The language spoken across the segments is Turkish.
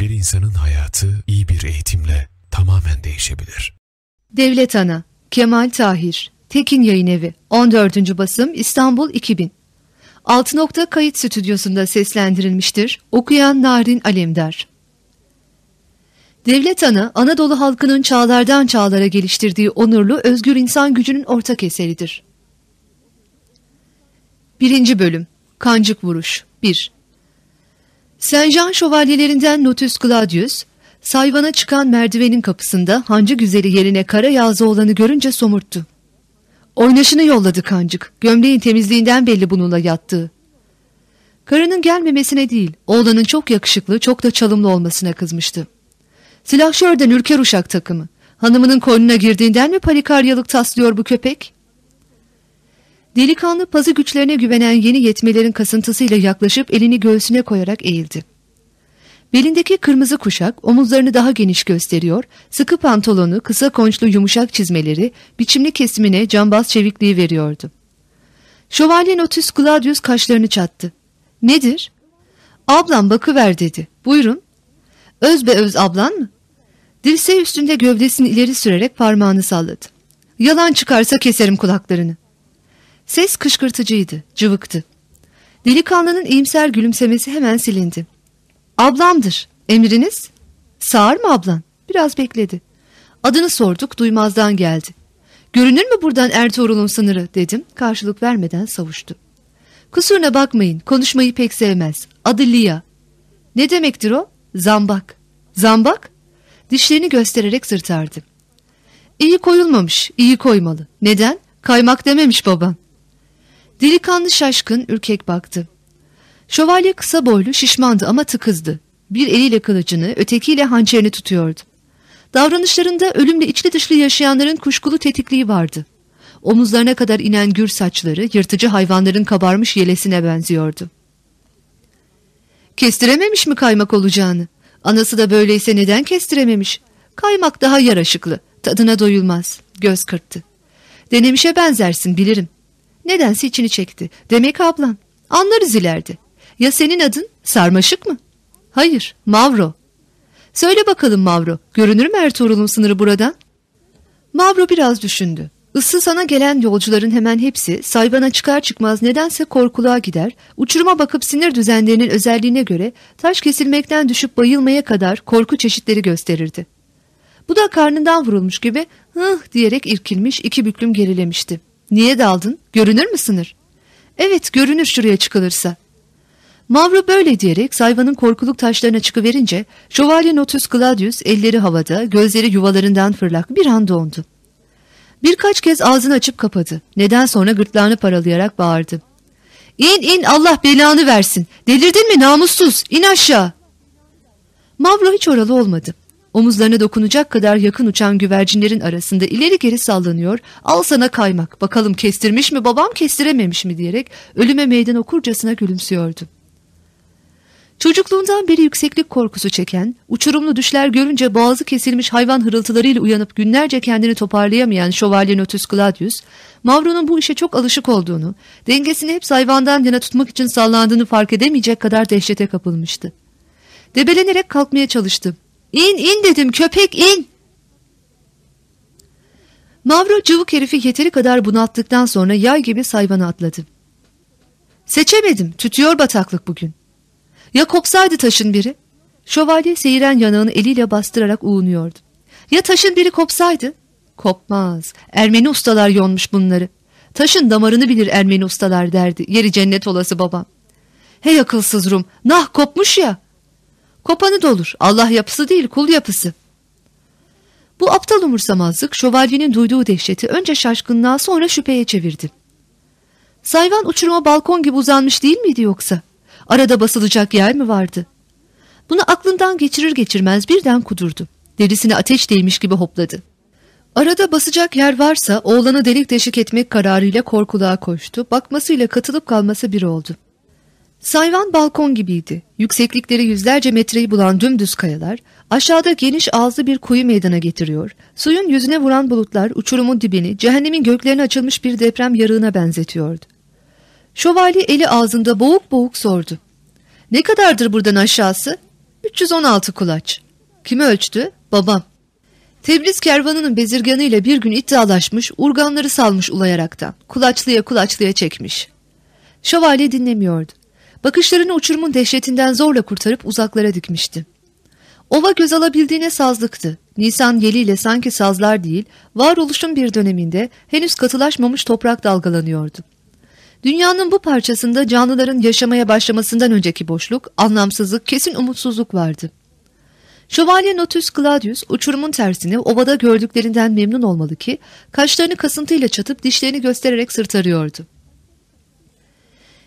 Bir insanın hayatı iyi bir eğitimle tamamen değişebilir. Devlet Ana, Kemal Tahir, Tekin Yayın Evi, 14. basım İstanbul 2000. Altı nokta kayıt stüdyosunda seslendirilmiştir. Okuyan Narin Alemdar. Devlet Ana, Anadolu halkının çağlardan çağlara geliştirdiği onurlu özgür insan gücünün ortak eseridir. Birinci Bölüm Kancık Vuruş 1 Saint Jean şövalyelerinden Notus Claudius, sayvana çıkan merdivenin kapısında hancı güzeli yerine kara yazı olanı görünce somurttu. Oynaşını yolladı kancık, gömleğin temizliğinden belli bununla yattığı. Karının gelmemesine değil, oğlanın çok yakışıklı, çok da çalımlı olmasına kızmıştı. Silahşörden ürker uşak takımı. Hanımının koynuna girdiğinden mi palikaryalık taslıyor bu köpek? Delikanlı pazı güçlerine güvenen yeni yetmelerin kasıntısıyla yaklaşıp elini göğsüne koyarak eğildi. Belindeki kırmızı kuşak omuzlarını daha geniş gösteriyor, sıkı pantolonu, kısa konçlu yumuşak çizmeleri, biçimli kesimine cambaz çevikliği veriyordu. Şövalye Notus Gladius kaşlarını çattı. Nedir? Ablam bakıver dedi. Buyurun. Öz be öz ablan mı? Dirseği üstünde gövdesini ileri sürerek parmağını salladı. Yalan çıkarsa keserim kulaklarını. Ses kışkırtıcıydı, cıvıktı. Delikanlının iyimser gülümsemesi hemen silindi. Ablamdır, emriniz? Sağır mı ablan? Biraz bekledi. Adını sorduk, duymazdan geldi. Görünür mü buradan Ertuğrul'un sınırı dedim, karşılık vermeden savuştu. Kusuruna bakmayın, konuşmayı pek sevmez. Adı Lia. Ne demektir o? Zambak. Zambak? Dişlerini göstererek sırtardı. İyi koyulmamış, iyi koymalı. Neden? Kaymak dememiş baban. Delikanlı şaşkın, ürkek baktı. Şövalye kısa boylu, şişmandı ama tıkızdı. Bir eliyle kılıcını, ötekiyle hançerini tutuyordu. Davranışlarında ölümle içli dışlı yaşayanların kuşkulu tetikliği vardı. Omuzlarına kadar inen gür saçları yırtıcı hayvanların kabarmış yelesine benziyordu. Kestirememiş mi kaymak olacağını? Anası da böyleyse neden kestirememiş? Kaymak daha yaraşıklı, tadına doyulmaz. Göz kırptı. Denemişe benzersin bilirim. Nedense içini çekti. Demek ablan. Anlarız ileride. Ya senin adın Sarmaşık mı? Hayır, Mavro. Söyle bakalım Mavro, görünür mü Ertuğrul'un sınırı buradan? Mavro biraz düşündü. Isı sana gelen yolcuların hemen hepsi sayvana çıkar çıkmaz nedense korkuluğa gider, uçuruma bakıp sinir düzenlerinin özelliğine göre taş kesilmekten düşüp bayılmaya kadar korku çeşitleri gösterirdi. Bu da karnından vurulmuş gibi hıh diyerek irkilmiş iki büklüm gerilemişti. Niye daldın? Görünür mü sınır? Evet görünür şuraya çıkılırsa. Mavro böyle diyerek sayvanın korkuluk taşlarına çıkıverince Şövalye Notus Claudius elleri havada gözleri yuvalarından fırlak bir an dondu. Birkaç kez ağzını açıp kapadı. Neden sonra gırtlağını paralayarak bağırdı. İn in Allah belanı versin. Delirdin mi namussuz? İn aşağı. Mavro hiç oralı olmadı. Omuzlarına dokunacak kadar yakın uçan güvercinlerin arasında ileri geri sallanıyor. Al sana kaymak. Bakalım kestirmiş mi babam kestirememiş mi diyerek ölüme meydan okurcasına gülümsüyordu. Çocukluğundan beri yükseklik korkusu çeken, uçurumlu düşler görünce boğazı kesilmiş hayvan hırıltılarıyla uyanıp günlerce kendini toparlayamayan şövalye Notus Claudius, Mavro'nun bu işe çok alışık olduğunu, dengesini hep hayvandan yana tutmak için sallandığını fark edemeyecek kadar dehşete kapılmıştı. Debelenerek kalkmaya çalıştı. İn in dedim köpek in. Mavro cıvık herifi yeteri kadar bunalttıktan sonra yay gibi sayvana atladı. Seçemedim tütüyor bataklık bugün. Ya kopsaydı taşın biri? Şövalye seyiren yanağını eliyle bastırarak uğunuyordu. Ya taşın biri kopsaydı? Kopmaz. Ermeni ustalar yonmuş bunları. Taşın damarını bilir Ermeni ustalar derdi. Yeri cennet olası babam. Hey akılsız Rum. Nah kopmuş ya. Kopanı da olur. Allah yapısı değil kul yapısı. Bu aptal umursamazlık şövalyenin duyduğu dehşeti önce şaşkınlığa sonra şüpheye çevirdi. Sayvan uçuruma balkon gibi uzanmış değil miydi yoksa? Arada basılacak yer mi vardı? Bunu aklından geçirir geçirmez birden kudurdu. Derisine ateş değmiş gibi hopladı. Arada basacak yer varsa oğlanı delik deşik etmek kararıyla korkuluğa koştu. Bakmasıyla katılıp kalması bir oldu. Sayvan balkon gibiydi. Yükseklikleri yüzlerce metreyi bulan dümdüz kayalar, aşağıda geniş ağızlı bir kuyu meydana getiriyor. Suyun yüzüne vuran bulutlar uçurumun dibini cehennemin göklerine açılmış bir deprem yarığına benzetiyordu. Şövalye eli ağzında boğuk boğuk sordu. Ne kadardır buradan aşağısı? 316 kulaç. Kimi ölçtü? Babam. Tebriz kervanının bezirganıyla bir gün iddialaşmış, urganları salmış ulayaraktan. Kulaçlıya kulaçlıya çekmiş. Şövalye dinlemiyordu. Bakışlarını uçurumun dehşetinden zorla kurtarıp uzaklara dikmişti. Ova göz alabildiğine sazlıktı. Nisan yeliyle sanki sazlar değil, varoluşun bir döneminde henüz katılaşmamış toprak dalgalanıyordu. Dünyanın bu parçasında canlıların yaşamaya başlamasından önceki boşluk, anlamsızlık, kesin umutsuzluk vardı. Şövalye Notus Claudius uçurumun tersini ovada gördüklerinden memnun olmalı ki kaşlarını kasıntıyla çatıp dişlerini göstererek sırtarıyordu.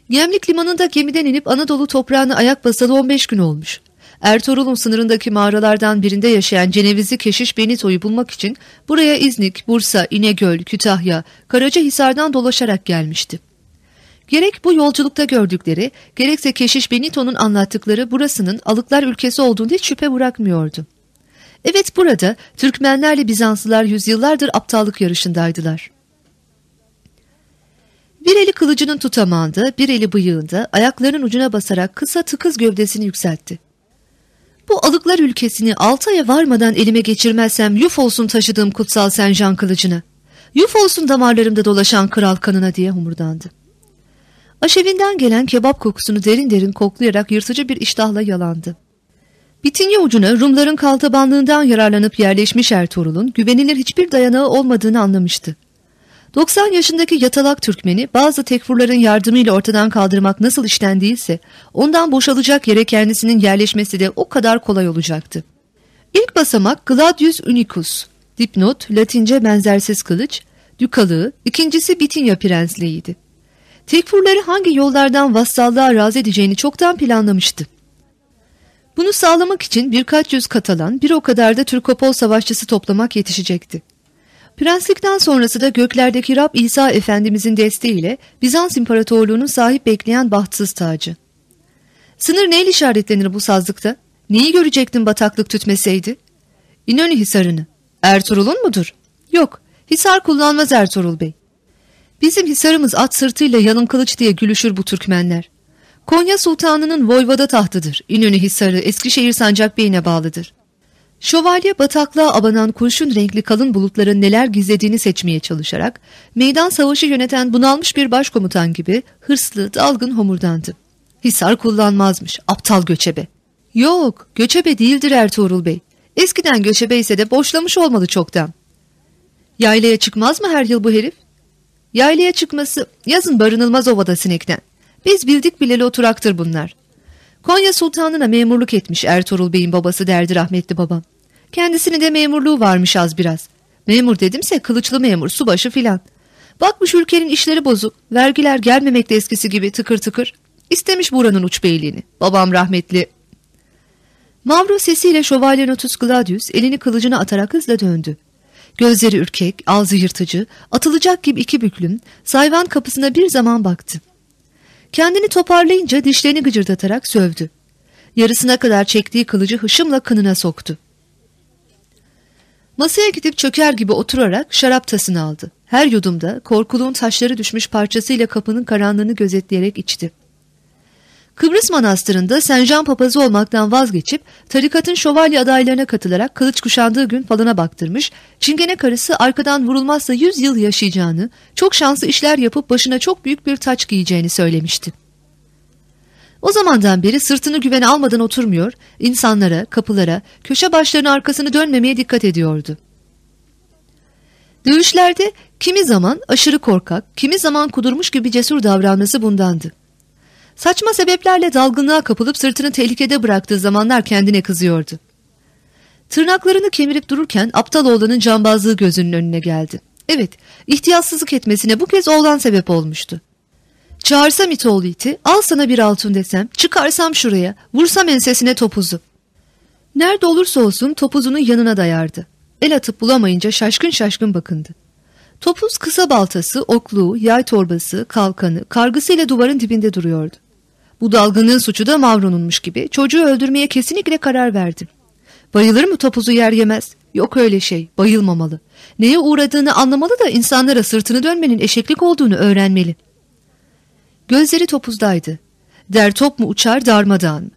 Gemlik limanında gemiden inip Anadolu toprağını ayak basalı 15 gün olmuş. Ertuğrul'un sınırındaki mağaralardan birinde yaşayan Cenevizli keşiş Benito'yu bulmak için buraya İznik, Bursa, İnegöl, Kütahya, Karacahisar'dan dolaşarak gelmişti. Gerek bu yolculukta gördükleri, gerekse keşiş Benito'nun anlattıkları burasının alıklar ülkesi olduğunu hiç şüphe bırakmıyordu. Evet burada Türkmenlerle Bizanslılar yüzyıllardır aptallık yarışındaydılar. Bir eli kılıcının tutamağında, bir eli bıyığında, ayaklarının ucuna basarak kısa tıkız gövdesini yükseltti. Bu alıklar ülkesini altı aya varmadan elime geçirmezsem yuf olsun taşıdığım kutsal Sencan kılıcına. Yuf olsun damarlarımda dolaşan kral kanına diye humurdandı. Aşevinden gelen kebap kokusunu derin derin koklayarak yırtıcı bir iştahla yalandı. Bitinye ucuna Rumların kaltabanlığından yararlanıp yerleşmiş Ertuğrul'un güvenilir hiçbir dayanağı olmadığını anlamıştı. 90 yaşındaki yatalak Türkmeni bazı tekfurların yardımıyla ortadan kaldırmak nasıl işlendiyse ondan boşalacak yere kendisinin yerleşmesi de o kadar kolay olacaktı. İlk basamak Gladius Unicus, dipnot Latince benzersiz kılıç, dükalığı, ikincisi Bitinya prensliğiydi. Tekfurları hangi yollardan vassallığa razı edeceğini çoktan planlamıştı. Bunu sağlamak için birkaç yüz Katalan, bir o kadar da Türkopol savaşçısı toplamak yetişecekti. Prenslikten sonrası da göklerdeki Rab İsa Efendimizin desteğiyle Bizans İmparatorluğu'nun sahip bekleyen bahtsız tacı. Sınır neyle işaretlenir bu sazlıkta? Neyi görecektin bataklık tütmeseydi? İnönü Hisarı'nı. Ertuğrul'un mudur? Yok, Hisar kullanmaz Ertuğrul Bey. Bizim Hisarımız at sırtıyla yalın kılıç diye gülüşür bu Türkmenler. Konya Sultanı'nın Voyvoda tahtıdır. İnönü Hisarı Eskişehir Sancak Bey'ine bağlıdır. Şövalye bataklığa abanan kurşun renkli kalın bulutların neler gizlediğini seçmeye çalışarak meydan savaşı yöneten bunalmış bir başkomutan gibi hırslı, dalgın homurdandı. Hisar kullanmazmış, aptal göçebe. Yok, göçebe değildir Ertuğrul Bey. Eskiden göçebe ise de boşlamış olmalı çoktan. Yaylaya çıkmaz mı her yıl bu herif? Yaylaya çıkması yazın barınılmaz ovada sinekten. Biz bildik bileli oturaktır bunlar. Konya Sultanı'na memurluk etmiş Ertuğrul Bey'in babası derdi rahmetli babam. Kendisini de memurluğu varmış az biraz. Memur dedimse kılıçlı memur, subaşı filan. Bakmış ülkenin işleri bozuk, vergiler gelmemekte eskisi gibi tıkır tıkır. İstemiş buranın uç beyliğini. Babam rahmetli. Mavro sesiyle şövalye Notus Gladius elini kılıcına atarak hızla döndü. Gözleri ürkek, ağzı yırtıcı, atılacak gibi iki büklüm, sayvan kapısına bir zaman baktı. Kendini toparlayınca dişlerini gıcırdatarak sövdü. Yarısına kadar çektiği kılıcı hışımla kınına soktu. Masaya gidip çöker gibi oturarak şarap tasını aldı. Her yudumda korkuluğun taşları düşmüş parçasıyla kapının karanlığını gözetleyerek içti. Kıbrıs Manastırı'nda Sencan papazı olmaktan vazgeçip tarikatın şövalye adaylarına katılarak kılıç kuşandığı gün falına baktırmış, çingene karısı arkadan vurulmazsa yüz yıl yaşayacağını, çok şanslı işler yapıp başına çok büyük bir taç giyeceğini söylemişti. O zamandan beri sırtını güvene almadan oturmuyor, insanlara, kapılara, köşe başlarının arkasını dönmemeye dikkat ediyordu. Dövüşlerde kimi zaman aşırı korkak, kimi zaman kudurmuş gibi cesur davranması bundandı. Saçma sebeplerle dalgınlığa kapılıp sırtını tehlikede bıraktığı zamanlar kendine kızıyordu. Tırnaklarını kemirip dururken aptal oğlanın cambazlığı gözünün önüne geldi. Evet, ihtiyatsızlık etmesine bu kez oğlan sebep olmuştu. Çağırsam itoğlu iti, al sana bir altın desem, çıkarsam şuraya, vursam ensesine topuzu. Nerede olursa olsun topuzunu yanına dayardı. El atıp bulamayınca şaşkın şaşkın bakındı. Topuz kısa baltası, okluğu, yay torbası, kalkanı, kargısıyla duvarın dibinde duruyordu. Bu dalgınlığın suçu da Mavron'unmuş gibi çocuğu öldürmeye kesinlikle karar verdi. Bayılır mı topuzu yer yemez? Yok öyle şey, bayılmamalı. Neye uğradığını anlamalı da insanlara sırtını dönmenin eşeklik olduğunu öğrenmeli. Gözleri topuzdaydı. Der top mu uçar darmadağın mı?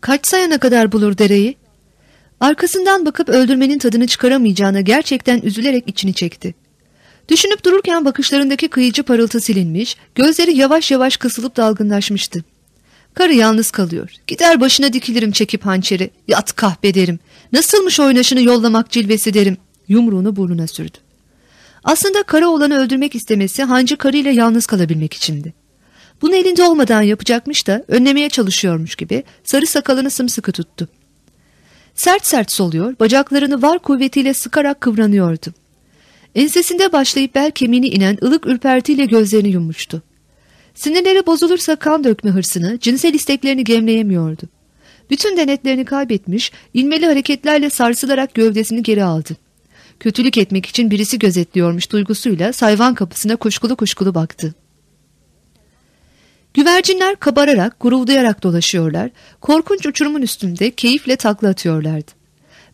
Kaç sayana kadar bulur dereyi? Arkasından bakıp öldürmenin tadını çıkaramayacağına gerçekten üzülerek içini çekti. Düşünüp dururken bakışlarındaki kıyıcı parıltı silinmiş, gözleri yavaş yavaş kısılıp dalgınlaşmıştı. Karı yalnız kalıyor. Gider başına dikilirim çekip hançeri. Yat kahpe derim. Nasılmış oynaşını yollamak cilvesi derim. Yumruğunu burnuna sürdü. Aslında kara olanı öldürmek istemesi hancı karıyla yalnız kalabilmek içindi. Bunu elinde olmadan yapacakmış da önlemeye çalışıyormuş gibi sarı sakalını sımsıkı tuttu. Sert sert soluyor, bacaklarını var kuvvetiyle sıkarak kıvranıyordu. Ensesinde başlayıp bel kemiğini inen ılık ürpertiyle gözlerini yummuştu. Sinirleri bozulursa kan dökme hırsını, cinsel isteklerini gemleyemiyordu. Bütün denetlerini kaybetmiş, ilmeli hareketlerle sarsılarak gövdesini geri aldı. Kötülük etmek için birisi gözetliyormuş duygusuyla sayvan kapısına kuşkulu kuşkulu baktı. Güvercinler kabararak, guruldayarak dolaşıyorlar, korkunç uçurumun üstünde keyifle takla atıyorlardı.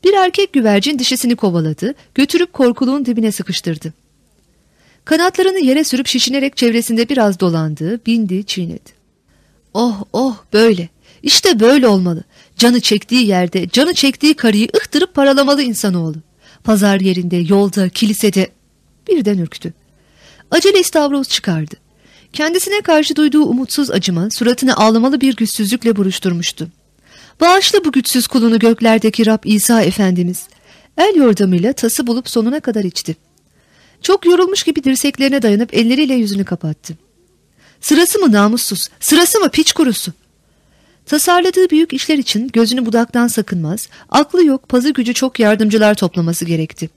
Bir erkek güvercin dişisini kovaladı, götürüp korkuluğun dibine sıkıştırdı. Kanatlarını yere sürüp şişinerek çevresinde biraz dolandı, bindi, çiğnedi. Oh oh böyle, işte böyle olmalı. Canı çektiği yerde, canı çektiği karıyı ıhtırıp paralamalı insanoğlu. Pazar yerinde, yolda, kilisede. Birden ürktü. Acele istavroz çıkardı. Kendisine karşı duyduğu umutsuz acıma suratını ağlamalı bir güçsüzlükle buruşturmuştu. Bağışla bu güçsüz kulunu göklerdeki Rab İsa Efendimiz. El yordamıyla tası bulup sonuna kadar içti. Çok yorulmuş gibi dirseklerine dayanıp elleriyle yüzünü kapattı. Sırası mı namussuz, sırası mı piç kurusu? Tasarladığı büyük işler için gözünü budaktan sakınmaz, aklı yok pazı gücü çok yardımcılar toplaması gerekti.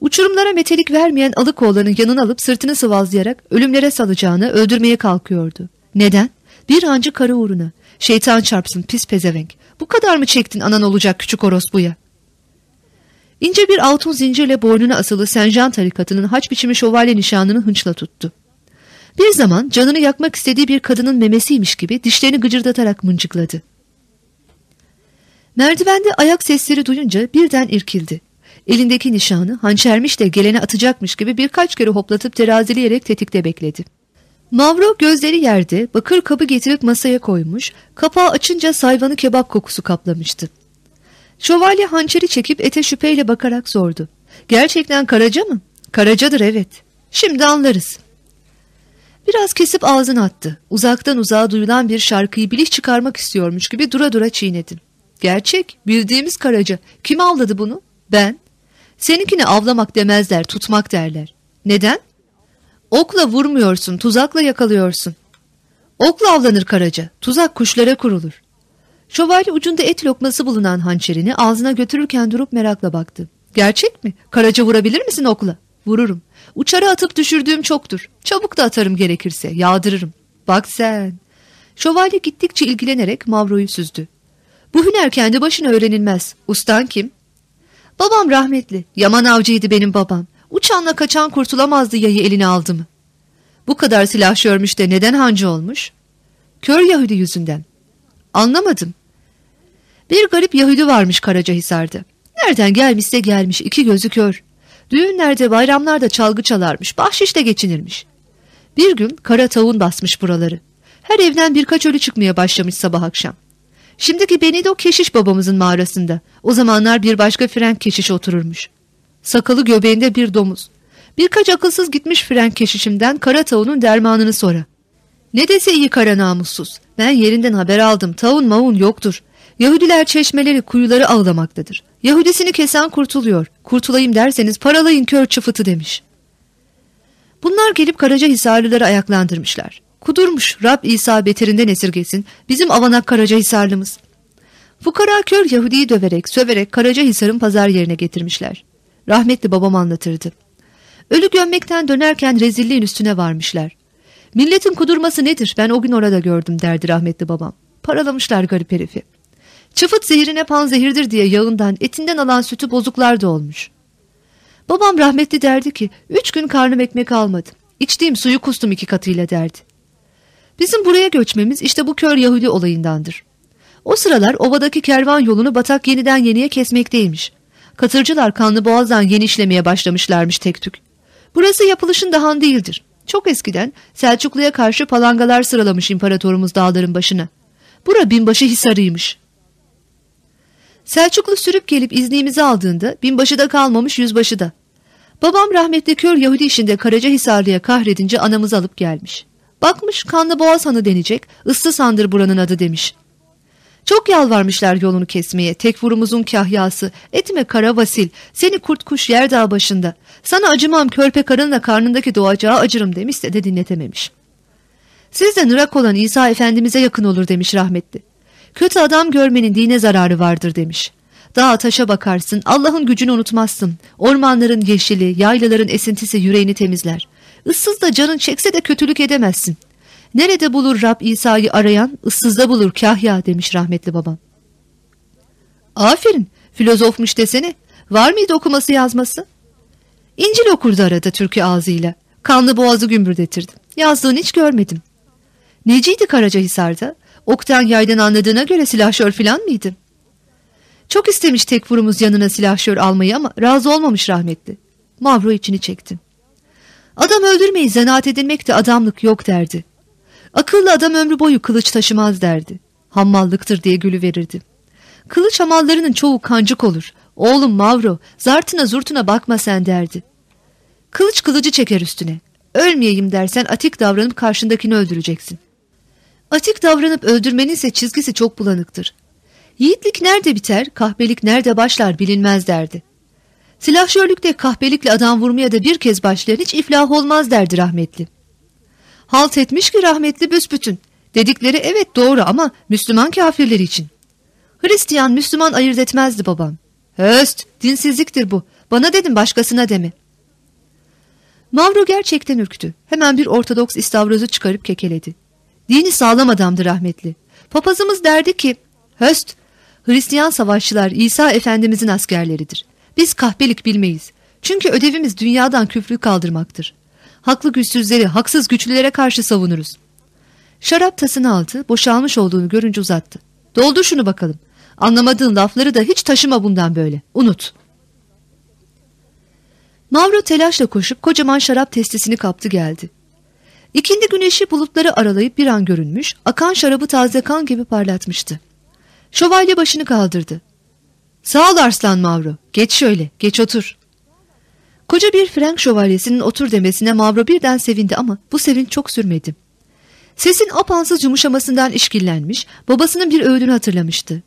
Uçurumlara metelik vermeyen Alıkoğlan'ın yanına alıp sırtını sıvazlayarak ölümlere salacağını öldürmeye kalkıyordu. Neden? Bir hancı karı uğruna. Şeytan çarpsın pis pezevenk. Bu kadar mı çektin anan olacak küçük orospuya? İnce bir altın zincirle boynuna asılı Senjan tarikatının haç biçimi şövalye nişanını hınçla tuttu. Bir zaman canını yakmak istediği bir kadının memesiymiş gibi dişlerini gıcırdatarak mıncıkladı. Merdivende ayak sesleri duyunca birden irkildi. Elindeki nişanı hançermiş de gelene atacakmış gibi birkaç kere hoplatıp terazileyerek tetikte bekledi. Mavro gözleri yerde bakır kabı getirip masaya koymuş, kapağı açınca sayvanı kebap kokusu kaplamıştı. Şövalye hançeri çekip ete şüpheyle bakarak sordu. Gerçekten karaca mı? Karacadır evet. Şimdi anlarız. Biraz kesip ağzına attı. Uzaktan uzağa duyulan bir şarkıyı biliş çıkarmak istiyormuş gibi dura dura çiğnedi. Gerçek, bildiğimiz karaca. Kim avladı bunu? Ben. Seninkini avlamak demezler, tutmak derler. Neden? Okla vurmuyorsun, tuzakla yakalıyorsun. Okla avlanır karaca, tuzak kuşlara kurulur. Şövalye ucunda et lokması bulunan hançerini ağzına götürürken durup merakla baktı. Gerçek mi? Karaca vurabilir misin okla? Vururum. Uçarı atıp düşürdüğüm çoktur. Çabuk da atarım gerekirse, yağdırırım. Bak sen. Şövalye gittikçe ilgilenerek Mavro'yu süzdü. Bu hüner kendi başına öğrenilmez. Ustan kim? Babam rahmetli. Yaman avcıydı benim babam. Uçanla kaçan kurtulamazdı yayı eline aldı mı? Bu kadar silah şörmüş de neden hancı olmuş? Kör Yahudi yüzünden. Anlamadım. Bir garip Yahudi varmış Karacahisar'da. Nereden gelmişse gelmiş iki gözü kör. Düğünlerde bayramlarda çalgı çalarmış bahşişle geçinirmiş. Bir gün kara tavuğun basmış buraları. Her evden birkaç ölü çıkmaya başlamış sabah akşam. Şimdiki Benido keşiş babamızın mağarasında. O zamanlar bir başka frenk keşiş otururmuş. Sakalı göbeğinde bir domuz. Birkaç akılsız gitmiş frenk keşişimden kara tavuğunun dermanını sora. Ne dese iyi kara namussuz. Ben yerinden haber aldım. Tavuğun mavun yoktur. Yahudiler çeşmeleri, kuyuları ağlamaktadır. Yahudisini kesen kurtuluyor. Kurtulayım derseniz paralayın kör çıfıtı demiş. Bunlar gelip Karaca Hisarlıları ayaklandırmışlar. Kudurmuş Rab İsa beterinden esirgesin bizim avanak Karaca Hisarlımız. Fukara kör Yahudi'yi döverek söverek Karaca Hisar'ın pazar yerine getirmişler. Rahmetli babam anlatırdı. Ölü gömmekten dönerken rezilliğin üstüne varmışlar. Milletin kudurması nedir ben o gün orada gördüm derdi rahmetli babam. Paralamışlar garip herifi. Çıfıt zehrine pan zehirdir diye yağından etinden alan sütü bozuklar da olmuş. Babam rahmetli derdi ki üç gün karnım ekmek almadı. İçtiğim suyu kustum iki katıyla derdi. Bizim buraya göçmemiz işte bu kör Yahudi olayındandır. O sıralar ovadaki kervan yolunu batak yeniden yeniye kesmekteymiş. Katırcılar kanlı boğazdan yeni işlemeye başlamışlarmış tek tük. Burası yapılışın dahan değildir. Çok eskiden Selçuklu'ya karşı palangalar sıralamış imparatorumuz dağların başına. Bura binbaşı hisarıymış. Selçuklu sürüp gelip iznimizi aldığında binbaşı da kalmamış yüzbaşı da. Babam rahmetli kör Yahudi işinde Karacahisarlı'ya kahredince anamızı alıp gelmiş. Bakmış kanlı boğaz hanı denecek, ıssız sandır buranın adı demiş. Çok yalvarmışlar yolunu kesmeye, tekfurumuzun kahyası, etme kara vasil, seni kurt kuş yer dağ başında. Sana acımam körpe karınla karnındaki doğacağı acırım demişse de dinletememiş. Siz de nırak olan İsa Efendimiz'e yakın olur demiş rahmetli. Kötü adam görmenin dine zararı vardır demiş. Dağa taşa bakarsın, Allah'ın gücünü unutmazsın. Ormanların yeşili, yaylaların esintisi yüreğini temizler. Issız da canın çekse de kötülük edemezsin. Nerede bulur Rab İsa'yı arayan, ıssızda bulur kahya demiş rahmetli babam. Aferin, filozofmuş desene. Var mıydı okuması yazması? İncil okurdu arada türkü ağzıyla. Kanlı boğazı gümbürdetirdi. Yazdığını hiç görmedim. Neciydi Karacahisar'da? Oktan yaydan anladığına göre silahşör filan mıydı? Çok istemiş tekfurumuz yanına silahşör almayı ama razı olmamış rahmetli. Mavro içini çekti. Adam öldürmeyi zanaat edilmek de adamlık yok derdi. Akıllı adam ömrü boyu kılıç taşımaz derdi. Hammallıktır diye gülü verirdi. Kılıç hamallarının çoğu kancık olur. Oğlum Mavro, zartına zurtuna bakma sen derdi. Kılıç kılıcı çeker üstüne. Ölmeyeyim dersen atik davranıp karşındakini öldüreceksin. Atik davranıp öldürmenin ise çizgisi çok bulanıktır. Yiğitlik nerede biter, kahpelik nerede başlar bilinmez derdi. Silahşörlükte kahpelikle adam vurmaya da bir kez başlayan hiç iflah olmaz derdi rahmetli. Halt etmiş ki rahmetli büsbütün. Dedikleri evet doğru ama Müslüman kafirleri için. Hristiyan Müslüman ayırt etmezdi babam. Höst dinsizliktir bu. Bana dedim başkasına deme. Mavro gerçekten ürktü. Hemen bir Ortodoks istavrozu çıkarıp kekeledi. Dini sağlam adamdı rahmetli. Papazımız derdi ki, Höst, Hristiyan savaşçılar İsa Efendimizin askerleridir. Biz kahpelik bilmeyiz. Çünkü ödevimiz dünyadan küfrü kaldırmaktır. Haklı güçsüzleri haksız güçlülere karşı savunuruz. Şarap tasını aldı, boşalmış olduğunu görünce uzattı. Doldur şunu bakalım. Anlamadığın lafları da hiç taşıma bundan böyle. Unut. Mavro telaşla koşup kocaman şarap testisini kaptı geldi. İkindi güneşi bulutları aralayıp bir an görünmüş, akan şarabı taze kan gibi parlatmıştı. Şövalye başını kaldırdı. Sağ ol Arslan Mavro, geç şöyle, geç otur. Koca bir Frank şövalyesinin otur demesine Mavro birden sevindi ama bu sevinç çok sürmedi. Sesin apansız yumuşamasından işkillenmiş, babasının bir öğüdünü hatırlamıştı.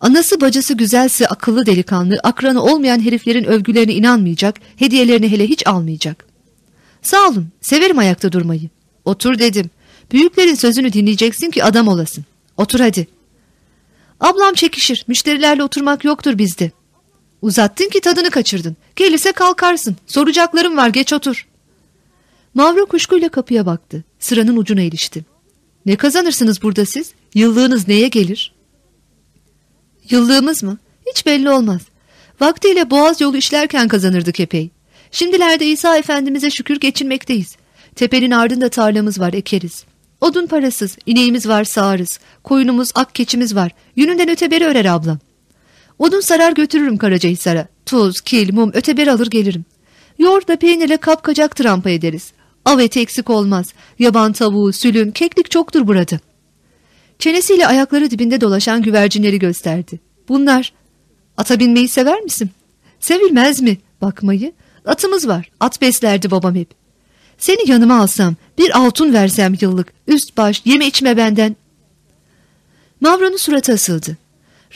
Anası bacısı güzelse akıllı delikanlı, akranı olmayan heriflerin övgülerine inanmayacak, hediyelerini hele hiç almayacak. Sağ olun, severim ayakta durmayı. Otur dedim. Büyüklerin sözünü dinleyeceksin ki adam olasın. Otur hadi. Ablam çekişir, müşterilerle oturmak yoktur bizde. Uzattın ki tadını kaçırdın. Gelirse kalkarsın. Soracaklarım var geç otur. Mavro kuşkuyla kapıya baktı. Sıranın ucuna ilişti. Ne kazanırsınız burada siz? Yıllığınız neye gelir? Yıllığımız mı? Hiç belli olmaz. Vaktiyle boğaz yolu işlerken kazanırdık epey. Şimdilerde İsa Efendimiz'e şükür geçinmekteyiz. Tepenin ardında tarlamız var ekeriz. Odun parasız, ineğimiz var sağarız. Koyunumuz, ak keçimiz var. Yününden öteberi örer ablam. Odun sarar götürürüm Karacahisar'a. Tuz, kil, mum öteberi alır gelirim. Yoğurtla peynirle kapkacak trampa ederiz. Av eti eksik olmaz. Yaban tavuğu, sülün, keklik çoktur burada. Çenesiyle ayakları dibinde dolaşan güvercinleri gösterdi. Bunlar. Ata binmeyi sever misin? Sevilmez mi? Bakmayı. Atımız var. At beslerdi babam hep. Seni yanıma alsam, bir altın versem yıllık, üst baş, yeme içme benden. Mavro'nun suratı asıldı.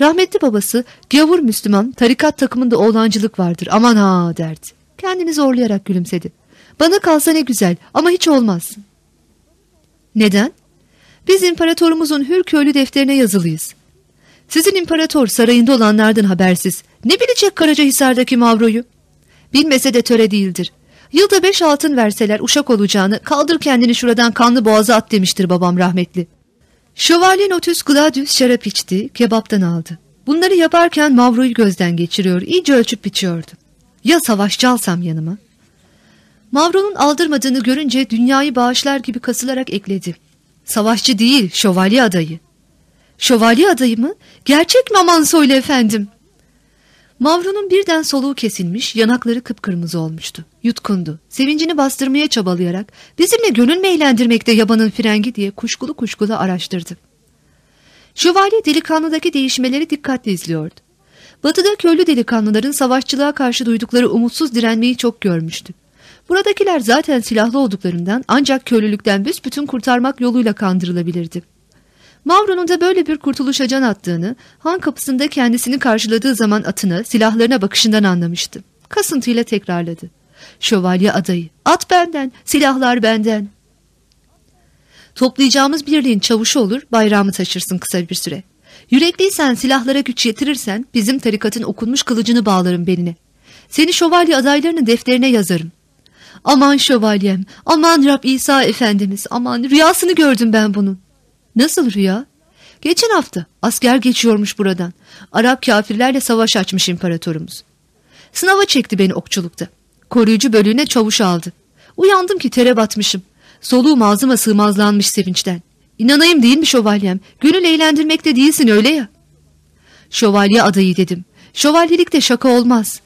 Rahmetli babası, gavur Müslüman, tarikat takımında oğlancılık vardır, aman ha derdi. Kendini zorlayarak gülümsedi. Bana kalsa ne güzel ama hiç olmaz. Neden? Biz imparatorumuzun hür köylü defterine yazılıyız. Sizin imparator sarayında olanlardan habersiz. Ne bilecek Karacahisar'daki Mavro'yu? Bilmese de töre değildir. Yılda beş altın verseler uşak olacağını kaldır kendini şuradan kanlı boğaza at demiştir babam rahmetli. Şövalye Notus Gladius şarap içti, kebaptan aldı. Bunları yaparken Mavro'yu gözden geçiriyor, iyice ölçüp biçiyordu. Ya savaşçı alsam yanıma? Mavro'nun aldırmadığını görünce dünyayı bağışlar gibi kasılarak ekledi. Savaşçı değil, şövalye adayı. Şövalye adayı mı? Gerçek mi aman söyle efendim? Mavro'nun birden soluğu kesilmiş, yanakları kıpkırmızı olmuştu. Yutkundu. Sevincini bastırmaya çabalayarak bizimle gönül mü eğlendirmekte yabanın frengi diye kuşkulu kuşkulu araştırdı. Şövalye delikanlıdaki değişmeleri dikkatle izliyordu. Batıda köylü delikanlıların savaşçılığa karşı duydukları umutsuz direnmeyi çok görmüştü. Buradakiler zaten silahlı olduklarından ancak köylülükten büsbütün kurtarmak yoluyla kandırılabilirdi. Mavro'nun da böyle bir kurtuluşa can attığını, han kapısında kendisini karşıladığı zaman atına, silahlarına bakışından anlamıştı. Kasıntıyla tekrarladı. Şövalye adayı, at benden, silahlar benden. Toplayacağımız birliğin çavuşu olur, bayrağımı taşırsın kısa bir süre. Yürekliysen silahlara güç yetirirsen bizim tarikatın okunmuş kılıcını bağlarım beline. Seni şövalye adaylarının defterine yazarım. Aman şövalyem, aman Rab İsa Efendimiz, aman rüyasını gördüm ben bunun. Nasıl rüya? Geçen hafta asker geçiyormuş buradan. Arap kafirlerle savaş açmış imparatorumuz. Sınava çekti beni okçulukta. Koruyucu bölüğüne çavuş aldı. Uyandım ki tere batmışım. Soluğum ağzıma sığmazlanmış sevinçten. İnanayım değil mi şövalyem? Gönül eğlendirmekte değilsin öyle ya. Şövalye adayı dedim. Şövalyelikte şaka olmaz.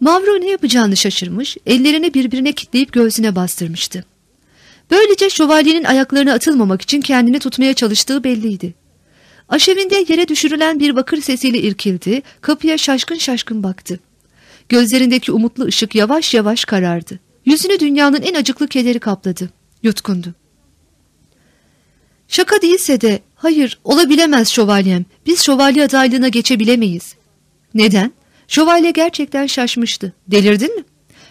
Mavro ne yapacağını şaşırmış, ellerini birbirine kitleyip göğsüne bastırmıştı. Böylece şövalyenin ayaklarına atılmamak için kendini tutmaya çalıştığı belliydi. Aşevinde yere düşürülen bir bakır sesiyle irkildi, kapıya şaşkın şaşkın baktı. Gözlerindeki umutlu ışık yavaş yavaş karardı. Yüzünü dünyanın en acıklı kederi kapladı. Yutkundu. Şaka değilse de hayır olabilemez şövalyem. Biz şövalye adaylığına geçebilemeyiz. Neden? Şövalye gerçekten şaşmıştı. Delirdin mi?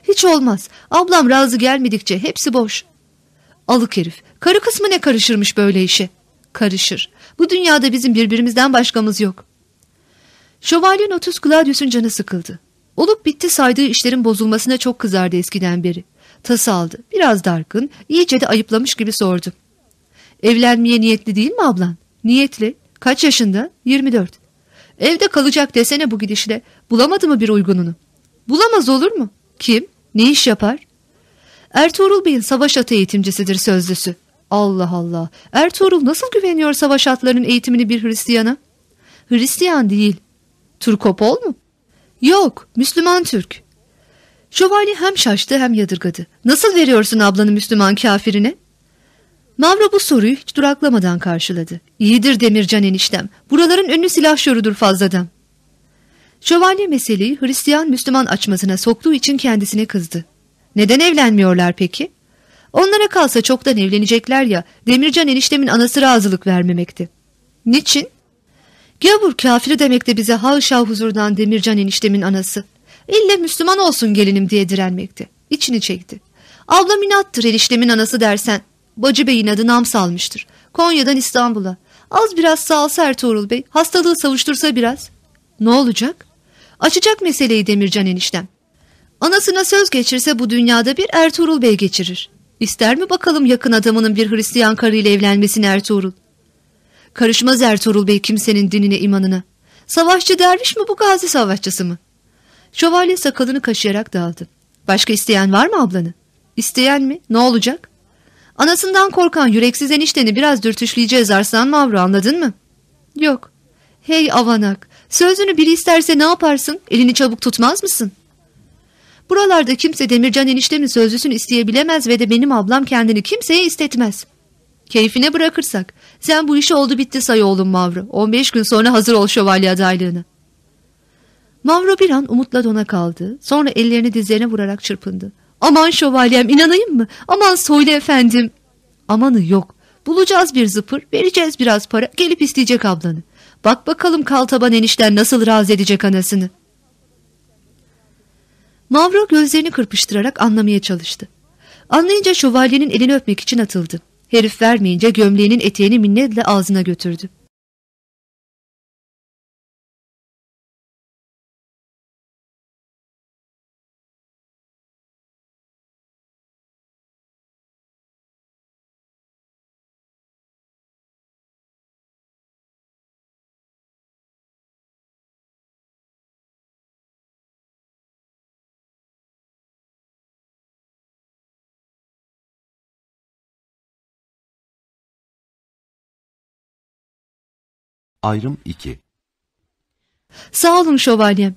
Hiç olmaz. Ablam razı gelmedikçe hepsi boş. Alık herif. Karı kısmı ne karışırmış böyle işe? Karışır. Bu dünyada bizim birbirimizden başkamız yok. Şövalye Notus Gladius'un canı sıkıldı. Olup bitti saydığı işlerin bozulmasına çok kızardı eskiden beri. Tası aldı. Biraz dargın, iyice de ayıplamış gibi sordu. Evlenmeye niyetli değil mi ablan? Niyetli. Kaç yaşında? 24. Evde kalacak desene bu gidişle. Bulamadı mı bir uygununu? Bulamaz olur mu? Kim? Ne iş yapar? Ertuğrul Bey'in savaş atı eğitimcisidir sözlüsü. Allah Allah. Ertuğrul nasıl güveniyor savaş atlarının eğitimini bir Hristiyana? Hristiyan değil. Turkopol mu? Yok, Müslüman Türk. Şövalye hem şaştı hem yadırgadı. Nasıl veriyorsun ablanı Müslüman kafirine? Mavra bu soruyu hiç duraklamadan karşıladı. İyidir Demircan eniştem. Buraların önü silah şorudur fazladan. Şövalye meseleyi Hristiyan Müslüman açmasına soktuğu için kendisine kızdı. Neden evlenmiyorlar peki? Onlara kalsa çoktan evlenecekler ya Demircan eniştemin anası razılık vermemekti. Niçin? Gavur kafiri demek de bize havşa huzurdan Demircan eniştemin anası. İlle Müslüman olsun gelinim diye direnmekti. İçini çekti. Ablam inattır eniştemin anası dersen. Bacı Bey'in adı nam salmıştır. Konya'dan İstanbul'a. Az biraz sağalsa Ertuğrul Bey. Hastalığı savuştursa biraz. Ne olacak? Açacak meseleyi Demircan eniştem. Anasına söz geçirse bu dünyada bir Ertuğrul Bey geçirir. İster mi bakalım yakın adamının bir Hristiyan karıyla evlenmesini Ertuğrul? Karışmaz Ertuğrul Bey kimsenin dinine imanına. Savaşçı derviş mi bu gazi savaşçısı mı? Şövalye sakalını kaşıyarak dağıldı. Başka isteyen var mı ablanı? İsteyen mi? Ne olacak? Anasından korkan yüreksiz enişteni biraz dürtüşleyeceğiz Arslan Mavru anladın mı? Yok. Hey avanak sözünü biri isterse ne yaparsın? Elini çabuk tutmaz mısın? Buralarda kimse Demircan eniştemin sözlüsünü isteyebilemez ve de benim ablam kendini kimseye istetmez. Keyfine bırakırsak sen bu işi oldu bitti say oğlum Mavru. 15 gün sonra hazır ol şövalye adaylığını. Mavro bir an umutla dona kaldı. Sonra ellerini dizlerine vurarak çırpındı. Aman şövalyem inanayım mı? Aman söyle efendim. Amanı yok. Bulacağız bir zıpır, vereceğiz biraz para, gelip isteyecek ablanı. Bak bakalım kaltaban enişten nasıl razı edecek anasını. Mavro gözlerini kırpıştırarak anlamaya çalıştı. Anlayınca şövalyenin elini öpmek için atıldı. Herif vermeyince gömleğinin eteğini minnetle ağzına götürdü. Ayrım 2 Sağ olun şövalyem.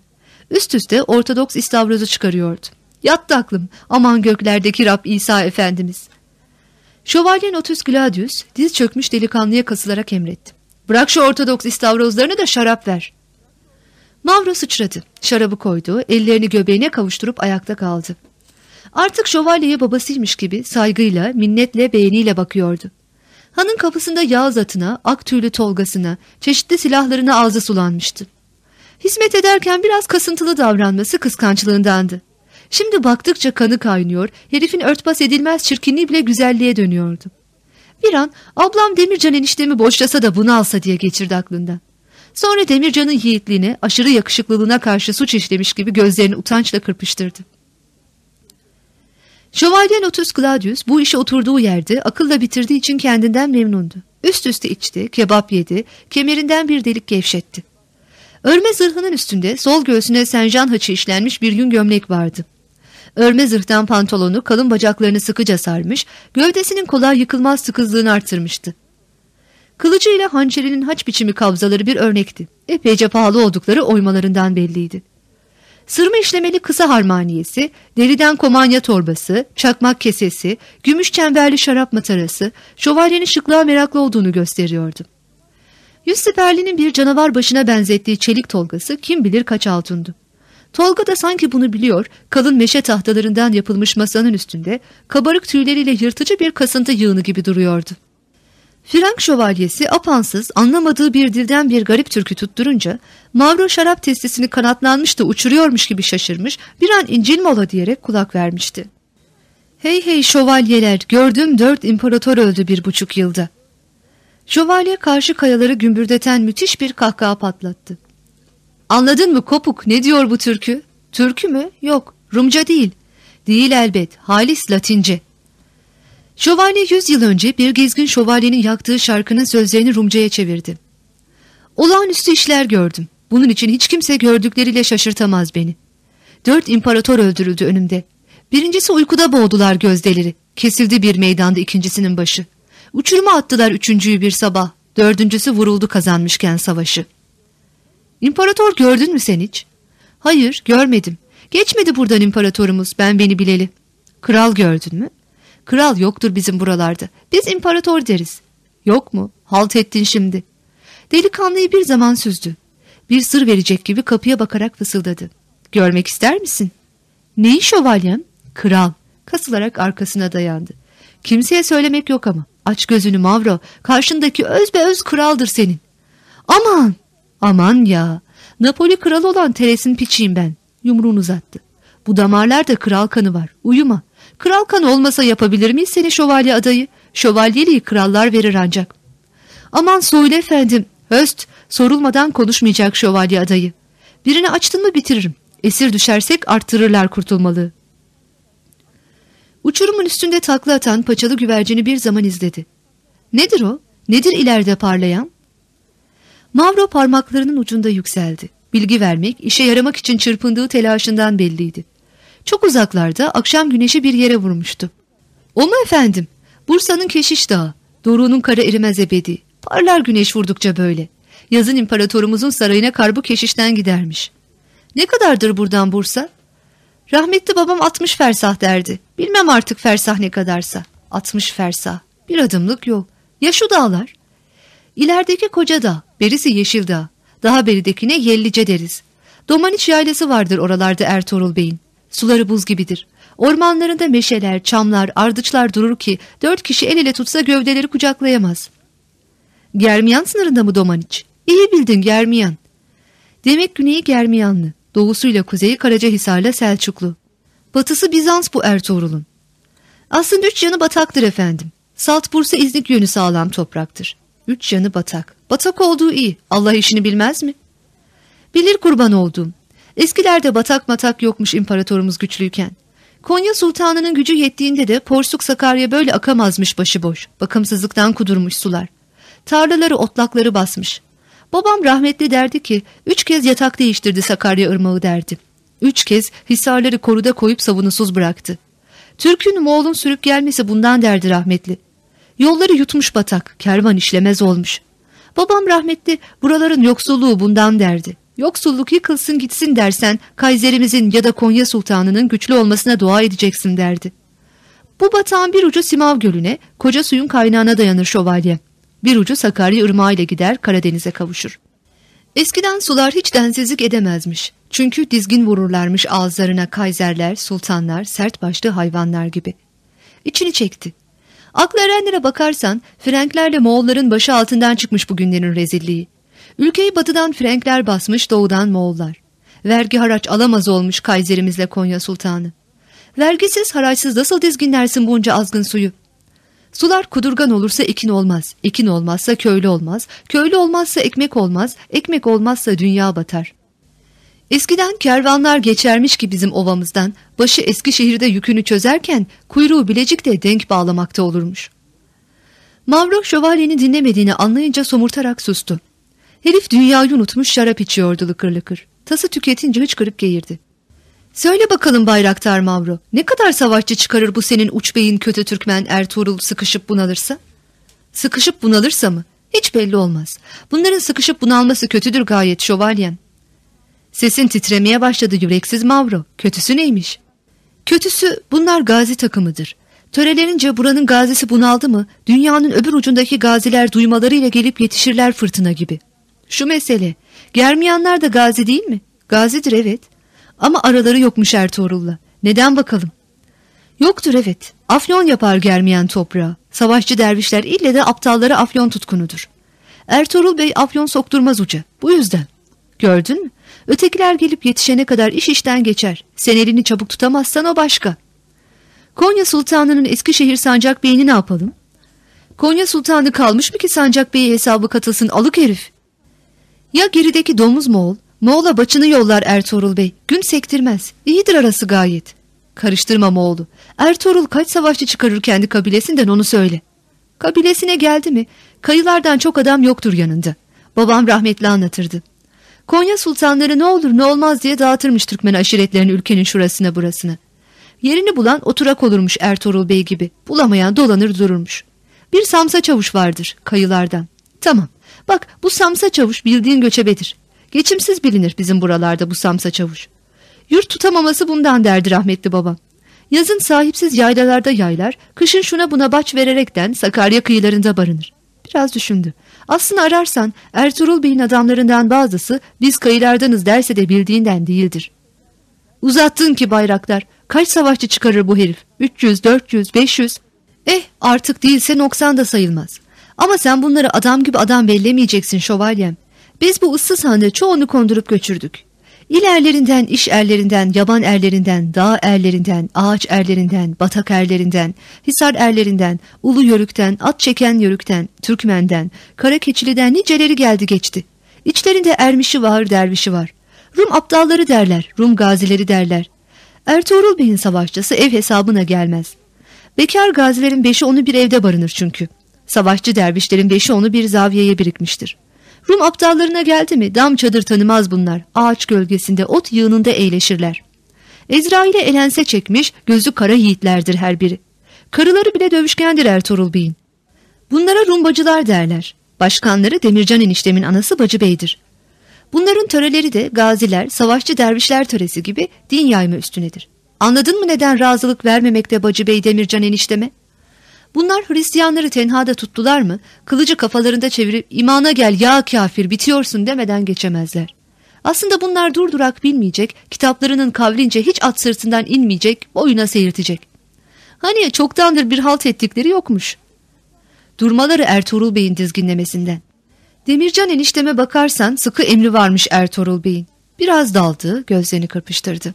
Üst üste Ortodoks istavrozu çıkarıyordu. Yattı aklım. Aman göklerdeki Rab İsa Efendimiz. Şövalye Notus Gladius diz çökmüş delikanlıya kasılarak emretti. Bırak şu Ortodoks istavrozlarını da şarap ver. Mavro sıçradı. Şarabı koydu, ellerini göbeğine kavuşturup ayakta kaldı. Artık şövalyeye babasıymış gibi saygıyla, minnetle, beğeniyle bakıyordu. Hanın kapısında yağız atına, ak tüylü tolgasına, çeşitli silahlarına ağzı sulanmıştı. Hizmet ederken biraz kasıntılı davranması kıskançlığındandı. Şimdi baktıkça kanı kaynıyor, herifin örtbas edilmez çirkinliği bile güzelliğe dönüyordu. Bir an ablam Demircan eniştemi boşlasa da bunu alsa diye geçirdi aklından. Sonra Demircan'ın yiğitliğine, aşırı yakışıklılığına karşı suç işlemiş gibi gözlerini utançla kırpıştırdı. Şövalye Notus Claudius bu işi oturduğu yerde akılla bitirdiği için kendinden memnundu. Üst üste içti, kebap yedi, kemerinden bir delik gevşetti. Örme zırhının üstünde sol göğsüne senjan haçı işlenmiş bir yün gömlek vardı. Örme zırhtan pantolonu kalın bacaklarını sıkıca sarmış, gövdesinin kolay yıkılmaz sıkızlığını artırmıştı. Kılıcıyla hançerinin haç biçimi kabzaları bir örnekti. Epeyce pahalı oldukları oymalarından belliydi. Sırma işlemeli kısa harmaniyesi, deriden komanya torbası, çakmak kesesi, gümüş çemberli şarap matarası, şövalyenin şıklığa meraklı olduğunu gösteriyordu. Yüz siperlinin bir canavar başına benzettiği çelik tolgası kim bilir kaç altundu. Tolga da sanki bunu biliyor, kalın meşe tahtalarından yapılmış masanın üstünde, kabarık tüyleriyle yırtıcı bir kasıntı yığını gibi duruyordu. Frank şövalyesi apansız, anlamadığı bir dilden bir garip türkü tutturunca, Mavro şarap testisini kanatlanmış da uçuruyormuş gibi şaşırmış, bir an incil mola diyerek kulak vermişti. Hey hey şövalyeler, gördüm dört imparator öldü bir buçuk yılda. Şövalye karşı kayaları gümbürdeten müthiş bir kahkaha patlattı. Anladın mı kopuk ne diyor bu türkü? Türkü mü? Yok Rumca değil. Değil elbet halis Latince. Şövalye yüz yıl önce bir gezgin şövalyenin yaktığı şarkının sözlerini Rumca'ya çevirdi. Olağanüstü işler gördüm. Bunun için hiç kimse gördükleriyle şaşırtamaz beni. Dört imparator öldürüldü önümde. Birincisi uykuda boğdular gözdeleri. Kesildi bir meydanda ikincisinin başı. Uçuruma attılar üçüncüyü bir sabah. Dördüncüsü vuruldu kazanmışken savaşı. İmparator gördün mü sen hiç? Hayır görmedim. Geçmedi buradan imparatorumuz ben beni bileli. Kral gördün mü? Kral yoktur bizim buralarda. Biz imparator deriz. Yok mu? Halt ettin şimdi. Delikanlıyı bir zaman süzdü. Bir sır verecek gibi kapıya bakarak fısıldadı. Görmek ister misin? Neyi şövalyem? Kral. Kasılarak arkasına dayandı. Kimseye söylemek yok ama. Aç gözünü Mavro. Karşındaki öz be öz kraldır senin. Aman! Aman ya! Napoli kralı olan Teres'in piçiyim ben. Yumruğunu uzattı. Bu damarlarda kral kanı var. Uyuma. Kral kanı olmasa yapabilir miyiz seni şövalye adayı? Şövalyeliği krallar verir ancak. Aman söyle efendim. Höst sorulmadan konuşmayacak şövalye adayı. Birini açtın mı bitiririm. Esir düşersek arttırırlar kurtulmalığı. Uçurumun üstünde takla atan paçalı güvercini bir zaman izledi. Nedir o? Nedir ileride parlayan? Mavro parmaklarının ucunda yükseldi. Bilgi vermek, işe yaramak için çırpındığı telaşından belliydi. Çok uzaklarda akşam güneşi bir yere vurmuştu. O mu efendim? Bursa'nın Keşiş Dağı. Doruğunun kara erimez ebedi. Parlar güneş vurdukça böyle. Yazın imparatorumuzun sarayına karbu keşişten gidermiş. Ne kadardır buradan Bursa? Rahmetli babam 60 fersah derdi. Bilmem artık fersah ne kadarsa. 60 fersah. Bir adımlık yol. Ya şu dağlar? İlerideki koca dağ, berisi yeşil dağ. Daha beridekine Yellice deriz. Domaniç yaylası vardır oralarda Ertuğrul Bey'in. Suları buz gibidir. Ormanlarında meşeler, çamlar, ardıçlar durur ki dört kişi el ele tutsa gövdeleri kucaklayamaz. Germiyan sınırında mı Domaniç? İyi bildin Germiyan. Demek güneyi Germiyanlı, doğusuyla kuzeyi Karacahisar'la Selçuklu. Batısı Bizans bu Ertuğrul'un. Aslında üç yanı bataktır efendim. Salt Bursa İznik yönü sağlam topraktır. Üç yanı batak. Batak olduğu iyi. Allah işini bilmez mi? Bilir kurban olduğum. Eskilerde batak matak yokmuş imparatorumuz güçlüyken. Konya Sultanı'nın gücü yettiğinde de Porsuk Sakarya böyle akamazmış başıboş. Bakımsızlıktan kudurmuş sular. Tarlaları otlakları basmış. Babam rahmetli derdi ki üç kez yatak değiştirdi Sakarya ırmağı derdi. Üç kez hisarları koruda koyup savunusuz bıraktı. Türk'ün Moğol'un sürüp gelmesi bundan derdi rahmetli. Yolları yutmuş batak, kervan işlemez olmuş. Babam rahmetli buraların yoksulluğu bundan derdi. Yoksulluk yıkılsın gitsin dersen Kaiserimizin ya da Konya Sultanı'nın güçlü olmasına dua edeceksin derdi. Bu batağın bir ucu Simav Gölü'ne, koca suyun kaynağına dayanır şövalye. Bir ucu Sakarya Irmağı ile gider Karadeniz'e kavuşur. Eskiden sular hiç densizlik edemezmiş. Çünkü dizgin vururlarmış ağızlarına kayzerler, sultanlar, sert başlı hayvanlar gibi. İçini çekti. Aklı erenlere bakarsan Frenklerle Moğolların başı altından çıkmış bugünlerin rezilliği. Ülkeyi batıdan Frenkler basmış doğudan Moğollar. Vergi haraç alamaz olmuş Kayzerimizle Konya Sultanı. Vergisiz haraçsız nasıl dizginlersin bunca azgın suyu? Sular kudurgan olursa ekin olmaz, ekin olmazsa köylü olmaz, köylü olmazsa ekmek olmaz, ekmek olmazsa dünya batar. Eskiden kervanlar geçermiş ki bizim ovamızdan, başı Eskişehir'de yükünü çözerken kuyruğu Bilecik'te denk bağlamakta olurmuş. Mavro şövalyenin dinlemediğini anlayınca somurtarak sustu. Herif dünyayı unutmuş şarap içiyordu lıkır lıkır. Tası tüketince hıçkırık geğirdi. Söyle bakalım Bayraktar Mavro, ne kadar savaşçı çıkarır bu senin uç beyin kötü Türkmen Ertuğrul sıkışıp bunalırsa? Sıkışıp bunalırsa mı? Hiç belli olmaz. Bunların sıkışıp bunalması kötüdür gayet şövalyem. Sesin titremeye başladı yüreksiz Mavro. Kötüsü neymiş? Kötüsü bunlar gazi takımıdır. Törelerince buranın gazisi bunaldı mı dünyanın öbür ucundaki gaziler duymalarıyla gelip yetişirler fırtına gibi. Şu mesele Germiyanlar da gazi değil mi? Gazidir evet. Ama araları yokmuş Ertuğrul'la. Neden bakalım? Yoktur evet. Afyon yapar Germiyan toprağı. Savaşçı dervişler ille de aptalları afyon tutkunudur. Ertuğrul Bey afyon sokturmaz uca. Bu yüzden. Gördün mü? Ötekiler gelip yetişene kadar iş işten geçer. Sen elini çabuk tutamazsan o başka. Konya Sultanı'nın Eskişehir Sancak Bey'ini ne yapalım? Konya Sultanı kalmış mı ki Sancak Bey'i hesabı katılsın alık herif? Ya gerideki domuz Moğol, Moğol'a başını yollar Ertuğrul Bey. Gün sektirmez. İyidir arası gayet. Karıştırma Moğol'u. Ertuğrul kaç savaşçı çıkarır kendi kabilesinden onu söyle. Kabilesine geldi mi? Kayılardan çok adam yoktur yanında. Babam rahmetli anlatırdı. Konya sultanları ne olur ne olmaz diye dağıtırmış Türkmen aşiretlerini ülkenin şurasına burasına. Yerini bulan oturak olurmuş Ertuğrul Bey gibi. Bulamayan dolanır dururmuş. Bir samsa çavuş vardır kayılardan. Tamam. Bak bu samsa çavuş bildiğin göçebedir. Geçimsiz bilinir bizim buralarda bu samsa çavuş. Yurt tutamaması bundan derdi rahmetli babam. Yazın sahipsiz yaylalarda yaylar, kışın şuna buna baç vererekten Sakarya kıyılarında barınır. Biraz düşündü. Aslında ararsan Ertuğrul Bey'in adamlarından bazısı biz kayılardanız derse de bildiğinden değildir. Uzattın ki bayraklar. Kaç savaşçı çıkarır bu herif? 300, 400, 500. Eh artık değilse noksan da sayılmaz. Ama sen bunları adam gibi adam bellemeyeceksin şövalyem. Biz bu ıssız handa çoğunu kondurup göçürdük. İlerlerinden, iş erlerinden, yaban erlerinden, dağ erlerinden, ağaç erlerinden, batak erlerinden, hisar erlerinden, ulu yörükten, at çeken yörükten, Türkmenden, kara keçiliden niceleri geldi geçti. İçlerinde ermişi var, dervişi var. Rum aptalları derler, Rum gazileri derler. Ertuğrul Bey'in savaşçısı ev hesabına gelmez. Bekar gazilerin beşi onu bir evde barınır çünkü. Savaşçı dervişlerin beşi onu bir zaviyeye birikmiştir. Rum aptallarına geldi mi dam çadır tanımaz bunlar. Ağaç gölgesinde ot yığınında eğleşirler. Ezrail'e elense çekmiş gözü kara yiğitlerdir her biri. Karıları bile dövüşkendir Ertuğrul Bey'in. Bunlara Rumbacılar derler. Başkanları Demircan eniştemin anası Bacı Bey'dir. Bunların töreleri de gaziler, savaşçı dervişler töresi gibi din yayma üstünedir. Anladın mı neden razılık vermemekte Bacı Bey Demircan enişteme? Bunlar Hristiyanları tenhada tuttular mı, kılıcı kafalarında çevirip imana gel ya kafir bitiyorsun demeden geçemezler. Aslında bunlar durdurak bilmeyecek, kitaplarının kavlince hiç at sırtından inmeyecek, boyuna seyirtecek. Hani çoktandır bir halt ettikleri yokmuş. Durmaları Ertuğrul Bey'in dizginlemesinden. Demircan enişteme bakarsan sıkı emri varmış Ertuğrul Bey'in. Biraz daldı, gözlerini kırpıştırdı.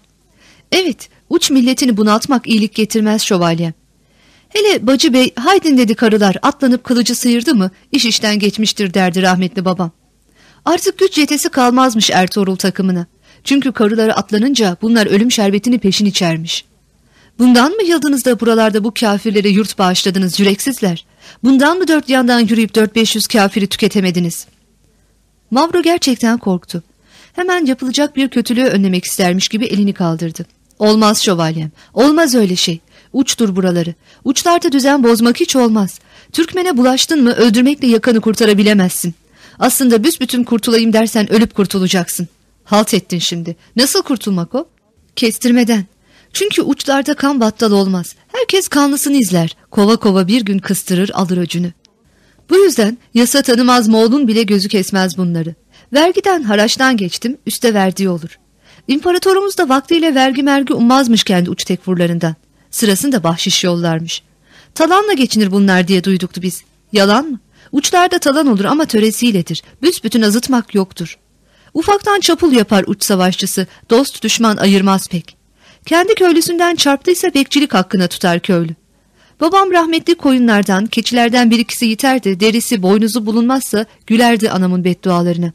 Evet, uç milletini bunaltmak iyilik getirmez şövalyem. Hele Bacı Bey haydin dedi karılar atlanıp kılıcı sıyırdı mı iş işten geçmiştir derdi rahmetli babam. Artık güç yetesi kalmazmış Ertuğrul takımına. Çünkü karıları atlanınca bunlar ölüm şerbetini peşin içermiş. Bundan mı yıldınız da buralarda bu kafirlere yurt bağışladınız yüreksizler? Bundan mı dört yandan yürüyüp dört beş yüz kafiri tüketemediniz? Mavro gerçekten korktu. Hemen yapılacak bir kötülüğü önlemek istermiş gibi elini kaldırdı. Olmaz şövalyem, olmaz öyle şey. Uçtur buraları. Uçlarda düzen bozmak hiç olmaz. Türkmene bulaştın mı öldürmekle yakanı kurtarabilemezsin. Aslında büsbütün kurtulayım dersen ölüp kurtulacaksın. Halt ettin şimdi. Nasıl kurtulmak o? Kestirmeden. Çünkü uçlarda kan battal olmaz. Herkes kanlısını izler. Kova kova bir gün kıstırır alır öcünü. Bu yüzden yasa tanımaz Moğol'un bile gözü kesmez bunları. Vergiden haraçtan geçtim üste verdiği olur. İmparatorumuz da vaktiyle vergi mergi ummazmış kendi uç tekfurlarından. Sırasında bahşiş yollarmış. Talanla geçinir bunlar diye duyduktu biz. Yalan mı? Uçlarda talan olur ama töresiyledir. Büsbütün azıtmak yoktur. Ufaktan çapul yapar uç savaşçısı. Dost düşman ayırmaz pek. Kendi köylüsünden çarptıysa bekçilik hakkına tutar köylü. Babam rahmetli koyunlardan, keçilerden bir ikisi yiterdi, derisi, boynuzu bulunmazsa gülerdi anamın beddualarına.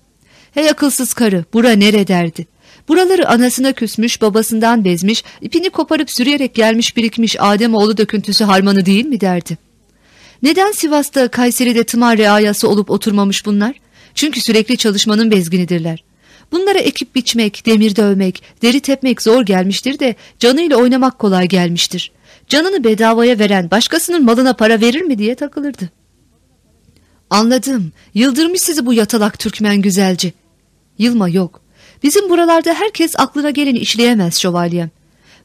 Hey akılsız karı, bura nere derdi. Buraları anasına küsmüş, babasından bezmiş, ipini koparıp sürüyerek gelmiş birikmiş Ademoğlu döküntüsü harmanı değil mi derdi. Neden Sivas'ta, Kayseri'de tımar reayası olup oturmamış bunlar? Çünkü sürekli çalışmanın bezginidirler. Bunlara ekip biçmek, demir dövmek, deri tepmek zor gelmiştir de canıyla oynamak kolay gelmiştir. Canını bedavaya veren başkasının malına para verir mi diye takılırdı. Anladım. Yıldırmış sizi bu yatalak Türkmen güzelce. Yılma yok. Bizim buralarda herkes aklına geleni işleyemez şövalyem.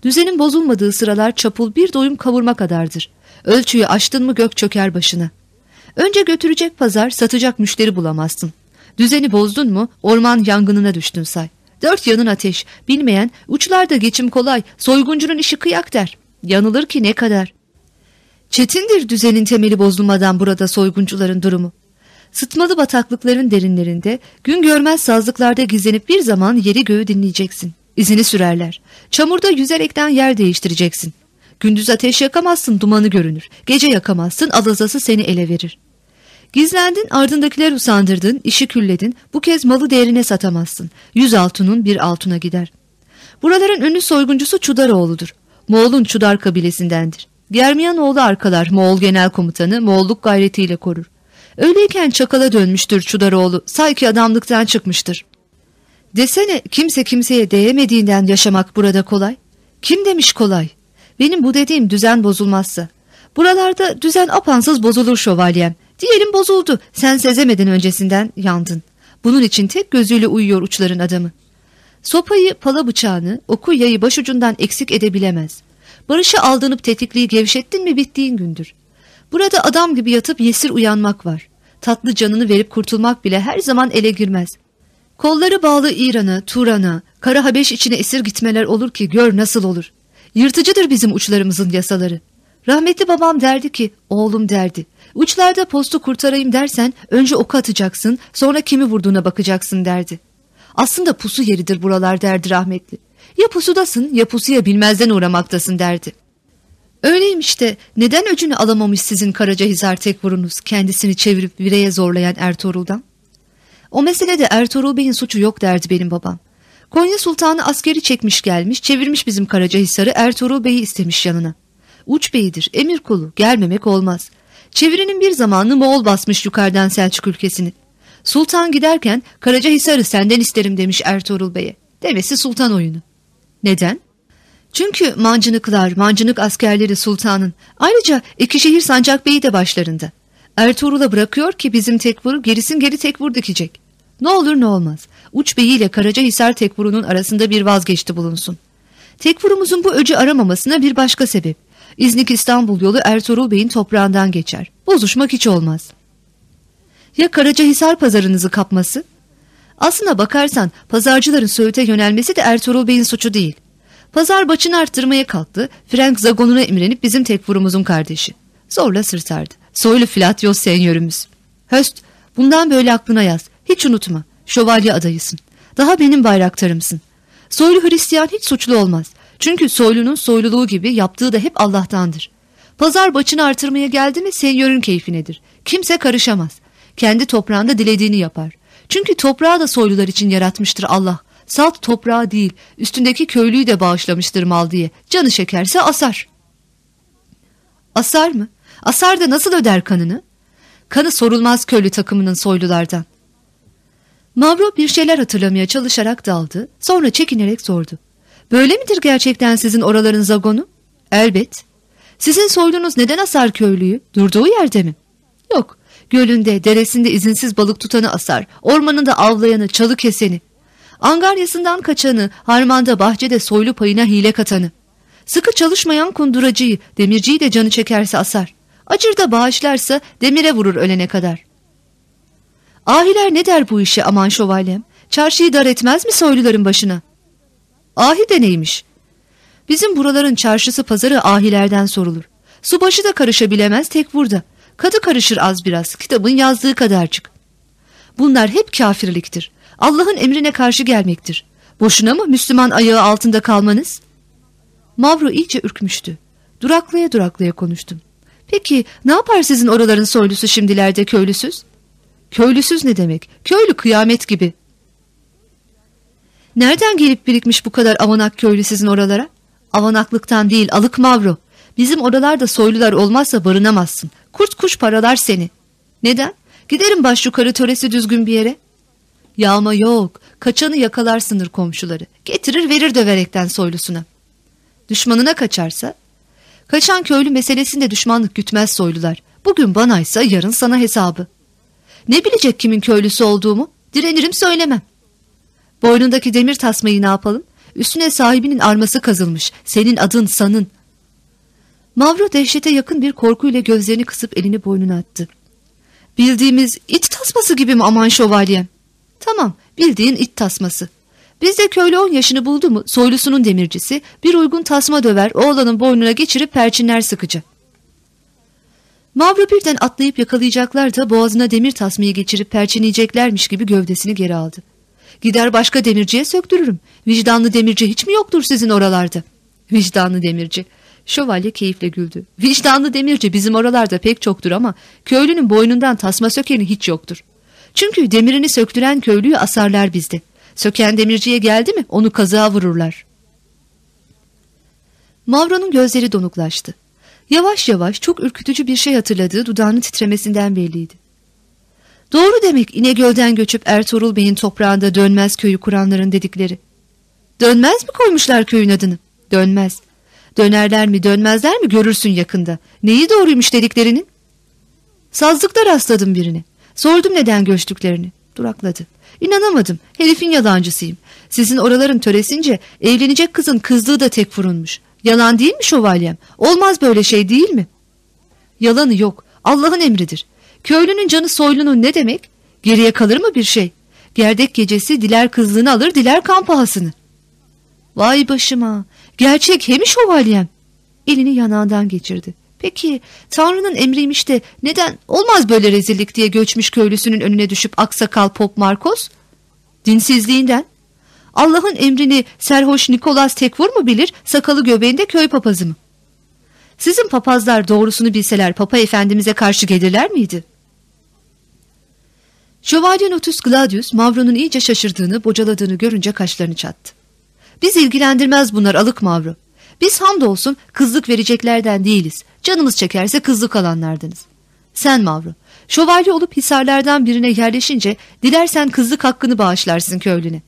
Düzenin bozulmadığı sıralar çapul bir doyum kavurma kadardır. Ölçüyü aştın mı gök çöker başına. Önce götürecek pazar satacak müşteri bulamazsın. Düzeni bozdun mu orman yangınına düştün say. Dört yanın ateş, bilmeyen uçlarda geçim kolay, soyguncunun işi kıyak der. Yanılır ki ne kadar. Çetindir düzenin temeli bozulmadan burada soyguncuların durumu. Sıtmalı bataklıkların derinlerinde, gün görmez sazlıklarda gizlenip bir zaman yeri göğü dinleyeceksin. İzini sürerler. Çamurda yüzerekten yer değiştireceksin. Gündüz ateş yakamazsın dumanı görünür. Gece yakamazsın alazası seni ele verir. Gizlendin ardındakiler usandırdın, işi külledin, bu kez malı değerine satamazsın. Yüz altının bir altına gider. Buraların ünlü soyguncusu Çudaroğlu'dur. Moğol'un Çudar kabilesindendir. Germiyanoğlu arkalar Moğol genel komutanı Moğolluk gayretiyle korur. Öyleyken çakala dönmüştür Çudaroğlu, sanki adamlıktan çıkmıştır. Desene kimse kimseye değemediğinden yaşamak burada kolay. Kim demiş kolay? Benim bu dediğim düzen bozulmazsa. Buralarda düzen apansız bozulur şövalyem. Diyelim bozuldu. Sen sezemedin öncesinden yandın. Bunun için tek gözüyle uyuyor uçların adamı. Sopayı, pala bıçağını, oku yayı başucundan eksik edebilemez. Barış'a aldanıp tetikliği gevşettin mi bittiğin gündür. Burada adam gibi yatıp yesir uyanmak var. Tatlı canını verip kurtulmak bile her zaman ele girmez. Kolları bağlı İran'a, Turan'a, Kara Habeş içine esir gitmeler olur ki gör nasıl olur. Yırtıcıdır bizim uçlarımızın yasaları. Rahmetli babam derdi ki, oğlum derdi. Uçlarda postu kurtarayım dersen önce oku atacaksın, sonra kimi vurduğuna bakacaksın derdi. Aslında pusu yeridir buralar derdi rahmetli. Ya pusudasın ya pusuya bilmezden uğramaktasın derdi. Öyleymiş de neden öcünü alamamış sizin Karacahisar tekvurunuz kendisini çevirip vireye zorlayan Ertuğrul'dan? O meselede Ertuğrul Bey'in suçu yok derdi benim babam. Konya Sultanı askeri çekmiş gelmiş çevirmiş bizim Karacahisar'ı Ertuğrul Bey'i istemiş yanına. Uç beyidir emir kulu gelmemek olmaz. Çevirinin bir zamanı Moğol basmış yukarıdan Selçuk ülkesini. Sultan giderken Karacahisar'ı senden isterim demiş Ertuğrul Bey'e. Demesi sultan oyunu. Neden? Çünkü mancınıklar, mancınık askerleri sultanın. Ayrıca Ekişehir Sancak Bey'i de başlarında. Ertuğrul'a bırakıyor ki bizim tekfur gerisin geri tekfur dikecek. Ne olur ne olmaz. Uç ile Karacahisar tekfurunun arasında bir vazgeçti bulunsun. Tekfurumuzun bu öcü aramamasına bir başka sebep. İznik İstanbul yolu Ertuğrul Bey'in toprağından geçer. Bozuşmak hiç olmaz. Ya Karacahisar pazarınızı kapması? Aslına bakarsan pazarcıların Söğüt'e yönelmesi de Ertuğrul Bey'in suçu değil. Pazar başını arttırmaya kalktı. Frank zagonuna imrenip bizim tekfurumuzun kardeşi. Zorla sırtardı. Soylu Filatyos senyörümüz. Höst, bundan böyle aklına yaz. Hiç unutma. Şövalye adayısın. Daha benim bayraktarımsın. Soylu Hristiyan hiç suçlu olmaz. Çünkü soylunun soyluluğu gibi yaptığı da hep Allah'tandır. Pazar başını artırmaya geldi mi senyörün keyfinedir. Kimse karışamaz. Kendi toprağında dilediğini yapar. Çünkü toprağı da soylular için yaratmıştır Allah. Salt toprağı değil, üstündeki köylüyü de bağışlamıştır mal diye. Canı şekerse asar. Asar mı? Asar da nasıl öder kanını? Kanı sorulmaz köylü takımının soylulardan. Mavro bir şeyler hatırlamaya çalışarak daldı, sonra çekinerek sordu. Böyle midir gerçekten sizin oraların zagonu? Elbet. Sizin soylunuz neden asar köylüyü? Durduğu yerde mi? Yok. Gölünde, deresinde izinsiz balık tutanı asar. Ormanında avlayanı, çalı keseni. Angaryasından kaçanı, harmanda bahçede soylu payına hile katanı. Sıkı çalışmayan kunduracıyı, demirciyi de canı çekerse asar. Acır da bağışlarsa demire vurur ölene kadar. Ahiler ne der bu işe aman şövalyem? Çarşıyı dar etmez mi soyluların başına? Ahi de neymiş? Bizim buraların çarşısı pazarı ahilerden sorulur. Subaşı da karışabilemez tek burada. Kadı karışır az biraz kitabın yazdığı kadarcık. Bunlar hep kafirliktir. Allah'ın emrine karşı gelmektir. Boşuna mı Müslüman ayağı altında kalmanız? Mavro iyice ürkmüştü. Duraklaya duraklaya konuştum. Peki ne yapar sizin oraların soylusu şimdilerde köylüsüz? Köylüsüz ne demek? Köylü kıyamet gibi. Nereden gelip birikmiş bu kadar avanak köylü sizin oralara? Avanaklıktan değil alık mavro. Bizim oralarda soylular olmazsa barınamazsın. Kurt kuş paralar seni. Neden? Giderim baş yukarı töresi düzgün bir yere. Yağma yok. Kaçanı yakalar sınır komşuları. Getirir verir döverekten soylusuna. Düşmanına kaçarsa? Kaçan köylü meselesinde düşmanlık gütmez soylular. Bugün banaysa yarın sana hesabı. Ne bilecek kimin köylüsü olduğumu? Direnirim söylemem. Boynundaki demir tasmayı ne yapalım? Üstüne sahibinin arması kazılmış. Senin adın sanın. Mavro dehşete yakın bir korkuyla gözlerini kısıp elini boynuna attı. Bildiğimiz it tasması gibi mi aman şövalyem? Tamam bildiğin it tasması. Bizde köylü on yaşını buldu mu soylusunun demircisi bir uygun tasma döver oğlanın boynuna geçirip perçinler sıkıcı. Mavro birden atlayıp yakalayacaklar da boğazına demir tasmayı geçirip perçinleyeceklermiş gibi gövdesini geri aldı. Gider başka demirciye söktürürüm. Vicdanlı demirci hiç mi yoktur sizin oralarda? Vicdanlı demirci. Şövalye keyifle güldü. Vicdanlı demirci bizim oralarda pek çoktur ama köylünün boynundan tasma sökeni hiç yoktur. Çünkü demirini söktüren köylüyü asarlar bizde. Söken demirciye geldi mi onu kazığa vururlar. Mavro'nun gözleri donuklaştı. Yavaş yavaş çok ürkütücü bir şey hatırladığı dudağının titremesinden belliydi. Doğru demek İnegöl'den göçüp Ertuğrul Bey'in toprağında dönmez köyü kuranların dedikleri. Dönmez mi koymuşlar köyün adını? Dönmez. Dönerler mi dönmezler mi görürsün yakında. Neyi doğruymuş dediklerinin? Sazlıkta rastladım birini. Sordum neden göçtüklerini. Durakladı. İnanamadım. Herifin yalancısıyım. Sizin oraların töresince evlenecek kızın kızlığı da tek vurunmuş. Yalan değil mi şövalyem? Olmaz böyle şey değil mi? Yalanı yok. Allah'ın emridir. Köylünün canı soylunun ne demek? Geriye kalır mı bir şey? Gerdek gecesi diler kızlığını alır diler kan pahasını. Vay başıma. Gerçek hem şövalyem. Elini yanağından geçirdi. Peki Tanrı'nın emriymiş de neden olmaz böyle rezillik diye göçmüş köylüsünün önüne düşüp aksakal Pop Marcos? Dinsizliğinden. Allah'ın emrini serhoş Nikolas Tekvur mu bilir sakalı göbeğinde köy papazı mı? Sizin papazlar doğrusunu bilseler papa efendimize karşı gelirler miydi? Şövalye Notus Gladius Mavro'nun iyice şaşırdığını bocaladığını görünce kaşlarını çattı. Biz ilgilendirmez bunlar alık Mavro. Biz hamdolsun kızlık vereceklerden değiliz. Canımız çekerse kızlık alanlardanız. Sen Mavro, şövalye olup hisarlardan birine yerleşince dilersen kızlık hakkını bağışlarsın köylüne.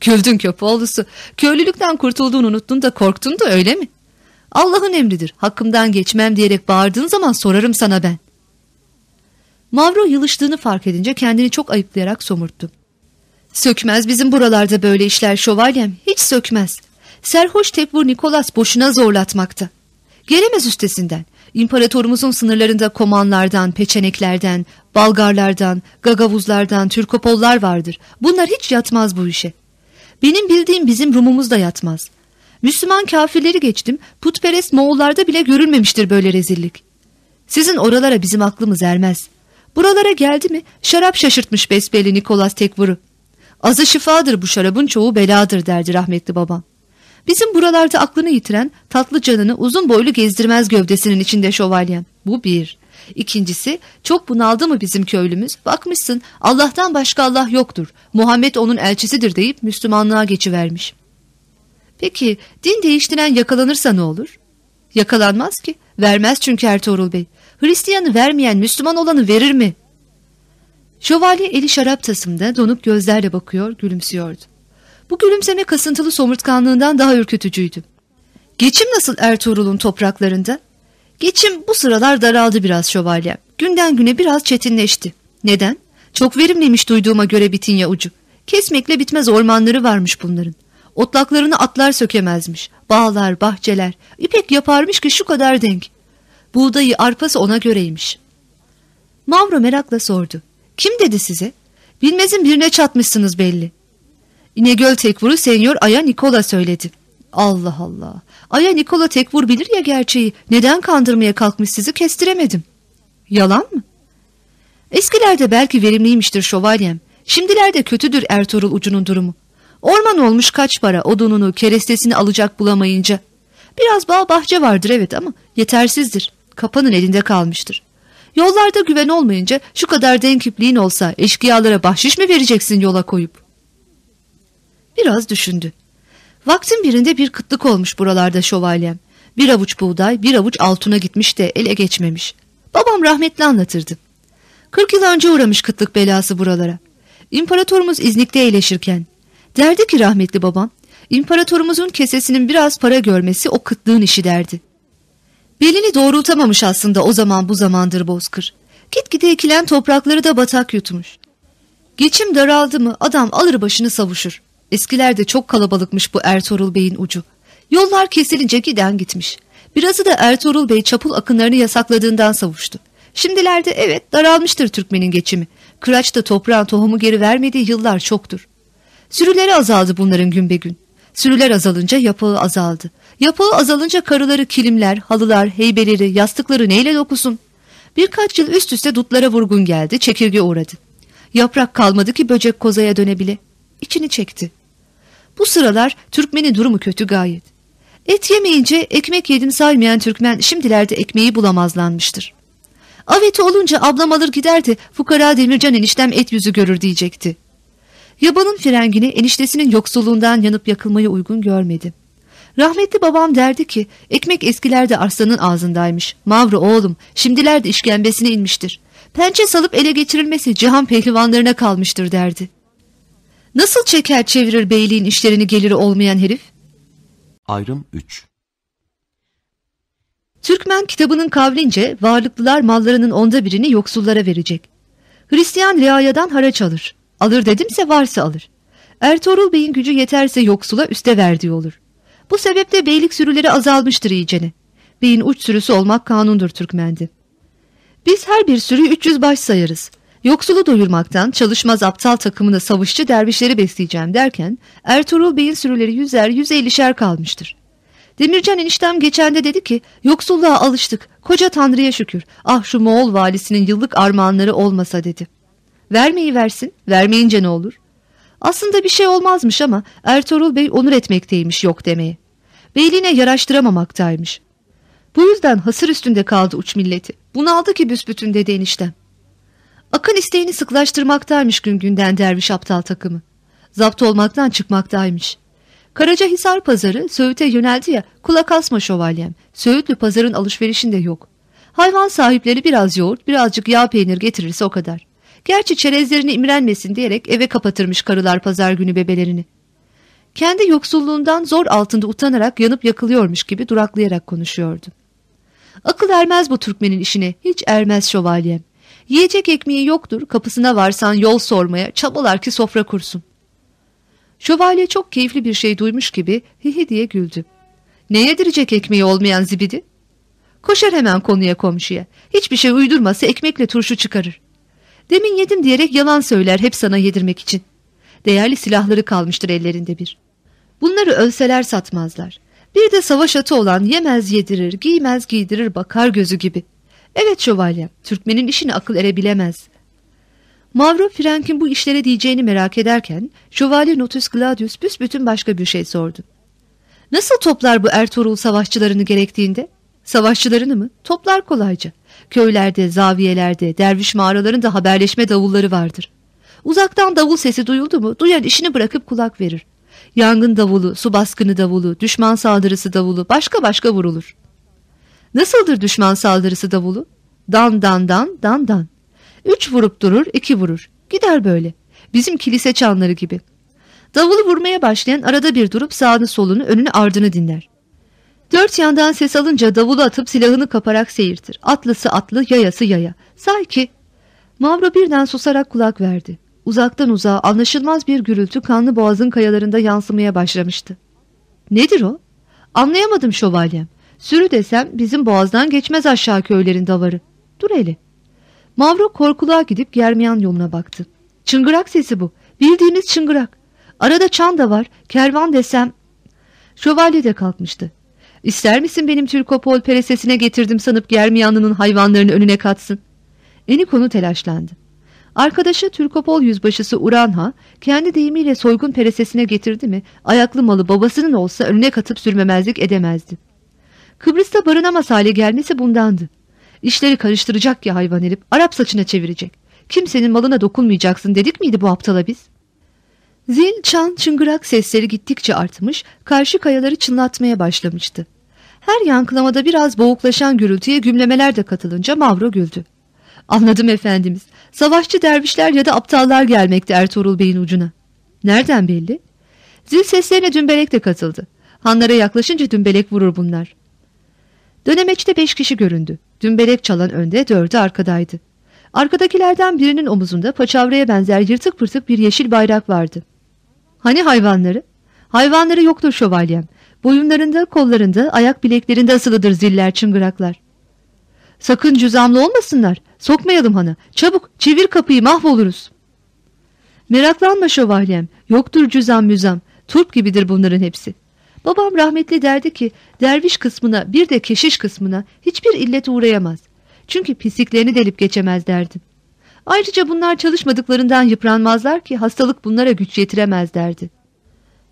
Güldün köpoğlusu. Köylülükten kurtulduğunu unuttun da korktun da öyle mi? Allah'ın emridir. Hakkımdan geçmem diyerek bağırdığın zaman sorarım sana ben. Mavro yılıştığını fark edince kendini çok ayıplayarak somurttu. Sökmez bizim buralarda böyle işler şövalyem. Hiç sökmez. Serhoş Tepvur Nikolas boşuna zorlatmakta. Gelemez üstesinden. İmparatorumuzun sınırlarında komanlardan, peçeneklerden, balgarlardan, gagavuzlardan, türkopollar vardır. Bunlar hiç yatmaz bu işe. Benim bildiğim bizim Rumumuz da yatmaz. Müslüman kafirleri geçtim, putperest Moğollarda bile görülmemiştir böyle rezillik. Sizin oralara bizim aklımız ermez. Buralara geldi mi şarap şaşırtmış besbelli Nikolas Tekvur'u. Azı şifadır bu şarabın çoğu beladır derdi rahmetli babam. Bizim buralarda aklını yitiren tatlı canını uzun boylu gezdirmez gövdesinin içinde şövalyen. Bu bir. İkincisi çok bunaldı mı bizim köylümüz? Bakmışsın Allah'tan başka Allah yoktur. Muhammed onun elçisidir deyip Müslümanlığa geçivermiş. Peki din değiştiren yakalanırsa ne olur? Yakalanmaz ki. Vermez çünkü Ertuğrul Bey. Hristiyanı vermeyen Müslüman olanı verir mi? Şövalye eli şarap tasımda donuk gözlerle bakıyor, gülümsüyordu. Bu gülümseme kasıntılı somurtkanlığından daha ürkütücüydü. Geçim nasıl Ertuğrul'un topraklarında? Geçim bu sıralar daraldı biraz şövalye. Günden güne biraz çetinleşti. Neden? Çok verimliymiş duyduğuma göre Bitinya ucu. Kesmekle bitmez ormanları varmış bunların. Otlaklarını atlar sökemezmiş. Bağlar, bahçeler. İpek yaparmış ki şu kadar denk. Buğdayı, arpası ona göreymiş. Mavro merakla sordu. Kim dedi size? Bilmezin birine çatmışsınız belli. İnegöl Tekvur'u Senyor Aya Nikola söyledi. Allah Allah. Aya Nikola Tekvur bilir ya gerçeği. Neden kandırmaya kalkmış sizi kestiremedim. Yalan mı? Eskilerde belki verimliymiştir şövalyem. Şimdilerde kötüdür Ertuğrul ucunun durumu. Orman olmuş kaç para odununu kerestesini alacak bulamayınca. Biraz bağ bahçe vardır evet ama yetersizdir. Kapanın elinde kalmıştır. Yollarda güven olmayınca şu kadar denk ipliğin olsa eşkıyalara bahşiş mi vereceksin yola koyup? Biraz düşündü. Vaktin birinde bir kıtlık olmuş buralarda şövalyem. Bir avuç buğday, bir avuç altına gitmiş de ele geçmemiş. Babam rahmetli anlatırdı. Kırk yıl önce uğramış kıtlık belası buralara. İmparatorumuz İznik'te iyileşirken. Derdi ki rahmetli babam, imparatorumuzun kesesinin biraz para görmesi o kıtlığın işi derdi. Belini doğrultamamış aslında o zaman bu zamandır bozkır. Gitgide ekilen toprakları da batak yutmuş. Geçim daraldı mı adam alır başını savuşur. Eskilerde çok kalabalıkmış bu Ertuğrul Bey'in ucu. Yollar kesilince giden gitmiş. Birazı da Ertuğrul Bey çapul akınlarını yasakladığından savuştu. Şimdilerde evet daralmıştır Türkmenin geçimi. Kıraçta toprağın tohumu geri vermediği yıllar çoktur. Sürüleri azaldı bunların gün be gün. Sürüler azalınca yapağı azaldı. Yapağı azalınca karıları kilimler, halılar, heybeleri, yastıkları neyle dokusun? Birkaç yıl üst üste dutlara vurgun geldi, çekirge uğradı. Yaprak kalmadı ki böcek kozaya dönebile. İçini çekti. Bu sıralar Türkmenin durumu kötü gayet. Et yemeyince ekmek yedim saymayan Türkmen şimdilerde ekmeği bulamazlanmıştır. Aveti olunca ablam alır giderdi fukara Demircan eniştem et yüzü görür diyecekti. Yabanın frengini eniştesinin yoksulluğundan yanıp yakılmayı uygun görmedi. Rahmetli babam derdi ki ekmek eskilerde arslanın ağzındaymış. Mavru oğlum şimdilerde işkembesine inmiştir. Pençe salıp ele geçirilmesi cihan pehlivanlarına kalmıştır derdi. Nasıl çeker çevirir beyliğin işlerini geliri olmayan herif? Ayrım 3 Türkmen kitabının kavlince varlıklılar mallarının onda birini yoksullara verecek. Hristiyan riayadan haraç alır. Alır dedimse varsa alır. Ertuğrul Bey'in gücü yeterse yoksula üste verdiği olur. Bu sebeple beylik sürüleri azalmıştır iyicene. Beyin uç sürüsü olmak kanundur Türkmendi. Biz her bir sürüyü 300 baş sayarız. Yoksulu doyurmaktan çalışmaz aptal takımına savaşçı dervişleri besleyeceğim derken Ertuğrul Bey'in sürüleri yüzer yüz ellişer kalmıştır. Demircan eniştem geçende dedi ki yoksulluğa alıştık koca tanrıya şükür ah şu Moğol valisinin yıllık armağanları olmasa dedi. Vermeyi versin vermeyince ne olur? Aslında bir şey olmazmış ama Ertuğrul Bey onur etmekteymiş yok demeye. Beyliğine yaraştıramaktaymış. Bu yüzden hasır üstünde kaldı uç milleti. Bunaldı ki büsbütün dedi eniştem. Akın isteğini sıklaştırmaktaymış gün günden derviş aptal takımı. Zapt olmaktan çıkmaktaymış. Karaca Hisar pazarı Söğüt'e yöneldi ya kulak asma şövalyem. Söğütlü pazarın alışverişinde yok. Hayvan sahipleri biraz yoğurt birazcık yağ peynir getirirse o kadar. Gerçi çerezlerini imrenmesin diyerek eve kapatırmış karılar pazar günü bebelerini. Kendi yoksulluğundan zor altında utanarak yanıp yakılıyormuş gibi duraklayarak konuşuyordu. Akıl ermez bu Türkmenin işine, hiç ermez şövalyem. Yiyecek ekmeği yoktur, kapısına varsan yol sormaya, çabalar ki sofra kursun. Şövalye çok keyifli bir şey duymuş gibi hihi diye güldü. Ne yedirecek ekmeği olmayan zibidi? Koşar hemen konuya komşuya. Hiçbir şey uydurmasa ekmekle turşu çıkarır. Demin yedim diyerek yalan söyler hep sana yedirmek için. Değerli silahları kalmıştır ellerinde bir. Bunları ölseler satmazlar. Bir de savaş atı olan yemez yedirir, giymez giydirir bakar gözü gibi. Evet şövalyem, Türkmenin işini akıl erebilemez. Mavro Frank'in bu işlere diyeceğini merak ederken Şövalye Notus Gladius büsbütün başka bir şey sordu. Nasıl toplar bu Ertuğrul savaşçılarını gerektiğinde? Savaşçılarını mı? Toplar kolayca. Köylerde, zaviyelerde, derviş mağaralarında haberleşme davulları vardır. Uzaktan davul sesi duyuldu mu duyan işini bırakıp kulak verir. Yangın davulu, su baskını davulu, düşman saldırısı davulu başka başka vurulur. Nasıldır düşman saldırısı davulu? Dan dan dan dan dan. Üç vurup durur, iki vurur. Gider böyle. Bizim kilise çanları gibi. Davulu vurmaya başlayan arada bir durup sağını solunu önünü ardını dinler. Dört yandan ses alınca davulu atıp silahını kaparak seyirtir. Atlısı atlı, yayası yaya. Sanki Mavro birden susarak kulak verdi. Uzaktan uzağa anlaşılmaz bir gürültü kanlı boğazın kayalarında yansımaya başlamıştı. Nedir o? Anlayamadım şövalyem. Sürü desem bizim boğazdan geçmez aşağı köylerin davarı. Dur hele. Mavro korkuluğa gidip Germiyan yoluna baktı. Çıngırak sesi bu. Bildiğiniz çıngırak. Arada çan da var. Kervan desem. Şövalye de kalkmıştı. İster misin benim Türkopol peresesine getirdim sanıp Germiyanlı'nın hayvanlarını önüne katsın? Enikonu telaşlandı. Arkadaşı Türkopol yüzbaşısı Uranha kendi deyimiyle soygun peresesine getirdi mi ayaklı malı babasının olsa önüne katıp sürmemezlik edemezdi. Kıbrıs'ta barınamaz hale gelmesi bundandı. İşleri karıştıracak ya hayvan herif Arap saçına çevirecek. Kimsenin malına dokunmayacaksın dedik miydi bu aptala biz? Zil, çan, çıngırak sesleri gittikçe artmış, karşı kayaları çınlatmaya başlamıştı. Her yankılamada biraz boğuklaşan gürültüye gümlemeler de katılınca Mavro güldü. Anladım efendimiz. Savaşçı dervişler ya da aptallar gelmekte Ertuğrul Bey'in ucuna. Nereden belli? Zil seslerine dümbelek de katıldı. Hanlara yaklaşınca dümbelek vurur bunlar. Dönemeçte beş kişi göründü. Dümbelek çalan önde, dördü arkadaydı. Arkadakilerden birinin omuzunda paçavraya benzer yırtık pırtık bir yeşil bayrak vardı. Hani hayvanları? Hayvanları yoktur şövalyem. Boyunlarında, kollarında, ayak bileklerinde asılıdır ziller, çıngıraklar. Sakın cüzamlı olmasınlar. Sokmayalım hanı. Çabuk çevir kapıyı mahvoluruz. Meraklanma şövalyem. Yoktur cüzam müzam. Turp gibidir bunların hepsi. Babam rahmetli derdi ki derviş kısmına bir de keşiş kısmına hiçbir illet uğrayamaz. Çünkü pisliklerini delip geçemez derdim. Ayrıca bunlar çalışmadıklarından yıpranmazlar ki hastalık bunlara güç yetiremez derdi.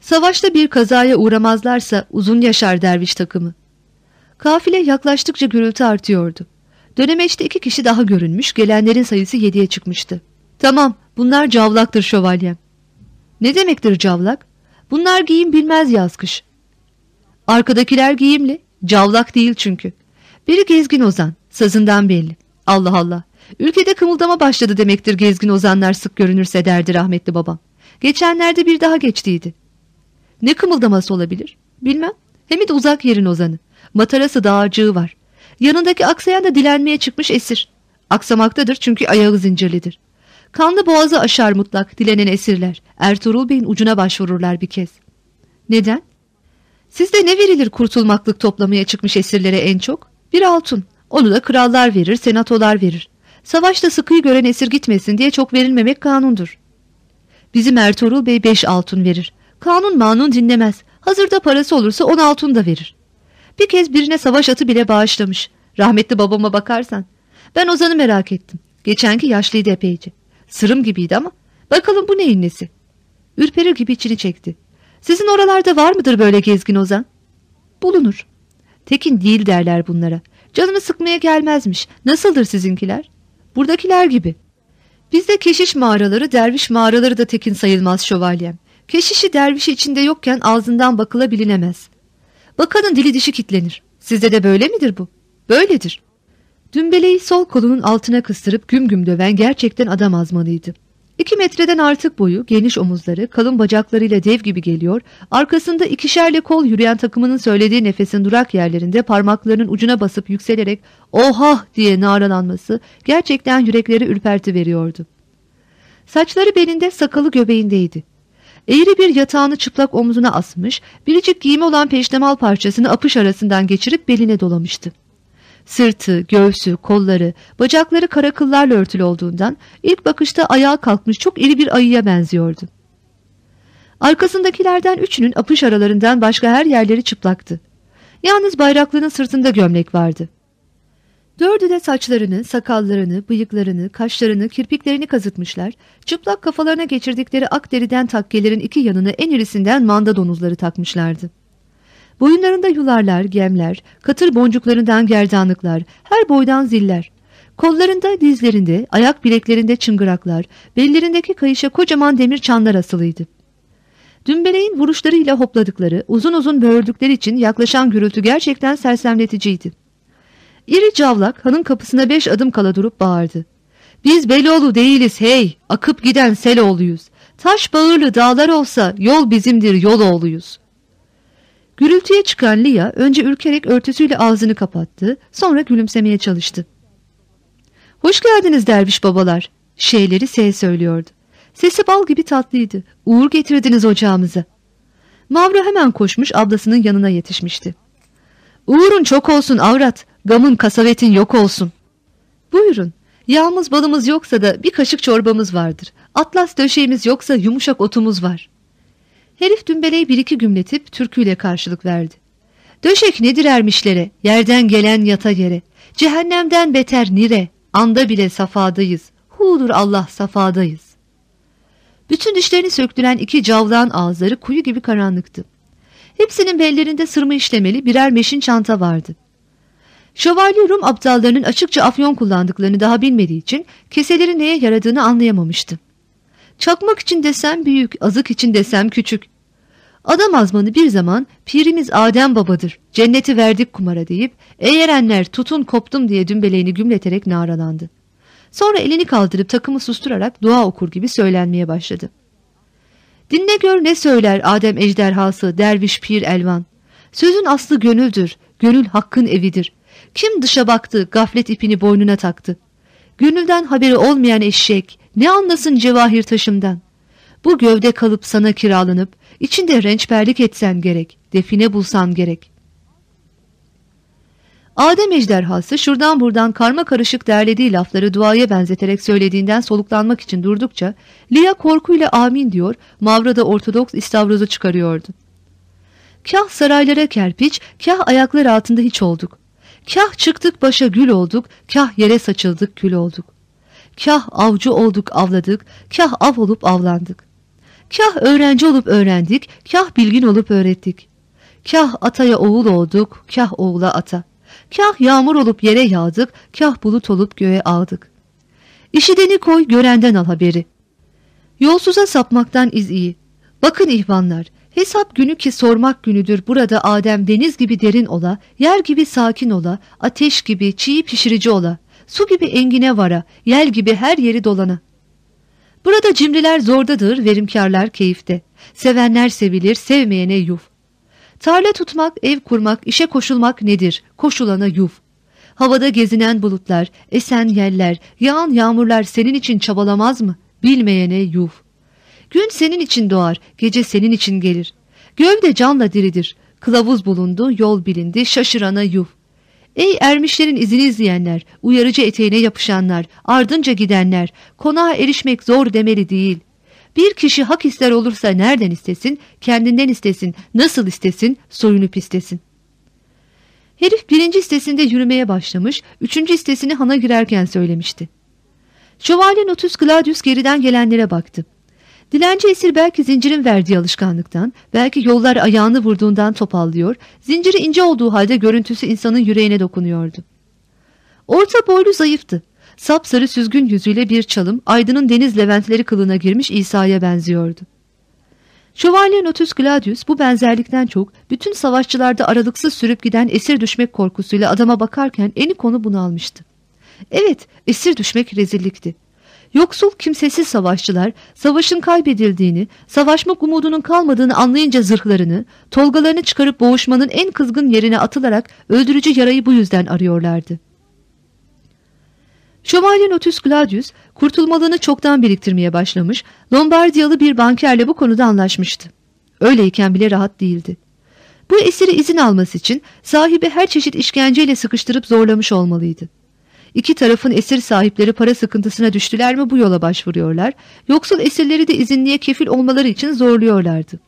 Savaşta bir kazaya uğramazlarsa uzun yaşar derviş takımı. Kafile yaklaştıkça gürültü artıyordu. Dönemeçte iki kişi daha görünmüş, gelenlerin sayısı yediye çıkmıştı. Tamam, bunlar cavlaktır şövalyem. Ne demektir cavlak? Bunlar giyim bilmez yaz kış. Arkadakiler giyimli, cavlak değil çünkü. Biri gezgin ozan, sazından belli. Allah Allah, ülkede kımıldama başladı demektir gezgin ozanlar sık görünürse derdi rahmetli babam. Geçenlerde bir daha geçtiydi. Ne kımıldaması olabilir? Bilmem. Hem de uzak yerin ozanı. Matarası dağarcığı var. Yanındaki aksayan da dilenmeye çıkmış esir. Aksamaktadır çünkü ayağı zincirlidir. Kanlı boğazı aşar mutlak dilenen esirler. Ertuğrul Bey'in ucuna başvururlar bir kez. Neden? Sizde ne verilir kurtulmaklık toplamaya çıkmış esirlere en çok? Bir altın. Onu da krallar verir, senatolar verir. Savaşta sıkıyı gören esir gitmesin diye çok verilmemek kanundur. Bizim Ertuğrul Bey beş altın verir. Kanun manun dinlemez. Hazırda parası olursa on altın da verir. Bir kez birine savaş atı bile bağışlamış. Rahmetli babama bakarsan. Ben Ozan'ı merak ettim. Geçenki yaşlıydı epeyce. Sırım gibiydi ama. Bakalım bu neyin nesi? Ürperir gibi içini çekti. Sizin oralarda var mıdır böyle gezgin Ozan? Bulunur. Tekin değil derler bunlara. Canını sıkmaya gelmezmiş. Nasıldır sizinkiler? Buradakiler gibi. Bizde keşiş mağaraları, derviş mağaraları da tekin sayılmaz şövalyem. Keşişi dervişi içinde yokken ağzından bakıla bilinemez. Bakanın dili dişi kitlenir. Sizde de böyle midir bu? Böyledir. Dümbeleyi sol kolunun altına kıstırıp güm güm döven gerçekten adam azmalıydı. İki metreden artık boyu, geniş omuzları, kalın bacaklarıyla dev gibi geliyor, arkasında ikişerle kol yürüyen takımının söylediği nefesin durak yerlerinde parmaklarının ucuna basıp yükselerek oha diye naralanması gerçekten yürekleri ürperti veriyordu. Saçları belinde, sakalı göbeğindeydi. Eğri bir yatağını çıplak omzuna asmış, biricik giyimi olan peştemal parçasını apış arasından geçirip beline dolamıştı. Sırtı, göğsü, kolları, bacakları kara kıllarla örtülü olduğundan ilk bakışta ayağa kalkmış çok iri bir ayıya benziyordu. Arkasındakilerden üçünün apış aralarından başka her yerleri çıplaktı. Yalnız bayraklının sırtında gömlek vardı. Dördü de saçlarını, sakallarını, bıyıklarını, kaşlarını, kirpiklerini kazıtmışlar, çıplak kafalarına geçirdikleri ak deriden takkelerin iki yanını en irisinden manda donuzları takmışlardı. Boyunlarında yularlar, gemler, katır boncuklarından gerdanlıklar, her boydan ziller. Kollarında, dizlerinde, ayak bileklerinde çıngıraklar, bellerindeki kayışa kocaman demir çanlar asılıydı. Dümbeleğin vuruşlarıyla hopladıkları, uzun uzun böğürdükleri için yaklaşan gürültü gerçekten sersemleticiydi. İri cavlak hanın kapısına beş adım kala durup bağırdı. Biz Beloğlu değiliz hey, akıp giden Seloğluyuz. Taş bağırlı dağlar olsa yol bizimdir yol oğluyuz. Gürültüye çıkan Lia önce ürkerek örtüsüyle ağzını kapattı, sonra gülümsemeye çalıştı. Hoş geldiniz derviş babalar. Şeyleri S söylüyordu. Sesi bal gibi tatlıydı. Uğur getirdiniz ocağımıza. Mavra hemen koşmuş ablasının yanına yetişmişti. Uğurun çok olsun avrat. Gamın kasavetin yok olsun. Buyurun. Yağımız balımız yoksa da bir kaşık çorbamız vardır. Atlas döşeğimiz yoksa yumuşak otumuz var. Herif dümbeleyi bir iki gümletip türküyle karşılık verdi. Döşek nedir ermişlere, yerden gelen yata yere. Cehennemden beter nire, anda bile safadayız. Hudur Allah safadayız. Bütün dişlerini söktüren iki cavlan ağızları kuyu gibi karanlıktı. Hepsinin bellerinde sırma işlemeli birer meşin çanta vardı. Şövalye Rum aptallarının açıkça afyon kullandıklarını daha bilmediği için keseleri neye yaradığını anlayamamıştı. Çakmak için desem büyük, azık için desem küçük. Adam azmanı bir zaman pirimiz Adem babadır, cenneti verdik kumara deyip eğerenler tutun koptum diye dümbeleğini gümleterek naralandı. Sonra elini kaldırıp takımı susturarak dua okur gibi söylenmeye başladı. Dinle gör ne söyler Adem ejderhası, derviş pir elvan. Sözün aslı gönüldür, gönül hakkın evidir. Kim dışa baktı, gaflet ipini boynuna taktı. Gönülden haberi olmayan eşek, ne anlasın cevahir taşımdan. Bu gövde kalıp sana kiralanıp, içinde rençperlik etsen gerek, define bulsan gerek. Adem ejderhası şuradan buradan karma karışık derlediği lafları duaya benzeterek söylediğinden soluklanmak için durdukça Lia korkuyla amin diyor, Mavra da ortodoks istavrozu çıkarıyordu. Kah saraylara kerpiç, kah ayaklar altında hiç olduk. Kah çıktık başa gül olduk, kah yere saçıldık kül olduk. Kah avcı olduk avladık, kah av olup avlandık. Kah öğrenci olup öğrendik, kah bilgin olup öğrettik. Kah ataya oğul olduk, kah oğula ata. Kah yağmur olup yere yağdık, kah bulut olup göğe aldık. İşideni koy, görenden al haberi. Yolsuza sapmaktan iz iyi. Bakın ihvanlar, hesap günü ki sormak günüdür burada Adem deniz gibi derin ola, yer gibi sakin ola, ateş gibi çiğ pişirici ola, su gibi engine vara, yel gibi her yeri dolana. Burada cimriler zordadır, verimkarlar keyifte. Sevenler sevilir, sevmeyene yuf. Tarla tutmak, ev kurmak, işe koşulmak nedir? Koşulana yuf. Havada gezinen bulutlar, esen yeller, yağan yağmurlar senin için çabalamaz mı? Bilmeyene yuf. Gün senin için doğar, gece senin için gelir. Gövde canla diridir. Kılavuz bulundu, yol bilindi, şaşırana yuf. Ey ermişlerin izini izleyenler, uyarıcı eteğine yapışanlar, ardınca gidenler, konağa erişmek zor demeli değil. Bir kişi hak ister olursa nereden istesin, kendinden istesin, nasıl istesin, soyunup istesin. Herif birinci istesinde yürümeye başlamış, üçüncü istesini hana girerken söylemişti. Şövalye Notus Gladius geriden gelenlere baktı. Dilenci esir belki zincirin verdiği alışkanlıktan, belki yollar ayağını vurduğundan topallıyor, zinciri ince olduğu halde görüntüsü insanın yüreğine dokunuyordu. Orta boylu zayıftı. Sapsarı süzgün yüzüyle bir çalım, aydının deniz leventleri kılına girmiş İsa'ya benziyordu. Şövalye Notus Gladius bu benzerlikten çok bütün savaşçılarda aralıksız sürüp giden esir düşmek korkusuyla adama bakarken eni konu bunu almıştı. Evet, esir düşmek rezillikti. Yoksul kimsesiz savaşçılar savaşın kaybedildiğini, savaşmak umudunun kalmadığını anlayınca zırhlarını, tolgalarını çıkarıp boğuşmanın en kızgın yerine atılarak öldürücü yarayı bu yüzden arıyorlardı. Şövalye Notus Gladius kurtulmalığını çoktan biriktirmeye başlamış, Lombardiyalı bir bankerle bu konuda anlaşmıştı. Öyleyken bile rahat değildi. Bu esiri izin alması için sahibi her çeşit işkenceyle sıkıştırıp zorlamış olmalıydı. İki tarafın esir sahipleri para sıkıntısına düştüler mi bu yola başvuruyorlar, yoksul esirleri de izinliye kefil olmaları için zorluyorlardı.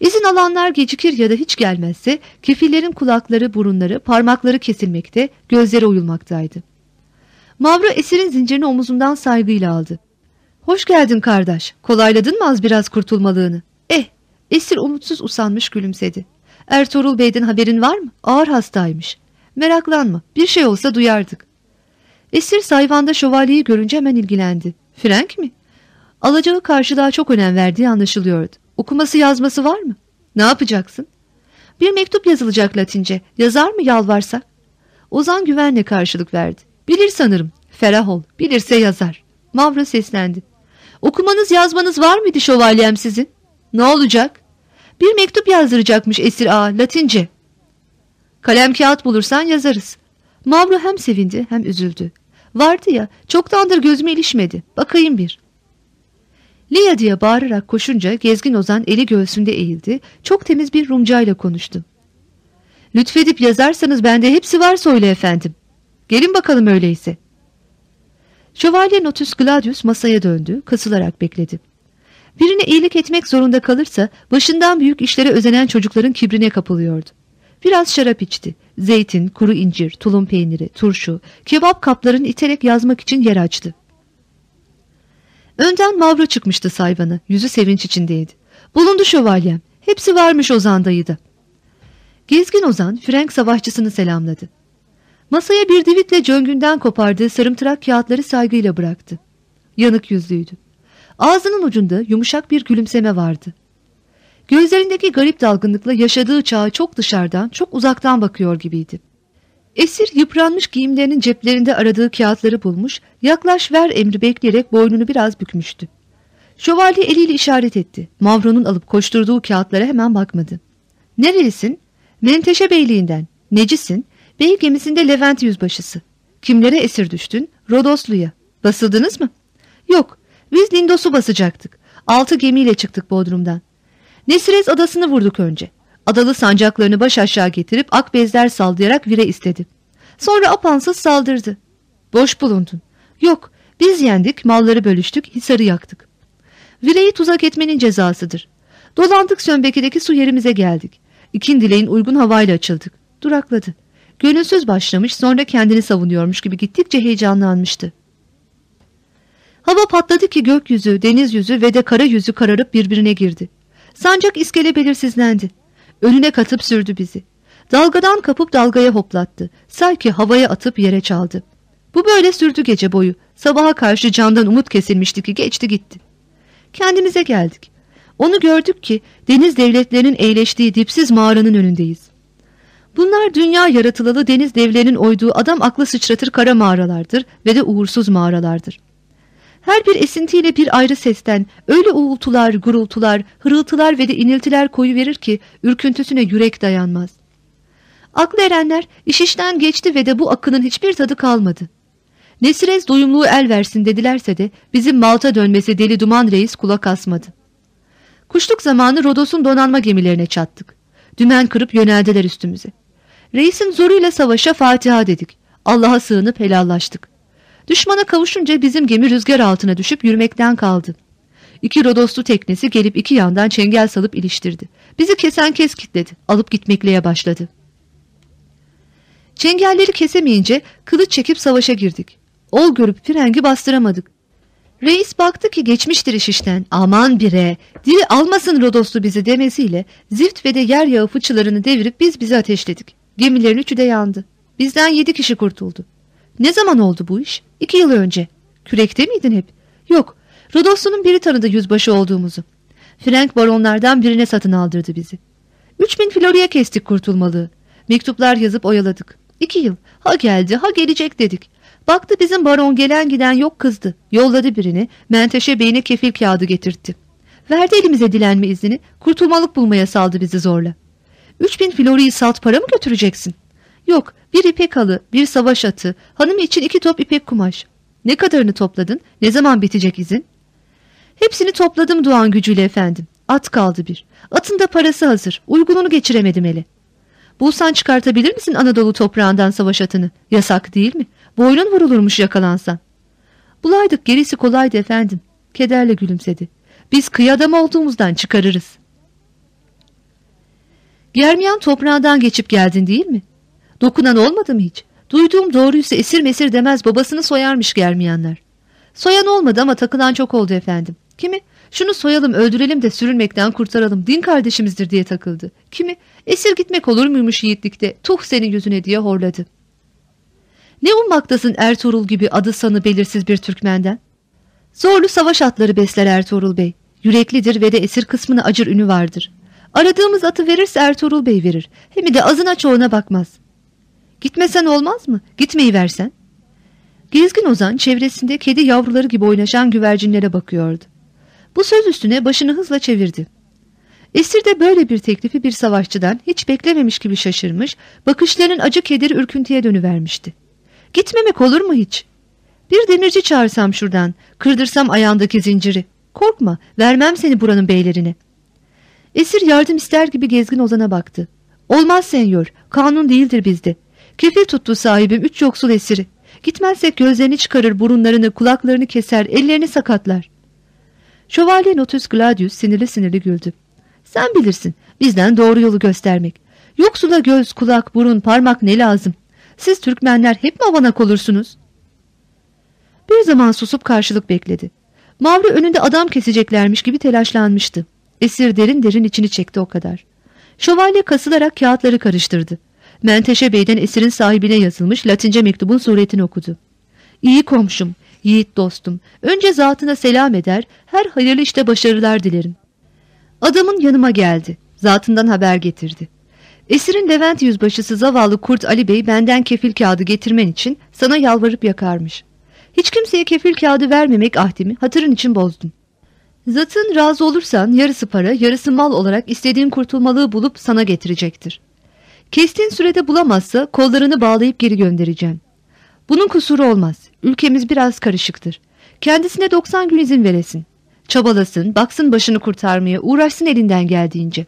İzin alanlar gecikir ya da hiç gelmezse kefillerin kulakları, burunları, parmakları kesilmekte, gözleri oyulmaktaydı. Mavra esirin zincirini omuzundan saygıyla aldı. Hoş geldin kardeş, kolayladın mı az biraz kurtulmalığını? Eh, esir umutsuz usanmış gülümsedi. Ertuğrul Bey'den haberin var mı? Ağır hastaymış. Meraklanma bir şey olsa duyardık. Esir sayvanda şövalyeyi görünce hemen ilgilendi. Frank mi? Alacağı karşılığa çok önem verdiği anlaşılıyordu. Okuması yazması var mı? Ne yapacaksın? Bir mektup yazılacak Latince. Yazar mı yalvarsak? Ozan güvenle karşılık verdi. Bilir sanırım. Ferah ol. Bilirse yazar. Mavra seslendi. Okumanız yazmanız var mıydı şövalyem sizin? Ne olacak? Bir mektup yazdıracakmış esir ağa Latince. Kalem kağıt bulursan yazarız. Mavro hem sevindi hem üzüldü. Vardı ya çoktandır gözüme ilişmedi. Bakayım bir. Lia diye bağırarak koşunca gezgin ozan eli göğsünde eğildi. Çok temiz bir Rumcayla konuştu. Lütfedip yazarsanız bende hepsi var söyle efendim. Gelin bakalım öyleyse. Şövalye Notus Gladius masaya döndü, kasılarak bekledi. Birine iyilik etmek zorunda kalırsa başından büyük işlere özenen çocukların kibrine kapılıyordu. Biraz şarap içti. Zeytin, kuru incir, tulum peyniri, turşu, kebap kaplarını iterek yazmak için yer açtı. Önden Mavro çıkmıştı sayvanı. Yüzü sevinç içindeydi. Bulundu şövalyem. Hepsi varmış Ozan dayıda. Gezgin Ozan Frank savaşçısını selamladı. Masaya bir divitle cöngünden kopardığı sarımtırak kağıtları saygıyla bıraktı. Yanık yüzlüydü. Ağzının ucunda yumuşak bir gülümseme vardı. Gözlerindeki garip dalgınlıkla yaşadığı çağı çok dışarıdan, çok uzaktan bakıyor gibiydi. Esir yıpranmış giyimlerinin ceplerinde aradığı kağıtları bulmuş, yaklaş ver emri bekleyerek boynunu biraz bükmüştü. Şövalye eliyle işaret etti. Mavro'nun alıp koşturduğu kağıtlara hemen bakmadı. Nerelisin? Menteşe Beyliğinden. Necisin? Bey gemisinde Levent yüzbaşısı. Kimlere esir düştün? Rodoslu'ya. Basıldınız mı? Yok. Biz Lindos'u basacaktık. Altı gemiyle çıktık Bodrum'dan. Nesirez adasını vurduk önce. Adalı sancaklarını baş aşağı getirip ak bezler sallayarak vire istedi. Sonra apansız saldırdı. Boş bulundun. Yok, biz yendik, malları bölüştük, hisarı yaktık. Vireyi tuzak etmenin cezasıdır. Dolandık Sönbeki'deki su yerimize geldik. İkin dileğin uygun havayla açıldık. Durakladı. Gönülsüz başlamış sonra kendini savunuyormuş gibi gittikçe heyecanlanmıştı. Hava patladı ki gökyüzü, deniz yüzü ve de kara yüzü kararıp birbirine girdi. Sancak iskele belirsizlendi. Önüne katıp sürdü bizi. Dalgadan kapıp dalgaya hoplattı. Sanki havaya atıp yere çaldı. Bu böyle sürdü gece boyu. Sabaha karşı candan umut kesilmişti ki geçti gitti. Kendimize geldik. Onu gördük ki deniz devletlerinin eğleştiği dipsiz mağaranın önündeyiz. Bunlar dünya yaratılalı deniz devlerinin oyduğu adam aklı sıçratır kara mağaralardır ve de uğursuz mağaralardır. Her bir esintiyle bir ayrı sesten öyle uğultular, gurultular, hırıltılar ve de iniltiler koyu verir ki ürküntüsüne yürek dayanmaz. Aklı erenler iş işten geçti ve de bu akının hiçbir tadı kalmadı. Nesirez doyumluğu el versin dedilerse de bizim Malta dönmesi deli duman reis kulak asmadı. Kuşluk zamanı Rodos'un donanma gemilerine çattık. Dümen kırıp yöneldiler üstümüze. Reisin zoruyla savaşa Fatiha dedik. Allah'a sığınıp helallaştık. Düşmana kavuşunca bizim gemi rüzgar altına düşüp yürümekten kaldı. İki Rodoslu teknesi gelip iki yandan çengel salıp iliştirdi. Bizi kesen kes kitledi. Alıp gitmekliğe başladı. Çengelleri kesemeyince kılıç çekip savaşa girdik. Ol görüp frengi bastıramadık. Reis baktı ki geçmiştir iş işten. Aman bire, diri almasın Rodoslu bizi demesiyle zift ve de yer yağı fıçılarını devirip biz bizi ateşledik. Gemilerin üçü de yandı. Bizden yedi kişi kurtuldu. Ne zaman oldu bu iş? İki yıl önce. Kürekte miydin hep? Yok. Rodoslu'nun biri tanıdı yüzbaşı olduğumuzu. Frank baronlardan birine satın aldırdı bizi. Üç bin floriye kestik kurtulmalığı. Mektuplar yazıp oyaladık. İki yıl. Ha geldi ha gelecek dedik. Baktı bizim baron gelen giden yok kızdı. Yolladı birini. Menteşe beyine kefil kağıdı getirtti. Verdi elimize dilenme iznini. Kurtulmalık bulmaya saldı bizi zorla. Üç bin floriyi salt para mı götüreceksin? Yok bir ipek halı, bir savaş atı, hanım için iki top ipek kumaş. Ne kadarını topladın? Ne zaman bitecek izin? Hepsini topladım Doğan gücüyle efendim. At kaldı bir. Atın da parası hazır. Uygununu geçiremedim ele. Bulsan çıkartabilir misin Anadolu toprağından savaş atını? Yasak değil mi? Boynun vurulurmuş yakalansan. Bulaydık gerisi kolaydı efendim. Kederle gülümsedi. Biz kıyı adam olduğumuzdan çıkarırız. Germiyan toprağından geçip geldin değil mi? Dokunan olmadı mı hiç? Duyduğum doğruysa esir mesir demez babasını soyarmış germeyenler. Soyan olmadı ama takılan çok oldu efendim. Kimi? Şunu soyalım öldürelim de sürülmekten kurtaralım din kardeşimizdir diye takıldı. Kimi? Esir gitmek olur muymuş yiğitlikte tuh senin yüzüne diye horladı. Ne ummaktasın Ertuğrul gibi adı sanı belirsiz bir Türkmenden? Zorlu savaş atları besler Ertuğrul Bey. Yüreklidir ve de esir kısmına acır ünü vardır. Aradığımız atı verirse Ertuğrul Bey verir. Hem de azına çoğuna bakmaz. Gitmesen olmaz mı? Gitmeyi versen. Gezgin Ozan çevresinde kedi yavruları gibi oynaşan güvercinlere bakıyordu. Bu söz üstüne başını hızla çevirdi. Esir de böyle bir teklifi bir savaşçıdan hiç beklememiş gibi şaşırmış, bakışlarının acı kederi ürküntüye dönüvermişti. Gitmemek olur mu hiç? Bir demirci çağırsam şuradan, kırdırsam ayağındaki zinciri. Korkma, vermem seni buranın beylerine. Esir yardım ister gibi gezgin Ozan'a baktı. Olmaz senyor, kanun değildir bizde. Kefil tuttu sahibim üç yoksul esiri. Gitmezsek gözlerini çıkarır, burunlarını, kulaklarını keser, ellerini sakatlar. Şövalye Notus Gladius sinirli sinirli güldü. Sen bilirsin, bizden doğru yolu göstermek. Yoksula göz, kulak, burun, parmak ne lazım? Siz Türkmenler hep mi avanak olursunuz? Bir zaman susup karşılık bekledi. Mavri önünde adam keseceklermiş gibi telaşlanmıştı. Esir derin derin içini çekti o kadar. Şövalye kasılarak kağıtları karıştırdı. Menteşe Bey'den esirin sahibine yazılmış Latince mektubun suretini okudu. İyi komşum, yiğit dostum, önce zatına selam eder, her hayırlı işte başarılar dilerim. Adamın yanıma geldi, zatından haber getirdi. Esirin Levent yüzbaşısı zavallı Kurt Ali Bey benden kefil kağıdı getirmen için sana yalvarıp yakarmış. Hiç kimseye kefil kağıdı vermemek ahdimi hatırın için bozdum. Zatın razı olursan yarısı para yarısı mal olarak istediğin kurtulmalığı bulup sana getirecektir. Kestiğin sürede bulamazsa kollarını bağlayıp geri göndereceğim. Bunun kusuru olmaz. Ülkemiz biraz karışıktır. Kendisine 90 gün izin veresin. Çabalasın, baksın başını kurtarmaya, uğraşsın elinden geldiğince.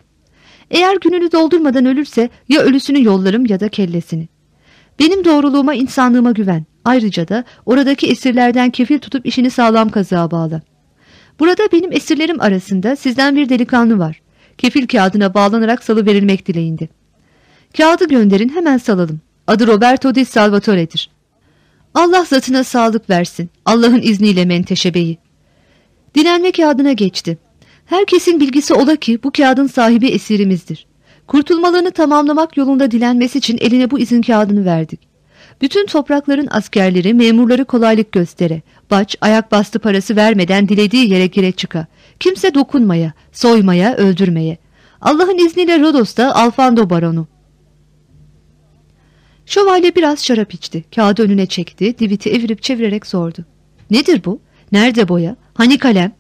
Eğer gününü doldurmadan ölürse ya ölüsünü yollarım ya da kellesini. Benim doğruluğuma, insanlığıma güven. Ayrıca da oradaki esirlerden kefil tutup işini sağlam kazığa bağla. Burada benim esirlerim arasında sizden bir delikanlı var. Kefil kağıdına bağlanarak salı verilmek dileğinde. Kağıdı gönderin hemen salalım. Adı Roberto di Salvatore'dir. Allah zatına sağlık versin. Allah'ın izniyle Menteşe Bey'i. Dilenme kağıdına geçti. Herkesin bilgisi ola ki bu kağıdın sahibi esirimizdir. Kurtulmalarını tamamlamak yolunda dilenmesi için eline bu izin kağıdını verdik. Bütün toprakların askerleri, memurları kolaylık göstere. Baç, ayak bastı parası vermeden dilediği yere gire çıka. Kimse dokunmaya, soymaya, öldürmeye. Allah'ın izniyle Rodos'ta Alfando Baronu. Şövalye biraz şarap içti. Kağıdı önüne çekti. Diviti evirip çevirerek sordu. Nedir bu? Nerede boya? Hani kalem?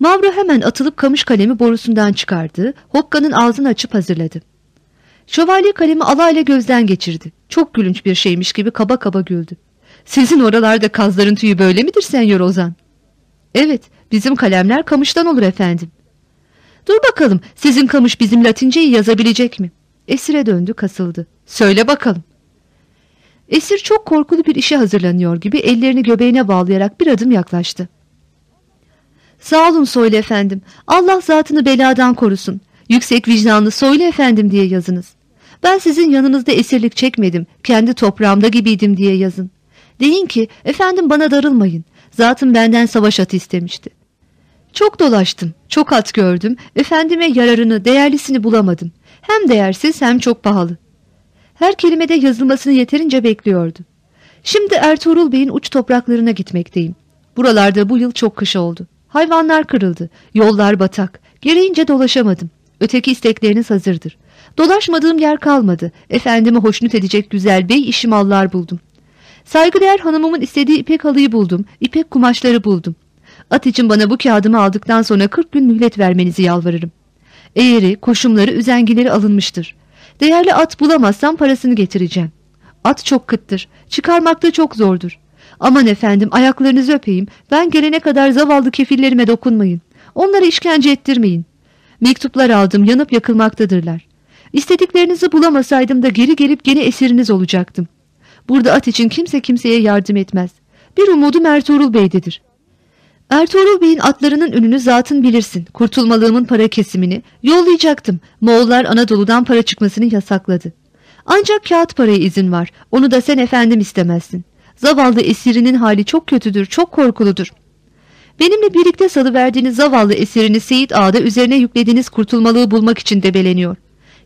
Mavro hemen atılıp kamış kalemi borusundan çıkardı. Hokka'nın ağzını açıp hazırladı. Şövalye kalemi alayla gözden geçirdi. Çok gülünç bir şeymiş gibi kaba kaba güldü. Sizin oralarda kazların tüyü böyle midir Senyor Ozan? Evet, bizim kalemler kamıştan olur efendim. Dur bakalım, sizin kamış bizim latinceyi yazabilecek mi? Esire döndü, kasıldı. Söyle bakalım. Esir çok korkulu bir işe hazırlanıyor gibi ellerini göbeğine bağlayarak bir adım yaklaştı. Sağ olun Soylu efendim. Allah zatını beladan korusun. Yüksek vicdanlı Soylu efendim diye yazınız. Ben sizin yanınızda esirlik çekmedim. Kendi toprağımda gibiydim diye yazın. Deyin ki efendim bana darılmayın. Zatım benden savaş atı istemişti. Çok dolaştım. Çok at gördüm. Efendime yararını, değerlisini bulamadım. Hem değersiz hem çok pahalı. Her kelimede yazılmasını yeterince bekliyordu. Şimdi Ertuğrul Bey'in uç topraklarına gitmekteyim. Buralarda bu yıl çok kış oldu. Hayvanlar kırıldı. Yollar batak. Gereğince dolaşamadım. Öteki istekleriniz hazırdır. Dolaşmadığım yer kalmadı. Efendimi hoşnut edecek güzel bey işi mallar buldum. Saygıdeğer hanımımın istediği ipek halıyı buldum. İpek kumaşları buldum. At için bana bu kağıdımı aldıktan sonra 40 gün mühlet vermenizi yalvarırım. Eğeri, koşumları, üzengileri alınmıştır. Değerli at bulamazsam parasını getireceğim. At çok kıttır. Çıkarmakta çok zordur. Aman efendim ayaklarınızı öpeyim. Ben gelene kadar zavallı kefillerime dokunmayın. Onlara işkence ettirmeyin. Mektuplar aldım yanıp yakılmaktadırlar. İstediklerinizi bulamasaydım da geri gelip gene esiriniz olacaktım. Burada at için kimse kimseye yardım etmez. Bir umudum Ertuğrul Bey'dedir. Ertuğrul Bey'in atlarının önünü zatın bilirsin. Kurtulmalığımın para kesimini yollayacaktım. Moğollar Anadolu'dan para çıkmasını yasakladı. Ancak kağıt paraya izin var. Onu da sen efendim istemezsin. Zavallı esirinin hali çok kötüdür, çok korkuludur. Benimle birlikte salıverdiğiniz zavallı esirini Seyit Ağa'da üzerine yüklediğiniz kurtulmalığı bulmak için debeleniyor.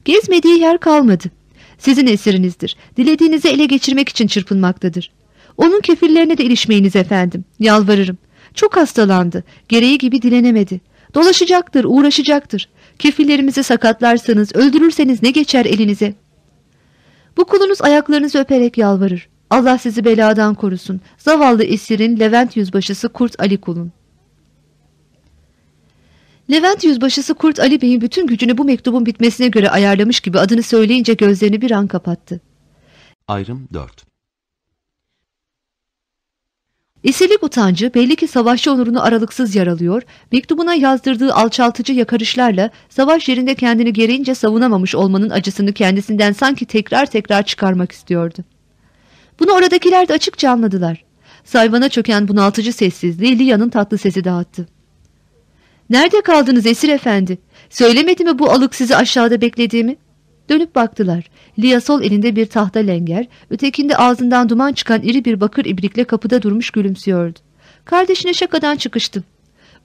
Gezmediği yer kalmadı. Sizin esirinizdir. Dilediğinizi ele geçirmek için çırpınmaktadır. Onun kefillerine de ilişmeyiniz efendim. Yalvarırım. Çok hastalandı. Gereği gibi dilenemedi. Dolaşacaktır, uğraşacaktır. Kefillerimizi sakatlarsanız, öldürürseniz ne geçer elinize? Bu kulunuz ayaklarınızı öperek yalvarır. Allah sizi beladan korusun. Zavallı esirin Levent yüzbaşısı Kurt Ali kulun. Levent yüzbaşısı Kurt Ali Bey'in bütün gücünü bu mektubun bitmesine göre ayarlamış gibi adını söyleyince gözlerini bir an kapattı. Ayrım 4 Esirlik utancı belli ki savaşçı onurunu aralıksız yaralıyor, mektubuna yazdırdığı alçaltıcı yakarışlarla savaş yerinde kendini gereğince savunamamış olmanın acısını kendisinden sanki tekrar tekrar çıkarmak istiyordu. Bunu oradakiler de açıkça anladılar. Sayvana çöken bunaltıcı sessizliği Lia'nın tatlı sesi dağıttı. Nerede kaldınız Esir Efendi? Söylemedi mi bu alık sizi aşağıda beklediğimi? Dönüp baktılar. Lia sol elinde bir tahta lenger, ötekinde ağzından duman çıkan iri bir bakır ibrikle kapıda durmuş gülümsüyordu. Kardeşine şakadan çıkıştı.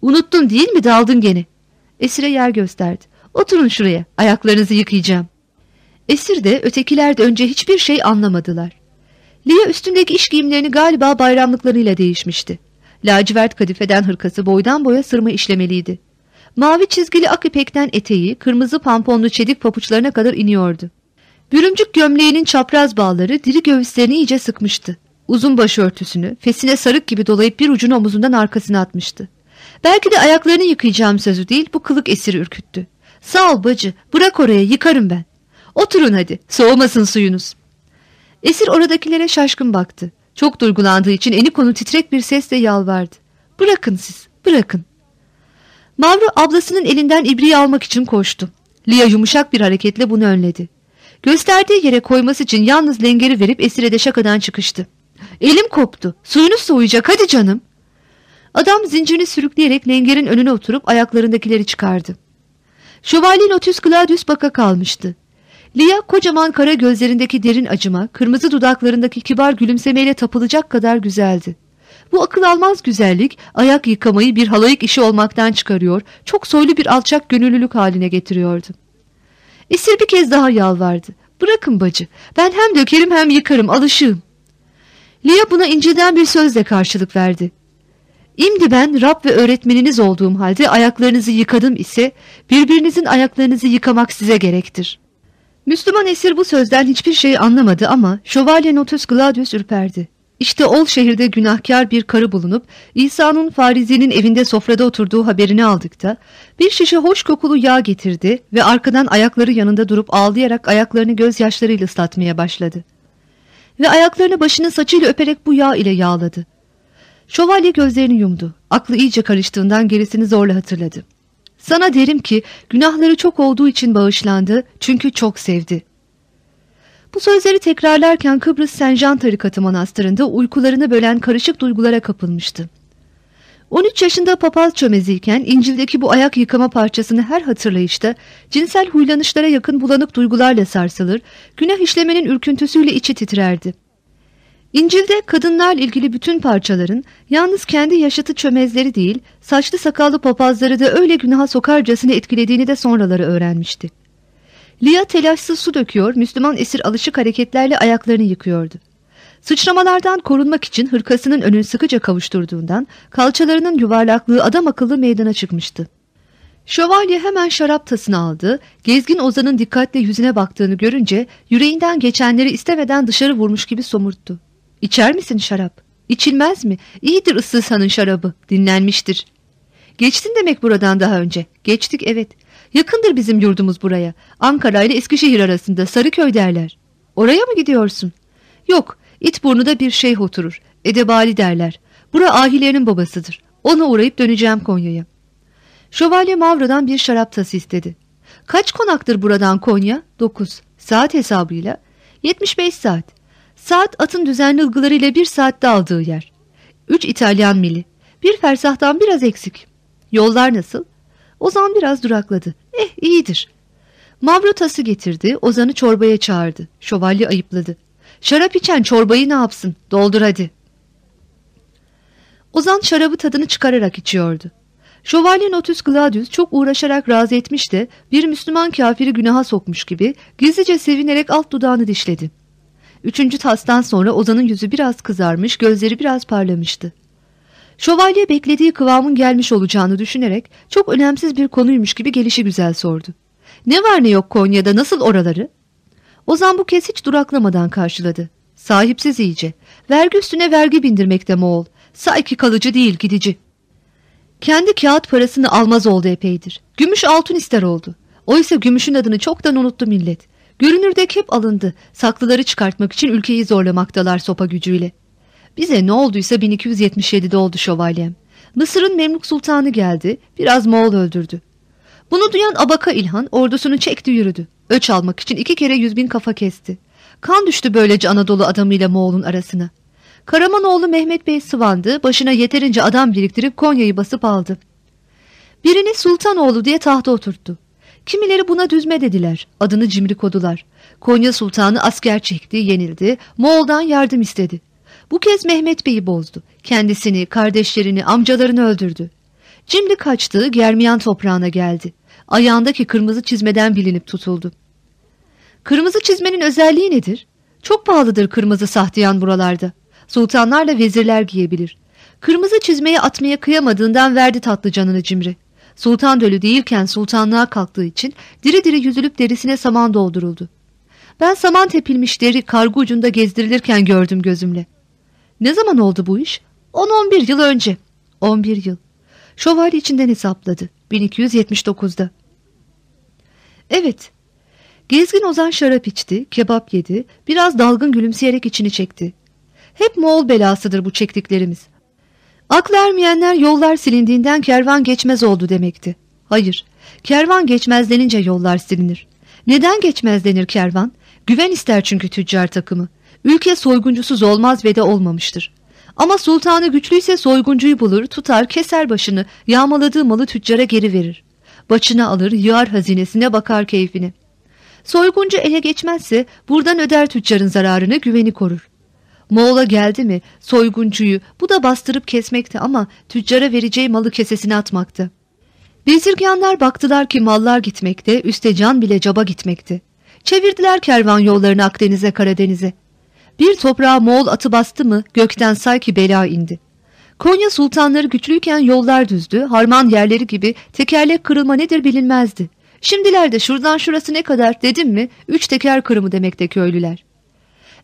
Unuttun değil mi daldın gene? Esir'e yer gösterdi. Oturun şuraya, ayaklarınızı yıkayacağım. Esir de ötekiler de önce hiçbir şey anlamadılar. Lia üstündeki iş giyimlerini galiba bayramlıklarıyla değişmişti. Lacivert kadifeden hırkası boydan boya sırma işlemeliydi. Mavi çizgili ak ipekten eteği, kırmızı pamponlu çedik papuçlarına kadar iniyordu. Bürümcük gömleğinin çapraz bağları diri göğüslerini iyice sıkmıştı. Uzun başörtüsünü fesine sarık gibi dolayıp bir ucunu omuzundan arkasına atmıştı. Belki de ayaklarını yıkayacağım sözü değil bu kılık esiri ürküttü. Sağ ol bacı bırak oraya yıkarım ben. Oturun hadi soğumasın suyunuz. Esir oradakilere şaşkın baktı. Çok duygulandığı için eni konu titrek bir sesle yalvardı. Bırakın siz bırakın. Mavru ablasının elinden ibriği almak için koştu. Lia yumuşak bir hareketle bunu önledi. Gösterdiği yere koyması için yalnız lengeri verip esire şakadan çıkıştı. Elim koptu. Suyunuz soğuyacak hadi canım. Adam zincirini sürükleyerek lengerin önüne oturup ayaklarındakileri çıkardı. Şövalye Lotus Gladius baka kalmıştı. Lia kocaman kara gözlerindeki derin acıma, kırmızı dudaklarındaki kibar gülümsemeyle tapılacak kadar güzeldi. Bu akıl almaz güzellik ayak yıkamayı bir halayık işi olmaktan çıkarıyor, çok soylu bir alçak gönüllülük haline getiriyordu. Esir bir kez daha yalvardı. Bırakın bacı, ben hem dökerim hem yıkarım, alışığım. Lia buna incilden bir sözle karşılık verdi. İmdi ben Rab ve öğretmeniniz olduğum halde ayaklarınızı yıkadım ise birbirinizin ayaklarınızı yıkamak size gerektir. Müslüman esir bu sözden hiçbir şey anlamadı ama Şövalye Notus Gladius ürperdi. İşte Ol şehirde günahkar bir karı bulunup İsa'nın Farizi'nin evinde sofrada oturduğu haberini aldıkta bir şişe hoş kokulu yağ getirdi ve arkadan ayakları yanında durup ağlayarak ayaklarını gözyaşlarıyla ıslatmaya başladı. Ve ayaklarını başının saçıyla öperek bu yağ ile yağladı. Şövalye gözlerini yumdu. Aklı iyice karıştığından gerisini zorla hatırladı. Sana derim ki günahları çok olduğu için bağışlandı çünkü çok sevdi. Bu sözleri tekrarlarken Kıbrıs Sencan Tarikatı Manastırı'nda uykularını bölen karışık duygulara kapılmıştı. 13 yaşında papaz çömeziyken İncil'deki bu ayak yıkama parçasını her hatırlayışta cinsel huylanışlara yakın bulanık duygularla sarsılır, günah işlemenin ürküntüsüyle içi titrerdi. İncil'de kadınlarla ilgili bütün parçaların yalnız kendi yaşıtı çömezleri değil, saçlı sakallı papazları da öyle günaha sokarcasına etkilediğini de sonraları öğrenmişti. Lia telaşsız su döküyor, Müslüman esir alışık hareketlerle ayaklarını yıkıyordu. Sıçramalardan korunmak için hırkasının önünü sıkıca kavuşturduğundan kalçalarının yuvarlaklığı adam akıllı meydana çıkmıştı. Şövalye hemen şarap tasını aldı, gezgin ozanın dikkatle yüzüne baktığını görünce yüreğinden geçenleri istemeden dışarı vurmuş gibi somurttu. İçer misin şarap? İçilmez mi? İyidir ıssızhanın şarabı, dinlenmiştir. Geçtin demek buradan daha önce. Geçtik evet. Yakındır bizim yurdumuz buraya. Ankara ile Eskişehir arasında Sarıköy derler. Oraya mı gidiyorsun? Yok, İtburnu'da bir şeyh oturur. Edebali derler. Bura ahilerin babasıdır. Ona uğrayıp döneceğim Konya'ya. Şövalye Mavra'dan bir şarap tası istedi. Kaç konaktır buradan Konya? Dokuz. Saat hesabıyla. Yetmiş beş saat. Saat atın düzenli ılgılarıyla bir saatte aldığı yer. Üç İtalyan mili. Bir fersahtan biraz eksik. Yollar nasıl? Ozan biraz durakladı. Eh iyidir. Mavro tası getirdi, Ozan'ı çorbaya çağırdı. Şövalye ayıpladı. Şarap içen çorbayı ne yapsın? Doldur hadi. Ozan şarabı tadını çıkararak içiyordu. Şövalye Notus Gladius çok uğraşarak razı etmiş de bir Müslüman kafiri günaha sokmuş gibi gizlice sevinerek alt dudağını dişledi. Üçüncü tastan sonra Ozan'ın yüzü biraz kızarmış, gözleri biraz parlamıştı. Şövalye beklediği kıvamın gelmiş olacağını düşünerek çok önemsiz bir konuymuş gibi gelişi güzel sordu. Ne var ne yok Konya'da nasıl oraları? Ozan bu kez hiç duraklamadan karşıladı. Sahipsiz iyice. Vergi üstüne vergi bindirmekte Moğol. Sanki kalıcı değil gidici. Kendi kağıt parasını almaz oldu epeydir. Gümüş altın ister oldu. Oysa gümüşün adını çoktan unuttu millet. Görünürdeki hep alındı. Saklıları çıkartmak için ülkeyi zorlamaktalar sopa gücüyle. Bize ne olduysa 1277'de oldu şövalyem. Mısır'ın Memluk Sultanı geldi, biraz Moğol öldürdü. Bunu duyan Abaka İlhan ordusunu çekti yürüdü. Öç almak için iki kere yüz bin kafa kesti. Kan düştü böylece Anadolu adamıyla Moğol'un arasına. Karamanoğlu Mehmet Bey sıvandı, başına yeterince adam biriktirip Konya'yı basıp aldı. Birini Sultanoğlu diye tahta oturttu. Kimileri buna düzme dediler, adını cimri kodular. Konya Sultanı asker çekti, yenildi, Moğol'dan yardım istedi. Bu kez Mehmet Bey'i bozdu. Kendisini, kardeşlerini, amcalarını öldürdü. Cimri kaçtı, Germiyan toprağına geldi. Ayağındaki kırmızı çizmeden bilinip tutuldu. Kırmızı çizmenin özelliği nedir? Çok pahalıdır kırmızı sahtiyan buralarda. Sultanlarla vezirler giyebilir. Kırmızı çizmeyi atmaya kıyamadığından verdi tatlı canını cimri. Sultan dölü değilken sultanlığa kalktığı için diri diri yüzülüp derisine saman dolduruldu. Ben saman tepilmiş deri kargo ucunda gezdirilirken gördüm gözümle. Ne zaman oldu bu iş? 10-11 yıl önce. 11 yıl. Şövalye içinden hesapladı. 1279'da. Evet. Gezgin Ozan şarap içti, kebap yedi, biraz dalgın gülümseyerek içini çekti. Hep Moğol belasıdır bu çektiklerimiz. Aklı ermeyenler yollar silindiğinden kervan geçmez oldu demekti. Hayır, kervan geçmez denince yollar silinir. Neden geçmez denir kervan? Güven ister çünkü tüccar takımı. Ülke soyguncusuz olmaz ve de olmamıştır. Ama sultanı güçlüyse soyguncuyu bulur, tutar, keser başını, yağmaladığı malı tüccara geri verir. Başına alır, yığar hazinesine bakar keyfine. Soyguncu ele geçmezse buradan öder tüccarın zararını, güveni korur. Moğol'a geldi mi soyguncuyu bu da bastırıp kesmekti ama tüccara vereceği malı kesesine atmaktı. Bezirganlar baktılar ki mallar gitmekte, üste can bile caba gitmekti. Çevirdiler kervan yollarını Akdeniz'e Karadeniz'e. Bir toprağa Moğol atı bastı mı gökten say ki bela indi. Konya sultanları güçlüyken yollar düzdü, harman yerleri gibi tekerlek kırılma nedir bilinmezdi. Şimdilerde şuradan şurası ne kadar dedim mi üç teker kırımı demekte köylüler.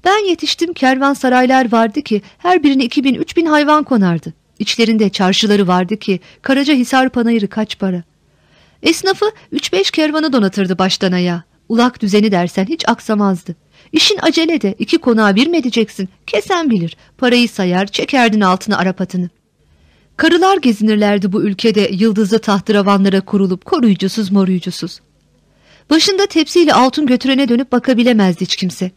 Ben yetiştim kervan saraylar vardı ki her birine iki bin üç bin hayvan konardı. İçlerinde çarşıları vardı ki Karaca Hisar panayırı kaç para. Esnafı üç beş kervanı donatırdı baştan ayağa. Ulak düzeni dersen hiç aksamazdı. İşin acele de iki konağa bir mi edeceksin? Kesen bilir. Parayı sayar, çekerdin altına Arapatını. Karılar gezinirlerdi bu ülkede yıldızlı tahtıravanlara kurulup koruyucusuz moruyucusuz. Başında tepsiyle altın götürene dönüp bakabilemezdi hiç kimse.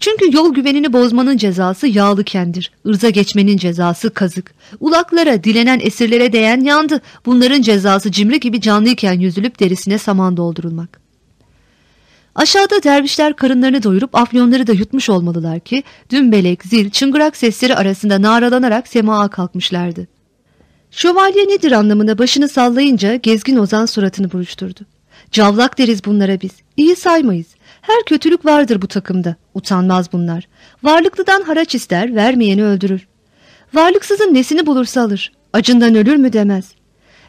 Çünkü yol güvenini bozmanın cezası yağlı kendir, ırza geçmenin cezası kazık. Ulaklara, dilenen esirlere değen yandı. Bunların cezası cimri gibi canlıyken yüzülüp derisine saman doldurulmak. Aşağıda dervişler karınlarını doyurup afyonları da yutmuş olmalılar ki dümbelek, zil, çıngırak sesleri arasında naralanarak semaa kalkmışlardı. Şövalye nedir anlamına başını sallayınca gezgin ozan suratını buruşturdu. Cavlak deriz bunlara biz. İyi saymayız. Her kötülük vardır bu takımda. Utanmaz bunlar. Varlıklıdan haraç ister, vermeyeni öldürür. Varlıksızın nesini bulursa alır. Acından ölür mü demez.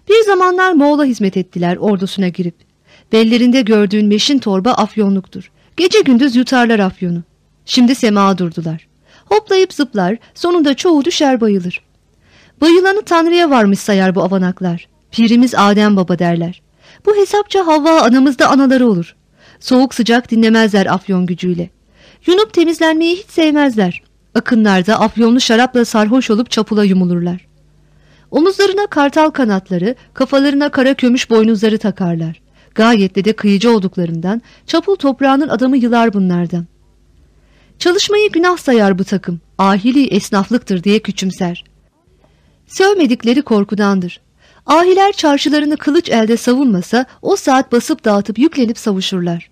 Bir zamanlar Moğol'a hizmet ettiler ordusuna girip. Bellerinde gördüğün meşin torba afyonluktur. Gece gündüz yutarlar afyonu. Şimdi sema durdular. Hoplayıp zıplar, sonunda çoğu düşer bayılır. Bayılanı Tanrı'ya varmış sayar bu avanaklar. Pirimiz Adem Baba derler. Bu hesapça Havva anamızda anaları olur. Soğuk sıcak dinlemezler afyon gücüyle. Yunup temizlenmeyi hiç sevmezler. Akınlarda afyonlu şarapla sarhoş olup çapula yumulurlar. Omuzlarına kartal kanatları, kafalarına kara kömüş boynuzları takarlar. Gayetle de kıyıcı olduklarından çapul toprağının adamı yılar bunlardan. Çalışmayı günah sayar bu takım. Ahili esnaflıktır diye küçümser. Sövmedikleri korkudandır. Ahiler çarşılarını kılıç elde savunmasa o saat basıp dağıtıp yüklenip savuşurlar.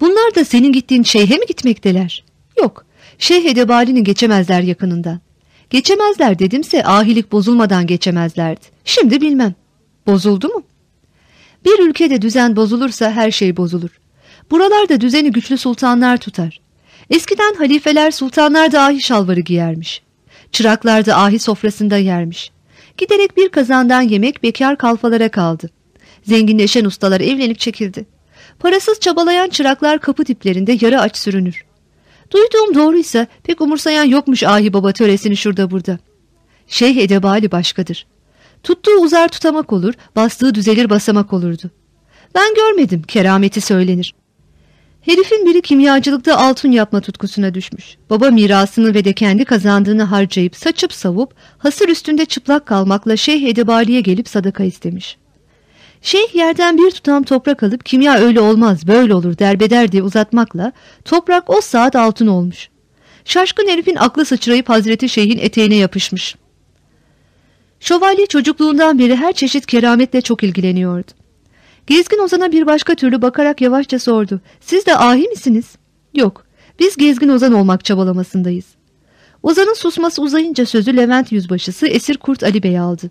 Bunlar da senin gittiğin şeyhe mi gitmekteler? Yok, şeyh edebalini geçemezler yakınından. Geçemezler dedimse ahilik bozulmadan geçemezlerdi. Şimdi bilmem. Bozuldu mu? Bir ülkede düzen bozulursa her şey bozulur. Buralarda düzeni güçlü sultanlar tutar. Eskiden halifeler sultanlar da ahi şalvarı giyermiş. Çıraklar da ahi sofrasında yermiş. Giderek bir kazandan yemek bekar kalfalara kaldı. Zenginleşen ustalar evlenip çekildi. Parasız çabalayan çıraklar kapı diplerinde yarı aç sürünür. Duyduğum doğruysa pek umursayan yokmuş ahi baba töresini şurada burada. Şeyh edebali başkadır. Tuttuğu uzar tutamak olur, bastığı düzelir basamak olurdu. Ben görmedim, kerameti söylenir. Herifin biri kimyacılıkta altın yapma tutkusuna düşmüş. Baba mirasını ve de kendi kazandığını harcayıp saçıp savup hasır üstünde çıplak kalmakla Şeyh Edebali'ye gelip sadaka istemiş. Şeyh yerden bir tutam toprak alıp kimya öyle olmaz böyle olur derbeder diye uzatmakla toprak o saat altın olmuş. Şaşkın herifin aklı sıçrayıp Hazreti Şeyh'in eteğine yapışmış. Şövalye çocukluğundan beri her çeşit kerametle çok ilgileniyordu. Gezgin Ozan'a bir başka türlü bakarak yavaşça sordu. Siz de ahi misiniz? Yok, biz Gezgin Ozan olmak çabalamasındayız. Ozan'ın susması uzayınca sözü Levent Yüzbaşısı Esir Kurt Ali Bey aldı.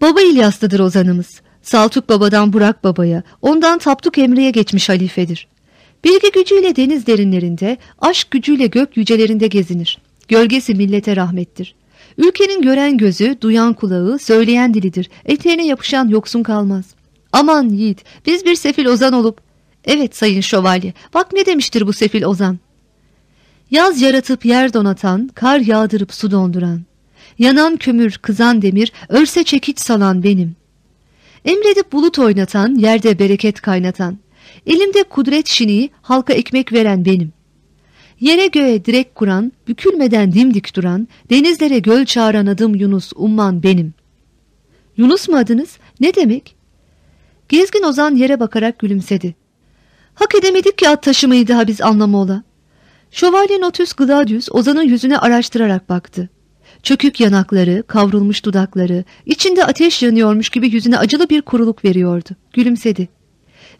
Baba İlyas'tadır Ozan'ımız. Saltuk Baba'dan Burak Baba'ya, ondan Tapduk Emre'ye geçmiş halifedir. Bilgi gücüyle deniz derinlerinde, aşk gücüyle gök yücelerinde gezinir. Gölgesi millete rahmettir. Ülkenin gören gözü, duyan kulağı, söyleyen dilidir. Eteğine yapışan yoksun kalmaz. Aman yiğit, biz bir sefil ozan olup... Evet sayın şövalye, bak ne demiştir bu sefil ozan. Yaz yaratıp yer donatan, kar yağdırıp su donduran. Yanan kömür, kızan demir, örse çekiç salan benim. Emredip bulut oynatan, yerde bereket kaynatan. Elimde kudret şiniği, halka ekmek veren benim. Yere göğe direk kuran, bükülmeden dimdik duran, denizlere göl çağıran adım Yunus, umman benim. Yunus mu adınız? Ne demek? Gezgin Ozan yere bakarak gülümsedi. Hak edemedik ki at taşımayı daha biz anlamola. Şövalye Notus Gladius Ozan'ın yüzüne araştırarak baktı. Çökük yanakları, kavrulmuş dudakları, içinde ateş yanıyormuş gibi yüzüne acılı bir kuruluk veriyordu. Gülümsedi.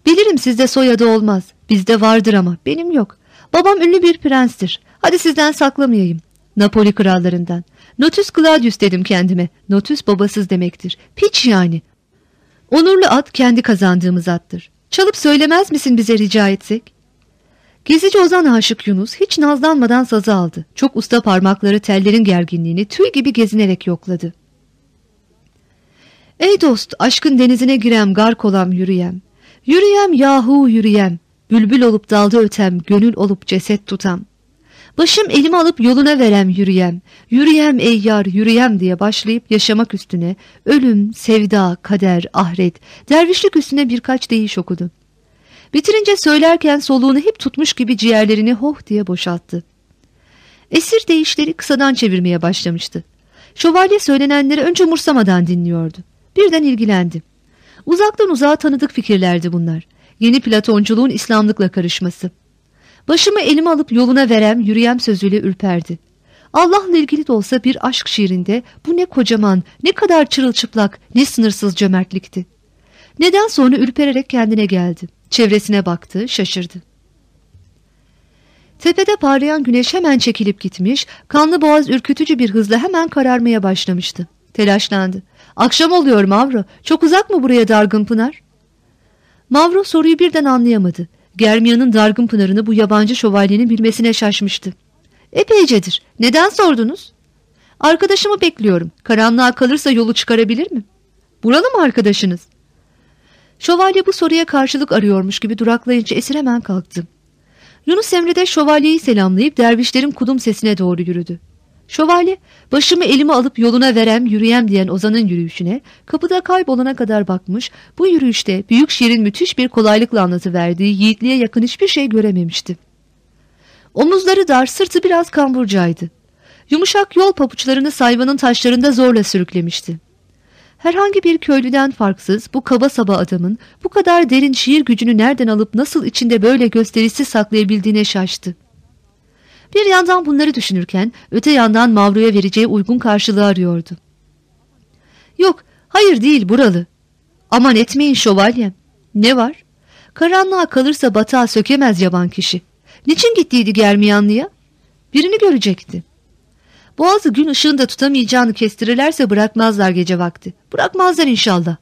Bilirim sizde soyadı olmaz. Bizde vardır ama benim yok. Babam ünlü bir prenstir. Hadi sizden saklamayayım. Napoli krallarından. Notus Gladius dedim kendime. Notus babasız demektir. Piç yani. Onurlu at kendi kazandığımız attır. Çalıp söylemez misin bize rica etsek? Gezici Ozan Aşık Yunus hiç nazlanmadan sazı aldı. Çok usta parmakları tellerin gerginliğini tüy gibi gezinerek yokladı. Ey dost aşkın denizine girem gark olam yürüyem. Yürüyem yahu yürüyem. Bülbül olup dalda ötem gönül olup ceset tutam. Başım elimi alıp yoluna verem yürüyem. Yürüyem ey yar yürüyem diye başlayıp yaşamak üstüne ölüm, sevda, kader, ahiret, dervişlik üstüne birkaç deyiş okudu. Bitirince söylerken soluğunu hep tutmuş gibi ciğerlerini hoh diye boşalttı. Esir deyişleri kısadan çevirmeye başlamıştı. Şövalye söylenenleri önce umursamadan dinliyordu. Birden ilgilendi. Uzaktan uzağa tanıdık fikirlerdi bunlar. Yeni Platonculuğun İslamlıkla karışması. Başımı elime alıp yoluna verem, yürüyem sözüyle ürperdi. Allah'la ilgili de olsa bir aşk şiirinde bu ne kocaman, ne kadar çırılçıplak, ne sınırsız cömertlikti. Neden sonra ürpererek kendine geldi. Çevresine baktı, şaşırdı. Tepede parlayan güneş hemen çekilip gitmiş, kanlı boğaz ürkütücü bir hızla hemen kararmaya başlamıştı. Telaşlandı. Akşam oluyor Mavro, çok uzak mı buraya Dargın Pınar? Mavro soruyu birden anlayamadı. Germia'nın Dargın Pınar'ını bu yabancı şövalyenin bilmesine şaşmıştı. Epeycedir. Neden sordunuz? Arkadaşımı bekliyorum. Karanlığa kalırsa yolu çıkarabilir mi? Buralı mı arkadaşınız? Şövalye bu soruya karşılık arıyormuş gibi duraklayınca esir hemen kalktı. Yunus Emre de şövalyeyi selamlayıp dervişlerin kudum sesine doğru yürüdü. Şövalye başımı elime alıp yoluna verem yürüyem diyen Ozan'ın yürüyüşüne kapıda kaybolana kadar bakmış bu yürüyüşte büyük şiirin müthiş bir kolaylıkla anlatıverdiği yiğitliğe yakın hiçbir şey görememişti. Omuzları dar sırtı biraz kamburcaydı. Yumuşak yol papuçlarını sayvanın taşlarında zorla sürüklemişti. Herhangi bir köylüden farksız bu kaba saba adamın bu kadar derin şiir gücünü nereden alıp nasıl içinde böyle gösterisi saklayabildiğine şaştı. Bir yandan bunları düşünürken öte yandan Mavro'ya vereceği uygun karşılığı arıyordu. Yok, hayır değil buralı. Aman etmeyin şövalyem. Ne var? Karanlığa kalırsa batağa sökemez yaban kişi. Niçin gittiydi Germiyanlı'ya? Birini görecekti. Boğazı gün ışığında tutamayacağını kestirirlerse bırakmazlar gece vakti. Bırakmazlar inşallah.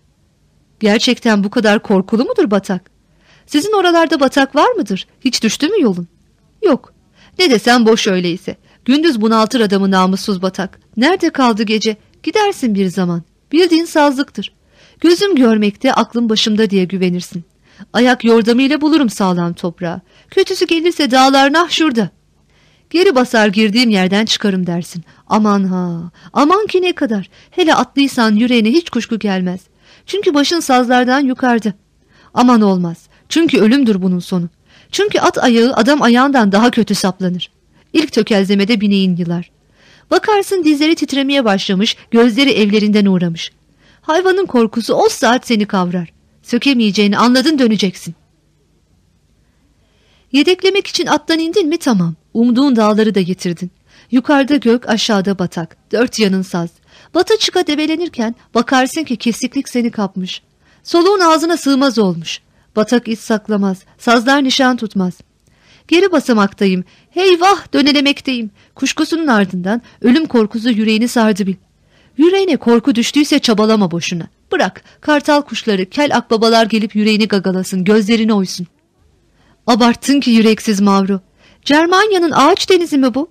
Gerçekten bu kadar korkulu mudur batak? Sizin oralarda batak var mıdır? Hiç düştü mü yolun? Yok. Ne desem boş öyleyse. Gündüz bunaltır adamı namussuz batak. Nerede kaldı gece? Gidersin bir zaman. Bildiğin sazlıktır. Gözüm görmekte, aklım başımda diye güvenirsin. Ayak yordamıyla bulurum sağlam toprağı. Kötüsü gelirse dağlar nah şurada. Geri basar girdiğim yerden çıkarım dersin. Aman ha, aman ki ne kadar. Hele atlıysan yüreğine hiç kuşku gelmez. Çünkü başın sazlardan yukarıda. Aman olmaz. Çünkü ölümdür bunun sonu. Çünkü at ayağı adam ayağından daha kötü saplanır. İlk tökezlemede bineğin yılar. Bakarsın dizleri titremeye başlamış, gözleri evlerinden uğramış. Hayvanın korkusu o saat seni kavrar. Sökemeyeceğini anladın döneceksin. Yedeklemek için attan indin mi tamam. Umduğun dağları da getirdin. Yukarıda gök aşağıda batak. Dört yanın saz. Bata çıka debelenirken bakarsın ki kesiklik seni kapmış. Soluğun ağzına sığmaz olmuş. Batak iz saklamaz. Sazlar nişan tutmaz. Geri basamaktayım. Hey vah dönelemekteyim. Kuşkusunun ardından ölüm korkusu yüreğini sardı bil. Yüreğine korku düştüyse çabalama boşuna. Bırak kartal kuşları, kel akbabalar gelip yüreğini gagalasın, gözlerini oysun. Abarttın ki yüreksiz Mavru. Cermanya'nın ağaç denizi mi bu?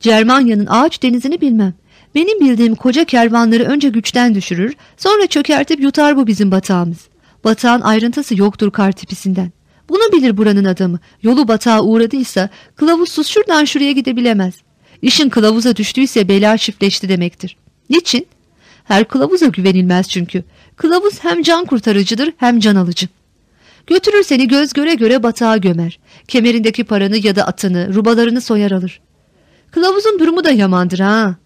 Cermanya'nın ağaç denizini bilmem. Benim bildiğim koca kervanları önce güçten düşürür, sonra çökertip yutar bu bizim batağımız. Batağın ayrıntısı yoktur kar tipisinden. Bunu bilir buranın adamı. Yolu batağa uğradıysa kılavuzsuz şuradan şuraya gidebilemez. İşin kılavuza düştüyse bela çiftleşti demektir. Niçin? Her kılavuza güvenilmez çünkü. Kılavuz hem can kurtarıcıdır hem can alıcı. Götürür seni göz göre göre batağa gömer. Kemerindeki paranı ya da atını, rubalarını soyar alır. Kılavuzun durumu da yamandır ha.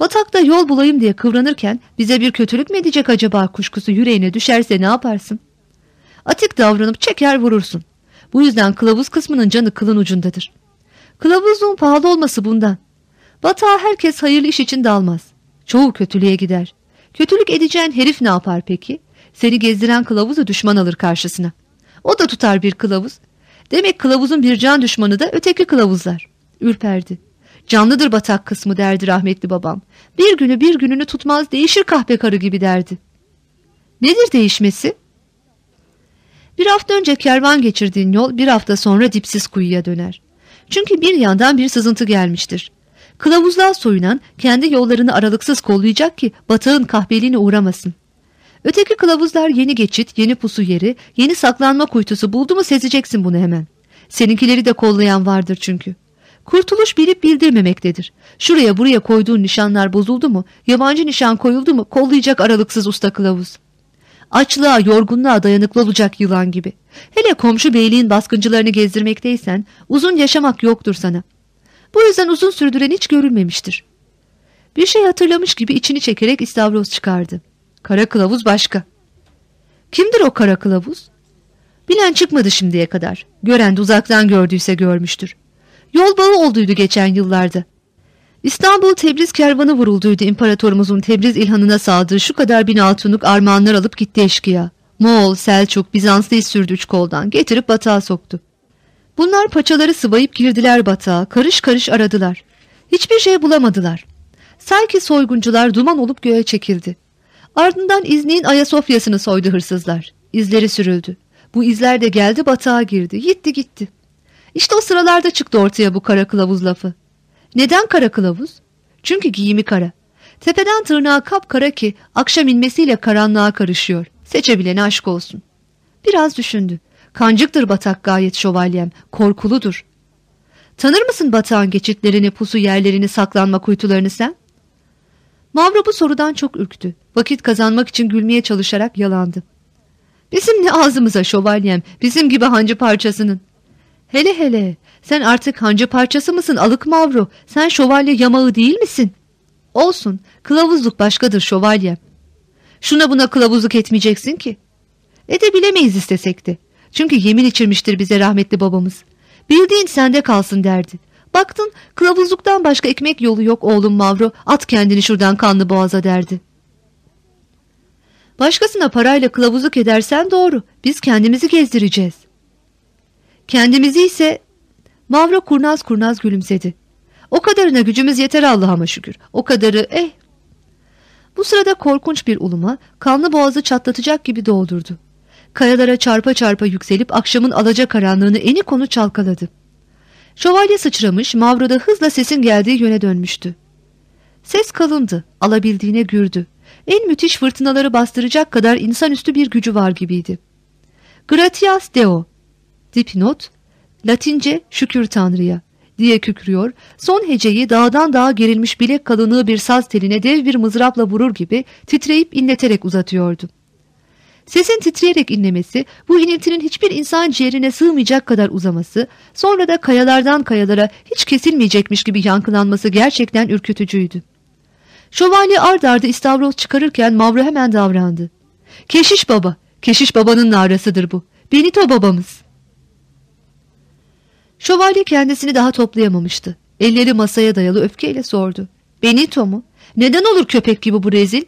Batakta yol bulayım diye kıvranırken bize bir kötülük mü edecek acaba kuşkusu yüreğine düşerse ne yaparsın? Atik davranıp çeker vurursun. Bu yüzden kılavuz kısmının canı kılın ucundadır. Kılavuzluğun pahalı olması bundan. Batağa herkes hayırlı iş için dalmaz. Çoğu kötülüğe gider. Kötülük edeceğin herif ne yapar peki? Seni gezdiren kılavuzu düşman alır karşısına. O da tutar bir kılavuz. Demek kılavuzun bir can düşmanı da öteki kılavuzlar. Ürperdi. Canlıdır batak kısmı derdi rahmetli babam. Bir günü bir gününü tutmaz değişir kahpe karı gibi derdi. Nedir değişmesi? Bir hafta önce kervan geçirdiğin yol bir hafta sonra dipsiz kuyuya döner. Çünkü bir yandan bir sızıntı gelmiştir. Kılavuzluğa soyunan kendi yollarını aralıksız kollayacak ki batağın kahpeliğine uğramasın. Öteki kılavuzlar yeni geçit, yeni pusu yeri, yeni saklanma kuytusu buldu mu sezeceksin bunu hemen. Seninkileri de kollayan vardır çünkü. Kurtuluş bilip bildirmemektedir. Şuraya buraya koyduğun nişanlar bozuldu mu, yabancı nişan koyuldu mu kollayacak aralıksız usta kılavuz. Açlığa, yorgunluğa dayanıklı olacak yılan gibi. Hele komşu beyliğin baskıncılarını gezdirmekteysen uzun yaşamak yoktur sana. Bu yüzden uzun sürdüren hiç görülmemiştir. Bir şey hatırlamış gibi içini çekerek istavroz çıkardı. Kara kılavuz başka. Kimdir o kara kılavuz? Bilen çıkmadı şimdiye kadar. Gören de uzaktan gördüyse görmüştür. Yol bağı olduydu geçen yıllarda. İstanbul Tebriz kervanı vurulduydu imparatorumuzun Tebriz ilhanına sağdığı şu kadar bin altınlık armağanlar alıp gitti eşkıya. Moğol, Selçuk, Bizanslı sürdü üç koldan getirip batağa soktu. Bunlar paçaları sıvayıp girdiler batağa, karış karış aradılar. Hiçbir şey bulamadılar. Sanki soyguncular duman olup göğe çekildi. Ardından İznik'in Ayasofya'sını soydu hırsızlar. İzleri sürüldü. Bu izler de geldi batağa girdi. Gitti gitti. İşte o sıralarda çıktı ortaya bu kara kılavuz lafı. Neden kara kılavuz? Çünkü giyimi kara. Tepeden tırnağa kapkara ki akşam inmesiyle karanlığa karışıyor. Seçebilene aşk olsun. Biraz düşündü. Kancıktır batak gayet şövalyem. Korkuludur. Tanır mısın batağın geçitlerini, pusu yerlerini, saklanma kuytularını sen? Mavro bu sorudan çok ürktü. Vakit kazanmak için gülmeye çalışarak yalandı. Bizim ne ağzımıza şövalyem, bizim gibi hancı parçasının. Hele hele, sen artık hancı parçası mısın alık Mavro, sen şövalye yamağı değil misin? Olsun, kılavuzluk başkadır şövalyem. Şuna buna kılavuzluk etmeyeceksin ki. Edebilemeyiz istesek de. Çünkü yemin içirmiştir bize rahmetli babamız. Bildiğin sende kalsın derdi. Baktın kılavuzluktan başka ekmek yolu yok oğlum Mavro at kendini şuradan kanlı boğaza derdi. Başkasına parayla kılavuzluk edersen doğru biz kendimizi gezdireceğiz. Kendimizi ise Mavro kurnaz kurnaz gülümsedi. O kadarına gücümüz yeter Allah'a şükür. O kadarı eh. Bu sırada korkunç bir uluma kanlı boğazı çatlatacak gibi doldurdu. Kayalara çarpa çarpa yükselip akşamın alaca karanlığını eni konu çalkaladı. Şövalye sıçramış, Mavro'da hızla sesin geldiği yöne dönmüştü. Ses kalındı, alabildiğine gürdü. En müthiş fırtınaları bastıracak kadar insanüstü bir gücü var gibiydi. Gratias Deo, dipnot, Latince şükür Tanrı'ya diye kükrüyor, son heceyi dağdan dağa gerilmiş bilek kalınlığı bir saz teline dev bir mızrapla vurur gibi titreyip inleterek uzatıyordu. Sesin titreyerek inlemesi, bu iniltinin hiçbir insan ciğerine sığmayacak kadar uzaması, sonra da kayalardan kayalara hiç kesilmeyecekmiş gibi yankılanması gerçekten ürkütücüydü. Şövalye ard arda istavroz çıkarırken Mavro hemen davrandı. Keşiş baba, keşiş babanın narasıdır bu. Benito babamız. Şövalye kendisini daha toplayamamıştı. Elleri masaya dayalı öfkeyle sordu. Benito mu? Neden olur köpek gibi bu rezil?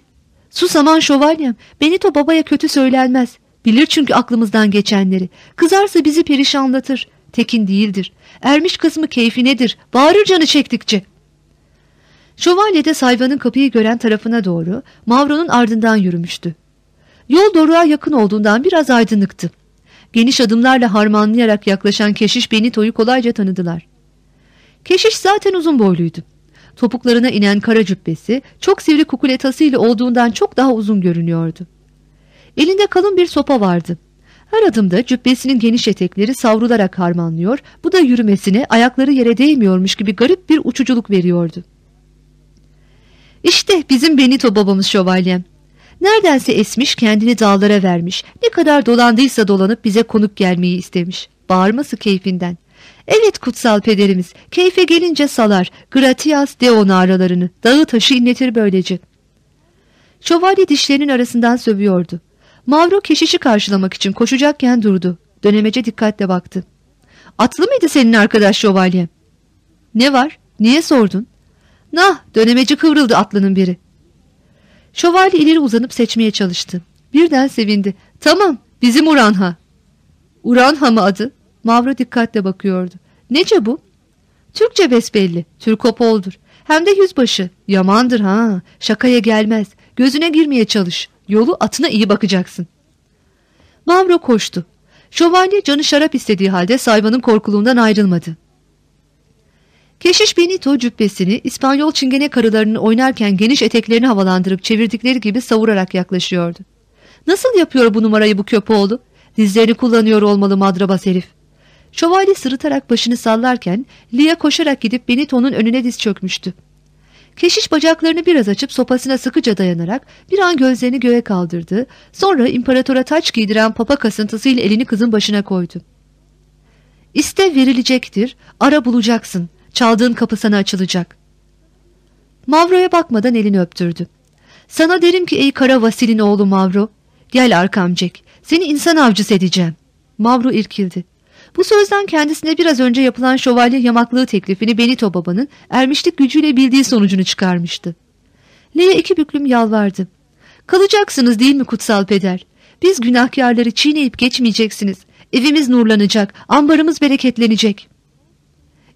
Sus aman şövalyem. Benito babaya kötü söylenmez. Bilir çünkü aklımızdan geçenleri. Kızarsa bizi perişanlatır. Tekin değildir. Ermiş kısmı keyfinedir. Bağırır canı çektikçe. Şövalye de sayvanın kapıyı gören tarafına doğru Mavro'nun ardından yürümüştü. Yol doruğa yakın olduğundan biraz aydınlıktı. Geniş adımlarla harmanlayarak yaklaşan keşiş Benito'yu kolayca tanıdılar. Keşiş zaten uzun boyluydu. Topuklarına inen kara cübbesi çok sivri kukuletasıyla olduğundan çok daha uzun görünüyordu. Elinde kalın bir sopa vardı. Her adımda cübbesinin geniş etekleri savrularak harmanlıyor, bu da yürümesine ayakları yere değmiyormuş gibi garip bir uçuculuk veriyordu. İşte bizim Benito babamız şövalyem. Neredense esmiş kendini dağlara vermiş. Ne kadar dolandıysa dolanıp bize konuk gelmeyi istemiş. Bağırması keyfinden. Evet kutsal pederimiz keyfe gelince salar gratias deon aralarını dağı taşı inletir böylece. Şövalye dişlerinin arasından sövüyordu. Mavro keşişi karşılamak için koşacakken durdu. Dönemece dikkatle baktı. Atlı mıydı senin arkadaş şövalye? Ne var? Niye sordun? Nah dönemeci kıvrıldı atlının biri. Şövalye ileri uzanıp seçmeye çalıştı. Birden sevindi. Tamam bizim Uranha. Uranha mı adı? Mavro dikkatle bakıyordu. Nece bu? Türkçe besbelli. Türkopoldur. Hem de yüzbaşı. Yamandır ha. Şakaya gelmez. Gözüne girmeye çalış. Yolu atına iyi bakacaksın. Mavro koştu. Şövalye canı şarap istediği halde sayvanın korkuluğundan ayrılmadı. Keşiş Benito cübbesini İspanyol çingene karılarının oynarken geniş eteklerini havalandırıp çevirdikleri gibi savurarak yaklaşıyordu. Nasıl yapıyor bu numarayı bu köpoğlu? Dizlerini kullanıyor olmalı madrabas herif. Şövalye sırıtarak başını sallarken Lia koşarak gidip Benito'nun önüne diz çökmüştü. Keşiş bacaklarını biraz açıp sopasına sıkıca dayanarak bir an gözlerini göğe kaldırdı. Sonra imparatora taç giydiren papa kasıntısıyla elini kızın başına koydu. İste verilecektir, ara bulacaksın, çaldığın kapı sana açılacak. Mavro'ya bakmadan elini öptürdü. Sana derim ki ey kara Vasil'in oğlu Mavro, gel arkamcek, seni insan avcısı edeceğim. Mavro irkildi. Bu sözden kendisine biraz önce yapılan şövalye yamaklığı teklifini Benito babanın ermişlik gücüyle bildiği sonucunu çıkarmıştı. Leia iki büklüm yalvardı. Kalacaksınız değil mi kutsal peder? Biz günahkarları çiğneyip geçmeyeceksiniz. Evimiz nurlanacak, ambarımız bereketlenecek.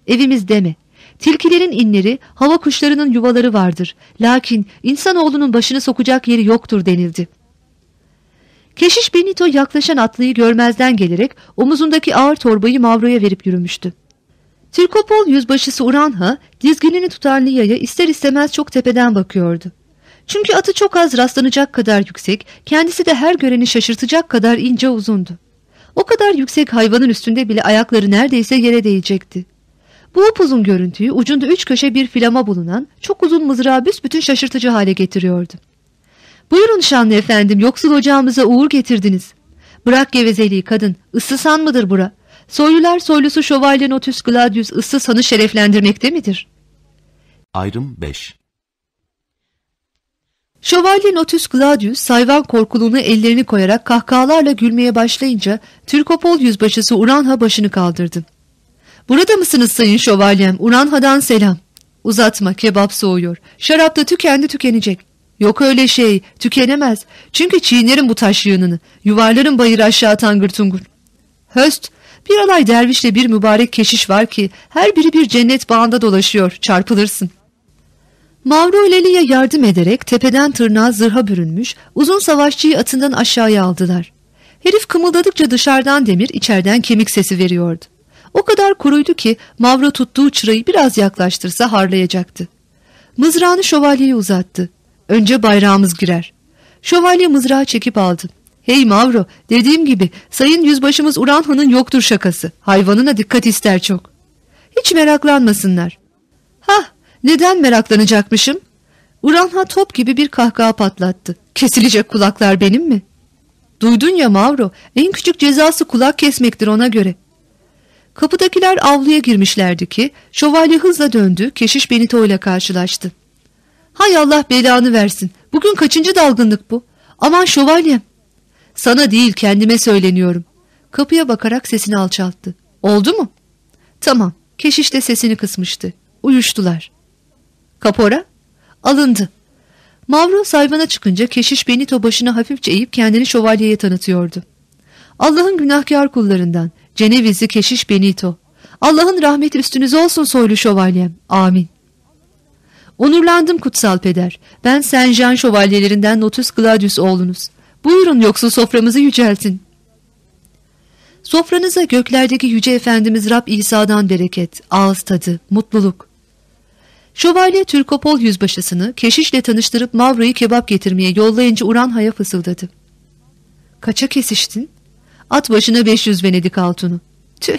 Evimiz deme. Tilkilerin inleri, hava kuşlarının yuvaları vardır. Lakin insanoğlunun başını sokacak yeri yoktur denildi. Keşiş Benito yaklaşan atlıyı görmezden gelerek omuzundaki ağır torbayı Mavro'ya verip yürümüştü. Türkopol yüzbaşısı Uranha dizginini tutan Lia'ya ister istemez çok tepeden bakıyordu. Çünkü atı çok az rastlanacak kadar yüksek, kendisi de her göreni şaşırtacak kadar ince uzundu. O kadar yüksek hayvanın üstünde bile ayakları neredeyse yere değecekti. Bu upuzun görüntüyü ucunda üç köşe bir filama bulunan çok uzun mızrağı büsbütün şaşırtıcı hale getiriyordu. Buyurun şanlı efendim yoksul ocağımıza uğur getirdiniz. Bırak gevezeliği kadın ıssısan mıdır bura? Soylular soylusu şövalye Notus Gladius ıssız hanı şereflendirmekte midir? Ayrım 5 Şövalye Notus Gladius sayvan korkuluğuna ellerini koyarak kahkahalarla gülmeye başlayınca Türkopol yüzbaşısı Uranha başını kaldırdı. Burada mısınız sayın şövalyem? Uranha'dan selam. Uzatma kebap soğuyor. Şarap da tükendi tükenecek. Yok öyle şey tükenemez. Çünkü çiğnerim bu taş yığınını. Yuvarlarım bayır aşağı tangır tungur. Höst bir alay dervişle bir mübarek keşiş var ki her biri bir cennet bağında dolaşıyor çarpılırsın. Mavro ile Lia yardım ederek tepeden tırnağa zırha bürünmüş uzun savaşçıyı atından aşağıya aldılar. Herif kımıldadıkça dışarıdan demir içeriden kemik sesi veriyordu. O kadar kuruydu ki Mavro tuttuğu çırayı biraz yaklaştırsa harlayacaktı. Mızrağını şövalyeye uzattı. Önce bayrağımız girer. Şövalye mızrağı çekip aldı. Hey Mavro dediğim gibi sayın yüzbaşımız Uranha'nın yoktur şakası. Hayvanına dikkat ister çok. Hiç meraklanmasınlar. Hah neden meraklanacakmışım? Uranha top gibi bir kahkaha patlattı. Kesilecek kulaklar benim mi? Duydun ya Mavro en küçük cezası kulak kesmektir ona göre. Kapıdakiler avluya girmişlerdi ki şövalye hızla döndü keşiş Benito ile karşılaştı. Hay Allah belanı versin. Bugün kaçıncı dalgınlık bu? Aman şövalyem. Sana değil kendime söyleniyorum. Kapıya bakarak sesini alçalttı. Oldu mu? Tamam. Keşiş de sesini kısmıştı. Uyuştular. Kapora? Alındı. Mavro sayvana çıkınca keşiş Benito başını hafifçe eğip kendini şövalyeye tanıtıyordu. Allah'ın günahkar kullarından, Cenevizli keşiş Benito. Allah'ın rahmeti üstünüz olsun soylu şövalyem. Amin. Onurlandım kutsal peder. Ben Saint Jean şövalyelerinden Notus Gladius oğlunuz. Buyurun yoksul soframızı yüceltin. Sofranıza göklerdeki yüce efendimiz Rab İsa'dan bereket, ağız tadı, mutluluk. Şövalye Türkopol yüzbaşısını keşişle tanıştırıp Mavro'yu kebap getirmeye yollayınca Uranha'ya fısıldadı. Kaça kesiştin? At başına 500 Venedik altını. Tüh,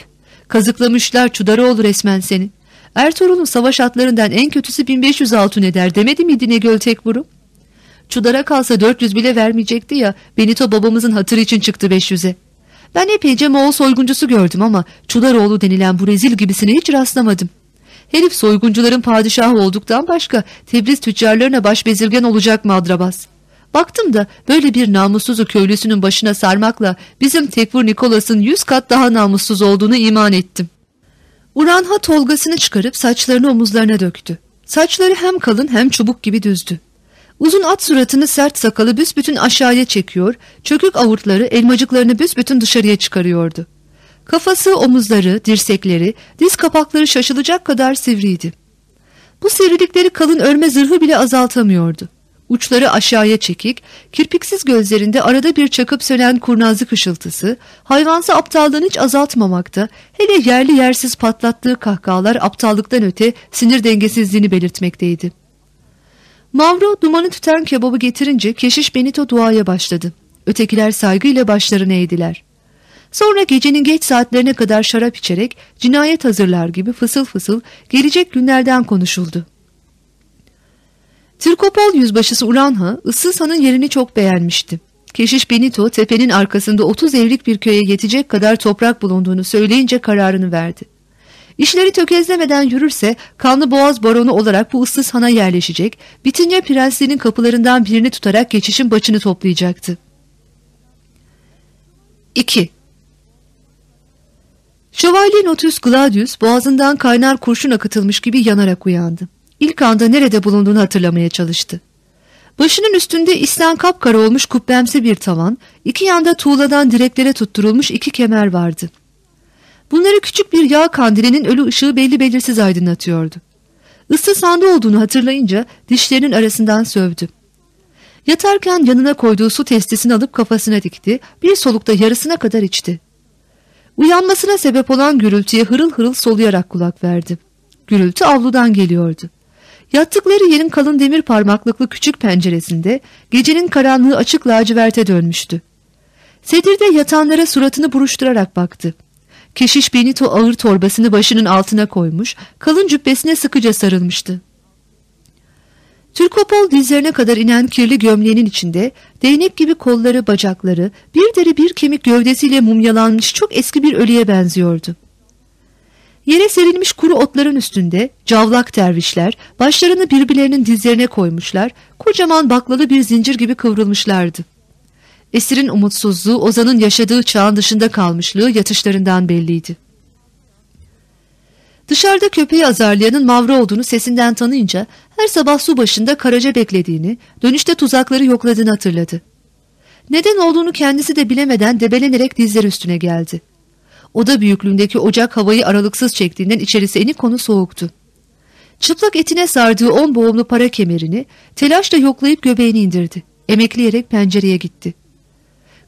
kazıklamışlar çudarı olur resmen seni. Ertuğrul'un savaş atlarından en kötüsü 1500 altın eder demedi miydi Negöl Tekbur'u? Çudara kalsa 400 bile vermeyecekti ya Benito babamızın hatırı için çıktı 500'e. Ben epeyce Moğol soyguncusu gördüm ama Çudaroğlu denilen bu rezil gibisine hiç rastlamadım. Herif soyguncuların padişahı olduktan başka Tebriz tüccarlarına baş bezirgen olacak mı Adrabas? Baktım da böyle bir namussuzu köylüsünün başına sarmakla bizim Tekfur Nikolas'ın yüz kat daha namussuz olduğunu iman ettim. Uranha tolgasını çıkarıp saçlarını omuzlarına döktü. Saçları hem kalın hem çubuk gibi düzdü. Uzun at suratını sert sakalı büsbütün aşağıya çekiyor, çökük avurtları elmacıklarını büsbütün dışarıya çıkarıyordu. Kafası, omuzları, dirsekleri, diz kapakları şaşılacak kadar sivriydi. Bu sivrilikleri kalın örme zırhı bile azaltamıyordu. Uçları aşağıya çekik, kirpiksiz gözlerinde arada bir çakıp sönen kurnazlık ışıltısı, hayvansı aptallığını hiç azaltmamakta, hele yerli yersiz patlattığı kahkahalar aptallıktan öte sinir dengesizliğini belirtmekteydi. Mavro dumanı tüten kebabı getirince keşiş Benito duaya başladı. Ötekiler saygıyla başlarını eğdiler. Sonra gecenin geç saatlerine kadar şarap içerek cinayet hazırlar gibi fısıl fısıl gelecek günlerden konuşuldu. Tirkopol yüzbaşısı Uranha, ıssız hanın yerini çok beğenmişti. Keşiş Benito tepenin arkasında 30 evlik bir köye yetecek kadar toprak bulunduğunu söyleyince kararını verdi. İşleri tökezlemeden yürürse kanlı boğaz baronu olarak bu ıssız hana yerleşecek, bitince prenslerin kapılarından birini tutarak geçişin başını toplayacaktı. 2. Şövalye Notus Gladius boğazından kaynar kurşun akıtılmış gibi yanarak uyandı. İlk anda nerede bulunduğunu hatırlamaya çalıştı. Başının üstünde islan kapkara olmuş kubbemsi bir tavan, iki yanda tuğladan direklere tutturulmuş iki kemer vardı. Bunları küçük bir yağ kandilinin ölü ışığı belli belirsiz aydınlatıyordu. Issız sanda olduğunu hatırlayınca dişlerinin arasından sövdü. Yatarken yanına koyduğu su testisini alıp kafasına dikti, bir solukta yarısına kadar içti. Uyanmasına sebep olan gürültüye hırıl hırıl soluyarak kulak verdi. Gürültü avludan geliyordu. Yattıkları yerin kalın demir parmaklıklı küçük penceresinde gecenin karanlığı açık laciverte dönmüştü. Sedirde yatanlara suratını buruşturarak baktı. Keşiş Benito ağır torbasını başının altına koymuş, kalın cübbesine sıkıca sarılmıştı. Türkopol dizlerine kadar inen kirli gömleğinin içinde değnek gibi kolları, bacakları, bir deri bir kemik gövdesiyle mumyalanmış çok eski bir ölüye benziyordu. Yere serilmiş kuru otların üstünde cavlak dervişler başlarını birbirlerinin dizlerine koymuşlar, kocaman baklalı bir zincir gibi kıvrılmışlardı. Esirin umutsuzluğu Ozan'ın yaşadığı çağın dışında kalmışlığı yatışlarından belliydi. Dışarıda köpeği azarlayanın Mavra olduğunu sesinden tanıyınca her sabah su başında karaca beklediğini, dönüşte tuzakları yokladığını hatırladı. Neden olduğunu kendisi de bilemeden debelenerek dizleri üstüne geldi. Oda büyüklüğündeki ocak havayı aralıksız çektiğinden içerisi eni konu soğuktu. Çıplak etine sardığı on boğumlu para kemerini telaşla yoklayıp göbeğini indirdi. Emekleyerek pencereye gitti.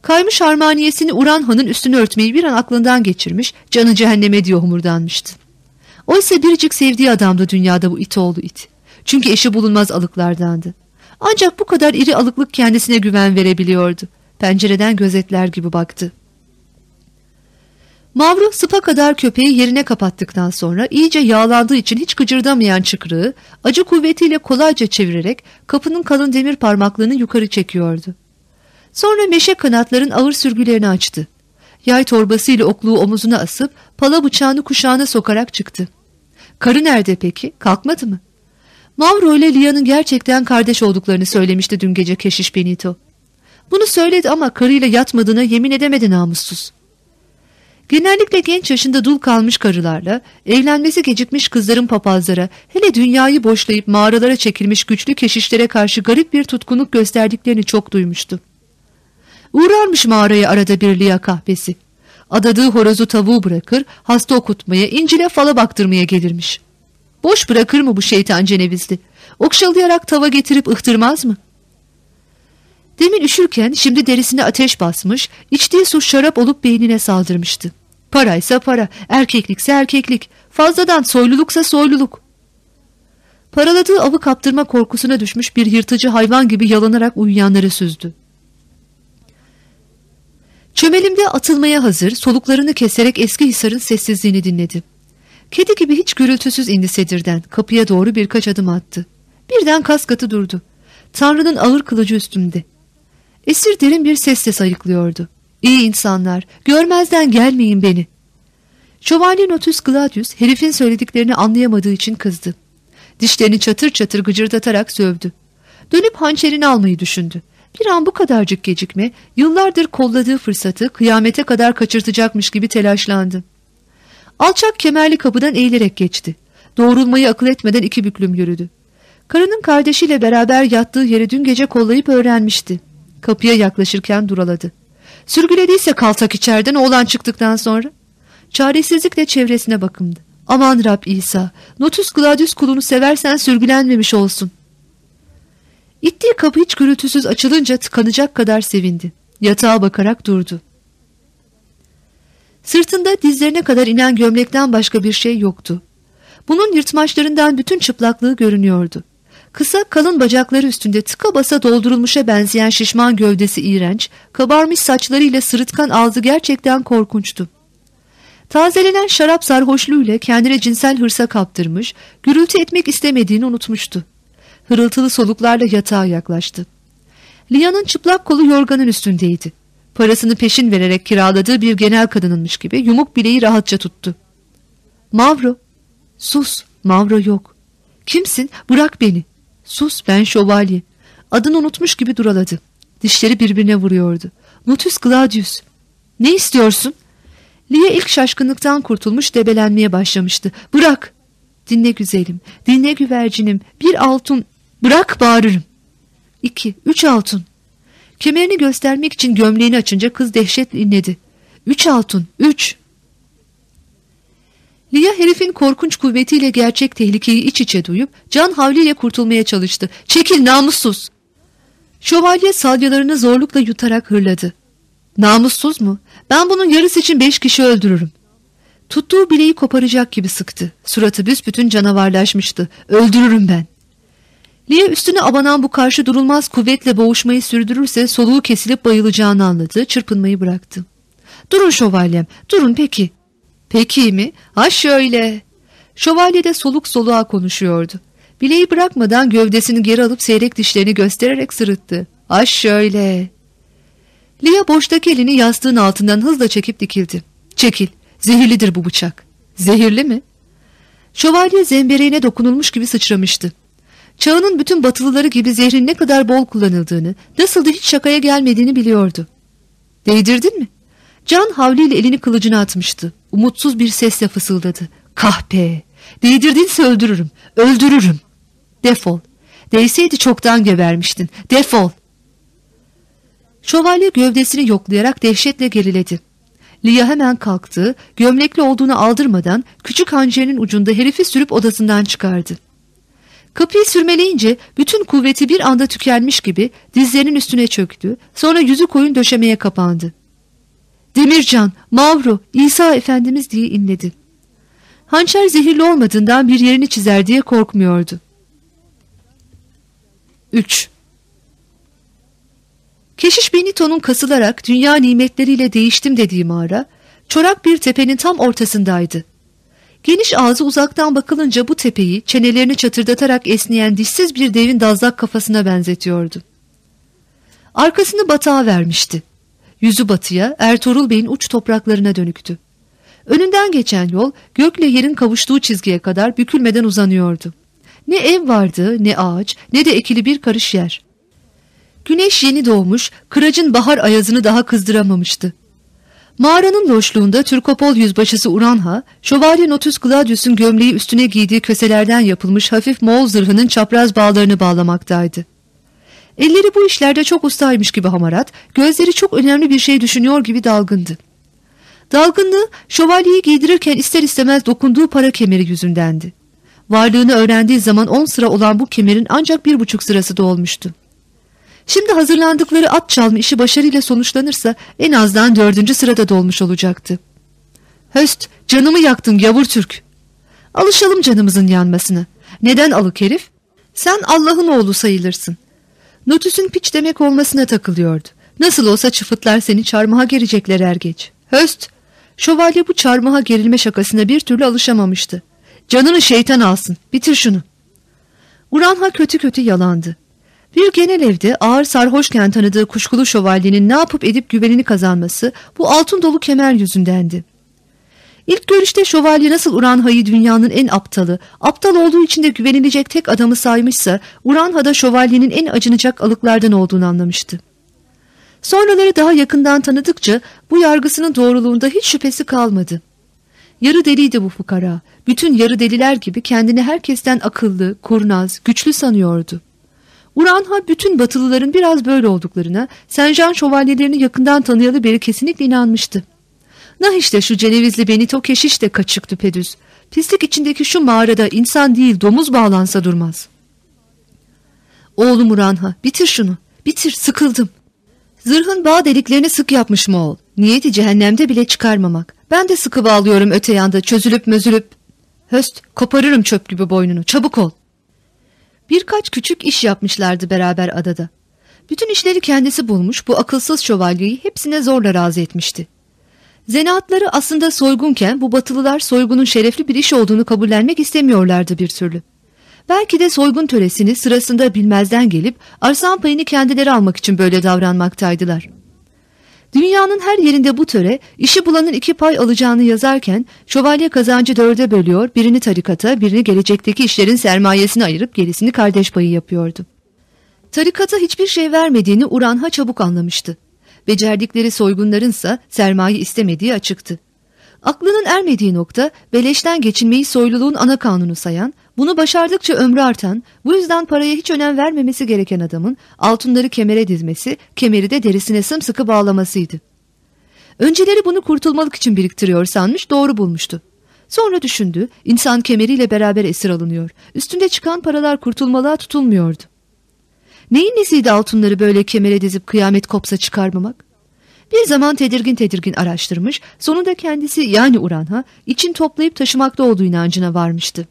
Kaymış harmaniyesini Uran Han'ın üstünü örtmeyi bir an aklından geçirmiş, canı cehenneme diye homurdanmıştı. Oysa biricik sevdiği adamdı dünyada bu it oğlu it. Çünkü eşi bulunmaz alıklardandı. Ancak bu kadar iri alıklık kendisine güven verebiliyordu. Pencereden gözetler gibi baktı. Mavru sıpa kadar köpeği yerine kapattıktan sonra iyice yağlandığı için hiç gıcırdamayan çıkrığı acı kuvvetiyle kolayca çevirerek kapının kalın demir parmaklarını yukarı çekiyordu. Sonra meşe kanatların ağır sürgülerini açtı. Yay torbasıyla okluğu omuzuna asıp pala bıçağını kuşağına sokarak çıktı. Karı nerede peki? Kalkmadı mı? Mauro ile Lia'nın gerçekten kardeş olduklarını söylemişti dün gece keşiş Benito. Bunu söyledi ama karıyla yatmadığına yemin edemedi namussuz. Genellikle genç yaşında dul kalmış karılarla, evlenmesi gecikmiş kızların papazlara, hele dünyayı boşlayıp mağaralara çekilmiş güçlü keşişlere karşı garip bir tutkunluk gösterdiklerini çok duymuştu. Uğrarmış mağaraya arada bir liya kahvesi. Adadığı horozu tavuğu bırakır, hasta okutmaya, incile fala baktırmaya gelirmiş. Boş bırakır mı bu şeytan cenevizli? Okşalayarak tava getirip ıhtırmaz mı? Demin üşürken şimdi derisine ateş basmış, içtiği su şarap olup beynine saldırmıştı. Paraysa para, erkeklikse erkeklik, fazladan soyluluksa soyluluk. Paraladığı avı kaptırma korkusuna düşmüş bir yırtıcı hayvan gibi yalanarak uyuyanları süzdü. Çömelimde atılmaya hazır, soluklarını keserek eski hisarın sessizliğini dinledi. Kedi gibi hiç gürültüsüz indi sedirden, kapıya doğru birkaç adım attı. Birden kas katı durdu. Tanrı'nın ağır kılıcı üstünde. Esir derin bir sesle sayıklıyordu. İyi insanlar, görmezden gelmeyin beni. Şövalye Notus Gladius herifin söylediklerini anlayamadığı için kızdı. Dişlerini çatır çatır gıcırdatarak sövdü. Dönüp hançerini almayı düşündü. Bir an bu kadarcık gecikme, yıllardır kolladığı fırsatı kıyamete kadar kaçırtacakmış gibi telaşlandı. Alçak kemerli kapıdan eğilerek geçti. Doğrulmayı akıl etmeden iki büklüm yürüdü. Karının kardeşiyle beraber yattığı yeri dün gece kollayıp öğrenmişti. Kapıya yaklaşırken duraladı. Sürgülediyse kaltak içeriden oğlan çıktıktan sonra. Çaresizlikle çevresine bakındı. Aman Rab İsa, Notus Gladius kulunu seversen sürgülenmemiş olsun. İttiği kapı hiç gürültüsüz açılınca tıkanacak kadar sevindi. Yatağa bakarak durdu. Sırtında dizlerine kadar inen gömlekten başka bir şey yoktu. Bunun yırtmaçlarından bütün çıplaklığı görünüyordu. Kısa kalın bacakları üstünde tıka basa doldurulmuşa benzeyen şişman gövdesi iğrenç, kabarmış saçlarıyla sırıtkan ağzı gerçekten korkunçtu. Tazelenen şarap sarhoşluğuyla kendine cinsel hırsa kaptırmış, gürültü etmek istemediğini unutmuştu. Hırıltılı soluklarla yatağa yaklaştı. Lia'nın çıplak kolu yorganın üstündeydi. Parasını peşin vererek kiraladığı bir genel kadınınmış gibi yumuk bileği rahatça tuttu. Mavro, sus, Mavro yok. Kimsin? Bırak beni. Sus, ben şövalye. Adını unutmuş gibi duraladı. Dişleri birbirine vuruyordu. Notus Gladius. Ne istiyorsun? Lia ilk şaşkınlıktan kurtulmuş debelenmeye başlamıştı. Bırak. Dinle güzelim, dinle güvercinim. Bir altın. Bırak bağırırım. İki, üç altın. Kemerini göstermek için gömleğini açınca kız dehşetle inledi. Üç altın, üç. Lia herifin korkunç kuvvetiyle gerçek tehlikeyi iç içe duyup can havliyle kurtulmaya çalıştı. Çekil namussuz. Şövalye salyalarını zorlukla yutarak hırladı. Namussuz mu? Ben bunun yarısı için beş kişi öldürürüm. Tuttuğu bileği koparacak gibi sıktı. Suratı büsbütün canavarlaşmıştı. Öldürürüm ben. Lia üstüne abanan bu karşı durulmaz kuvvetle boğuşmayı sürdürürse soluğu kesilip bayılacağını anladı. Çırpınmayı bıraktı. Durun şövalyem, durun peki. Peki mi? Ha şöyle. Şövalye de soluk soluğa konuşuyordu. Bileği bırakmadan gövdesini geri alıp seyrek dişlerini göstererek sırıttı. Ha şöyle. Lia boştaki elini yastığın altından hızla çekip dikildi. Çekil, zehirlidir bu bıçak. Zehirli mi? Şövalye zembereğine dokunulmuş gibi sıçramıştı. Çağının bütün batılıları gibi zehrin ne kadar bol kullanıldığını, nasıl da hiç şakaya gelmediğini biliyordu. Değdirdin mi? Can havliyle elini kılıcına atmıştı. Umutsuz bir sesle fısıldadı. Kahpe! Değdirdinse öldürürüm, öldürürüm. Defol. Değseydi çoktan gebermiştin. Defol. Şövalye gövdesini yoklayarak dehşetle geriledi. Lia hemen kalktı, gömlekli olduğunu aldırmadan küçük hançerinin ucunda herifi sürüp odasından çıkardı. Kapıyı sürmeleyince bütün kuvveti bir anda tükenmiş gibi dizlerinin üstüne çöktü, sonra yüzü koyun döşemeye kapandı. Demircan, Mavro, İsa Efendimiz diye inledi. Hançer zehirli olmadığından bir yerini çizer diye korkmuyordu. 3. Keşiş Benito'nun kasılarak dünya nimetleriyle değiştim dediği mağara, çorak bir tepenin tam ortasındaydı. Geniş ağzı uzaktan bakılınca bu tepeyi çenelerini çatırdatarak esneyen dişsiz bir devin dazlak kafasına benzetiyordu. Arkasını batağa vermişti. Yüzü batıya Ertuğrul Bey'in uç topraklarına dönüktü. Önünden geçen yol gökle yerin kavuştuğu çizgiye kadar bükülmeden uzanıyordu. Ne ev vardı, ne ağaç, ne de ekili bir karış yer. Güneş yeni doğmuş, kıracın bahar ayazını daha kızdıramamıştı. Mağaranın loşluğunda Türkopol yüzbaşısı Uranha, Şövalye Notus Gladius'un gömleği üstüne giydiği köselerden yapılmış hafif Moğol zırhının çapraz bağlarını bağlamaktaydı. Elleri bu işlerde çok ustaymış gibi hamarat, gözleri çok önemli bir şey düşünüyor gibi dalgındı. Dalgınlığı şövalyeyi giydirirken ister istemez dokunduğu para kemeri yüzündendi. Varlığını öğrendiği zaman on sıra olan bu kemerin ancak bir buçuk sırası dolmuştu. Şimdi hazırlandıkları at çalma işi başarıyla sonuçlanırsa en azdan dördüncü sırada dolmuş olacaktı. Höst, canımı yaktın yavur Türk. Alışalım canımızın yanmasına. Neden alık herif? Sen Allah'ın oğlu sayılırsın. Notüs'ün piç demek olmasına takılıyordu. Nasıl olsa çıfıtlar seni çarmıha gerecekler er geç. Höst, şövalye bu çarmıha gerilme şakasına bir türlü alışamamıştı. Canını şeytan alsın, bitir şunu. Uranha kötü kötü yalandı. Bir genel evde ağır sarhoşken tanıdığı kuşkulu şövalyenin ne yapıp edip güvenini kazanması bu altın dolu kemer yüzündendi. İlk görüşte şövalye nasıl Uranha'yı dünyanın en aptalı, aptal olduğu için de güvenilecek tek adamı saymışsa Uranha da şövalyenin en acınacak alıklardan olduğunu anlamıştı. Sonraları daha yakından tanıdıkça bu yargısının doğruluğunda hiç şüphesi kalmadı. Yarı deliydi bu fukara. Bütün yarı deliler gibi kendini herkesten akıllı, kurnaz, güçlü sanıyordu. Uranha bütün batılıların biraz böyle olduklarına Senjan şövalyelerini yakından tanıyalı beri kesinlikle inanmıştı. Nah işte şu Cenevizli Benito keşiş de kaçık düpedüz. Pislik içindeki şu mağarada insan değil domuz bağlansa durmaz. Oğlum Uranha bitir şunu bitir sıkıldım. Zırhın bağ deliklerini sık yapmış Moğol. Niyeti cehennemde bile çıkarmamak. Ben de sıkı bağlıyorum öte yanda çözülüp mözülüp. Höst koparırım çöp gibi boynunu çabuk ol. Birkaç küçük iş yapmışlardı beraber adada. Bütün işleri kendisi bulmuş bu akılsız şövalyeyi hepsine zorla razı etmişti. Zanaatları aslında soygunken bu batılılar soygunun şerefli bir iş olduğunu kabullenmek istemiyorlardı bir türlü. Belki de soygun töresini sırasında bilmezden gelip arsan payını kendileri almak için böyle davranmaktaydılar. Dünyanın her yerinde bu töre işi bulanın iki pay alacağını yazarken şövalye kazancı dörde bölüyor birini tarikata birini gelecekteki işlerin sermayesini ayırıp gerisini kardeş payı yapıyordu. Tarikata hiçbir şey vermediğini Uranha çabuk anlamıştı. Becerdikleri soygunlarınsa sermaye istemediği açıktı. Aklının ermediği nokta beleşten geçinmeyi soyluluğun ana kanunu sayan, bunu başardıkça ömrü artan, bu yüzden paraya hiç önem vermemesi gereken adamın altınları kemere dizmesi, kemeri de derisine sımsıkı bağlamasıydı. Önceleri bunu kurtulmalık için biriktiriyor sanmış, doğru bulmuştu. Sonra düşündü, insan kemeriyle beraber esir alınıyor. Üstünde çıkan paralar kurtulmalığa tutulmuyordu. Neyin nesiydi altınları böyle kemere dizip kıyamet kopsa çıkarmamak? Bir zaman tedirgin tedirgin araştırmış, sonunda kendisi yani Uranha için toplayıp taşımakta olduğu inancına varmıştı.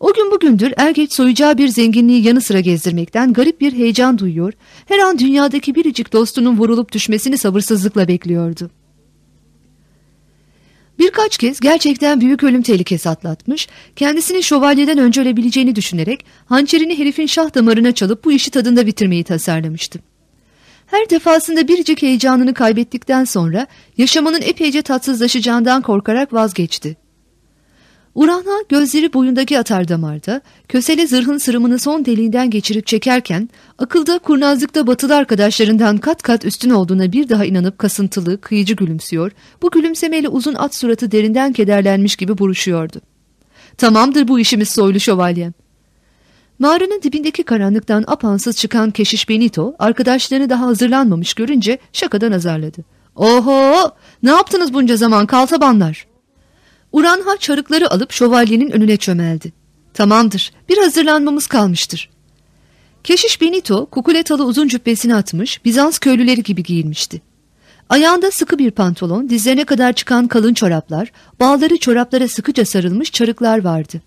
O gün bugündür er soyacağı bir zenginliği yanı sıra gezdirmekten garip bir heyecan duyuyor, her an dünyadaki biricik dostunun vurulup düşmesini sabırsızlıkla bekliyordu. Birkaç kez gerçekten büyük ölüm tehlikesi atlatmış, kendisinin şövalyeden önce ölebileceğini düşünerek hançerini herifin şah damarına çalıp bu işi tadında bitirmeyi tasarlamıştı. Her defasında biricik heyecanını kaybettikten sonra yaşamanın epeyce tatsızlaşacağından korkarak vazgeçti. Urana gözleri boyundaki atar damarda, kösele zırhın sırımını son deliğinden geçirip çekerken, akılda kurnazlıkta batılı arkadaşlarından kat kat üstün olduğuna bir daha inanıp kasıntılı, kıyıcı gülümsüyor, bu gülümsemeyle uzun at suratı derinden kederlenmiş gibi buruşuyordu. Tamamdır bu işimiz soylu şövalyem. Mağaranın dibindeki karanlıktan apansız çıkan keşiş Benito, arkadaşlarını daha hazırlanmamış görünce şakadan azarladı. Oho! Ne yaptınız bunca zaman kaltabanlar? Uranha çarıkları alıp şövalyenin önüne çömeldi. Tamamdır, bir hazırlanmamız kalmıştır. Keşiş Benito kukuletalı uzun cübbesini atmış, Bizans köylüleri gibi giyinmişti. Ayağında sıkı bir pantolon, dizlerine kadar çıkan kalın çoraplar, bağları çoraplara sıkıca sarılmış çarıklar vardı.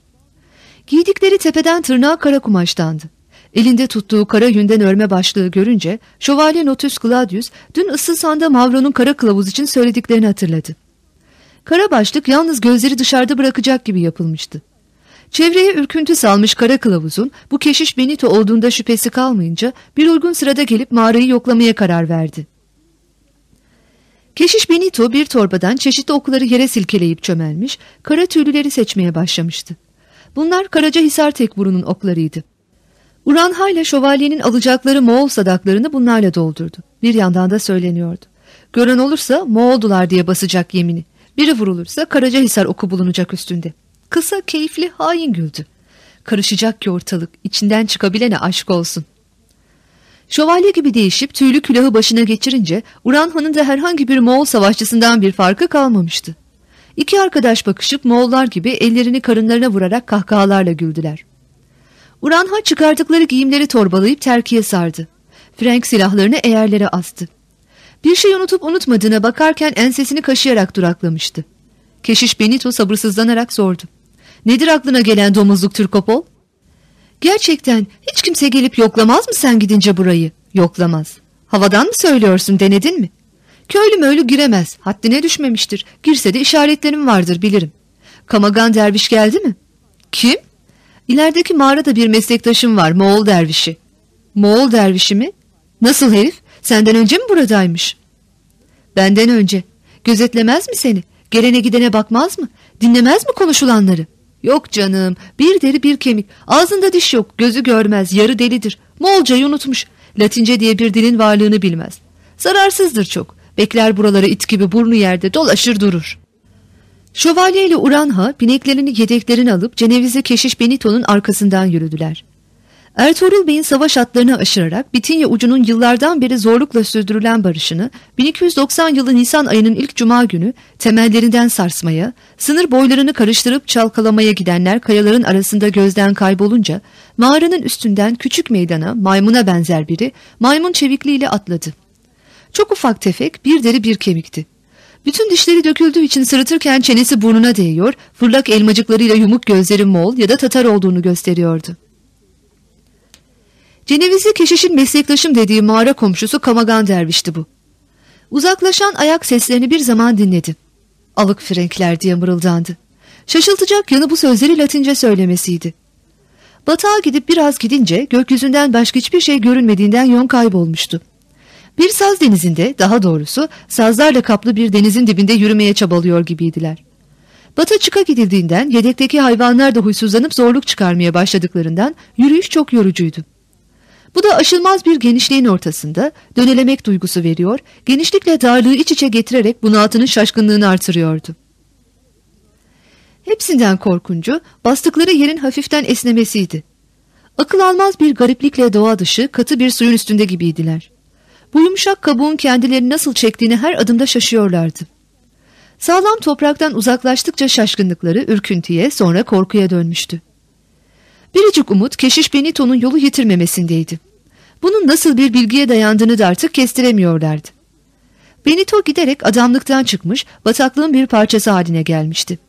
Giydikleri tepeden tırnağa kara kumaştandı. Elinde tuttuğu kara yünden örme başlığı görünce Şövalye Notus Gladius dün ıssız Mavro'nun kara kılavuz için söylediklerini hatırladı. Kara başlık yalnız gözleri dışarıda bırakacak gibi yapılmıştı. Çevreye ürküntü salmış kara kılavuzun bu keşiş Benito olduğunda şüphesi kalmayınca bir uygun sırada gelip mağarayı yoklamaya karar verdi. Keşiş Benito bir torbadan çeşitli okları yere silkeleyip çömelmiş, kara tüylüleri seçmeye başlamıştı. Bunlar Karacahisar Tekburu'nun oklarıydı. Uranha ile şövalyenin alacakları Moğol sadaklarını bunlarla doldurdu. Bir yandan da söyleniyordu. Gören olursa Moğoldular diye basacak yemini. Biri vurulursa Karacahisar oku bulunacak üstünde. Kısa, keyifli, hain güldü. Karışacak ki ortalık, içinden çıkabilene aşk olsun. Şövalye gibi değişip tüylü külahı başına geçirince Uranha'nın da herhangi bir Moğol savaşçısından bir farkı kalmamıştı. İki arkadaş bakışıp Moğollar gibi ellerini karınlarına vurarak kahkahalarla güldüler. Uranha çıkardıkları giyimleri torbalayıp terkiye sardı. Frank silahlarını eğerlere astı. Bir şey unutup unutmadığına bakarken ensesini kaşıyarak duraklamıştı. Keşiş Benito sabırsızlanarak sordu. Nedir aklına gelen domuzluk Türkopol? Gerçekten hiç kimse gelip yoklamaz mı sen gidince burayı? Yoklamaz. Havadan mı söylüyorsun denedin mi? Köylü möylü giremez. Haddine düşmemiştir. Girse de işaretlerim vardır bilirim. Kamagan derviş geldi mi? Kim? İlerideki mağarada bir meslektaşım var Moğol dervişi. Moğol dervişi mi? Nasıl herif? Senden önce mi buradaymış? Benden önce. Gözetlemez mi seni? Gelene gidene bakmaz mı? Dinlemez mi konuşulanları? Yok canım bir deri bir kemik ağzında diş yok gözü görmez yarı delidir Moğolcayı unutmuş Latince diye bir dilin varlığını bilmez Zararsızdır çok bekler buraları it gibi burnu yerde dolaşır durur Şövalye ile Uranha bineklerini yedeklerini alıp Cenevizli Keşiş Benito'nun arkasından yürüdüler. Ertuğrul Bey'in savaş atlarını aşırarak Bitinya ucunun yıllardan beri zorlukla sürdürülen barışını 1290 yılı Nisan ayının ilk cuma günü temellerinden sarsmaya, sınır boylarını karıştırıp çalkalamaya gidenler kayaların arasında gözden kaybolunca mağaranın üstünden küçük meydana maymuna benzer biri maymun çevikliğiyle atladı. Çok ufak tefek bir deri bir kemikti. Bütün dişleri döküldüğü için sırıtırken çenesi burnuna değiyor, fırlak elmacıklarıyla yumuk gözleri Moğol ya da Tatar olduğunu gösteriyordu. Cenevizli keşişin meslektaşım dediği mağara komşusu Kamagan dervişti bu. Uzaklaşan ayak seslerini bir zaman dinledi. Alık frenkler diye mırıldandı. Şaşıltacak yanı bu sözleri latince söylemesiydi. Batağa gidip biraz gidince gökyüzünden başka hiçbir şey görünmediğinden yön kaybolmuştu. Bir saz denizinde daha doğrusu sazlarla kaplı bir denizin dibinde yürümeye çabalıyor gibiydiler. Bata çıka gidildiğinden yedekteki hayvanlar da huysuzlanıp zorluk çıkarmaya başladıklarından yürüyüş çok yorucuydu. Bu da aşılmaz bir genişliğin ortasında dönelemek duygusu veriyor, genişlikle darlığı iç içe getirerek bunaltının şaşkınlığını artırıyordu. Hepsinden korkuncu bastıkları yerin hafiften esnemesiydi. Akıl almaz bir gariplikle doğa dışı katı bir suyun üstünde gibiydiler. Bu yumuşak kabuğun kendilerini nasıl çektiğini her adımda şaşıyorlardı. Sağlam topraktan uzaklaştıkça şaşkınlıkları ürküntüye sonra korkuya dönmüştü. Biricik umut Keşiş Benito'nun yolu yitirmemesindeydi. Bunun nasıl bir bilgiye dayandığını da artık kestiremiyorlardı. Benito giderek adamlıktan çıkmış, bataklığın bir parçası haline gelmişti.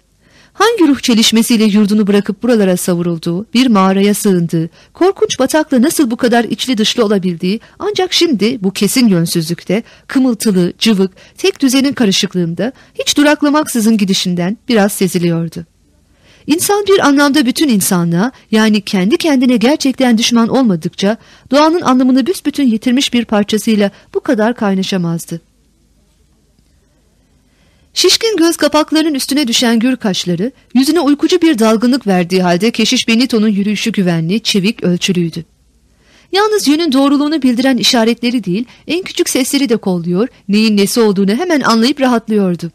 Hangi ruh çelişmesiyle yurdunu bırakıp buralara savurulduğu, bir mağaraya sığındığı, korkunç batakla nasıl bu kadar içli dışlı olabildiği ancak şimdi bu kesin yönsüzlükte, kımıltılı, cıvık, tek düzenin karışıklığında hiç duraklamaksızın gidişinden biraz seziliyordu. İnsan bir anlamda bütün insanlığa yani kendi kendine gerçekten düşman olmadıkça doğanın anlamını büsbütün yitirmiş bir parçasıyla bu kadar kaynaşamazdı. Şişkin göz kapaklarının üstüne düşen gür kaşları, yüzüne uykucu bir dalgınlık verdiği halde Keşiş Benito'nun yürüyüşü güvenli, çevik, ölçülüydü. Yalnız yönün doğruluğunu bildiren işaretleri değil, en küçük sesleri de kolluyor, neyin nesi olduğunu hemen anlayıp rahatlıyordu.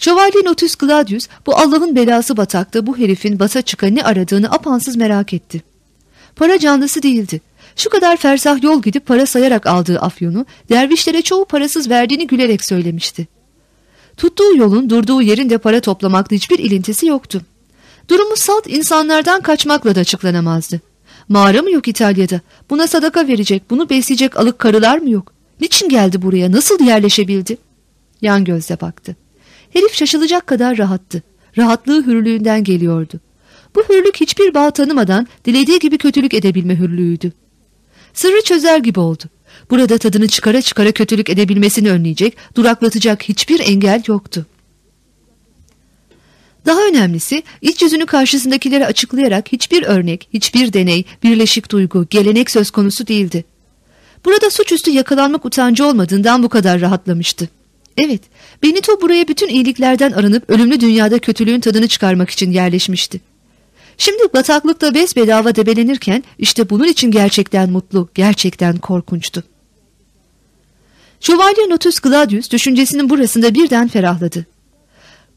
Şövalye Notus Gladius bu Allah'ın belası batakta bu herifin basa çıka ne aradığını apansız merak etti. Para canlısı değildi. Şu kadar fersah yol gidip para sayarak aldığı afyonu dervişlere çoğu parasız verdiğini gülerek söylemişti. Tuttuğu yolun durduğu yerin de para toplamakla hiçbir ilintisi yoktu. Durumu salt insanlardan kaçmakla da açıklanamazdı. Mağara mı yok İtalya'da? Buna sadaka verecek, bunu besleyecek alık karılar mı yok? Niçin geldi buraya? Nasıl yerleşebildi? Yan gözle baktı. Herif şaşılacak kadar rahattı. Rahatlığı hürlüğünden geliyordu. Bu hürlük hiçbir bağ tanımadan dilediği gibi kötülük edebilme hürlüğüydü. Sırrı çözer gibi oldu. Burada tadını çıkara çıkara kötülük edebilmesini önleyecek, duraklatacak hiçbir engel yoktu. Daha önemlisi iç yüzünü karşısındakilere açıklayarak hiçbir örnek, hiçbir deney, birleşik duygu, gelenek söz konusu değildi. Burada suçüstü yakalanmak utancı olmadığından bu kadar rahatlamıştı. Evet, Benito buraya bütün iyiliklerden arınıp ölümlü dünyada kötülüğün tadını çıkarmak için yerleşmişti. Şimdi bataklıkta besbedava debelenirken işte bunun için gerçekten mutlu, gerçekten korkunçtu. Şövalye Notus Gladius düşüncesinin burasında birden ferahladı.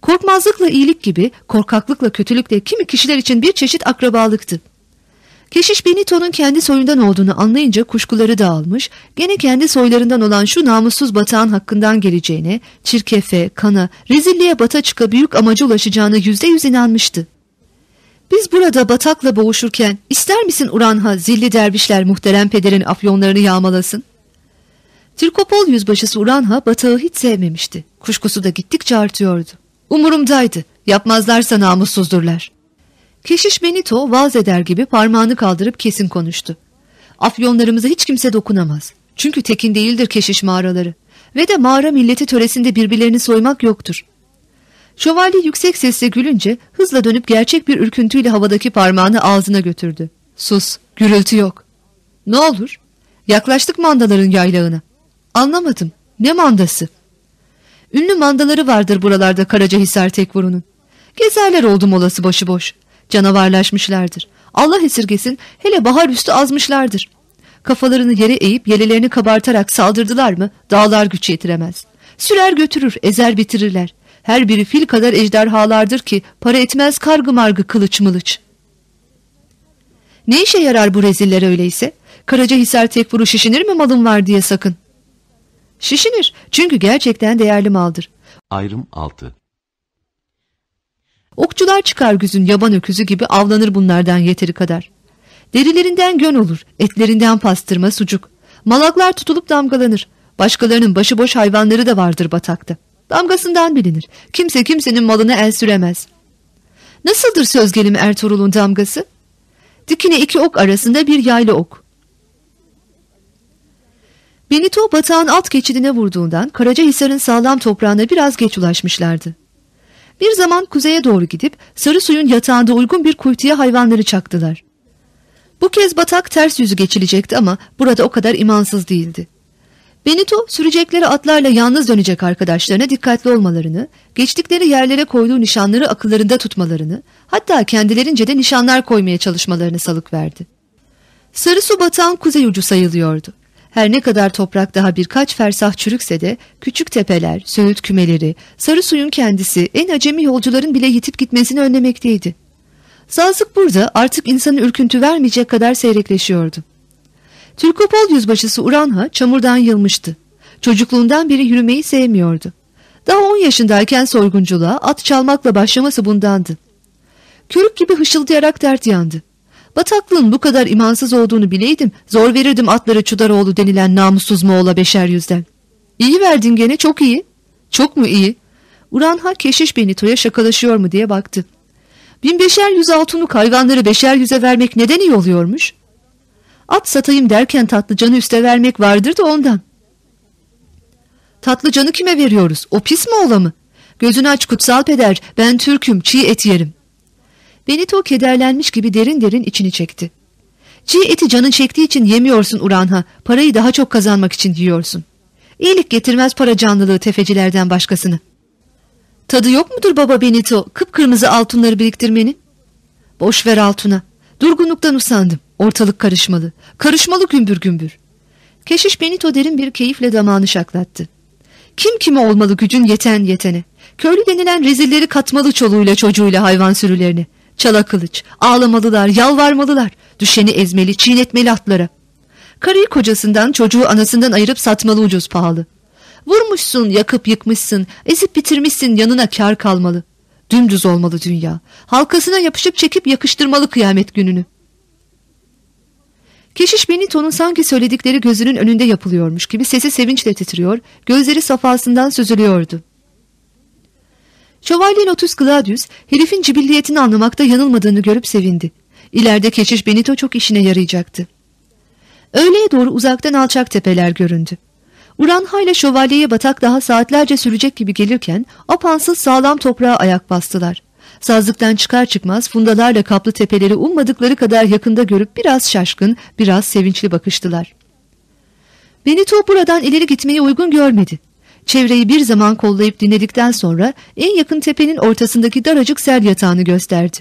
Korkmazlıkla iyilik gibi, korkaklıkla kötülük de kimi kişiler için bir çeşit akrabalıktı. Keşiş Benito'nun kendi soyundan olduğunu anlayınca kuşkuları dağılmış, gene kendi soylarından olan şu namussuz batağın hakkından geleceğine, çirkefe, kana, rezilliğe bata çıka büyük amaca ulaşacağına yüzde yüz inanmıştı. Biz burada batakla boğuşurken ister misin Uranha zilli dervişler muhterem pederin afyonlarını yağmalasın? Tirkopol yüzbaşısı Uranha batağı hiç sevmemişti. Kuşkusu da gittikçe artıyordu. Umurumdaydı. Yapmazlarsa namussuzdurlar. Keşiş Benito vaaz eder gibi parmağını kaldırıp kesin konuştu. Afyonlarımıza hiç kimse dokunamaz. Çünkü tekin değildir keşiş mağaraları. Ve de mağara milleti töresinde birbirlerini soymak yoktur. Şövalye yüksek sesle gülünce hızla dönüp gerçek bir ürküntüyle havadaki parmağını ağzına götürdü. Sus, gürültü yok. Ne olur? Yaklaştık mandaların yaylağına. Anlamadım. Ne mandası? Ünlü mandaları vardır buralarda Karacahisar Tekvuru'nun. Gezerler oldum olası başıboş. Canavarlaşmışlardır. Allah esirgesin hele bahar üstü azmışlardır. Kafalarını yere eğip yelelerini kabartarak saldırdılar mı dağlar güç yetiremez. Sürer götürür, ezer bitirirler. Her biri fil kadar ejderhalardır ki para etmez kargı margı kılıç mılıç. Ne işe yarar bu reziller öyleyse? Karacahisar Tekfur'u şişinir mi malım var diye sakın. Şişinir çünkü gerçekten değerli maldır. Ayrım 6. Okçular çıkar güzün yaban öküzü gibi avlanır bunlardan yeteri kadar. Derilerinden gön olur, etlerinden pastırma sucuk. Malaklar tutulup damgalanır. Başkalarının başıboş hayvanları da vardır batakta. Damgasından bilinir. Kimse kimsenin malına el süremez. Nasıldır söz gelimi Ertuğrul'un damgası? Dikine iki ok arasında bir yaylı ok. Benito batağın alt geçidine vurduğundan Karacahisar'ın sağlam toprağına biraz geç ulaşmışlardı. Bir zaman kuzeye doğru gidip sarı suyun yatağında uygun bir kuytuya hayvanları çaktılar. Bu kez batak ters yüzü geçilecekti ama burada o kadar imansız değildi. Benito sürecekleri atlarla yalnız dönecek arkadaşlarına dikkatli olmalarını, geçtikleri yerlere koyduğu nişanları akıllarında tutmalarını, hatta kendilerince de nişanlar koymaya çalışmalarını salık verdi. Sarı su batağın kuzey ucu sayılıyordu. Her ne kadar toprak daha birkaç fersah çürükse de küçük tepeler, söğüt kümeleri, sarı suyun kendisi en acemi yolcuların bile yitip gitmesini önlemekteydi. Sazlık burada artık insanı ürküntü vermeyecek kadar seyrekleşiyordu. Türkopol yüzbaşısı Uranha çamurdan yılmıştı. Çocukluğundan beri yürümeyi sevmiyordu. Daha on yaşındayken soygunculuğa at çalmakla başlaması bundandı. Körük gibi hışıldayarak dert yandı. Bataklığın bu kadar imansız olduğunu bileydim, zor verirdim atları Çudaroğlu denilen namussuz Moğol'a beşer yüzden. İyi verdin gene, çok iyi. Çok mu iyi? Uranha keşiş Benito'ya şakalaşıyor mu diye baktı. Bin beşer yüz altınlık hayvanları beşer yüze vermek neden iyi oluyormuş? At satayım derken tatlı canı üste vermek vardır da ondan. Tatlı canı kime veriyoruz? O pis mi ola mı? Gözünü aç kutsal peder, ben Türk'üm, çiğ et yerim. Benito kederlenmiş gibi derin derin içini çekti. Çiğ eti canın çektiği için yemiyorsun Uranha, parayı daha çok kazanmak için yiyorsun. İyilik getirmez para canlılığı tefecilerden başkasını. Tadı yok mudur baba Benito, kıpkırmızı altınları biriktirmenin? Boş ver altına. Durgunluktan usandım. Ortalık karışmalı. Karışmalı gümbür gümbür. Keşiş Benito derin bir keyifle damağını şaklattı. Kim kime olmalı gücün yeten yetene. Köylü denilen rezilleri katmalı çoluğuyla çocuğuyla hayvan sürülerini. Çala kılıç, ağlamalılar, yalvarmalılar. Düşeni ezmeli, çiğnetmeli atlara. Karıyı kocasından, çocuğu anasından ayırıp satmalı ucuz pahalı. Vurmuşsun, yakıp yıkmışsın, ezip bitirmişsin yanına kar kalmalı. Dümdüz olmalı dünya. Halkasına yapışıp çekip yakıştırmalı kıyamet gününü. Keşiş Benito'nun sanki söyledikleri gözünün önünde yapılıyormuş gibi sesi sevinçle titriyor, gözleri safasından süzülüyordu. Şövalye Lotus Gladius herifin cibilliyetini anlamakta yanılmadığını görüp sevindi. İleride keşiş Benito çok işine yarayacaktı. Öğleye doğru uzaktan alçak tepeler göründü. Uranha ile şövalyeye batak daha saatlerce sürecek gibi gelirken apansız sağlam toprağa ayak bastılar. Sazlıktan çıkar çıkmaz fundalarla kaplı tepeleri ummadıkları kadar yakında görüp biraz şaşkın, biraz sevinçli bakıştılar. Benito buradan ileri gitmeyi uygun görmedi. Çevreyi bir zaman kollayıp dinledikten sonra en yakın tepenin ortasındaki daracık sel yatağını gösterdi.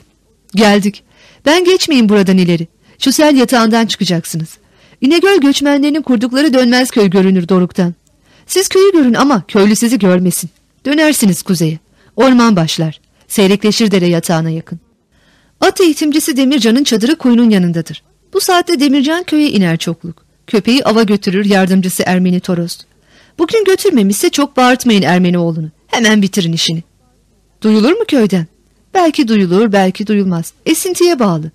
Geldik. Ben geçmeyeyim buradan ileri. Şu sel yatağından çıkacaksınız. İnegöl göçmenlerinin kurdukları dönmez köy görünür doruktan. Siz köyü görün ama köylü sizi görmesin. Dönersiniz kuzeye. Orman başlar. Seyrekleşir dere yatağına yakın. At eğitimcisi Demircan'ın çadırı kuyunun yanındadır. Bu saatte Demircan köye iner çokluk. Köpeği ava götürür yardımcısı Ermeni Toros. Bugün götürmemişse çok bağırtmayın Ermeni oğlunu. Hemen bitirin işini. Duyulur mu köyden? Belki duyulur, belki duyulmaz. Esintiye bağlı.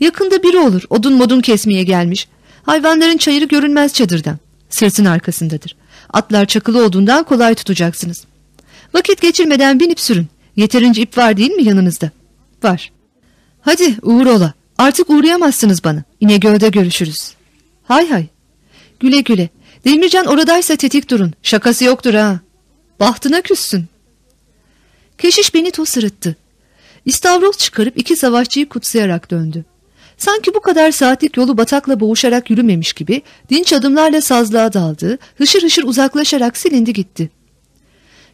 Yakında biri olur, odun modun kesmeye gelmiş. Hayvanların çayırı görünmez çadırdan. Sırtın arkasındadır. Atlar çakılı olduğundan kolay tutacaksınız. Vakit geçirmeden binip sürün. Yeterince ip var değil mi yanınızda? Var. Hadi uğur ola. Artık uğrayamazsınız bana. İnegöl'de görüşürüz. Hay hay. Güle güle. Demircan oradaysa tetik durun. Şakası yoktur ha. Bahtına küssün. Keşiş Benito sırıttı. İstavroz çıkarıp iki savaşçıyı kutsayarak döndü. Sanki bu kadar saatlik yolu batakla boğuşarak yürümemiş gibi dinç adımlarla sazlığa daldı, hışır hışır uzaklaşarak silindi gitti.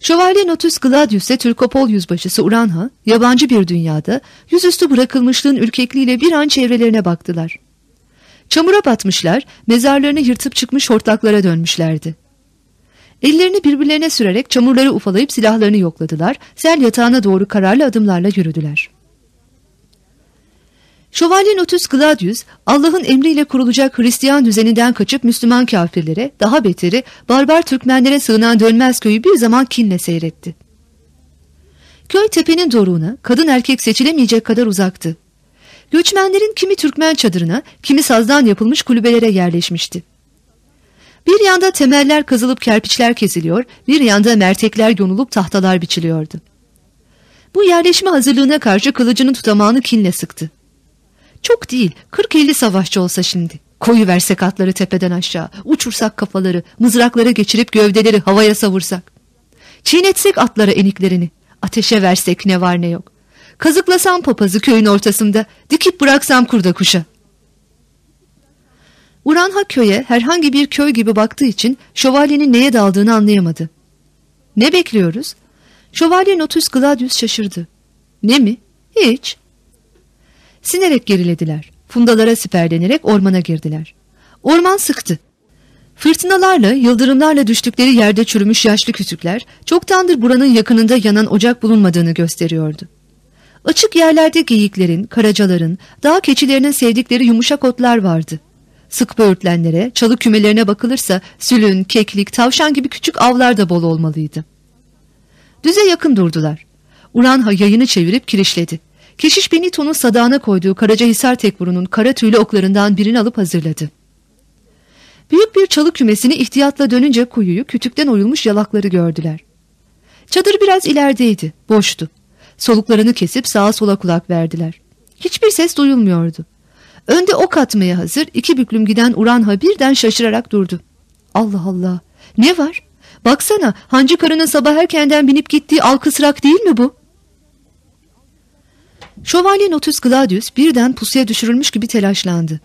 Şövalye Notus Gladius'e Türkopol yüzbaşısı Uranha, yabancı bir dünyada yüzüstü bırakılmışlığın ürkekliğiyle bir an çevrelerine baktılar. Çamura batmışlar, mezarlarını yırtıp çıkmış hortlaklara dönmüşlerdi. Ellerini birbirlerine sürerek çamurları ufalayıp silahlarını yokladılar, sel yatağına doğru kararlı adımlarla yürüdüler. Şövalye Notus Gladius, Allah'ın emriyle kurulacak Hristiyan düzeninden kaçıp Müslüman kafirlere, daha beteri barbar Türkmenlere sığınan dönmez köyü bir zaman kinle seyretti. Köy tepenin doruğuna, kadın erkek seçilemeyecek kadar uzaktı. Göçmenlerin kimi Türkmen çadırına, kimi sazdan yapılmış kulübelere yerleşmişti. Bir yanda temeller kazılıp kerpiçler kesiliyor, bir yanda mertekler yonulup tahtalar biçiliyordu. Bu yerleşme hazırlığına karşı kılıcının tutamağını kinle sıktı. Çok değil, 40-50 savaşçı olsa şimdi. Koyu versek atları tepeden aşağı, uçursak kafaları, mızraklara geçirip gövdeleri havaya savursak. Çiğnetsek atlara eniklerini, ateşe versek ne var ne yok. Kazıklasam papazı köyün ortasında, dikip bıraksam kurda kuşa. Uranha köye herhangi bir köy gibi baktığı için şövalyenin neye daldığını anlayamadı. Ne bekliyoruz? Şövalye Notus Gladius şaşırdı. Ne mi? Hiç. Sinerek gerilediler. Fundalara siperlenerek ormana girdiler. Orman sıktı. Fırtınalarla, yıldırımlarla düştükleri yerde çürümüş yaşlı kütükler, çoktandır buranın yakınında yanan ocak bulunmadığını gösteriyordu. Açık yerlerde geyiklerin, karacaların, dağ keçilerinin sevdikleri yumuşak otlar vardı. Sık böğürtlenlere, çalı kümelerine bakılırsa sülün, keklik, tavşan gibi küçük avlar da bol olmalıydı. Düze yakın durdular. Uranha yayını çevirip kirişledi. Keşiş Benito'nun sadağına koyduğu Karacahisar tekburunun kara tüylü oklarından birini alıp hazırladı. Büyük bir çalı kümesini ihtiyatla dönünce kuyuyu kütükten oyulmuş yalakları gördüler. Çadır biraz ilerideydi, boştu. Soluklarını kesip sağa sola kulak verdiler. Hiçbir ses duyulmuyordu. Önde ok atmaya hazır iki büklüm giden Uranha birden şaşırarak durdu. Allah Allah ne var? Baksana hancı karının sabah erkenden binip gittiği al kısrak değil mi bu? Şövalye Notus Gladius birden pusuya düşürülmüş gibi telaşlandı.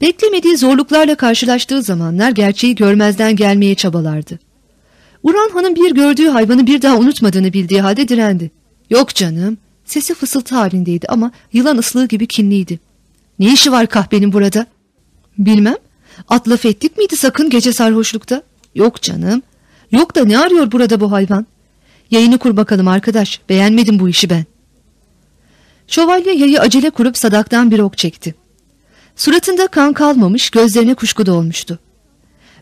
Beklemediği zorluklarla karşılaştığı zamanlar gerçeği görmezden gelmeye çabalardı. Uranha'nın bir gördüğü hayvanı bir daha unutmadığını bildiği halde direndi. Yok canım. Sesi fısıltı halindeydi ama yılan ıslığı gibi kinliydi. Ne işi var kahvenin burada? Bilmem. At laf ettik miydi sakın gece sarhoşlukta? Yok canım. Yok da ne arıyor burada bu hayvan? Yayını kur bakalım arkadaş. Beğenmedim bu işi ben. Şövalye yayı acele kurup sadaktan bir ok çekti. Suratında kan kalmamış, gözlerine kuşku dolmuştu.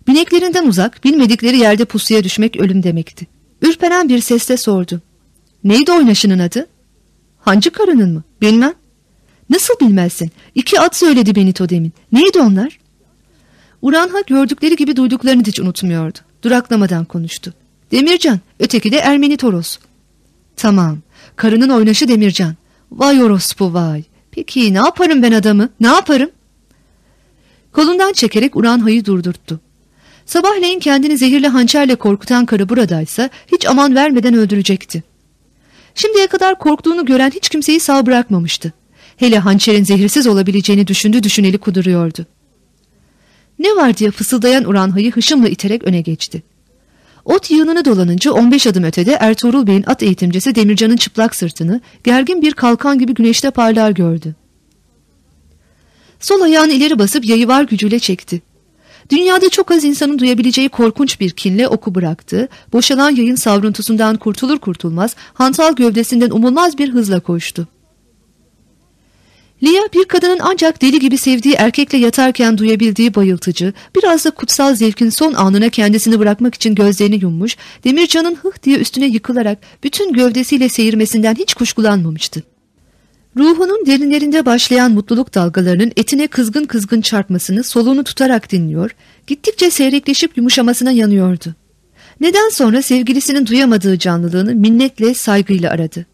Bineklerinden uzak, bilmedikleri yerde pusuya düşmek ölüm demekti. Ürperen bir sesle sordu. Neydi oynaşının adı? Hancı karının mı? Bilmem. Nasıl bilmezsin? İki at söyledi Benito demin. Neydi onlar? Uranha gördükleri gibi duyduklarını hiç unutmuyordu. Duraklamadan konuştu. Demircan, öteki de Ermeni Toros. Tamam, karının oynaşı Demircan. Vay orospu vay. Peki ne yaparım ben adamı? Ne yaparım? Kolundan çekerek Uranha'yı durdurttu. Sabahleyin kendini zehirli hançerle korkutan karı buradaysa hiç aman vermeden öldürecekti. Şimdiye kadar korktuğunu gören hiç kimseyi sağ bırakmamıştı. Hele hançerin zehirsiz olabileceğini düşündü düşüneli kuduruyordu. Ne var diye fısıldayan Uranha'yı hışımla iterek öne geçti. Ot yığınını dolanınca 15 adım ötede Ertuğrul Bey'in at eğitimcisi Demircan'ın çıplak sırtını gergin bir kalkan gibi güneşte parlar gördü. Sol ayağını ileri basıp yayı var gücüyle çekti. Dünyada çok az insanın duyabileceği korkunç bir kinle oku bıraktı. Boşalan yayın savruntusundan kurtulur kurtulmaz hantal gövdesinden umulmaz bir hızla koştu. Lia bir kadının ancak deli gibi sevdiği erkekle yatarken duyabildiği bayıltıcı, biraz da kutsal zevkin son anına kendisini bırakmak için gözlerini yummuş, Demircan'ın hıh diye üstüne yıkılarak bütün gövdesiyle seyirmesinden hiç kuşkulanmamıştı. Ruhunun derinlerinde başlayan mutluluk dalgalarının etine kızgın kızgın çarpmasını soluğunu tutarak dinliyor, gittikçe seyrekleşip yumuşamasına yanıyordu. Neden sonra sevgilisinin duyamadığı canlılığını minnetle, saygıyla aradı.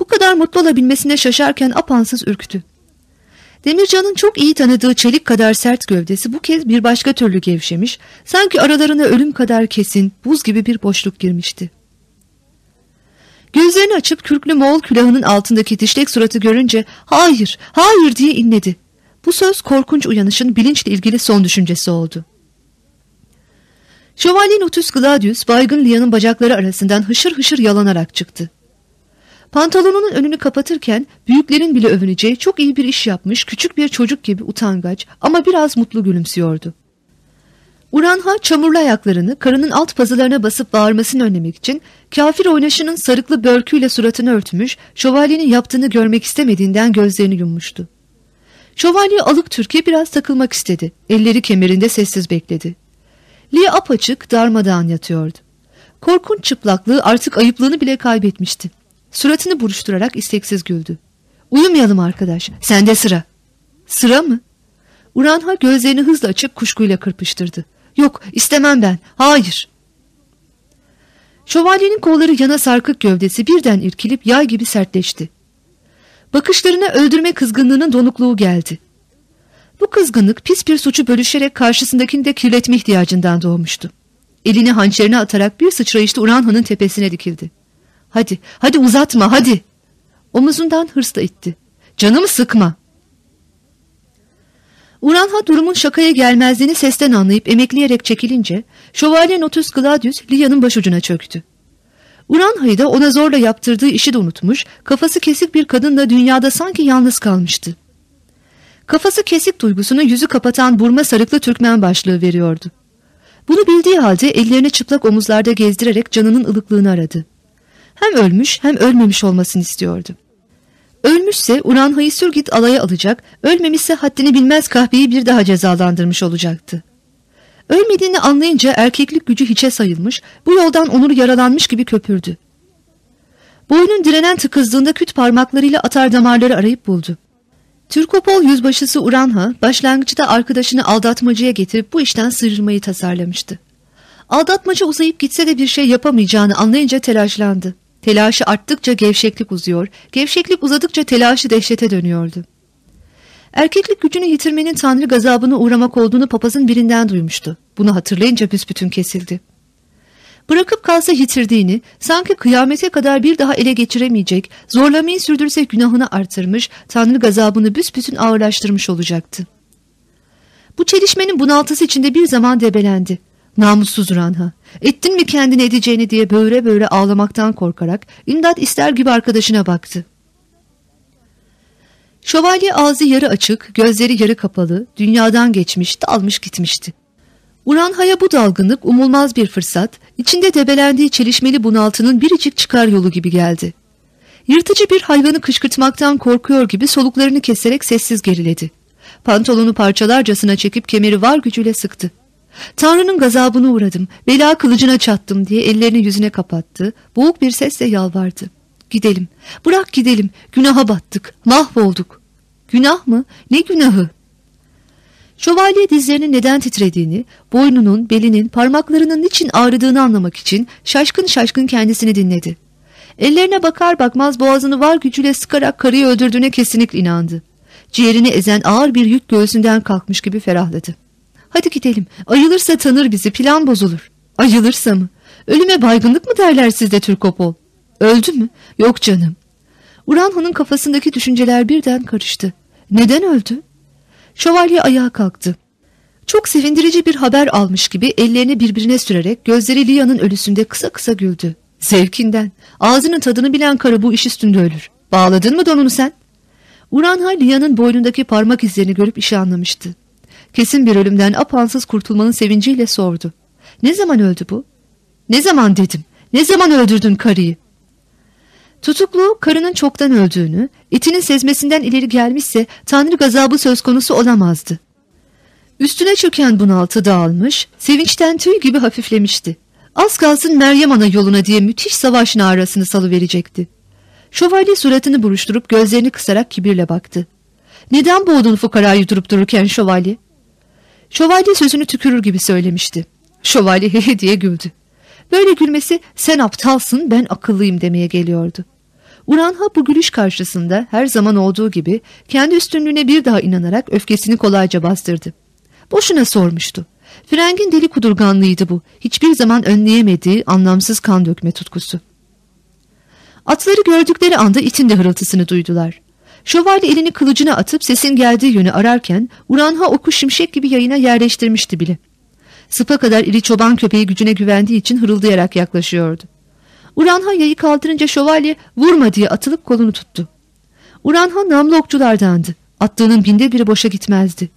Bu kadar mutlu olabilmesine şaşarken apansız ürktü. Demircan'ın çok iyi tanıdığı çelik kadar sert gövdesi bu kez bir başka türlü gevşemiş, sanki aralarına ölüm kadar kesin, buz gibi bir boşluk girmişti. Gözlerini açıp kürklü Moğol külahının altındaki dişlek suratı görünce hayır, hayır diye inledi. Bu söz korkunç uyanışın bilinçle ilgili son düşüncesi oldu. Şövalye Notus Gladius baygın Lia'nın bacakları arasından hışır hışır yalanarak çıktı. Pantolonunun önünü kapatırken büyüklerin bile övüneceği çok iyi bir iş yapmış küçük bir çocuk gibi utangaç ama biraz mutlu gülümsüyordu. Uranha çamurlu ayaklarını karının alt pazılarına basıp bağırmasını önlemek için kafir oynaşının sarıklı börküyle suratını örtmüş, şövalyenin yaptığını görmek istemediğinden gözlerini yummuştu. Şövalye alık Türkiye biraz takılmak istedi. Elleri kemerinde sessiz bekledi. Lia apaçık darmadağın yatıyordu. Korkunç çıplaklığı artık ayıplığını bile kaybetmişti. Suratını buruşturarak isteksiz güldü. Uyumayalım arkadaş, sende sıra. Sıra mı? Uranha gözlerini hızla açıp kuşkuyla kırpıştırdı. Yok, istemem ben, hayır. Şövalyenin kolları yana sarkık gövdesi birden irkilip yay gibi sertleşti. Bakışlarına öldürme kızgınlığının donukluğu geldi. Bu kızgınlık pis bir suçu bölüşerek karşısındakini de kirletme ihtiyacından doğmuştu. Elini hançerine atarak bir sıçrayışta Uranha'nın tepesine dikildi. Hadi, hadi uzatma, hadi. Omuzundan hırsla itti. Canımı sıkma. Uranha durumun şakaya gelmezliğini sesten anlayıp emekleyerek çekilince Şövalye Notus Gladius Lia'nın başucuna çöktü. Uranha'yı da ona zorla yaptırdığı işi de unutmuş, kafası kesik bir kadınla dünyada sanki yalnız kalmıştı. Kafası kesik duygusunu yüzü kapatan burma sarıklı Türkmen başlığı veriyordu. Bunu bildiği halde ellerini çıplak omuzlarda gezdirerek canının ılıklığını aradı. Hem ölmüş hem ölmemiş olmasını istiyordu. Ölmüşse Uranha'yı sürgit alaya alacak, ölmemişse haddini bilmez kahveyi bir daha cezalandırmış olacaktı. Ölmediğini anlayınca erkeklik gücü hiçe sayılmış, bu yoldan onur yaralanmış gibi köpürdü. Boynun direnen tıkızdığında küt parmaklarıyla atar damarları arayıp buldu. Türkopol yüzbaşısı Uranha, başlangıçta arkadaşını aldatmacıya getirip bu işten sıyrılmayı tasarlamıştı. Aldatmacı uzayıp gitse de bir şey yapamayacağını anlayınca telaşlandı. Telaşı arttıkça gevşeklik uzuyor, gevşeklik uzadıkça telaşı dehşete dönüyordu. Erkeklik gücünü yitirmenin tanrı gazabına uğramak olduğunu papazın birinden duymuştu. Bunu hatırlayınca büsbütün kesildi. Bırakıp kalsa yitirdiğini, sanki kıyamete kadar bir daha ele geçiremeyecek, zorlamayı sürdürse günahını artırmış, tanrı gazabını büsbütün ağırlaştırmış olacaktı. Bu çelişmenin bunaltısı içinde bir zaman debelendi. Namussuz Ranha, ettin mi kendini edeceğini diye böyle böyle ağlamaktan korkarak imdat ister gibi arkadaşına baktı. Şövalye ağzı yarı açık, gözleri yarı kapalı, dünyadan geçmiş, dalmış gitmişti. Uranha'ya bu dalgınlık umulmaz bir fırsat, içinde debelendiği çelişmeli bunaltının biricik çıkar yolu gibi geldi. Yırtıcı bir hayvanı kışkırtmaktan korkuyor gibi soluklarını keserek sessiz geriledi. Pantolonu parçalarcasına çekip kemeri var gücüyle sıktı. Tanrı'nın gazabına uğradım, bela kılıcına çattım diye ellerini yüzüne kapattı, boğuk bir sesle yalvardı. Gidelim, bırak gidelim, günaha battık, mahvolduk. Günah mı? Ne günahı? Şövalye dizlerinin neden titrediğini, boynunun, belinin, parmaklarının niçin ağrıdığını anlamak için şaşkın şaşkın kendisini dinledi. Ellerine bakar bakmaz boğazını var gücüyle sıkarak karıyı öldürdüğüne kesinlikle inandı. Ciğerini ezen ağır bir yük göğsünden kalkmış gibi ferahladı. Hadi gidelim. Ayılırsa tanır bizi. Plan bozulur. Ayılırsa mı? Ölüme baygınlık mı derler sizde Türkopol? Öldü mü? Yok canım. Uranha'nın kafasındaki düşünceler birden karıştı. Neden öldü? Şövalye ayağa kalktı. Çok sevindirici bir haber almış gibi ellerini birbirine sürerek gözleri Lia'nın ölüsünde kısa kısa güldü. Zevkinden. Ağzının tadını bilen karı bu iş üstünde ölür. Bağladın mı donunu sen? Uranha Lia'nın boynundaki parmak izlerini görüp işi anlamıştı. Kesin bir ölümden apansız kurtulmanın sevinciyle sordu. Ne zaman öldü bu? Ne zaman dedim. Ne zaman öldürdün karıyı? Tutuklu karının çoktan öldüğünü, itinin sezmesinden ileri gelmişse tanrı gazabı söz konusu olamazdı. Üstüne çöken bunaltı dağılmış, sevinçten tüy gibi hafiflemişti. Az kalsın Meryem Ana yoluna diye müthiş savaş narasını salıverecekti. Şövalye suratını buruşturup gözlerini kısarak kibirle baktı. Neden boğdun fukarayı durup dururken şövalye? Şövalye sözünü tükürür gibi söylemişti. Şövalye hehe diye güldü. Böyle gülmesi sen aptalsın ben akıllıyım demeye geliyordu. Uranha bu gülüş karşısında her zaman olduğu gibi kendi üstünlüğüne bir daha inanarak öfkesini kolayca bastırdı. Boşuna sormuştu. Freng'in deli kudurganlığıydı bu. Hiçbir zaman önleyemediği anlamsız kan dökme tutkusu. Atları gördükleri anda itin de hırıltısını duydular. Şövalye elini kılıcına atıp sesin geldiği yönü ararken Uranha oku şimşek gibi yayına yerleştirmişti bile. Sıpa kadar iri çoban köpeği gücüne güvendiği için hırıldayarak yaklaşıyordu. Uranha yayı kaldırınca şövalye vurma diye atılıp kolunu tuttu. Uranha namlu okçulardandı. Attığının binde biri boşa gitmezdi.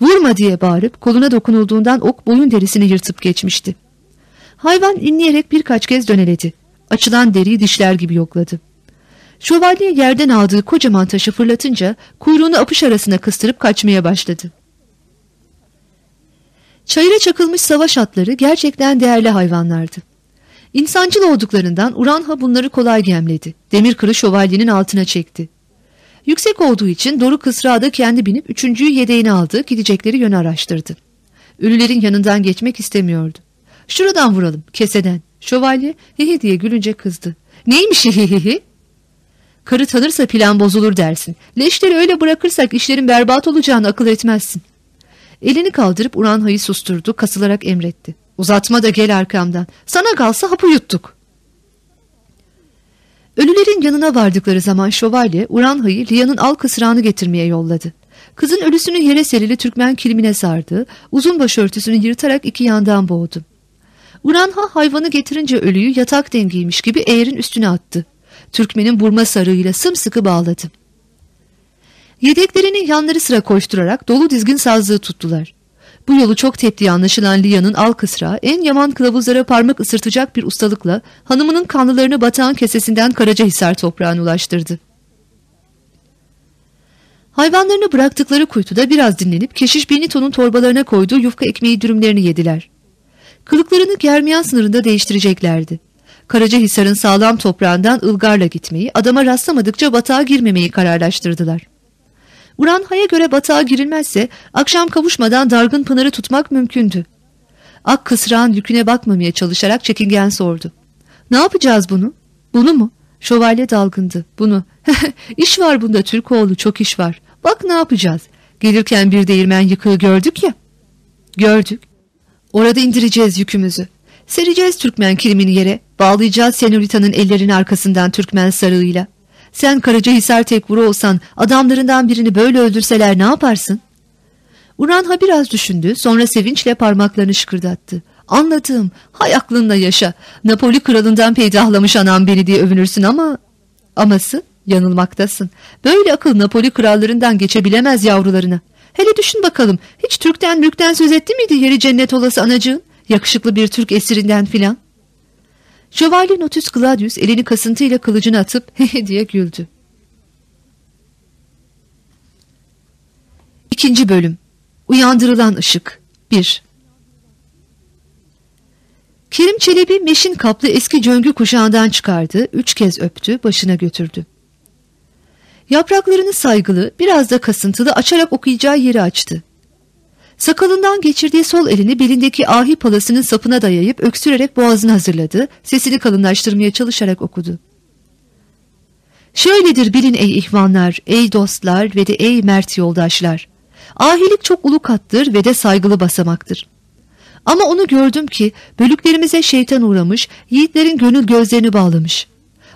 Vurma diye bağırıp koluna dokunulduğundan ok boyun derisini yırtıp geçmişti. Hayvan inleyerek birkaç kez döneledi. Açılan deriyi dişler gibi yokladı. Şövalye yerden aldığı kocaman taşı fırlatınca kuyruğunu apış arasına kıstırıp kaçmaya başladı. Çayıra çakılmış savaş atları gerçekten değerli hayvanlardı. İnsancıl olduklarından Uranha bunları kolay gemledi. Demir kırı şövalyenin altına çekti. Yüksek olduğu için Doru Kısrağı da kendi binip üçüncüyü yedeğine aldı, gidecekleri yönü araştırdı. Ölülerin yanından geçmek istemiyordu. Şuradan vuralım, keseden. Şövalye hihi diye gülünce kızdı. Neymiş hihihi? Karı tanırsa plan bozulur dersin. Leşleri öyle bırakırsak işlerin berbat olacağını akıl etmezsin. Elini kaldırıp Uranha'yı susturdu, kasılarak emretti. Uzatma da gel arkamdan. Sana kalsa hapı yuttuk. Ölülerin yanına vardıkları zaman şövalye Uranha'yı Riya'nın al kısrağını getirmeye yolladı. Kızın ölüsünü yere serili Türkmen kilimine sardı, uzun başörtüsünü yırtarak iki yandan boğdu. Uranha hayvanı getirince ölüyü yatak dengiymiş gibi eğerin üstüne attı. Türkmenin burma sarığıyla sımsıkı bağladı. Yedeklerini yanları sıra koşturarak dolu dizgin sazlığı tuttular. Bu yolu çok teptiği anlaşılan Lia'nın al kısra en yaman kılavuzlara parmak ısırtacak bir ustalıkla hanımının kanlılarını batağın kesesinden Karacahisar toprağına ulaştırdı. Hayvanlarını bıraktıkları kuytuda biraz dinlenip keşiş Benito'nun torbalarına koyduğu yufka ekmeği dürümlerini yediler. Kılıklarını Germiyan sınırında değiştireceklerdi. Karacahisar'ın sağlam toprağından ılgarla gitmeyi, adama rastlamadıkça batağa girmemeyi kararlaştırdılar. Uranha'ya göre batağa girilmezse akşam kavuşmadan dargın Pınar'ı tutmak mümkündü. Ak kısrağın yüküne bakmamaya çalışarak çekingen sordu. Ne yapacağız bunu? Bunu mu? Şövalye dalgındı. Bunu. İş var bunda Türkoğlu çok iş var. Bak ne yapacağız. Gelirken bir değirmen yıkığı gördük ya. Gördük. Orada indireceğiz yükümüzü. Sereceğiz Türkmen kilimini yere. Bağlayacağız Senorita'nın ellerinin arkasından Türkmen sarığıyla. Sen Karacahisar tekvuru olsan adamlarından birini böyle öldürseler ne yaparsın? Uranha biraz düşündü sonra sevinçle parmaklarını şıkırdattı. Anladım hay aklınla yaşa. Napoli kralından peydahlamış anam beni diye övünürsün ama... Aması yanılmaktasın. Böyle akıl Napoli krallarından geçebilemez yavrularına. Hele düşün bakalım hiç Türk'ten mülkten söz etti miydi yeri cennet olası anacığın? Yakışıklı bir Türk esirinden filan. Şövalye Notus Gladius elini kasıntıyla kılıcını atıp he diye güldü. İkinci bölüm Uyandırılan ışık 1 Kerim Çelebi meşin kaplı eski cöngü kuşağından çıkardı, üç kez öptü, başına götürdü. Yapraklarını saygılı, biraz da kasıntılı açarak okuyacağı yeri açtı. Sakalından geçirdiği sol elini belindeki ahi palasının sapına dayayıp öksürerek boğazını hazırladı, sesini kalınlaştırmaya çalışarak okudu. Şöyledir bilin ey ihvanlar, ey dostlar ve de ey mert yoldaşlar. Ahilik çok ulukattır ve de saygılı basamaktır. Ama onu gördüm ki bölüklerimize şeytan uğramış, yiğitlerin gönül gözlerini bağlamış.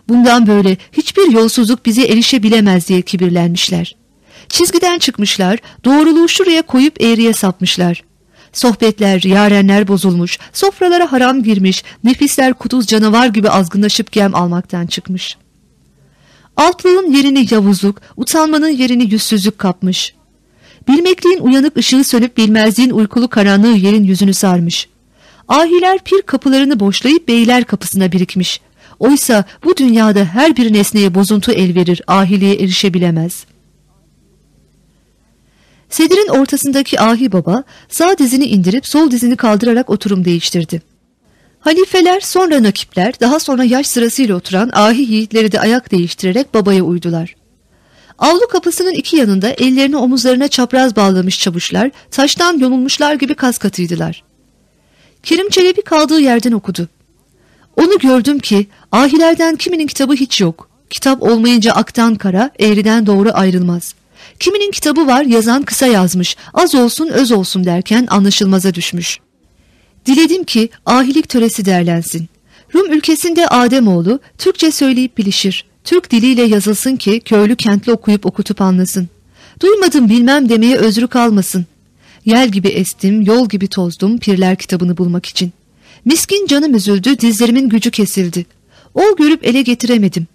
Bundan böyle hiçbir yolsuzluk bize erişebilemez diye kibirlenmişler. Çizgiden çıkmışlar, doğruluğu şuraya koyup eğriye sapmışlar. Sohbetler, yarenler bozulmuş, sofralara haram girmiş, nefisler kuduz canavar gibi azgınlaşıp gem almaktan çıkmış. Altlığın yerini yavuzluk, utanmanın yerini yüzsüzlük kapmış. Bilmekliğin uyanık ışığı sönüp bilmezliğin uykulu karanlığı yerin yüzünü sarmış. Ahiler pir kapılarını boşlayıp beyler kapısına birikmiş. Oysa bu dünyada her bir nesneye bozuntu el verir, ahiliğe erişebilemez. Sedirin ortasındaki ahi baba sağ dizini indirip sol dizini kaldırarak oturum değiştirdi. Halifeler sonra nakipler daha sonra yaş sırasıyla oturan ahi yiğitleri de ayak değiştirerek babaya uydular. Avlu kapısının iki yanında ellerini omuzlarına çapraz bağlamış çavuşlar taştan yonulmuşlar gibi kas katıydılar. Kerim Çelebi kaldığı yerden okudu. Onu gördüm ki ahilerden kiminin kitabı hiç yok. Kitap olmayınca aktan kara, eğriden doğru ayrılmaz. Kiminin kitabı var yazan kısa yazmış, az olsun öz olsun derken anlaşılmaza düşmüş. Diledim ki ahilik töresi derlensin. Rum ülkesinde Ademoğlu Türkçe söyleyip bilişir. Türk diliyle yazılsın ki köylü kentli okuyup okutup anlasın. Duymadım bilmem demeye özrü kalmasın. Yel gibi estim, yol gibi tozdum pirler kitabını bulmak için. Miskin canım üzüldü, dizlerimin gücü kesildi. Ol görüp ele getiremedim.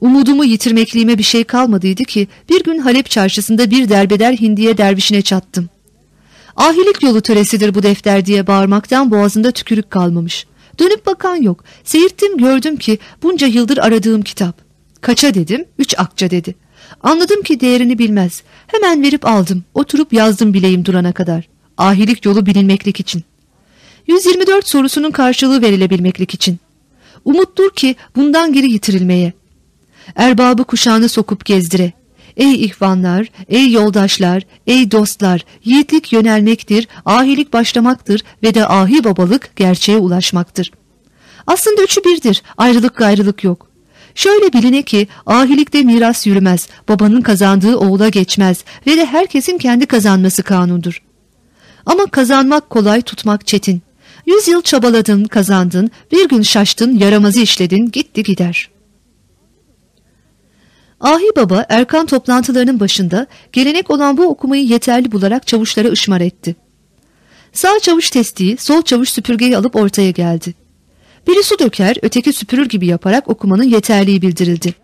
Umudumu yitirmekliğime bir şey kalmadıydı ki bir gün Halep çarşısında bir derbeder hindiye dervişine çattım. Ahilik yolu töresidir bu defter diye bağırmaktan boğazında tükürük kalmamış. Dönüp bakan yok. Seyirttim gördüm ki bunca yıldır aradığım kitap. Kaça dedim, üç akça dedi. Anladım ki değerini bilmez. Hemen verip aldım. Oturup yazdım bileğim durana kadar. Ahilik yolu bilinmeklik için. 124 sorusunun karşılığı verilebilmeklik için. Umuttur ki bundan geri yitirilmeye. Erbabı kuşağını sokup gezdire. Ey ihvanlar, ey yoldaşlar, ey dostlar, yiğitlik yönelmektir, ahilik başlamaktır ve de ahi babalık gerçeğe ulaşmaktır. Aslında üçü birdir, ayrılık gayrılık yok. Şöyle biline ki ahilikte miras yürümez, babanın kazandığı oğula geçmez ve de herkesin kendi kazanması kanundur. Ama kazanmak kolay, tutmak çetin. Yüz yıl çabaladın, kazandın, bir gün şaştın, yaramazı işledin, gitti gider.'' Ahi Baba Erkan toplantılarının başında gelenek olan bu okumayı yeterli bularak çavuşlara ışmar etti. Sağ çavuş testiyi, sol çavuş süpürgeyi alıp ortaya geldi. Biri su döker, öteki süpürür gibi yaparak okumanın yeterliği bildirildi.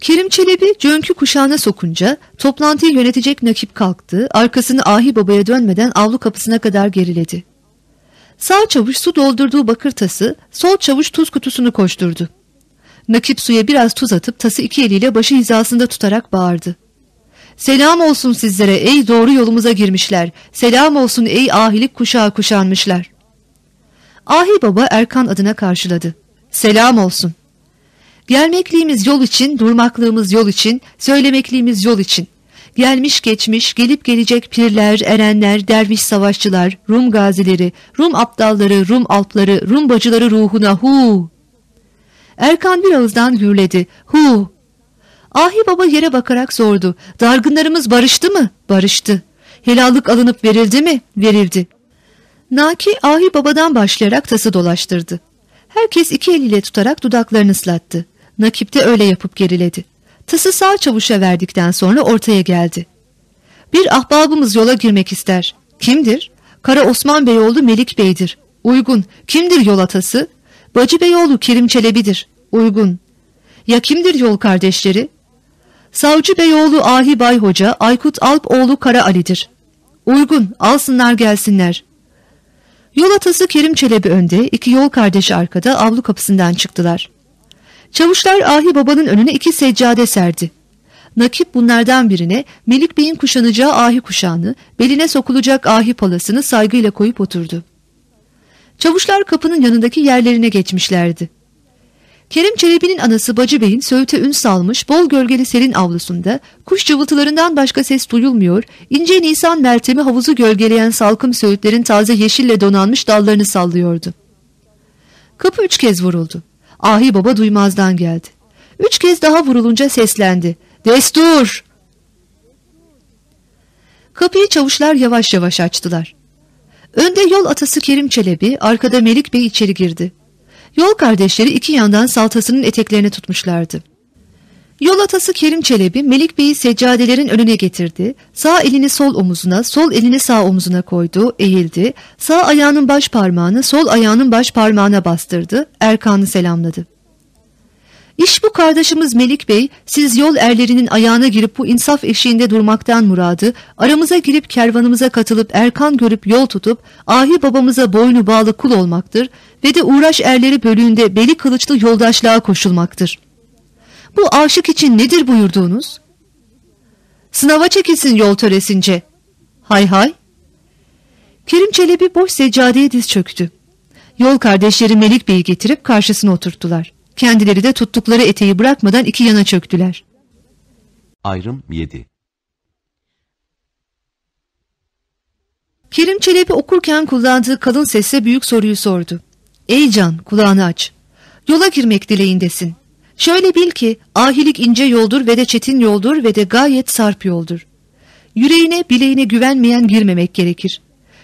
Kerim Çelebi cönkü kuşağına sokunca toplantıyı yönetecek nakip kalktı, arkasını Ahi Baba'ya dönmeden avlu kapısına kadar geriledi. Sağ çavuş su doldurduğu bakır tası, sol çavuş tuz kutusunu koşturdu. Nakip suya biraz tuz atıp tası iki eliyle başı hizasında tutarak bağırdı. Selam olsun sizlere ey doğru yolumuza girmişler. Selam olsun ey ahilik kuşağı kuşanmışlar. Ahi baba Erkan adına karşıladı. Selam olsun. Gelmekliğimiz yol için, durmaklığımız yol için, söylemekliğimiz yol için. Gelmiş geçmiş, gelip gelecek pirler, erenler, derviş savaşçılar, Rum gazileri, Rum aptalları, Rum alpları, Rum bacıları ruhuna hu Erkan bir ağızdan gürledi. Hu! Ahi baba yere bakarak sordu. Dargınlarımız barıştı mı? Barıştı. Helallık alınıp verildi mi? Verildi. Naki Ahi babadan başlayarak tası dolaştırdı. Herkes iki eliyle tutarak dudaklarını ıslattı. Nakip de öyle yapıp geriledi. Tası sağ çavuşa verdikten sonra ortaya geldi. Bir ahbabımız yola girmek ister. Kimdir? Kara Osman Beyoğlu Melik Bey'dir. Uygun. Kimdir yol atası? Bacı Beyoğlu Kerim Çelebi'dir. Uygun. Ya kimdir yol kardeşleri? Savcı Beyoğlu Ahi Bay Hoca, Aykut Alp oğlu Kara Ali'dir. Uygun, alsınlar gelsinler. Yol atası Kerim Çelebi önde, iki yol kardeşi arkada avlu kapısından çıktılar. Çavuşlar Ahi Baba'nın önüne iki seccade serdi. Nakip bunlardan birine Melik Bey'in kuşanacağı ahi kuşağını, beline sokulacak ahi palasını saygıyla koyup oturdu. Çavuşlar kapının yanındaki yerlerine geçmişlerdi. Kerim Çelebi'nin anası Bacı Bey'in söğüte ün salmış bol gölgeli serin avlusunda kuş cıvıltılarından başka ses duyulmuyor, ince nisan meltemi havuzu gölgeleyen salkım söğütlerin taze yeşille donanmış dallarını sallıyordu. Kapı üç kez vuruldu. Ahi baba duymazdan geldi. Üç kez daha vurulunca seslendi. Destur! Kapıyı çavuşlar yavaş yavaş açtılar. Önde yol atası Kerim Çelebi, arkada Melik Bey içeri girdi. Yol kardeşleri iki yandan saltasının eteklerini tutmuşlardı. Yol atası Kerim Çelebi Melik Bey'i seccadelerin önüne getirdi. Sağ elini sol omuzuna, sol elini sağ omuzuna koydu, eğildi. Sağ ayağının baş parmağını sol ayağının baş parmağına bastırdı. Erkan'ı selamladı. İş bu kardeşimiz Melik Bey, siz yol erlerinin ayağına girip bu insaf eşiğinde durmaktan muradı, aramıza girip kervanımıza katılıp erkan görüp yol tutup, ahi babamıza boynu bağlı kul olmaktır ve de uğraş erleri bölüğünde beli kılıçlı yoldaşlığa koşulmaktır. Bu aşık için nedir buyurduğunuz? Sınava çekilsin yol töresince. Hay hay. Kerim Çelebi boş seccadeye diz çöktü. Yol kardeşleri Melik Bey'i getirip karşısına oturttular. Kendileri de tuttukları eteği bırakmadan iki yana çöktüler. Ayrım 7. Kerim Çelebi okurken kullandığı kalın sesle büyük soruyu sordu. Ey can kulağını aç. Yola girmek dileğindesin. Şöyle bil ki ahilik ince yoldur ve de çetin yoldur ve de gayet sarp yoldur. Yüreğine bileğine güvenmeyen girmemek gerekir.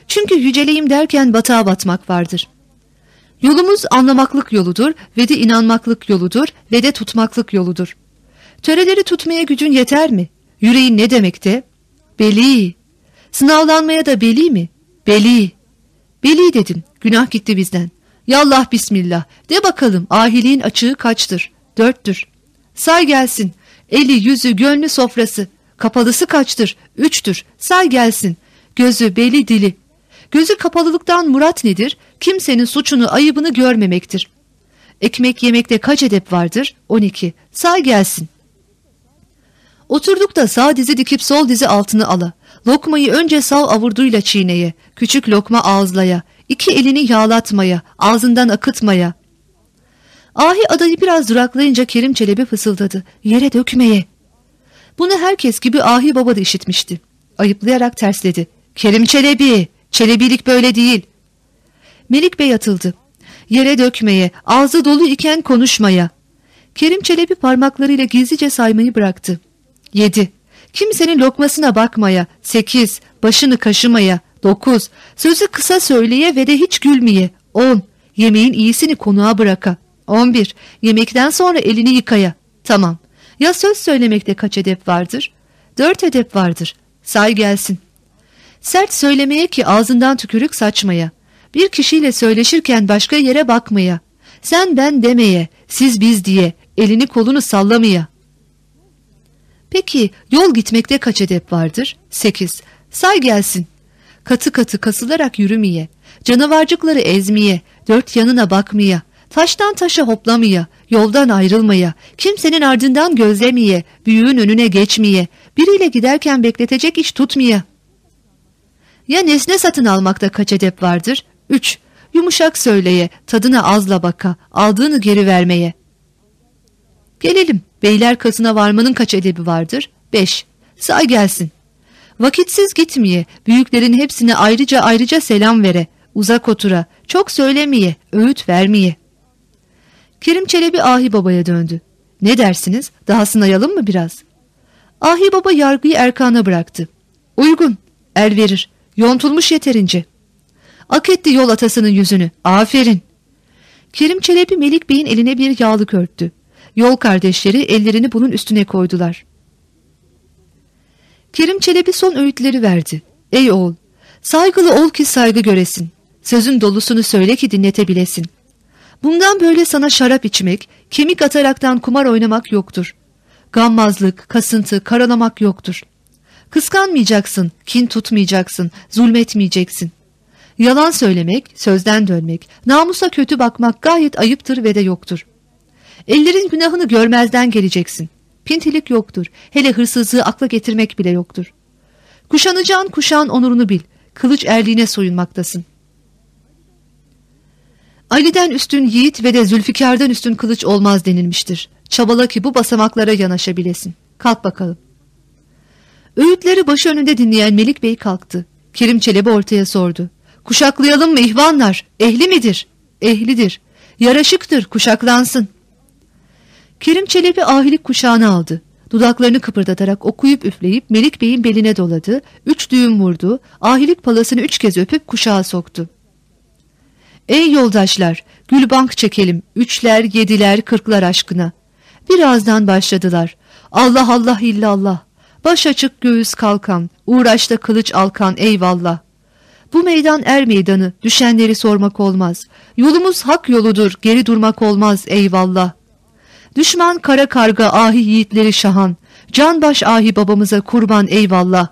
Çünkü yüceleyim derken batağa batmak vardır. Yolumuz anlamaklık yoludur ve de inanmaklık yoludur ve de tutmaklık yoludur. Töreleri tutmaya gücün yeter mi? Yüreğin ne demekte? Beli. Sınavlanmaya da beli mi? Beli. Beli dedin. Günah gitti bizden. Yallah bismillah. De bakalım ahiliğin açığı kaçtır? Dörttür. Say gelsin. Eli, yüzü, gönlü, sofrası. Kapalısı kaçtır? Üçtür. Say gelsin. Gözü, beli, dili. Gözü kapalılıktan murat nedir? Kimsenin suçunu, ayıbını görmemektir. Ekmek yemekte kaç edep vardır? 12. Say gelsin. Oturduk da sağ dizi dikip sol dizi altını ala. Lokmayı önce sağ avurduyla çiğneye, küçük lokma ağızlaya, iki elini yağlatmaya, ağzından akıtmaya. Ahi adayı biraz duraklayınca Kerim Çelebi fısıldadı. Yere dökmeye. Bunu herkes gibi Ahi baba da işitmişti. Ayıplayarak tersledi. Kerim Çelebi, Çelebilik böyle değil. Melik Bey atıldı. Yere dökmeye, ağzı dolu iken konuşmaya. Kerim Çelebi parmaklarıyla gizlice saymayı bıraktı. Yedi. Kimsenin lokmasına bakmaya. Sekiz. Başını kaşımaya. Dokuz. Sözü kısa söyleye ve de hiç gülmeye. On. Yemeğin iyisini konuğa bıraka. On bir. Yemekten sonra elini yıkaya. Tamam. Ya söz söylemekte kaç edep vardır? Dört edep vardır. Say gelsin. Sert söylemeye ki ağzından tükürük saçmaya. Bir kişiyle söyleşirken başka yere bakmaya. Sen ben demeye, siz biz diye, elini kolunu sallamaya. Peki yol gitmekte kaç edep vardır? Sekiz. Say gelsin. Katı katı kasılarak yürümeye, canavarcıkları ezmeye, dört yanına bakmaya, taştan taşa hoplamaya, yoldan ayrılmaya, kimsenin ardından gözlemeye, büyüğün önüne geçmeye, biriyle giderken bekletecek iş tutmaya. Ya nesne satın almakta kaç edep vardır? Üç. Yumuşak söyleye, tadına azla baka, aldığını geri vermeye. Gelelim, beyler kasına varmanın kaç edebi vardır? Beş. Say gelsin. Vakitsiz gitmeye, büyüklerin hepsine ayrıca ayrıca selam vere, uzak otura, çok söylemeye, öğüt vermeye. Kerim Çelebi Ahi Baba'ya döndü. Ne dersiniz, daha sınayalım mı biraz? Ahi Baba yargıyı Erkan'a bıraktı. Uygun, el verir, yontulmuş yeterince. Ak etti yol atasının yüzünü, aferin. Kerim Çelebi Melik Bey'in eline bir yağlık örttü. Yol kardeşleri ellerini bunun üstüne koydular. Kerim Çelebi son öğütleri verdi. Ey oğul, saygılı ol ki saygı göresin. Sözün dolusunu söyle ki dinletebilesin. Bundan böyle sana şarap içmek, kemik ataraktan kumar oynamak yoktur. Gammazlık, kasıntı, karalamak yoktur. Kıskanmayacaksın, kin tutmayacaksın, zulmetmeyeceksin. Yalan söylemek, sözden dönmek, namusa kötü bakmak gayet ayıptır ve de yoktur. Ellerin günahını görmezden geleceksin. Pintilik yoktur. Hele hırsızlığı akla getirmek bile yoktur. Kuşanacağın kuşağın onurunu bil. Kılıç erliğine soyunmaktasın. Ali'den üstün yiğit ve de Zülfikar'dan üstün kılıç olmaz denilmiştir. Çabala ki bu basamaklara yanaşabilesin. Kalk bakalım. Öğütleri başı önünde dinleyen Melik Bey kalktı. Kerim Çelebi ortaya sordu. Kuşaklayalım mı ihvanlar? Ehli midir? Ehlidir. Yaraşıktır, kuşaklansın. Kerim Çelebi ahilik kuşağını aldı. Dudaklarını kıpırdatarak okuyup üfleyip Melik Bey'in beline doladı, üç düğüm vurdu, ahilik palasını üç kez öpüp kuşağa soktu. Ey yoldaşlar, gülbank çekelim, üçler, yediler, kırklar aşkına. Birazdan başladılar. Allah Allah illallah. Baş açık göğüs kalkan, uğraşta kılıç alkan eyvallah. Bu meydan er meydanı, düşenleri sormak olmaz. Yolumuz hak yoludur, geri durmak olmaz eyvallah. Düşman kara karga ahi yiğitleri şahan. Canbaş ahi babamıza kurban eyvallah.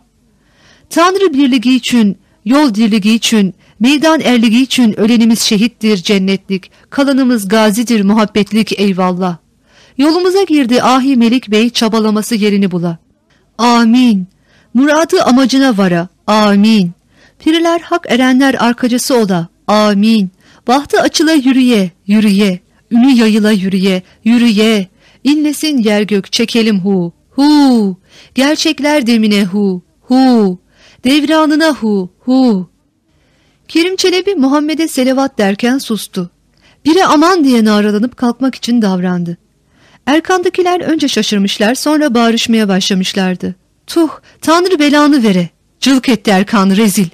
Tanrı birliği için, yol dirliği için, meydan erliği için ölenimiz şehittir cennetlik, kalanımız gazidir muhabbetlik eyvallah. Yolumuza girdi ahi Melik Bey çabalaması yerini bula. Amin. Muradı amacına vara. Amin. Piriler hak erenler arkacısı ola. Amin. Bahtı açıla yürüye, yürüye. Ünü yayıla yürüye, yürüye. İnlesin yer gök çekelim hu, hu. Gerçekler demine hu, hu. Devranına hu, hu. Kerim Çelebi Muhammed'e selavat derken sustu. Biri aman diye naralanıp kalkmak için davrandı. Erkan'dakiler önce şaşırmışlar sonra bağırışmaya başlamışlardı. Tuh Tanrı belanı vere. Cılk etti Erkan rezil.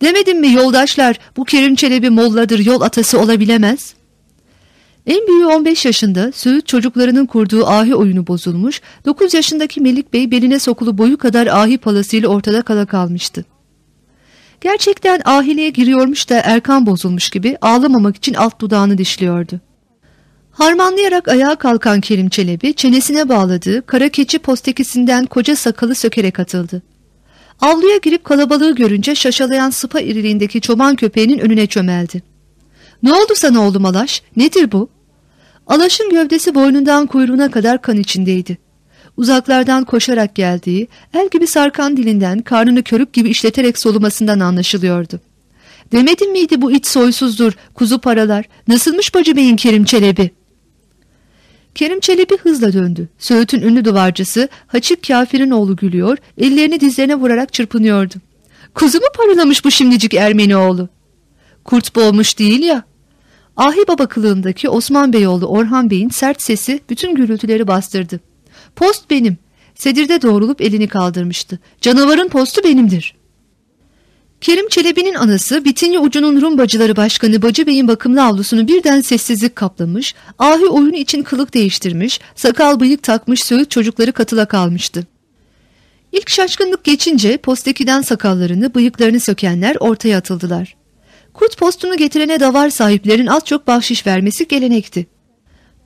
Demedim mi yoldaşlar bu Kerim Çelebi molladır yol atası olabilemez? En büyüğü 15 yaşında Söğüt çocuklarının kurduğu ahi oyunu bozulmuş, 9 yaşındaki Melik Bey beline sokulu boyu kadar ahi palasıyla ortada kala kalmıştı. Gerçekten ahiliğe giriyormuş da Erkan bozulmuş gibi ağlamamak için alt dudağını dişliyordu. Harmanlayarak ayağa kalkan Kerim Çelebi çenesine bağladığı kara keçi postekisinden koca sakalı sökerek atıldı. Avluya girip kalabalığı görünce şaşalayan sıpa iriliğindeki çoban köpeğinin önüne çömeldi. ''Ne oldu sana oğlum Alaş? Nedir bu?'' Alaş'ın gövdesi boynundan kuyruğuna kadar kan içindeydi. Uzaklardan koşarak geldiği, el gibi sarkan dilinden karnını körük gibi işleterek solumasından anlaşılıyordu. Demedim miydi bu it soysuzdur, kuzu paralar, nasılmış bacı beyin Kerim Çelebi? Kerim Çelebi hızla döndü. Söğüt'ün ünlü duvarcısı Haçık Kafir'in oğlu gülüyor, ellerini dizlerine vurarak çırpınıyordu. Kuzu mu paralamış bu şimdicik Ermeni oğlu? Kurt boğmuş değil ya. Ahi baba kılığındaki Osman Beyoğlu Orhan Bey'in sert sesi bütün gürültüleri bastırdı. Post benim. Sedirde doğrulup elini kaldırmıştı. Canavarın postu benimdir. Kerim Çelebi'nin anası Bitinye Ucu'nun Rum Bacıları Başkanı Bacı Bey'in bakımlı avlusunu birden sessizlik kaplamış, ahi oyunu için kılık değiştirmiş, sakal bıyık takmış söğüt çocukları katıla kalmıştı. İlk şaşkınlık geçince postekiden sakallarını, bıyıklarını sökenler ortaya atıldılar. Kurt postunu getirene davar sahiplerin az çok bahşiş vermesi gelenekti.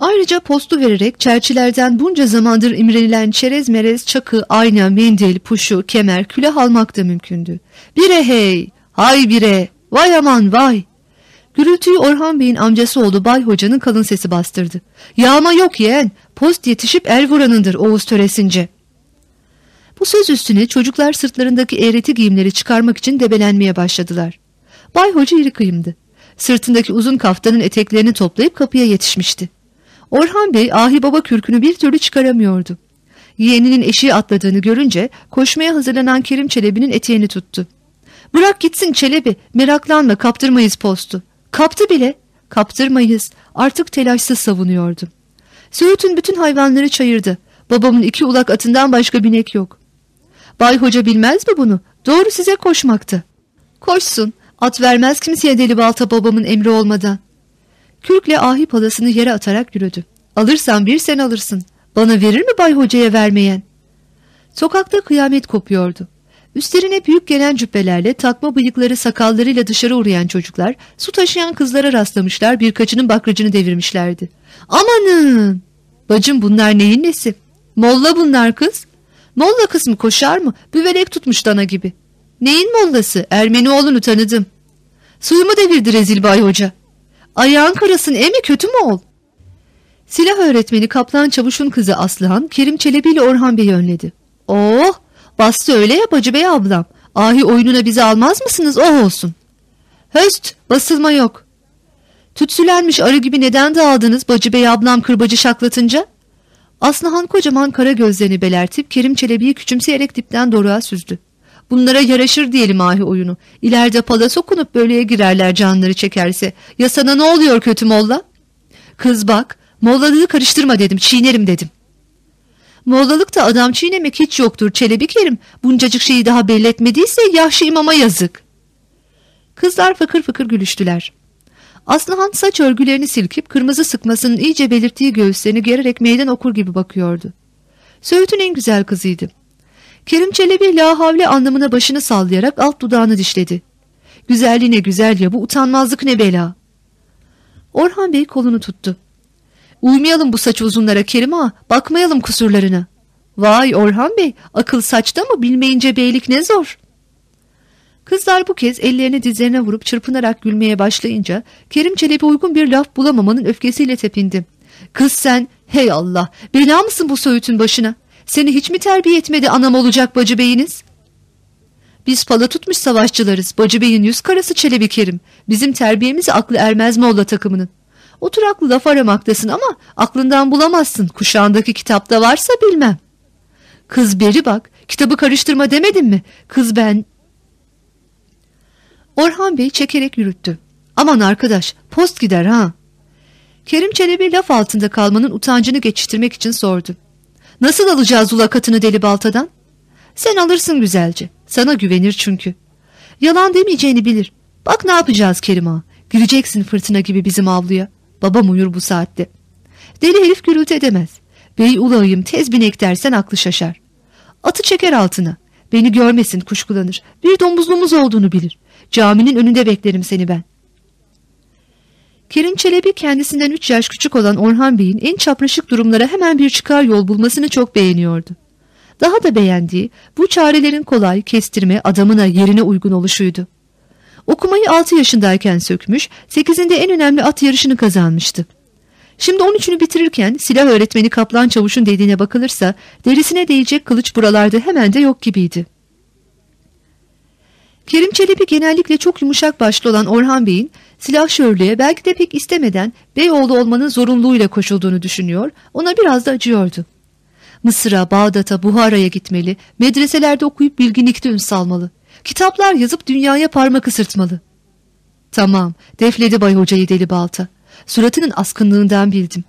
Ayrıca postu vererek çerçilerden bunca zamandır imrenilen çerez merez, çakı, ayna, mendil, puşu, kemer, külah almak da mümkündü. Bire hey, hay bire, vay aman vay. Gürültüyü Orhan Bey'in amcası oldu Bay Hoca'nın kalın sesi bastırdı. Yağma yok yeğen, post yetişip el vuranındır Oğuz töresince. Bu söz üstüne çocuklar sırtlarındaki eğreti giyimleri çıkarmak için debelenmeye başladılar. Bay Hoca iri kıyımdı. Sırtındaki uzun kaftanın eteklerini toplayıp kapıya yetişmişti. Orhan Bey ahi baba kürkünü bir türlü çıkaramıyordu. Yeğeninin eşiği atladığını görünce koşmaya hazırlanan Kerim Çelebi'nin eteğini tuttu. Bırak gitsin Çelebi meraklanma kaptırmayız postu. Kaptı bile. Kaptırmayız. Artık telaşsız savunuyordu. Söğüt'ün bütün hayvanları çayırdı. Babamın iki ulak atından başka binek yok. Bay Hoca bilmez mi bunu? Doğru size koşmaktı. Koşsun. At vermez kimseye deli balta babamın emri olmadan. Kürkle ahi palasını yere atarak yürüdü. Alırsan bir sen alırsın. Bana verir mi Bay Hoca'ya vermeyen? Sokakta kıyamet kopuyordu. Üstlerine büyük gelen cübbelerle takma bıyıkları sakallarıyla dışarı uğrayan çocuklar su taşıyan kızlara rastlamışlar birkaçının bakracını devirmişlerdi. Amanın! Bacım bunlar neyin nesi? Molla bunlar kız. Molla kısmı koşar mı? Büvelek tutmuş dana gibi. Neyin mollası? Ermeni oğlunu tanıdım. Suyumu devirdi rezil bay hoca. Ayağın karasın emi kötü mü ol? Silah öğretmeni Kaplan Çavuş'un kızı Aslıhan, Kerim Çelebi ile Orhan Bey'i önledi. Oh, bastı öyle ya Bacı Bey ablam. Ahi oyununa bizi almaz mısınız? Oh olsun. Höst, basılma yok. Tütsülenmiş arı gibi neden dağıldınız Bacı Bey ablam kırbacı şaklatınca? Aslıhan kocaman kara gözlerini belertip Kerim Çelebi'yi küçümseyerek dipten doruğa süzdü. Bunlara yaraşır diyelim ahi oyunu. İleride pala sokunup bölüye girerler canları çekerse. Ya sana ne oluyor kötü molla? Kız bak, mollalığı karıştırma dedim, çiğnerim dedim. Mollalıkta adam çiğnemek hiç yoktur Çelebi Kerim. Buncacık şeyi daha belletmediyse Yahşi imama yazık. Kızlar fıkır fıkır gülüştüler. Aslıhan saç örgülerini silkip kırmızı sıkmasının iyice belirttiği göğüslerini gererek meydan okur gibi bakıyordu. Söğüt'ün en güzel kızıydı. Kerim Çelebi la havle anlamına başını sallayarak alt dudağını dişledi. Güzelliğine güzel ya bu utanmazlık ne bela. Orhan Bey kolunu tuttu. Uymayalım bu saç uzunlara Kerim ağa, bakmayalım kusurlarına. Vay Orhan Bey, akıl saçta mı bilmeyince beylik ne zor. Kızlar bu kez ellerini dizlerine vurup çırpınarak gülmeye başlayınca Kerim Çelebi uygun bir laf bulamamanın öfkesiyle tepindi. Kız sen, hey Allah, bela mısın bu söğütün başına? Seni hiç mi terbiye etmedi anam olacak bacı beyiniz? Biz pala tutmuş savaşçılarız. Bacı beyin yüz karası Çelebi Kerim. Bizim terbiyemiz aklı ermez Molla takımının. Oturaklı laf aramaktasın ama aklından bulamazsın. Kuşağındaki kitapta varsa bilmem. Kız beri bak. Kitabı karıştırma demedim mi? Kız ben... Orhan Bey çekerek yürüttü. Aman arkadaş post gider ha. Kerim Çelebi laf altında kalmanın utancını geçiştirmek için sordu. Nasıl alacağız ulakatını deli baltadan? Sen alırsın güzelce. Sana güvenir çünkü. Yalan demeyeceğini bilir. Bak ne yapacağız Kerim ağa. Gireceksin fırtına gibi bizim avluya. Babam uyur bu saatte. Deli herif gürültü edemez. Bey ulayım tez binek dersen aklı şaşar. Atı çeker altına. Beni görmesin kuşkulanır. Bir domuzluğumuz olduğunu bilir. Caminin önünde beklerim seni ben. Kerim Çelebi kendisinden üç yaş küçük olan Orhan Bey'in en çapraşık durumlara hemen bir çıkar yol bulmasını çok beğeniyordu. Daha da beğendiği bu çarelerin kolay, kestirme, adamına yerine uygun oluşuydu. Okumayı 6 yaşındayken sökmüş, 8'inde en önemli at yarışını kazanmıştı. Şimdi 13'ünü bitirirken silah öğretmeni Kaplan Çavuş'un dediğine bakılırsa derisine değecek kılıç buralarda hemen de yok gibiydi. Kerim Çelebi genellikle çok yumuşak başlı olan Orhan Bey'in silahşörlüğe belki de pek istemeden Beyoğlu olmanın zorunluluğuyla koşulduğunu düşünüyor, ona biraz da acıyordu. Mısır'a, Bağdat'a, Buhara'ya gitmeli, medreselerde okuyup bilginlikte ün salmalı. Kitaplar yazıp dünyaya parmak ısırtmalı. Tamam, defledi Bay Hoca'yı deli balta. Suratının askınlığından bildim.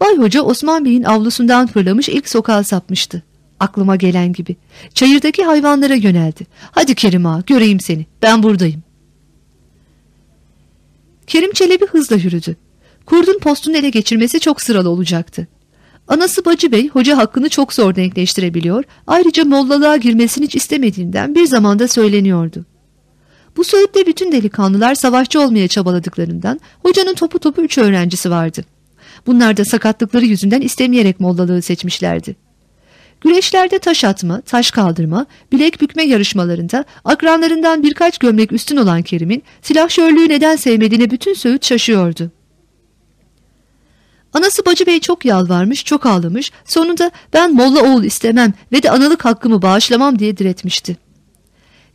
Bay Hoca Osman Bey'in avlusundan fırlamış ilk sokağa sapmıştı. Aklıma gelen gibi. Çayırdaki hayvanlara yöneldi. Hadi Kerim ağa göreyim seni. Ben buradayım. Kerim Çelebi hızla yürüdü. Kurdun postunu ele geçirmesi çok sıralı olacaktı. Anası Bacı Bey hoca hakkını çok zor denkleştirebiliyor, ayrıca mollalığa girmesini hiç istemediğinden bir zamanda söyleniyordu. Bu söğütte bütün delikanlılar savaşçı olmaya çabaladıklarından hocanın topu topu üç öğrencisi vardı. Bunlar da sakatlıkları yüzünden istemeyerek mollalığı seçmişlerdi. Güreşlerde taş atma, taş kaldırma, bilek bükme yarışmalarında akranlarından birkaç gömlek üstün olan Kerim'in silahşörlüğü neden sevmediğine bütün Söğüt şaşıyordu. Anası Bacı Bey çok yalvarmış, çok ağlamış, sonunda ben molla oğul istemem ve de analık hakkımı bağışlamam diye diretmişti.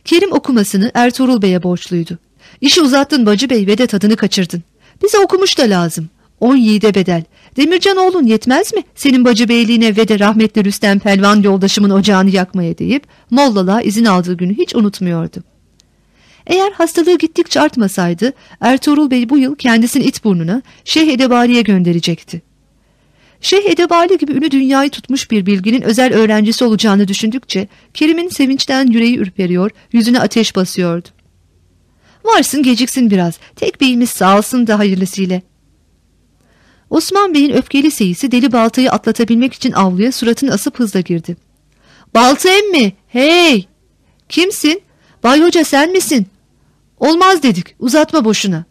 Kerim okumasını Ertuğrul Bey'e borçluydu. İşi uzattın Bacı Bey ve de tadını kaçırdın. Bize okumuş da lazım. On yiğide bedel. Demircan oğlun yetmez mi? Senin Bacı Beyliğine ve de rahmetli Rüstem Pelvan yoldaşımın ocağını yakmaya deyip Mollalığa izin aldığı günü hiç unutmuyordu. Eğer hastalığı gittikçe artmasaydı Ertuğrul Bey bu yıl kendisini it burnuna Şeyh Edebali'ye gönderecekti. Şeyh Edebali gibi ünü dünyayı tutmuş bir bilginin özel öğrencisi olacağını düşündükçe Kerim'in sevinçten yüreği ürperiyor, yüzüne ateş basıyordu. Varsın geciksin biraz, tek beyimiz sağ olsun da hayırlısıyla. Osman Bey'in öfkeli seyisi deli baltayı atlatabilmek için avluya suratını asıp hızla girdi. Balta emmi, hey! Kimsin? Bay Hoca sen misin? Olmaz dedik uzatma boşuna.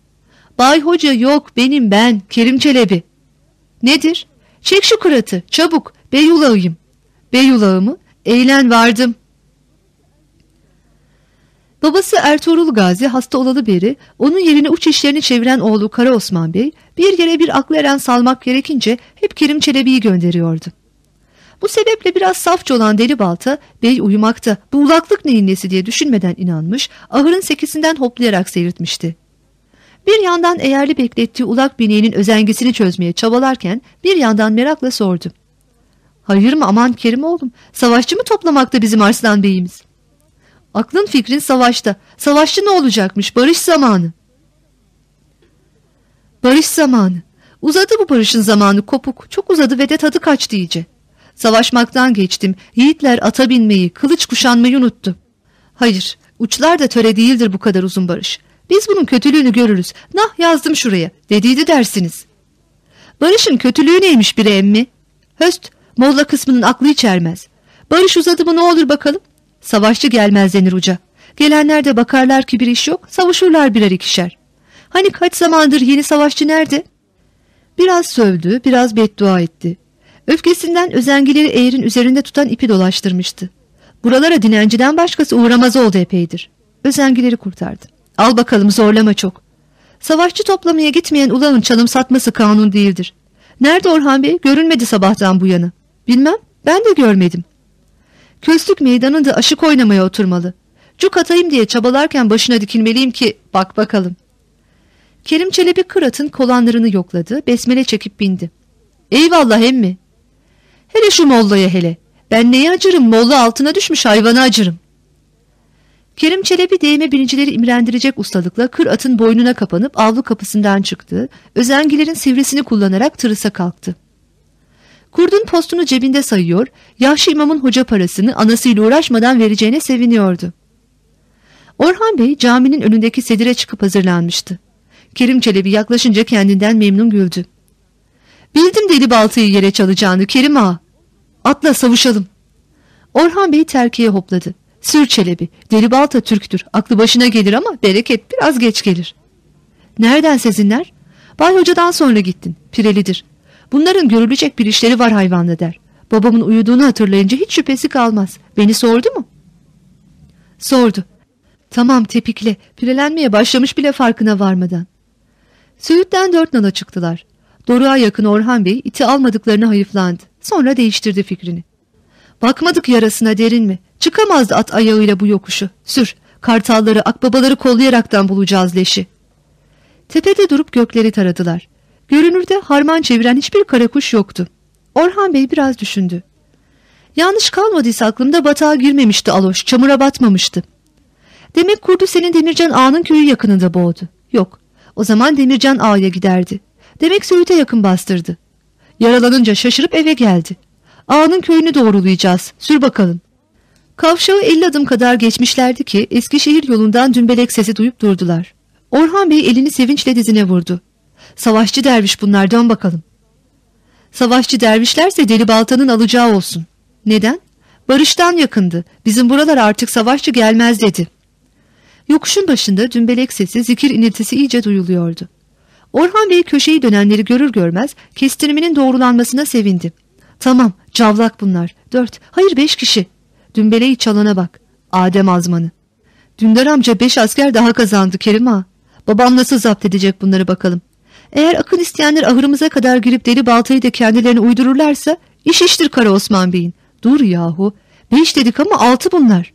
Bay Hoca yok benim ben Kerim Çelebi. Nedir? Çek şu kıratı çabuk Beyulağıyım. Beyulağı mı? Eğlen vardım. Babası Ertuğrul Gazi hasta olalı beri onun yerine uç işlerini çeviren oğlu Kara Osman Bey bir yere bir aklı eren salmak gerekince hep Kerim Çelebi'yi gönderiyordu. Bu sebeple biraz safça olan Deli Balta, bey uyumakta, bu ulaklık neyin nesi diye düşünmeden inanmış, ahırın sekisinden hoplayarak seyirtmişti. Bir yandan eğerli beklettiği ulak bineğinin özengisini çözmeye çabalarken bir yandan merakla sordu. Hayır mı aman Kerim oğlum, savaşçı mı toplamakta bizim Arslan Beyimiz? Aklın fikrin savaşta, savaşçı ne olacakmış, barış zamanı. Barış zamanı. Uzadı bu barışın zamanı kopuk, çok uzadı ve de tadı kaçtı iyice. Savaşmaktan geçtim. Yiğitler ata binmeyi, kılıç kuşanmayı unuttu. Hayır, uçlar da töre değildir bu kadar uzun barış. Biz bunun kötülüğünü görürüz. Nah yazdım şuraya. Dediydi dersiniz. Barışın kötülüğü neymiş bir emmi? Höst, molla kısmının aklı içermez. Barış uzadı mı ne olur bakalım? Savaşçı gelmez denir uca. Gelenler de bakarlar ki bir iş yok, savuşurlar birer ikişer. Hani kaç zamandır yeni savaşçı nerede? Biraz sövdü, biraz beddua etti. Öfkesinden özengileri eğerin üzerinde tutan ipi dolaştırmıştı. Buralara dinenciden başkası uğramaz oldu epeydir. Özengileri kurtardı. Al bakalım zorlama çok. Savaşçı toplamaya gitmeyen ulanın çalım satması kanun değildir. Nerede Orhan Bey? Görünmedi sabahtan bu yana. Bilmem, ben de görmedim. Köslük meydanında aşık oynamaya oturmalı. Cuk atayım diye çabalarken başına dikilmeliyim ki bak bakalım. Kerim Çelebi Kırat'ın kolanlarını yokladı, besmele çekip bindi. Eyvallah emmi. Hele şu mollaya hele. Ben neye acırım molla altına düşmüş hayvana acırım. Kerim Çelebi değme binicileri imrendirecek ustalıkla kır atın boynuna kapanıp avlu kapısından çıktı, özengilerin sivrisini kullanarak tırısa kalktı. Kurdun postunu cebinde sayıyor, yaşlı imamın hoca parasını anasıyla uğraşmadan vereceğine seviniyordu. Orhan Bey caminin önündeki sedire çıkıp hazırlanmıştı. Kerim Çelebi yaklaşınca kendinden memnun güldü. Bildim deli baltayı yere çalacağını Kerim ağa. Atla savuşalım. Orhan Bey terkiye hopladı. Sür Çelebi, deli balta Türktür. Aklı başına gelir ama bereket biraz geç gelir. Nereden sezinler? Bay Hoca'dan sonra gittin. Pirelidir. Bunların görülecek bir işleri var hayvanla der. Babamın uyuduğunu hatırlayınca hiç şüphesi kalmaz. Beni sordu mu? Sordu. Tamam tepikle. Pirelenmeye başlamış bile farkına varmadan. Söğüt'ten dört nala çıktılar. Doruk'a yakın Orhan Bey iti almadıklarını hayıflandı. Sonra değiştirdi fikrini. Bakmadık yarasına derin mi? Çıkamazdı at ayağıyla bu yokuşu. Sür. Kartalları, akbabaları kollayaraktan bulacağız leşi. Tepede durup gökleri taradılar. Görünürde harman çeviren hiçbir karakuş yoktu. Orhan Bey biraz düşündü. Yanlış kalmadıysa aklımda batağa girmemişti Aloş, çamura batmamıştı. Demek kurdu senin Demircan Ağa'nın köyü yakınında boğdu. Yok, o zaman Demircan Ağa'ya giderdi. Demek Söğüt'e yakın bastırdı. Yaralanınca şaşırıp eve geldi. Ağa'nın köyünü doğrulayacağız, sür bakalım. Kavşağı elli adım kadar geçmişlerdi ki Eskişehir yolundan dümbelek sesi duyup durdular. Orhan Bey elini sevinçle dizine vurdu. Savaşçı derviş bunlar dön bakalım. Savaşçı dervişlerse deli baltanın alacağı olsun. Neden? Barıştan yakındı. Bizim buralar artık savaşçı gelmez dedi. Yokuşun başında dümbelek sesi zikir iniltisi iyice duyuluyordu. Orhan Bey köşeyi dönenleri görür görmez kestiriminin doğrulanmasına sevindi. Tamam cavlak bunlar. Dört hayır beş kişi. Dümbeleği çalana bak. Adem azmanı. Dündar amca beş asker daha kazandı Kerim ağa. Babam nasıl zapt edecek bunları bakalım. Eğer akın isteyenler ahırımıza kadar girip deli baltayı da kendilerine uydururlarsa iş iştir Kara Osman Bey'in. Dur yahu. Beş dedik ama altı bunlar.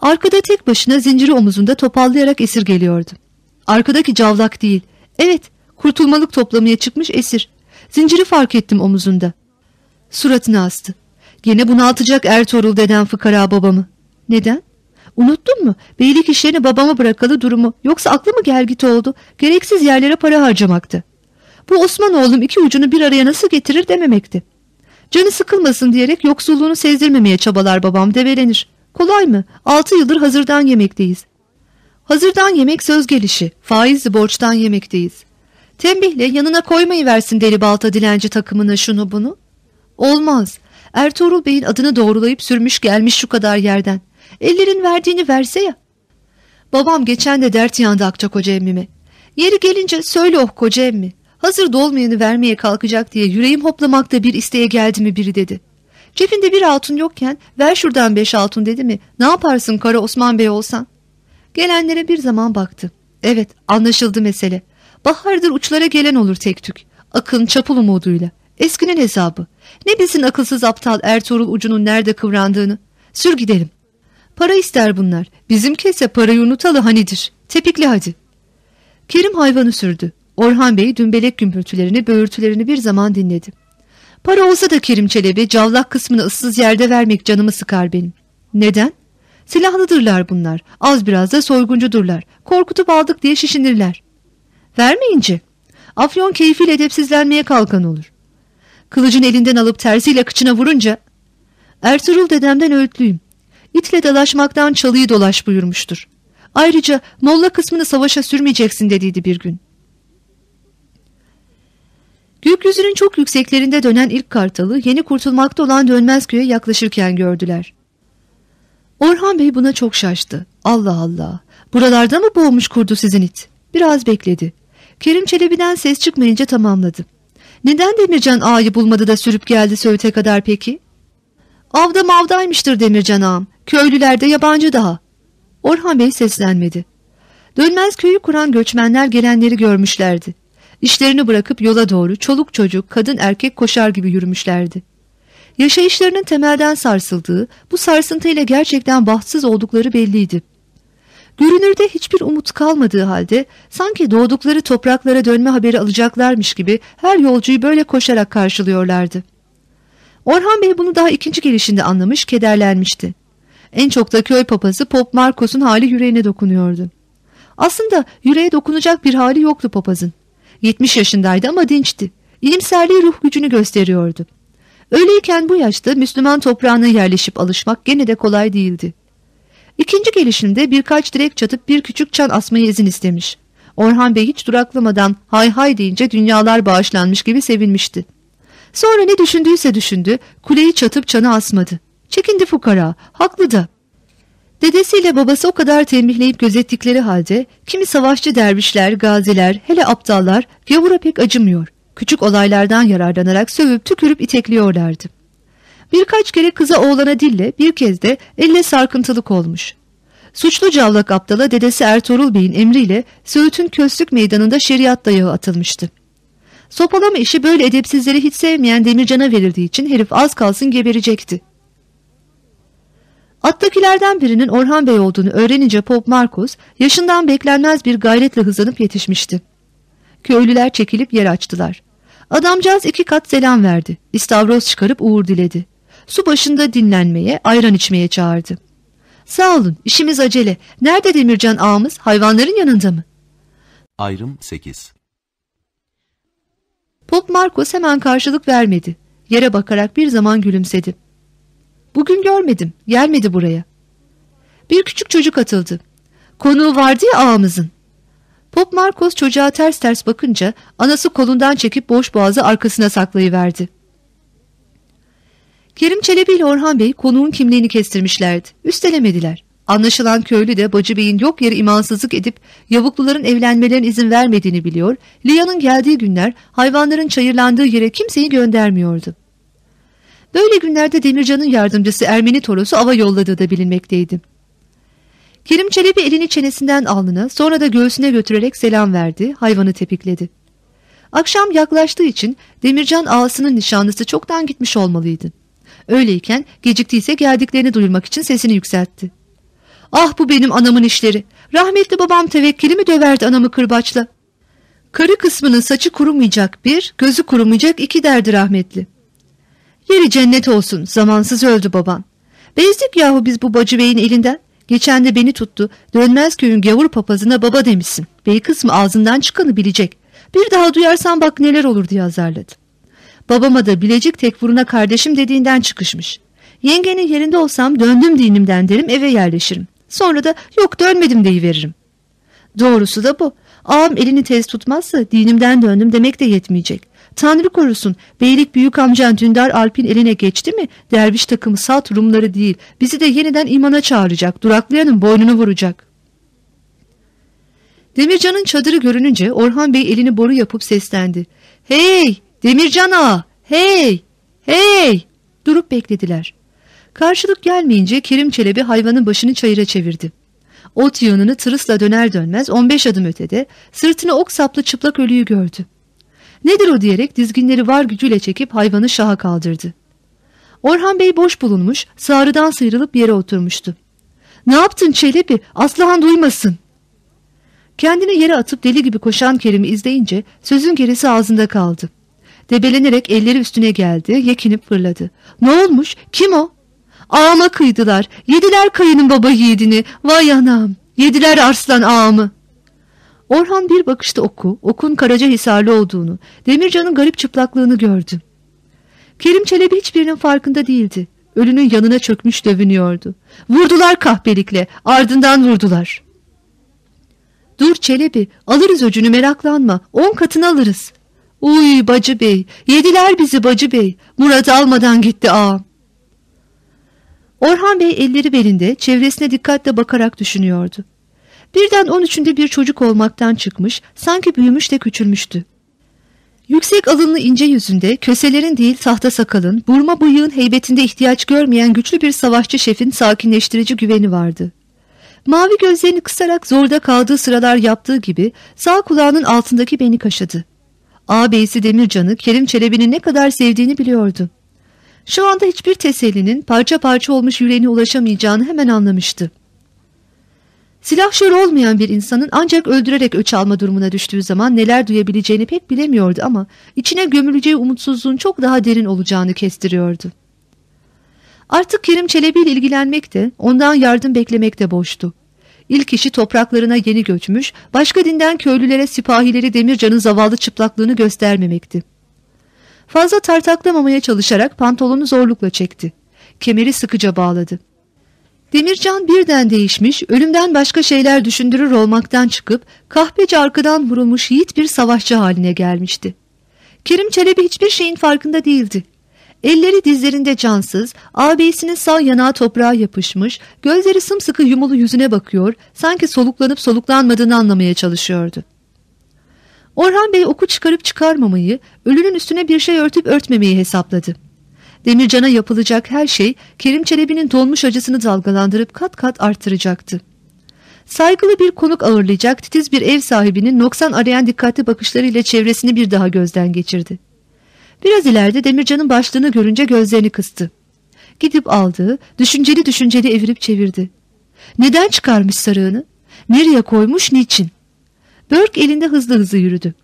Arkada tek başına zinciri omuzunda topallayarak esir geliyordu. Arkadaki cavlak değil. Evet kurtulmalık toplamaya çıkmış esir. Zinciri fark ettim omuzunda. Suratını astı. Gene bunaltacak Ertuğrul deden fıkara babamı. Neden? Unuttun mu? Beylik işlerini babama bırakalı durumu. Yoksa aklı mı gel git oldu? Gereksiz yerlere para harcamaktı. Bu Osman oğlum iki ucunu bir araya nasıl getirir dememekti. Canı sıkılmasın diyerek yoksulluğunu sezdirmemeye çabalar babam develenir. Kolay mı? Altı yıldır hazırdan yemekteyiz. Hazırdan yemek söz gelişi. Faizli borçtan yemekteyiz. Tembihle yanına koymayı versin deli balta dilenci takımına şunu bunu. Olmaz. Ertuğrul Bey'in adını doğrulayıp sürmüş gelmiş şu kadar yerden. Ellerin verdiğini verse ya. Babam geçen de dert yandı Akça koca emmime. Yeri gelince söyle oh koca emmi. Hazır dolmayanı vermeye kalkacak diye yüreğim hoplamakta bir isteğe geldi mi biri dedi. Cebinde bir altın yokken ver şuradan beş altın dedi mi ne yaparsın Kara Osman Bey olsan? Gelenlere bir zaman baktı. Evet anlaşıldı mesele. Bahardır uçlara gelen olur tek tük. Akın çapul umuduyla. Eskinin hesabı. Ne bilsin akılsız aptal Ertuğrul ucunun nerede kıvrandığını. Sür gidelim. Para ister bunlar. Bizimki ise parayı unutalı hanidir. Tepikli hadi. Kerim hayvanı sürdü. Orhan Bey dümbelek gümbürtülerini, böğürtülerini bir zaman dinledi. Para olsa da Kerim Çelebi cavlak kısmını ıssız yerde vermek canımı sıkar benim. Neden? Silahlıdırlar bunlar. Az biraz da soyguncudurlar. Korkutup aldık diye şişinirler. Vermeyince. Afyon keyfiyle edepsizlenmeye kalkan olur. Kılıcın elinden alıp tersiyle kıçına vurunca Ertuğrul dedemden öğütlüyüm. İtle dalaşmaktan çalıyı dolaş buyurmuştur. Ayrıca molla kısmını savaşa sürmeyeceksin dediydi bir gün. Gökyüzünün çok yükseklerinde dönen ilk kartalı yeni kurtulmakta olan Dönmezköy'e yaklaşırken gördüler. Orhan Bey buna çok şaştı. Allah Allah. Buralarda mı boğmuş kurdu sizin it? Biraz bekledi. Kerim Çelebi'den ses çıkmayınca tamamladı. Neden Demircan ağayı bulmadı da sürüp geldi Söğüt'e kadar peki? Avda mavdaymıştır Demircan ağam. Köylüler de yabancı daha. Orhan Bey seslenmedi. Dönmez köyü kuran göçmenler gelenleri görmüşlerdi. İşlerini bırakıp yola doğru çoluk çocuk, kadın erkek koşar gibi yürümüşlerdi. Yaşayışlarının temelden sarsıldığı, bu sarsıntıyla gerçekten bahtsız oldukları belliydi. Görünürde hiçbir umut kalmadığı halde sanki doğdukları topraklara dönme haberi alacaklarmış gibi her yolcuyu böyle koşarak karşılıyorlardı. Orhan Bey bunu daha ikinci gelişinde anlamış, kederlenmişti. En çok da köy papazı Pop Marcos'un hali yüreğine dokunuyordu. Aslında yüreğe dokunacak bir hali yoktu papazın. 70 yaşındaydı ama dinçti. İlimserliği ruh gücünü gösteriyordu. Öyleyken bu yaşta Müslüman toprağına yerleşip alışmak gene de kolay değildi. İkinci gelişinde birkaç direk çatıp bir küçük çan asmayı izin istemiş. Orhan Bey hiç duraklamadan hay hay deyince dünyalar bağışlanmış gibi sevinmişti. Sonra ne düşündüyse düşündü, kuleyi çatıp çanı asmadı. Çekindi fukara, haklı da. Dedesiyle babası o kadar tembihleyip gözettikleri halde kimi savaşçı dervişler, gaziler, hele aptallar gavura pek acımıyor. Küçük olaylardan yararlanarak sövüp tükürüp itekliyorlardı. Birkaç kere kıza oğlana dille bir kez de elle sarkıntılık olmuş. Suçlu cavlak aptala dedesi Ertuğrul Bey'in emriyle Söğüt'ün Köslük meydanında şeriat dayağı atılmıştı. Sopalama işi böyle edepsizleri hiç sevmeyen Demircan'a verildiği için herif az kalsın geberecekti. Attakilerden birinin Orhan Bey olduğunu öğrenince Pop Marcos yaşından beklenmez bir gayretle hızlanıp yetişmişti. Köylüler çekilip yer açtılar. Adamcağız iki kat selam verdi. İstavroz çıkarıp uğur diledi. Su başında dinlenmeye, ayran içmeye çağırdı. Sağ olun, işimiz acele. Nerede Demircan ağamız? Hayvanların yanında mı? Ayrım 8. Pop Marcos hemen karşılık vermedi. Yere bakarak bir zaman gülümsedi. Bugün görmedim, gelmedi buraya. Bir küçük çocuk atıldı. Konuğu vardı ya ağamızın. Pop Marcos çocuğa ters ters bakınca anası kolundan çekip boş boğazı arkasına saklayıverdi. Kerim Çelebi ile Orhan Bey konuğun kimliğini kestirmişlerdi. Üstelemediler. Anlaşılan köylü de Bacı Bey'in yok yere imansızlık edip yavukluların evlenmelerine izin vermediğini biliyor, Lia'nın geldiği günler hayvanların çayırlandığı yere kimseyi göndermiyordu. Böyle günlerde Demircan'ın yardımcısı Ermeni Toros'u ava yolladığı da bilinmekteydi. Kerim Çelebi elini çenesinden alnına sonra da göğsüne götürerek selam verdi, hayvanı tepikledi. Akşam yaklaştığı için Demircan ağasının nişanlısı çoktan gitmiş olmalıydı. Öyleyken geciktiyse geldiklerini duyurmak için sesini yükseltti. Ah bu benim anamın işleri. Rahmetli babam tevekkili mi döverdi anamı kırbaçla? Karı kısmının saçı kurumayacak bir, gözü kurumayacak iki derdi rahmetli. Yeri cennet olsun, zamansız öldü baban. Bezdik yahu biz bu bacı beyin elinden. Geçen de beni tuttu, dönmez köyün gavur papazına baba demişsin. Bey kısmı ağzından çıkanı bilecek. Bir daha duyarsan bak neler olur diye azarladı. Babama da bilecek tek vuruna kardeşim dediğinden çıkışmış. Yengenin yerinde olsam döndüm dinimden derim eve yerleşirim. Sonra da yok dönmedim deyiveririm. Doğrusu da bu. Ağam elini tez tutmazsa dinimden döndüm demek de yetmeyecek. Tanrı korusun beylik büyük amcan Dündar Alp'in eline geçti mi derviş takımı salt Rumları değil bizi de yeniden imana çağıracak duraklayanın boynunu vuracak. Demircan'ın çadırı görününce Orhan Bey elini boru yapıp seslendi. Hey Demircan ağa hey hey durup beklediler. Karşılık gelmeyince Kerim Çelebi hayvanın başını çayıra çevirdi. Ot yığınını tırısla döner dönmez 15 adım ötede sırtına ok saplı çıplak ölüyü gördü. Nedir o diyerek dizginleri var gücüyle çekip hayvanı şaha kaldırdı. Orhan Bey boş bulunmuş sağrıdan sıyrılıp yere oturmuştu. Ne yaptın Çelebi Aslıhan duymasın. Kendini yere atıp deli gibi koşan Kerim'i izleyince sözün gerisi ağzında kaldı. Debelenerek elleri üstüne geldi, yekinip fırladı. Ne olmuş? Kim o? Ağama kıydılar. Yediler kayının baba yiğidini. Vay anam. Yediler arslan ağamı. Orhan bir bakışta oku, okun Karaca Hisarlı olduğunu, Demircan'ın garip çıplaklığını gördü. Kerim Çelebi hiçbirinin farkında değildi. Ölünün yanına çökmüş dövünüyordu. Vurdular kahpelikle, ardından vurdular. Dur Çelebi, alırız öcünü meraklanma, on katını alırız. Uy Bacı Bey, yediler bizi Bacı Bey, Murat almadan gitti ağam. Orhan Bey elleri belinde çevresine dikkatle bakarak düşünüyordu. Birden on üçünde bir çocuk olmaktan çıkmış, sanki büyümüş de küçülmüştü. Yüksek alınlı ince yüzünde, köselerin değil tahta sakalın, burma bıyığın heybetinde ihtiyaç görmeyen güçlü bir savaşçı şefin sakinleştirici güveni vardı. Mavi gözlerini kısarak zorda kaldığı sıralar yaptığı gibi sağ kulağının altındaki beni kaşıdı. Ağabeyisi Demircan'ı Kerim Çelebi'nin ne kadar sevdiğini biliyordu. Şu anda hiçbir tesellinin parça parça olmuş yüreğine ulaşamayacağını hemen anlamıştı. Silahşör olmayan bir insanın ancak öldürerek öç alma durumuna düştüğü zaman neler duyabileceğini pek bilemiyordu ama içine gömüleceği umutsuzluğun çok daha derin olacağını kestiriyordu. Artık Kerim Çelebi ile ilgilenmek de ondan yardım beklemek de boştu. İlk işi topraklarına yeni göçmüş, başka dinden köylülere sipahileri Demircan'ın zavallı çıplaklığını göstermemekti. Fazla tartaklamamaya çalışarak pantolonu zorlukla çekti. Kemeri sıkıca bağladı. Demircan birden değişmiş, ölümden başka şeyler düşündürür olmaktan çıkıp kahpece arkadan vurulmuş yiğit bir savaşçı haline gelmişti. Kerim Çelebi hiçbir şeyin farkında değildi. Elleri dizlerinde cansız, ağabeyisinin sağ yanağı toprağa yapışmış, gözleri sımsıkı yumulu yüzüne bakıyor, sanki soluklanıp soluklanmadığını anlamaya çalışıyordu. Orhan Bey oku çıkarıp çıkarmamayı, ölünün üstüne bir şey örtüp örtmemeyi hesapladı. Demircan'a yapılacak her şey Kerim Çelebi'nin donmuş acısını dalgalandırıp kat kat arttıracaktı. Saygılı bir konuk ağırlayacak titiz bir ev sahibinin noksan arayan dikkatli bakışlarıyla çevresini bir daha gözden geçirdi. Biraz ileride Demircan'ın başlığını görünce gözlerini kıstı. Gidip aldı, düşünceli düşünceli evirip çevirdi. Neden çıkarmış sarığını? Nereye koymuş, niçin? Börk elinde hızlı hızlı yürüdü.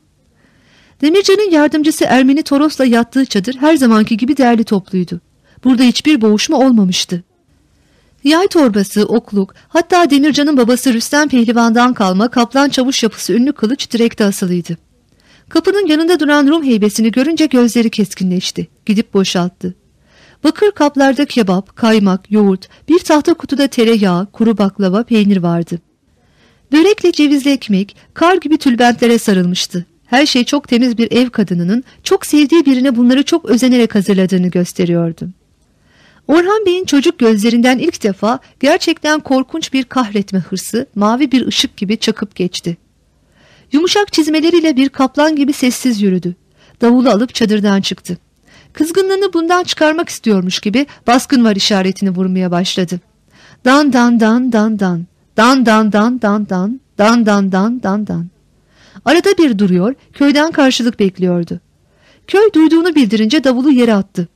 Demircan'ın yardımcısı Ermeni Toros'la yattığı çadır her zamanki gibi değerli topluydu. Burada hiçbir boğuşma olmamıştı. Yay torbası, okluk, hatta Demircan'ın babası Rüstem Pehlivan'dan kalma kaplan çavuş yapısı ünlü kılıç direkte asılıydı. Kapının yanında duran Rum heybesini görünce gözleri keskinleşti. Gidip boşalttı. Bakır kaplarda kebap, kaymak, yoğurt, bir tahta kutuda tereyağı, kuru baklava, peynir vardı. Börekle cevizli ekmek, kar gibi tülbentlere sarılmıştı. Her şey çok temiz bir ev kadınının çok sevdiği birine bunları çok özenerek hazırladığını gösteriyordu. Orhan Bey'in çocuk gözlerinden ilk defa gerçekten korkunç bir kahretme hırsı mavi bir ışık gibi çakıp geçti. Yumuşak çizmeleriyle bir kaplan gibi sessiz yürüdü. Davulu alıp çadırdan çıktı. Kızgınlığını bundan çıkarmak istiyormuş gibi baskın var işaretini vurmaya başladı. Dan dan dan dan dan. Dan dan dan dan dan. Dan dan dan dan dan. Arada bir duruyor, köyden karşılık bekliyordu. Köy duyduğunu bildirince davulu yere attı.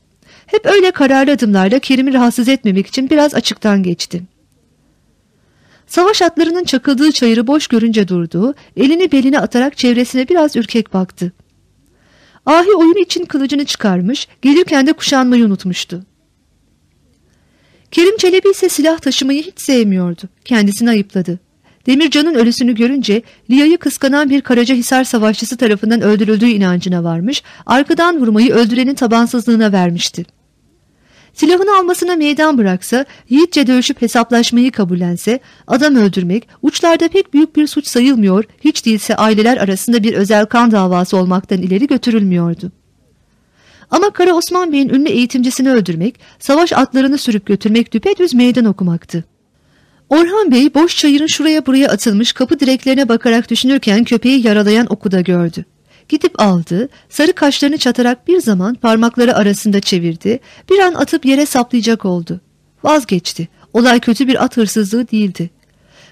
Hep öyle kararlı adımlarla Kerim'i rahatsız etmemek için biraz açıktan geçti. Savaş atlarının çakıldığı çayırı boş görünce durdu, elini beline atarak çevresine biraz ürkek baktı. Ahi oyun için kılıcını çıkarmış, gelirken de kuşanmayı unutmuştu. Kerim Çelebi ise silah taşımayı hiç sevmiyordu. Kendisini ayıpladı. Demircan'ın ölüsünü görünce Liya'yı kıskanan bir Karacahisar savaşçısı tarafından öldürüldüğü inancına varmış, arkadan vurmayı öldürenin tabansızlığına vermişti. Silahını almasına meydan bıraksa, yiğitçe dövüşüp hesaplaşmayı kabullense, adam öldürmek uçlarda pek büyük bir suç sayılmıyor, hiç değilse aileler arasında bir özel kan davası olmaktan ileri götürülmüyordu. Ama Kara Osman Bey'in ünlü eğitimcisini öldürmek, savaş atlarını sürüp götürmek düpedüz meydan okumaktı. Orhan Bey boş çayırın şuraya buraya atılmış kapı direklerine bakarak düşünürken köpeği yaralayan oku da gördü. Gidip aldı, sarı kaşlarını çatarak bir zaman parmakları arasında çevirdi, bir an atıp yere saplayacak oldu. Vazgeçti. Olay kötü bir at hırsızlığı değildi.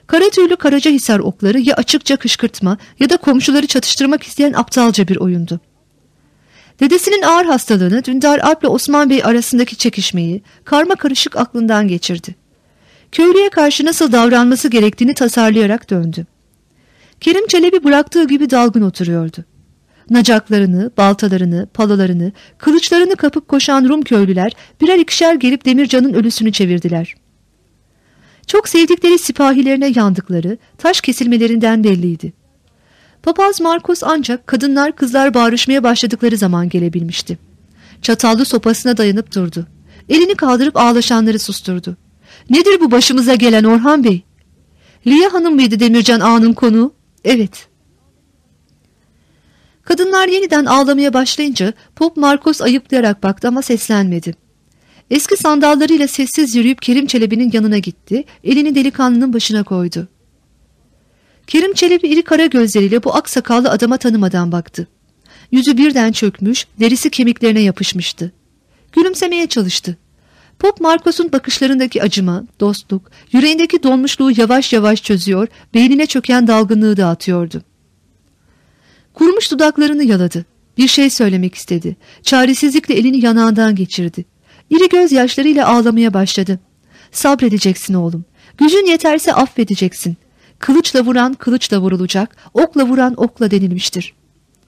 Kara tüylü Karacahisar okları ya açıkça kışkırtma ya da komşuları çatıştırmak isteyen aptalca bir oyundu. Dedesinin ağır hastalığını Dündar Alp ile Osman Bey arasındaki çekişmeyi karma karışık aklından geçirdi. Köylüye karşı nasıl davranması gerektiğini tasarlayarak döndü. Kerim Çelebi bıraktığı gibi dalgın oturuyordu. Nacaklarını, baltalarını, palalarını, kılıçlarını kapıp koşan Rum köylüler birer ikişer gelip Demircan'ın ölüsünü çevirdiler. Çok sevdikleri sipahilerine yandıkları taş kesilmelerinden belliydi. Papaz Marcos ancak kadınlar kızlar bağırışmaya başladıkları zaman gelebilmişti. Çatallı sopasına dayanıp durdu. Elini kaldırıp ağlaşanları susturdu. Nedir bu başımıza gelen Orhan Bey? Liya Hanım mıydı Demircan Ağa'nın konuğu? Evet. Kadınlar yeniden ağlamaya başlayınca Pop Marcos ayıplayarak baktı ama seslenmedi. Eski sandallarıyla sessiz yürüyüp Kerim Çelebi'nin yanına gitti, elini delikanlının başına koydu. Kerim Çelebi iri kara gözleriyle bu aksakallı adama tanımadan baktı. Yüzü birden çökmüş, derisi kemiklerine yapışmıştı. Gülümsemeye çalıştı. Pop Marcos'un bakışlarındaki acıma, dostluk, yüreğindeki donmuşluğu yavaş yavaş çözüyor, beynine çöken dalgınlığı dağıtıyordu. Kurumuş dudaklarını yaladı. Bir şey söylemek istedi. Çaresizlikle elini yanağından geçirdi. İri gözyaşlarıyla ağlamaya başladı. Sabredeceksin oğlum. Gücün yeterse affedeceksin. Kılıçla vuran kılıçla vurulacak, okla vuran okla denilmiştir.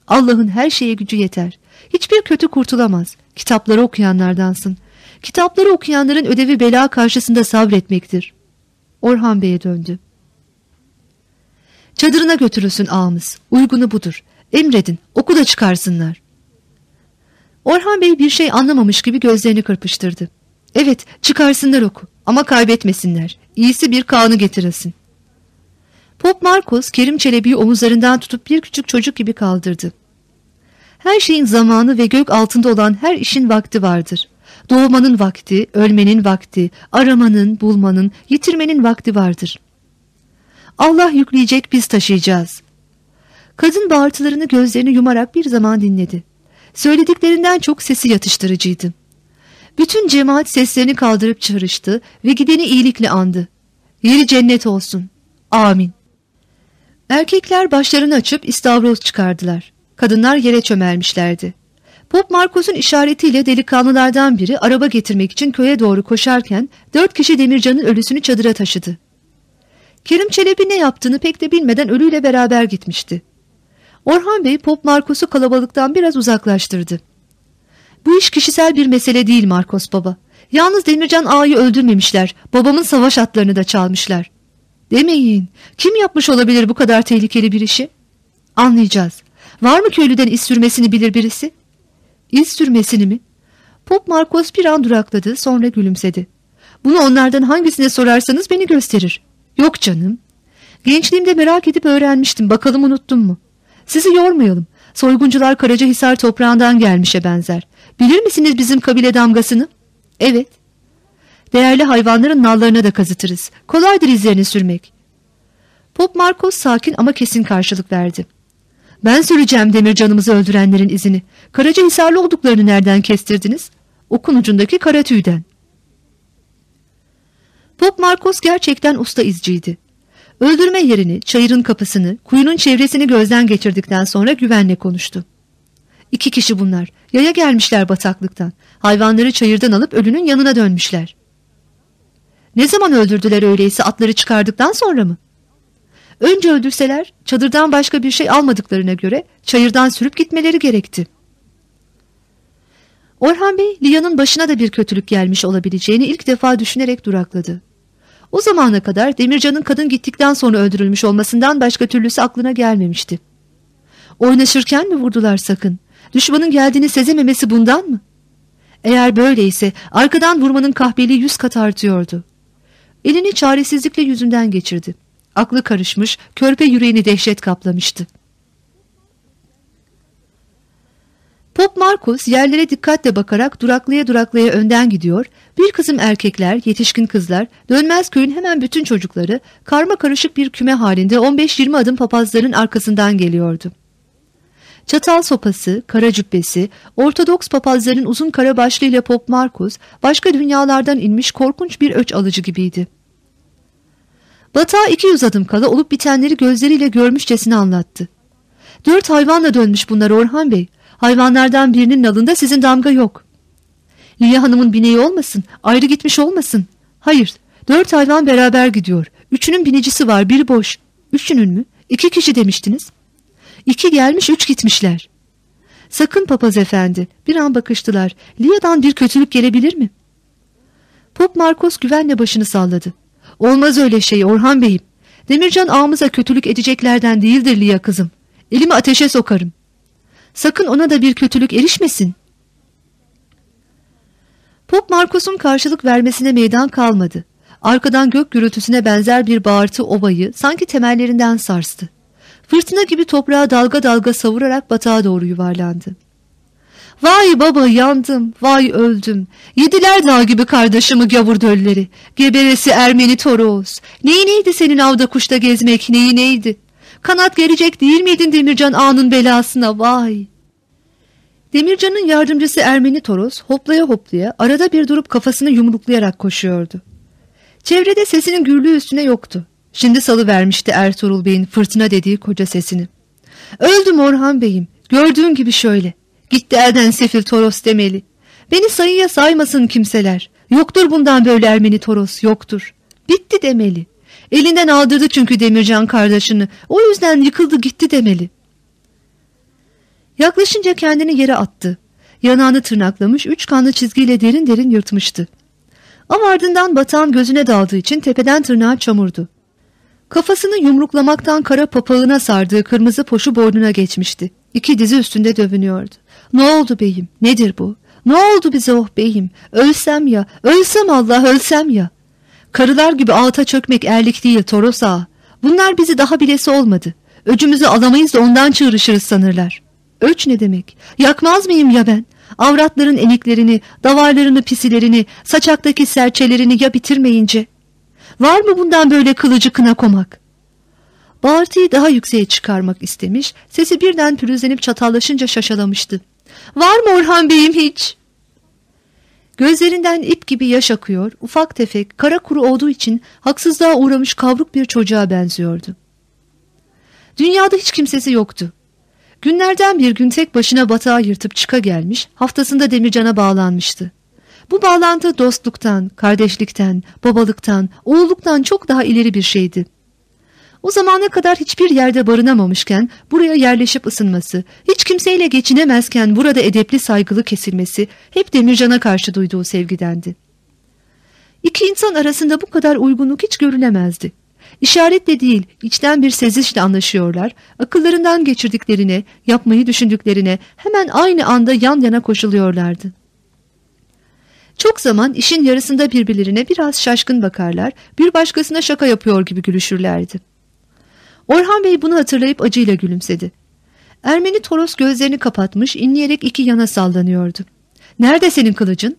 Allah'ın her şeye gücü yeter. Hiçbir kötü kurtulamaz. Kitapları okuyanlardansın. Kitapları okuyanların ödevi bela karşısında sabretmektir. Orhan Bey'e döndü. Çadırına götürülsün ağamız. Uygunu budur. Emredin, oku da çıkarsınlar. Orhan Bey bir şey anlamamış gibi gözlerini kırpıştırdı. Evet, çıkarsınlar oku ama kaybetmesinler. İyisi bir kanı getirilsin. Pop Marcos, Kerim Çelebi'yi omuzlarından tutup bir küçük çocuk gibi kaldırdı. Her şeyin zamanı ve gök altında olan her işin vakti vardır. Doğmanın vakti, ölmenin vakti, aramanın, bulmanın, yitirmenin vakti vardır. Allah yükleyecek biz taşıyacağız. Kadın bağırtılarını gözlerini yumarak bir zaman dinledi. Söylediklerinden çok sesi yatıştırıcıydı. Bütün cemaat seslerini kaldırıp çağrıştı ve gideni iyilikle andı. Yeri cennet olsun. Amin. Erkekler başlarını açıp istavroz çıkardılar. Kadınlar yere çömelmişlerdi. Pop Marcos'un işaretiyle delikanlılardan biri araba getirmek için köye doğru koşarken dört kişi Demircan'ın ölüsünü çadıra taşıdı. Kerim Çelebi ne yaptığını pek de bilmeden ölüyle beraber gitmişti. Orhan Bey Pop Marcos'u kalabalıktan biraz uzaklaştırdı. Bu iş kişisel bir mesele değil Marcos baba. Yalnız Demircan ağayı öldürmemişler. Babamın savaş atlarını da çalmışlar. Demeyin. Kim yapmış olabilir bu kadar tehlikeli bir işi? Anlayacağız. Var mı köylüden iz sürmesini bilir birisi? İz sürmesini mi? Pop Marcos bir an durakladı sonra gülümsedi. Bunu onlardan hangisine sorarsanız beni gösterir. Yok canım. Gençliğimde merak edip öğrenmiştim. Bakalım unuttum mu? Sizi yormayalım. Soyguncular Karacahisar toprağından gelmişe benzer. Bilir misiniz bizim kabile damgasını? Evet. Değerli hayvanların nallarına da kazıtırız. Kolaydır izlerini sürmek. Pop Marcos sakin ama kesin karşılık verdi. Ben süreceğim demir canımızı öldürenlerin izini. Karacahisarlı olduklarını nereden kestirdiniz? Okun ucundaki kara tüyden. Pop Marcos gerçekten usta izciydi. Öldürme yerini, çayırın kapısını, kuyunun çevresini gözden geçirdikten sonra güvenle konuştu. İki kişi bunlar. Yaya gelmişler bataklıktan. Hayvanları çayırdan alıp ölünün yanına dönmüşler. Ne zaman öldürdüler öyleyse atları çıkardıktan sonra mı? Önce öldürseler çadırdan başka bir şey almadıklarına göre çayırdan sürüp gitmeleri gerekti. Orhan Bey Lia'nın başına da bir kötülük gelmiş olabileceğini ilk defa düşünerek durakladı. O zamana kadar Demircan'ın kadın gittikten sonra öldürülmüş olmasından başka türlüsü aklına gelmemişti. Oynaşırken mi vurdular sakın? Düşmanın geldiğini sezememesi bundan mı? Eğer böyleyse arkadan vurmanın kahpeliği yüz kat artıyordu. Elini çaresizlikle yüzünden geçirdi. Aklı karışmış, körpe yüreğini dehşet kaplamıştı. Pop Marcos yerlere dikkatle bakarak duraklaya duraklaya önden gidiyor, bir kızım erkekler, yetişkin kızlar, dönmez köyün hemen bütün çocukları karma karışık bir küme halinde 15-20 adım papazların arkasından geliyordu. Çatal sopası, kara cübbesi, Ortodoks papazların uzun kara başlığıyla Pop Marcos başka dünyalardan inmiş korkunç bir öç alıcı gibiydi. Batağa 200 adım kala olup bitenleri gözleriyle görmüşçesine anlattı. Dört hayvanla dönmüş bunlar Orhan Bey. Hayvanlardan birinin nalında sizin damga yok. Liya Hanım'ın bineği olmasın, ayrı gitmiş olmasın. Hayır, dört hayvan beraber gidiyor. Üçünün binicisi var, biri boş. Üçünün mü? İki kişi demiştiniz. İki gelmiş, üç gitmişler. Sakın papaz efendi. Bir an bakıştılar. Liya'dan bir kötülük gelebilir mi? Pop Marcos güvenle başını salladı. Olmaz öyle şey Orhan Bey'im. Demircan ağamıza kötülük edeceklerden değildir Liya kızım. Elimi ateşe sokarım. Sakın ona da bir kötülük erişmesin. Pop Marcos'un karşılık vermesine meydan kalmadı. Arkadan gök gürültüsüne benzer bir bağırtı obayı sanki temellerinden sarstı. Fırtına gibi toprağa dalga dalga savurarak batağa doğru yuvarlandı. Vay baba yandım, vay öldüm. Yediler dağ gibi kardeşimi gavur dölleri. Geberesi Ermeni Toros. Neyi neydi senin avda kuşta gezmek, neyi neydi? Kanat gelecek değil miydin Demircan ağanın belasına vay. Demircan'ın yardımcısı Ermeni Toros hoplaya hoplaya arada bir durup kafasını yumruklayarak koşuyordu. Çevrede sesinin gürlüğü üstüne yoktu. Şimdi salı vermişti Ertuğrul Bey'in fırtına dediği koca sesini. Öldüm Orhan Bey'im. Gördüğün gibi şöyle. Gitti elden sefil Toros demeli. Beni sayıya saymasın kimseler. Yoktur bundan böyle Ermeni Toros yoktur. Bitti demeli. Elinden aldırdı çünkü Demircan kardeşini. O yüzden yıkıldı gitti demeli. Yaklaşınca kendini yere attı. Yanağını tırnaklamış üç kanlı çizgiyle derin derin yırtmıştı. Ama ardından batan gözüne daldığı için tepeden tırnağa çamurdu. Kafasını yumruklamaktan kara papağına sardığı kırmızı poşu boynuna geçmişti. İki dizi üstünde dövünüyordu. Ne oldu beyim? Nedir bu? Ne oldu bize oh beyim? Ölsem ya, ölsem Allah, ölsem ya. Karılar gibi ağıta çökmek erlik değil Toros ağa. Bunlar bizi daha bilesi olmadı. Öcümüzü alamayız da ondan çığırışırız sanırlar. Öç ne demek? Yakmaz mıyım ya ben? Avratların eniklerini, davarlarını pisilerini, saçaktaki serçelerini ya bitirmeyince? Var mı bundan böyle kılıcı kına komak? Bağırtıyı daha yükseğe çıkarmak istemiş, sesi birden pürüzlenip çatallaşınca şaşalamıştı. Var mı Orhan Bey'im hiç? Gözlerinden ip gibi yaş akıyor, ufak tefek, kara kuru olduğu için haksızlığa uğramış kavruk bir çocuğa benziyordu. Dünyada hiç kimsesi yoktu. Günlerden bir gün tek başına batağı yırtıp çıka gelmiş, haftasında Demircan'a bağlanmıştı. Bu bağlantı dostluktan, kardeşlikten, babalıktan, oğulluktan çok daha ileri bir şeydi. O zamana kadar hiçbir yerde barınamamışken buraya yerleşip ısınması, hiç kimseyle geçinemezken burada edepli saygılı kesilmesi hep Demircan'a karşı duyduğu sevgidendi. İki insan arasında bu kadar uygunluk hiç görülemezdi. İşaretle değil, içten bir sezişle anlaşıyorlar, akıllarından geçirdiklerine, yapmayı düşündüklerine hemen aynı anda yan yana koşuluyorlardı. Çok zaman işin yarısında birbirlerine biraz şaşkın bakarlar, bir başkasına şaka yapıyor gibi gülüşürlerdi. Orhan Bey bunu hatırlayıp acıyla gülümsedi. Ermeni Toros gözlerini kapatmış, inleyerek iki yana sallanıyordu. ''Nerede senin kılıcın?''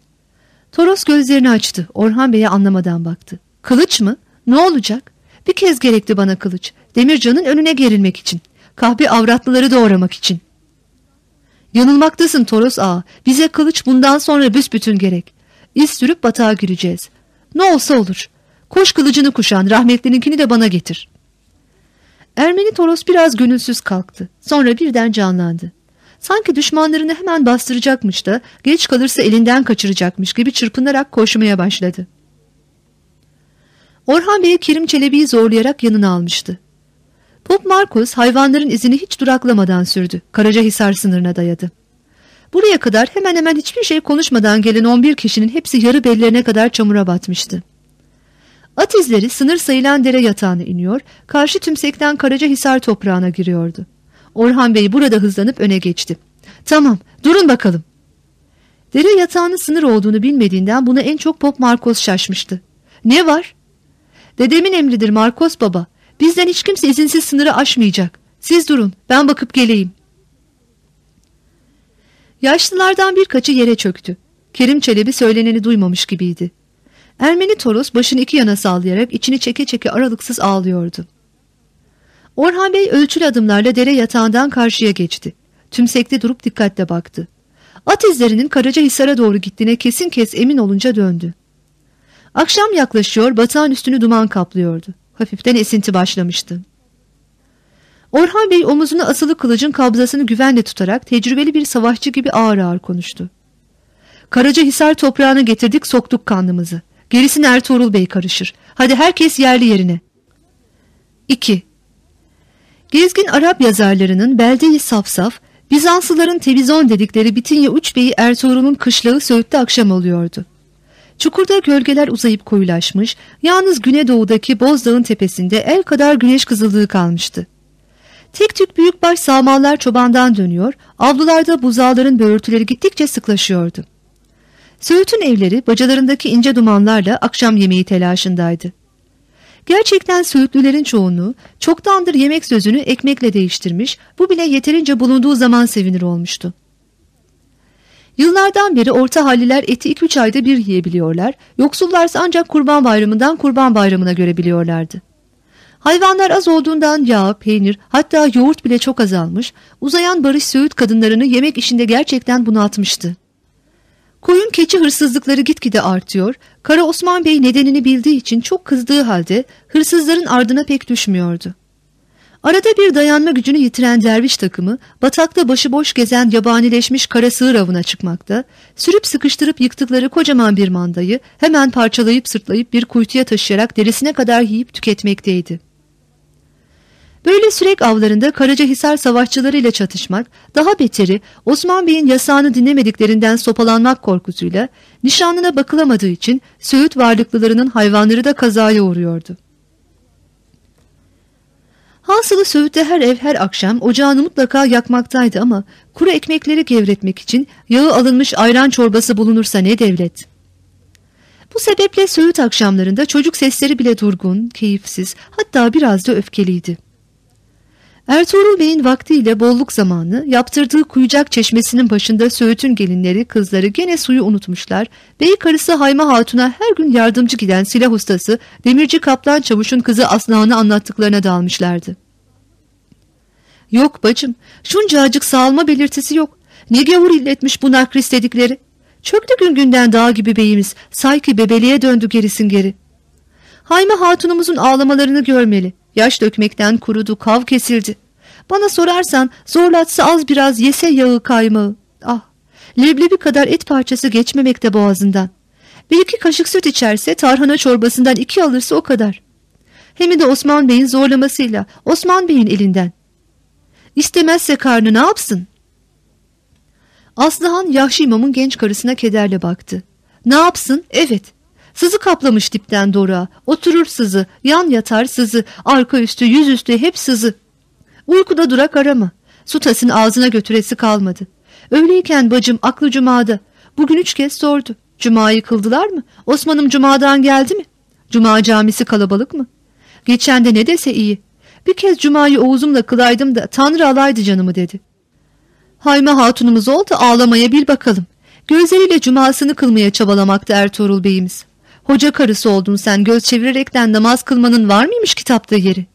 Toros gözlerini açtı, Orhan Bey'e anlamadan baktı. ''Kılıç mı? Ne olacak? Bir kez gerekti bana kılıç. Demircan'ın önüne gerilmek için. Kahpe avratlıları doğramak için.'' ''Yanılmaktasın Toros ağa. Bize kılıç bundan sonra büsbütün gerek. İz sürüp batağa gireceğiz. Ne olsa olur. Koş kılıcını kuşan, rahmetlininkini de bana getir.'' Ermeni Toros biraz gönülsüz kalktı. Sonra birden canlandı. Sanki düşmanlarını hemen bastıracakmış da geç kalırsa elinden kaçıracakmış gibi çırpınarak koşmaya başladı. Orhan Bey Kerim Çelebi'yi zorlayarak yanına almıştı. Pop Marcos hayvanların izini hiç duraklamadan sürdü. Karacahisar sınırına dayadı. Buraya kadar hemen hemen hiçbir şey konuşmadan gelen 11 kişinin hepsi yarı bellerine kadar çamura batmıştı. At izleri sınır sayılan dere yatağına iniyor, karşı tümsekten Karacahisar toprağına giriyordu. Orhan Bey burada hızlanıp öne geçti. Tamam, durun bakalım. Dere yatağının sınır olduğunu bilmediğinden buna en çok Pop Marcos şaşmıştı. Ne var? Dedemin emridir Marcos baba. Bizden hiç kimse izinsiz sınırı aşmayacak. Siz durun, ben bakıp geleyim. Yaşlılardan birkaçı yere çöktü. Kerim Çelebi söyleneni duymamış gibiydi. Ermeni Toros başını iki yana sallayarak içini çeke çeke aralıksız ağlıyordu. Orhan Bey ölçülü adımlarla dere yatağından karşıya geçti. Tümsekte durup dikkatle baktı. At izlerinin Karacahisar'a doğru gittiğine kesin kes emin olunca döndü. Akşam yaklaşıyor, batağın üstünü duman kaplıyordu. Hafiften esinti başlamıştı. Orhan Bey omuzuna asılı kılıcın kabzasını güvenle tutarak tecrübeli bir savaşçı gibi ağır ağır konuştu. Karacahisar toprağına getirdik soktuk kanlımızı. Gerisine Ertuğrul Bey karışır. Hadi herkes yerli yerine. 2. Gezgin Arap yazarlarının beldeyi safsaf, Bizanslıların Tevizon dedikleri Bitinye Uç Bey'i Ertuğrul'un kışlağı Söğüt'te akşam oluyordu. Çukurda gölgeler uzayıp koyulaşmış, yalnız güneydoğudaki Bozdağ'ın tepesinde el kadar güneş kızıldığı kalmıştı. Tek tük büyükbaş sağmallar çobandan dönüyor, avlularda buzağların böğürtüleri gittikçe sıklaşıyordu. Söğüt'ün evleri bacalarındaki ince dumanlarla akşam yemeği telaşındaydı. Gerçekten Söğütlülerin çoğunluğu çoktandır yemek sözünü ekmekle değiştirmiş, bu bile yeterince bulunduğu zaman sevinir olmuştu. Yıllardan beri orta halliler eti 2-3 ayda bir yiyebiliyorlar, yoksullarsa ancak kurban bayramından kurban bayramına görebiliyorlardı. Hayvanlar az olduğundan yağ, peynir hatta yoğurt bile çok azalmış, uzayan barış Söğüt kadınlarını yemek işinde gerçekten bunaltmıştı. Koyun keçi hırsızlıkları gitgide artıyor, Kara Osman Bey nedenini bildiği için çok kızdığı halde hırsızların ardına pek düşmüyordu. Arada bir dayanma gücünü yitiren derviş takımı batakta başıboş gezen yabanileşmiş kara sığır avına çıkmakta, sürüp sıkıştırıp yıktıkları kocaman bir mandayı hemen parçalayıp sırtlayıp bir kuytuya taşıyarak derisine kadar yiyip tüketmekteydi. Böyle sürek avlarında Karacahisar savaşçılarıyla çatışmak, daha beteri Osman Bey'in yasağını dinlemediklerinden sopalanmak korkusuyla nişanlına bakılamadığı için Söğüt varlıklılarının hayvanları da kazaya uğruyordu. Hasılı Söğüt'te her ev her akşam ocağını mutlaka yakmaktaydı ama kuru ekmekleri gevretmek için yağı alınmış ayran çorbası bulunursa ne devlet. Bu sebeple Söğüt akşamlarında çocuk sesleri bile durgun, keyifsiz hatta biraz da öfkeliydi. Ertuğrul Bey'in vaktiyle bolluk zamanı yaptırdığı kuyucak çeşmesinin başında Söğüt'ün gelinleri kızları gene suyu unutmuşlar. Bey karısı Hayma Hatun'a her gün yardımcı giden silah ustası Demirci Kaplan Çavuş'un kızı Aslıhan'ı anlattıklarına dalmışlardı. Yok bacım şuncacık sağalma belirtisi yok. Ne gavur illetmiş bu nakris dedikleri. Çöktü gün günden dağ gibi beyimiz sanki bebeliğe döndü gerisin geri. Hayme hatunumuzun ağlamalarını görmeli. Yaş dökmekten kurudu, kav kesildi. Bana sorarsan zorlatsa az biraz yese yağı kaymağı. Ah, leblebi kadar et parçası geçmemekte boğazından. Bir iki kaşık süt içerse tarhana çorbasından iki alırsa o kadar. Hem de Osman Bey'in zorlamasıyla, Osman Bey'in elinden. İstemezse karnı ne yapsın? Aslıhan Yahşi İmam'ın genç karısına kederle baktı. Ne yapsın? Evet. Sızı kaplamış dipten doruğa. Oturur sızı, yan yatar sızı, arka üstü, yüz üstü hep sızı. Uykuda durak arama. Su tasını ağzına götüresi kalmadı. Öyleyken bacım aklı cumada. Bugün üç kez sordu. Cuma'yı kıldılar mı? Osman'ım cumadan geldi mi? Cuma camisi kalabalık mı? Geçen de ne dese iyi. Bir kez cumayı Oğuz'umla kılaydım da Tanrı alaydı canımı dedi. Hayme hatunumuz oldu ağlamaya bil bakalım. Gözleriyle cumasını kılmaya çabalamakta Ertuğrul Bey'imiz. Hoca karısı oldun sen göz çevirerekten namaz kılmanın var mıymış kitapta yeri?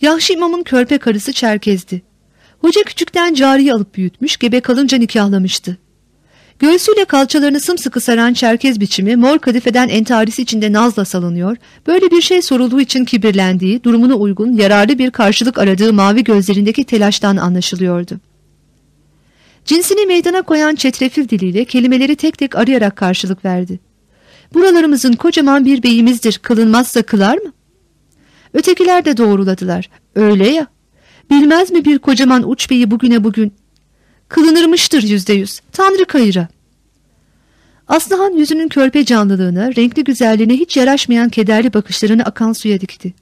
Yahşi imamın körpe karısı Çerkez'di. Hoca küçükten cariye alıp büyütmüş, gebe kalınca nikahlamıştı. Göğsüyle kalçalarını sımsıkı saran çerkez biçimi mor kadifeden entarisi içinde nazla salınıyor, böyle bir şey sorulduğu için kibirlendiği, durumuna uygun, yararlı bir karşılık aradığı mavi gözlerindeki telaştan anlaşılıyordu. Cinsini meydana koyan çetrefil diliyle kelimeleri tek tek arayarak karşılık verdi. Buralarımızın kocaman bir beyimizdir, kılınmazsa kılar mı? Ötekiler de doğruladılar. Öyle ya. Bilmez mi bir kocaman uç beyi bugüne bugün? Kılınırmıştır yüzde yüz. Tanrı kayıra. Aslıhan yüzünün körpe canlılığına, renkli güzelliğine hiç yaraşmayan kederli bakışlarını akan suya dikti.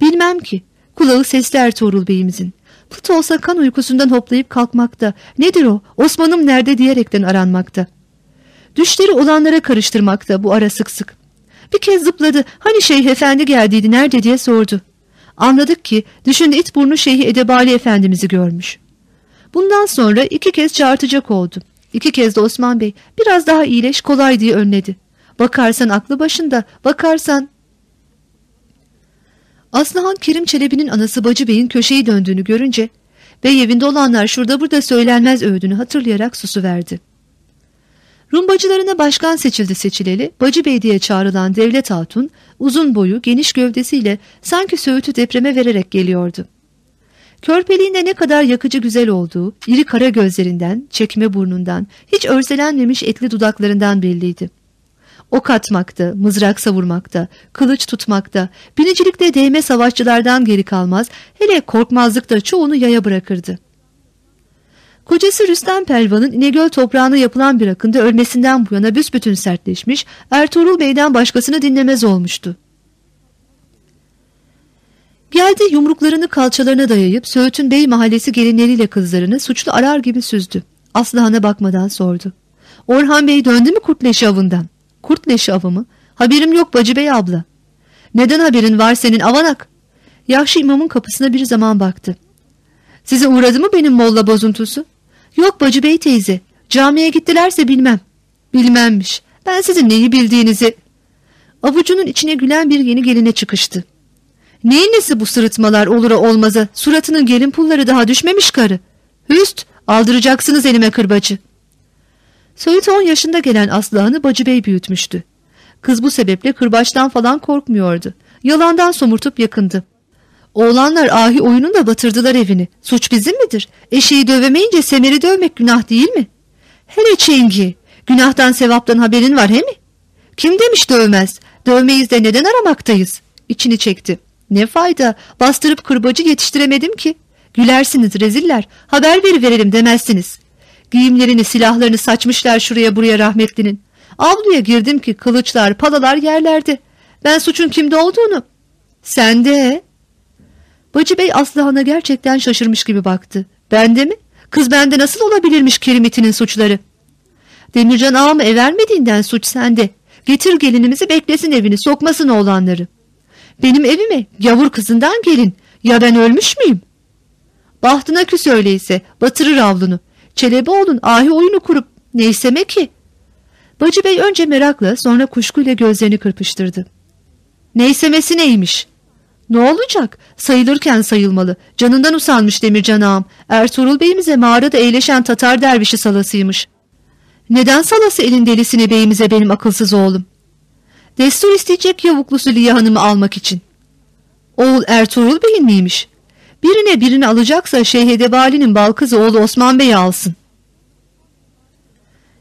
Bilmem ki. Kulağı sesli Ertuğrul Bey'imizin. Pıt olsa kan uykusundan hoplayıp kalkmakta. Nedir o? Osman'ım nerede diyerekten aranmakta. Düşleri olanlara karıştırmakta bu ara sık sık. Bir kez zıpladı. Hani Şeyh Efendi geldiydi nerede diye sordu. Anladık ki düşünde it burnu Şeyhi Edebali Efendimiz'i görmüş. Bundan sonra iki kez çağırtacak oldu. İki kez de Osman Bey biraz daha iyileş kolay diye önledi. Bakarsan aklı başında, bakarsan... Aslıhan Kerim Çelebi'nin anası Bacı Bey'in köşeyi döndüğünü görünce bey evinde olanlar şurada burada söylenmez övdüğünü hatırlayarak susu verdi. Rumbacılarına başkan seçildi seçileli, Bacı Bey diye çağrılan Devlet Hatun, uzun boyu, geniş gövdesiyle sanki söğütü depreme vererek geliyordu. Körpeliğinde ne kadar yakıcı güzel olduğu, iri kara gözlerinden, çekme burnundan, hiç örselenmemiş etli dudaklarından belliydi. Ok atmakta, mızrak savurmakta, kılıç tutmakta, binicilikte değme savaşçılardan geri kalmaz, hele korkmazlıkta çoğunu yaya bırakırdı. Kocası Rüstem Pelvan'ın İnegöl toprağına yapılan bir akında ölmesinden bu yana büsbütün sertleşmiş, Ertuğrul Bey'den başkasını dinlemez olmuştu. Geldi yumruklarını kalçalarına dayayıp Söğüt'ün Bey mahallesi gelinleriyle kızlarını suçlu arar gibi süzdü. Aslıhan'a bakmadan sordu. Orhan Bey döndü mü kurtleşi avından? Kurtleşi avı mı? Haberim yok Bacı Bey abla. Neden haberin var senin avanak? Yahşi imamın kapısına bir zaman baktı. Size uğradı mı benim molla bozuntusu? Yok Bacı Bey teyze. Camiye gittilerse bilmem. Bilmemmiş. Ben sizin neyi bildiğinizi... Avucunun içine gülen bir yeni geline çıkıştı. Neyin nesi bu sırıtmalar olura olmaza suratının gelin pulları daha düşmemiş karı. Hüst aldıracaksınız elime kırbacı. Söğüt 10 yaşında gelen Aslıhan'ı Bacı Bey büyütmüştü. Kız bu sebeple kırbaçtan falan korkmuyordu. Yalandan somurtup yakındı. Oğlanlar ahi oyununda batırdılar evini. Suç bizim midir? Eşeği dövemeyince semeri dövmek günah değil mi? Hele çengi. Günahtan sevaptan haberin var he mi? Kim demiş dövmez? Dövmeyiz de neden aramaktayız? İçini çekti. Ne fayda? Bastırıp kırbacı yetiştiremedim ki. Gülersiniz reziller. Haber veri verelim demezsiniz. Giyimlerini silahlarını saçmışlar şuraya buraya rahmetlinin. Avluya girdim ki kılıçlar palalar yerlerde. Ben suçun kimde olduğunu. Sen de. Bacı Bey Aslıhan'a gerçekten şaşırmış gibi baktı. Bende mi? Kız bende nasıl olabilirmiş Kerimit'inin suçları? Demircan ağamı ev vermediğinden suç sende. Getir gelinimizi beklesin evini sokmasın oğlanları. Benim evime yavur kızından gelin. Ya ben ölmüş müyüm? Bahtına küs öyleyse batırır avlunu. Çelebi olun ahi oyunu kurup neyseme ki? Bacı Bey önce merakla sonra kuşkuyla gözlerini kırpıştırdı. Neysemesi neymiş? Ne olacak? Sayılırken sayılmalı. Canından usanmış Demircan ağam. Ertuğrul Bey'imize mağarada eğleşen Tatar dervişi salasıymış. Neden salası elin delisine beyimize benim akılsız oğlum? Destur isteyecek yavuklusu Liya Hanım'ı almak için. Oğul Ertuğrul Bey'in miymiş? Birine birini alacaksa Şeyh Edebali'nin bal kızı oğlu Osman Bey'i alsın.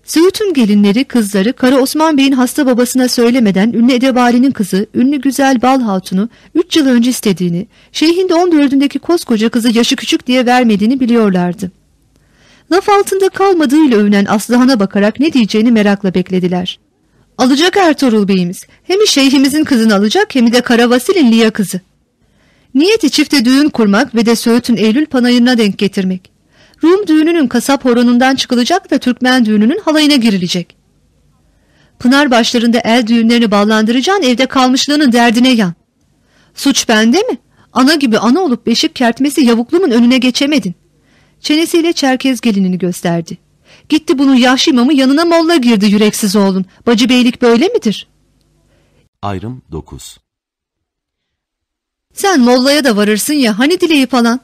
Söğüt'ün gelinleri, kızları Kara Osman Bey'in hasta babasına söylemeden ünlü Edebali'nin kızı, ünlü güzel Bal Hatun'u 3 yıl önce istediğini, şeyhin de 14'ündeki koskoca kızı yaşı küçük diye vermediğini biliyorlardı. Laf altında kalmadığıyla övünen Aslıhan'a bakarak ne diyeceğini merakla beklediler. Alacak Ertuğrul Bey'imiz. Hem şeyhimizin kızını alacak hem de Kara Vasil'in Liya kızı. Niyeti çifte düğün kurmak ve de Söğüt'ün Eylül panayırına denk getirmek. Rum düğününün kasap horonundan çıkılacak da Türkmen düğününün halayına girilecek. Pınar başlarında el düğünlerini ballandıracağın evde kalmışlığının derdine yan. Suç bende mi? Ana gibi ana olup beşik kertmesi yavuklumun önüne geçemedin. Çenesiyle Çerkez gelinini gösterdi. Gitti bunun yaşlı imamı yanına molla girdi yüreksiz oğlun. Bacı beylik böyle midir? Ayrım 9. Sen mollaya da varırsın ya hani dileği falan.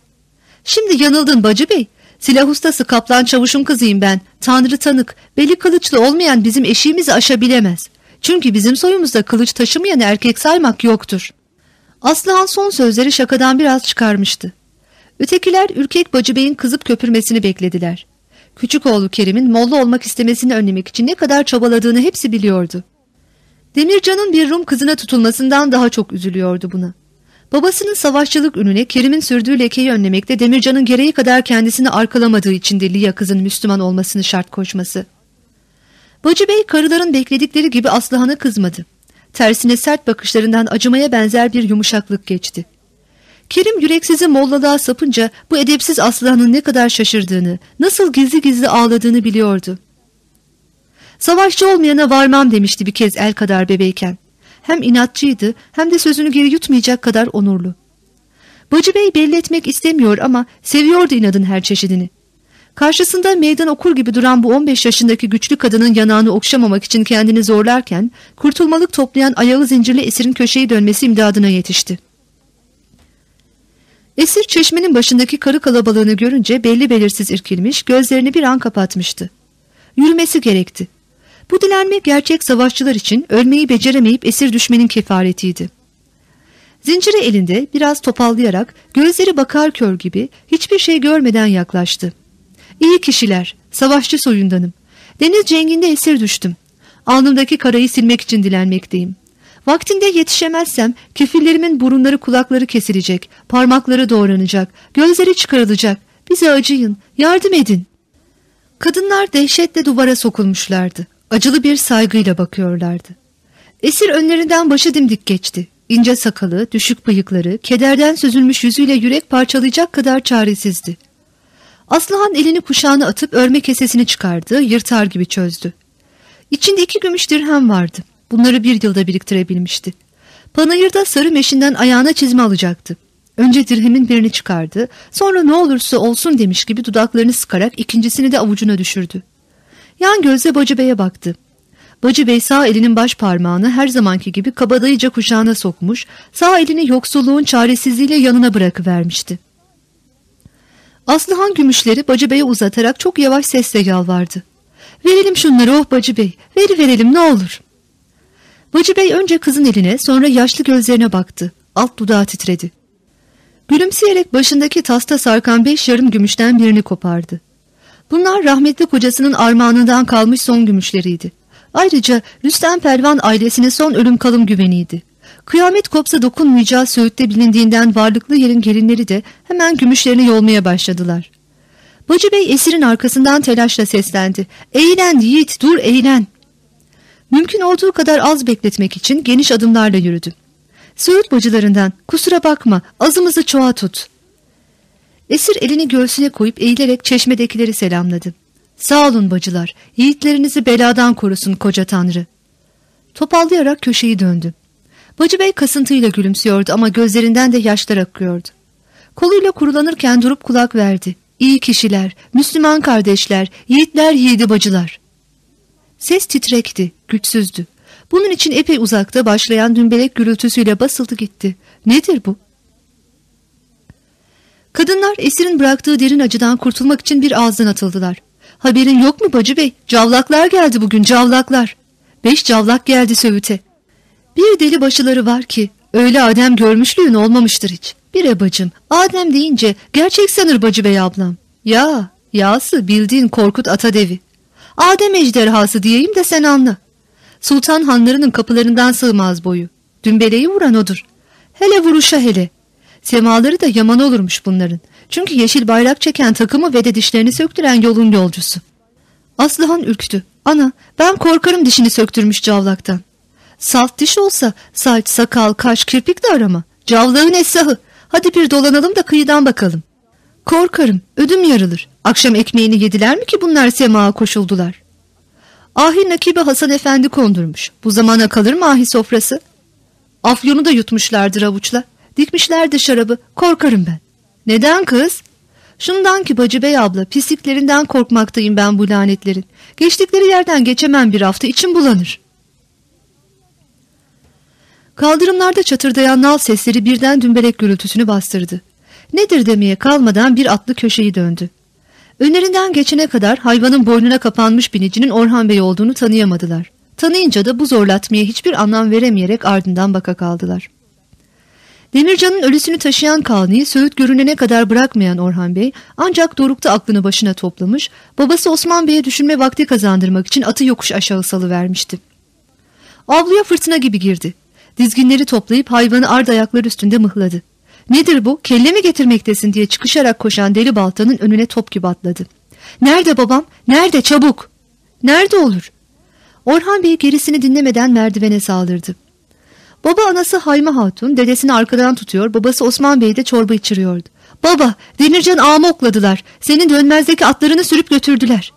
Şimdi yanıldın bacı bey. Silah ustası kaplan çavuşun kızıyım ben. Tanrı tanık. Beli kılıçlı olmayan bizim eşiğimizi aşabilemez. Çünkü bizim soyumuzda kılıç taşımayan erkek saymak yoktur. Aslıhan son sözleri şakadan biraz çıkarmıştı. Ötekiler ürkek bacı beyin kızıp köpürmesini beklediler. Küçük oğlu Kerim'in molla olmak istemesini önlemek için ne kadar çabaladığını hepsi biliyordu. Demircan'ın bir Rum kızına tutulmasından daha çok üzülüyordu buna. Babasının savaşçılık ününe Kerim'in sürdüğü lekeyi önlemekte Demircan'ın gereği kadar kendisini arkalamadığı için de Liya kızın Müslüman olmasını şart koşması. Bacı Bey karıların bekledikleri gibi Aslıhan'a kızmadı. Tersine sert bakışlarından acımaya benzer bir yumuşaklık geçti. Kerim yüreksizi mollalığa sapınca bu edepsiz Aslıhan'ın ne kadar şaşırdığını, nasıl gizli gizli ağladığını biliyordu. Savaşçı olmayana varmam demişti bir kez el kadar bebeyken. Hem inatçıydı hem de sözünü geri yutmayacak kadar onurlu. Bacı Bey belli etmek istemiyor ama seviyordu inadın her çeşidini. Karşısında meydan okur gibi duran bu 15 yaşındaki güçlü kadının yanağını okşamamak için kendini zorlarken kurtulmalık toplayan ayağı zincirli esirin köşeyi dönmesi imdadına yetişti. Esir çeşmenin başındaki karı kalabalığını görünce belli belirsiz irkilmiş, gözlerini bir an kapatmıştı. Yürümesi gerekti. Bu dilenme gerçek savaşçılar için ölmeyi beceremeyip esir düşmenin kefaretiydi. Zinciri elinde biraz topallayarak gözleri bakar kör gibi hiçbir şey görmeden yaklaştı. İyi kişiler, savaşçı soyundanım. Deniz cenginde esir düştüm. Alnımdaki karayı silmek için dilenmekteyim. Vaktinde yetişemezsem kefillerimin burunları kulakları kesilecek, parmakları doğranacak, gözleri çıkarılacak. Bize acıyın, yardım edin. Kadınlar dehşetle duvara sokulmuşlardı. Acılı bir saygıyla bakıyorlardı. Esir önlerinden başı dimdik geçti. İnce sakalı, düşük bıyıkları, kederden süzülmüş yüzüyle yürek parçalayacak kadar çaresizdi. Aslıhan elini kuşağına atıp örme kesesini çıkardı, yırtar gibi çözdü. İçinde iki gümüş dirhem vardı. Bunları bir yılda biriktirebilmişti. Panayırda sarı meşinden ayağına çizme alacaktı. Önce dirhemin birini çıkardı, sonra ne olursa olsun demiş gibi dudaklarını sıkarak ikincisini de avucuna düşürdü. Yan gözle Bacı Bey'e baktı. Bacı Bey sağ elinin baş parmağını her zamanki gibi kabadayıca kuşağına sokmuş, sağ elini yoksulluğun çaresizliğiyle yanına bırakıvermişti. Aslıhan gümüşleri Bacı Bey'e uzatarak çok yavaş sesle yalvardı. Verelim şunları oh Bacı Bey, veri verelim ne olur. Bacı Bey önce kızın eline sonra yaşlı gözlerine baktı. Alt dudağı titredi. Gülümseyerek başındaki tasta sarkan beş yarım gümüşten birini kopardı. Bunlar rahmetli kocasının armağanından kalmış son gümüşleriydi. Ayrıca Rüstem Pelvan ailesine son ölüm kalım güveniydi. Kıyamet kopsa dokunmayacağı Söğüt'te bilindiğinden varlıklı yerin gelinleri de hemen gümüşlerini yolmaya başladılar. Bacı Bey esirin arkasından telaşla seslendi. Eğlen yiğit dur eğlen. Mümkün olduğu kadar az bekletmek için geniş adımlarla yürüdü. Söğüt bacılarından kusura bakma azımızı çoğa tut. Esir elini göğsüne koyup eğilerek çeşmedekileri selamladı. Sağ olun bacılar, yiğitlerinizi beladan korusun koca tanrı. Topallayarak köşeyi döndü. Bacı bey kasıntıyla gülümsüyordu ama gözlerinden de yaşlar akıyordu. Koluyla kurulanırken durup kulak verdi. İyi kişiler, Müslüman kardeşler, yiğitler yiğidi bacılar. Ses titrekti, güçsüzdü. Bunun için epey uzakta başlayan dümbelek gürültüsüyle basıldı gitti. Nedir bu? Kadınlar esirin bıraktığı derin acıdan kurtulmak için bir ağızdan atıldılar. Haberin yok mu bacı bey? Cavlaklar geldi bugün cavlaklar. Beş cavlak geldi Söğüt'e. Bir deli başıları var ki öyle Adem görmüşlüğün olmamıştır hiç. Bir ebacım Adem deyince gerçek sanır bacı bey ablam. Ya yası bildiğin Korkut Atadevi. Adem ejderhası diyeyim de sen anla. Sultan hanlarının kapılarından sığmaz boyu. Dümbeleyi vuran odur. Hele vuruşa hele. Semaları da yaman olurmuş bunların. Çünkü yeşil bayrak çeken takımı ve de dişlerini söktüren yolun yolcusu. Aslıhan ürktü. Ana ben korkarım dişini söktürmüş cavlaktan. Salt diş olsa saç, sakal, kaş, kirpik de arama. Cavlağın esahı. Hadi bir dolanalım da kıyıdan bakalım. Korkarım, ödüm yarılır. Akşam ekmeğini yediler mi ki bunlar semağa koşuldular? Ahi nakibi Hasan Efendi kondurmuş. Bu zamana kalır mı ahi sofrası? Afyonu da yutmuşlardır avuçla. Dikmişlerdi şarabı. Korkarım ben. Neden kız? Şundan ki Bacı Bey abla pisliklerinden korkmaktayım ben bu lanetlerin. Geçtikleri yerden geçemem bir hafta içim bulanır. Kaldırımlarda çatırdayan nal sesleri birden dümbelek gürültüsünü bastırdı. Nedir demeye kalmadan bir atlı köşeyi döndü. Önlerinden geçene kadar hayvanın boynuna kapanmış binicinin Orhan Bey olduğunu tanıyamadılar. Tanıyınca da bu zorlatmaya hiçbir anlam veremeyerek ardından baka kaldılar. Demircan'ın ölüsünü taşıyan Kalni'yi Söğüt görünene kadar bırakmayan Orhan Bey ancak dorukta aklını başına toplamış, babası Osman Bey'e düşünme vakti kazandırmak için atı yokuş aşağı salıvermişti. Avluya fırtına gibi girdi. Dizginleri toplayıp hayvanı ard ayakları üstünde mıhladı. Nedir bu? Kelle mi getirmektesin diye çıkışarak koşan deli baltanın önüne top gibi atladı. Nerede babam? Nerede? Çabuk! Nerede olur? Orhan Bey gerisini dinlemeden merdivene saldırdı. Baba anası Hayme Hatun dedesini arkadan tutuyor, babası Osman Bey de çorba içiriyordu. Baba, Demircan ağamı okladılar. Senin dönmezdeki atlarını sürüp götürdüler.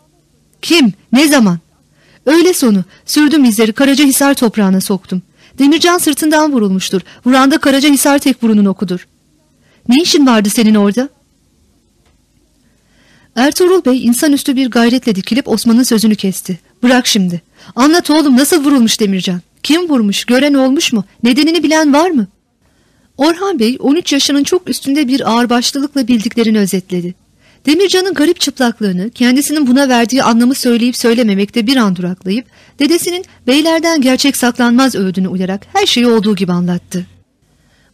Kim? Ne zaman? Öyle sonu. Sürdüm izleri Karaca Hisar toprağına soktum. Demircan sırtından vurulmuştur. Vuranda Karaca Hisar tek burunun okudur. Ne işin vardı senin orada? Ertuğrul Bey insanüstü bir gayretle dikilip Osman'ın sözünü kesti. Bırak şimdi. Anlat oğlum nasıl vurulmuş Demircan? Kim vurmuş? Gören olmuş mu? Nedenini bilen var mı? Orhan Bey 13 yaşının çok üstünde bir ağırbaşlılıkla bildiklerini özetledi. Demircan'ın garip çıplaklığını, kendisinin buna verdiği anlamı söyleyip söylememekte bir an duraklayıp, dedesinin beylerden gerçek saklanmaz öğüdünü uyarak her şeyi olduğu gibi anlattı.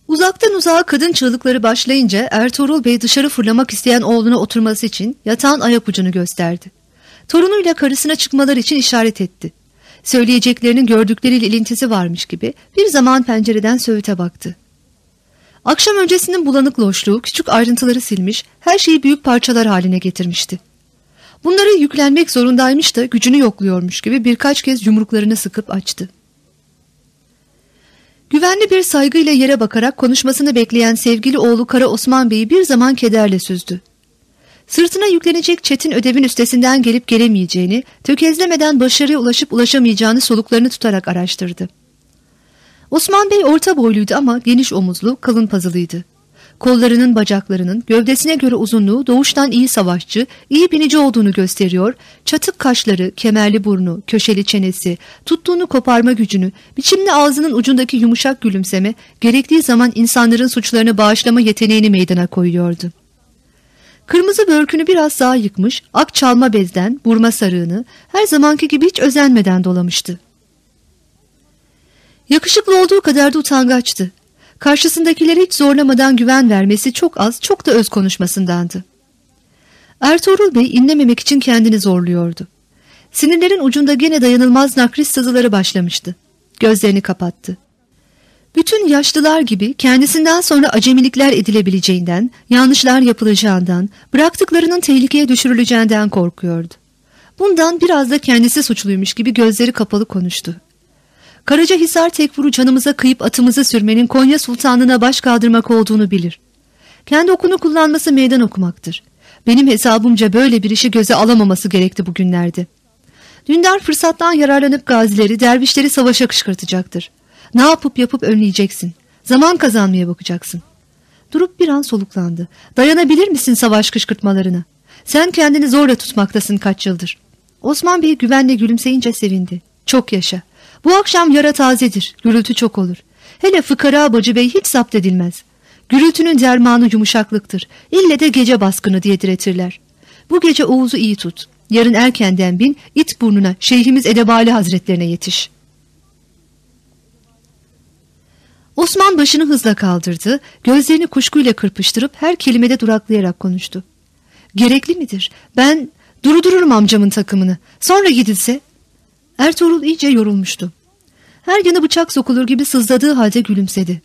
Uzaktan uzağa kadın çığlıkları başlayınca Ertuğrul Bey dışarı fırlamak isteyen oğluna oturması için yatağın ayak ucunu gösterdi. Torunuyla karısına çıkmalar için işaret etti. Söyleyeceklerinin gördükleriyle ilintisi varmış gibi bir zaman pencereden Söğüt'e baktı. Akşam öncesinin bulanık loşluğu küçük ayrıntıları silmiş, her şeyi büyük parçalar haline getirmişti. Bunları yüklenmek zorundaymış da gücünü yokluyormuş gibi birkaç kez yumruklarını sıkıp açtı. Güvenli bir saygıyla yere bakarak konuşmasını bekleyen sevgili oğlu Kara Osman Bey'i bir zaman kederle süzdü. Sırtına yüklenecek çetin ödevin üstesinden gelip gelemeyeceğini, tökezlemeden başarıya ulaşıp ulaşamayacağını soluklarını tutarak araştırdı. Osman Bey orta boyluydu ama geniş omuzlu, kalın pazılıydı. Kollarının bacaklarının gövdesine göre uzunluğu doğuştan iyi savaşçı, iyi binici olduğunu gösteriyor, çatık kaşları, kemerli burnu, köşeli çenesi, tuttuğunu koparma gücünü, biçimli ağzının ucundaki yumuşak gülümseme, gerektiği zaman insanların suçlarını bağışlama yeteneğini meydana koyuyordu. Kırmızı börkünü biraz daha yıkmış, ak çalma bezden burma sarığını her zamanki gibi hiç özenmeden dolamıştı. Yakışıklı olduğu kadar da utangaçtı. Karşısındakileri hiç zorlamadan güven vermesi çok az, çok da öz konuşmasındandı. Ertuğrul Bey inlememek için kendini zorluyordu. Sinirlerin ucunda gene dayanılmaz nakris sızıları başlamıştı. Gözlerini kapattı. Bütün yaşlılar gibi kendisinden sonra acemilikler edilebileceğinden, yanlışlar yapılacağından, bıraktıklarının tehlikeye düşürüleceğinden korkuyordu. Bundan biraz da kendisi suçluymuş gibi gözleri kapalı konuştu. Karaca Hisar tekfuru canımıza kıyıp atımızı sürmenin Konya Sultanlığına baş kaldırmak olduğunu bilir. Kendi okunu kullanması meydan okumaktır. Benim hesabımca böyle bir işi göze alamaması gerekti bugünlerde. Dündar fırsattan yararlanıp gazileri, dervişleri savaşa kışkırtacaktır. Ne yapıp yapıp önleyeceksin. Zaman kazanmaya bakacaksın. Durup bir an soluklandı. Dayanabilir misin savaş kışkırtmalarına? Sen kendini zorla tutmaktasın kaç yıldır. Osman Bey güvenle gülümseyince sevindi. Çok yaşa. Bu akşam yara tazedir. Gürültü çok olur. Hele fıkara Bacı Bey hiç zapt edilmez. Gürültünün dermanı yumuşaklıktır. İlle de gece baskını diye diretirler. Bu gece Oğuz'u iyi tut. Yarın erkenden bin, it burnuna, Şeyhimiz Edebali Hazretlerine yetiş. Osman başını hızla kaldırdı, gözlerini kuşkuyla kırpıştırıp her kelimede duraklayarak konuştu. Gerekli midir? Ben durudururum amcamın takımını. Sonra gidilse... Ertuğrul iyice yorulmuştu. Her yanı bıçak sokulur gibi sızladığı halde gülümsedi.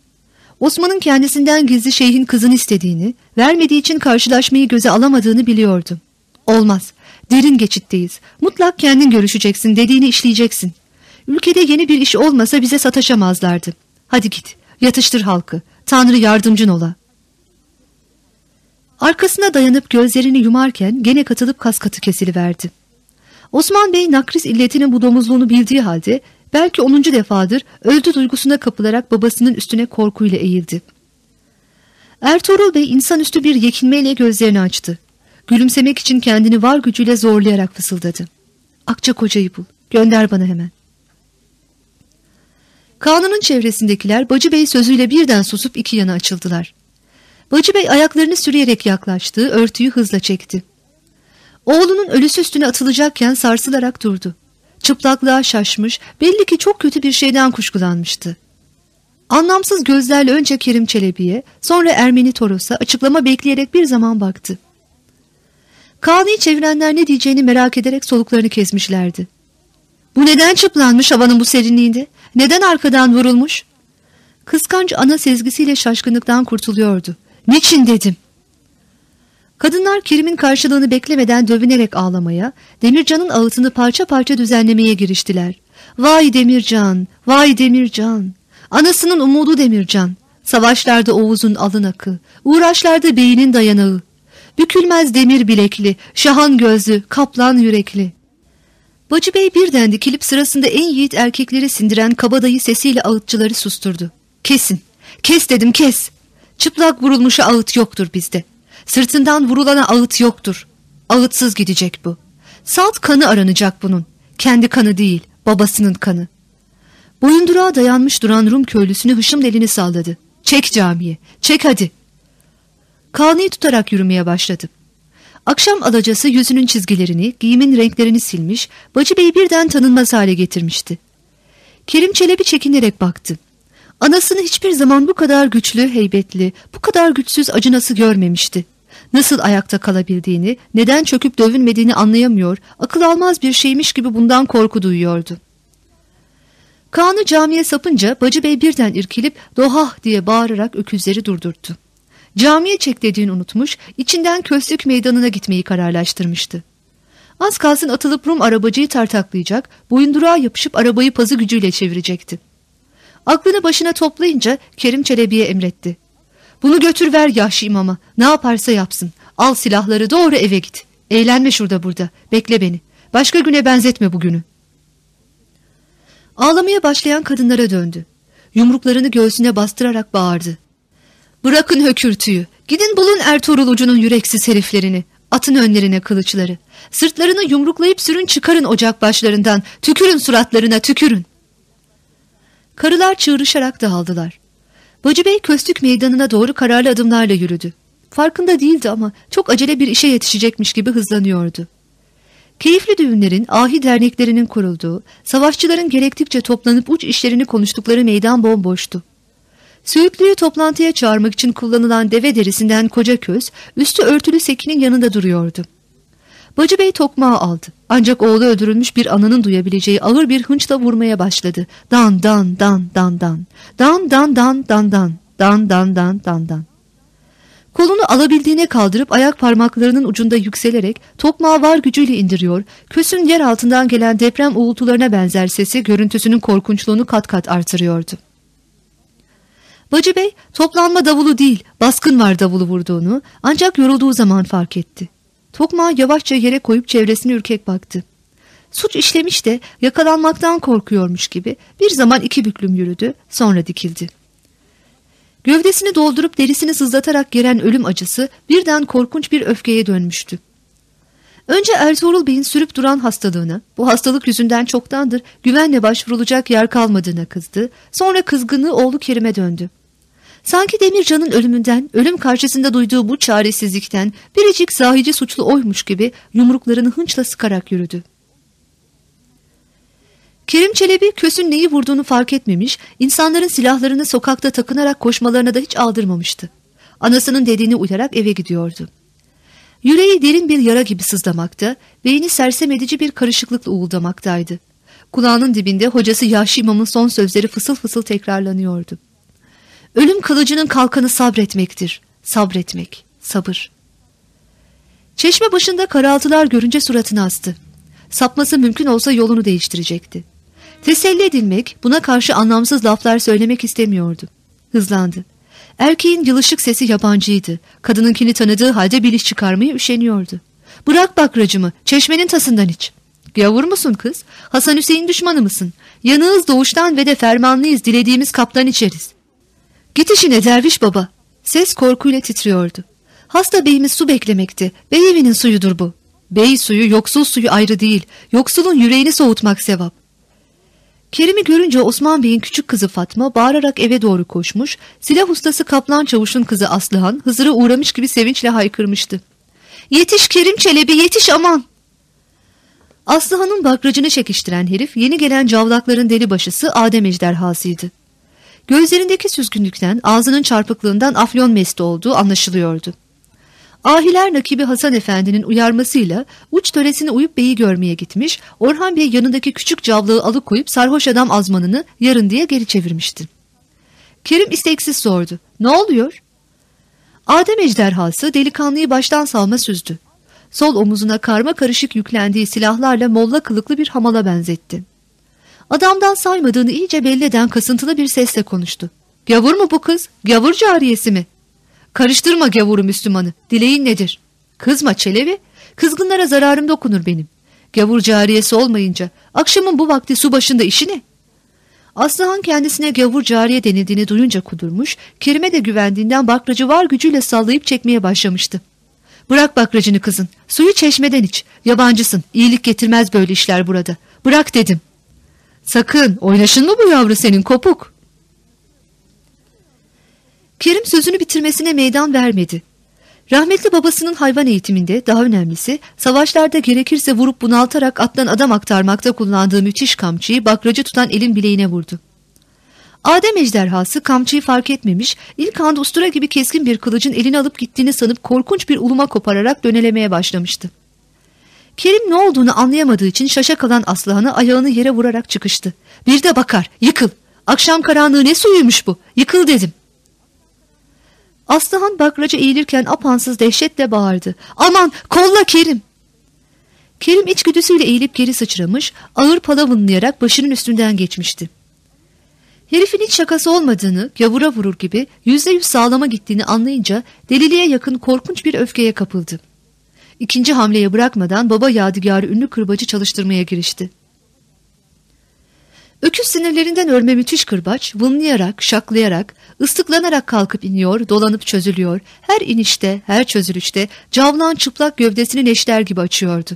Osman'ın kendisinden gizli şeyhin kızını istediğini, vermediği için karşılaşmayı göze alamadığını biliyordu. Olmaz, derin geçitteyiz. Mutlak kendin görüşeceksin, dediğini işleyeceksin. Ülkede yeni bir iş olmasa bize sataşamazlardı. Hadi git, yatıştır halkı. Tanrı yardımcın ola. Arkasına dayanıp gözlerini yumarken gene katılıp kas katı kesiliverdi. Osman Bey nakris illetinin bu domuzluğunu bildiği halde belki onuncu defadır öldü duygusuna kapılarak babasının üstüne korkuyla eğildi. Ertuğrul Bey insanüstü bir yekinmeyle gözlerini açtı. Gülümsemek için kendini var gücüyle zorlayarak fısıldadı. Akça kocayı bul, gönder bana hemen. Kanunun çevresindekiler Bacı Bey sözüyle birden susup iki yana açıldılar. Bacı Bey ayaklarını sürüyerek yaklaştı, örtüyü hızla çekti. Oğlunun ölüsü üstüne atılacakken sarsılarak durdu. Çıplaklığa şaşmış, belli ki çok kötü bir şeyden kuşkulanmıştı. Anlamsız gözlerle önce Kerim Çelebi'ye, sonra Ermeni Toros'a açıklama bekleyerek bir zaman baktı. Kaan'ı çevirenler ne diyeceğini merak ederek soluklarını kesmişlerdi. Bu neden çıplanmış havanın bu serinliğinde? Neden arkadan vurulmuş? Kıskanç ana sezgisiyle şaşkınlıktan kurtuluyordu. Niçin dedim. Kadınlar Kerim'in karşılığını beklemeden dövünerek ağlamaya, Demircan'ın ağıtını parça parça düzenlemeye giriştiler. Vay Demircan, vay Demircan. Anasının umudu Demircan. Savaşlarda Oğuz'un alın akı, uğraşlarda beynin dayanağı. Bükülmez demir bilekli, şahan gözlü, kaplan yürekli. Bacı Bey birden dikilip sırasında en yiğit erkekleri sindiren kabadayı sesiyle ağıtçıları susturdu. Kesin, kes dedim kes. Çıplak vurulmuşa ağıt yoktur bizde. Sırtından vurulana ağıt yoktur. Ağıtsız gidecek bu. Salt kanı aranacak bunun. Kendi kanı değil, babasının kanı. Boyundurağa dayanmış duran Rum köylüsünü hışım elini salladı. Çek camiye, çek hadi. Kanıyı tutarak yürümeye başladı. Akşam alacası yüzünün çizgilerini, giyimin renklerini silmiş, Bacı Bey'i birden tanınmaz hale getirmişti. Kerim Çelebi çekinerek baktı. Anasını hiçbir zaman bu kadar güçlü, heybetli, bu kadar güçsüz acınası görmemişti. Nasıl ayakta kalabildiğini, neden çöküp dövünmediğini anlayamıyor, akıl almaz bir şeymiş gibi bundan korku duyuyordu. Kaan'ı camiye sapınca Bacı Bey birden irkilip dohah diye bağırarak öküzleri durdurttu. Camiye çek dediğini unutmuş, içinden köslük meydanına gitmeyi kararlaştırmıştı. Az kalsın atılıp Rum arabacıyı tartaklayacak, boyundurağa yapışıp arabayı pazı gücüyle çevirecekti. Aklını başına toplayınca Kerim Çelebi'ye emretti. Bunu götür ver Yahşi imama, ne yaparsa yapsın. Al silahları doğru eve git. Eğlenme şurada burada, bekle beni. Başka güne benzetme bugünü. Ağlamaya başlayan kadınlara döndü. Yumruklarını göğsüne bastırarak bağırdı. Bırakın hökürtüyü. Gidin bulun Ertuğrul Ucu'nun yüreksiz heriflerini. Atın önlerine kılıçları. Sırtlarını yumruklayıp sürün çıkarın ocak başlarından. Tükürün suratlarına tükürün. Karılar çığırışarak dağıldılar. Bacı Bey Köstük meydanına doğru kararlı adımlarla yürüdü. Farkında değildi ama çok acele bir işe yetişecekmiş gibi hızlanıyordu. Keyifli düğünlerin, ahi derneklerinin kurulduğu, savaşçıların gerektikçe toplanıp uç işlerini konuştukları meydan bomboştu. Söğütlüğü toplantıya çağırmak için kullanılan deve derisinden koca köz, üstü örtülü sekinin yanında duruyordu. Bacı Bey tokmağı aldı. Ancak oğlu öldürülmüş bir ananın duyabileceği ağır bir hınçla vurmaya başladı. Dan dan dan dan dan. Dan dan dan dan dan. Dan dan dan dan dan. Kolunu alabildiğine kaldırıp ayak parmaklarının ucunda yükselerek tokmağı var gücüyle indiriyor, kösün yer altından gelen deprem uğultularına benzer sesi görüntüsünün korkunçluğunu kat kat artırıyordu. Bacı Bey toplanma davulu değil baskın var davulu vurduğunu ancak yorulduğu zaman fark etti. Tokmağı yavaşça yere koyup çevresine ürkek baktı. Suç işlemiş de yakalanmaktan korkuyormuş gibi bir zaman iki büklüm yürüdü sonra dikildi. Gövdesini doldurup derisini sızlatarak gelen ölüm acısı birden korkunç bir öfkeye dönmüştü. Önce Ertuğrul Bey'in sürüp duran hastalığına, bu hastalık yüzünden çoktandır güvenle başvurulacak yer kalmadığına kızdı, sonra kızgınlığı oğlu Kerim'e döndü. Sanki Demircan'ın ölümünden, ölüm karşısında duyduğu bu çaresizlikten biricik sahici suçlu oymuş gibi yumruklarını hınçla sıkarak yürüdü. Kerim Çelebi kösün neyi vurduğunu fark etmemiş, insanların silahlarını sokakta takınarak koşmalarına da hiç aldırmamıştı. Anasının dediğini uyarak eve gidiyordu. Yüreği derin bir yara gibi sızlamakta, beyni sersem edici bir karışıklıkla uğuldamaktaydı. Kulağının dibinde hocası Yaşi İmam'ın son sözleri fısıl fısıl tekrarlanıyordu. Ölüm kılıcının kalkanı sabretmektir. Sabretmek, sabır. Çeşme başında karaltılar görünce suratını astı. Sapması mümkün olsa yolunu değiştirecekti. Teselli edilmek, buna karşı anlamsız laflar söylemek istemiyordu. Hızlandı. Erkeğin yılışık sesi yabancıydı. Kadınınkini tanıdığı halde bir iş çıkarmaya üşeniyordu. Bırak bakracımı, çeşmenin tasından iç. Gavur musun kız? Hasan Hüseyin düşmanı mısın? Yanığız doğuştan ve de fermanlıyız, dilediğimiz kaptan içeriz. Git işine derviş baba. Ses korkuyla titriyordu. Hasta beyimiz su beklemekti. Bey evinin suyudur bu. Bey suyu yoksul suyu ayrı değil. Yoksulun yüreğini soğutmak sevap. Kerim'i görünce Osman Bey'in küçük kızı Fatma bağırarak eve doğru koşmuş, silah ustası Kaplan Çavuş'un kızı Aslıhan Hızır'a uğramış gibi sevinçle haykırmıştı. Yetiş Kerim Çelebi yetiş aman! Aslıhan'ın bakracını çekiştiren herif yeni gelen cavlakların deli başısı Adem ejderhasıydı. Gözlerindeki süzgünlükten, ağzının çarpıklığından afyon mesti olduğu anlaşılıyordu. Ahiler nakibi Hasan Efendi'nin uyarmasıyla uç töresine uyup beyi görmeye gitmiş, Orhan Bey yanındaki küçük cavlığı alıkoyup sarhoş adam azmanını yarın diye geri çevirmişti. Kerim isteksiz sordu. Ne oluyor? Adem ejderhası delikanlıyı baştan salma süzdü. Sol omuzuna karma karışık yüklendiği silahlarla molla kılıklı bir hamala benzetti. Adamdan saymadığını iyice belli eden kasıntılı bir sesle konuştu. Gavur mu bu kız? Gavur cariyesi mi? Karıştırma gavuru Müslümanı. Dileğin nedir? Kızma Çelebi. Kızgınlara zararım dokunur benim. Gavur cariyesi olmayınca akşamın bu vakti su başında işi ne? Aslıhan kendisine gavur cariye denildiğini duyunca kudurmuş, Kerim'e de güvendiğinden bakracı var gücüyle sallayıp çekmeye başlamıştı. Bırak bakracını kızın, suyu çeşmeden iç, yabancısın, iyilik getirmez böyle işler burada. Bırak dedim. Sakın, oynaşın mı bu yavru senin kopuk? Kerim sözünü bitirmesine meydan vermedi. Rahmetli babasının hayvan eğitiminde daha önemlisi savaşlarda gerekirse vurup bunaltarak attan adam aktarmakta kullandığı müthiş kamçıyı bakracı tutan elin bileğine vurdu. Adem ejderhası kamçıyı fark etmemiş, ilk anda ustura gibi keskin bir kılıcın elini alıp gittiğini sanıp korkunç bir uluma kopararak dönelemeye başlamıştı. Kerim ne olduğunu anlayamadığı için şaşa kalan Aslıhan'ı ayağını yere vurarak çıkıştı. Bir de bakar, yıkıl. Akşam karanlığı ne suyuymuş bu, yıkıl dedim. Aslıhan bakraca eğilirken apansız dehşetle bağırdı. Aman kolla Kerim! Kerim içgüdüsüyle eğilip geri sıçramış, ağır palavınlayarak başının üstünden geçmişti. Herifin hiç şakası olmadığını, gavura vurur gibi yüzde yüz sağlama gittiğini anlayınca deliliğe yakın korkunç bir öfkeye kapıldı. İkinci hamleye bırakmadan baba yadigarı ünlü kırbacı çalıştırmaya girişti. Öküz sinirlerinden örme müthiş kırbaç, vınlayarak, şaklayarak, ıslıklanarak kalkıp iniyor, dolanıp çözülüyor. Her inişte, her çözülüşte cavlan çıplak gövdesini neşter gibi açıyordu.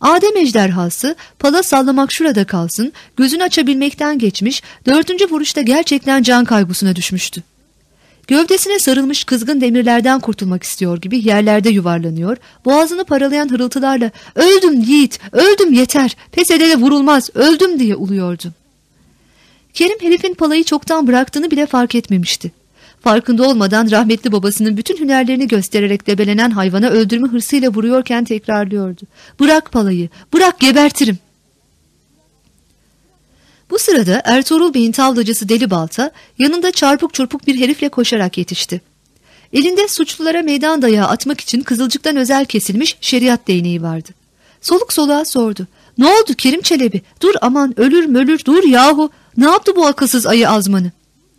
Adem ejderhası pala sallamak şurada kalsın, gözünü açabilmekten geçmiş, dördüncü vuruşta gerçekten can kaygısına düşmüştü. Gövdesine sarılmış kızgın demirlerden kurtulmak istiyor gibi yerlerde yuvarlanıyor, boğazını paralayan hırıltılarla ''Öldüm yiğit, öldüm yeter, pes edene vurulmaz, öldüm'' diye uluyordu. Kerim herifin palayı çoktan bıraktığını bile fark etmemişti. Farkında olmadan rahmetli babasının bütün hünerlerini göstererek debelenen hayvana öldürme hırsıyla vuruyorken tekrarlıyordu. ''Bırak palayı, bırak gebertirim.'' Bu sırada Ertuğrul Bey'in tavlacısı Deli Balta yanında çarpık çurpuk bir herifle koşarak yetişti. Elinde suçlulara meydan dayağı atmak için kızılcıktan özel kesilmiş şeriat değneği vardı. Soluk soluğa sordu. Ne oldu Kerim Çelebi? Dur aman ölür mölür dur yahu. Ne yaptı bu akılsız ayı azmanı?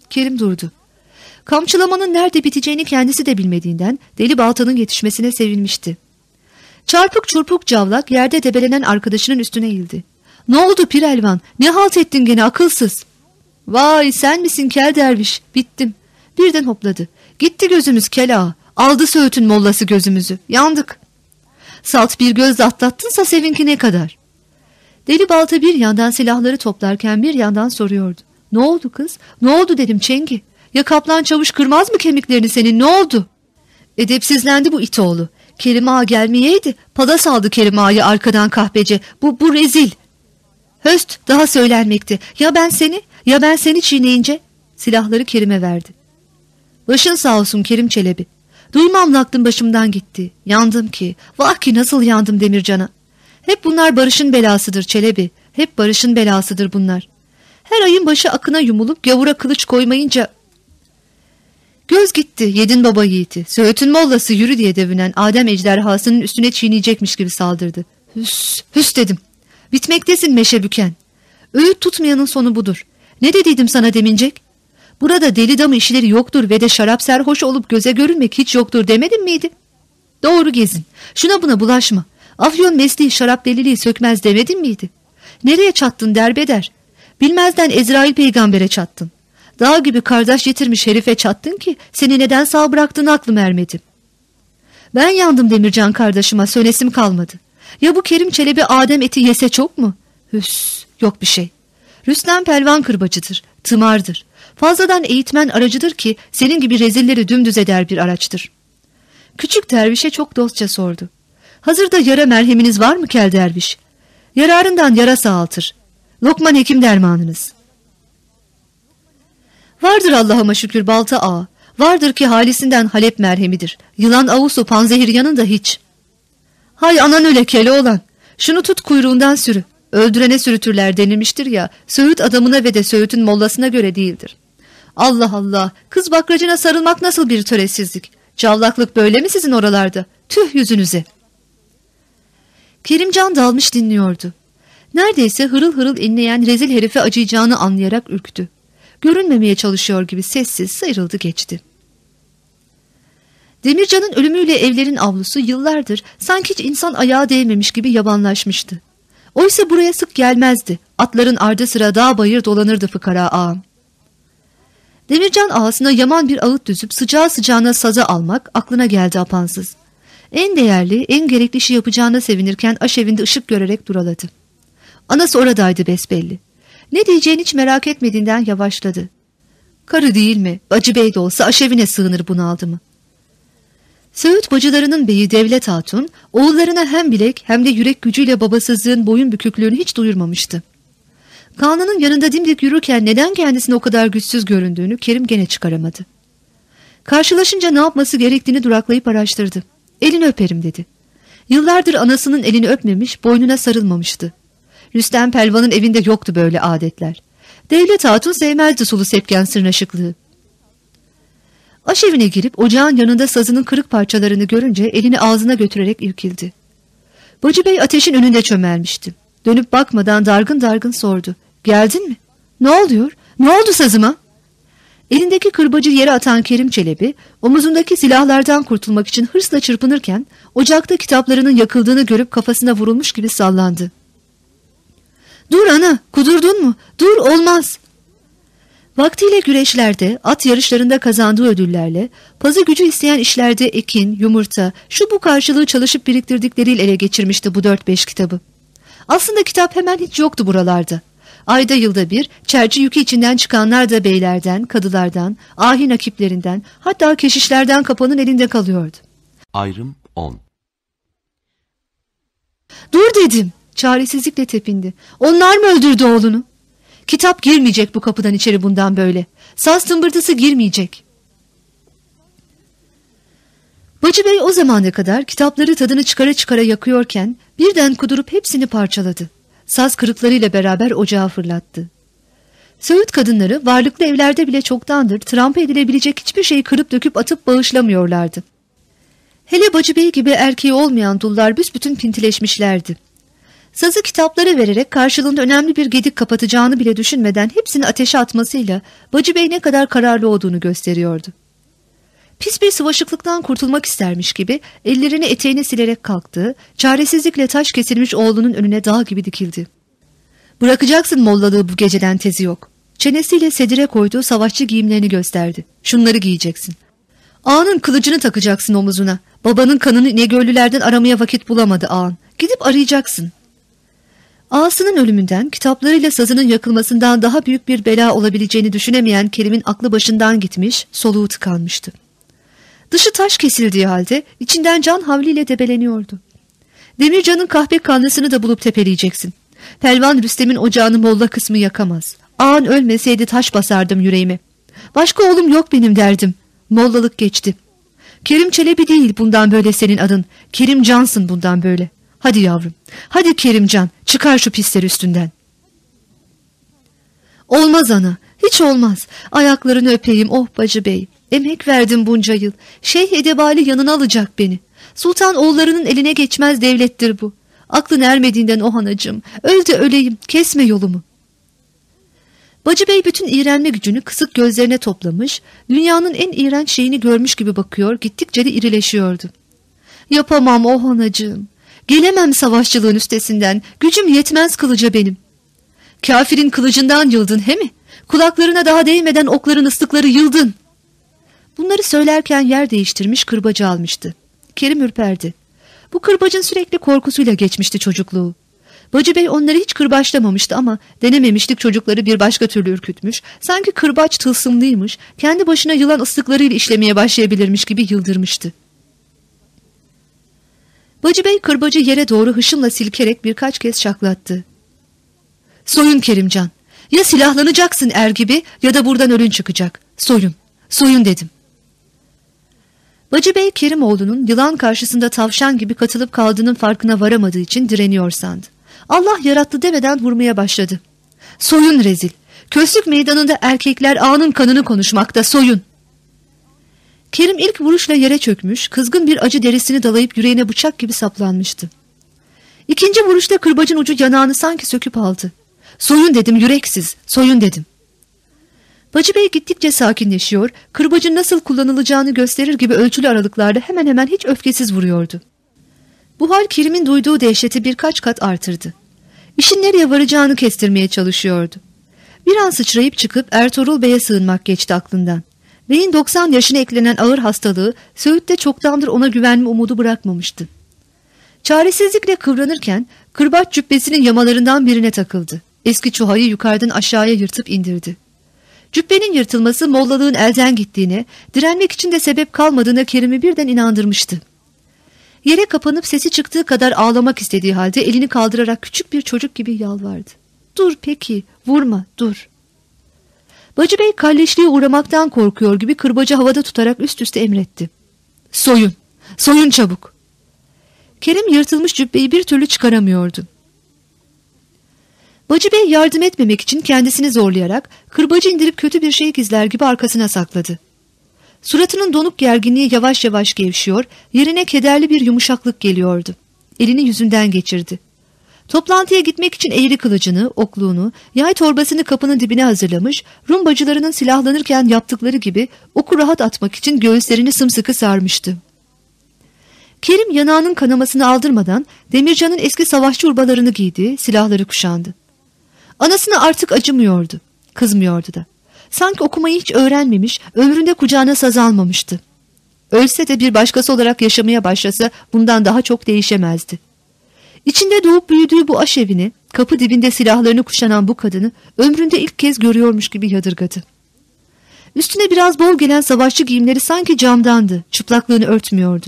Kerim durdu. Kamçılamanın nerede biteceğini kendisi de bilmediğinden Deli Balta'nın yetişmesine sevinmişti. Çarpık çurpuk cavlak yerde debelenen arkadaşının üstüne eğildi. Ne oldu Pirelvan? Ne halt ettin gene akılsız? Vay sen misin kel derviş? Bittim. Birden hopladı. Gitti gözümüz kel. Aldı söğütün mollası gözümüzü. Yandık. Salt bir göz atlattınsa sevinki ne kadar? Deli balta bir yandan silahları toplarken bir yandan soruyordu. Ne oldu kız? Ne oldu dedim Çengi. Ya kaplan çavuş kırmaz mı kemiklerini senin ne oldu? Edepsizlendi bu it oğlu. Kerim ağa gelmeyeydi. Pada saldı Kerim ağayı arkadan kahpece. Bu, bu rezil. Höst daha söylenmekti. Ya ben seni ya ben seni çiğneyince silahları Kerim'e verdi. Başın sağ olsun Kerim Çelebi. Duymamla aklım başımdan gitti. Yandım ki. Vah ki nasıl yandım Demircan'a. Hep bunlar barışın belasıdır Çelebi. Hep barışın belasıdır bunlar. Her ayın başı akına yumulup gavura kılıç koymayınca... Göz gitti yedin baba yiğiti. Söğütün mollası yürü diye devinen Adem ejderhasının üstüne çiğneyecekmiş gibi saldırdı. Hüs, hüs dedim. Bitmektesin meşe büken. Öğüt tutmayanın sonu budur. Ne dediydim sana demincek? Burada deli damı işleri yoktur ve de şarap serhoş olup göze görünmek hiç yoktur demedim miydi? Doğru gezin. Şuna buna bulaşma. Afyon mesleği şarap deliliği sökmez demedim miydi? Nereye çattın derbeder? Bilmezden Ezrail peygambere çattın. Dağ gibi kardeş getirmiş herife çattın ki seni neden sağ bıraktın aklım ermedi. Ben yandım Demircan kardeşime sönesim kalmadı. Ya bu Kerim Çelebi Adem eti yese çok mu? Hüs, yok bir şey. Rüstem pelvan kırbacıdır, tımardır. Fazladan eğitmen aracıdır ki senin gibi rezilleri dümdüz eder bir araçtır. Küçük dervişe çok dostça sordu. Hazırda yara merheminiz var mı kel derviş? Yararından yara sağaltır. Lokman hekim dermanınız. Vardır Allah'ıma şükür balta ağa. Vardır ki halisinden Halep merhemidir. Yılan avusu panzehir yanında hiç.'' Hay anan öyle kele olan. Şunu tut kuyruğundan sürü. Öldürene sürütürler denilmiştir ya. Söğüt adamına ve de Söğüt'ün mollasına göre değildir. Allah Allah. Kız bakracına sarılmak nasıl bir töresizlik. Cavlaklık böyle mi sizin oralarda? Tüh yüzünüze. Kerimcan dalmış dinliyordu. Neredeyse hırıl hırıl inleyen rezil herife acıyacağını anlayarak ürktü. Görünmemeye çalışıyor gibi sessiz sıyrıldı geçti. Demircan'ın ölümüyle evlerin avlusu yıllardır sanki hiç insan ayağı değmemiş gibi yabanlaşmıştı. Oysa buraya sık gelmezdi. Atların ardı sıra dağ bayır dolanırdı fıkara ağam. Demircan ağasına yaman bir ağıt düzüp sıcağı sıcağına saza almak aklına geldi apansız. En değerli, en gerekli işi yapacağına sevinirken aşevinde ışık görerek duraladı. Anası oradaydı besbelli. Ne diyeceğini hiç merak etmediğinden yavaşladı. Karı değil mi? Bacı bey de olsa aşevine sığınır bunaldı mı? Söğüt bacılarının beyi Devlet Hatun, oğullarına hem bilek hem de yürek gücüyle babasızlığın boyun büküklüğünü hiç duyurmamıştı. Kanun'un yanında dimdik yürürken neden kendisine o kadar güçsüz göründüğünü Kerim gene çıkaramadı. Karşılaşınca ne yapması gerektiğini duraklayıp araştırdı. Elini öperim dedi. Yıllardır anasının elini öpmemiş, boynuna sarılmamıştı. Rüstem Pelvan'ın evinde yoktu böyle adetler. Devlet Hatun sevmezdi sulu sepken sırnaşıklığı. Aşevine girip ocağın yanında sazının kırık parçalarını görünce elini ağzına götürerek irkildi. Bacı Bey ateşin önünde çömelmişti. Dönüp bakmadan dargın dargın sordu. Geldin mi? Ne oluyor? Ne oldu sazıma? Elindeki kırbacı yere atan Kerim Çelebi, omuzundaki silahlardan kurtulmak için hırsla çırpınırken, ocakta kitaplarının yakıldığını görüp kafasına vurulmuş gibi sallandı. Dur ana kudurdun mu? Dur olmaz. Vaktiyle güreşlerde, at yarışlarında kazandığı ödüllerle, pazı gücü isteyen işlerde ekin, yumurta, şu bu karşılığı çalışıp biriktirdikleriyle ele geçirmişti bu dört beş kitabı. Aslında kitap hemen hiç yoktu buralarda. Ayda yılda bir çerçi yükü içinden çıkanlar da beylerden, kadılardan, ahin akiplerinden, hatta keşişlerden kapanın elinde kalıyordu. Ayrım 10. Dur dedim. Çaresizlikle tepindi. Onlar mı öldürdü oğlunu? Kitap girmeyecek bu kapıdan içeri bundan böyle. Saz tımbırtısı girmeyecek. Bacı Bey o zamana kadar kitapları tadını çıkara çıkara yakıyorken birden kudurup hepsini parçaladı. Saz kırıklarıyla beraber ocağa fırlattı. Söğüt kadınları varlıklı evlerde bile çoktandır trampa edilebilecek hiçbir şeyi kırıp döküp atıp bağışlamıyorlardı. Hele Bacı Bey gibi erkeği olmayan dullar büsbütün pintileşmişlerdi. Sazı kitapları vererek karşılığında önemli bir gedik kapatacağını bile düşünmeden hepsini ateşe atmasıyla Bacı Bey ne kadar kararlı olduğunu gösteriyordu. Pis bir sıvaşıklıktan kurtulmak istermiş gibi ellerini eteğine silerek kalktı, çaresizlikle taş kesilmiş oğlunun önüne dağ gibi dikildi. Bırakacaksın mollalığı bu geceden tezi yok. Çenesiyle sedire koyduğu savaşçı giyimlerini gösterdi. Şunları giyeceksin. Ağanın kılıcını takacaksın omuzuna. Babanın kanını İnegöllülerden aramaya vakit bulamadı ağan. Gidip arayacaksın. Ağasının ölümünden, kitaplarıyla sazının yakılmasından daha büyük bir bela olabileceğini düşünemeyen Kerim'in aklı başından gitmiş, soluğu tıkanmıştı. Dışı taş kesildiği halde içinden can havliyle debeleniyordu. Demircan'ın kahpe kanlısını da bulup tepeleyeceksin. Pelvan Rüstem'in ocağını molla kısmı yakamaz. Ağan ölmeseydi taş basardım yüreğime. Başka oğlum yok benim derdim. Mollalık geçti. Kerim Çelebi değil bundan böyle senin adın. Kerim Cansın bundan böyle. Hadi yavrum. Hadi Kerimcan çıkar şu pisler üstünden. Olmaz ana. Hiç olmaz. Ayaklarını öpeyim oh bacı bey. Emek verdim bunca yıl. Şeyh Edebali yanına alacak beni. Sultan oğullarının eline geçmez devlettir bu. Aklın ermediğinden o hanacığım. Öl de öleyim. Kesme yolumu. Bacı Bey bütün iğrenme gücünü kısık gözlerine toplamış, dünyanın en iğrenç şeyini görmüş gibi bakıyor, gittikçe de irileşiyordu. Yapamam o hanacığım. Gelemem savaşçılığın üstesinden. Gücüm yetmez kılıca benim. Kafirin kılıcından yıldın he mi? Kulaklarına daha değmeden okların ıslıkları yıldın. Bunları söylerken yer değiştirmiş kırbacı almıştı. Kerim ürperdi. Bu kırbacın sürekli korkusuyla geçmişti çocukluğu. Bacı Bey onları hiç kırbaçlamamıştı ama denememişlik çocukları bir başka türlü ürkütmüş. Sanki kırbaç tılsımlıymış, kendi başına yılan ıslıklarıyla işlemeye başlayabilirmiş gibi yıldırmıştı. Bacı Bey kırbacı yere doğru hışımla silkerek birkaç kez şaklattı. Soyun Kerimcan. Ya silahlanacaksın er gibi ya da buradan ölün çıkacak. Soyun. Soyun dedim. Bacı Bey Kerimoğlu'nun yılan karşısında tavşan gibi katılıp kaldığının farkına varamadığı için direniyor sandı. Allah yarattı demeden vurmaya başladı. Soyun rezil. Köslük meydanında erkekler ağanın kanını konuşmakta soyun. Kerim ilk vuruşla yere çökmüş, kızgın bir acı derisini dalayıp yüreğine bıçak gibi saplanmıştı. İkinci vuruşta kırbacın ucu yanağını sanki söküp aldı. Soyun dedim yüreksiz, soyun dedim. Bacı Bey gittikçe sakinleşiyor, kırbacın nasıl kullanılacağını gösterir gibi ölçülü aralıklarla hemen hemen hiç öfkesiz vuruyordu. Bu hal Kerim'in duyduğu dehşeti birkaç kat artırdı. İşin nereye varacağını kestirmeye çalışıyordu. Bir an sıçrayıp çıkıp Ertuğrul Bey'e sığınmak geçti aklından. Bey'in 90 yaşına eklenen ağır hastalığı Söğüt'te çoktandır ona güvenme umudu bırakmamıştı. Çaresizlikle kıvranırken kırbaç cübbesinin yamalarından birine takıldı. Eski çuhayı yukarıdan aşağıya yırtıp indirdi. Cübbenin yırtılması mollalığın elden gittiğine, direnmek için de sebep kalmadığına Kerim'i birden inandırmıştı. Yere kapanıp sesi çıktığı kadar ağlamak istediği halde elini kaldırarak küçük bir çocuk gibi yalvardı. Dur peki, vurma, dur. Bacı Bey kalleşliğe uğramaktan korkuyor gibi kırbacı havada tutarak üst üste emretti. Soyun, soyun çabuk. Kerim yırtılmış cübbeyi bir türlü çıkaramıyordu. Bacı Bey yardım etmemek için kendisini zorlayarak kırbacı indirip kötü bir şey gizler gibi arkasına sakladı. Suratının donuk gerginliği yavaş yavaş gevşiyor, yerine kederli bir yumuşaklık geliyordu. Elini yüzünden geçirdi. Toplantıya gitmek için eğri kılıcını, okluğunu, yay torbasını kapının dibine hazırlamış, Rum bacılarının silahlanırken yaptıkları gibi oku rahat atmak için göğüslerini sımsıkı sarmıştı. Kerim yanağının kanamasını aldırmadan Demircan'ın eski savaşçı urbalarını giydi, silahları kuşandı. Anasına artık acımıyordu. Kızmıyordu da. Sanki okumayı hiç öğrenmemiş, ömründe kucağına saz almamıştı. Ölse de bir başkası olarak yaşamaya başlasa bundan daha çok değişemezdi. İçinde doğup büyüdüğü bu aşevini, kapı dibinde silahlarını kuşanan bu kadını ömründe ilk kez görüyormuş gibi yadırgadı. Üstüne biraz bol gelen savaşçı giyimleri sanki camdandı, çıplaklığını örtmüyordu.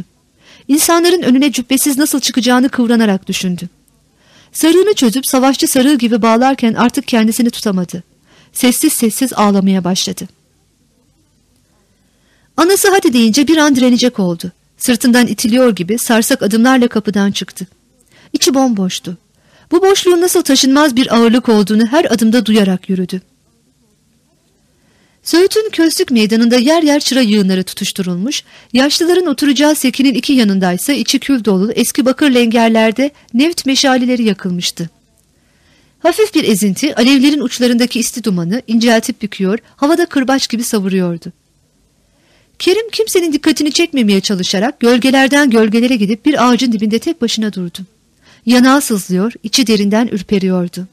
İnsanların önüne cübbesiz nasıl çıkacağını kıvranarak düşündü. Sarığını çözüp savaşçı sarığı gibi bağlarken artık kendisini tutamadı. Sessiz sessiz ağlamaya başladı. Anası hadi deyince bir an direnecek oldu. Sırtından itiliyor gibi sarsak adımlarla kapıdan çıktı. İçi bomboştu. Bu boşluğun nasıl taşınmaz bir ağırlık olduğunu her adımda duyarak yürüdü. Söğüt'ün Köstük meydanında yer yer çıra yığınları tutuşturulmuş, yaşlıların oturacağı sekinin iki yanındaysa içi kül dolu eski bakır lengerlerde neft meşaleleri yakılmıştı. Hafif bir ezinti alevlerin uçlarındaki isti dumanı inceltip büküyor, havada kırbaç gibi savuruyordu. Kerim kimsenin dikkatini çekmemeye çalışarak gölgelerden gölgelere gidip bir ağacın dibinde tek başına durdu. Yanağı sızlıyor, içi derinden ürperiyordu.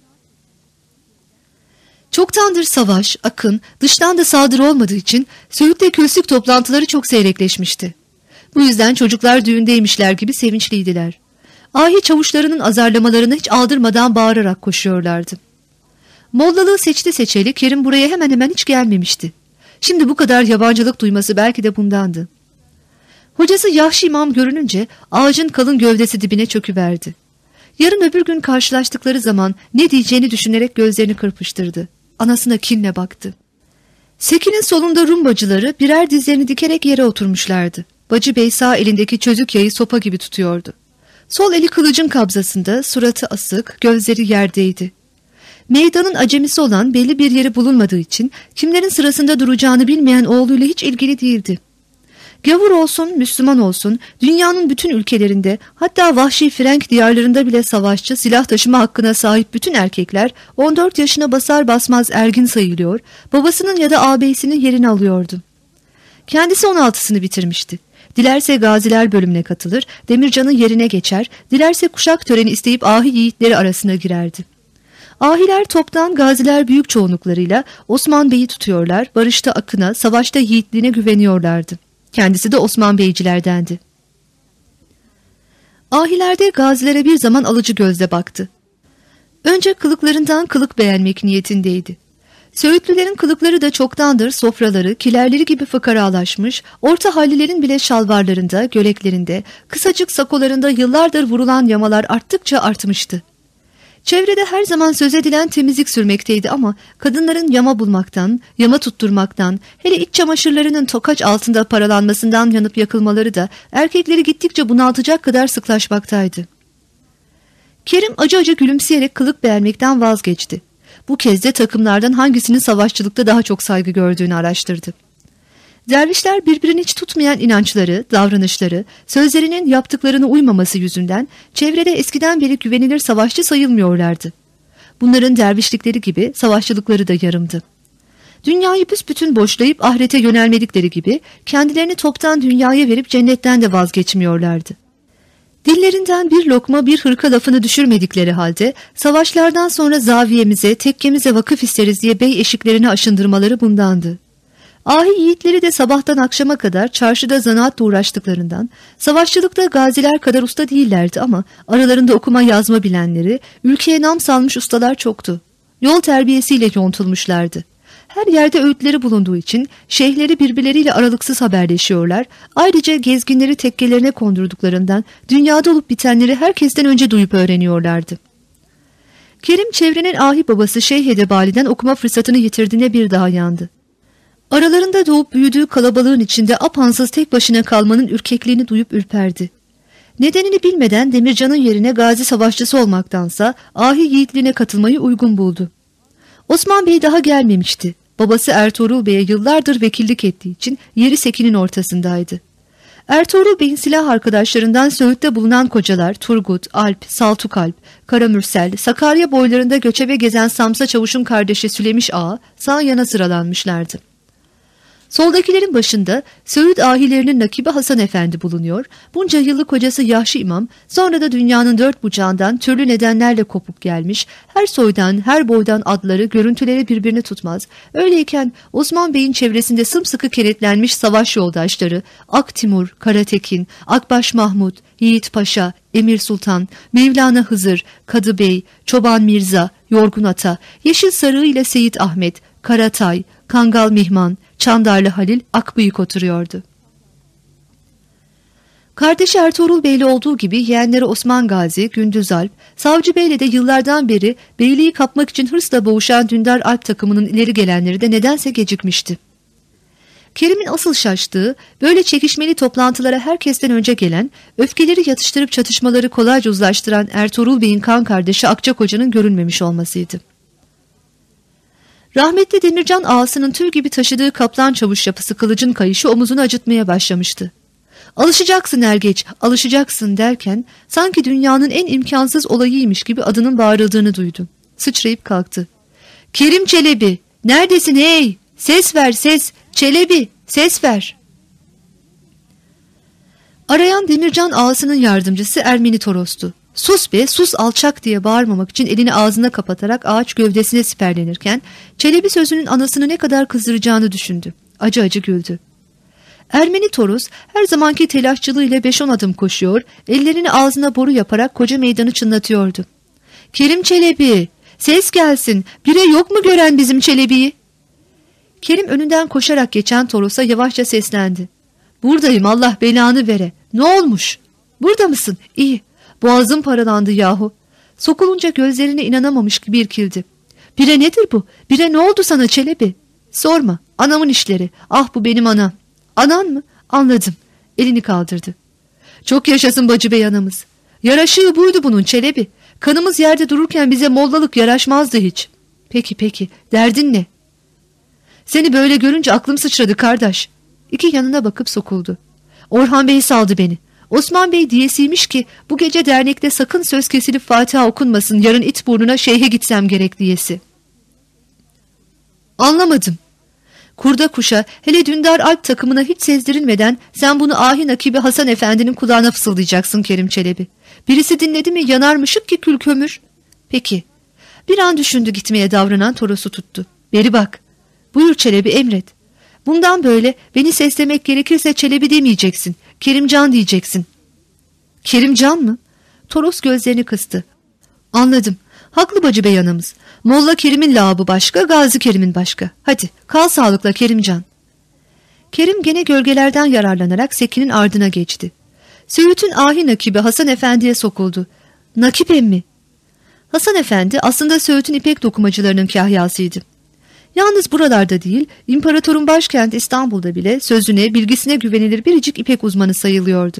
Çoktandır savaş, akın, dıştan da saldırı olmadığı için Söğüt'te köslük toplantıları çok seyrekleşmişti. Bu yüzden çocuklar düğündeymişler gibi sevinçliydiler. Ahi çavuşlarının azarlamalarını hiç aldırmadan bağırarak koşuyorlardı. Mollalığı seçti seçeli Kerim buraya hemen hemen hiç gelmemişti. Şimdi bu kadar yabancılık duyması belki de bundandı. Hocası Yahşi İmam görününce ağacın kalın gövdesi dibine çöküverdi. Yarın öbür gün karşılaştıkları zaman ne diyeceğini düşünerek gözlerini kırpıştırdı. Anasına kinle baktı. Sekin'in solunda Rum bacıları birer dizlerini dikerek yere oturmuşlardı. Bacı Bey sağ elindeki çözük yayı sopa gibi tutuyordu. Sol eli kılıcın kabzasında, suratı asık, gözleri yerdeydi. Meydanın acemisi olan belli bir yeri bulunmadığı için kimlerin sırasında duracağını bilmeyen oğluyla hiç ilgili değildi. Gavur olsun, Müslüman olsun, dünyanın bütün ülkelerinde, hatta vahşi Frenk diyarlarında bile savaşçı, silah taşıma hakkına sahip bütün erkekler 14 yaşına basar basmaz ergin sayılıyor, babasının ya da ağabeyisinin yerini alıyordu. Kendisi 16'sını bitirmişti. Dilerse gaziler bölümüne katılır, Demircan'ın yerine geçer, dilerse kuşak töreni isteyip ahi yiğitleri arasına girerdi. Ahiler toptan gaziler büyük çoğunluklarıyla Osman Bey'i tutuyorlar, barışta akına, savaşta yiğitliğine güveniyorlardı. Kendisi de Osman Beycilerdendi. Ahilerde gazilere bir zaman alıcı gözle baktı. Önce kılıklarından kılık beğenmek niyetindeydi. Söğütlülerin kılıkları da çoktandır sofraları, kilerleri gibi fıkaralaşmış, orta hallilerin bile şalvarlarında, göleklerinde, kısacık sakolarında yıllardır vurulan yamalar arttıkça artmıştı. Çevrede her zaman söz edilen temizlik sürmekteydi ama kadınların yama bulmaktan, yama tutturmaktan, hele iç çamaşırlarının tokaç altında paralanmasından yanıp yakılmaları da erkekleri gittikçe bunaltacak kadar sıklaşmaktaydı. Kerim acı acı gülümseyerek kılık beğenmekten vazgeçti. Bu kez de takımlardan hangisinin savaşçılıkta daha çok saygı gördüğünü araştırdı. Dervişler birbirini hiç tutmayan inançları, davranışları, sözlerinin yaptıklarını uymaması yüzünden çevrede eskiden beri güvenilir savaşçı sayılmıyorlardı. Bunların dervişlikleri gibi savaşçılıkları da yarımdı. Dünyayı büsbütün boşlayıp ahirete yönelmedikleri gibi kendilerini toptan dünyaya verip cennetten de vazgeçmiyorlardı. Dillerinden bir lokma bir hırka lafını düşürmedikleri halde savaşlardan sonra zaviyemize, tekkemize vakıf isteriz diye bey eşiklerini aşındırmaları bundandı. Ahi yiğitleri de sabahtan akşama kadar çarşıda zanaatla uğraştıklarından, savaşçılıkta gaziler kadar usta değillerdi ama aralarında okuma yazma bilenleri, ülkeye nam salmış ustalar çoktu. Yol terbiyesiyle yontulmuşlardı. Her yerde öğütleri bulunduğu için şeyhleri birbirleriyle aralıksız haberleşiyorlar. Ayrıca gezginleri tekkelerine kondurduklarından dünyada olup bitenleri herkesten önce duyup öğreniyorlardı. Kerim çevrenin ahi babası Şeyh Edebali'den okuma fırsatını yitirdiğine bir daha yandı. Aralarında doğup büyüdüğü kalabalığın içinde apansız tek başına kalmanın ürkekliğini duyup ürperdi. Nedenini bilmeden Demircan'ın yerine gazi savaşçısı olmaktansa ahi yiğitliğine katılmayı uygun buldu. Osman Bey daha gelmemişti. Babası Ertuğrul Bey'e yıllardır vekillik ettiği için yeri sekinin ortasındaydı. Ertuğrul Bey'in silah arkadaşlarından Söğüt'te bulunan kocalar Turgut, Alp, Saltukalp, Karamürsel, Sakarya boylarında göçebe gezen Samsa Çavuş'un kardeşi Sülemiş Ağa sağ yana sıralanmışlardı. Soldakilerin başında Söğüt ahilerinin nakibi Hasan Efendi bulunuyor. Bunca yıllık kocası Yahşi İmam sonra da dünyanın dört bucağından türlü nedenlerle kopup gelmiş. Her soydan, her boydan adları, görüntüleri birbirini tutmaz. Öyleyken Osman Bey'in çevresinde sımsıkı kenetlenmiş savaş yoldaşları Ak Timur, Karatekin, Akbaş Mahmut, Yiğit Paşa, Emir Sultan, Mevlana Hızır, Kadı Bey, Çoban Mirza, Yorgun Ata, Yeşil Sarığı ile Seyit Ahmet, Karatay, Kangal Mihman, Çandarlı Halil Akbıyık oturuyordu. Kardeşi Ertuğrul Bey'le olduğu gibi yeğenleri Osman Gazi, Gündüz Alp, Savcı Bey'le de yıllardan beri beyliği kapmak için hırsla boğuşan Dündar Alp takımının ileri gelenleri de nedense gecikmişti. Kerim'in asıl şaştığı, böyle çekişmeli toplantılara herkesten önce gelen, öfkeleri yatıştırıp çatışmaları kolayca uzlaştıran Ertuğrul Bey'in kan kardeşi Akçakoca'nın görünmemiş olmasıydı. Rahmetli Demircan ağasının tüy gibi taşıdığı kaplan çavuş yapısı kılıcın kayışı omuzunu acıtmaya başlamıştı. Alışacaksın ergeç, alışacaksın derken sanki dünyanın en imkansız olayıymış gibi adının bağırıldığını duydu. Sıçrayıp kalktı. Kerim Çelebi, neredesin hey? Ses ver ses, Çelebi, ses ver. Arayan Demircan ağasının yardımcısı Ermeni Toros'tu. Sus be sus alçak diye bağırmamak için elini ağzına kapatarak ağaç gövdesine siperlenirken Çelebi sözünün anasını ne kadar kızdıracağını düşündü. Acı acı güldü. Ermeni Toros her zamanki telaşçılığıyla beş on adım koşuyor, ellerini ağzına boru yaparak koca meydanı çınlatıyordu. Kerim Çelebi, ses gelsin, bire yok mu gören bizim Çelebi'yi? Kerim önünden koşarak geçen Toros'a yavaşça seslendi. Buradayım Allah belanı vere. Ne olmuş? Burada mısın? İyi. Boğazım paralandı yahu. Sokulunca gözlerine inanamamış gibi irkildi. Bire nedir bu? Bire ne oldu sana Çelebi? Sorma. Anamın işleri. Ah bu benim anam. Anan mı? Anladım. Elini kaldırdı. Çok yaşasın bacı bey anamız. Yaraşığı buydu bunun Çelebi. Kanımız yerde dururken bize mollalık yaraşmazdı hiç. Peki peki. Derdin ne? Seni böyle görünce aklım sıçradı kardeş. İki yanına bakıp sokuldu. Orhan Bey saldı beni. Osman Bey diyesiymiş ki bu gece dernekte sakın söz kesilip Fatiha okunmasın yarın it burnuna şeyhe gitsem gerek diyesi. Anlamadım. Kurda kuşa hele Dündar Alp takımına hiç sezdirilmeden sen bunu ahin akibi Hasan Efendi'nin kulağına fısıldayacaksın Kerim Çelebi. Birisi dinledi mi yanarmışık ki kül kömür. Peki. Bir an düşündü gitmeye davranan Toros'u tuttu. Beri bak. Buyur Çelebi emret. Bundan böyle beni seslemek gerekirse Çelebi demeyeceksin. Kerimcan diyeceksin. Kerimcan mı? Toros gözlerini kıstı. Anladım. Haklı bacı bey anamız. Molla Kerim'in lağabı başka, Gazi Kerim'in başka. Hadi kal sağlıkla Kerimcan. Kerim gene gölgelerden yararlanarak Sekin'in ardına geçti. Söğüt'ün ahi nakibi Hasan Efendi'ye sokuldu. Nakip emmi. Hasan Efendi aslında Söğüt'ün ipek dokumacılarının kahyasıydı. Yalnız buralarda değil, imparatorun başkenti İstanbul'da bile sözüne, bilgisine güvenilir biricik ipek uzmanı sayılıyordu.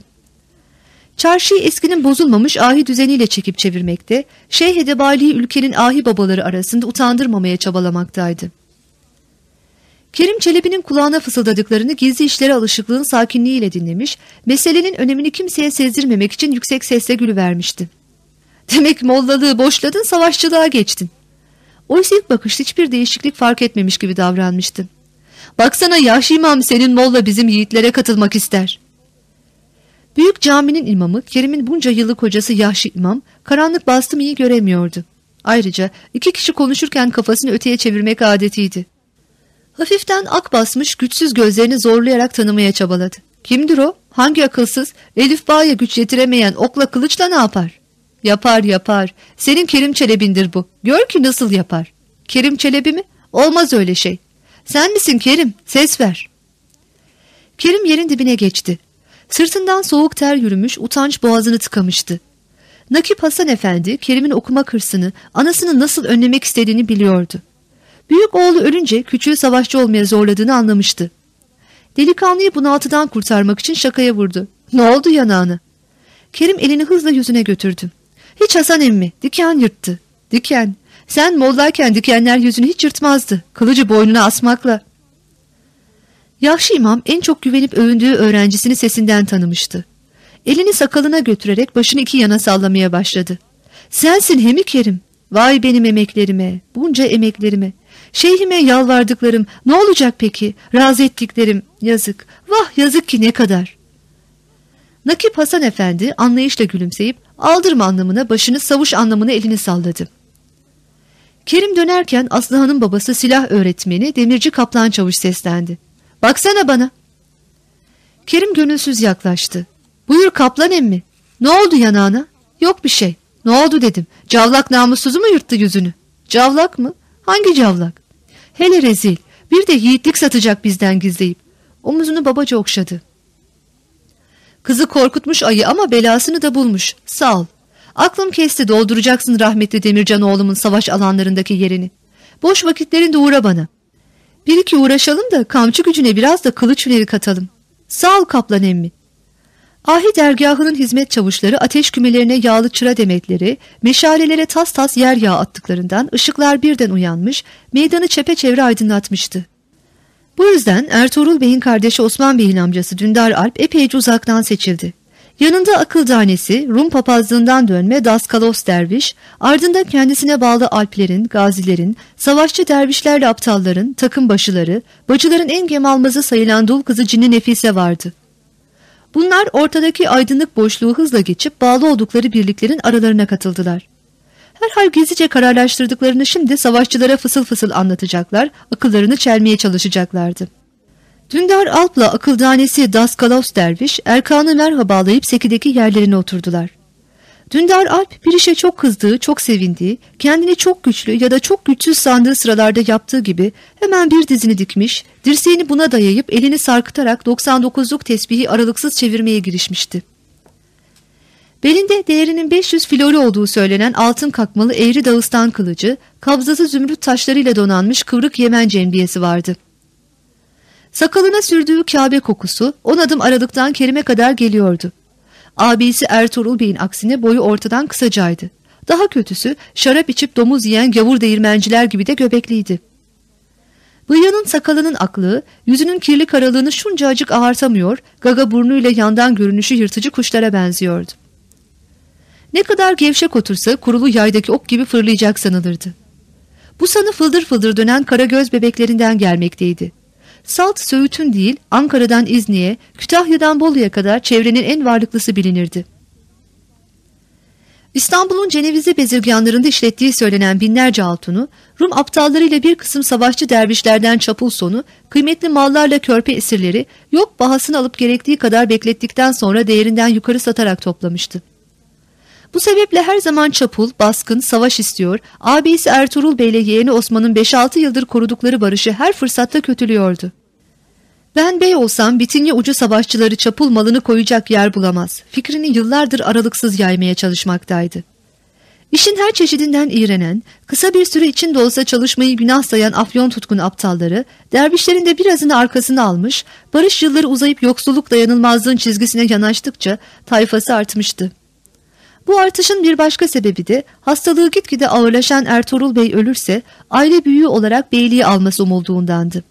Çarşıyı eskinin bozulmamış ahi düzeniyle çekip çevirmekte, Şeyh Edebali'yi ülkenin ahi babaları arasında utandırmamaya çabalamaktaydı. Kerim Çelebi'nin kulağına fısıldadıklarını gizli işlere alışıklığın sakinliğiyle dinlemiş, meselenin önemini kimseye sezdirmemek için yüksek sesle gülüvermişti. Demek mollalığı boşladın, savaşçılığa geçtin. Oysa ilk bakışta hiçbir değişiklik fark etmemiş gibi davranmıştı. Baksana Yahşi İmam senin molla bizim yiğitlere katılmak ister. Büyük caminin imamı Kerim'in bunca yıllık hocası Yahşi İmam karanlık bastım iyi göremiyordu. Ayrıca iki kişi konuşurken kafasını öteye çevirmek adetiydi. Hafiften ak basmış güçsüz gözlerini zorlayarak tanımaya çabaladı. Kimdir o? Hangi akılsız? Elif Bağ'a güç yetiremeyen okla kılıçla ne yapar? Yapar yapar. Senin Kerim Çelebi'ndir bu. Gör ki nasıl yapar. Kerim Çelebi mi? Olmaz öyle şey. Sen misin Kerim? Ses ver. Kerim yerin dibine geçti. Sırtından soğuk ter yürümüş, utanç boğazını tıkamıştı. Nakip Hasan Efendi, Kerim'in okuma hırsını, anasını nasıl önlemek istediğini biliyordu. Büyük oğlu ölünce küçüğü savaşçı olmaya zorladığını anlamıştı. Delikanlıyı bunaltıdan kurtarmak için şakaya vurdu. Ne oldu yanağına? Kerim elini hızla yüzüne götürdü. Hiç Hasan emmi, diken yırttı. Diken, sen mollayken dikenler yüzünü hiç yırtmazdı. Kılıcı boynuna asmakla. Yahşi imam en çok güvenip övündüğü öğrencisini sesinden tanımıştı. Elini sakalına götürerek başını iki yana sallamaya başladı. Sensin hemi Kerim. Vay benim emeklerime, bunca emeklerime. Şeyhime yalvardıklarım ne olacak peki? Razı ettiklerim yazık. Vah yazık ki ne kadar. Nakip Hasan Efendi anlayışla gülümseyip aldırma anlamına başını savuş anlamına elini salladı. Kerim dönerken Aslıhan'ın babası silah öğretmeni demirci kaplan çavuş seslendi. Baksana bana. Kerim gönülsüz yaklaştı. Buyur kaplan emmi. Ne oldu yanağına? Yok bir şey. Ne oldu dedim. Cavlak namussuzu mu yırttı yüzünü? Cavlak mı? Hangi cavlak? Hele rezil. Bir de yiğitlik satacak bizden gizleyip. Omuzunu babaca okşadı. Kızı korkutmuş ayı ama belasını da bulmuş. Sağ ol. Aklım kesti dolduracaksın rahmetli Demircan oğlumun savaş alanlarındaki yerini. Boş vakitlerinde uğra bana. Bir iki uğraşalım da kamçı gücüne biraz da kılıç hüneri katalım. Sağ ol kaplan emmi. Ahi dergahının hizmet çavuşları ateş kümelerine yağlı çıra demetleri, meşalelere tas tas yer yağı attıklarından ışıklar birden uyanmış, meydanı çepeçevre aydınlatmıştı. Bu yüzden Ertuğrul Bey'in kardeşi Osman Bey'in amcası Dündar Alp epeyce uzaktan seçildi. Yanında akıl tanesi, Rum papazlığından dönme Daskalos derviş, ardında kendisine bağlı Alplerin, gazilerin, savaşçı dervişlerle aptalların, takım başıları, bacıların en gemalmazı sayılan dul kızı Cinni Nefise vardı. Bunlar ortadaki aydınlık boşluğu hızla geçip bağlı oldukları birliklerin aralarına katıldılar. Herhal gizlice kararlaştırdıklarını şimdi savaşçılara fısıl fısıl anlatacaklar, akıllarını çelmeye çalışacaklardı. Dündar Alp'la akıldanesi Daskalos derviş Erkan'ı merhabalayıp sekideki yerlerine oturdular. Dündar Alp bir işe çok kızdığı, çok sevindiği, kendini çok güçlü ya da çok güçsüz sandığı sıralarda yaptığı gibi hemen bir dizini dikmiş, dirseğini buna dayayıp elini sarkıtarak 99'luk tesbihi aralıksız çevirmeye girişmişti. Belinde değerinin 500 flori olduğu söylenen altın kakmalı eğri dağıstan kılıcı, kabzası zümrüt taşlarıyla donanmış kıvrık Yemen cembiyesi vardı. Sakalına sürdüğü Kabe kokusu on adım aralıktan Kerim'e kadar geliyordu. Abisi Ertuğrul Bey'in aksine boyu ortadan kısacaydı. Daha kötüsü şarap içip domuz yiyen gavur değirmenciler gibi de göbekliydi. Bıyığının sakalının aklığı, yüzünün kirli karalığını şunca acık ağartamıyor, gaga burnuyla yandan görünüşü yırtıcı kuşlara benziyordu. Ne kadar gevşek otursa kurulu yaydaki ok gibi fırlayacak sanılırdı. Bu sanı fıldır fıldır dönen kara göz bebeklerinden gelmekteydi. Salt Söğüt'ün değil Ankara'dan İzni'ye, Kütahya'dan Bolu'ya kadar çevrenin en varlıklısı bilinirdi. İstanbul'un Cenevizli bezirganlarında işlettiği söylenen binlerce altunu, Rum aptallarıyla bir kısım savaşçı dervişlerden çapul sonu, kıymetli mallarla körpe esirleri yok bahasını alıp gerektiği kadar beklettikten sonra değerinden yukarı satarak toplamıştı. Bu sebeple her zaman çapul, baskın, savaş istiyor, abisi Ertuğrul Bey ile yeğeni Osman'ın 5-6 yıldır korudukları barışı her fırsatta kötülüyordu. Ben bey olsam bitinye ucu savaşçıları çapul malını koyacak yer bulamaz. Fikrini yıllardır aralıksız yaymaya çalışmaktaydı. İşin her çeşidinden iğrenen, kısa bir süre içinde olsa çalışmayı günah sayan afyon tutkun aptalları, dervişlerin de birazını arkasına almış, barış yılları uzayıp yoksulluk dayanılmazlığın çizgisine yanaştıkça tayfası artmıştı. Bu artışın bir başka sebebi de hastalığı gitgide ağırlaşan Ertuğrul Bey ölürse aile büyüğü olarak beyliği alması umulduğundandı.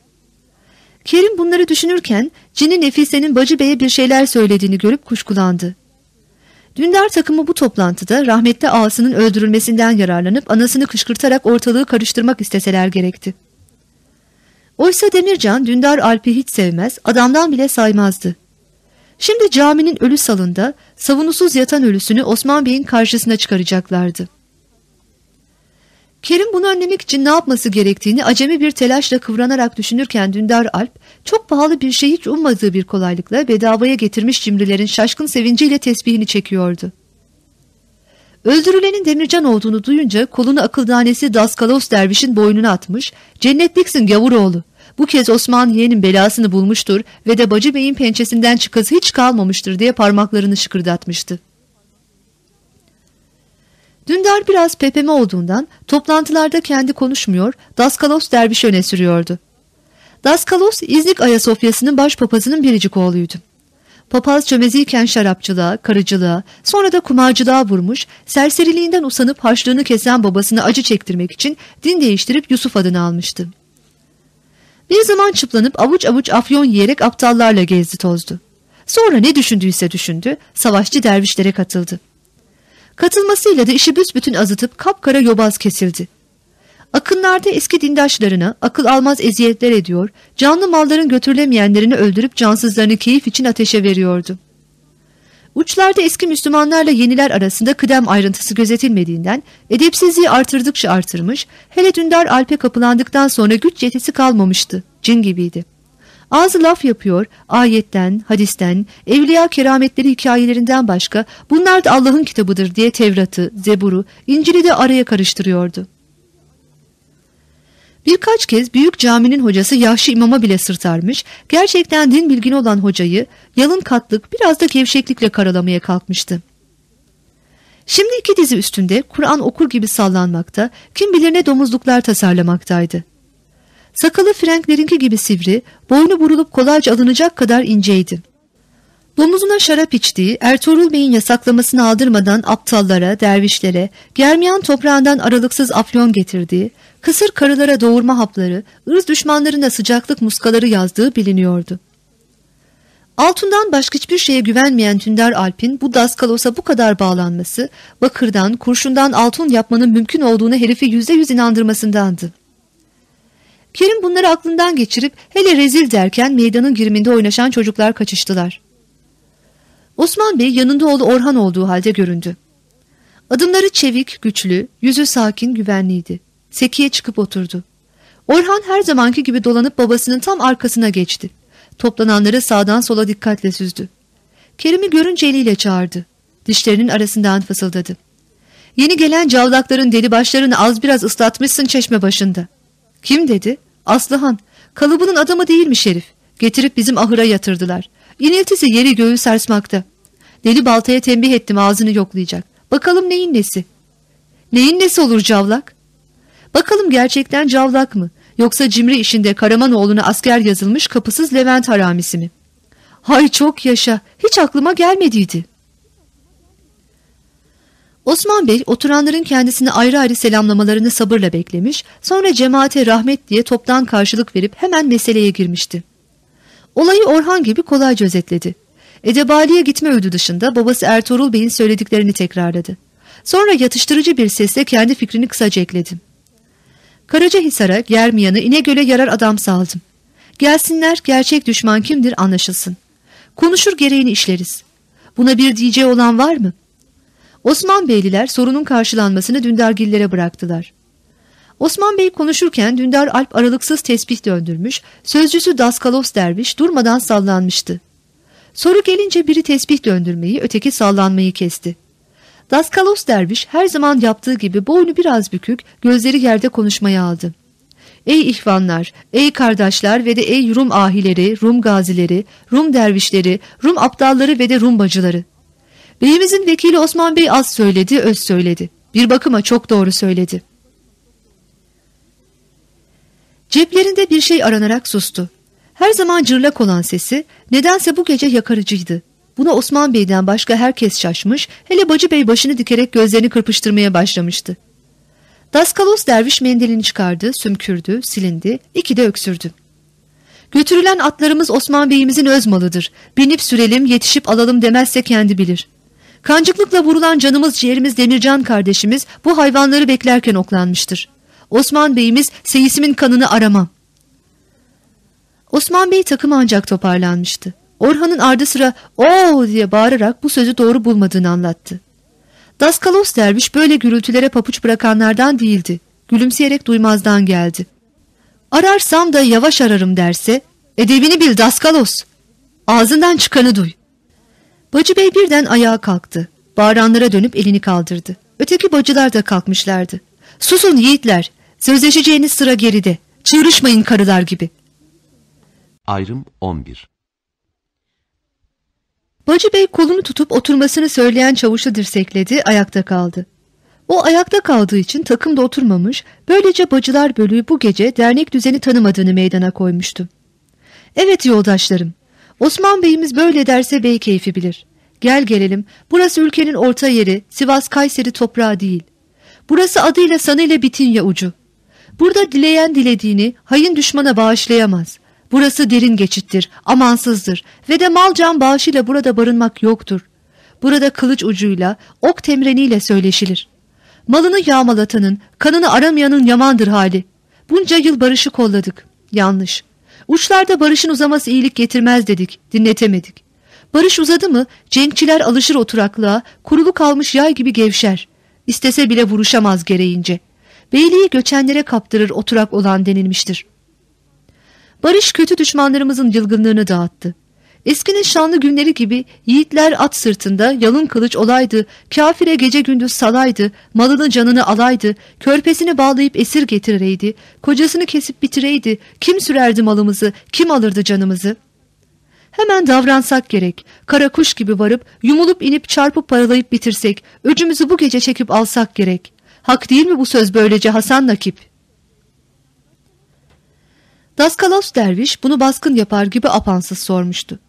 Kerim bunları düşünürken Cini Nefise'nin Bacı Bey'e bir şeyler söylediğini görüp kuşkulandı. Dündar takımı bu toplantıda rahmetli ağasının öldürülmesinden yararlanıp anasını kışkırtarak ortalığı karıştırmak isteseler gerekti. Oysa Demircan Dündar Alp'i hiç sevmez, adamdan bile saymazdı. Şimdi caminin ölü salında savunusuz yatan ölüsünü Osman Bey'in karşısına çıkaracaklardı. Kerim bunu önlemek için ne yapması gerektiğini acemi bir telaşla kıvranarak düşünürken Dündar Alp çok pahalı bir şey hiç ummadığı bir kolaylıkla bedavaya getirmiş cimrilerin şaşkın sevinciyle tesbihini çekiyordu. Öldürülenin Demircan olduğunu duyunca kolunu akıldanesi Daskalos dervişin boynuna atmış, cennetliksin gavuroğlu. Bu kez Osman yeğenin belasını bulmuştur ve de Bacı Bey'in pençesinden çıkası hiç kalmamıştır diye parmaklarını şıkırdatmıştı. Dündar biraz pepeme olduğundan toplantılarda kendi konuşmuyor, Daskalos derviş öne sürüyordu. Daskalos İznik Ayasofya'sının başpapazının biricik oğluydu. Papaz çömeziyken şarapçılığa, karıcılığa, sonra da kumarcılığa vurmuş, serseriliğinden usanıp harçlığını kesen babasını acı çektirmek için din değiştirip Yusuf adını almıştı. Bir zaman çıplanıp avuç avuç afyon yiyerek aptallarla gezdi tozdu. Sonra ne düşündüyse düşündü, savaşçı dervişlere katıldı. Katılmasıyla da işi büsbütün azıtıp kapkara yobaz kesildi. Akınlarda eski dindaşlarına akıl almaz eziyetler ediyor, canlı malların götürülemeyenlerini öldürüp cansızlarını keyif için ateşe veriyordu. Uçlarda eski Müslümanlarla yeniler arasında kıdem ayrıntısı gözetilmediğinden edepsizliği artırdıkça artırmış, hele Dündar Alp'e kapılandıktan sonra güç yetisi kalmamıştı, cin gibiydi. Ağzı laf yapıyor, ayetten, hadisten, evliya kerametleri hikayelerinden başka bunlar da Allah'ın kitabıdır diye Tevrat'ı, Zebur'u, İncil'i de araya karıştırıyordu. Birkaç kez büyük caminin hocası yaşlı imama bile sırtarmış, gerçekten din bilgini olan hocayı yalın katlık biraz da gevşeklikle karalamaya kalkmıştı. Şimdi iki dizi üstünde Kur'an okur gibi sallanmakta, kim bilir ne domuzluklar tasarlamaktaydı. Sakalı Franklerinki gibi sivri, boynu burulup kolayca alınacak kadar inceydi. Domuzuna şarap içtiği, Ertuğrul Bey'in yasaklamasını aldırmadan aptallara, dervişlere, germiyan toprağından aralıksız afyon getirdiği, kısır karılara doğurma hapları, ırz düşmanlarına sıcaklık muskaları yazdığı biliniyordu. Altundan başka hiçbir şeye güvenmeyen Tünder Alp'in bu Daskalosa bu kadar bağlanması, bakırdan, kurşundan altın yapmanın mümkün olduğunu herifi yüzde yüz inandırmasındandı. Kerim bunları aklından geçirip hele rezil derken meydanın giriminde oynaşan çocuklar kaçıştılar. Osman Bey yanında oğlu Orhan olduğu halde göründü. Adımları çevik, güçlü, yüzü sakin, güvenliydi. Sekiye çıkıp oturdu. Orhan her zamanki gibi dolanıp babasının tam arkasına geçti. Toplananları sağdan sola dikkatle süzdü. Kerim'i görünce eliyle çağırdı. Dişlerinin arasından fısıldadı. Yeni gelen cavlakların deli başlarını az biraz ıslatmışsın çeşme başında. Kim dedi? Aslıhan. Kalıbının adamı değilmiş herif. Getirip bizim ahıra yatırdılar. İniltisi yeri göğü sarsmakta. Deli baltaya tembih ettim ağzını yoklayacak. Bakalım neyin nesi? Neyin nesi olur cavlak? Bakalım gerçekten cavlak mı? Yoksa cimri işinde Karamanoğlu'na asker yazılmış kapısız Levent haramisi mi? Hay çok yaşa, hiç aklıma gelmediydi. Osman Bey oturanların kendisini ayrı ayrı selamlamalarını sabırla beklemiş, sonra cemaate rahmet diye toptan karşılık verip hemen meseleye girmişti. Olayı Orhan gibi kolayca özetledi. Edebali'ye gitme ödü dışında babası Ertuğrul Bey'in söylediklerini tekrarladı. Sonra yatıştırıcı bir sesle kendi fikrini kısaca ekledi. Karacahisar'a, Germiyan'ı İnegöl'e yarar adam saldım. Gelsinler gerçek düşman kimdir anlaşılsın. Konuşur gereğini işleriz. Buna bir diyeceği olan var mı? Osman Beyliler sorunun karşılanmasını Dündargillere bıraktılar. Osman Bey konuşurken Dündar Alp aralıksız tesbih döndürmüş, sözcüsü Daskalos derviş durmadan sallanmıştı. Soru gelince biri tesbih döndürmeyi, öteki sallanmayı kesti. Daskalos derviş her zaman yaptığı gibi boynu biraz bükük, gözleri yerde konuşmaya aldı. Ey ihvanlar, ey kardeşler ve de ey Rum ahileri, Rum gazileri, Rum dervişleri, Rum aptalları ve de Rum bacıları. Beyimizin vekili Osman Bey az söyledi, öz söyledi. Bir bakıma çok doğru söyledi. Ceplerinde bir şey aranarak sustu. Her zaman cırlak olan sesi nedense bu gece yakarıcıydı. Buna Osman Bey'den başka herkes şaşmış, hele Bacı Bey başını dikerek gözlerini kırpıştırmaya başlamıştı. Daskalos derviş mendilini çıkardı, sümkürdü, silindi, iki de öksürdü. Götürülen atlarımız Osman Bey'imizin öz malıdır. Binip sürelim, yetişip alalım demezse kendi bilir. Kancıklıkla vurulan canımız ciğerimiz Demircan kardeşimiz bu hayvanları beklerken oklanmıştır. Osman Bey'imiz seyisimin kanını aramam. Osman Bey takımı ancak toparlanmıştı. Orhan'ın ardı sıra ooo diye bağırarak bu sözü doğru bulmadığını anlattı. Daskalos derviş böyle gürültülere papuç bırakanlardan değildi. Gülümseyerek duymazdan geldi. Ararsam da yavaş ararım derse, edebini bil Daskalos. Ağzından çıkanı duy. Bacı Bey birden ayağa kalktı. Bağıranlara dönüp elini kaldırdı. Öteki bacılar da kalkmışlardı. Susun yiğitler, sözleşeceğiniz sıra geride. Çığırışmayın karılar gibi. Ayrım 11 Bacı Bey kolunu tutup oturmasını söyleyen çavuşu dirsekledi, ayakta kaldı. O ayakta kaldığı için takımda oturmamış, böylece bacılar bölüğü bu gece dernek düzeni tanımadığını meydana koymuştu. Evet yoldaşlarım, Osman Bey'imiz böyle derse bey keyfi bilir. Gel gelelim, burası ülkenin orta yeri, Sivas Kayseri toprağı değil. Burası adıyla sanıyla Bitinya ucu. Burada dileyen dilediğini hayın düşmana bağışlayamaz. Burası derin geçittir, amansızdır ve de mal can bağışıyla burada barınmak yoktur. Burada kılıç ucuyla, ok temreniyle söyleşilir. Malını yağmalatanın, kanını aramayanın yamandır hali. Bunca yıl barışı kolladık. Yanlış. Uçlarda barışın uzaması iyilik getirmez dedik, dinletemedik. Barış uzadı mı cenkçiler alışır oturaklığa, kurulu kalmış yay gibi gevşer. İstese bile vuruşamaz gereğince. Beyliği göçenlere kaptırır oturak olan denilmiştir. Barış kötü düşmanlarımızın yılgınlığını dağıttı. Eskinin şanlı günleri gibi yiğitler at sırtında yalın kılıç olaydı, kafire gece gündüz salaydı, malını canını alaydı, körpesini bağlayıp esir getireydi, kocasını kesip bitireydi, kim sürerdi malımızı, kim alırdı canımızı? Hemen davransak gerek, kara kuş gibi varıp, yumulup inip çarpıp paralayıp bitirsek, öcümüzü bu gece çekip alsak gerek. Hak değil mi bu söz böylece Hasan Nakip? Daskalos derviş bunu baskın yapar gibi apansız sormuştu.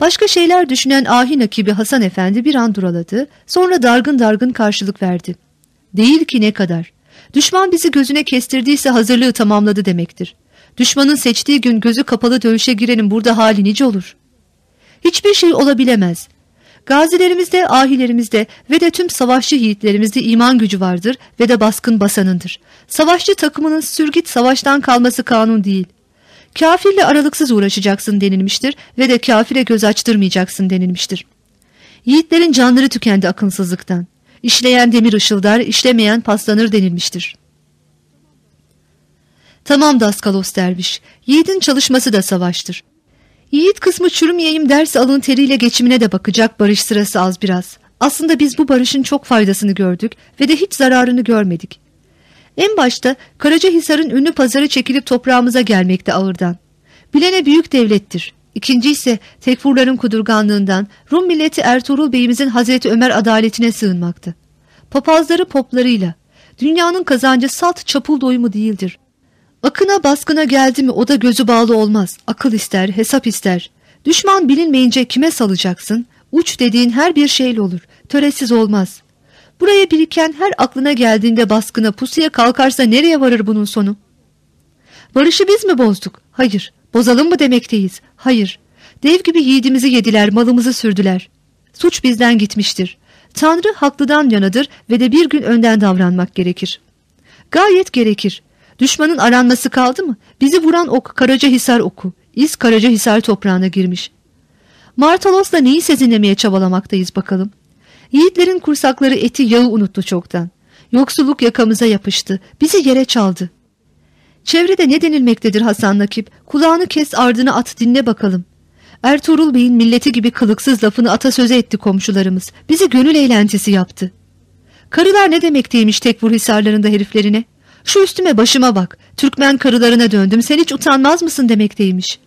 Başka şeyler düşünen ahi nakibi Hasan Efendi bir an duraladı, sonra dargın dargın karşılık verdi. Değil ki ne kadar. Düşman bizi gözüne kestirdiyse hazırlığı tamamladı demektir. Düşmanın seçtiği gün gözü kapalı dövüşe girenin burada hali nice olur. Hiçbir şey olabilemez. Gazilerimizde, ahilerimizde ve de tüm savaşçı yiğitlerimizde iman gücü vardır ve de baskın basanındır. Savaşçı takımının sürgit savaştan kalması kanun değil. Kafirle aralıksız uğraşacaksın denilmiştir ve de kafire göz açtırmayacaksın denilmiştir. Yiğitlerin canları tükendi akınsızlıktan. İşleyen demir ışıldar, işlemeyen paslanır denilmiştir. Tamam Daskalos derviş, yiğidin çalışması da savaştır. Yiğit kısmı çürümeyeyim ders alın teriyle geçimine de bakacak barış sırası az biraz. Aslında biz bu barışın çok faydasını gördük ve de hiç zararını görmedik. En başta Karacahisar'ın ünlü pazarı çekilip toprağımıza gelmekte ağırdan. Bilene büyük devlettir. İkinci ise tekfurların kudurganlığından Rum milleti Ertuğrul Bey'imizin Hazreti Ömer adaletine sığınmaktı. Papazları poplarıyla. Dünyanın kazancı salt çapul doyumu değildir. Akına baskına geldi mi o da gözü bağlı olmaz. Akıl ister, hesap ister. Düşman bilinmeyince kime salacaksın? Uç dediğin her bir şeyle olur. Töresiz olmaz. Buraya biriken her aklına geldiğinde baskına pusuya kalkarsa nereye varır bunun sonu? Barışı biz mi bozduk? Hayır. Bozalım mı demekteyiz? Hayır. Dev gibi yiğidimizi yediler, malımızı sürdüler. Suç bizden gitmiştir. Tanrı haklıdan yanadır ve de bir gün önden davranmak gerekir. Gayet gerekir. Düşmanın aranması kaldı mı? Bizi vuran ok Karacahisar oku. İz Karacahisar toprağına girmiş. Martalos'la neyi sezinlemeye çabalamaktayız bakalım. Yiğitlerin kursakları eti yağı unuttu çoktan. Yoksulluk yakamıza yapıştı. Bizi yere çaldı. Çevrede ne denilmektedir Hasan Nakip? Kulağını kes ardını at dinle bakalım. Ertuğrul Bey'in milleti gibi kılıksız lafını atasöze etti komşularımız. Bizi gönül eğlentisi yaptı. Karılar ne demekteymiş tekfur hisarlarında heriflerine? Şu üstüme başıma bak. Türkmen karılarına döndüm. Sen hiç utanmaz mısın demekteymiş.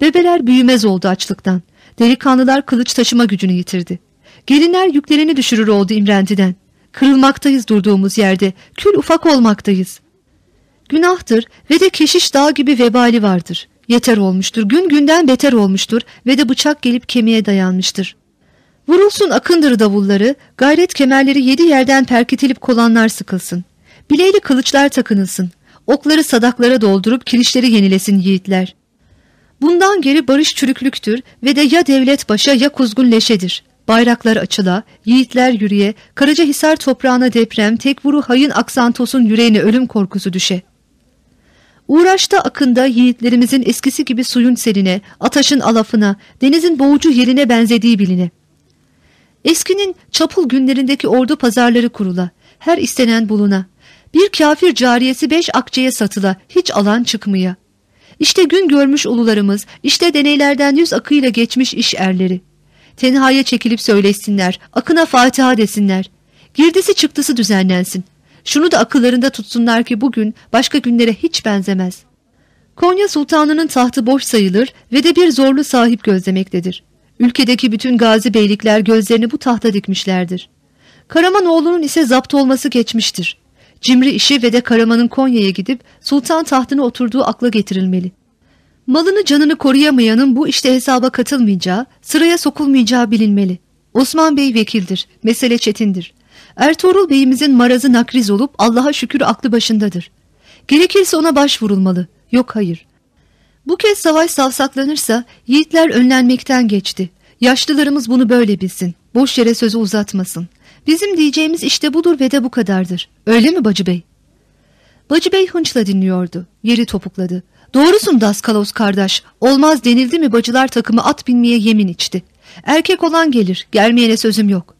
Bebeler büyümez oldu açlıktan. Delikanlılar kılıç taşıma gücünü yitirdi. Gelinler yüklerini düşürür oldu imrentiden. Kırılmaktayız durduğumuz yerde. Kül ufak olmaktayız. Günahtır ve de keşiş dağ gibi vebali vardır. Yeter olmuştur. Gün günden beter olmuştur ve de bıçak gelip kemiğe dayanmıştır. Vurulsun akındır davulları, gayret kemerleri yedi yerden perketilip kolanlar sıkılsın. Bileğli kılıçlar takınılsın. Okları sadaklara doldurup kirişleri yenilesin yiğitler. Bundan geri barış çürüklüktür ve de ya devlet başa ya kuzgun leşedir. Bayraklar açıla, yiğitler yürüye, Karacahisar toprağına deprem, tek vuru hayın aksantos'un yüreğine ölüm korkusu düşe. Uğraşta akında yiğitlerimizin eskisi gibi suyun seline, ataşın alafına, denizin boğucu yerine benzediği biline. Eskinin çapul günlerindeki ordu pazarları kurula, her istenen buluna. Bir kafir cariyesi beş akçeye satıla, hiç alan çıkmaya. İşte gün görmüş ulularımız, işte deneylerden yüz akıyla geçmiş iş erleri. Tenhaya çekilip söylesinler, akına Fatiha desinler. Girdisi çıktısı düzenlensin. Şunu da akıllarında tutsunlar ki bugün başka günlere hiç benzemez. Konya Sultanı'nın tahtı boş sayılır ve de bir zorlu sahip gözlemektedir. Ülkedeki bütün gazi beylikler gözlerini bu tahta dikmişlerdir. Karamanoğlu'nun ise zapt olması geçmiştir. Cimri işi ve de Karaman'ın Konya'ya gidip sultan tahtına oturduğu akla getirilmeli. Malını canını koruyamayanın bu işte hesaba katılmayacağı, sıraya sokulmayacağı bilinmeli. Osman Bey vekildir, mesele çetindir. Ertuğrul Bey'imizin marazı nakriz olup Allah'a şükür aklı başındadır. Gerekirse ona başvurulmalı. Yok hayır. Bu kez savaş savsaklanırsa yiğitler önlenmekten geçti. Yaşlılarımız bunu böyle bilsin. Boş yere sözü uzatmasın. Bizim diyeceğimiz işte budur ve de bu kadardır. Öyle mi Bacı Bey? Bacı Bey hınçla dinliyordu. Yeri topukladı. Doğrusun Daskalos kardeş. Olmaz denildi mi bacılar takımı at binmeye yemin içti. Erkek olan gelir. Gelmeyene sözüm yok.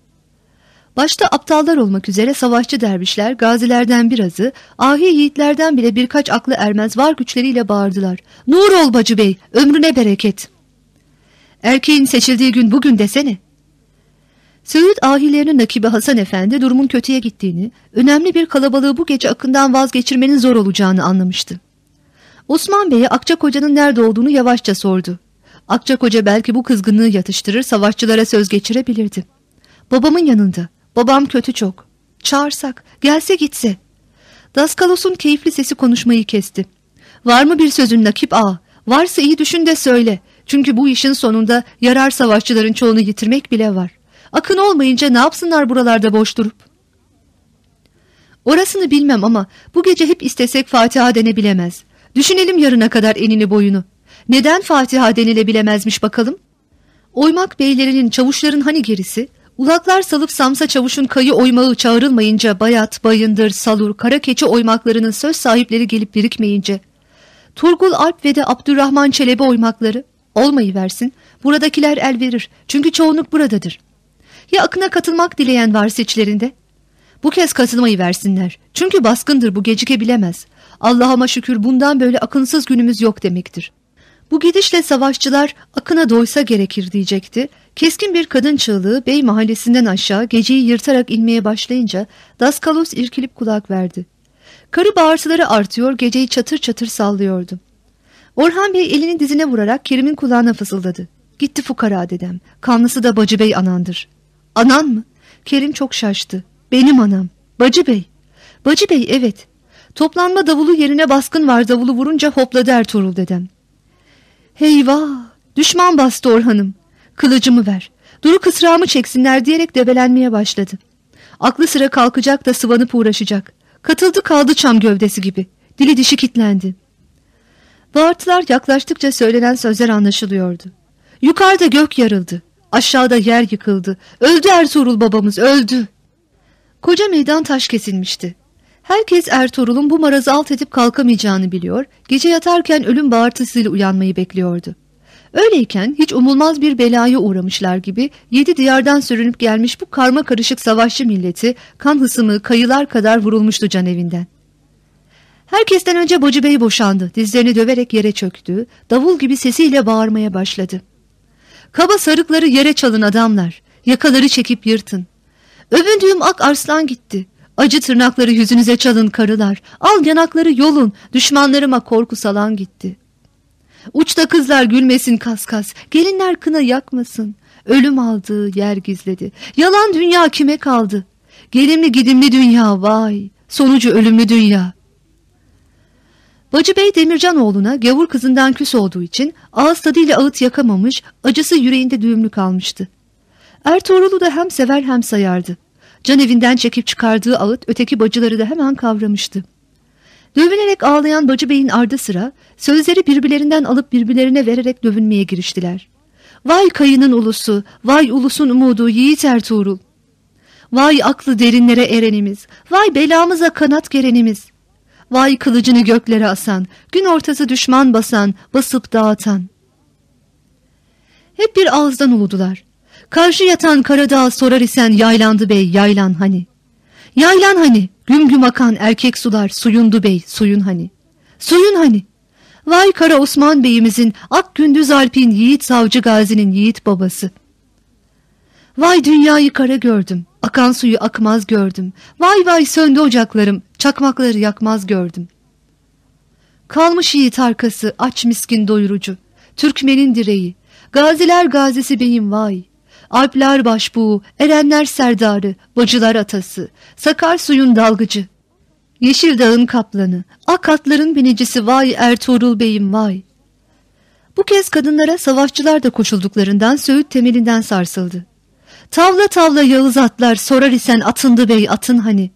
Başta aptallar olmak üzere savaşçı dervişler, gazilerden birazı, ahi yiğitlerden bile birkaç aklı ermez var güçleriyle bağırdılar. Nur ol Bacı Bey, ömrüne bereket. Erkeğin seçildiği gün bugün desene. Söğüt ahilerinin nakibi Hasan Efendi durumun kötüye gittiğini, önemli bir kalabalığı bu gece akından vazgeçirmenin zor olacağını anlamıştı. Osman Bey'e Akçakoca'nın nerede olduğunu yavaşça sordu. Akçakoca belki bu kızgınlığı yatıştırır, savaşçılara söz geçirebilirdi. Babamın yanında. Babam kötü çok. Çağırsak, gelse gitse. Daskalos'un keyifli sesi konuşmayı kesti. Var mı bir sözün Nakip ağa? Varsa iyi düşün de söyle. Çünkü bu işin sonunda yarar savaşçıların çoğunu yitirmek bile var. Akın olmayınca ne yapsınlar buralarda boş durup? Orasını bilmem ama bu gece hep istesek Fatiha denebilemez. Düşünelim yarına kadar enini boyunu. Neden Fatiha denilebilemezmiş bakalım? Oymak beylerinin çavuşların hani gerisi? Ulaklar salıp Samsa çavuşun kayı oymağı çağrılmayınca Bayat, Bayındır, Salur, Kara Keçi oymaklarının söz sahipleri gelip birikmeyince Turgul Alp ve de Abdurrahman Çelebi oymakları olmayıversin. Buradakiler el verir. Çünkü çoğunluk buradadır. Ya akına katılmak dileyen varsa içlerinde? Bu kez katılmayı versinler. Çünkü baskındır bu gecikebilemez. Allah'ıma şükür bundan böyle akınsız günümüz yok demektir. Bu gidişle savaşçılar akına doysa gerekir diyecekti. Keskin bir kadın çığlığı bey mahallesinden aşağı geceyi yırtarak inmeye başlayınca Daskalos irkilip kulak verdi. Karı bağırtıları artıyor geceyi çatır çatır sallıyordu. Orhan Bey elini dizine vurarak Kerim'in kulağına fısıldadı. Gitti fukara dedem. Kanlısı da Bacı Bey anandır. Anan mı? Kerim çok şaştı. Benim anam. Bacı Bey. Bacı Bey evet. Toplanma davulu yerine baskın var davulu vurunca hopladı Ertuğrul dedem. Heyvah! Düşman bastı Orhan'ım. Kılıcımı ver. Duru kısrağımı çeksinler diyerek debelenmeye başladı. Aklı sıra kalkacak da sıvanıp uğraşacak. Katıldı kaldı çam gövdesi gibi. Dili dişi kitlendi. Bağırtılar yaklaştıkça söylenen sözler anlaşılıyordu. Yukarıda gök yarıldı. Aşağıda yer yıkıldı. Öldü Ertuğrul babamız öldü. Koca meydan taş kesilmişti. Herkes Ertuğrul'un bu marazı alt edip kalkamayacağını biliyor, gece yatarken ölüm bağırtısıyla uyanmayı bekliyordu. Öyleyken hiç umulmaz bir belaya uğramışlar gibi yedi diyardan sürünüp gelmiş bu karma karışık savaşçı milleti kan hısımı kayılar kadar vurulmuştu can evinden. Herkesten önce Bacı Bey boşandı, dizlerini döverek yere çöktü, davul gibi sesiyle bağırmaya başladı. Kaba sarıkları yere çalın adamlar, yakaları çekip yırtın. Övündüğüm ak arslan gitti, acı tırnakları yüzünüze çalın karılar, al yanakları yolun, düşmanlarıma korku salan gitti. Uçta kızlar gülmesin kas kas, gelinler kına yakmasın. Ölüm aldığı yer gizledi. Yalan dünya kime kaldı? Gelimli gidimli dünya vay, sonucu ölümlü dünya. Bacı Bey Demircanoğlu'na gavur kızından küs olduğu için ağız tadıyla ağıt yakamamış, acısı yüreğinde düğümlü kalmıştı. Ertuğrul'u da hem sever hem sayardı. Can evinden çekip çıkardığı ağıt öteki bacıları da hemen kavramıştı. Dövünerek ağlayan Bacı Bey'in ardı sıra sözleri birbirlerinden alıp birbirlerine vererek dövünmeye giriştiler. Vay kayının ulusu, vay ulusun umudu Yiğit Ertuğrul. Vay aklı derinlere erenimiz, vay belamıza kanat gerenimiz. Vay kılıcını göklere asan, gün ortası düşman basan, basıp dağıtan. Hep bir ağızdan uludular. Karşı yatan Karadağ sorar isen yaylandı bey yaylan hani. Yaylan hani, güm güm akan erkek sular suyundu bey suyun hani. Suyun hani. Vay Kara Osman beyimizin Ak Gündüz Alp'in Yiğit Savcı Gazi'nin yiğit babası. Vay dünyayı kara gördüm, akan suyu akmaz gördüm. Vay vay söndü ocaklarım, çakmakları yakmaz gördüm. Kalmış yiğit arkası, aç miskin doyurucu. Türkmenin direği, gaziler gazisi beyim vay. Alpler başbuğu, erenler serdarı, bacılar atası, sakar suyun dalgıcı. Yeşil dağın kaplanı, ak atların binicisi vay Ertuğrul beyim vay. Bu kez kadınlara savaşçılar da koşulduklarından Söğüt temelinden sarsıldı. Tavla tavla Yağız atlar sorar isen atındı bey atın hani.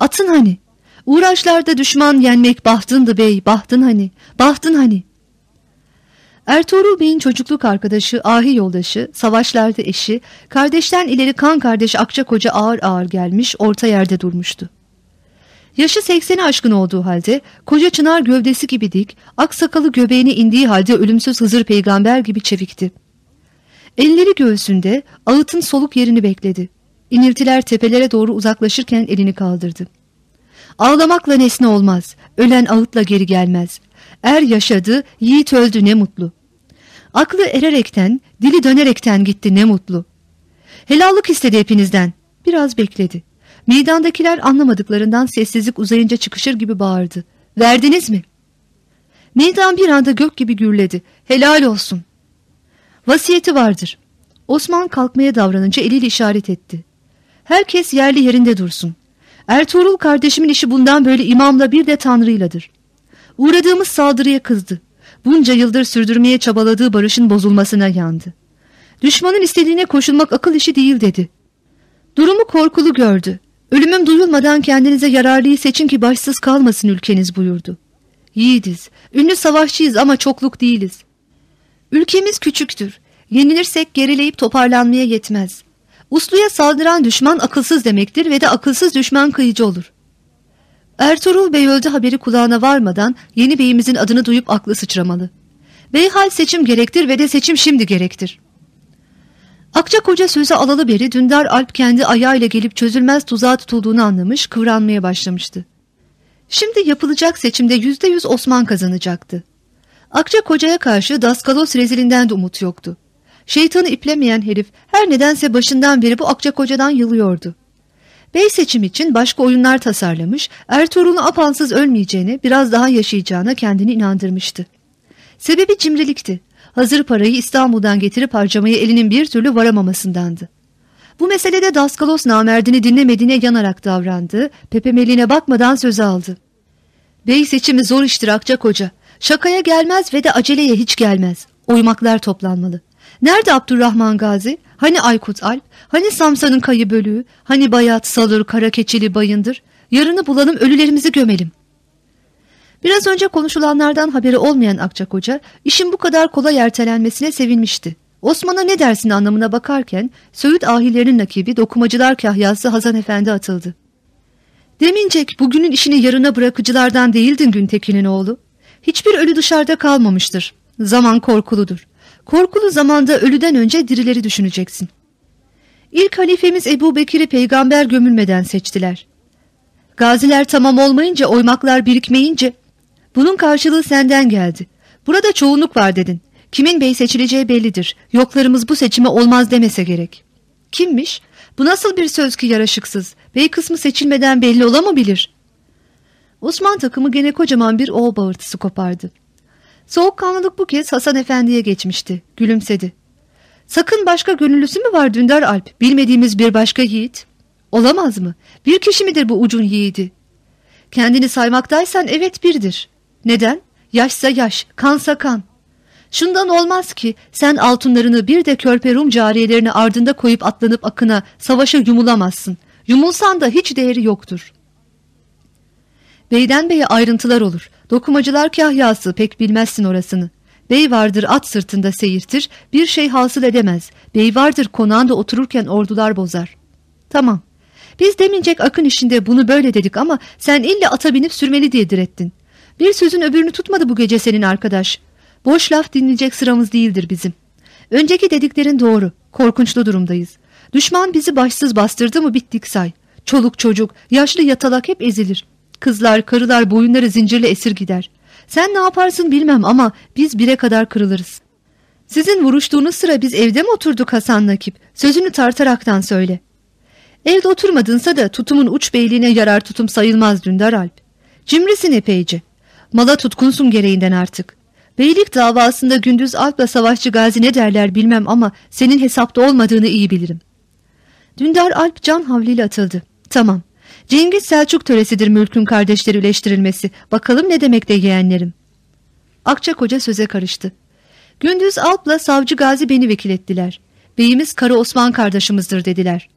Atın hani. Uğraşlarda düşman yenmek bahtındı bey bahtın hani. Bahtın hani. Ertuğrul Bey'in çocukluk arkadaşı, ahi yoldaşı, savaşlarda eşi, kardeşten ileri kan kardeş Akçakoca ağır ağır gelmiş, orta yerde durmuştu. Yaşı sekseni aşkın olduğu halde, koca çınar gövdesi gibi dik, aksakalı göbeğine indiği halde ölümsüz Hızır peygamber gibi çevikti. Elleri göğsünde, ağıtın soluk yerini bekledi. İniltiler tepelere doğru uzaklaşırken elini kaldırdı. Ağlamakla nesne olmaz, ölen ağıtla geri gelmez. Er yaşadı, yiğit öldü ne mutlu. Aklı ererekten, dili dönerekten gitti ne mutlu. Helallık istedi hepinizden. Biraz bekledi. Meydandakiler anlamadıklarından sessizlik uzayınca çıkışır gibi bağırdı. Verdiniz mi? Meydan bir anda gök gibi gürledi. Helal olsun. Vasiyeti vardır. Osman kalkmaya davranınca eliyle işaret etti. Herkes yerli yerinde dursun. Ertuğrul kardeşimin işi bundan böyle imamla bir de tanrıyladır. Uğradığımız saldırıya kızdı. Bunca yıldır sürdürmeye çabaladığı barışın bozulmasına yandı. Düşmanın istediğine koşulmak akıl işi değil dedi. Durumu korkulu gördü. Ölümüm duyulmadan kendinize yararlıyı seçin ki başsız kalmasın ülkeniz buyurdu. Yiğidiz, ünlü savaşçıyız ama çokluk değiliz. Ülkemiz küçüktür. Yenilirsek gerileyip toparlanmaya yetmez. Usluya saldıran düşman akılsız demektir ve de akılsız düşman kıyıcı olur. Ertuğrul Bey öldü haberi kulağına varmadan yeni beyimizin adını duyup aklı sıçramalı. Beyhal seçim gerektir ve de seçim şimdi gerektir. Akçakoca sözü alalı beri Dündar Alp kendi ayağıyla gelip çözülmez tuzağa tutulduğunu anlamış, kıvranmaya başlamıştı. Şimdi yapılacak seçimde yüzde yüz Osman kazanacaktı. Akçakoca'ya karşı Daskalos rezilinden de umut yoktu. Şeytanı iplemeyen herif her nedense başından beri bu Akçakoca'dan yılıyordu. Bey seçim için başka oyunlar tasarlamış, Ertuğrul'un apansız ölmeyeceğine, biraz daha yaşayacağına kendini inandırmıştı. Sebebi cimrilikti. Hazır parayı İstanbul'dan getirip harcamaya elinin bir türlü varamamasındandı. Bu meselede Daskalos namerdini dinlemediğine yanarak davrandı, Pepemeli'ne bakmadan söze aldı. Bey seçimi zor iştir Akçakoca. Şakaya gelmez ve de aceleye hiç gelmez. Oymaklar toplanmalı. Nerede Abdurrahman Gazi? Hani Aykut Alp? Hani Samsa'nın kayı bölüğü? Hani Bayat, Salır, Karakeçili, Bayındır? Yarını bulalım ölülerimizi gömelim. Biraz önce konuşulanlardan haberi olmayan Akçakoca işin bu kadar kolay ertelenmesine sevinmişti. Osman'a ne dersin anlamına bakarken Söğüt ahilerinin nakibi dokumacılar kahyası Hazan Efendi atıldı. Demincek bugünün işini yarına bırakıcılardan değildin Güntekin'in oğlu. Hiçbir ölü dışarıda kalmamıştır. Zaman korkuludur. Korkulu zamanda ölüden önce dirileri düşüneceksin. İlk halifemiz Ebu Bekir'i peygamber gömülmeden seçtiler. Gaziler tamam olmayınca oymaklar birikmeyince bunun karşılığı senden geldi. Burada çoğunluk var dedin. Kimin bey seçileceği bellidir. Yoklarımız bu seçime olmaz demese gerek. Kimmiş? Bu nasıl bir söz ki yaraşıksız? Bey kısmı seçilmeden belli olamabilir. Osman takımı gene kocaman bir oğul bağırtısı kopardı. Soğukkanlılık bu kez Hasan Efendi'ye geçmişti. Gülümsedi. Sakın başka gönüllüsü mü var Dündar Alp? Bilmediğimiz bir başka yiğit. Olamaz mı? Bir kişi midir bu ucun yiğidi? Kendini saymaktaysan evet birdir. Neden? Yaşsa yaş, kansa kan. Şundan olmaz ki sen altınlarını bir de körpe Rum cariyelerini ardında koyup atlanıp akına savaşa yumulamazsın. Yumulsan da hiç değeri yoktur. Beyden beye ayrıntılar olur. Dokumacılar kahyası pek bilmezsin orasını. Bey vardır at sırtında seyirtir, bir şey hasıl edemez. Bey vardır konağında otururken ordular bozar. Tamam. Biz demincek akın işinde bunu böyle dedik ama sen illa ata binip sürmeli diye direttin. Bir sözün öbürünü tutmadı bu gece senin arkadaş. Boş laf dinleyecek sıramız değildir bizim. Önceki dediklerin doğru. Korkunçlu durumdayız. Düşman bizi başsız bastırdı mı bittik say. Çoluk çocuk, yaşlı yatalak hep ezilir. Kızlar, karılar boyunları zincirle esir gider. Sen ne yaparsın bilmem ama biz bire kadar kırılırız. Sizin vuruştuğunuz sıra biz evde mi oturduk Hasan Nakip? Sözünü tartaraktan söyle. Evde oturmadınsa da tutumun uç beyliğine yarar tutum sayılmaz Dündar Alp. Cimrisin epeyce. Mala tutkunsun gereğinden artık. Beylik davasında gündüz Alp'la savaşçı gazi ne derler bilmem ama senin hesapta olmadığını iyi bilirim. Dündar Alp can havliyle atıldı. Tamam. Cengiz Selçuk töresidir mülkün kardeşleri üleştirilmesi. Bakalım ne demek de yeğenlerim. Akçakoca söze karıştı. Gündüz Alp'la savcı gazi beni vekil ettiler. Beyimiz Kara Osman kardeşimizdir dediler.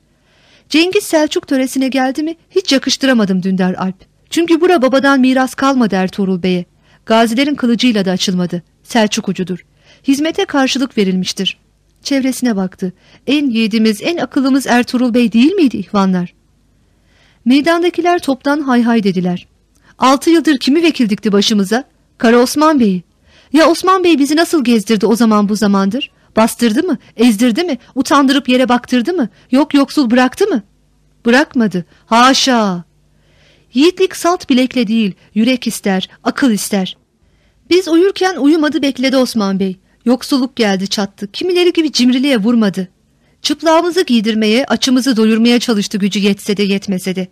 Cengiz Selçuk töresine geldi mi hiç yakıştıramadım Dündar Alp. Çünkü bura babadan miras kalmadı Ertuğrul Bey'e. Gazilerin kılıcıyla da açılmadı. Selçuk ucudur. hizmete karşılık verilmiştir. Çevresine baktı. En yiğidimiz, en akıllımız Ertuğrul Bey değil miydi ihvanlar? Meydandakiler toptan hay hay dediler. Altı yıldır kimi vekil dikti başımıza? Kara Osman Bey'i. Ya Osman Bey bizi nasıl gezdirdi o zaman bu zamandır? Bastırdı mı? Ezdirdi mi? Utandırıp yere baktırdı mı? Yok yoksul bıraktı mı? Bırakmadı. Haşa! Yiğitlik salt bilekle değil, yürek ister, akıl ister. Biz uyurken uyumadı bekledi Osman Bey. Yoksulluk geldi çattı. Kimileri gibi cimriliğe vurmadı. Çıplağımızı giydirmeye, açımızı doyurmaya çalıştı gücü yetse de yetmese de.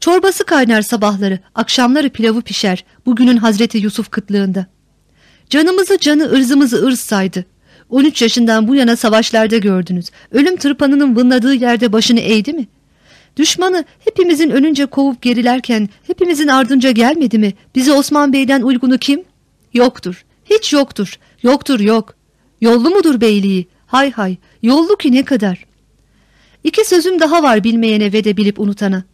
Çorbası kaynar sabahları, akşamları pilavı pişer bugünün Hazreti Yusuf kıtlığında. Canımızı canı, ırzımızı ırz saydı. 13 yaşından bu yana savaşlarda gördünüz. Ölüm tırpanının vınladığı yerde başını eğdi mi? Düşmanı hepimizin önünce kovup gerilerken hepimizin ardınca gelmedi mi? Bizi Osman Bey'den uygunu kim? Yoktur. Hiç yoktur. Yoktur yok. Yollu mudur beyliği? Hay hay. Yollu ki ne kadar? İki sözüm daha var bilmeyene ve de bilip unutana.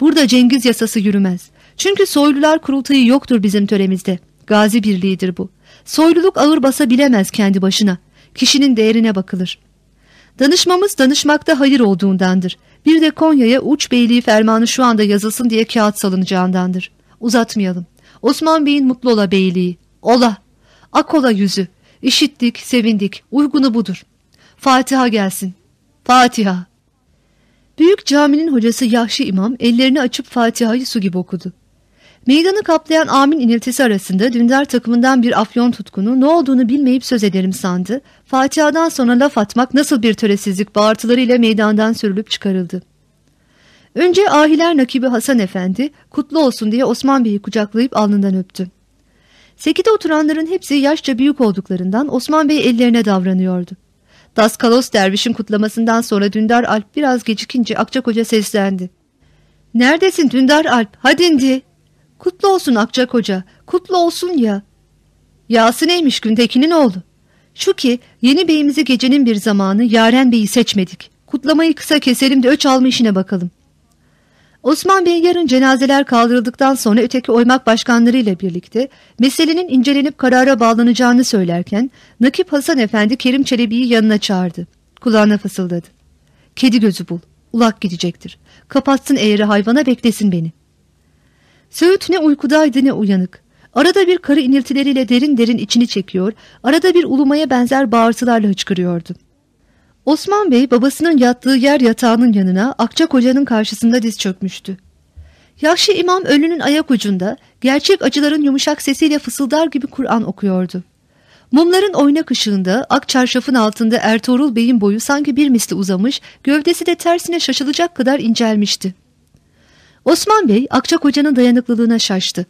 Burada Cengiz yasası yürümez. Çünkü soylular kurultayı yoktur bizim töremizde. Gazi birliğidir bu. Soyluluk ağır basa bilemez kendi başına. Kişinin değerine bakılır. Danışmamız danışmakta hayır olduğundandır. Bir de Konya'ya uç beyliği fermanı şu anda yazılsın diye kağıt salınacağındandır. Uzatmayalım. Osman Bey'in mutlu ola beyliği. Ola. Akola yüzü. İşittik, sevindik. Uygunu budur. Fatiha gelsin. Fatiha. Büyük caminin hocası Yahşi İmam ellerini açıp Fatiha'yı su gibi okudu. Meydanı kaplayan amin iniltisi arasında dündar takımından bir afyon tutkunu ne olduğunu bilmeyip söz ederim sandı. Fatiha'dan sonra laf atmak nasıl bir töresizlik bağırtılarıyla meydandan sürülüp çıkarıldı. Önce ahiler nakibi Hasan Efendi kutlu olsun diye Osman Bey'i kucaklayıp alnından öptü. Sekide oturanların hepsi yaşça büyük olduklarından Osman Bey ellerine davranıyordu. Daskalos dervişin kutlamasından sonra Dündar Alp biraz gecikince Akçakoca seslendi. Neredesin Dündar Alp? Hadi indi. Kutlu olsun Akçakoca, kutlu olsun ya. Yası neymiş Güntekin'in oğlu? Şu ki yeni beyimizi gecenin bir zamanı Yaren Bey'i seçmedik. Kutlamayı kısa keselim de öç alma işine bakalım. Osman Bey yarın cenazeler kaldırıldıktan sonra öteki oymak başkanlarıyla birlikte meselenin incelenip karara bağlanacağını söylerken Nakip Hasan Efendi Kerim Çelebi'yi yanına çağırdı. Kulağına fısıldadı. Kedi gözü bul. Ulak gidecektir. Kapatsın eğri hayvana beklesin beni. Söğüt ne uykudaydı ne uyanık. Arada bir karı iniltileriyle derin derin içini çekiyor, arada bir ulumaya benzer bağırtılarla hıçkırıyordu. Osman Bey babasının yattığı yer yatağının yanına Akçakoca'nın karşısında diz çökmüştü. Yaşlı imam ölünün ayak ucunda gerçek acıların yumuşak sesiyle fısıldar gibi Kur'an okuyordu. Mumların oynak ışığında ak çarşafın altında Ertuğrul Bey'in boyu sanki bir misli uzamış, gövdesi de tersine şaşılacak kadar incelmişti. Osman Bey Akçakoca'nın dayanıklılığına şaştı.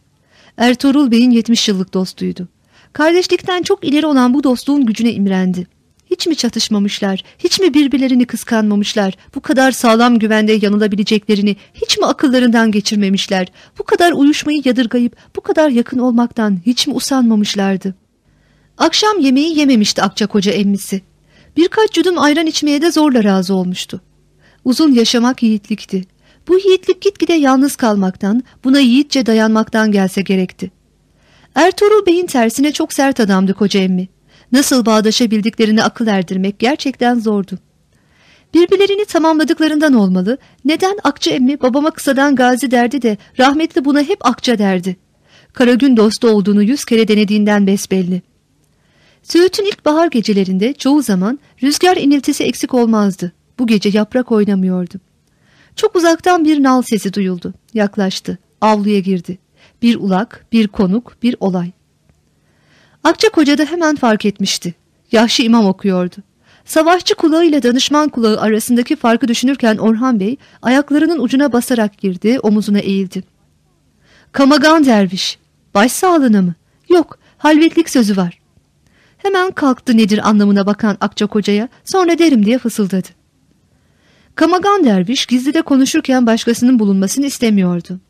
Ertuğrul Bey'in 70 yıllık dostuydu. Kardeşlikten çok ileri olan bu dostluğun gücüne imrendi. Hiç mi çatışmamışlar, hiç mi birbirlerini kıskanmamışlar, bu kadar sağlam güvende yanılabileceklerini hiç mi akıllarından geçirmemişler, bu kadar uyuşmayı yadırgayıp bu kadar yakın olmaktan hiç mi usanmamışlardı? Akşam yemeği yememişti Akçakoca emmisi. Birkaç yudum ayran içmeye de zorla razı olmuştu. Uzun yaşamak yiğitlikti. Bu yiğitlik gitgide yalnız kalmaktan, buna yiğitçe dayanmaktan gelse gerekti. Ertuğrul Bey'in tersine çok sert adamdı koca emmi. Nasıl bağdaşabildiklerini akıl erdirmek gerçekten zordu. Birbirlerini tamamladıklarından olmalı. Neden Akça emmi babama kısadan gazi derdi de rahmetli buna hep Akça derdi. Karagün dostu olduğunu yüz kere denediğinden besbelli. Söğüt'ün ilk bahar gecelerinde çoğu zaman rüzgar iniltisi eksik olmazdı. Bu gece yaprak oynamıyordu. Çok uzaktan bir nal sesi duyuldu. Yaklaştı. Avluya girdi. Bir ulak, bir konuk, bir olay. Akçakoca da hemen fark etmişti. Yaşlı imam okuyordu. Savaşçı kulağı ile danışman kulağı arasındaki farkı düşünürken Orhan Bey ayaklarının ucuna basarak girdi, omuzuna eğildi. Kamagan derviş, baş sağlığına mı? Yok, halvetlik sözü var. Hemen kalktı nedir anlamına bakan Akçakoca'ya, sonra derim diye fısıldadı. Kamagan derviş gizlide konuşurken başkasının bulunmasını istemiyordu.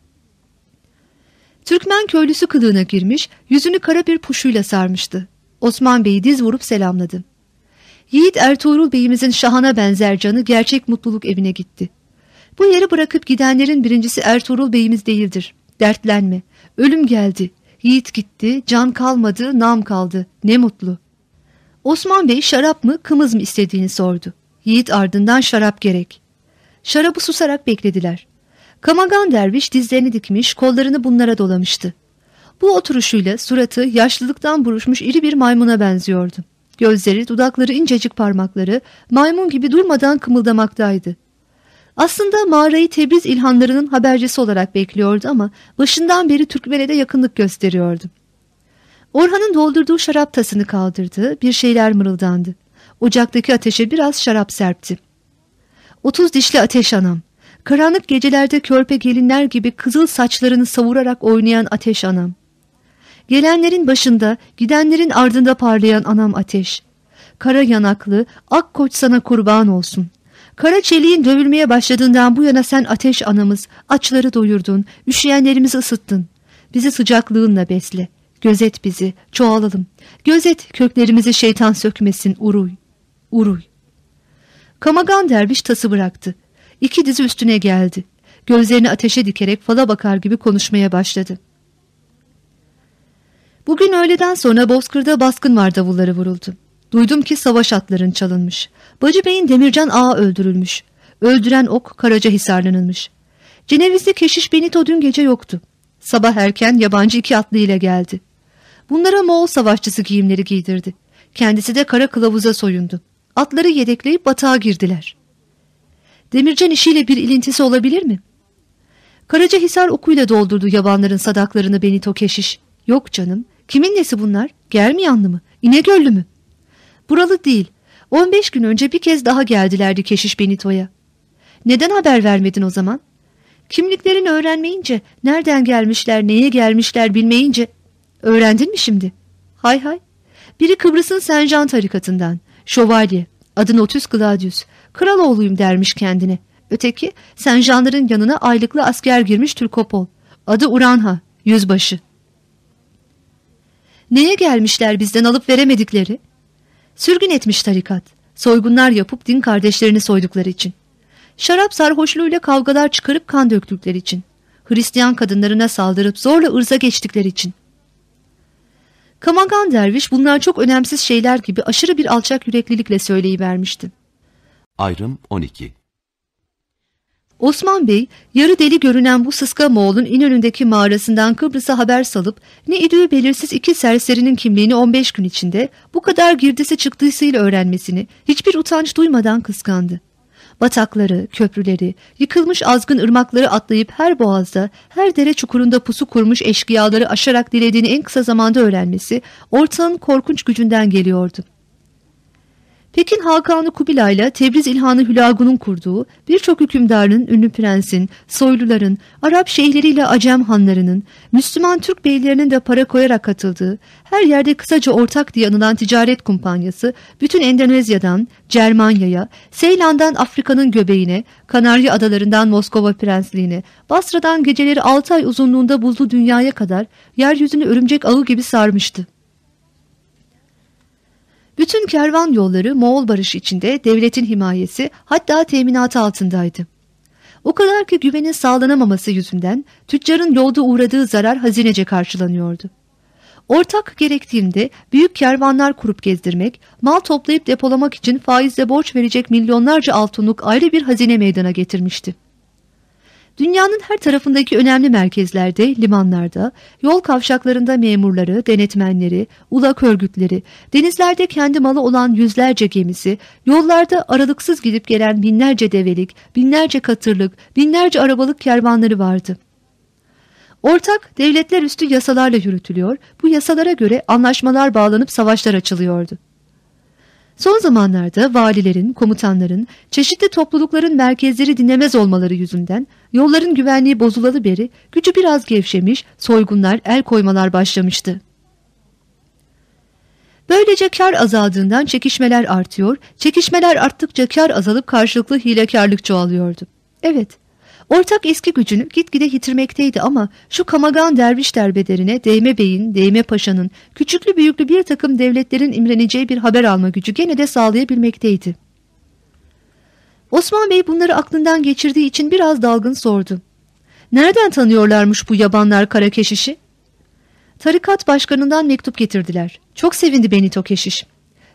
Türkmen köylüsü kılığına girmiş, yüzünü kara bir puşuyla sarmıştı. Osman Bey'i diz vurup selamladı. Yiğit Ertuğrul Bey'imizin şahana benzer canı gerçek mutluluk evine gitti. Bu yeri bırakıp gidenlerin birincisi Ertuğrul Bey'imiz değildir. Dertlenme. Ölüm geldi. Yiğit gitti, can kalmadı, nam kaldı. Ne mutlu. Osman Bey şarap mı kımız mı istediğini sordu. Yiğit ardından şarap gerek. Şarabı susarak beklediler. Kamagan derviş dizlerini dikmiş kollarını bunlara dolamıştı. Bu oturuşuyla suratı yaşlılıktan buruşmuş iri bir maymuna benziyordu. Gözleri, dudakları, incecik parmakları maymun gibi durmadan kımıldamaktaydı. Aslında mağarayı Tebriz ilhanlarının habercisi olarak bekliyordu ama başından beri Türkmen'e de yakınlık gösteriyordu. Orhan'ın doldurduğu şarap tasını kaldırdı, bir şeyler mırıldandı. Ocaktaki ateşe biraz şarap serpti. Otuz dişli ateş anam, karanlık gecelerde körpe gelinler gibi kızıl saçlarını savurarak oynayan ateş anam. Gelenlerin başında, gidenlerin ardında parlayan anam ateş. Kara yanaklı, ak koç sana kurban olsun. Kara çeliğin dövülmeye başladığından bu yana sen ateş anamız, açları doyurdun, üşüyenlerimizi ısıttın. Bizi sıcaklığınla besle. Gözet bizi, çoğalalım. Gözet köklerimizi şeytan sökmesin, uruy. Uruy. Kamagan derviş tası bıraktı. İki dizi üstüne geldi. Gözlerini ateşe dikerek fala bakar gibi konuşmaya başladı. Bugün öğleden sonra Bozkır'da baskın var davulları vuruldu. Duydum ki savaş atların çalınmış. Bacı Bey'in Demircan Ağa öldürülmüş. Öldüren ok Karaca Hisarlanılmış. Cenevizli keşiş Benito dün gece yoktu. Sabah erken yabancı iki atlı ile geldi. Bunlara Moğol savaşçısı giyimleri giydirdi. Kendisi de kara kılavuza soyundu. Atları yedekleyip batağa girdiler. Demircan işiyle bir ilintisi olabilir mi? Karaca Hisar okuyla doldurdu yabanların sadaklarını Benito keşiş. Yok canım. Kimin nesi bunlar? Germiyanlı mı? İnegöllü mü? Buralı değil. 15 gün önce bir kez daha geldilerdi keşiş Benito'ya. Neden haber vermedin o zaman? Kimliklerini öğrenmeyince, nereden gelmişler, neye gelmişler bilmeyince. Öğrendin mi şimdi? Hay hay. Biri Kıbrıs'ın Sencan tarikatından. Şövalye. Adı Notus Gladius. Kral oğluyum dermiş kendine. Öteki Senjanların yanına aylıklı asker girmiş Türkopol. Adı Uranha. Yüzbaşı. Neye gelmişler bizden alıp veremedikleri? Sürgün etmiş tarikat. Soygunlar yapıp din kardeşlerini soydukları için. Şarap sarhoşluğuyla kavgalar çıkarıp kan döktükleri için. Hristiyan kadınlarına saldırıp zorla ırza geçtikleri için. Kamagan derviş bunlar çok önemsiz şeyler gibi aşırı bir alçak yüreklilikle söyleyivermişti. Ayrım 12 Osman Bey yarı deli görünen bu sıska Moğol'un İnönü'ndeki mağarasından Kıbrıs'a haber salıp ne idüğü belirsiz iki serserinin kimliğini 15 gün içinde bu kadar girdisi çıktısıyla öğrenmesini hiçbir utanç duymadan kıskandı. Batakları, köprüleri, yıkılmış azgın ırmakları atlayıp her boğazda, her dere çukurunda pusu kurmuş eşkıyaları aşarak dilediğini en kısa zamanda öğrenmesi ortağın korkunç gücünden geliyordu. Pekin Hakanı Kubilay'la Tebriz İlhanı Hülagu'nun kurduğu birçok hükümdarın, ünlü prensin, soyluların, Arap şeyhleriyle Acem hanlarının, Müslüman Türk beylerinin de para koyarak katıldığı, her yerde kısaca ortak diye anılan ticaret kumpanyası, bütün Endonezya'dan, Cermanya'ya, Seylan'dan Afrika'nın göbeğine, Kanarya adalarından Moskova prensliğine, Basra'dan geceleri 6 ay uzunluğunda buzlu dünyaya kadar yeryüzünü örümcek ağı gibi sarmıştı. Bütün kervan yolları Moğol barışı içinde devletin himayesi hatta teminatı altındaydı. O kadar ki güvenin sağlanamaması yüzünden tüccarın yolda uğradığı zarar hazinece karşılanıyordu. Ortak gerektiğinde büyük kervanlar kurup gezdirmek, mal toplayıp depolamak için faizle borç verecek milyonlarca altınlık ayrı bir hazine meydana getirmişti. Dünyanın her tarafındaki önemli merkezlerde, limanlarda, yol kavşaklarında memurları, denetmenleri, ulak örgütleri, denizlerde kendi malı olan yüzlerce gemisi, yollarda aralıksız gidip gelen binlerce develik, binlerce katırlık, binlerce arabalık kervanları vardı. Ortak devletler üstü yasalarla yürütülüyor, bu yasalara göre anlaşmalar bağlanıp savaşlar açılıyordu. Son zamanlarda valilerin, komutanların, çeşitli toplulukların merkezleri dinlemez olmaları yüzünden yolların güvenliği bozulalı beri gücü biraz gevşemiş, soygunlar, el koymalar başlamıştı. Böylece kar azaldığından çekişmeler artıyor, çekişmeler arttıkça kar azalıp karşılıklı hilekarlık çoğalıyordu. Evet, Ortak eski gücünü gitgide yitirmekteydi ama şu kamagan derviş derbederine Değme Bey'in, Değme Paşa'nın, küçüklü büyüklü bir takım devletlerin imreneceği bir haber alma gücü gene de sağlayabilmekteydi. Osman Bey bunları aklından geçirdiği için biraz dalgın sordu. Nereden tanıyorlarmış bu yabanlar kara keşişi? Tarikat başkanından mektup getirdiler. Çok sevindi Benito keşiş.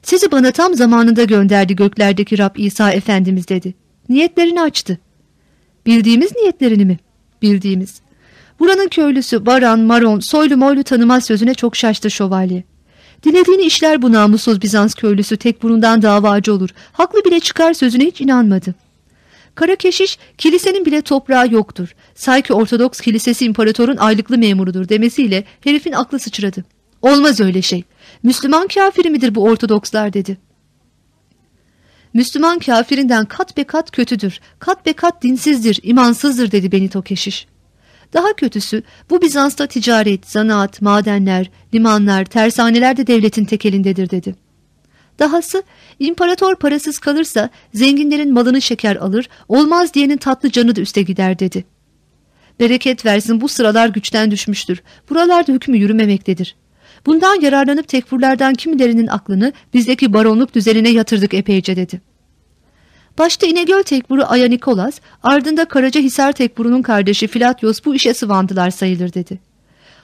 Sizi bana tam zamanında gönderdi göklerdeki Rab İsa Efendimiz dedi. Niyetlerini açtı. Bildiğimiz niyetlerini mi? Bildiğimiz. Buranın köylüsü Baran, Maron, soylu moylu tanımaz sözüne çok şaştı şövalye. Dilediğini işler bu namussuz Bizans köylüsü tek burundan davacı olur. Haklı bile çıkar sözüne hiç inanmadı. Kara keşiş kilisenin bile toprağı yoktur. Sanki Ortodoks kilisesi imparatorun aylıklı memurudur demesiyle herifin aklı sıçradı. Olmaz öyle şey. Müslüman kafiri midir bu Ortodokslar dedi. Müslüman kafirinden kat be kat kötüdür. Kat be kat dinsizdir, imansızdır dedi Benito keşiş. Daha kötüsü bu Bizans'ta ticaret, zanaat, madenler, limanlar, tersaneler de devletin tekelindedir dedi. Dahası imparator parasız kalırsa zenginlerin malını şeker alır, olmaz diyenin tatlı canı da üste gider dedi. Bereket versin bu sıralar güçten düşmüştür. Buralarda hükmü yürümemektedir. Bundan yararlanıp tekfurlardan kimilerinin aklını bizdeki baronluk düzenine yatırdık epeyce dedi. Başta İnegöl tekburu Aya Nikolas, ardında Karacahisar tekburunun kardeşi Filatyos bu işe sıvandılar sayılır dedi.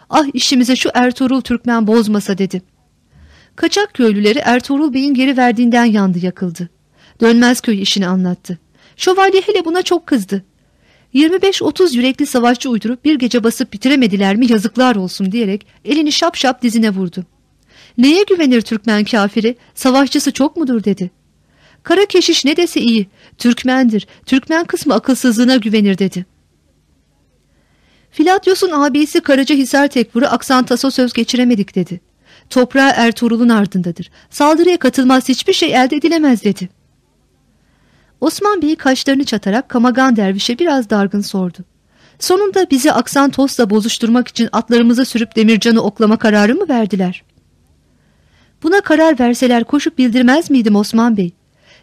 Ah işimize şu Ertuğrul Türkmen bozmasa dedi. Kaçak köylüleri Ertuğrul Bey'in geri verdiğinden yandı yakıldı. Dönmez köy işini anlattı. Şövalye hele buna çok kızdı. 25-30 yürekli savaşçı uydurup bir gece basıp bitiremediler mi yazıklar olsun diyerek elini şap şap dizine vurdu. Neye güvenir Türkmen kafiri? Savaşçısı çok mudur dedi. Kara keşiş ne dese iyi. Türkmendir. Türkmen kısmı akılsızlığına güvenir dedi. Filatyos'un abisi Karacahisar Tekfur'u Aksantas'a söz geçiremedik dedi. Toprağı Ertuğrul'un ardındadır. Saldırıya katılmaz hiçbir şey elde edilemez dedi. Osman Bey kaşlarını çatarak Kamagan dervişe biraz dargın sordu. Sonunda bizi Aksan Tos'la bozuşturmak için atlarımıza sürüp Demircan'ı oklama kararı mı verdiler? Buna karar verseler koşup bildirmez miydim Osman Bey?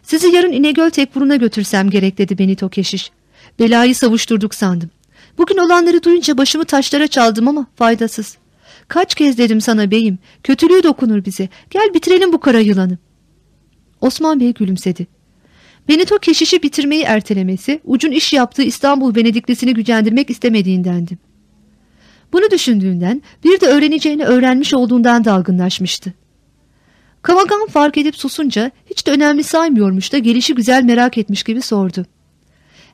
Sizi yarın İnegöl Tekburun'a götürsem gerek dedi Benito Keşiş. Belayı savuşturduk sandım. Bugün olanları duyunca başımı taşlara çaldım ama faydasız. Kaç kez dedim sana beyim, kötülüğü dokunur bize. Gel bitirelim bu kara yılanı. Osman Bey gülümsedi. Benito keşişi bitirmeyi ertelemesi, ucun iş yaptığı İstanbul Venediklisini gücendirmek istemediğindendi. Bunu düşündüğünden bir de öğreneceğini öğrenmiş olduğundan dalgınlaşmıştı. Kamagan fark edip susunca hiç de önemli saymıyormuş da gelişi güzel merak etmiş gibi sordu.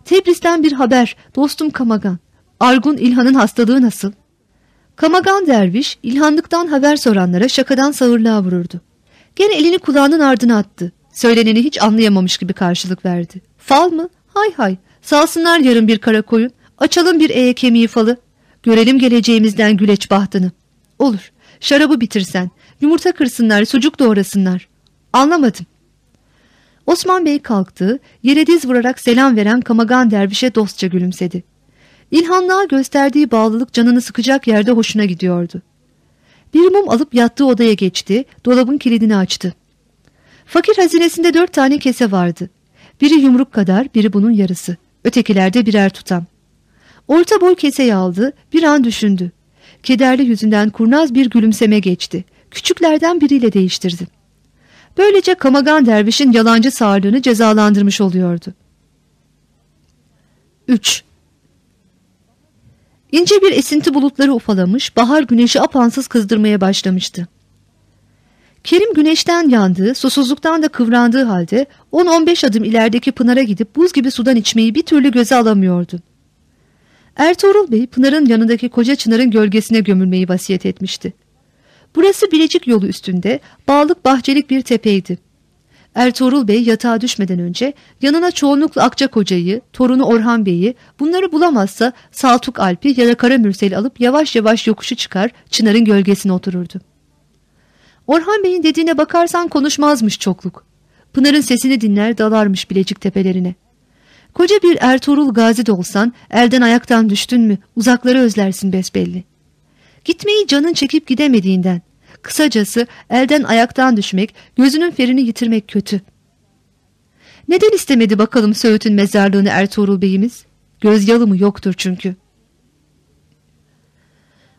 Tebriz'den bir haber dostum Kamagan. Argun İlhan'ın hastalığı nasıl? Kamagan derviş İlhanlıktan haber soranlara şakadan sağırlığa vururdu. Gene elini kulağının ardına attı. Söyleneni hiç anlayamamış gibi karşılık verdi. Fal mı? Hay hay. Salsınlar yarın bir kara koyun. Açalım bir eye kemiği falı. Görelim geleceğimizden güleç bahtını. Olur. Şarabı bitirsen. Yumurta kırsınlar, sucuk doğrasınlar. Anlamadım. Osman Bey kalktı, yere diz vurarak selam veren Kamagan dervişe dostça gülümsedi. İlhanlığa gösterdiği bağlılık canını sıkacak yerde hoşuna gidiyordu. Bir mum alıp yattığı odaya geçti, dolabın kilidini açtı. Fakir hazinesinde dört tane kese vardı. Biri yumruk kadar, biri bunun yarısı. Ötekilerde birer tutam. Orta boy keseyi aldı, bir an düşündü. Kederli yüzünden kurnaz bir gülümseme geçti. Küçüklerden biriyle değiştirdi. Böylece Kamagan dervişin yalancı sağırlığını cezalandırmış oluyordu. 3. İnce bir esinti bulutları ufalamış, bahar güneşi apansız kızdırmaya başlamıştı. Kerim güneşten yandığı, susuzluktan da kıvrandığı halde 10-15 adım ilerideki Pınar'a gidip buz gibi sudan içmeyi bir türlü göze alamıyordu. Ertuğrul Bey Pınar'ın yanındaki koca çınarın gölgesine gömülmeyi vasiyet etmişti. Burası Bilecik yolu üstünde bağlık bahçelik bir tepeydi. Ertuğrul Bey yatağa düşmeden önce yanına çoğunlukla Akçakoca'yı, torunu Orhan Bey'i bunları bulamazsa Saltuk Alp'i ya da Karamürsel'i alıp yavaş yavaş yokuşu çıkar Çınar'ın gölgesine otururdu. Orhan Bey'in dediğine bakarsan konuşmazmış çokluk. Pınar'ın sesini dinler dalarmış Bilecik tepelerine. Koca bir Ertuğrul Gazi de olsan elden ayaktan düştün mü uzakları özlersin besbelli. Gitmeyi canın çekip gidemediğinden. Kısacası elden ayaktan düşmek, gözünün ferini yitirmek kötü. Neden istemedi bakalım Söğüt'ün mezarlığını Ertuğrul Bey'imiz? Göz yalımı yoktur çünkü.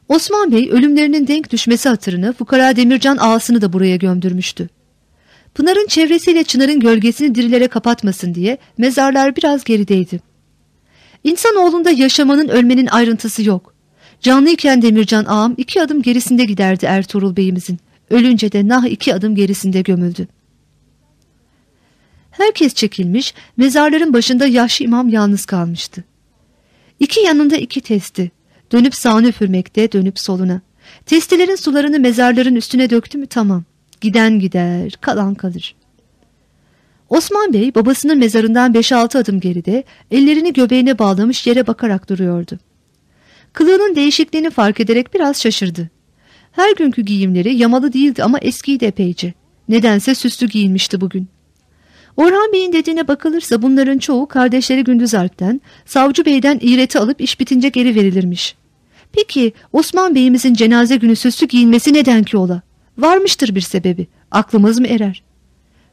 Osman Bey ölümlerinin denk düşmesi hatırına Fukara Demircan ağasını da buraya gömdürmüştü. Pınar'ın çevresiyle Çınar'ın gölgesini dirilere kapatmasın diye mezarlar biraz gerideydi. İnsanoğlunda yaşamanın ölmenin ayrıntısı yok. Canlıyken Demircan ağam iki adım gerisinde giderdi Ertuğrul Bey'imizin. Ölünce de nah iki adım gerisinde gömüldü. Herkes çekilmiş, mezarların başında yaşlı imam yalnız kalmıştı. İki yanında iki testi. Dönüp sağını üfürmekte, dönüp soluna. Testilerin sularını mezarların üstüne döktü mü tamam. Giden gider, kalan kalır. Osman Bey babasının mezarından 5-6 adım geride ellerini göbeğine bağlamış yere bakarak duruyordu. Kılığının değişikliğini fark ederek biraz şaşırdı. Her günkü giyimleri yamalı değildi ama eskiydi epeyce. Nedense süslü giyinmişti bugün. Orhan Bey'in dediğine bakılırsa bunların çoğu kardeşleri Gündüz Alp'ten, Savcı Bey'den iğreti alıp iş bitince geri verilirmiş. Peki Osman Bey'imizin cenaze günü süslü giyinmesi neden ki ola? Varmıştır bir sebebi. Aklımız mı erer?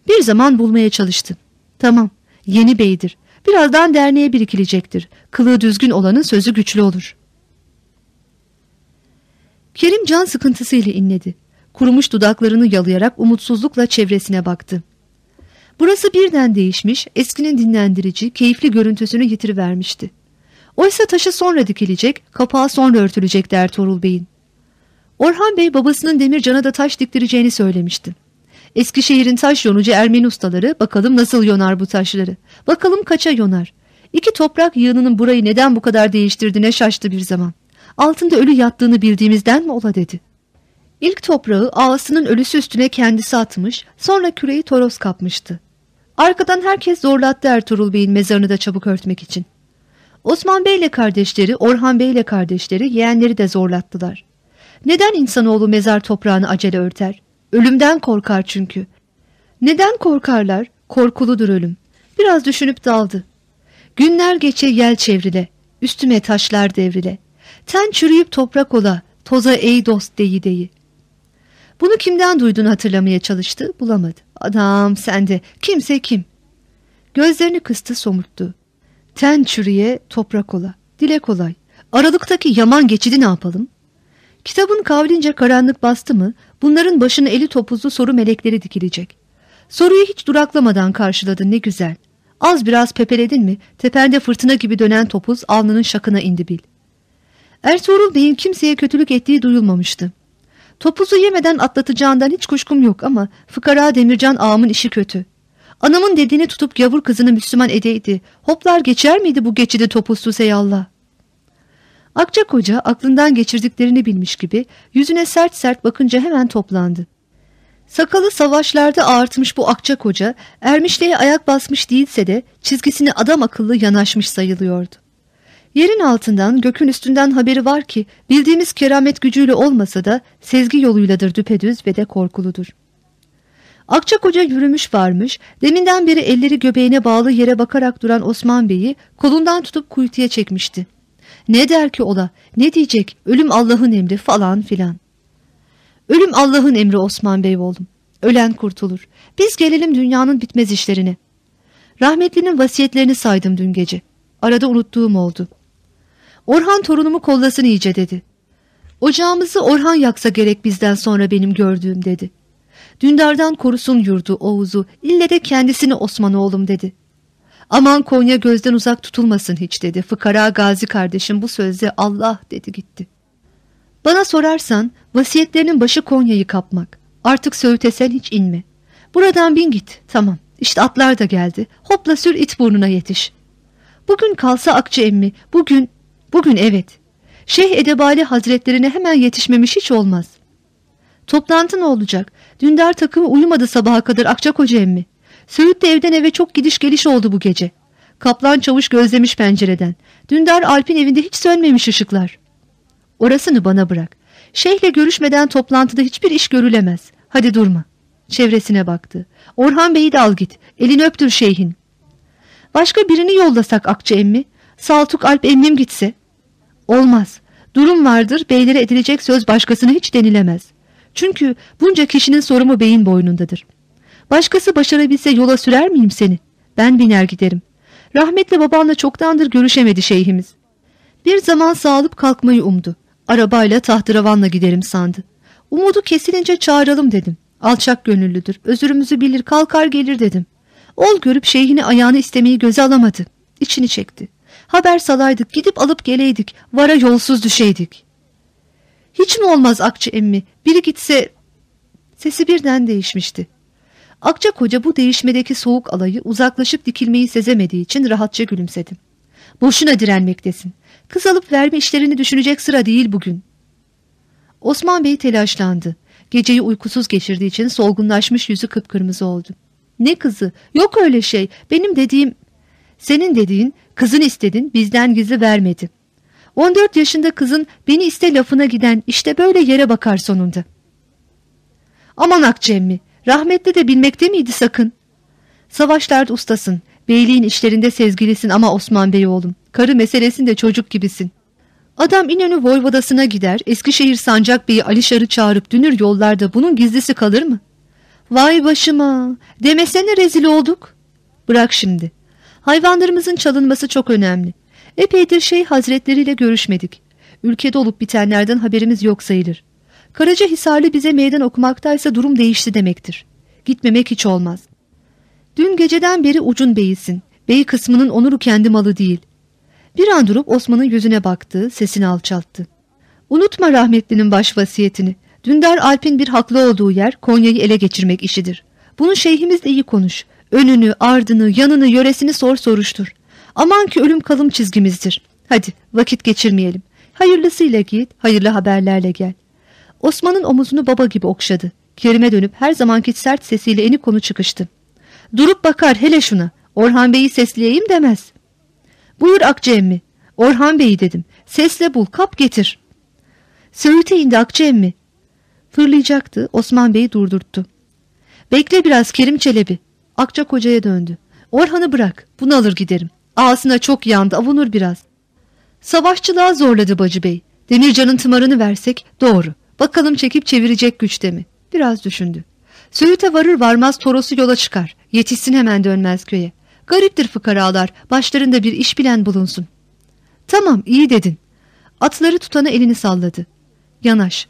Bir zaman bulmaya çalıştım. Tamam, yeni beydir. Birazdan derneğe birikilecektir. Kılığı düzgün olanın sözü güçlü olur. Kerim can sıkıntısıyla inledi. Kurumuş dudaklarını yalayarak umutsuzlukla çevresine baktı. Burası birden değişmiş, eskinin dinlendirici, keyifli görüntüsünü yitirivermişti. Oysa taşı sonra dikilecek, kapağı sonra örtülecek der Torul Bey'in. Orhan Bey babasının Demircan'a da taş diktireceğini söylemişti. Eskişehir'in taş yonucu Ermeni ustaları bakalım nasıl yonar bu taşları. Bakalım kaça yonar. İki toprak yığınının burayı neden bu kadar değiştirdiğine şaştı bir zaman. Altında ölü yattığını bildiğimizden mi ola dedi. İlk toprağı ağasının ölüsü üstüne kendisi atmış, sonra küreyi toros kapmıştı. Arkadan herkes zorlattı Ertuğrul Bey'in mezarını da çabuk örtmek için. Osman Bey ile kardeşleri, Orhan Bey ile kardeşleri yeğenleri de zorlattılar. Neden insanoğlu mezar toprağını acele örter? Ölümden korkar çünkü. Neden korkarlar? Korkuludur ölüm. Biraz düşünüp daldı. Günler geçe yel çevrile, üstüme taşlar devrile. Ten çürüyüp toprak ola, toza ey dost deyi deyi. Bunu kimden duyduğunu hatırlamaya çalıştı, bulamadı. Adam sende, kimse kim? Gözlerini kıstı somurttu. Ten çürüye toprak ola, dile kolay. Aralıktaki yaman geçidi ne yapalım? Kitabın kavlince karanlık bastı mı bunların başına eli topuzlu soru melekleri dikilecek. Soruyu hiç duraklamadan karşıladın ne güzel. Az biraz pepeledin mi tepende fırtına gibi dönen topuz alnının şakına indi bil. Ertuğrul Bey'in kimseye kötülük ettiği duyulmamıştı. Topuzu yemeden atlatacağından hiç kuşkum yok ama fıkara Demircan ağamın işi kötü. Anamın dediğini tutup gavur kızını Müslüman edeydi. Hoplar geçer miydi bu geçidi topuzsuz eyallah? Akça koca aklından geçirdiklerini bilmiş gibi yüzüne sert sert bakınca hemen toplandı. Sakalı savaşlarda ağartmış bu akça koca ermişliğe ayak basmış değilse de çizgisini adam akıllı yanaşmış sayılıyordu. Yerin altından gökün üstünden haberi var ki bildiğimiz keramet gücüyle olmasa da sezgi yoluyladır düpedüz ve de korkuludur. Akça koca yürümüş varmış, deminden beri elleri göbeğine bağlı yere bakarak duran Osman Bey'i kolundan tutup kuytuya çekmişti. Ne der ki ola, ne diyecek, ölüm Allah'ın emri falan filan. Ölüm Allah'ın emri Osman Bey oğlum. Ölen kurtulur. Biz gelelim dünyanın bitmez işlerine. Rahmetlinin vasiyetlerini saydım dün gece. Arada unuttuğum oldu. Orhan torunumu kollasın iyice dedi. Ocağımızı Orhan yaksa gerek bizden sonra benim gördüğüm dedi. Dündardan korusun yurdu Oğuz'u, ille de kendisini Osman oğlum dedi. Aman Konya gözden uzak tutulmasın hiç dedi. Fıkara Gazi kardeşim bu sözde Allah dedi gitti. Bana sorarsan vasiyetlerinin başı Konya'yı kapmak. Artık Söğüt'e hiç inme. Buradan bin git. Tamam. İşte atlar da geldi. Hopla sür it burnuna yetiş. Bugün kalsa Akçı emmi. Bugün, bugün evet. Şeyh Edebali hazretlerine hemen yetişmemiş hiç olmaz. Toplantı ne olacak? Dündar takımı uyumadı sabaha kadar Akçakoca emmi. Söğüt de evden eve çok gidiş geliş oldu bu gece. Kaplan çavuş gözlemiş pencereden. Dündar Alp'in evinde hiç sönmemiş ışıklar. Orasını bana bırak. Şeyhle görüşmeden toplantıda hiçbir iş görülemez. Hadi durma. Çevresine baktı. Orhan Bey'i de al git. Elini öptür şeyhin. Başka birini yollasak Akça emmi. Saltuk Alp emmim gitse. Olmaz. Durum vardır beylere edilecek söz başkasına hiç denilemez. Çünkü bunca kişinin sorumu beyin boynundadır. Başkası başarabilse yola sürer miyim seni? Ben biner giderim. Rahmetli babanla çoktandır görüşemedi şeyhimiz. Bir zaman sağlıp kalkmayı umdu. Arabayla tahtıravanla giderim sandı. Umudu kesilince çağıralım dedim. Alçak gönüllüdür. Özürümüzü bilir kalkar gelir dedim. Ol görüp şeyhini ayağını istemeyi göze alamadı. İçini çekti. Haber salaydık gidip alıp geleydik. Vara yolsuz düşeydik. Hiç mi olmaz akçı emmi? Biri gitse... Sesi birden değişmişti. Akçakoca bu değişmedeki soğuk alayı uzaklaşıp dikilmeyi sezemediği için rahatça gülümsedi. Boşuna direnmektesin. Kız alıp verme işlerini düşünecek sıra değil bugün. Osman Bey telaşlandı. Geceyi uykusuz geçirdiği için solgunlaşmış yüzü kıpkırmızı oldu. Ne kızı? Yok öyle şey. Benim dediğim... Senin dediğin kızın istedin bizden gizli vermedi. 14 yaşında kızın beni iste lafına giden işte böyle yere bakar sonunda. Aman Akçemmi rahmetli de bilmekte miydi sakın? Savaşlarda ustasın. Beyliğin işlerinde sezgilisin ama Osman Bey oğlum. Karı meselesinde çocuk gibisin. Adam İnönü Voyvodası'na gider, Eskişehir Sancak Bey'i Alişar'ı çağırıp dünür yollarda bunun gizlisi kalır mı? Vay başıma, demesene rezil olduk. Bırak şimdi. Hayvanlarımızın çalınması çok önemli. Epeydir şey hazretleriyle görüşmedik. Ülkede olup bitenlerden haberimiz yok sayılır. Karaca Hisarlı bize meydan okumaktaysa durum değişti demektir. Gitmemek hiç olmaz. Dün geceden beri ucun beyisin. Bey kısmının onuru kendi malı değil. Bir an durup Osman'ın yüzüne baktı, sesini alçalttı. Unutma rahmetlinin baş vasiyetini. Dündar Alp'in bir haklı olduğu yer Konya'yı ele geçirmek işidir. Bunu şeyhimizle iyi konuş. Önünü, ardını, yanını, yöresini sor soruştur. Aman ki ölüm kalım çizgimizdir. Hadi vakit geçirmeyelim. Hayırlısıyla git, hayırlı haberlerle gel. Osman'ın omuzunu baba gibi okşadı. Kerim'e dönüp her zamanki sert sesiyle eni konu çıkıştı. Durup bakar hele şuna. Orhan Bey'i sesleyeyim demez. Buyur Akça emmi. Orhan Bey'i dedim. Sesle bul kap getir. Söğüte indi Akça emmi. Fırlayacaktı Osman Bey'i durdurttu. Bekle biraz Kerim Çelebi. Akça kocaya döndü. Orhan'ı bırak bunu alır giderim. Ağzına çok yandı avunur biraz. Savaşçılığa zorladı Bacı Bey. Demircan'ın tımarını versek doğru. Bakalım çekip çevirecek güçte mi? Biraz düşündü. Söğüt'e varır varmaz Toros'u yola çıkar. Yetişsin hemen dönmez köye. Gariptir fıkaralar. Başlarında bir iş bilen bulunsun. Tamam iyi dedin. Atları tutana elini salladı. Yanaş.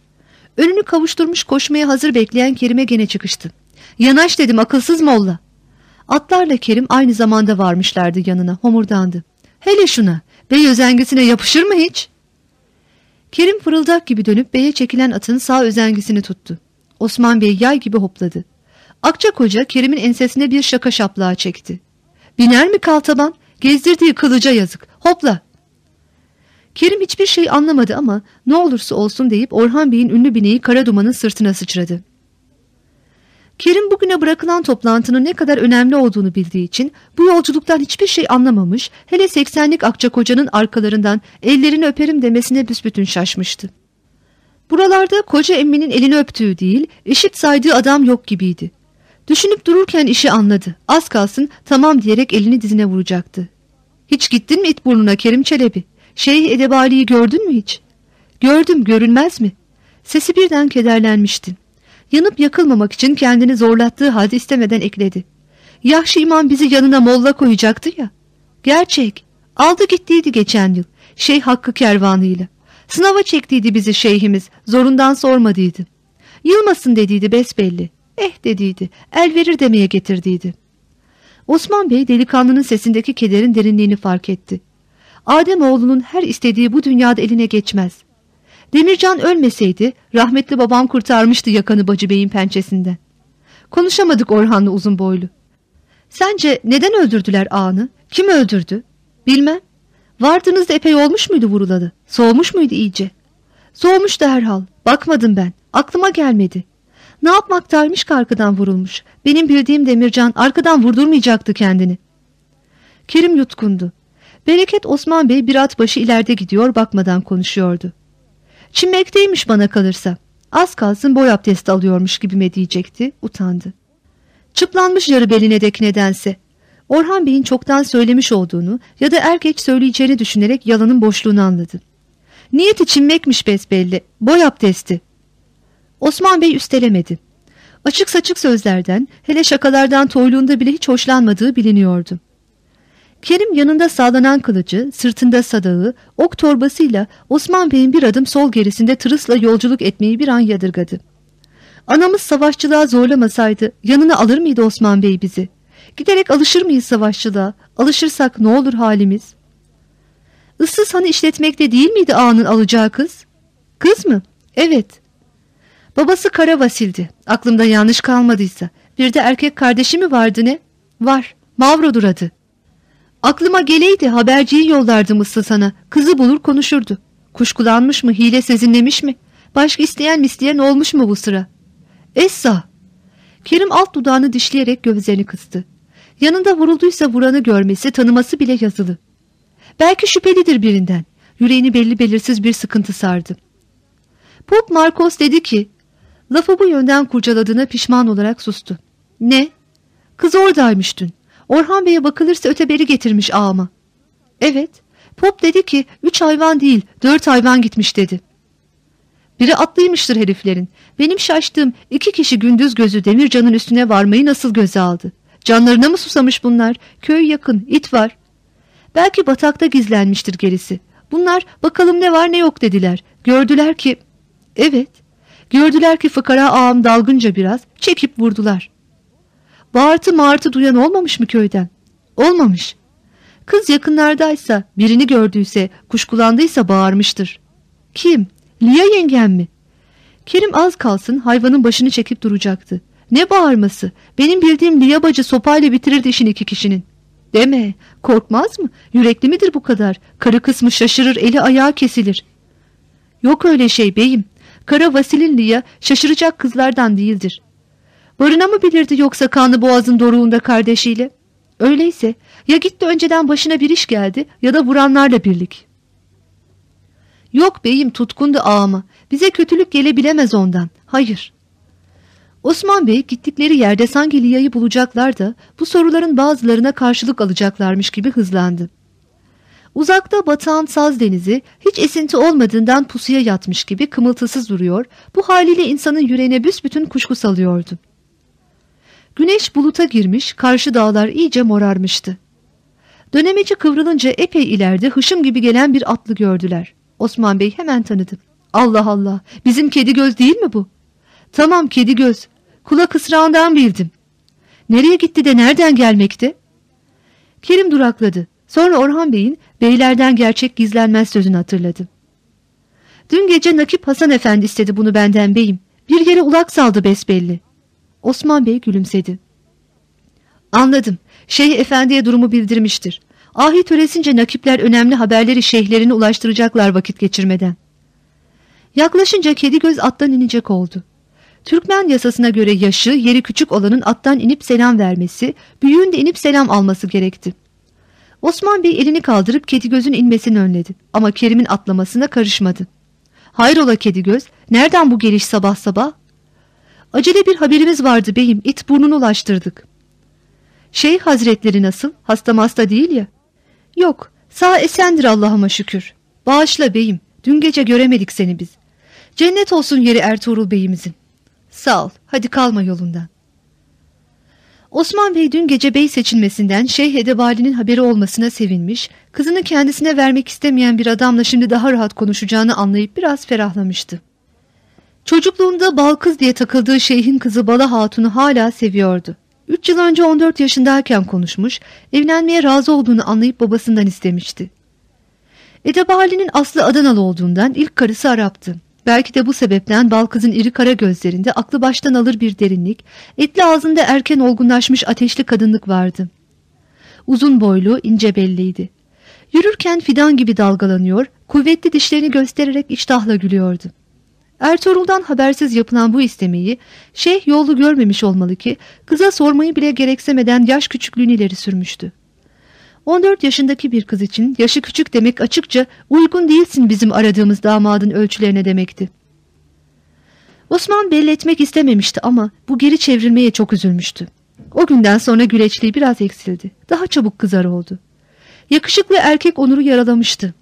Önünü kavuşturmuş koşmaya hazır bekleyen Kerim'e gene çıkıştı. Yanaş dedim akılsız molla. Atlarla Kerim aynı zamanda varmışlardı yanına homurdandı. Hele şuna bey özengisine yapışır mı hiç? Kerim fırıldak gibi dönüp beye çekilen atın sağ özengisini tuttu. Osman Bey yay gibi hopladı. Akça koca Kerim'in ensesine bir şaka şaplağı çekti. Biner mi kaltaban? Gezdirdiği kılıca yazık. Hopla. Kerim hiçbir şey anlamadı ama ne olursa olsun deyip Orhan Bey'in ünlü bineği kara dumanın sırtına sıçradı. Kerim bugüne bırakılan toplantının ne kadar önemli olduğunu bildiği için bu yolculuktan hiçbir şey anlamamış, hele 80'lik Akçakoca'nın arkalarından ellerini öperim demesine büsbütün şaşmıştı. Buralarda koca emminin elini öptüğü değil, eşit saydığı adam yok gibiydi. Düşünüp dururken işi anladı. Az kalsın tamam diyerek elini dizine vuracaktı. Hiç gittin mi it burnuna Kerim Çelebi? Şeyh Edebali'yi gördün mü hiç? Gördüm görünmez mi? Sesi birden kederlenmişti. Yanıp yakılmamak için kendini zorlattığı halde istemeden ekledi. Yahşi imam bizi yanına molla koyacaktı ya. Gerçek. Aldı gittiydi geçen yıl. Şeyh Hakkı kervanıyla. Sınava çektiydi bizi şeyhimiz. Zorundan sormadıydı. Yılmasın dediydi besbelli. Eh dediydi. El verir demeye getirdiydi. Osman Bey delikanlının sesindeki kederin derinliğini fark etti. Adem oğlunun her istediği bu dünyada eline geçmez. Demircan ölmeseydi rahmetli babam kurtarmıştı yakanı Bacı Bey'in pençesinden. Konuşamadık Orhan'la uzun boylu. Sence neden öldürdüler ağanı? Kim öldürdü? Bilmem. Vardığınızda epey olmuş muydu vurulalı? Soğumuş muydu iyice? Soğumuş da herhal. Bakmadım ben. Aklıma gelmedi. Ne yapmaktaymış ki arkadan vurulmuş. Benim bildiğim Demircan arkadan vurdurmayacaktı kendini. Kerim yutkundu. Bereket Osman Bey bir at başı ileride gidiyor bakmadan konuşuyordu. Çinmekteymiş bana kalırsa. Az kalsın boy abdesti alıyormuş gibime diyecekti. Utandı. Çıplanmış yarı beline dek nedense. Orhan Bey'in çoktan söylemiş olduğunu ya da er geç söyleyeceğini düşünerek yalanın boşluğunu anladı. Niyeti çinmekmiş besbelli. Boy abdesti. Osman Bey üstelemedi. Açık saçık sözlerden, hele şakalardan toyluğunda bile hiç hoşlanmadığı biliniyordu. Kerim yanında sağlanan kılıcı, sırtında sadağı, ok torbasıyla Osman Bey'in bir adım sol gerisinde tırısla yolculuk etmeyi bir an yadırgadı. Anamız savaşçılığa zorlamasaydı yanına alır mıydı Osman Bey bizi? Giderek alışır mıyız savaşçılığa? Alışırsak ne olur halimiz? Issız hanı işletmekte değil miydi ağanın alacağı kız? Kız mı? Evet. Babası Kara Vasil'di. Aklımda yanlış kalmadıysa. Bir de erkek kardeşi mi vardı ne? Var. Mavro'dur adı. Aklıma geleydi haberciyi yollardı Mıslı sana. Kızı bulur konuşurdu. Kuşkulanmış mı, hile sezinlemiş mi? Başka isteyen isteyen olmuş mu bu sıra? Essa! Kerim alt dudağını dişleyerek gözlerini kıstı. Yanında vurulduysa vuranı görmesi, tanıması bile yazılı. Belki şüphelidir birinden. Yüreğini belli belirsiz bir sıkıntı sardı. Pop Marcos dedi ki, lafı bu yönden kurcaladığına pişman olarak sustu. Ne? Kız oradaymış dün. Orhan Bey'e bakılırsa öteberi getirmiş ağama. Evet. Pop dedi ki üç hayvan değil dört hayvan gitmiş dedi. Biri atlıymıştır heriflerin. Benim şaştığım iki kişi gündüz gözü Demircan'ın üstüne varmayı nasıl göze aldı. Canlarına mı susamış bunlar? Köy yakın, it var. Belki batakta gizlenmiştir gerisi. Bunlar bakalım ne var ne yok dediler. Gördüler ki... Evet, gördüler ki fıkara ağam dalgınca biraz çekip vurdular. Bağırtı mağırtı duyan olmamış mı köyden? Olmamış. Kız yakınlardaysa, birini gördüyse, kuşkulandıysa bağırmıştır. Kim? Liya yengem mi? Kerim az kalsın hayvanın başını çekip duracaktı. Ne bağırması? Benim bildiğim Liya bacı sopayla bitirirdi işin iki kişinin. Deme, korkmaz mı? Yürekli midir bu kadar? Karı kısmı şaşırır, eli ayağı kesilir. Yok öyle şey beyim. Kara Vasilin Liya şaşıracak kızlardan değildir. Barına mı bilirdi yoksa kanlı boğazın doruğunda kardeşiyle? Öyleyse ya gitti önceden başına bir iş geldi ya da vuranlarla birlik. Yok beyim tutkundu ağama. Bize kötülük gelebilemez ondan. Hayır. Osman Bey gittikleri yerde sanki Liya'yı bulacaklar da bu soruların bazılarına karşılık alacaklarmış gibi hızlandı. Uzakta batağın saz denizi hiç esinti olmadığından pusuya yatmış gibi kımıltısız duruyor, bu haliyle insanın yüreğine büsbütün kuşku salıyordu. Güneş buluta girmiş, karşı dağlar iyice morarmıştı. Dönemeci kıvrılınca epey ileride hışım gibi gelen bir atlı gördüler. Osman Bey hemen tanıdı. Allah Allah, bizim kedi göz değil mi bu? Tamam kedi göz, kulak ısrağından bildim. Nereye gitti de nereden gelmekte? Kerim durakladı. Sonra Orhan Bey'in beylerden gerçek gizlenmez sözünü hatırladı. Dün gece Nakip Hasan Efendi istedi bunu benden beyim. Bir yere ulak saldı besbelli. Osman Bey gülümsedi. Anladım. Şeyh efendiye durumu bildirmiştir. Ahi töresince nakipler önemli haberleri şeyhlerine ulaştıracaklar vakit geçirmeden. Yaklaşınca kedi göz attan inecek oldu. Türkmen yasasına göre yaşı, yeri küçük olanın attan inip selam vermesi, büyüğün de inip selam alması gerekti. Osman Bey elini kaldırıp kedi gözün inmesini önledi ama Kerim'in atlamasına karışmadı. Hayrola kedi göz, nereden bu geliş sabah sabah? Acele bir haberimiz vardı beyim, it burnunu ulaştırdık. Şeyh hazretleri nasıl, hasta hasta değil ya? Yok, sağ esendir Allah'ıma şükür. Bağışla beyim, dün gece göremedik seni biz. Cennet olsun yeri Ertuğrul beyimizin. Sağ ol, hadi kalma yolundan. Osman Bey dün gece bey seçilmesinden Şeyh Edebali'nin haberi olmasına sevinmiş, kızını kendisine vermek istemeyen bir adamla şimdi daha rahat konuşacağını anlayıp biraz ferahlamıştı. Çocukluğunda bal kız diye takıldığı şeyhin kızı Bala Hatun'u hala seviyordu. Üç yıl önce 14 yaşındayken konuşmuş, evlenmeye razı olduğunu anlayıp babasından istemişti. Edebali'nin aslı Adanalı olduğundan ilk karısı Arap'tı. Belki de bu sebepten bal kızın iri kara gözlerinde aklı baştan alır bir derinlik, etli ağzında erken olgunlaşmış ateşli kadınlık vardı. Uzun boylu, ince belliydi. Yürürken fidan gibi dalgalanıyor, kuvvetli dişlerini göstererek iştahla gülüyordu. Ertuğrul'dan habersiz yapılan bu istemeyi şeyh yolu görmemiş olmalı ki kıza sormayı bile gereksemeden yaş küçüklüğünü ileri sürmüştü. 14 yaşındaki bir kız için yaşı küçük demek açıkça uygun değilsin bizim aradığımız damadın ölçülerine demekti. Osman belli etmek istememişti ama bu geri çevrilmeye çok üzülmüştü. O günden sonra güleçliği biraz eksildi. Daha çabuk kızar oldu. Yakışıklı erkek onuru yaralamıştı.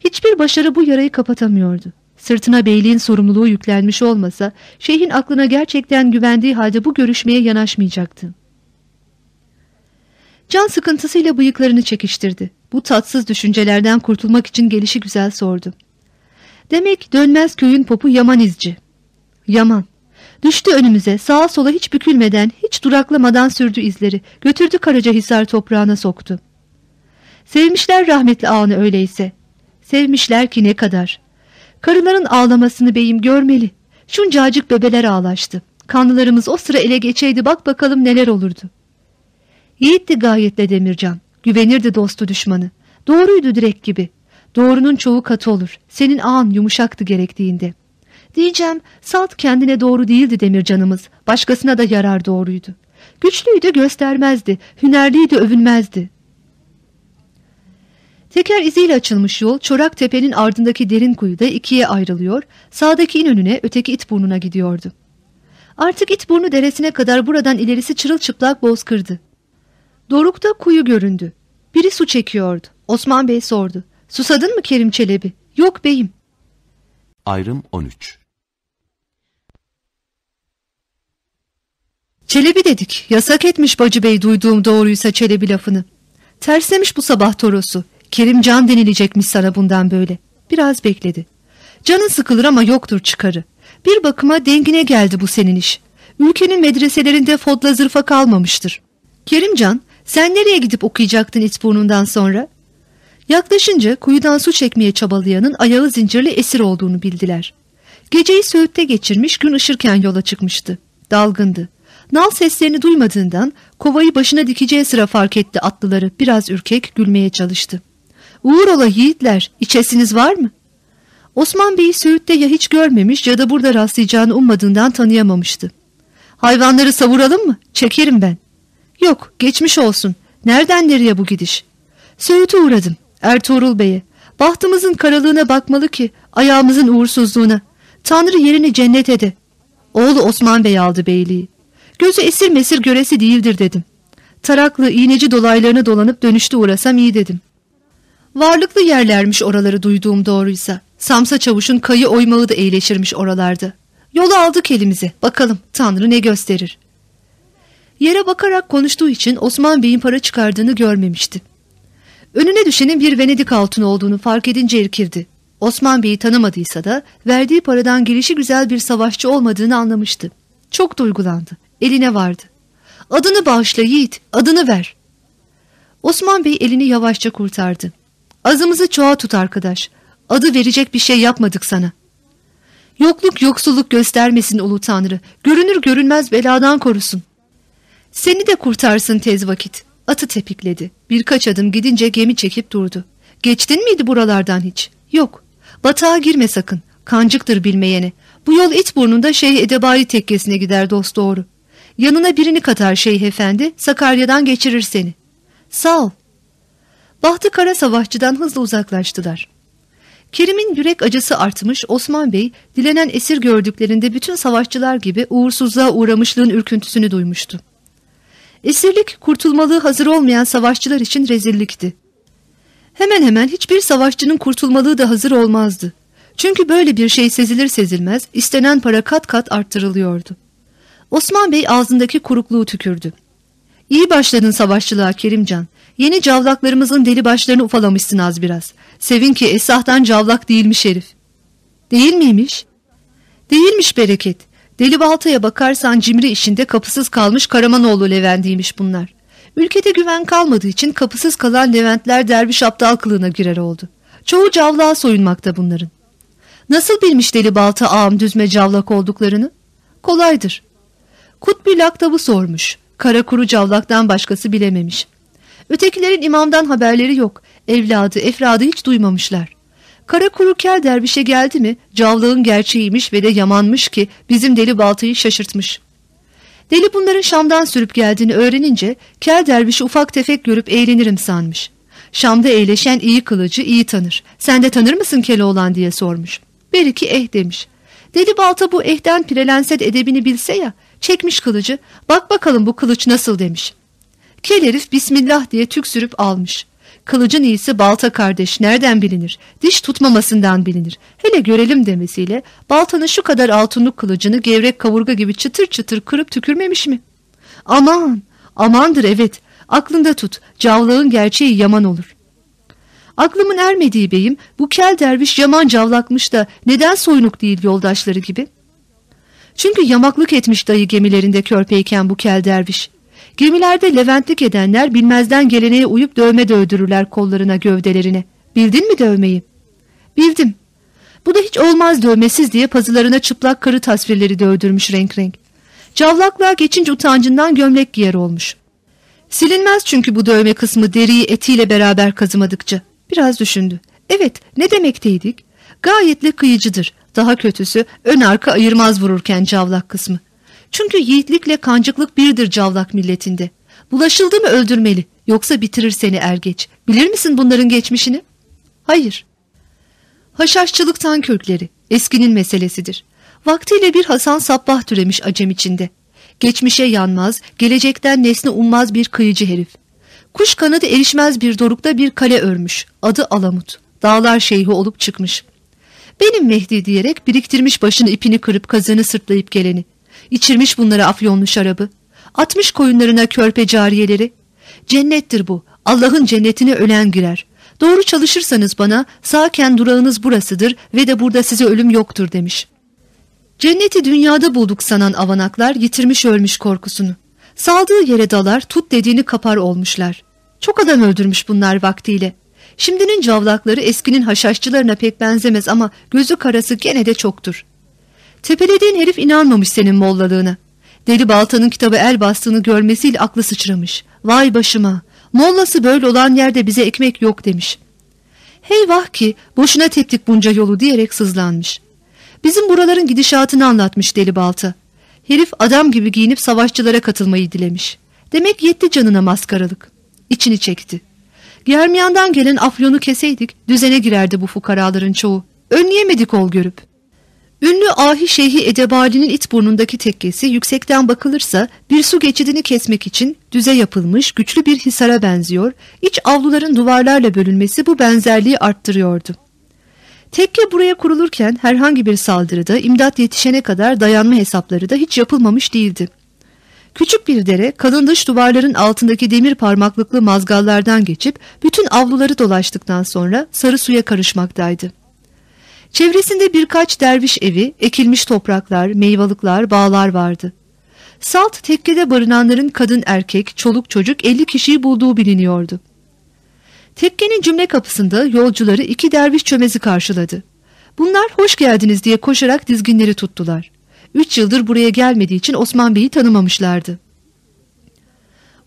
Hiçbir başarı bu yarayı kapatamıyordu. Sırtına beyliğin sorumluluğu yüklenmiş olmasa şeyhin aklına gerçekten güvendiği halde bu görüşmeye yanaşmayacaktı. Can sıkıntısıyla bıyıklarını çekiştirdi. Bu tatsız düşüncelerden kurtulmak için gelişi güzel sordu. Demek dönmez köyün popu Yaman izci. Yaman. Düştü önümüze sağa sola hiç bükülmeden hiç duraklamadan sürdü izleri. Götürdü Karacahisar toprağına soktu. Sevmişler rahmetli ağını öyleyse. Sevmişler ki ne kadar. Karıların ağlamasını beyim görmeli. Şuncacık bebeler ağlaştı. Kanlılarımız o sıra ele geçeydi bak bakalım neler olurdu. Yiğitti gayetle Demircan. Güvenirdi dostu düşmanı. Doğruydu direk gibi. Doğrunun çoğu katı olur. Senin ağın yumuşaktı gerektiğinde. Diyeceğim salt kendine doğru değildi Demircanımız. Başkasına da yarar doğruydu. Güçlüydü göstermezdi. Hünerliydi övünmezdi. Teker iziyle açılmış yol Çorak Tepe'nin ardındaki derin kuyuda ikiye ayrılıyor, sağdaki İnönü'ne öteki it burnuna gidiyordu. Artık it burnu deresine kadar buradan ilerisi çırılçıplak bozkırdı. Dorukta kuyu göründü. Biri su çekiyordu. Osman Bey sordu. Susadın mı Kerim Çelebi? Yok beyim. Ayrım 13 Çelebi dedik. Yasak etmiş Bacı Bey duyduğum doğruysa Çelebi lafını. Terslemiş bu sabah torosu. Kerim can denilecekmiş sana bundan böyle. Biraz bekledi. Canın sıkılır ama yoktur çıkarı. Bir bakıma dengine geldi bu senin iş. Ülkenin medreselerinde fodla zırfa kalmamıştır. Kerimcan sen nereye gidip okuyacaktın İtburnundan sonra? Yaklaşınca kuyudan su çekmeye çabalayanın ayağı zincirli esir olduğunu bildiler. Geceyi Söğüt'te geçirmiş gün ışırken yola çıkmıştı. Dalgındı. Nal seslerini duymadığından kovayı başına dikeceği sıra fark etti atlıları. Biraz ürkek gülmeye çalıştı. Uğur ola yiğitler içesiniz var mı? Osman Bey'i Söğüt'te ya hiç görmemiş ya da burada rastlayacağını ummadığından tanıyamamıştı. Hayvanları savuralım mı? Çekerim ben. Yok geçmiş olsun. Nereden nereye bu gidiş? Söğüt'e uğradım. Ertuğrul Bey'e. Bahtımızın karalığına bakmalı ki ayağımızın uğursuzluğuna. Tanrı yerini cennet ede. Oğlu Osman Bey aldı beyliği. Gözü esir mesir göresi değildir dedim. Taraklı iğneci dolaylarına dolanıp dönüşte uğrasam iyi dedim. Varlıklı yerlermiş oraları duyduğum doğruysa. Samsa çavuşun kayı oymağı da eğleşirmiş oralarda. Yolu aldık elimize. Bakalım Tanrı ne gösterir. Yere bakarak konuştuğu için Osman Bey'in para çıkardığını görmemişti. Önüne düşenin bir Venedik altın olduğunu fark edince irkirdi. Osman Bey'i tanımadıysa da verdiği paradan gelişi güzel bir savaşçı olmadığını anlamıştı. Çok duygulandı. Eline vardı. Adını bağışla yiğit, adını ver. Osman Bey elini yavaşça kurtardı. Azımızı çoğa tut arkadaş. Adı verecek bir şey yapmadık sana. Yokluk yoksulluk göstermesin ulu tanrı. Görünür görünmez beladan korusun. Seni de kurtarsın tez vakit. Atı tepikledi. Birkaç adım gidince gemi çekip durdu. Geçtin miydi buralardan hiç? Yok. Batağa girme sakın. Kancıktır bilmeyene. Bu yol it burnunda Şeyh Edebali tekkesine gider dost doğru. Yanına birini katar Şeyh Efendi, Sakarya'dan geçirir seni. Sağ ol. Bahtı kara savaşçıdan hızla uzaklaştılar. Kerim'in yürek acısı artmış Osman Bey dilenen esir gördüklerinde bütün savaşçılar gibi uğursuzluğa uğramışlığın ürküntüsünü duymuştu. Esirlik kurtulmalığı hazır olmayan savaşçılar için rezillikti. Hemen hemen hiçbir savaşçının kurtulmalığı da hazır olmazdı. Çünkü böyle bir şey sezilir sezilmez istenen para kat kat arttırılıyordu. Osman Bey ağzındaki kurukluğu tükürdü. İyi başladın savaşçılığa Kerimcan. Yeni cavlaklarımızın deli başlarını ufalamışsın az biraz. Sevin ki esahtan cavlak değilmiş herif. Değil miymiş? Değilmiş bereket. Deli baltaya bakarsan cimri işinde kapısız kalmış Karamanoğlu Levent'iymiş bunlar. Ülkede güven kalmadığı için kapısız kalan Leventler derviş aptal kılığına girer oldu. Çoğu cavlağa soyunmakta bunların. Nasıl bilmiş deli balta ağam düzme cavlak olduklarını? Kolaydır. Kutbi laktabı sormuş. Kara kuru cavlaktan başkası bilememiş. Ötekilerin imamdan haberleri yok. Evladı, efradı hiç duymamışlar. Kara kuru kel dervişe geldi mi cavlığın gerçeğiymiş ve de yamanmış ki bizim deli baltayı şaşırtmış. Deli bunların Şam'dan sürüp geldiğini öğrenince kel dervişi ufak tefek görüp eğlenirim sanmış. Şam'da eğleşen iyi kılıcı iyi tanır. Sen de tanır mısın Keloğlan diye sormuş. Belki eh demiş. Deli balta bu ehden pirelense de edebini bilse ya çekmiş kılıcı bak bakalım bu kılıç nasıl demiş. Kel herif bismillah diye tük sürüp almış. Kılıcın iyisi balta kardeş nereden bilinir? Diş tutmamasından bilinir. Hele görelim demesiyle baltanın şu kadar altınlık kılıcını gevrek kavurga gibi çıtır çıtır kırıp tükürmemiş mi? Aman, amandır evet. Aklında tut. Cavlağın gerçeği yaman olur. Aklımın ermediği beyim bu kel derviş yaman cavlakmış da neden soyunuk değil yoldaşları gibi? Çünkü yamaklık etmiş dayı gemilerinde körpeyken bu kel derviş. Gemilerde leventlik edenler bilmezden geleneğe uyup dövme dövdürürler kollarına gövdelerine. Bildin mi dövmeyi? Bildim. Bu da hiç olmaz dövmesiz diye pazılarına çıplak karı tasvirleri dövdürmüş renk renk. Cavlaklığa geçince utancından gömlek giyer olmuş. Silinmez çünkü bu dövme kısmı deriyi etiyle beraber kazımadıkça. Biraz düşündü. Evet ne demekteydik? Gayetle kıyıcıdır. Daha kötüsü ön arka ayırmaz vururken cavlak kısmı. Çünkü yiğitlikle kancıklık birdir cavlak milletinde. Bulaşıldı mı öldürmeli yoksa bitirir seni er geç. Bilir misin bunların geçmişini? Hayır. Haşhaşçılıktan kökleri eskinin meselesidir. Vaktiyle bir Hasan Sabbah türemiş acem içinde. Geçmişe yanmaz, gelecekten nesne ummaz bir kıyıcı herif. Kuş kanadı erişmez bir dorukta bir kale örmüş. Adı Alamut. Dağlar şeyhi olup çıkmış. Benim Mehdi diyerek biriktirmiş başını ipini kırıp kazanı sırtlayıp geleni. İçirmiş bunlara afyonlu şarabı. Atmış koyunlarına körpe cariyeleri. Cennettir bu. Allah'ın cennetine ölen girer. Doğru çalışırsanız bana sağken durağınız burasıdır ve de burada size ölüm yoktur demiş. Cenneti dünyada bulduk sanan avanaklar yitirmiş ölmüş korkusunu. Saldığı yere dalar tut dediğini kapar olmuşlar. Çok adam öldürmüş bunlar vaktiyle. Şimdinin cavlakları eskinin haşhaşçılarına pek benzemez ama gözü karası gene de çoktur. Tepelediğin herif inanmamış senin mollalığına. Deli Balta'nın kitabı el bastığını görmesiyle aklı sıçramış. Vay başıma, mollası böyle olan yerde bize ekmek yok demiş. Hey vah ki boşuna teptik bunca yolu diyerek sızlanmış. Bizim buraların gidişatını anlatmış Deli Balta. Herif adam gibi giyinip savaşçılara katılmayı dilemiş. Demek yetti canına maskaralık. İçini çekti. Germiyan'dan gelen afyonu keseydik düzene girerdi bu fukaraların çoğu. Önleyemedik ol görüp. Ünlü ahi şeyhi Edebali'nin it burnundaki tekkesi yüksekten bakılırsa bir su geçidini kesmek için düze yapılmış güçlü bir hisara benziyor, iç avluların duvarlarla bölünmesi bu benzerliği arttırıyordu. Tekke buraya kurulurken herhangi bir saldırıda imdat yetişene kadar dayanma hesapları da hiç yapılmamış değildi. Küçük bir dere kalın dış duvarların altındaki demir parmaklıklı mazgallardan geçip bütün avluları dolaştıktan sonra sarı suya karışmaktaydı. Çevresinde birkaç derviş evi, ekilmiş topraklar, meyvalıklar, bağlar vardı. Salt tekkede barınanların kadın erkek, çoluk çocuk 50 kişiyi bulduğu biliniyordu. Tekkenin cümle kapısında yolcuları iki derviş çömezi karşıladı. Bunlar hoş geldiniz diye koşarak dizginleri tuttular. Üç yıldır buraya gelmediği için Osman Bey'i tanımamışlardı.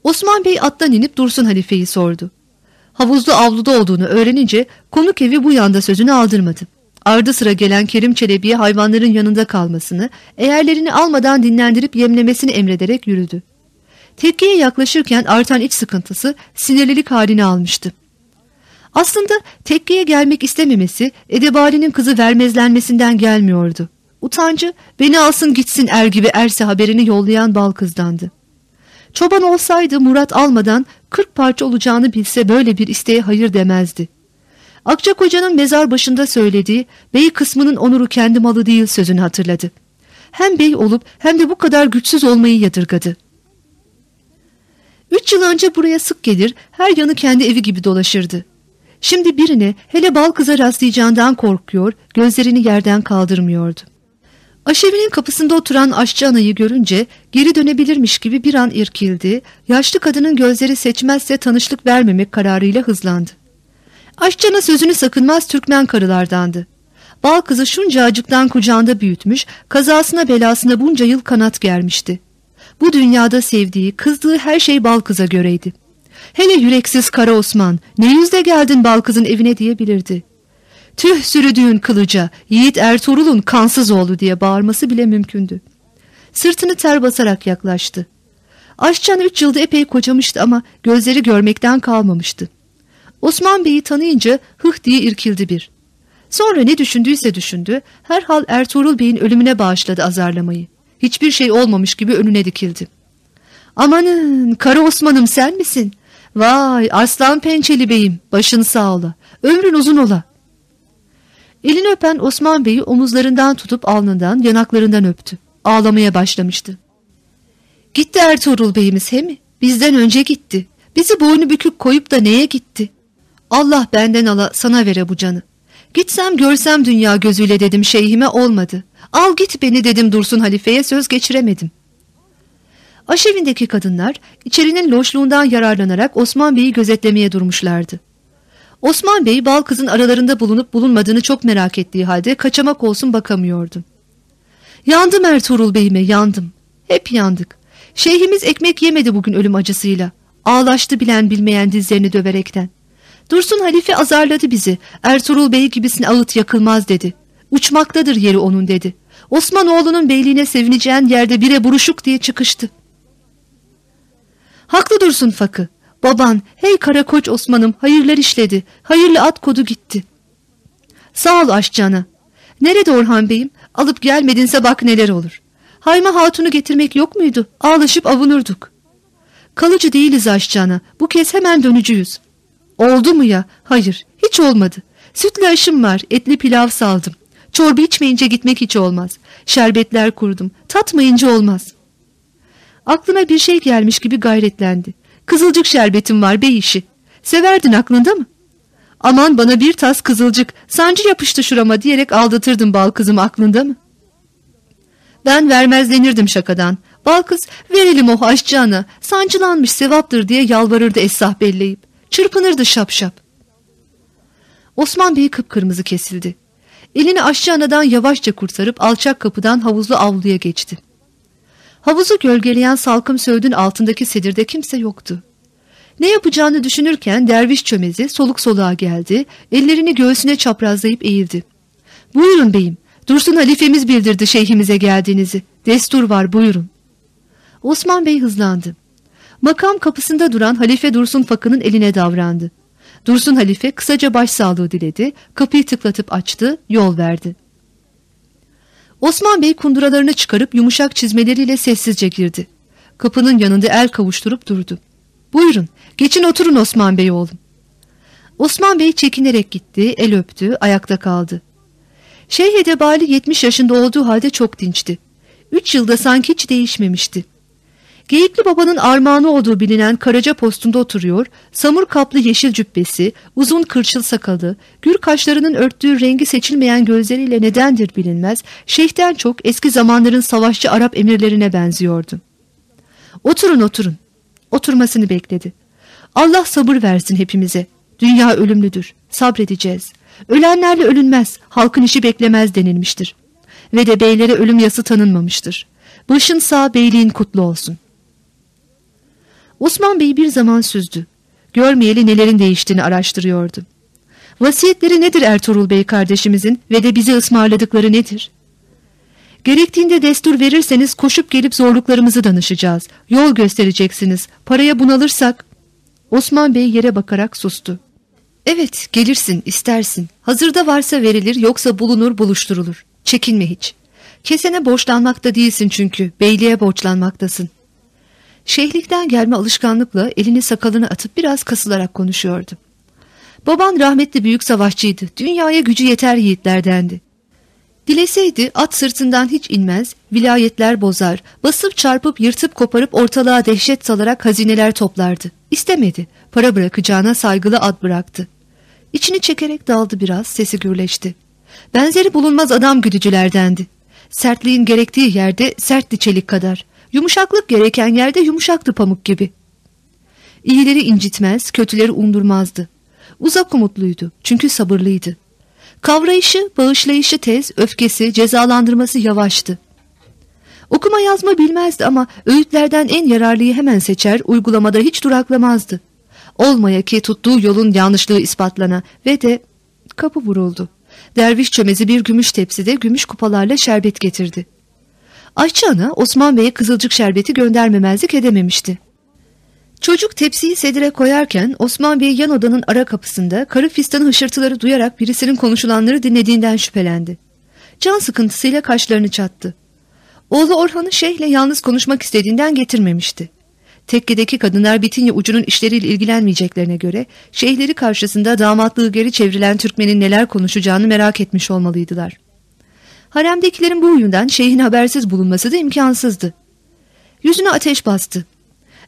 Osman Bey attan inip Dursun halifeyi sordu. Havuzlu avluda olduğunu öğrenince konuk evi bu yanda sözünü aldırmadı. Ardı sıra gelen Kerim Çelebi'ye hayvanların yanında kalmasını, eğerlerini almadan dinlendirip yemlemesini emrederek yürüdü. Tekkeye yaklaşırken artan iç sıkıntısı sinirlilik halini almıştı. Aslında tekkeye gelmek istememesi Edebali'nin kızı vermezlenmesinden gelmiyordu. Utancı beni alsın gitsin er gibi erse haberini yollayan bal kızdandı. Çoban olsaydı Murat almadan kırk parça olacağını bilse böyle bir isteğe hayır demezdi. Akçakoca'nın mezar başında söylediği bey kısmının onuru kendi malı değil sözünü hatırladı. Hem bey olup hem de bu kadar güçsüz olmayı yadırgadı. Üç yıl önce buraya sık gelir her yanı kendi evi gibi dolaşırdı. Şimdi birine hele bal kıza rastlayacağından korkuyor gözlerini yerden kaldırmıyordu. Aşevinin kapısında oturan aşçı anayı görünce geri dönebilirmiş gibi bir an irkildi, yaşlı kadının gözleri seçmezse tanışlık vermemek kararıyla hızlandı. Aşçana sözünü sakınmaz Türkmen karılardandı. Bal kızı şunca acıktan kucağında büyütmüş, kazasına belasına bunca yıl kanat germişti. Bu dünyada sevdiği, kızdığı her şey bal kıza göreydi. Hele yüreksiz Kara Osman, ne yüzde geldin bal kızın evine diyebilirdi. Tüh sürüdüğün kılıca, Yiğit Ertuğrul'un kansız oğlu diye bağırması bile mümkündü. Sırtını ter basarak yaklaştı. Aşçan üç yılda epey kocamıştı ama gözleri görmekten kalmamıştı. Osman Bey'i tanıyınca hıh diye irkildi bir. Sonra ne düşündüyse düşündü, herhal Ertuğrul Bey'in ölümüne bağışladı azarlamayı. Hiçbir şey olmamış gibi önüne dikildi. Amanın, Kara Osman'ım sen misin? Vay, aslan pençeli beyim, başın sağ ola, ömrün uzun ola. Elini öpen Osman Bey'i omuzlarından tutup alnından, yanaklarından öptü. Ağlamaya başlamıştı. Gitti Ertuğrul Bey'imiz he mi? Bizden önce gitti. Bizi boynu bükük koyup da neye gitti? Allah benden ala sana vere bu canı. Gitsem görsem dünya gözüyle dedim şeyhime olmadı. Al git beni dedim Dursun halifeye söz geçiremedim. Aşevindeki kadınlar içerinin loşluğundan yararlanarak Osman Bey'i gözetlemeye durmuşlardı. Osman Bey bal kızın aralarında bulunup bulunmadığını çok merak ettiği halde kaçamak olsun bakamıyordu. Yandım Ertuğrul Bey'ime yandım. Hep yandık. Şeyhimiz ekmek yemedi bugün ölüm acısıyla. Ağlaştı bilen bilmeyen dizlerini döverekten. Dursun halife azarladı bizi. Ertuğrul Bey gibisine ağıt yakılmaz dedi. Uçmaktadır yeri onun dedi. Osmanoğlu'nun beyliğine sevineceğin yerde bire buruşuk diye çıkıştı. Haklı dursun Fakı. Baban, hey kara koç Osman'ım hayırlar işledi. Hayırlı at kodu gitti. Sağ ol aşcana. Nerede Orhan Bey'im? Alıp gelmedinse bak neler olur. Hayma hatunu getirmek yok muydu? Ağlaşıp avunurduk. Kalıcı değiliz aşcana. Bu kez hemen dönücüyüz. Oldu mu ya? Hayır, hiç olmadı. Sütlü aşım var, etli pilav saldım. Çorba içmeyince gitmek hiç olmaz. Şerbetler kurdum. Tatmayınca olmaz. Aklına bir şey gelmiş gibi gayretlendi. Kızılcık şerbetim var bey işi. Severdin aklında mı? Aman bana bir tas kızılcık, sancı yapıştı şurama diyerek aldatırdım bal kızım aklında mı? Ben vermezlenirdim şakadan. Bal kız verelim o aşçı sancılanmış sevaptır diye yalvarırdı esah belleyip. Çırpınırdı şap şap. Osman Bey kıpkırmızı kesildi. Elini aşçı anadan yavaşça kurtarıp alçak kapıdan havuzlu avluya geçti. Havuzu gölgeleyen salkım söğüdün altındaki sedirde kimse yoktu. Ne yapacağını düşünürken derviş çömezi soluk soluğa geldi, ellerini göğsüne çaprazlayıp eğildi. Buyurun beyim, Dursun halifemiz bildirdi şeyhimize geldiğinizi. Destur var buyurun. Osman Bey hızlandı. Makam kapısında duran Halife Dursun Fakı'nın eline davrandı. Dursun Halife kısaca başsağlığı diledi, kapıyı tıklatıp açtı, yol verdi. Osman Bey kunduralarını çıkarıp yumuşak çizmeleriyle sessizce girdi. Kapının yanında el kavuşturup durdu. Buyurun, geçin oturun Osman Bey oğlum. Osman Bey çekinerek gitti, el öptü, ayakta kaldı. Şeyh Edebali 70 yaşında olduğu halde çok dinçti. Üç yılda sanki hiç değişmemişti. Geyikli babanın armağanı olduğu bilinen Karaca postunda oturuyor, samur kaplı yeşil cübbesi, uzun kırçıl sakalı, gür kaşlarının örttüğü rengi seçilmeyen gözleriyle nedendir bilinmez, şeyhten çok eski zamanların savaşçı Arap emirlerine benziyordu. Oturun oturun. Oturmasını bekledi. Allah sabır versin hepimize. Dünya ölümlüdür. Sabredeceğiz. Ölenlerle ölünmez, halkın işi beklemez denilmiştir. Ve de beylere ölüm yası tanınmamıştır. Başın sağ beyliğin kutlu olsun. Osman Bey bir zaman süzdü. Görmeyeli nelerin değiştiğini araştırıyordu. Vasiyetleri nedir Ertuğrul Bey kardeşimizin ve de bize ısmarladıkları nedir? Gerektiğinde destur verirseniz koşup gelip zorluklarımızı danışacağız. Yol göstereceksiniz. Paraya bunalırsak... Osman Bey yere bakarak sustu. Evet gelirsin istersin. Hazırda varsa verilir yoksa bulunur buluşturulur. Çekinme hiç. Kesene borçlanmakta değilsin çünkü beyliğe borçlanmaktasın. Şeyhlikten gelme alışkanlıkla elini sakalını atıp biraz kasılarak konuşuyordu. Baban rahmetli büyük savaşçıydı. Dünyaya gücü yeter yiğitlerdendi. Dileseydi at sırtından hiç inmez, vilayetler bozar, basıp çarpıp yırtıp koparıp ortalığa dehşet salarak hazineler toplardı. İstemedi, para bırakacağına saygılı ad bıraktı. İçini çekerek daldı biraz, sesi gürleşti. Benzeri bulunmaz adam güdücülerdendi. Sertliğin gerektiği yerde sertti çelik kadar. Yumuşaklık gereken yerde yumuşaktı pamuk gibi. İyileri incitmez, kötüleri undurmazdı. Uzak umutluydu çünkü sabırlıydı. Kavrayışı, bağışlayışı tez, öfkesi, cezalandırması yavaştı. Okuma yazma bilmezdi ama öğütlerden en yararlıyı hemen seçer, uygulamada hiç duraklamazdı. Olmaya ki tuttuğu yolun yanlışlığı ispatlana ve de kapı vuruldu. Derviş çömezi bir gümüş tepside gümüş kupalarla şerbet getirdi. Ayça ana Osman Bey'e kızılcık şerbeti göndermemezlik edememişti. Çocuk tepsiyi sedire koyarken Osman Bey yan odanın ara kapısında karı fistanı hışırtıları duyarak birisinin konuşulanları dinlediğinden şüphelendi. Can sıkıntısıyla kaşlarını çattı. Oğlu Orhan'ı şeyhle yalnız konuşmak istediğinden getirmemişti. Tekkedeki kadınlar Bitinya ucunun işleriyle ilgilenmeyeceklerine göre şeyhleri karşısında damatlığı geri çevrilen Türkmenin neler konuşacağını merak etmiş olmalıydılar. Haremdekilerin bu huyundan şeyhin habersiz bulunması da imkansızdı. Yüzüne ateş bastı.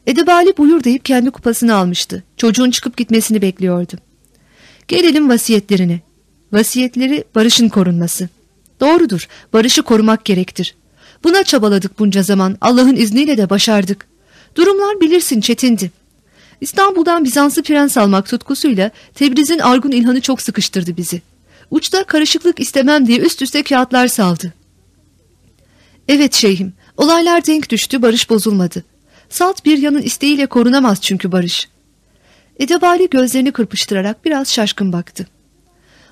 Edebali buyur deyip kendi kupasını almıştı. Çocuğun çıkıp gitmesini bekliyordu. Gelelim vasiyetlerine. Vasiyetleri barışın korunması. Doğrudur, barışı korumak gerektir. Buna çabaladık bunca zaman, Allah'ın izniyle de başardık. Durumlar bilirsin çetindi. İstanbul'dan Bizanslı prens almak tutkusuyla Tebriz'in Argun İlhan'ı çok sıkıştırdı bizi. Uçta karışıklık istemem diye üst üste kağıtlar saldı. Evet şeyhim, Olaylar denk düştü, barış bozulmadı. Salt bir yanın isteğiyle korunamaz çünkü barış. Edebali gözlerini kırpıştırarak biraz şaşkın baktı.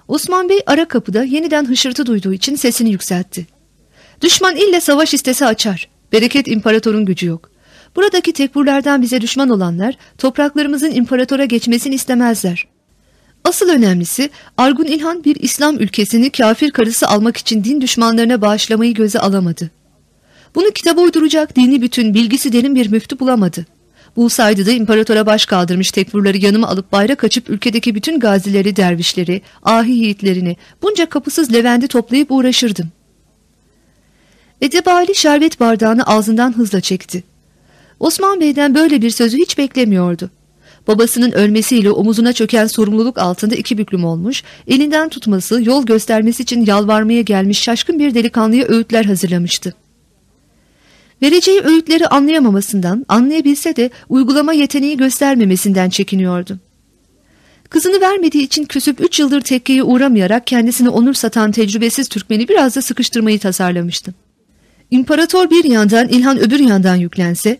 Osman Bey ara kapıda yeniden hışırtı duyduğu için sesini yükseltti. Düşman ille savaş istese açar. Bereket imparatorun gücü yok. Buradaki tekburlardan bize düşman olanlar topraklarımızın imparatora geçmesini istemezler. Asıl önemlisi Argun İlhan bir İslam ülkesini kafir karısı almak için din düşmanlarına bağışlamayı göze alamadı. Bunu kitaba uyduracak dini bütün bilgisi derin bir müftü bulamadı. Bulsaydı da imparatora baş kaldırmış tekfurları yanıma alıp bayrak açıp ülkedeki bütün gazileri, dervişleri, ahi yiğitlerini bunca kapısız Levent'i toplayıp uğraşırdım. Edebali şerbet bardağını ağzından hızla çekti. Osman Bey'den böyle bir sözü hiç beklemiyordu. Babasının ölmesiyle omuzuna çöken sorumluluk altında iki büklüm olmuş, elinden tutması, yol göstermesi için yalvarmaya gelmiş şaşkın bir delikanlıya öğütler hazırlamıştı. Vereceği öğütleri anlayamamasından, anlayabilse de uygulama yeteneği göstermemesinden çekiniyordu. Kızını vermediği için küsüp üç yıldır tekkeye uğramayarak kendisini onur satan tecrübesiz Türkmeni biraz da sıkıştırmayı tasarlamıştı. İmparator bir yandan İlhan öbür yandan yüklense,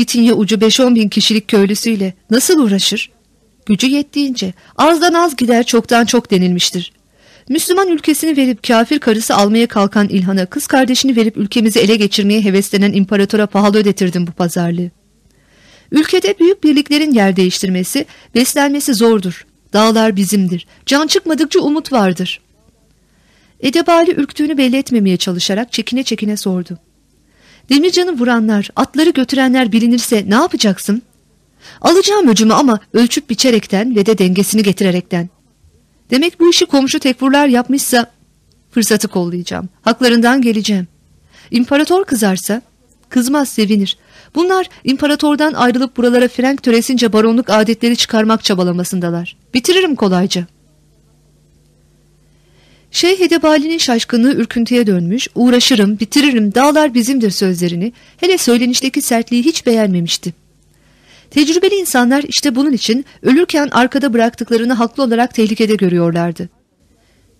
Bitinye ucu 5-10 bin kişilik köylüsüyle nasıl uğraşır? Gücü yettiğince azdan az gider çoktan çok denilmiştir. Müslüman ülkesini verip kafir karısı almaya kalkan İlhan'a kız kardeşini verip ülkemizi ele geçirmeye heveslenen imparatora pahalı ödetirdim bu pazarlığı. Ülkede büyük birliklerin yer değiştirmesi, beslenmesi zordur. Dağlar bizimdir. Can çıkmadıkça umut vardır. Edebali ürktüğünü belli etmemeye çalışarak çekine çekine sordu. Demircan'ı vuranlar, atları götürenler bilinirse ne yapacaksın? Alacağım öcümü ama ölçüp biçerekten ve de dengesini getirerekten. Demek bu işi komşu tekfurlar yapmışsa fırsatı kollayacağım. Haklarından geleceğim. İmparator kızarsa kızmaz sevinir. Bunlar imparatordan ayrılıp buralara Frank töresince baronluk adetleri çıkarmak çabalamasındalar. Bitiririm kolayca. Şeyh Hedebali'nin şaşkınlığı ürküntüye dönmüş, uğraşırım, bitiririm, dağlar bizimdir sözlerini, hele söylenişteki sertliği hiç beğenmemişti. Tecrübeli insanlar işte bunun için ölürken arkada bıraktıklarını haklı olarak tehlikede görüyorlardı.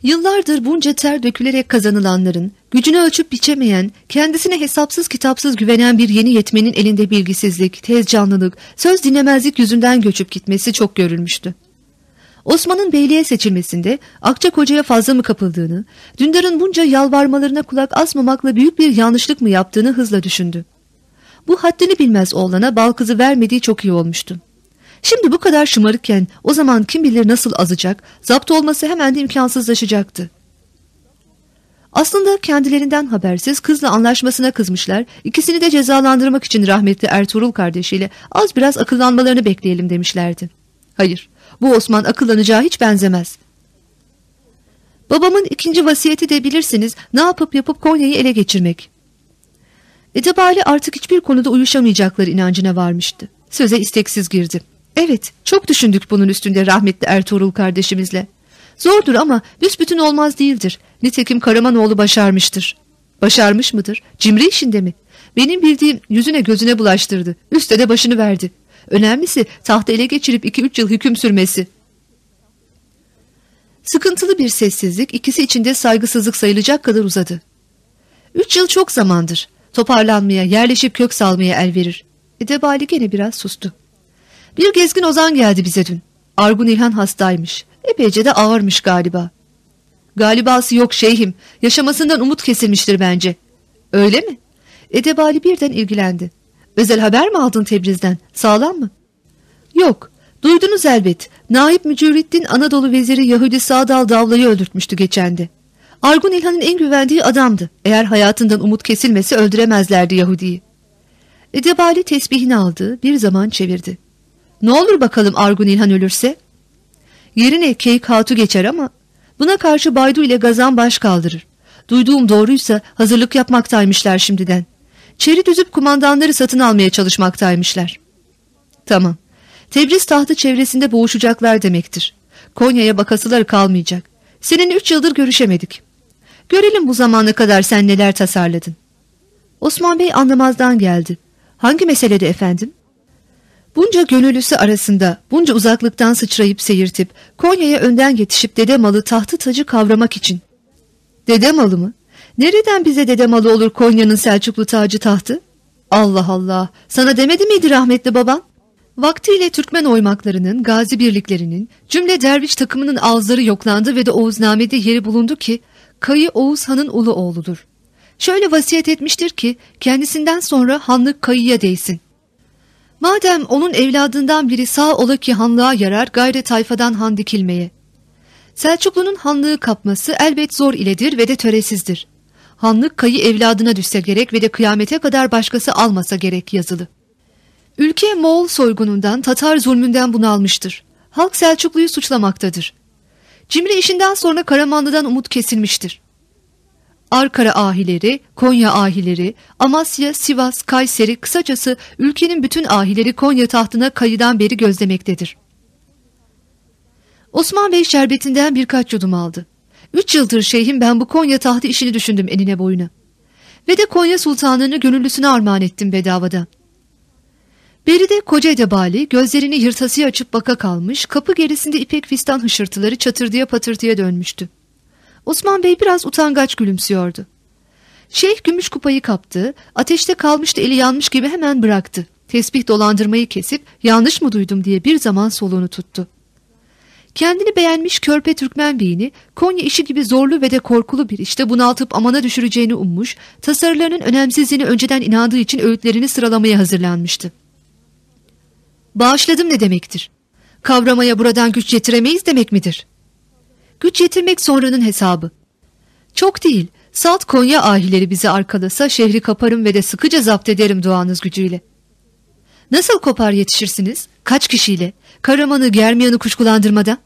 Yıllardır bunca ter dökülerek kazanılanların, gücünü ölçüp biçemeyen, kendisine hesapsız kitapsız güvenen bir yeni yetmenin elinde bilgisizlik, tez canlılık, söz dinlemezlik yüzünden göçüp gitmesi çok görülmüştü. Osman'ın beyliğe seçilmesinde Akçakoca'ya fazla mı kapıldığını, Dündar'ın bunca yalvarmalarına kulak asmamakla büyük bir yanlışlık mı yaptığını hızla düşündü. Bu haddini bilmez oğlana bal kızı vermediği çok iyi olmuştu. Şimdi bu kadar şımarıkken o zaman kim bilir nasıl azacak, zapt olması hemen de imkansızlaşacaktı. Aslında kendilerinden habersiz kızla anlaşmasına kızmışlar, ikisini de cezalandırmak için rahmetli Ertuğrul kardeşiyle az biraz akıllanmalarını bekleyelim demişlerdi. Hayır, bu Osman akıllanacağı hiç benzemez. Babamın ikinci vasiyeti de bilirsiniz ne yapıp yapıp Konya'yı ele geçirmek. Edebali artık hiçbir konuda uyuşamayacakları inancına varmıştı. Söze isteksiz girdi. Evet, çok düşündük bunun üstünde rahmetli Ertuğrul kardeşimizle. Zordur ama büsbütün olmaz değildir. Nitekim Karamanoğlu başarmıştır. Başarmış mıdır? Cimri işinde mi? Benim bildiğim yüzüne gözüne bulaştırdı. Üste de başını verdi. Önemlisi tahtı ele geçirip 2-3 yıl hüküm sürmesi. Sıkıntılı bir sessizlik ikisi içinde saygısızlık sayılacak kadar uzadı. Üç yıl çok zamandır. Toparlanmaya, yerleşip kök salmaya el verir. Edebali gene biraz sustu. Bir gezgin ozan geldi bize dün. Argun İlhan hastaymış. Epeyce de ağırmış galiba. Galibası yok şeyhim. Yaşamasından umut kesilmiştir bence. Öyle mi? Edebali birden ilgilendi. Özel haber mi aldın Tebriz'den? Sağlam mı? Yok. Duydunuz elbet. Naip Mücürriddin Anadolu veziri Yahudi Sadal Davla'yı öldürtmüştü geçende. Argun İlhan'ın en güvendiği adamdı. Eğer hayatından umut kesilmesi öldüremezlerdi Yahudi'yi. Edebali tesbihini aldı, bir zaman çevirdi. Ne olur bakalım Argun İlhan ölürse? Yerine Keyk Hatu geçer ama buna karşı Baydu ile Gazan baş kaldırır. Duyduğum doğruysa hazırlık yapmaktaymışlar şimdiden. Çeri düzüp kumandanları satın almaya çalışmaktaymışlar. Tamam. Tebriz tahtı çevresinde boğuşacaklar demektir. Konya'ya bakasıları kalmayacak. Senin üç yıldır görüşemedik. Görelim bu zamana kadar sen neler tasarladın. Osman Bey anlamazdan geldi. Hangi meselede efendim? Bunca gönüllüsü arasında, bunca uzaklıktan sıçrayıp seyirtip, Konya'ya önden yetişip dede malı tahtı tacı kavramak için. Dede malı mı? Nereden bize dede malı olur Konya'nın Selçuklu tacı tahtı? Allah Allah, sana demedi miydi rahmetli baban? Vaktiyle Türkmen oymaklarının, gazi birliklerinin, cümle derviş takımının ağızları yoklandı ve de Oğuzname'de yeri bulundu ki, Kayı Oğuz Han'ın ulu oğludur. Şöyle vasiyet etmiştir ki, kendisinden sonra hanlık Kayı'ya değsin. Madem onun evladından biri sağ ola ki hanlığa yarar gayre tayfadan han dikilmeye. Selçuklu'nun hanlığı kapması elbet zor iledir ve de töresizdir. Hanlık kayı evladına düşse gerek ve de kıyamete kadar başkası almasa gerek yazılı. Ülke Moğol soygunundan, Tatar zulmünden bunalmıştır. Halk Selçuklu'yu suçlamaktadır. Cimri işinden sonra Karamanlı'dan umut kesilmiştir. Arkara ahileri, Konya ahileri, Amasya, Sivas, Kayseri, kısacası ülkenin bütün ahileri Konya tahtına kayıdan beri gözlemektedir. Osman Bey şerbetinden birkaç yudum aldı. Üç yıldır şeyhim ben bu Konya tahtı işini düşündüm enine boyuna. Ve de Konya sultanlığını gönüllüsüne armağan ettim bedavadan. Beride koca edebali gözlerini yırtasıya açıp baka kalmış, kapı gerisinde ipek fistan hışırtıları çatırdıya patırtıya dönmüştü. Osman Bey biraz utangaç gülümsüyordu. Şeyh gümüş kupayı kaptı, ateşte kalmıştı eli yanmış gibi hemen bıraktı. Tesbih dolandırmayı kesip yanlış mı duydum diye bir zaman soluğunu tuttu. Kendini beğenmiş körpe Türkmen beyini Konya işi gibi zorlu ve de korkulu bir işte bunaltıp amana düşüreceğini ummuş, tasarılarının önemsizliğini önceden inandığı için öğütlerini sıralamaya hazırlanmıştı. Bağışladım ne demektir? Kavramaya buradan güç yetiremeyiz demek midir? Güç yetirmek sonranın hesabı. Çok değil, salt Konya ahileri bizi arkalasa şehri kaparım ve de sıkıca zapt ederim duanız gücüyle. Nasıl kopar yetişirsiniz? Kaç kişiyle? Karamanı, Germiyan'ı kuşkulandırmadan?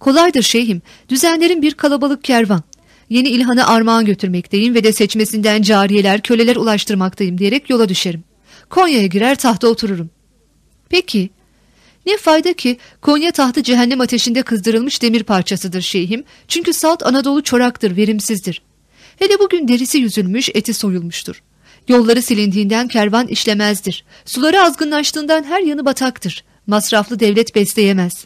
Kolaydır şeyhim, düzenlerin bir kalabalık kervan. Yeni İlhan'a armağan götürmekteyim ve de seçmesinden cariyeler, köleler ulaştırmaktayım diyerek yola düşerim. Konya'ya girer tahta otururum. Peki, ne fayda ki Konya tahtı cehennem ateşinde kızdırılmış demir parçasıdır şeyhim. Çünkü salt Anadolu çoraktır, verimsizdir. Hele bugün derisi yüzülmüş, eti soyulmuştur. Yolları silindiğinden kervan işlemezdir. Suları azgınlaştığından her yanı bataktır. Masraflı devlet besleyemez.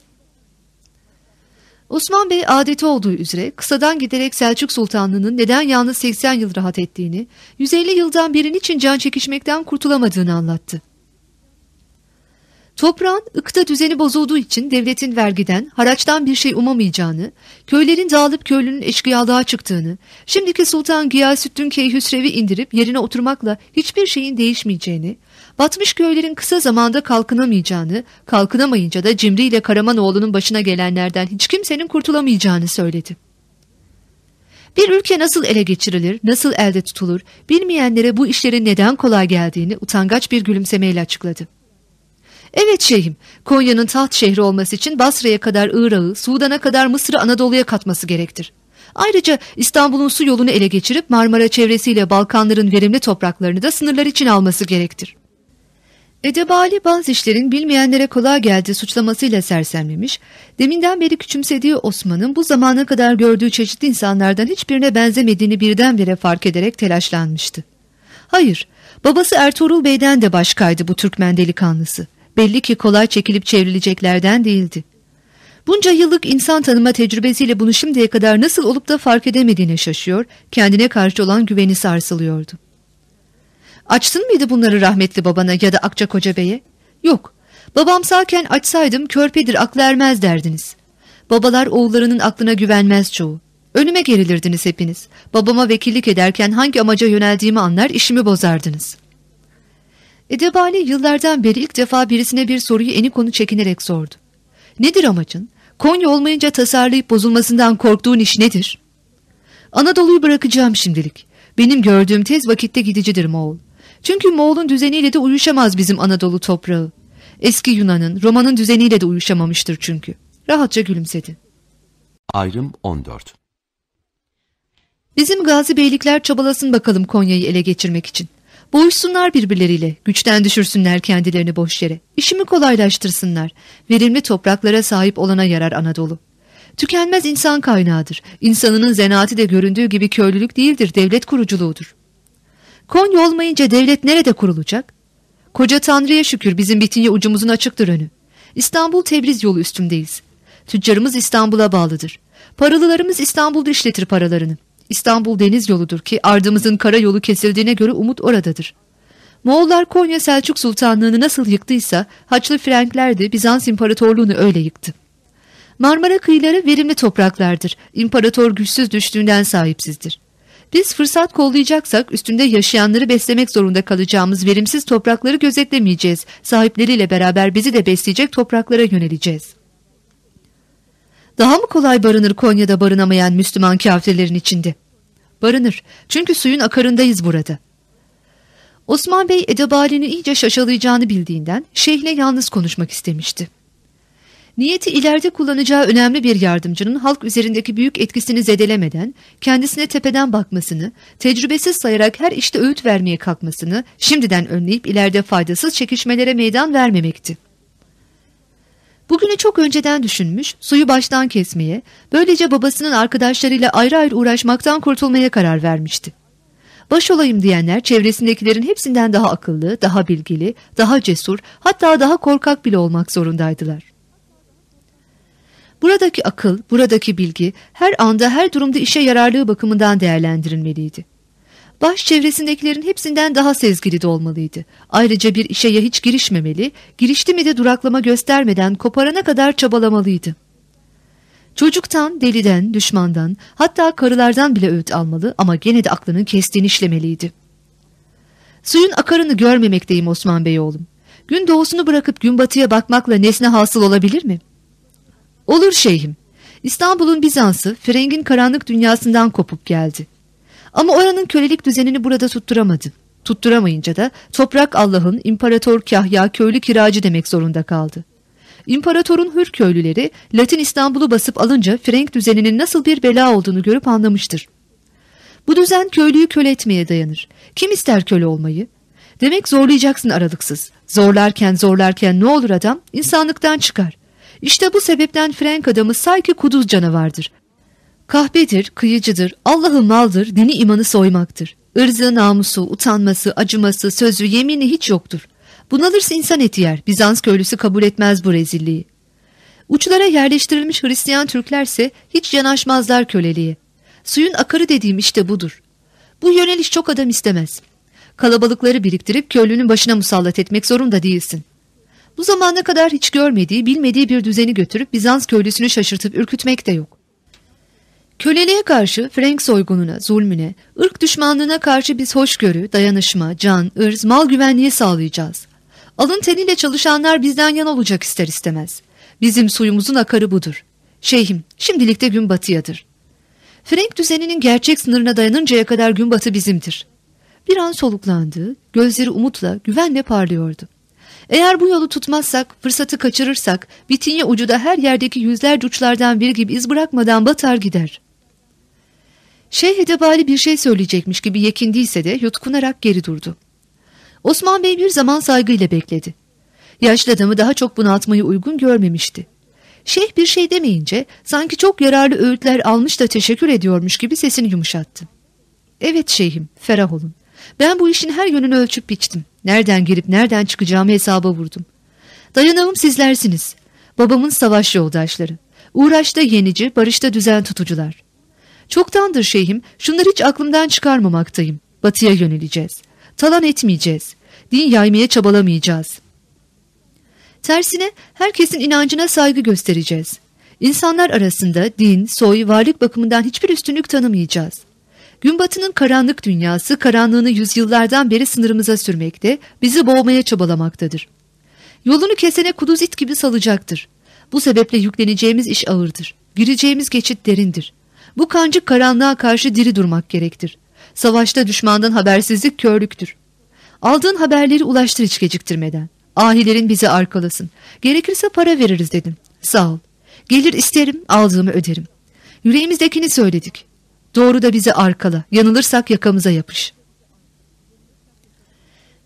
Osman Bey adeti olduğu üzere kısadan giderek Selçuk Sultanlığı'nın neden yalnız 80 yıl rahat ettiğini, 150 yıldan beri için can çekişmekten kurtulamadığını anlattı. Toprağın ıkta düzeni bozulduğu için devletin vergiden, haraçtan bir şey umamayacağını, köylerin dağılıp köylünün eşkıyalığa çıktığını, şimdiki Sultan Giyasüddin Keyhüsrev'i indirip yerine oturmakla hiçbir şeyin değişmeyeceğini, batmış köylerin kısa zamanda kalkınamayacağını, kalkınamayınca da Cimri ile Karamanoğlu'nun başına gelenlerden hiç kimsenin kurtulamayacağını söyledi. Bir ülke nasıl ele geçirilir, nasıl elde tutulur, bilmeyenlere bu işlerin neden kolay geldiğini utangaç bir gülümsemeyle açıkladı. Evet şeyhim, Konya'nın taht şehri olması için Basra'ya kadar Irak'ı, Sudan'a kadar Mısır'ı Anadolu'ya katması gerektir. Ayrıca İstanbul'un su yolunu ele geçirip Marmara çevresiyle Balkanların verimli topraklarını da sınırlar için alması gerektir. Edebali bazı işlerin bilmeyenlere kolay geldi suçlamasıyla sersemlemiş, deminden beri küçümsediği Osman'ın bu zamana kadar gördüğü çeşitli insanlardan hiçbirine benzemediğini birdenbire fark ederek telaşlanmıştı. Hayır, babası Ertuğrul Bey'den de başkaydı bu Türkmen delikanlısı belli ki kolay çekilip çevrileceklerden değildi. Bunca yıllık insan tanıma tecrübesiyle bunu şimdiye kadar nasıl olup da fark edemediğine şaşıyor, kendine karşı olan güveni sarsılıyordu. Açtın mıydı bunları rahmetli babana ya da Akçakoca Bey'e? Yok, babam sağken açsaydım körpedir aklı ermez derdiniz. Babalar oğullarının aklına güvenmez çoğu. Önüme gerilirdiniz hepiniz. Babama vekillik ederken hangi amaca yöneldiğimi anlar işimi bozardınız.'' Edebali yıllardan beri ilk defa birisine bir soruyu eni konu çekinerek sordu. Nedir amacın? Konya olmayınca tasarlayıp bozulmasından korktuğun iş nedir? Anadolu'yu bırakacağım şimdilik. Benim gördüğüm tez vakitte gidicidir Moğol. Çünkü Moğol'un düzeniyle de uyuşamaz bizim Anadolu toprağı. Eski Yunan'ın, Roma'nın düzeniyle de uyuşamamıştır çünkü. Rahatça gülümsedi. Ayrım 14 Bizim gazi beylikler çabalasın bakalım Konya'yı ele geçirmek için. Boğuşsunlar birbirleriyle, güçten düşürsünler kendilerini boş yere. İşimi kolaylaştırsınlar. Verimli topraklara sahip olana yarar Anadolu. Tükenmez insan kaynağıdır. İnsanının zenaati de göründüğü gibi köylülük değildir, devlet kuruculuğudur. Konya olmayınca devlet nerede kurulacak? Koca Tanrı'ya şükür bizim bitince ucumuzun açıktır önü. İstanbul Tebriz yolu üstündeyiz. Tüccarımız İstanbul'a bağlıdır. Paralılarımız İstanbul'da işletir paralarını. İstanbul deniz yoludur ki ardımızın kara yolu kesildiğine göre umut oradadır. Moğollar Konya Selçuk Sultanlığını nasıl yıktıysa Haçlı Frenkler de Bizans İmparatorluğunu öyle yıktı. Marmara kıyıları verimli topraklardır. İmparator güçsüz düştüğünden sahipsizdir. Biz fırsat kollayacaksak üstünde yaşayanları beslemek zorunda kalacağımız verimsiz toprakları gözetlemeyeceğiz. Sahipleriyle beraber bizi de besleyecek topraklara yöneleceğiz. Daha mı kolay barınır Konya'da barınamayan Müslüman kafirlerin içinde? Barınır. Çünkü suyun akarındayız burada. Osman Bey Edebali'ni iyice şaşalayacağını bildiğinden şeyhle yalnız konuşmak istemişti. Niyeti ileride kullanacağı önemli bir yardımcının halk üzerindeki büyük etkisini zedelemeden kendisine tepeden bakmasını, tecrübesiz sayarak her işte öğüt vermeye kalkmasını şimdiden önleyip ileride faydasız çekişmelere meydan vermemekti. Bugünü çok önceden düşünmüş, suyu baştan kesmeye, böylece babasının arkadaşlarıyla ayrı ayrı uğraşmaktan kurtulmaya karar vermişti. Baş olayım diyenler çevresindekilerin hepsinden daha akıllı, daha bilgili, daha cesur, hatta daha korkak bile olmak zorundaydılar. Buradaki akıl, buradaki bilgi her anda her durumda işe yararlığı bakımından değerlendirilmeliydi. Baş çevresindekilerin hepsinden daha sezgili de olmalıydı. Ayrıca bir işe ya hiç girişmemeli, girişti mi de duraklama göstermeden koparana kadar çabalamalıydı. Çocuktan, deliden, düşmandan, hatta karılardan bile öğüt almalı ama gene de aklının kestiğini işlemeliydi. Suyun akarını görmemekteyim Osman Bey oğlum. Gün doğusunu bırakıp gün batıya bakmakla nesne hasıl olabilir mi? Olur şeyhim. İstanbul'un Bizans'ı Freng'in karanlık dünyasından kopup geldi. Ama oranın kölelik düzenini burada tutturamadı. Tutturamayınca da toprak Allah'ın imparator kahya köylü kiracı demek zorunda kaldı. İmparatorun hür köylüleri Latin İstanbul'u basıp alınca Frank düzeninin nasıl bir bela olduğunu görüp anlamıştır. Bu düzen köylüyü köle etmeye dayanır. Kim ister köle olmayı? Demek zorlayacaksın aralıksız. Zorlarken zorlarken ne olur adam? İnsanlıktan çıkar. İşte bu sebepten Frank adamı sanki kuduz canavardır. Kahpedir, kıyıcıdır, Allah'ı maldır, dini imanı soymaktır. Irzı, namusu, utanması, acıması, sözü, yemini hiç yoktur. Bunalırsa insan eti yer. Bizans köylüsü kabul etmez bu rezilliği. Uçlara yerleştirilmiş Hristiyan Türklerse hiç yanaşmazlar köleliğe. Suyun akarı dediğim işte budur. Bu yöneliş çok adam istemez. Kalabalıkları biriktirip köylünün başına musallat etmek zorunda değilsin. Bu zamana kadar hiç görmediği, bilmediği bir düzeni götürüp Bizans köylüsünü şaşırtıp ürkütmek de yok. Köleliğe karşı Frank soygununa, zulmüne, ırk düşmanlığına karşı biz hoşgörü, dayanışma, can, ırz, mal güvenliği sağlayacağız. Alın teniyle çalışanlar bizden yan olacak ister istemez. Bizim suyumuzun akarı budur. Şeyhim, şimdilik de gün batıyadır. Frank düzeninin gerçek sınırına dayanıncaya kadar gün batı bizimdir. Bir an soluklandı, gözleri umutla, güvenle parlıyordu. Eğer bu yolu tutmazsak, fırsatı kaçırırsak, Bitinye ucu da her yerdeki yüzlerce uçlardan biri gibi iz bırakmadan batar gider. Şeyh Edebali bir şey söyleyecekmiş gibi yekindiyse de yutkunarak geri durdu. Osman Bey bir zaman saygıyla bekledi. Yaşlı adamı daha çok bunaltmayı uygun görmemişti. Şeyh bir şey demeyince sanki çok yararlı öğütler almış da teşekkür ediyormuş gibi sesini yumuşattı. Evet şeyhim, ferah olun. Ben bu işin her yönünü ölçüp biçtim. Nereden girip nereden çıkacağımı hesaba vurdum. Dayanağım sizlersiniz. Babamın savaş yoldaşları. Uğraşta yenici, barışta düzen tutucular. Çoktandır şeyhim, şunları hiç aklımdan çıkarmamaktayım. Batıya yöneleceğiz. Talan etmeyeceğiz. Din yaymaya çabalamayacağız. Tersine herkesin inancına saygı göstereceğiz. İnsanlar arasında din, soy, varlık bakımından hiçbir üstünlük tanımayacağız. Günbatının karanlık dünyası karanlığını yüzyıllardan beri sınırımıza sürmekte, bizi boğmaya çabalamaktadır. Yolunu kesene kuduz it gibi salacaktır. Bu sebeple yükleneceğimiz iş ağırdır. Gireceğimiz geçit derindir. Bu kancık karanlığa karşı diri durmak gerektir. Savaşta düşmandan habersizlik körlüktür. Aldığın haberleri ulaştır hiç geciktirmeden. Ahilerin bizi arkalasın. Gerekirse para veririz dedim. Sağ ol. Gelir isterim, aldığımı öderim. Yüreğimizdekini söyledik. Doğru da bizi arkala. Yanılırsak yakamıza yapış.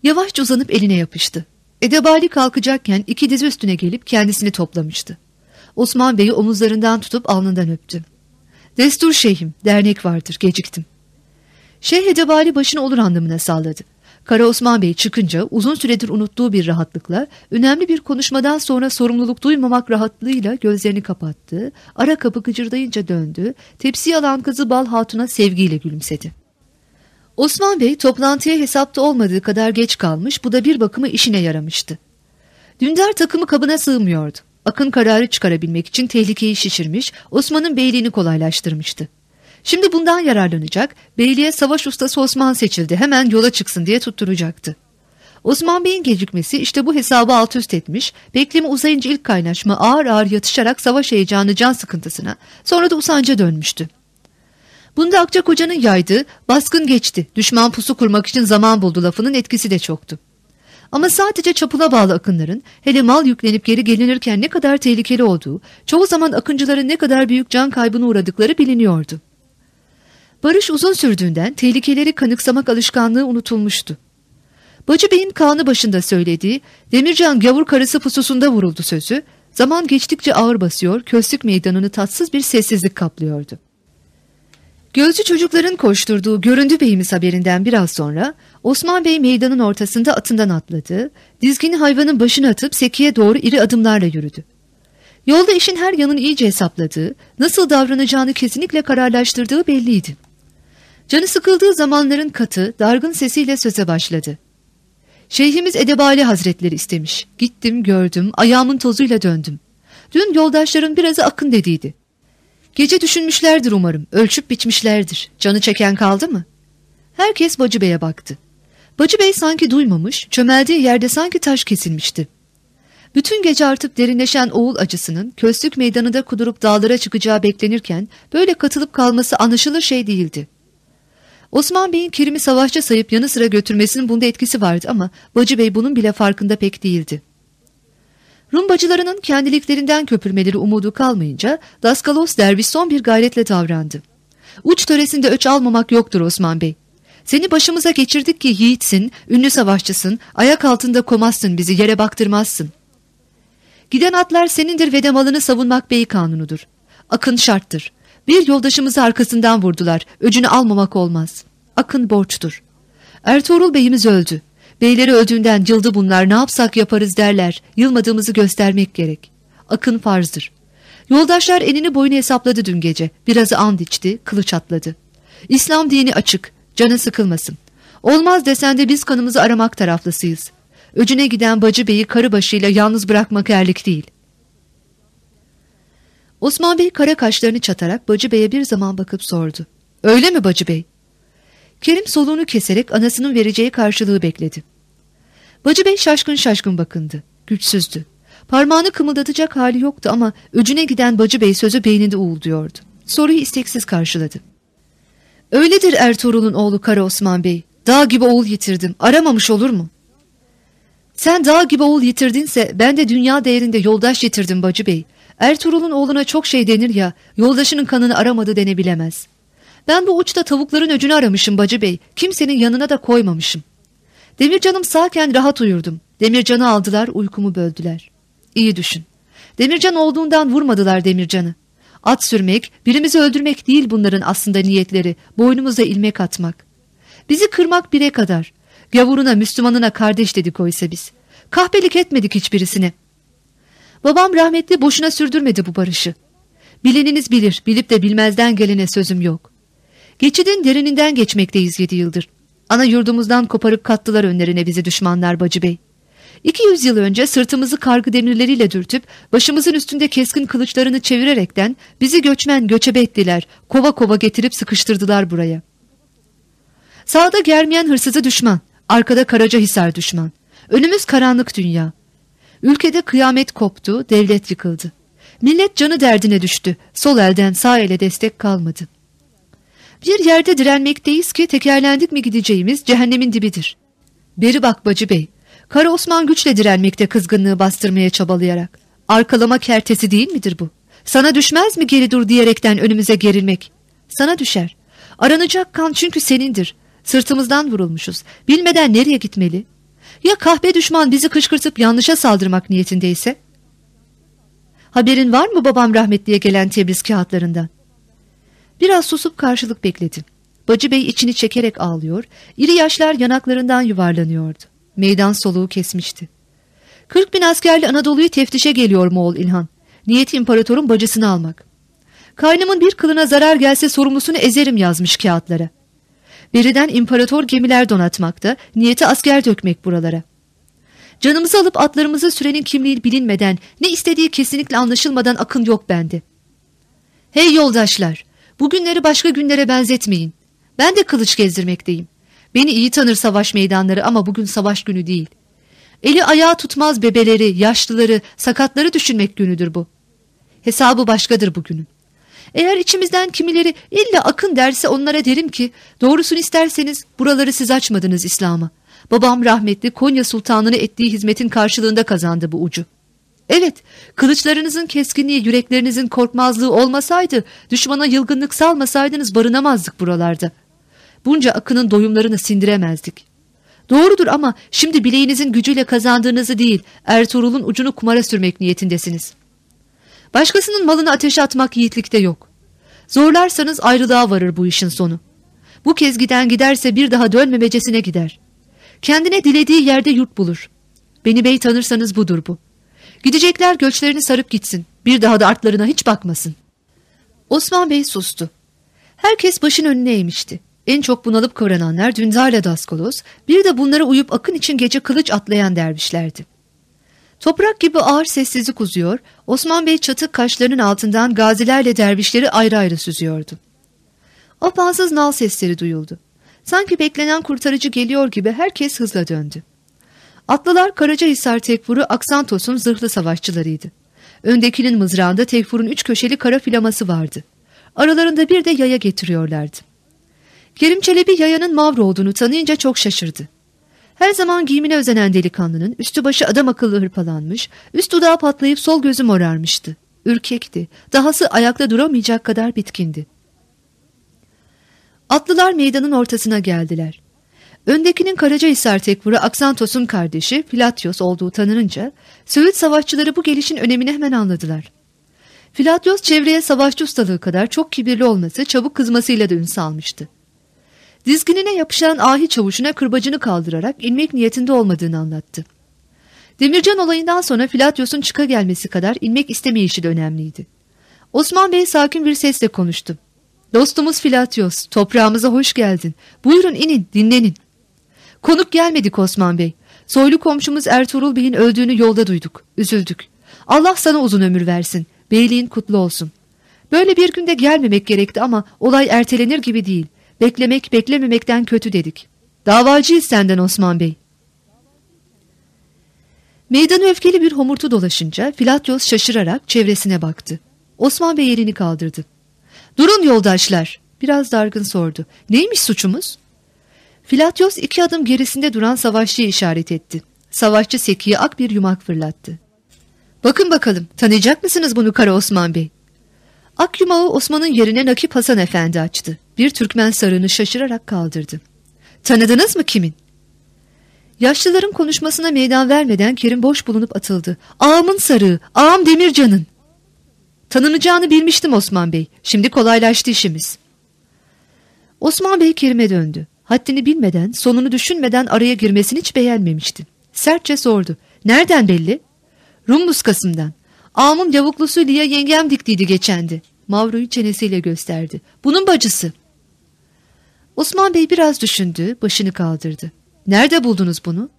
Yavaşça uzanıp eline yapıştı. Edebali kalkacakken iki dizi üstüne gelip kendisini toplamıştı. Osman Bey'i omuzlarından tutup alnından öptü. Destur şeyhim, dernek vardır, geciktim. Şeyh Edebali başını olur anlamına salladı. Kara Osman Bey çıkınca uzun süredir unuttuğu bir rahatlıkla önemli bir konuşmadan sonra sorumluluk duymamak rahatlığıyla gözlerini kapattı. Ara kapı gıcırdayınca döndü. Tepsi alan kızı Bal Hatun'a sevgiyle gülümsedi. Osman Bey toplantıya hesapta olmadığı kadar geç kalmış bu da bir bakıma işine yaramıştı. Dündar takımı kabına sığmıyordu. Akın kararı çıkarabilmek için tehlikeyi şişirmiş, Osman'ın beyliğini kolaylaştırmıştı. Şimdi bundan yararlanacak, beyliğe savaş ustası Osman seçildi, hemen yola çıksın diye tutturacaktı. Osman Bey'in gecikmesi işte bu hesabı alt üst etmiş, bekleme uzayınca ilk kaynaşma ağır ağır yatışarak savaş heyecanı can sıkıntısına, sonra da usanca dönmüştü. Bunda Akçakoca'nın yaydığı baskın geçti, düşman pusu kurmak için zaman buldu lafının etkisi de çoktu. Ama sadece çapula bağlı akınların hele mal yüklenip geri gelinirken ne kadar tehlikeli olduğu, çoğu zaman akıncıların ne kadar büyük can kaybına uğradıkları biliniyordu. Barış uzun sürdüğünden tehlikeleri kanıksamak alışkanlığı unutulmuştu. Bacı Bey'in kanı başında söylediği Demircan gavur karısı pususunda vuruldu sözü, zaman geçtikçe ağır basıyor, köstük meydanını tatsız bir sessizlik kaplıyordu. Gözcü çocukların koşturduğu göründü beyimiz haberinden biraz sonra Osman Bey meydanın ortasında atından atladı, dizgini hayvanın başına atıp sekiye doğru iri adımlarla yürüdü. Yolda işin her yanını iyice hesapladığı, nasıl davranacağını kesinlikle kararlaştırdığı belliydi. Canı sıkıldığı zamanların katı, dargın sesiyle söze başladı. Şeyhimiz Edebali Hazretleri istemiş. Gittim, gördüm, ayağımın tozuyla döndüm. Dün yoldaşların birazı akın dediydi. Gece düşünmüşlerdir umarım, ölçüp biçmişlerdir. Canı çeken kaldı mı? Herkes Bacı Bey'e baktı. Bacı Bey sanki duymamış, çömeldiği yerde sanki taş kesilmişti. Bütün gece artıp derinleşen oğul acısının köslük meydanında kudurup dağlara çıkacağı beklenirken böyle katılıp kalması anlaşılır şey değildi. Osman Bey'in Kerim'i savaşçı sayıp yanı sıra götürmesinin bunda etkisi vardı ama Bacı Bey bunun bile farkında pek değildi. Rum bacılarının kendiliklerinden köpürmeleri umudu kalmayınca Daskalos derviş son bir gayretle davrandı. Uç töresinde öç almamak yoktur Osman Bey. Seni başımıza geçirdik ki yiğitsin, ünlü savaşçısın, ayak altında komazsın bizi yere baktırmazsın. Giden atlar senindir ve de malını savunmak bey kanunudur. Akın şarttır. Bir yoldaşımızı arkasından vurdular, öcünü almamak olmaz. Akın borçtur. Ertuğrul beyimiz öldü. Beyleri öldüğünden yıldı bunlar ne yapsak yaparız derler. Yılmadığımızı göstermek gerek. Akın farzdır. Yoldaşlar enini boyunu hesapladı dün gece. Birazı and içti, kılıç atladı. İslam dini açık, canı sıkılmasın. Olmaz desen de biz kanımızı aramak taraflısıyız. Öcüne giden bacı beyi karı başıyla yalnız bırakmak erlik değil. Osman Bey kara kaşlarını çatarak Bacı Bey'e bir zaman bakıp sordu. Öyle mi Bacı Bey? Kerim soluğunu keserek anasının vereceği karşılığı bekledi. Bacı Bey şaşkın şaşkın bakındı. Güçsüzdü. Parmağını kımıldatacak hali yoktu ama öcüne giden Bacı Bey sözü beyninde uğulduyordu. Soruyu isteksiz karşıladı. Öyledir Ertuğrul'un oğlu Kara Osman Bey. Dağ gibi oğul yitirdim. Aramamış olur mu? Sen dağ gibi oğul yitirdinse ben de dünya değerinde yoldaş yitirdim Bacı Bey. Ertuğrul'un oğluna çok şey denir ya, yoldaşının kanını aramadı denebilemez. Ben bu uçta tavukların öcünü aramışım Bacı Bey, kimsenin yanına da koymamışım. Demircan'ım sağken rahat uyurdum. Demircan'ı aldılar, uykumu böldüler. İyi düşün. Demircan olduğundan vurmadılar Demircan'ı. At sürmek, birimizi öldürmek değil bunların aslında niyetleri, boynumuza ilmek atmak. Bizi kırmak bire kadar. Gavuruna, Müslümanına kardeş dedik oysa biz. Kahpelik etmedik hiçbirisine. Babam rahmetli boşuna sürdürmedi bu barışı. Bileniniz bilir, bilip de bilmezden gelene sözüm yok. Geçidin derininden geçmekteyiz yedi yıldır. Ana yurdumuzdan koparıp kattılar önlerine bizi düşmanlar Bacı Bey. İki yüz yıl önce sırtımızı kargı demirleriyle dürtüp başımızın üstünde keskin kılıçlarını çevirerekten bizi göçmen göçebe ettiler, kova kova getirip sıkıştırdılar buraya. Sağda germeyen hırsızı düşman, arkada Karacahisar düşman. Önümüz karanlık dünya. Ülkede kıyamet koptu, devlet yıkıldı. Millet canı derdine düştü, sol elden sağ ele destek kalmadı. Bir yerde direnmekteyiz ki tekerlendik mi gideceğimiz cehennemin dibidir. Beri bak Bacı Bey, Kara Osman güçle direnmekte kızgınlığı bastırmaya çabalayarak. Arkalama kertesi değil midir bu? Sana düşmez mi geri dur diyerekten önümüze gerilmek? Sana düşer. Aranacak kan çünkü senindir. Sırtımızdan vurulmuşuz. Bilmeden nereye gitmeli? Ya kahpe düşman bizi kışkırtıp yanlışa saldırmak niyetindeyse? Haberin var mı babam rahmetliye gelen tebriz kağıtlarından? Biraz susup karşılık bekledi. Bacı Bey içini çekerek ağlıyor, iri yaşlar yanaklarından yuvarlanıyordu. Meydan soluğu kesmişti. 40 bin askerli Anadolu'yu teftişe geliyor Moğol İlhan. Niyeti imparatorun bacısını almak. Kaynımın bir kılına zarar gelse sorumlusunu ezerim yazmış kağıtlara. Beriden imparator gemiler donatmakta, niyeti asker dökmek buralara. Canımızı alıp atlarımızı sürenin kimliği bilinmeden, ne istediği kesinlikle anlaşılmadan akın yok bende. Hey yoldaşlar, bugünleri başka günlere benzetmeyin. Ben de kılıç gezdirmekteyim. Beni iyi tanır savaş meydanları ama bugün savaş günü değil. Eli ayağı tutmaz bebeleri, yaşlıları, sakatları düşünmek günüdür bu. Hesabı başkadır bugünün. Eğer içimizden kimileri illa akın derse onlara derim ki doğrusunu isterseniz buraları siz açmadınız İslam'a. Babam rahmetli Konya Sultanı'nı ettiği hizmetin karşılığında kazandı bu ucu. Evet, kılıçlarınızın keskinliği, yüreklerinizin korkmazlığı olmasaydı, düşmana yılgınlık salmasaydınız barınamazdık buralarda. Bunca akının doyumlarını sindiremezdik. Doğrudur ama şimdi bileğinizin gücüyle kazandığınızı değil, Ertuğrul'un ucunu kumara sürmek niyetindesiniz. Başkasının malını ateşe atmak yiğitlikte yok. Zorlarsanız ayrılığa varır bu işin sonu. Bu kez giden giderse bir daha dönmemecesine gider. Kendine dilediği yerde yurt bulur. Beni bey tanırsanız budur bu. Gidecekler göçlerini sarıp gitsin. Bir daha da artlarına hiç bakmasın. Osman Bey sustu. Herkes başın önüne eğmişti. En çok bunalıp kıvrananlar Dündar'la Daskolos, bir de bunlara uyup akın için gece kılıç atlayan dervişlerdi. Toprak gibi ağır sessizlik uzuyor, Osman Bey çatık kaşlarının altından gazilerle dervişleri ayrı ayrı süzüyordu. Apansız nal sesleri duyuldu. Sanki beklenen kurtarıcı geliyor gibi herkes hızla döndü. Atlılar Karacahisar Tekfur'u Aksantos'un zırhlı savaşçılarıydı. Öndekinin mızrağında Tekfur'un üç köşeli kara filaması vardı. Aralarında bir de yaya getiriyorlardı. Kerim Çelebi yayanın Mavro olduğunu tanıyınca çok şaşırdı. Her zaman giyimine özenen delikanlının üstü başı adam akıllı hırpalanmış, üst dudağı patlayıp sol gözü morarmıştı. Ürkekti, dahası ayakta duramayacak kadar bitkindi. Atlılar meydanın ortasına geldiler. Öndekinin Karacahisar tekfuru Aksantos'un kardeşi Filatyos olduğu tanınınca Söğüt savaşçıları bu gelişin önemini hemen anladılar. Filatyos çevreye savaşçı ustalığı kadar çok kibirli olması çabuk kızmasıyla da ün salmıştı. Dizginine yapışan ahi çavuşuna kırbacını kaldırarak inmek niyetinde olmadığını anlattı. Demircan olayından sonra Filatyos'un çıka gelmesi kadar inmek istemeyişi de önemliydi. Osman Bey sakin bir sesle konuştu. Dostumuz Filatyos, toprağımıza hoş geldin. Buyurun inin, dinlenin. Konuk gelmedik Osman Bey. Soylu komşumuz Ertuğrul Bey'in öldüğünü yolda duyduk. Üzüldük. Allah sana uzun ömür versin. Beyliğin kutlu olsun. Böyle bir günde gelmemek gerekti ama olay ertelenir gibi değil. Beklemek beklememekten kötü dedik. Davacıyız senden Osman Bey. Meydanı öfkeli bir homurtu dolaşınca Filatyos şaşırarak çevresine baktı. Osman Bey elini kaldırdı. Durun yoldaşlar. Biraz dargın sordu. Neymiş suçumuz? Filatyos iki adım gerisinde duran savaşçıyı işaret etti. Savaşçı Seki'ye ak bir yumak fırlattı. Bakın bakalım tanıyacak mısınız bunu Kara Osman Bey? Ak yumağı Osman'ın yerine Nakip Hasan Efendi açtı. Bir Türkmen sarığını şaşırarak kaldırdı. Tanıdınız mı kimin? Yaşlıların konuşmasına meydan vermeden Kerim boş bulunup atıldı. Ağamın sarığı, ağam Demircan'ın. Tanınacağını bilmiştim Osman Bey. Şimdi kolaylaştı işimiz. Osman Bey Kerim'e döndü. Haddini bilmeden, sonunu düşünmeden araya girmesini hiç beğenmemişti. Sertçe sordu. Nereden belli? Rum muskasından. Ağamın yavuklusu Liya yengem diktiydi geçendi. Mavro'yu çenesiyle gösterdi. Bunun bacısı. Osman Bey biraz düşündü, başını kaldırdı. Nerede buldunuz bunu?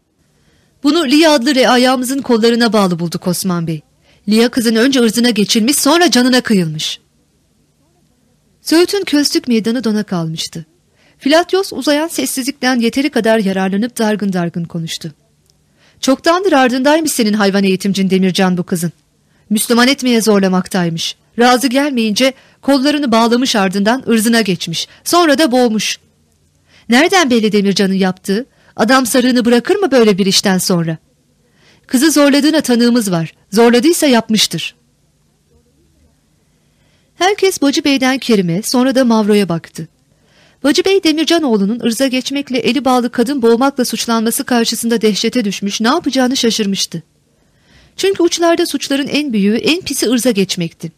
Bunu Liya adlı reayamızın kollarına bağlı bulduk Osman Bey. Liya kızın önce ırzına geçilmiş sonra canına kıyılmış. Söğüt'ün köstük meydanı dona kalmıştı. Filatyos uzayan sessizlikten yeteri kadar yararlanıp dargın dargın konuştu. Çoktandır ardındaymış senin hayvan eğitimcin Demircan bu kızın. Müslüman etmeye zorlamaktaymış. Razı gelmeyince kollarını bağlamış ardından ırzına geçmiş. Sonra da boğmuş. Nereden belli Demircan'ın yaptığı? Adam sarığını bırakır mı böyle bir işten sonra? Kızı zorladığına tanığımız var. Zorladıysa yapmıştır. Herkes Bacı Bey'den Kerim'e sonra da Mavro'ya baktı. Bacı Bey Demircanoğlu'nun ırza geçmekle eli bağlı kadın boğmakla suçlanması karşısında dehşete düşmüş ne yapacağını şaşırmıştı. Çünkü uçlarda suçların en büyüğü en pisi ırza geçmekti.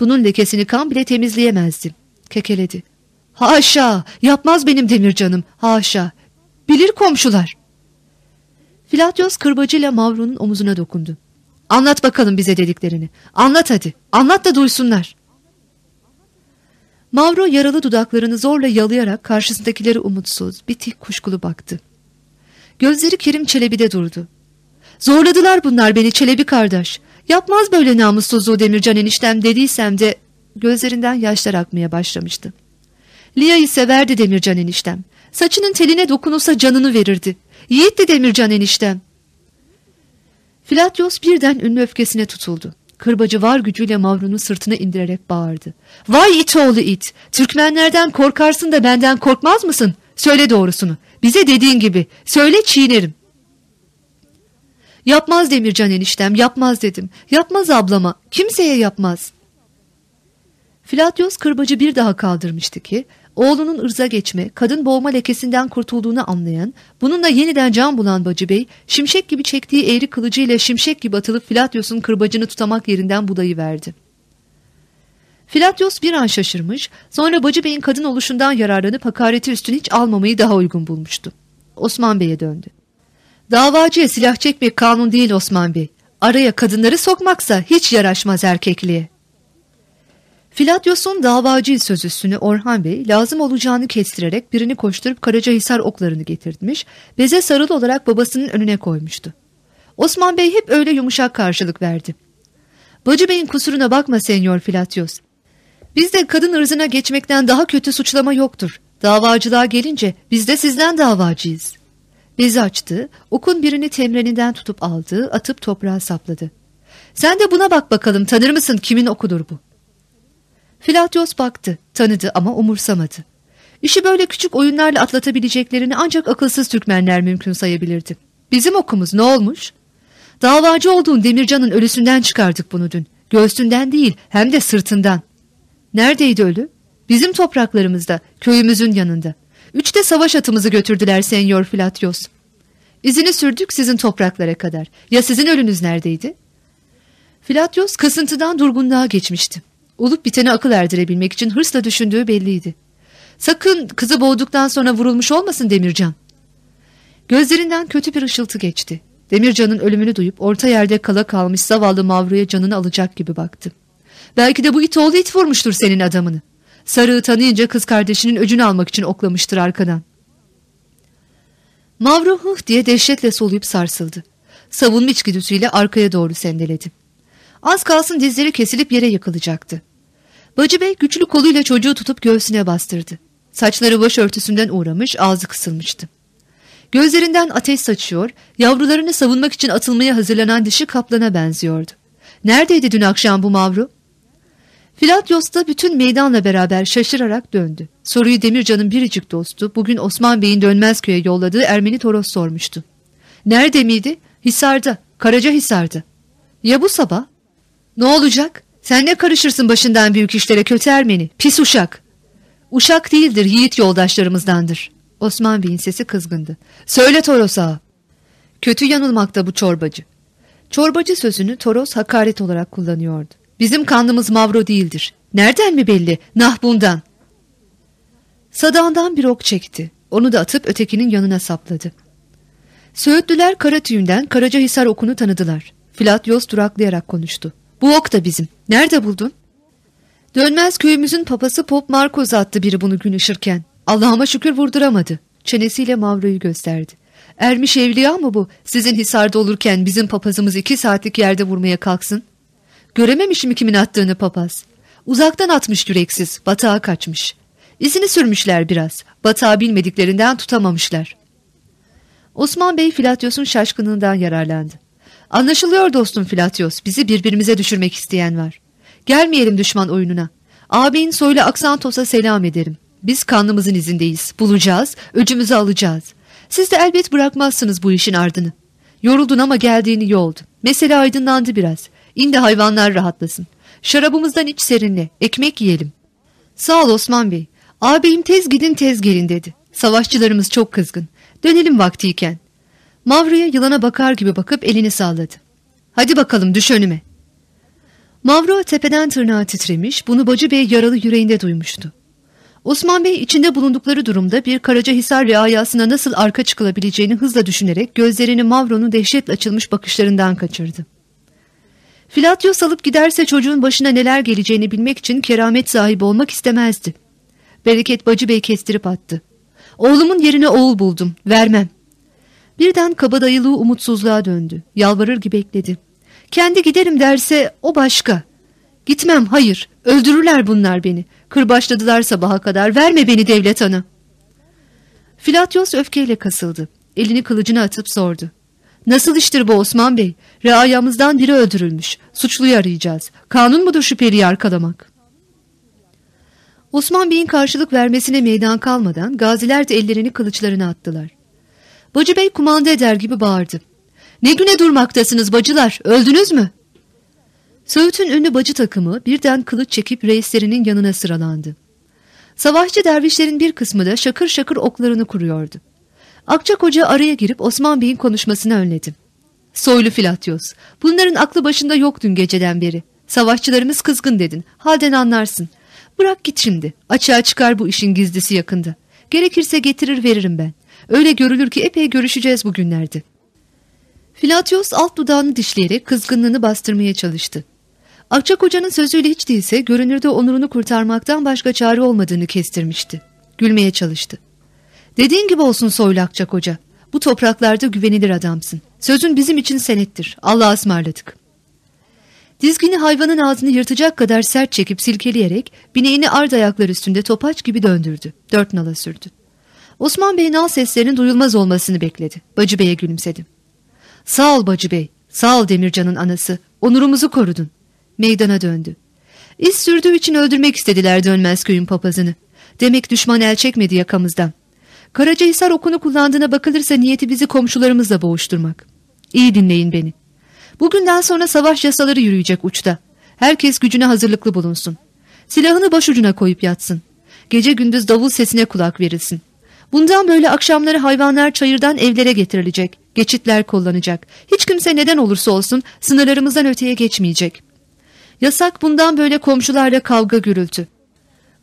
Bunun lekesini kan bile temizleyemezdi. Kekeledi. Haşa yapmaz benim Demircan'ım haşa. Bilir komşular. Filatyos kırbacıyla Mavro'nun omuzuna dokundu. Anlat bakalım bize dediklerini. Anlat hadi. Anlat da duysunlar. Mavro yaralı dudaklarını zorla yalayarak karşısındakileri umutsuz, bitik kuşkulu baktı. Gözleri Kerim Çelebi'de durdu. Zorladılar bunlar beni Çelebi kardeş. Yapmaz böyle namussuzluğu Demircan eniştem dediysem de gözlerinden yaşlar akmaya başlamıştı. Lia'yı severdi Demircan eniştem. Saçının teline dokunulsa canını verirdi. Yiğitti Demircan eniştem. Filatyos birden ünlü öfkesine tutuldu. Kırbacı var gücüyle Mavru'nun sırtına indirerek bağırdı. Vay it oğlu it! Türkmenlerden korkarsın da benden korkmaz mısın? Söyle doğrusunu. Bize dediğin gibi. Söyle çiğnerim. Yapmaz Demircan eniştem yapmaz dedim. Yapmaz ablama. Kimseye yapmaz. Filatyos kırbacı bir daha kaldırmıştı ki oğlunun ırza geçme, kadın boğma lekesinden kurtulduğunu anlayan, bununla yeniden can bulan Bacı Bey, şimşek gibi çektiği eğri kılıcıyla şimşek gibi atılıp Filatyos'un kırbacını tutamak yerinden budayı verdi. Filatyos bir an şaşırmış, sonra Bacı Bey'in kadın oluşundan yararlanıp hakareti üstüne hiç almamayı daha uygun bulmuştu. Osman Bey'e döndü. Davacıya silah çekmek kanun değil Osman Bey. Araya kadınları sokmaksa hiç yaraşmaz erkekliğe. Filatyos'un davacı sözüsünü Orhan Bey lazım olacağını kestirerek birini koşturup Karacahisar oklarını getirtmiş, beze sarılı olarak babasının önüne koymuştu. Osman Bey hep öyle yumuşak karşılık verdi. Bacı Bey'in kusuruna bakma Senyor Filatyos. Bizde kadın ırzına geçmekten daha kötü suçlama yoktur. Davacılığa gelince biz de sizden davacıyız. Bezi açtı, okun birini temreninden tutup aldı, atıp toprağa sapladı. Sen de buna bak bakalım tanır mısın kimin okudur bu? Filatyos baktı, tanıdı ama umursamadı. İşi böyle küçük oyunlarla atlatabileceklerini ancak akılsız Türkmenler mümkün sayabilirdi. Bizim okumuz ne olmuş? Davacı olduğun Demircan'ın ölüsünden çıkardık bunu dün. Göğsünden değil hem de sırtından. Neredeydi ölü? Bizim topraklarımızda, köyümüzün yanında. Üçte savaş atımızı götürdüler Senyor Filatyos. İzini sürdük sizin topraklara kadar. Ya sizin ölünüz neredeydi? Filatyos kasıntıdan durgunluğa geçmişti. Olup biteni akıl erdirebilmek için hırsla düşündüğü belliydi. Sakın kızı boğduktan sonra vurulmuş olmasın Demircan. Gözlerinden kötü bir ışıltı geçti. Demircan'ın ölümünü duyup orta yerde kala kalmış zavallı Mavru'ya canını alacak gibi baktı. Belki de bu it oğlu it vurmuştur senin adamını. Sarığı tanıyınca kız kardeşinin öcünü almak için oklamıştır arkadan. Mavru hıh diye dehşetle soluyup sarsıldı. Savunma içgüdüsüyle arkaya doğru sendeledi. Az kalsın dizleri kesilip yere yıkılacaktı. Bacı Bey güçlü koluyla çocuğu tutup göğsüne bastırdı. Saçları başörtüsünden uğramış, ağzı kısılmıştı. Gözlerinden ateş saçıyor, yavrularını savunmak için atılmaya hazırlanan dişi kaplana benziyordu. Neredeydi dün akşam bu mavru? Filatyos da bütün meydanla beraber şaşırarak döndü. Soruyu Demircan'ın biricik dostu bugün Osman Bey'in Dönmezköy'e yolladığı Ermeni Toros sormuştu. Nerede miydi? Hisar'da, Karaca Hisar'da. Ya bu sabah? Ne olacak? Sen ne karışırsın başından büyük işlere kötü Ermeni, pis uşak. Uşak değildir, yiğit yoldaşlarımızdandır. Osman Bey'in sesi kızgındı. Söyle Toros ağa. Kötü yanılmakta bu çorbacı. Çorbacı sözünü Toros hakaret olarak kullanıyordu. Bizim kanımız Mavro değildir. Nereden mi belli? Nah bundan. Sadağından bir ok çekti. Onu da atıp ötekinin yanına sapladı. Söğütlüler kara tüyünden Karacahisar okunu tanıdılar. Filatyos duraklayarak konuştu. Bu ok da bizim. Nerede buldun? Dönmez köyümüzün papası Pop Marcos attı biri bunu gün ışırken. Allah'ıma şükür vurduramadı. Çenesiyle Mavro'yu gösterdi. Ermiş evliya mı bu? Sizin hisarda olurken bizim papazımız iki saatlik yerde vurmaya kalksın. Görememiş mi kimin attığını papaz? Uzaktan atmış yüreksiz, batağa kaçmış. İzini sürmüşler biraz, batağı bilmediklerinden tutamamışlar. Osman Bey Filatyos'un şaşkınlığından yararlandı. Anlaşılıyor dostum Filatyos, bizi birbirimize düşürmek isteyen var. Gelmeyelim düşman oyununa. Ağabeyin soylu Aksantos'a selam ederim. Biz kanlımızın izindeyiz, bulacağız, öcümüzü alacağız. Siz de elbet bırakmazsınız bu işin ardını. Yoruldun ama geldiğin iyi oldu. Mesele aydınlandı biraz. İndi hayvanlar rahatlasın. Şarabımızdan iç serinle, ekmek yiyelim. Sağ ol Osman Bey. Ağabeyim tez gidin tez gelin dedi. Savaşçılarımız çok kızgın. Dönelim vaktiyken. Mavro'ya yılana bakar gibi bakıp elini salladı. Hadi bakalım düş önüme. Mavro tepeden tırnağa titremiş, bunu Bacı Bey yaralı yüreğinde duymuştu. Osman Bey içinde bulundukları durumda bir Karacahisar reayasına nasıl arka çıkılabileceğini hızla düşünerek gözlerini Mavro'nun dehşetle açılmış bakışlarından kaçırdı. Filatyos alıp giderse çocuğun başına neler geleceğini bilmek için keramet sahibi olmak istemezdi. Bereket Bacı Bey kestirip attı. Oğlumun yerine oğul buldum, vermem. Birden kabadayılığı umutsuzluğa döndü. Yalvarır gibi bekledi. Kendi giderim derse o başka. Gitmem, hayır. Öldürürler bunlar beni. Kırbaçladılar sabaha kadar. Verme beni devlet ana. Filatyos öfkeyle kasıldı. Elini kılıcına atıp sordu. Nasıl iştir bu Osman Bey? Reayamızdan biri öldürülmüş. Suçluyu arayacağız. Kanun mudur şüpheliyi arkalamak? Osman Bey'in karşılık vermesine meydan kalmadan gaziler de ellerini kılıçlarına attılar. Bacı Bey kumanda eder gibi bağırdı. Ne güne durmaktasınız bacılar? Öldünüz mü? Söğüt'ün ünlü bacı takımı birden kılıç çekip reislerinin yanına sıralandı. Savaşçı dervişlerin bir kısmı da şakır şakır oklarını kuruyordu. Akçakoca araya girip Osman Bey'in konuşmasını önledi. Soylu Filatyos, bunların aklı başında yok dün geceden beri. Savaşçılarımız kızgın dedin, halden anlarsın. Bırak git şimdi, açığa çıkar bu işin gizlisi yakında. Gerekirse getirir veririm ben. Öyle görülür ki epey görüşeceğiz bugünlerde. Filatyos alt dudağını dişleyerek kızgınlığını bastırmaya çalıştı. Akçakoca'nın sözüyle hiç değilse görünürde onurunu kurtarmaktan başka çare olmadığını kestirmişti. Gülmeye çalıştı. Dediğin gibi olsun soylu Akçakoca. Bu topraklarda güvenilir adamsın. Sözün bizim için senettir. Allah'a ısmarladık. Dizgini hayvanın ağzını yırtacak kadar sert çekip silkeleyerek bineğini ard ayaklar üstünde topaç gibi döndürdü. Dört nala sürdü. Osman Bey nal seslerinin duyulmaz olmasını bekledi. Bacı Bey'e gülümsedi. Sağ ol Bacı Bey, sağ ol Demircan'ın anası. Onurumuzu korudun. Meydana döndü. İz sürdüğü için öldürmek istediler dönmez köyün papazını. Demek düşman el çekmedi yakamızdan. Karacahisar okunu kullandığına bakılırsa niyeti bizi komşularımızla boğuşturmak. İyi dinleyin beni. Bugünden sonra savaş yasaları yürüyecek uçta. Herkes gücüne hazırlıklı bulunsun. Silahını başucuna koyup yatsın. Gece gündüz davul sesine kulak verilsin. Bundan böyle akşamları hayvanlar çayırdan evlere getirilecek. Geçitler kullanacak. Hiç kimse neden olursa olsun sınırlarımızdan öteye geçmeyecek. Yasak bundan böyle komşularla kavga gürültü.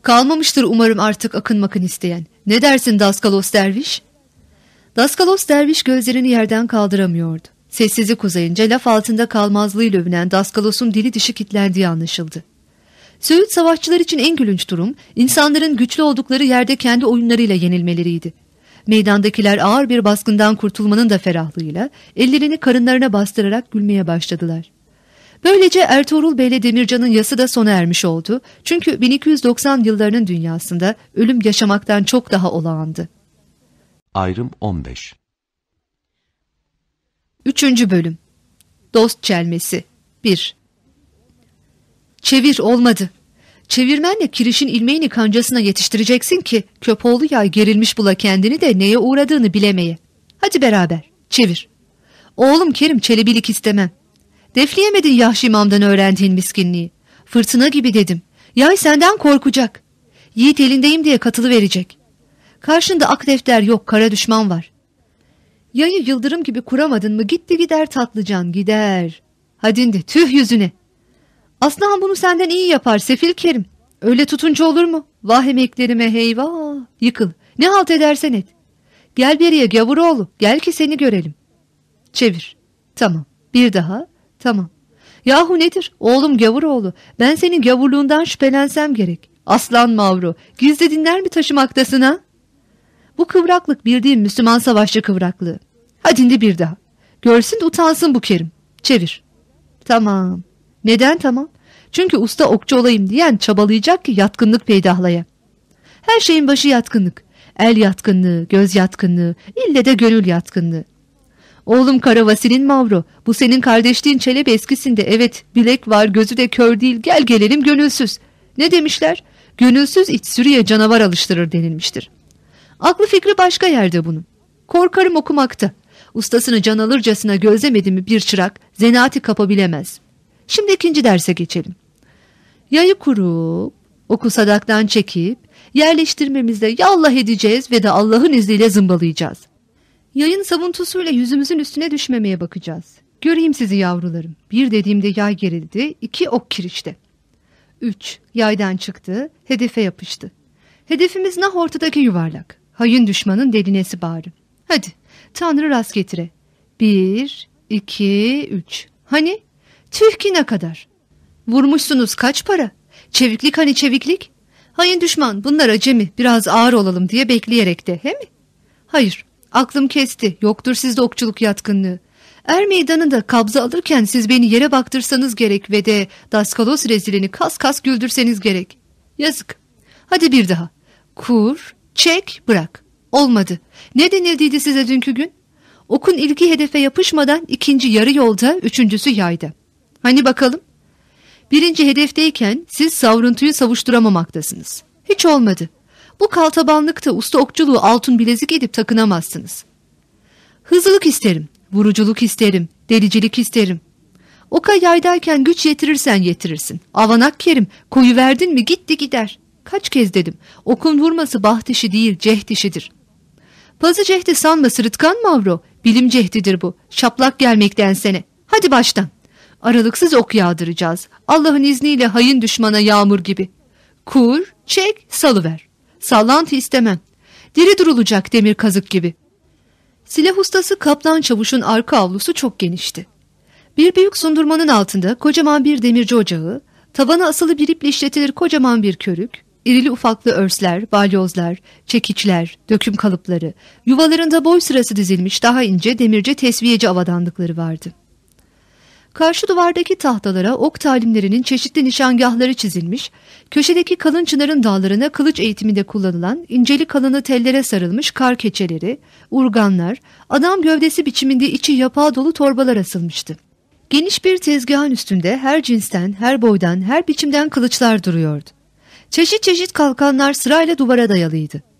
Kalmamıştır umarım artık akın makın isteyen. Ne dersin Daskalos derviş? Daskalos derviş gözlerini yerden kaldıramıyordu. Sessizlik uzayınca laf altında kalmazlığıyla övünen Daskalos'un dili dişi kilitlendiği anlaşıldı. Söğüt savaşçılar için en gülünç durum, insanların güçlü oldukları yerde kendi oyunlarıyla yenilmeleriydi. Meydandakiler ağır bir baskından kurtulmanın da ferahlığıyla ellerini karınlarına bastırarak gülmeye başladılar. Böylece Ertuğrul Bey'le Demircan'ın yası da sona ermiş oldu. Çünkü 1290 yıllarının dünyasında ölüm yaşamaktan çok daha olağandı. Ayrım 15 Üçüncü bölüm Dost çelmesi 1 Çevir olmadı. Çevirmenle kirişin ilmeğini kancasına yetiştireceksin ki köpoğlu yay gerilmiş bula kendini de neye uğradığını bilemeye. Hadi beraber çevir. Oğlum Kerim çelebilik istemem. Defleyemedin Yahşi İmam'dan öğrendiğin miskinliği. Fırtına gibi dedim. Yay senden korkacak. Yiğit elindeyim diye katılı verecek. Karşında ak defter yok kara düşman var. Yayı yıldırım gibi kuramadın mı gitti gider tatlıcan gider. Hadindi tüh yüzüne. Aslan bunu senden iyi yapar Sefil Kerim. Öyle tutunca olur mu? Vah emeklerime heyvah. Yıkıl. Ne halt edersen et. Gel beriye gavuroğlu. Gel ki seni görelim. Çevir. Tamam. Bir daha. Tamam. Yahu nedir? Oğlum gavuroğlu. Ben senin gavurluğundan şüphelensem gerek. Aslan Mavro. Gizli dinler mi taşımaktasın ha? Bu kıvraklık bildiğim Müslüman savaşçı kıvraklığı. Hadi bir daha. Görsün de utansın bu Kerim. Çevir. Tamam. Neden tamam? Çünkü usta okçu olayım diyen çabalayacak ki yatkınlık peydahlaya. Her şeyin başı yatkınlık. El yatkınlığı, göz yatkınlığı, ille de gönül yatkınlığı. Oğlum Kara Vasil'in Mavro, bu senin kardeşliğin Çelebi eskisinde evet bilek var gözü de kör değil gel gelelim gönülsüz. Ne demişler? Gönülsüz iç sürüye canavar alıştırır denilmiştir. Aklı fikri başka yerde bunun. Korkarım okumakta. Ustasını can alırcasına gözlemedi mi bir çırak zenaati kapabilemez. Şimdi ikinci derse geçelim. Yayı kurup, oku sadaktan çekip, yerleştirmemizde yallah edeceğiz ve de Allah'ın izniyle zımbalayacağız. Yayın savuntusuyla yüzümüzün üstüne düşmemeye bakacağız. Göreyim sizi yavrularım. Bir dediğimde yay gerildi, iki ok kirişte. Üç, yaydan çıktı, hedefe yapıştı. Hedefimiz nah ortadaki yuvarlak. Hayın düşmanın delinesi bağrı. Hadi Tanrı rast getire. Bir, iki, üç. Hani? Tüh ne kadar. Vurmuşsunuz kaç para? Çeviklik hani çeviklik? Hayın düşman bunlar acemi biraz ağır olalım diye bekleyerek de he mi? Hayır aklım kesti yoktur sizde okçuluk yatkınlığı. Er meydanında kabza alırken siz beni yere baktırsanız gerek ve de Daskalos rezilini kas kas güldürseniz gerek. Yazık. Hadi bir daha. Kur, çek, bırak. Olmadı. Ne denildiydi size dünkü gün? Okun ilgi hedefe yapışmadan ikinci yarı yolda, üçüncüsü yayda. Hani bakalım? Birinci hedefteyken siz savruntuyu savuşturamamaktasınız. Hiç olmadı. Bu kaltabanlıkta usta okçuluğu altın bilezik edip takınamazsınız. Hızlılık isterim, vuruculuk isterim, delicilik isterim. Oka yaydayken güç yetirirsen yetirirsin. Avanak kerim, koyu verdin mi gitti gider. Kaç kez dedim, okun vurması baht işi değil, cehd işidir. Pazı cehdi sanma sırıtkan Mavro, bilim cehdidir bu, şaplak gelmekten sene. Hadi baştan. Aralıksız ok yağdıracağız. Allah'ın izniyle hayın düşmana yağmur gibi. Kur, çek, salıver. Sallantı istemem. Diri durulacak demir kazık gibi. Silah ustası kaplan çavuşun arka avlusu çok genişti. Bir büyük sundurmanın altında kocaman bir demirci ocağı, tabana asılı bir iple işletilir kocaman bir körük, irili ufaklı örsler, balyozlar, çekiçler, döküm kalıpları, yuvalarında boy sırası dizilmiş daha ince demirci tesviyeci avadanlıkları vardı. Karşı duvardaki tahtalara ok talimlerinin çeşitli nişangahları çizilmiş, köşedeki kalın çınarın dallarına kılıç eğitiminde kullanılan inceli kalını tellere sarılmış kar keçeleri, urganlar, adam gövdesi biçiminde içi yapağı dolu torbalar asılmıştı. Geniş bir tezgahın üstünde her cinsten, her boydan, her biçimden kılıçlar duruyordu. Çeşit çeşit kalkanlar sırayla duvara dayalıydı.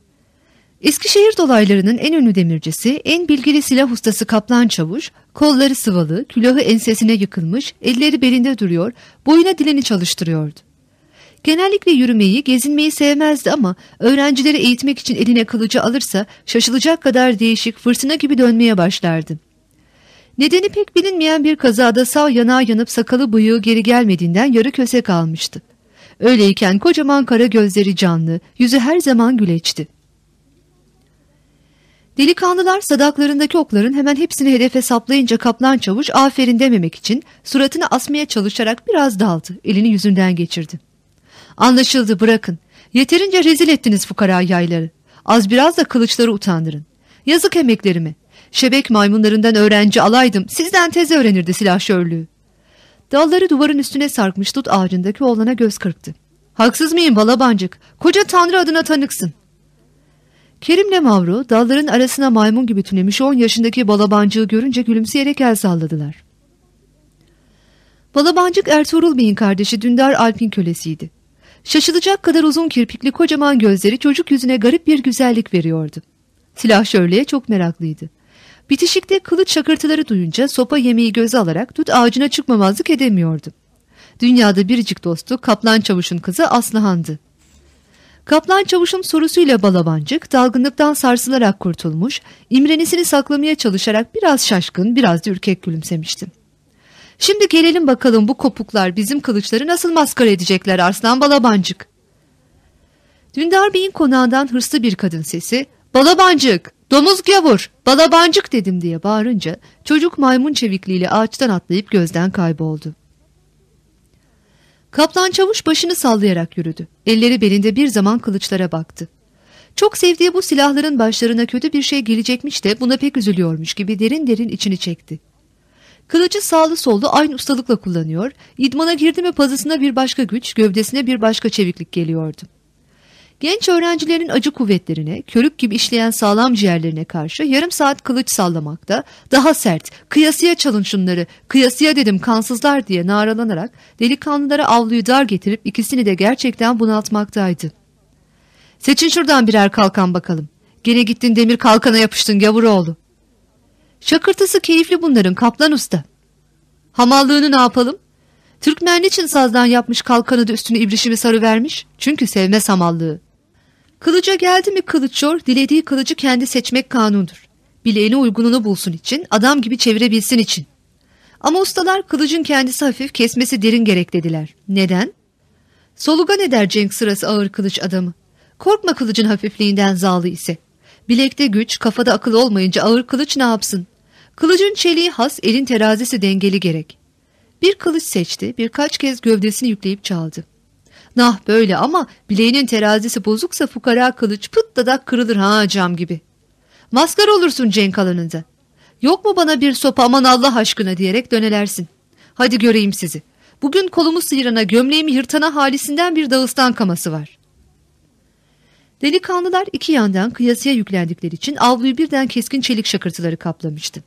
Eskişehir dolaylarının en ünlü demircisi, en bilgili silah ustası Kaplan Çavuş, kolları sıvalı, külahı ensesine yıkılmış, elleri belinde duruyor, boyuna dilini çalıştırıyordu. Genellikle yürümeyi, gezinmeyi sevmezdi ama öğrencileri eğitmek için eline kılıcı alırsa şaşılacak kadar değişik, fırtına gibi dönmeye başlardı. Nedeni pek bilinmeyen bir kazada sağ yanağı yanıp sakalı bıyığı geri gelmediğinden yarı köse kalmıştı. Öyleyken kocaman kara gözleri canlı, yüzü her zaman güleçti. Delikanlılar sadaklarındaki okların hemen hepsini hedefe saplayınca kaplan çavuş aferin dememek için suratını asmaya çalışarak biraz daldı. Elini yüzünden geçirdi. Anlaşıldı bırakın. Yeterince rezil ettiniz fukara yayları. Az biraz da kılıçları utandırın. Yazık emeklerimi. Şebek maymunlarından öğrenci alaydım. Sizden tez öğrenirdi silahşörlüğü. Dalları duvarın üstüne sarkmış tut ağacındaki oğlana göz kırptı. Haksız mıyım balabancık? Koca tanrı adına tanıksın. Kerim'le Mavro dalların arasına maymun gibi tünemiş on yaşındaki balabancığı görünce gülümseyerek el salladılar. Balabancık Ertuğrul Bey'in kardeşi Dündar Alp'in kölesiydi. Şaşılacak kadar uzun kirpikli kocaman gözleri çocuk yüzüne garip bir güzellik veriyordu. Silahşörlüğe çok meraklıydı. Bitişikte kılıç şakırtıları duyunca sopa yemeği göze alarak tut ağacına çıkmamazlık edemiyordu. Dünyada biricik dostu Kaplan Çavuş'un kızı Aslıhan'dı. Kaplan çavuşun sorusuyla balabancık dalgınlıktan sarsılarak kurtulmuş, imrenisini saklamaya çalışarak biraz şaşkın, biraz da ürkek gülümsemişti. Şimdi gelelim bakalım bu kopuklar bizim kılıçları nasıl maskara edecekler Arslan Balabancık. Dündar Bey'in konağından hırslı bir kadın sesi, Balabancık, domuz gavur, balabancık dedim diye bağırınca çocuk maymun çevikliğiyle ağaçtan atlayıp gözden kayboldu. Kaplan çavuş başını sallayarak yürüdü. Elleri belinde bir zaman kılıçlara baktı. Çok sevdiği bu silahların başlarına kötü bir şey gelecekmiş de buna pek üzülüyormuş gibi derin derin içini çekti. Kılıcı sağlı sollu aynı ustalıkla kullanıyor, idmana girdi mi pazısına bir başka güç, gövdesine bir başka çeviklik geliyordu. Genç öğrencilerin acı kuvvetlerine, körük gibi işleyen sağlam ciğerlerine karşı yarım saat kılıç sallamakta, daha sert, kıyasıya çalın şunları, kıyasıya dedim kansızlar diye naralanarak delikanlılara avluyu dar getirip ikisini de gerçekten bunaltmaktaydı. Seçin şuradan birer kalkan bakalım. Gene gittin demir kalkana yapıştın gavuroğlu. Şakırtısı keyifli bunların kaplan usta. Hamallığını ne yapalım? Türkmen için sazdan yapmış kalkanı da üstüne ibrişimi sarı vermiş? Çünkü sevmez hamallığı. Kılıca geldi mi kılıçyor, dilediği kılıcı kendi seçmek kanundur. Bileğine uygununu bulsun için, adam gibi çevirebilsin için. Ama ustalar kılıcın kendisi hafif, kesmesi derin gerek dediler. Neden? Solugan eder cenk sırası ağır kılıç adamı. Korkma kılıcın hafifliğinden zalı ise. Bilekte güç, kafada akıl olmayınca ağır kılıç ne yapsın? Kılıcın çeliği has, elin terazisi dengeli gerek. Bir kılıç seçti, birkaç kez gövdesini yükleyip çaldı. Nah böyle ama bileğinin terazisi bozuksa fukara kılıç pıt dadak kırılır ha cam gibi. Maskar olursun cenk alanında. Yok mu bana bir sopa aman Allah aşkına diyerek dönelersin. Hadi göreyim sizi. Bugün kolumu sıyırana gömleğimi yırtana halisinden bir Dağıstan kaması var. Delikanlılar iki yandan kıyasıya yüklendikleri için avluyu birden keskin çelik şakırtıları kaplamıştı.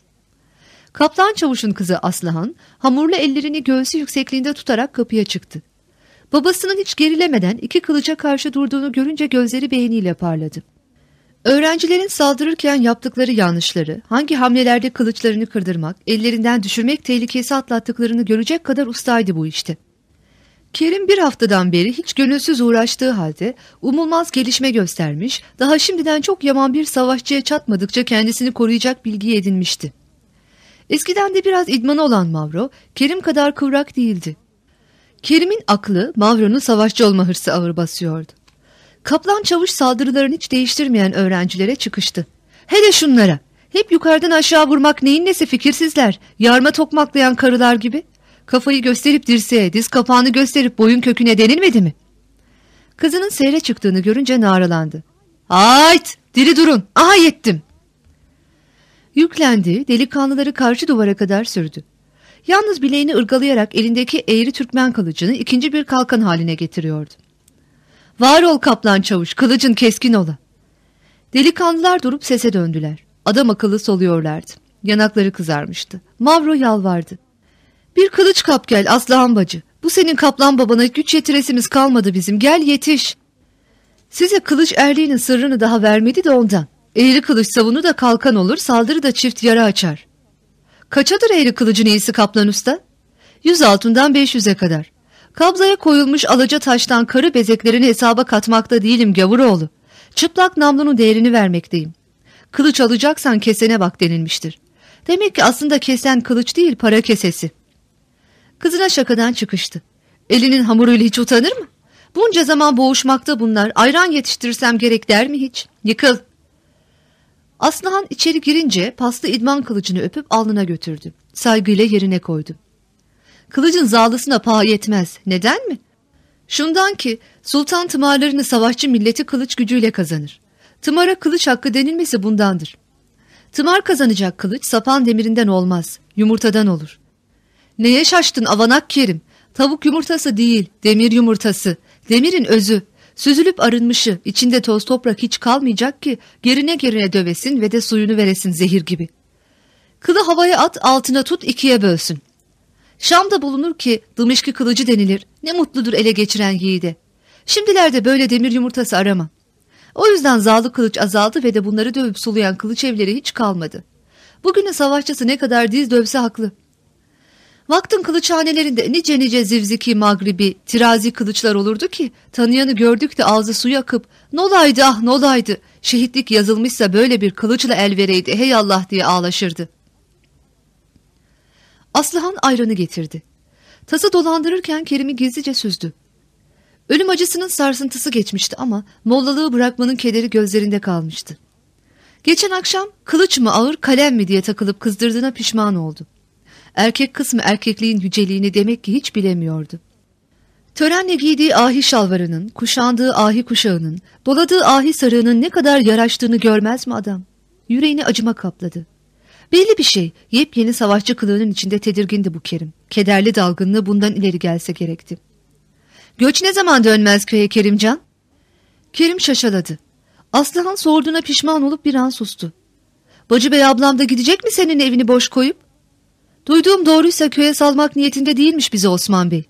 Kaplan çavuşun kızı Aslıhan hamurlu ellerini göğsü yüksekliğinde tutarak kapıya çıktı. Babasının hiç gerilemeden iki kılıca karşı durduğunu görünce gözleri beğeniyle parladı. Öğrencilerin saldırırken yaptıkları yanlışları, hangi hamlelerde kılıçlarını kırdırmak, ellerinden düşürmek tehlikesi atlattıklarını görecek kadar ustaydı bu işte. Kerim bir haftadan beri hiç gönülsüz uğraştığı halde umulmaz gelişme göstermiş, daha şimdiden çok yaman bir savaşçıya çatmadıkça kendisini koruyacak bilgiyi edinmişti. Eskiden de biraz idmanı olan Mavro, Kerim kadar kıvrak değildi. Kerim'in aklı Mavro'nun savaşçı olma hırsı ağır basıyordu. Kaplan çavuş saldırılarını hiç değiştirmeyen öğrencilere çıkıştı. Hele şunlara! Hep yukarıdan aşağı vurmak neyin nesi fikirsizler, yarma tokmaklayan karılar gibi. Kafayı gösterip dirseğe, diz kapağını gösterip boyun köküne denilmedi mi? Kızının seyre çıktığını görünce naralandı. Hayt! Diri durun! Aha yettim! Yüklendi, delikanlıları karşı duvara kadar sürdü. Yalnız bileğini ırgalayarak elindeki eğri Türkmen kılıcını ikinci bir kalkan haline getiriyordu. Var ol kaplan çavuş, kılıcın keskin ola. Delikanlılar durup sese döndüler. Adam akıllı soluyorlardı. Yanakları kızarmıştı. Mavro yalvardı. Bir kılıç kap gel Aslıhan bacı. Bu senin kaplan babana güç yetiresimiz kalmadı bizim. Gel yetiş. Size kılıç erliğinin sırrını daha vermedi de ondan. Eğri kılıç savunu da kalkan olur, saldırı da çift yara açar. Kaçadır eğri kılıcın iyisi kaplan usta? Yüz altından beş yüze kadar. Kabzaya koyulmuş alaca taştan karı bezeklerini hesaba katmakta değilim gavuroğlu. Çıplak namlunun değerini vermekteyim. Kılıç alacaksan kesene bak denilmiştir. Demek ki aslında kesen kılıç değil para kesesi. Kızına şakadan çıkıştı. Elinin hamuruyla hiç utanır mı? Bunca zaman boğuşmakta bunlar. Ayran yetiştirirsem gerek der mi hiç? Yıkıl. Aslıhan içeri girince paslı idman kılıcını öpüp alnına götürdü. Saygıyla yerine koydu. Kılıcın zalısına paha yetmez. Neden mi? Şundan ki sultan tımarlarını savaşçı milleti kılıç gücüyle kazanır. Tımara kılıç hakkı denilmesi bundandır. Tımar kazanacak kılıç sapan demirinden olmaz, yumurtadan olur. Neye şaştın avanak kerim? Tavuk yumurtası değil, demir yumurtası. Demirin özü. Süzülüp arınmışı, içinde toz toprak hiç kalmayacak ki gerine gerine dövesin ve de suyunu veresin zehir gibi. Kılı havaya at, altına tut, ikiye bölsün. Şam'da bulunur ki dımışkı kılıcı denilir. Ne mutludur ele geçiren yiğide. Şimdilerde böyle demir yumurtası arama. O yüzden zağlı kılıç azaldı ve de bunları dövüp sulayan kılıç evleri hiç kalmadı. Bugünün savaşçısı ne kadar diz dövse haklı. Vaktin kılıçhanelerinde nice nice zivziki magribi, tirazi kılıçlar olurdu ki tanıyanı gördük de ağzı suya akıp nolaydı ah nolaydı şehitlik yazılmışsa böyle bir kılıçla el vereydi hey Allah diye ağlaşırdı. Aslıhan ayranı getirdi. Tası dolandırırken Kerim'i gizlice süzdü. Ölüm acısının sarsıntısı geçmişti ama mollalığı bırakmanın kederi gözlerinde kalmıştı. Geçen akşam kılıç mı ağır kalem mi diye takılıp kızdırdığına pişman oldu. Erkek kısmı erkekliğin yüceliğini demek ki hiç bilemiyordu. Törenle giydiği ahi şalvarının, kuşandığı ahi kuşağının, doladığı ahi sarığının ne kadar yaraştığını görmez mi adam? Yüreğini acıma kapladı. Belli bir şey, yepyeni savaşçı kılığının içinde tedirgindi bu Kerim. Kederli dalgınlığı bundan ileri gelse gerekti. Göç ne zaman dönmez köye Kerimcan? Kerim şaşaladı. Aslıhan sorduğuna pişman olup bir an sustu. Bacı bey ablam da gidecek mi senin evini boş koyup? Duyduğum doğruysa köye salmak niyetinde değilmiş bize Osman Bey.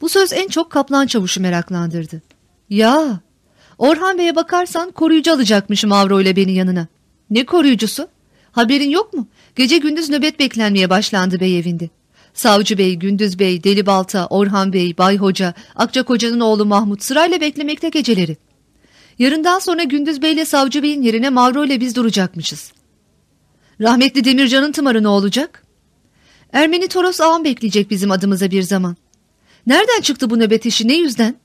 Bu söz en çok kaplan çavuşu meraklandırdı. Ya, Orhan Bey'e bakarsan koruyucu alacakmışım Avro ile beni yanına. Ne koruyucusu? Haberin yok mu? Gece gündüz nöbet beklenmeye başlandı bey evinde. Savcı Bey, Gündüz Bey, Deli Balta, Orhan Bey, Bay Hoca, Akçak Hoca'nın oğlu Mahmut sırayla beklemekte geceleri. Yarından sonra Gündüz Bey ile Savcı Bey'in yerine Mavro ile biz duracakmışız. Rahmetli Demircan'ın tımarı ne olacak? Ermeni Toros ağam bekleyecek bizim adımıza bir zaman. Nereden çıktı bu nöbet işi ne yüzden?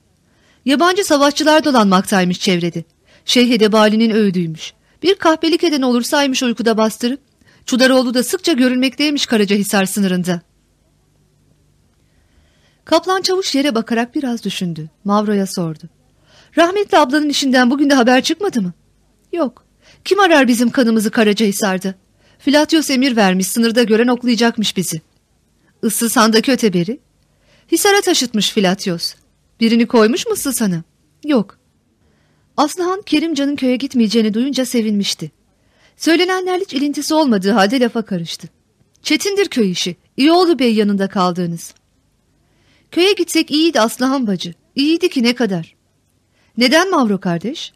Yabancı savaşçılar dolanmaktaymış çevrede. Şeyh Edebali'nin öğüdüymüş. Bir kahpelik eden olursaymış uykuda bastırıp, Çudaroğlu da sıkça görülmekteymiş Karacahisar sınırında. Kaplan çavuş yere bakarak biraz düşündü. Mavro'ya sordu. Rahmetli ablanın işinden bugün de haber çıkmadı mı? Yok. Kim arar bizim kanımızı Karacahisar'da? Filatyos emir vermiş sınırda gören oklayacakmış bizi. Issız handaki öteberi. Hisar'a taşıtmış Filatyos. Birini koymuş mu sana? Yok. Aslıhan Kerimcan'ın köye gitmeyeceğini duyunca sevinmişti. Söylenenler hiç ilintisi olmadığı halde lafa karıştı. Çetindir köy işi. İyi oldu bey yanında kaldığınız. Köye gitsek iyiydi Aslıhan bacı. İyiydi ki ne kadar. Neden Mavro kardeş?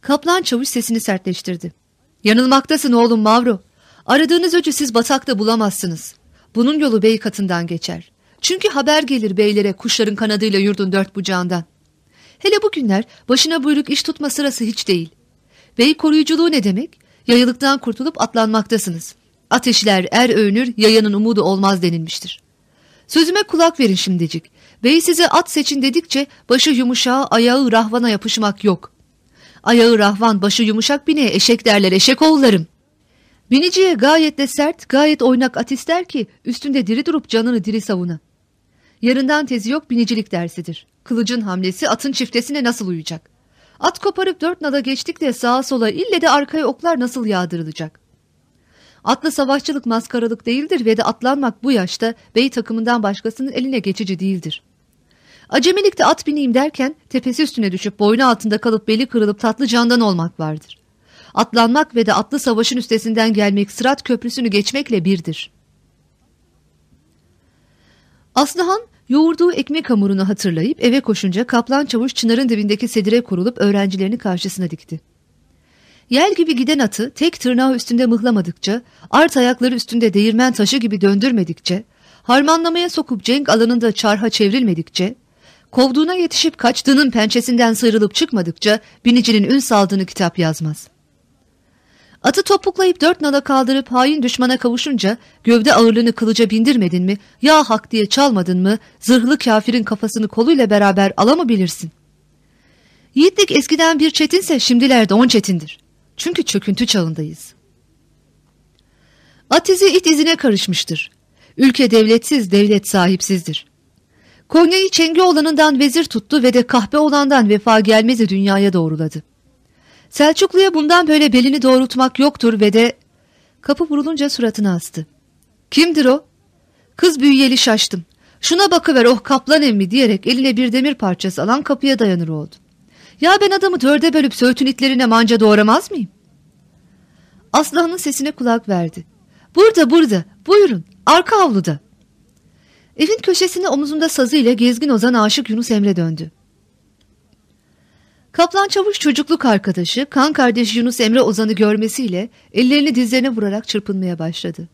Kaplan çavuş sesini sertleştirdi. Yanılmaktasın oğlum Mavro. Aradığınız öcü siz batakta bulamazsınız. Bunun yolu bey katından geçer. Çünkü haber gelir beylere kuşların kanadıyla yurdun dört bucağından. Hele bugünler başına buyruk iş tutma sırası hiç değil. Bey koruyuculuğu ne demek? Yayılıktan kurtulup atlanmaktasınız. Ateşler er övünür, yayanın umudu olmaz denilmiştir. Sözüme kulak verin şimdicik. Bey size at seçin dedikçe başı yumuşağa ayağı rahvana yapışmak yok. Ayağı rahvan başı yumuşak bineğe eşek derler eşek oğullarım. Biniciye gayet de sert gayet oynak at ister ki üstünde diri durup canını diri savuna. Yarından tezi yok binicilik dersidir. Kılıcın hamlesi atın çiftesine nasıl uyacak? At koparıp dört nala geçtik de sağa sola ille de arkaya oklar nasıl yağdırılacak? Atlı savaşçılık maskaralık değildir ve de atlanmak bu yaşta bey takımından başkasının eline geçici değildir. Acemilikte at bineyim derken tepesi üstüne düşüp boynu altında kalıp beli kırılıp tatlı candan olmak vardır. Atlanmak ve de atlı savaşın üstesinden gelmek Sırat Köprüsü'nü geçmekle birdir. Aslıhan yoğurduğu ekmek hamurunu hatırlayıp eve koşunca kaplan çavuş çınarın dibindeki sedire kurulup öğrencilerini karşısına dikti. Yel gibi giden atı tek tırnağı üstünde mıhlamadıkça, art ayakları üstünde değirmen taşı gibi döndürmedikçe, harmanlamaya sokup cenk alanında çarha çevrilmedikçe, kovduğuna yetişip kaçtığının pençesinden sıyrılıp çıkmadıkça binicinin ün saldığını kitap yazmaz. Atı topuklayıp dört nala kaldırıp hain düşmana kavuşunca gövde ağırlığını kılıca bindirmedin mi, ya hak diye çalmadın mı, zırhlı kafirin kafasını koluyla beraber alamabilirsin. Yiğitlik eskiden bir çetinse şimdilerde on çetindir. Çünkü çöküntü çağındayız. At izi it izine karışmıştır. Ülke devletsiz, devlet sahipsizdir. Konya'yı Çengi olanından vezir tuttu ve de kahpe olandan vefa gelmezi dünyaya doğruladı. Selçuklu'ya bundan böyle belini doğrultmak yoktur ve de... Kapı vurulunca suratını astı. Kimdir o? Kız büyüyeli şaştım. Şuna bakıver oh kaplan emmi diyerek eline bir demir parçası alan kapıya dayanır oldu. Ya ben adamı dörde bölüp söğütün itlerine manca doğramaz mıyım? Aslıhan'ın sesine kulak verdi. Burada burada buyurun arka avluda. Evin köşesine omuzunda sazı ile gezgin ozan aşık Yunus Emre döndü. Kaplan çavuş çocukluk arkadaşı kan kardeşi Yunus Emre Ozan'ı görmesiyle ellerini dizlerine vurarak çırpınmaya başladı.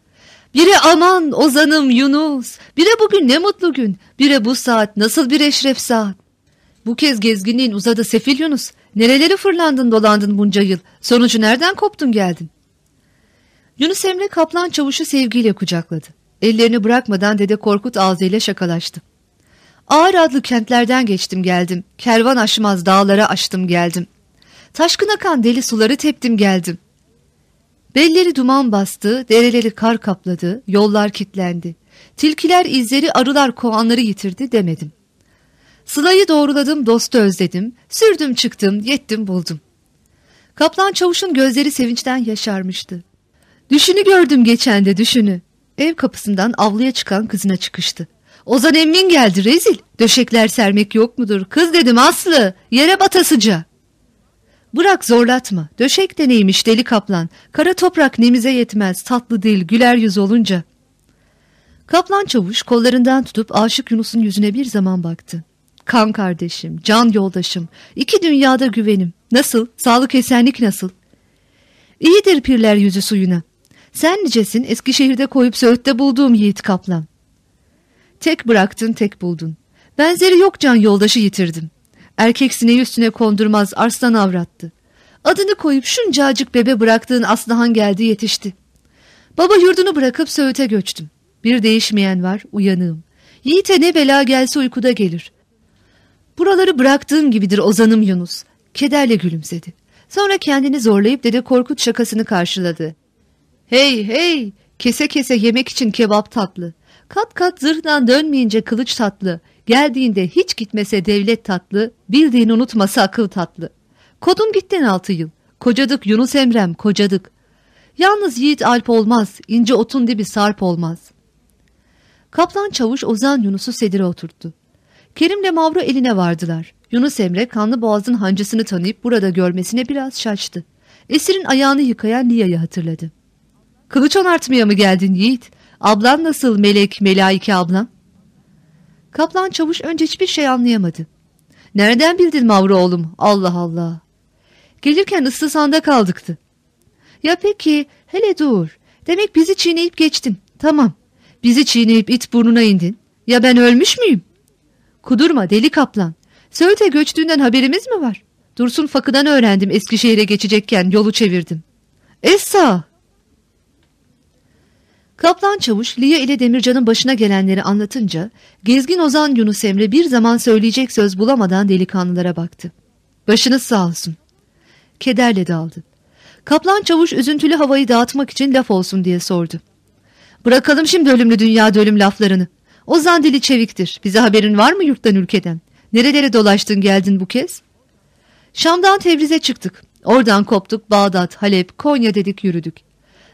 Bire aman Ozan'ım Yunus, bire bugün ne mutlu gün, bire bu saat nasıl bir eşref saat. Bu kez gezginliğin uzadı sefil Yunus, nereleri fırlandın dolandın bunca yıl, sonucu nereden koptun geldin? Yunus Emre kaplan çavuşu sevgiyle kucakladı. Ellerini bırakmadan Dede Korkut ağzıyla şakalaştı. Ağır adlı kentlerden geçtim geldim. Kervan aşmaz dağlara aştım geldim. Taşkın akan deli suları teptim geldim. Belleri duman bastı, dereleri kar kapladı, yollar kilitlendi. Tilkiler izleri, arılar kovanları yitirdi demedim. Sıla'yı doğruladım, dostu özledim. Sürdüm çıktım, yettim buldum. Kaplan çavuşun gözleri sevinçten yaşarmıştı. Düşünü gördüm geçen de düşünü. Ev kapısından avluya çıkan kızına çıkıştı. Ozan emmin geldi rezil. Döşekler sermek yok mudur? Kız dedim Aslı. Yere batasıca. Bırak zorlatma. Döşek de neymiş deli kaplan. Kara toprak nemize yetmez. Tatlı dil güler yüz olunca. Kaplan çavuş kollarından tutup aşık Yunus'un yüzüne bir zaman baktı. Kan kardeşim, can yoldaşım, iki dünyada güvenim. Nasıl? Sağlık esenlik nasıl? İyidir pirler yüzü suyuna. Sen nicesin Eskişehir'de koyup Söğüt'te bulduğum yiğit kaplan. Tek bıraktın tek buldun. Benzeri yok can yoldaşı yitirdim. Erkek sineği üstüne kondurmaz arslan avrattı. Adını koyup şuncacık bebe bıraktığın Aslıhan geldi yetişti. Baba yurdunu bırakıp Söğüt'e göçtüm. Bir değişmeyen var uyanığım. Yiğite ne bela gelse uykuda gelir. Buraları bıraktığım gibidir ozanım Yunus. Kederle gülümsedi. Sonra kendini zorlayıp Dede Korkut şakasını karşıladı. Hey hey kese kese yemek için kebap tatlı. Kat kat zırhdan dönmeyince kılıç tatlı. Geldiğinde hiç gitmese devlet tatlı. Bildiğini unutmasa akıl tatlı. Kodum gittin altı yıl. Kocadık Yunus Emrem kocadık. Yalnız yiğit alp olmaz. ince otun dibi sarp olmaz. Kaplan çavuş Ozan Yunus'u sedire oturttu. Kerim'le Mavro eline vardılar. Yunus Emre kanlı boğazın hancısını tanıyıp burada görmesine biraz şaştı. Esir'in ayağını yıkayan Liya'yı hatırladı. Kılıç onartmaya mı geldin Yiğit? Ablan nasıl melek, melaike ablan? Kaplan çavuş önce hiçbir şey anlayamadı. Nereden bildin Mavro oğlum? Allah Allah. Gelirken ıssızanda kaldıktı. Ya peki, hele dur. Demek bizi çiğneyip geçtin. Tamam. Bizi çiğneyip it burnuna indin. Ya ben ölmüş müyüm? Kudurma deli kaplan. Söğüt'e göçtüğünden haberimiz mi var? Dursun Fakı'dan öğrendim Eskişehir'e geçecekken yolu çevirdim. Essa! Kaplan çavuş Liya ile Demircan'ın başına gelenleri anlatınca gezgin Ozan Yunus Emre bir zaman söyleyecek söz bulamadan delikanlılara baktı. Başınız sağ olsun. Kederle daldı. Kaplan çavuş üzüntülü havayı dağıtmak için laf olsun diye sordu. Bırakalım şimdi ölümlü dünya ölüm laflarını. Ozan dili çeviktir. Bize haberin var mı yurttan ülkeden? Nerelere dolaştın geldin bu kez? Şam'dan Tebriz'e çıktık. Oradan koptuk Bağdat, Halep, Konya dedik yürüdük.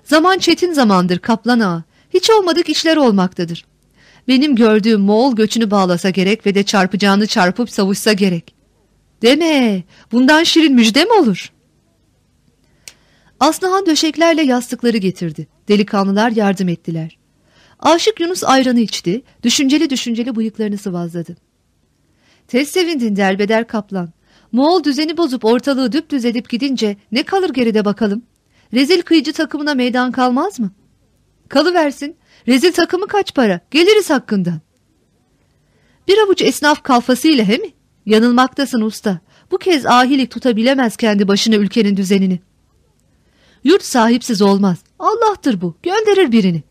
Zaman çetin zamandır kaplan ağa. Hiç olmadık işler olmaktadır. Benim gördüğüm Moğol göçünü bağlasa gerek ve de çarpacağını çarpıp savuşsa gerek. Deme, bundan şirin müjde mi olur? Aslıhan döşeklerle yastıkları getirdi. Delikanlılar yardım ettiler. Aşık Yunus ayranı içti, düşünceli düşünceli bıyıklarını sıvazladı. Tez sevindin derbeder kaplan. Moğol düzeni bozup ortalığı düpdüz edip gidince ne kalır geride bakalım? Rezil kıyıcı takımına meydan kalmaz mı? Kalıversin. Rezil takımı kaç para? Geliriz hakkından. Bir avuç esnaf kalfasıyla he mi? Yanılmaktasın usta. Bu kez ahilik tutabilemez kendi başına ülkenin düzenini. Yurt sahipsiz olmaz. Allah'tır bu. Gönderir birini.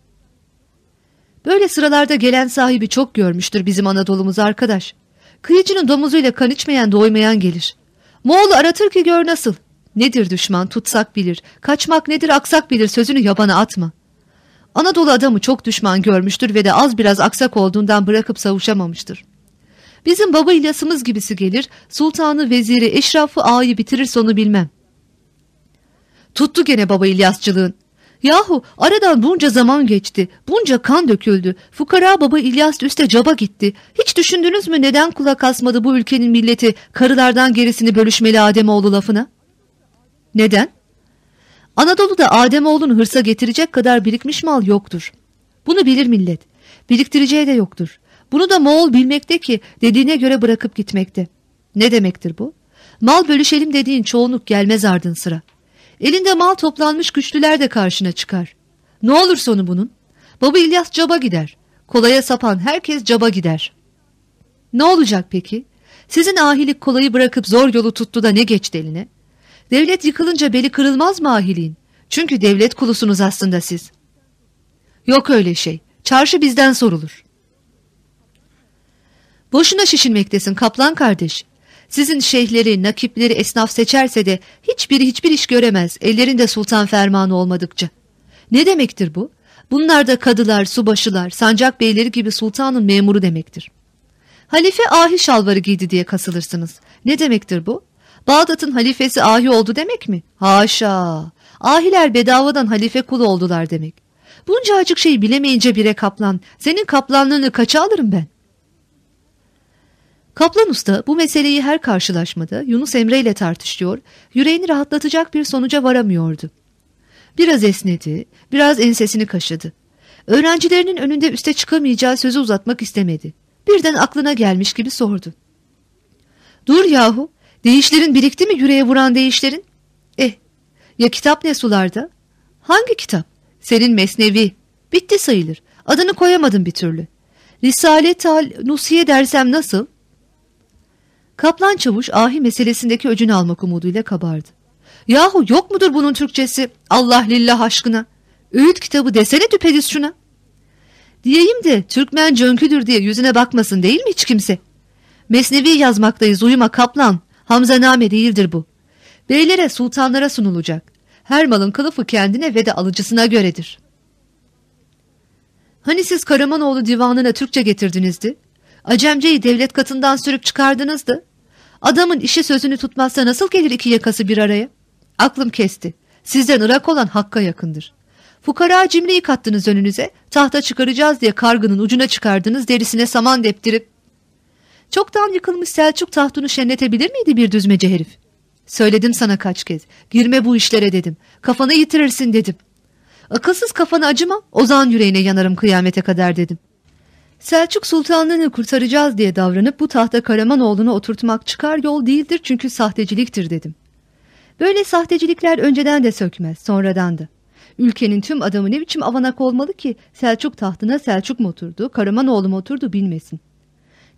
Böyle sıralarda gelen sahibi çok görmüştür bizim Anadolu'muz arkadaş. Kıyıcının domuzuyla kan içmeyen doymayan gelir. Moğol'u aratır ki gör nasıl. Nedir düşman tutsak bilir, kaçmak nedir aksak bilir sözünü yabana atma. Anadolu adamı çok düşman görmüştür ve de az biraz aksak olduğundan bırakıp savuşamamıştır. Bizim baba İlyas'ımız gibisi gelir, sultanı, veziri, eşrafı, ağayı bitirir sonu bilmem. Tuttu gene baba İlyasçılığın. Yahu aradan bunca zaman geçti, bunca kan döküldü, fukara baba İlyas üste caba gitti. Hiç düşündünüz mü neden kulak asmadı bu ülkenin milleti karılardan gerisini bölüşmeli Ademoğlu lafına? Neden? Anadolu'da Ademoğlu'nu hırsa getirecek kadar birikmiş mal yoktur. Bunu bilir millet. Biriktireceği de yoktur. Bunu da Moğol bilmekte ki dediğine göre bırakıp gitmekte. Ne demektir bu? Mal bölüşelim dediğin çoğunluk gelmez ardın sıra. Elinde mal toplanmış güçlüler de karşına çıkar. Ne olur sonu bunun? Baba İlyas caba gider. Kolaya sapan herkes caba gider. Ne olacak peki? Sizin ahilik kolayı bırakıp zor yolu tuttu da ne geçti eline? Devlet yıkılınca beli kırılmaz mı ahiliğin? Çünkü devlet kulusunuz aslında siz. Yok öyle şey. Çarşı bizden sorulur. Boşuna şişinmektesin kaplan kardeş. Sizin şeyhleri, nakipleri esnaf seçerse de hiçbiri hiçbir iş göremez ellerinde sultan fermanı olmadıkça. Ne demektir bu? Bunlar da kadılar, subaşılar, sancak beyleri gibi sultanın memuru demektir. Halife ahi şalvarı giydi diye kasılırsınız. Ne demektir bu? Bağdat'ın halifesi ahi oldu demek mi? Haşa! Ahiler bedavadan halife kulu oldular demek. Bunca acık şey bilemeyince bire kaplan, senin kaplanlığını kaça alırım ben? Kaplan Usta bu meseleyi her karşılaşmada Yunus Emre ile tartışıyor, yüreğini rahatlatacak bir sonuca varamıyordu. Biraz esnedi, biraz ensesini kaşıdı. Öğrencilerinin önünde üste çıkamayacağı sözü uzatmak istemedi. Birden aklına gelmiş gibi sordu. Dur yahu, değişlerin birikti mi yüreğe vuran değişlerin? Eh, ya kitap ne sularda? Hangi kitap? Senin mesnevi. Bitti sayılır. Adını koyamadım bir türlü. Risale Tal Nusiye dersem nasıl? Kaplan çavuş ahi meselesindeki öcünü almak umuduyla kabardı. Yahu yok mudur bunun Türkçesi? Allah lillah aşkına. Öğüt kitabı desene düpedüz şuna. Diyeyim de Türkmen cönküdür diye yüzüne bakmasın değil mi hiç kimse? Mesnevi yazmaktayız uyuma kaplan. Hamzaname değildir bu. Beylere sultanlara sunulacak. Her malın kılıfı kendine ve de alıcısına göredir. Hani siz Karamanoğlu divanına Türkçe getirdinizdi? Acemceyi devlet katından sürüp çıkardınızdı. Adamın işi sözünü tutmazsa nasıl gelir iki yakası bir araya? Aklım kesti. Sizden Irak olan Hakk'a yakındır. Fukara cimriyi kattınız önünüze, tahta çıkaracağız diye kargının ucuna çıkardınız, derisine saman deptirip. Çoktan yıkılmış Selçuk tahtını şenletebilir miydi bir düzmece herif? Söyledim sana kaç kez, girme bu işlere dedim, kafanı yitirirsin dedim. Akılsız kafanı acıma, ozan yüreğine yanarım kıyamete kadar dedim. Selçuk sultanlığını kurtaracağız diye davranıp bu tahta Karamanoğlu'nu oturtmak çıkar yol değildir çünkü sahteciliktir dedim. Böyle sahtecilikler önceden de sökmez, sonradan da. Ülkenin tüm adamı ne biçim avanak olmalı ki Selçuk tahtına Selçuk mu oturdu, Karamanoğlu mu oturdu bilmesin.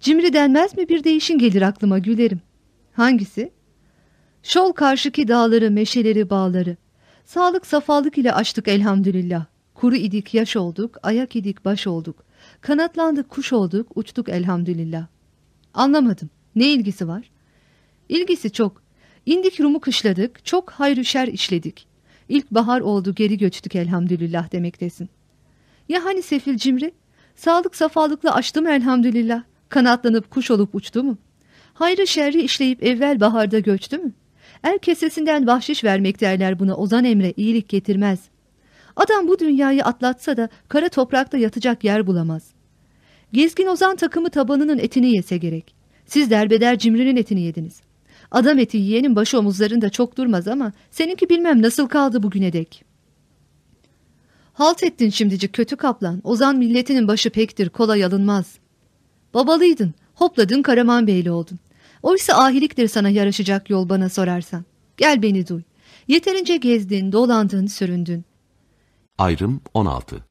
Cimri denmez mi bir değişin gelir aklıma gülerim. Hangisi? Şol karşıki dağları, meşeleri, bağları. Sağlık safalık ile açtık elhamdülillah. Kuru idik, yaş olduk, ayak idik, baş olduk. Kanatlandık, kuş olduk, uçtuk elhamdülillah. Anlamadım. Ne ilgisi var? İlgisi çok. İndik Rum'u kışladık, çok hayrı şer işledik. İlk bahar oldu, geri göçtük elhamdülillah demektesin. Ya hani sefil cimri? Sağlık safalıkla açtım elhamdülillah. Kanatlanıp kuş olup uçtu mu? Hayrı şerri işleyip evvel baharda göçtü mü? Er kesesinden bahşiş vermek derler buna Ozan Emre iyilik getirmez. Adam bu dünyayı atlatsa da kara toprakta yatacak yer bulamaz. Gezgin Ozan takımı tabanının etini yese gerek. Siz derbeder cimrinin etini yediniz. Adam eti yiyenin başı omuzlarında çok durmaz ama seninki bilmem nasıl kaldı bugüne dek. Halt ettin şimdicik kötü kaplan. Ozan milletinin başı pektir kolay alınmaz. Babalıydın, hopladın Karaman Beyli oldun. Oysa ahiliktir sana yaraşacak yol bana sorarsan. Gel beni duy. Yeterince gezdin, dolandın, süründün. Ayrım 16.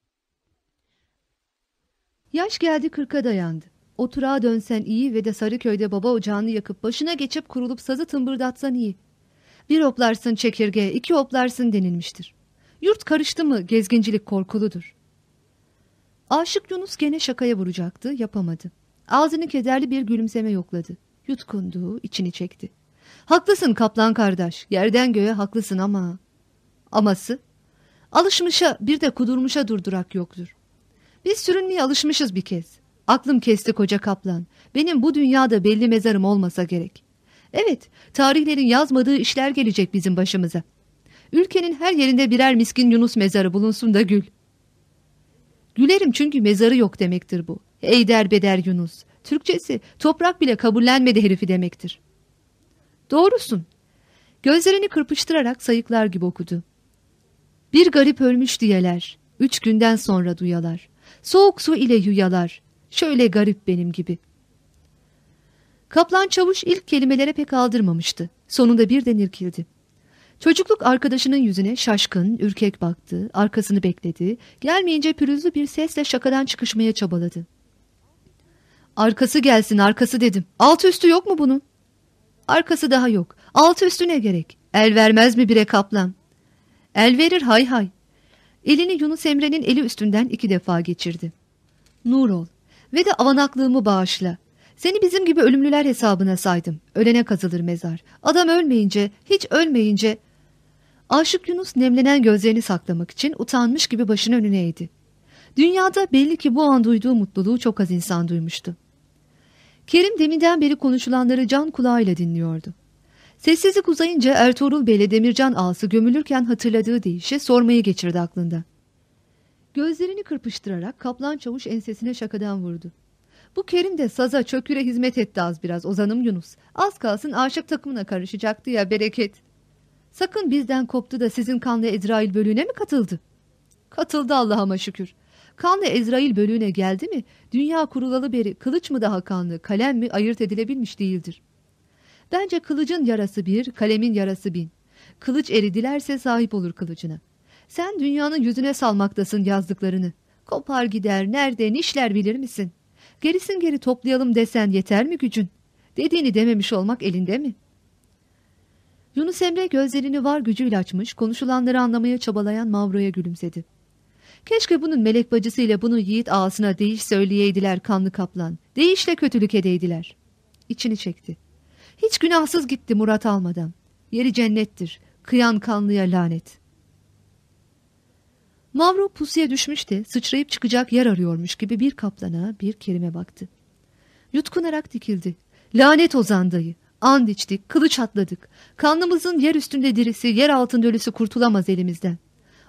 Yaş geldi kırka dayandı. Oturağa dönsen iyi ve de Sarıköy'de baba ocağını yakıp başına geçip kurulup sazı tımbırdatsan iyi. Bir hoplarsın çekirge, iki hoplarsın denilmiştir. Yurt karıştı mı gezgincilik korkuludur. Aşık Yunus gene şakaya vuracaktı, yapamadı. Ağzını kederli bir gülümseme yokladı. Yutkundu, içini çekti. Haklısın kaplan kardeş, yerden göğe haklısın ama... Aması? Alışmışa bir de kudurmuşa durdurak yoktur. Biz sürünmeye alışmışız bir kez. Aklım kesti koca kaplan. Benim bu dünyada belli mezarım olmasa gerek. Evet, tarihlerin yazmadığı işler gelecek bizim başımıza. Ülkenin her yerinde birer miskin Yunus mezarı bulunsun da gül. Gülerim çünkü mezarı yok demektir bu. Ey derbeder Yunus. Türkçesi toprak bile kabullenmedi herifi demektir. Doğrusun. Gözlerini kırpıştırarak sayıklar gibi okudu. Bir garip ölmüş diyeler. Üç günden sonra duyalar. Soğuk su ile yuyalar. Şöyle garip benim gibi. Kaplan çavuş ilk kelimelere pek aldırmamıştı. Sonunda birden irkildi. Çocukluk arkadaşının yüzüne şaşkın, ürkek baktı, arkasını bekledi, gelmeyince pürüzlü bir sesle şakadan çıkışmaya çabaladı. Arkası gelsin arkası dedim. Altı üstü yok mu bunun? Arkası daha yok. Altı üstü ne gerek? El vermez mi bire kaplan? El verir hay hay. Elini Yunus Emre'nin eli üstünden iki defa geçirdi. Nur ol ve de avanaklığımı bağışla. Seni bizim gibi ölümlüler hesabına saydım. Ölene kazılır mezar. Adam ölmeyince, hiç ölmeyince... Aşık Yunus nemlenen gözlerini saklamak için utanmış gibi başını önüne eğdi. Dünyada belli ki bu an duyduğu mutluluğu çok az insan duymuştu. Kerim deminden beri konuşulanları can kulağıyla dinliyordu. Sessizlik uzayınca Ertuğrul Bey'le Demircan ağası gömülürken hatırladığı deyişi sormayı geçirdi aklında. Gözlerini kırpıştırarak kaplan çavuş ensesine şakadan vurdu. Bu Kerim de saza çöküre hizmet etti az biraz Ozanım Yunus. Az kalsın aşık takımına karışacaktı ya bereket. Sakın bizden koptu da sizin kanlı Ezrail bölüğüne mi katıldı? Katıldı Allah'ıma şükür. Kanlı Ezrail bölüğüne geldi mi dünya kurulalı beri kılıç mı daha kanlı kalem mi ayırt edilebilmiş değildir. Bence kılıcın yarası bir kalemin yarası bin. Kılıç eridilerse sahip olur kılıcına. Sen dünyanın yüzüne salmaktasın yazdıklarını. Kopar gider nerede nişler bilir misin? Gerisin geri toplayalım desen yeter mi gücün? Dediğini dememiş olmak elinde mi? Yunus Emre gözlerini var gücüyle açmış, konuşulanları anlamaya çabalayan Mavro'ya gülümsedi. Keşke bunun melek bacısıyla bunu yiğit ağasına değiş söyleyeydiler kanlı kaplan. Değişle kötülük edeydiler. içini çekti. Hiç günahsız gitti Murat almadan. Yeri cennettir. Kıyan kanlıya lanet. Mavro pusuya düşmüş de sıçrayıp çıkacak yer arıyormuş gibi bir kaplana bir kerime baktı. Yutkunarak dikildi. Lanet Ozan dayı. And içtik, kılıç atladık. Kanlımızın yer üstünde dirisi, yer altında ölüsü kurtulamaz elimizden.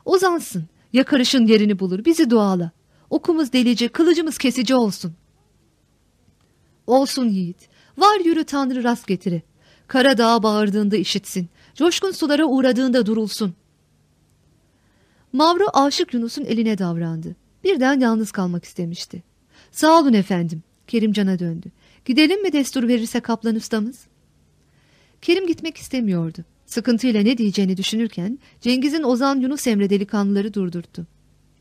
Ozansın, yakarışın yerini bulur, bizi duala. Okumuz delici, kılıcımız kesici olsun. Olsun yiğit. Var yürü Tanrı rast getire. Kara dağa bağırdığında işitsin. Coşkun sulara uğradığında durulsun. Mavro aşık Yunus'un eline davrandı. Birden yalnız kalmak istemişti. Sağ olun efendim. Kerimcan'a döndü. Gidelim mi destur verirse kaplan ustamız? Kerim gitmek istemiyordu. Sıkıntıyla ne diyeceğini düşünürken Cengiz'in Ozan Yunus Emre delikanlıları durdurttu.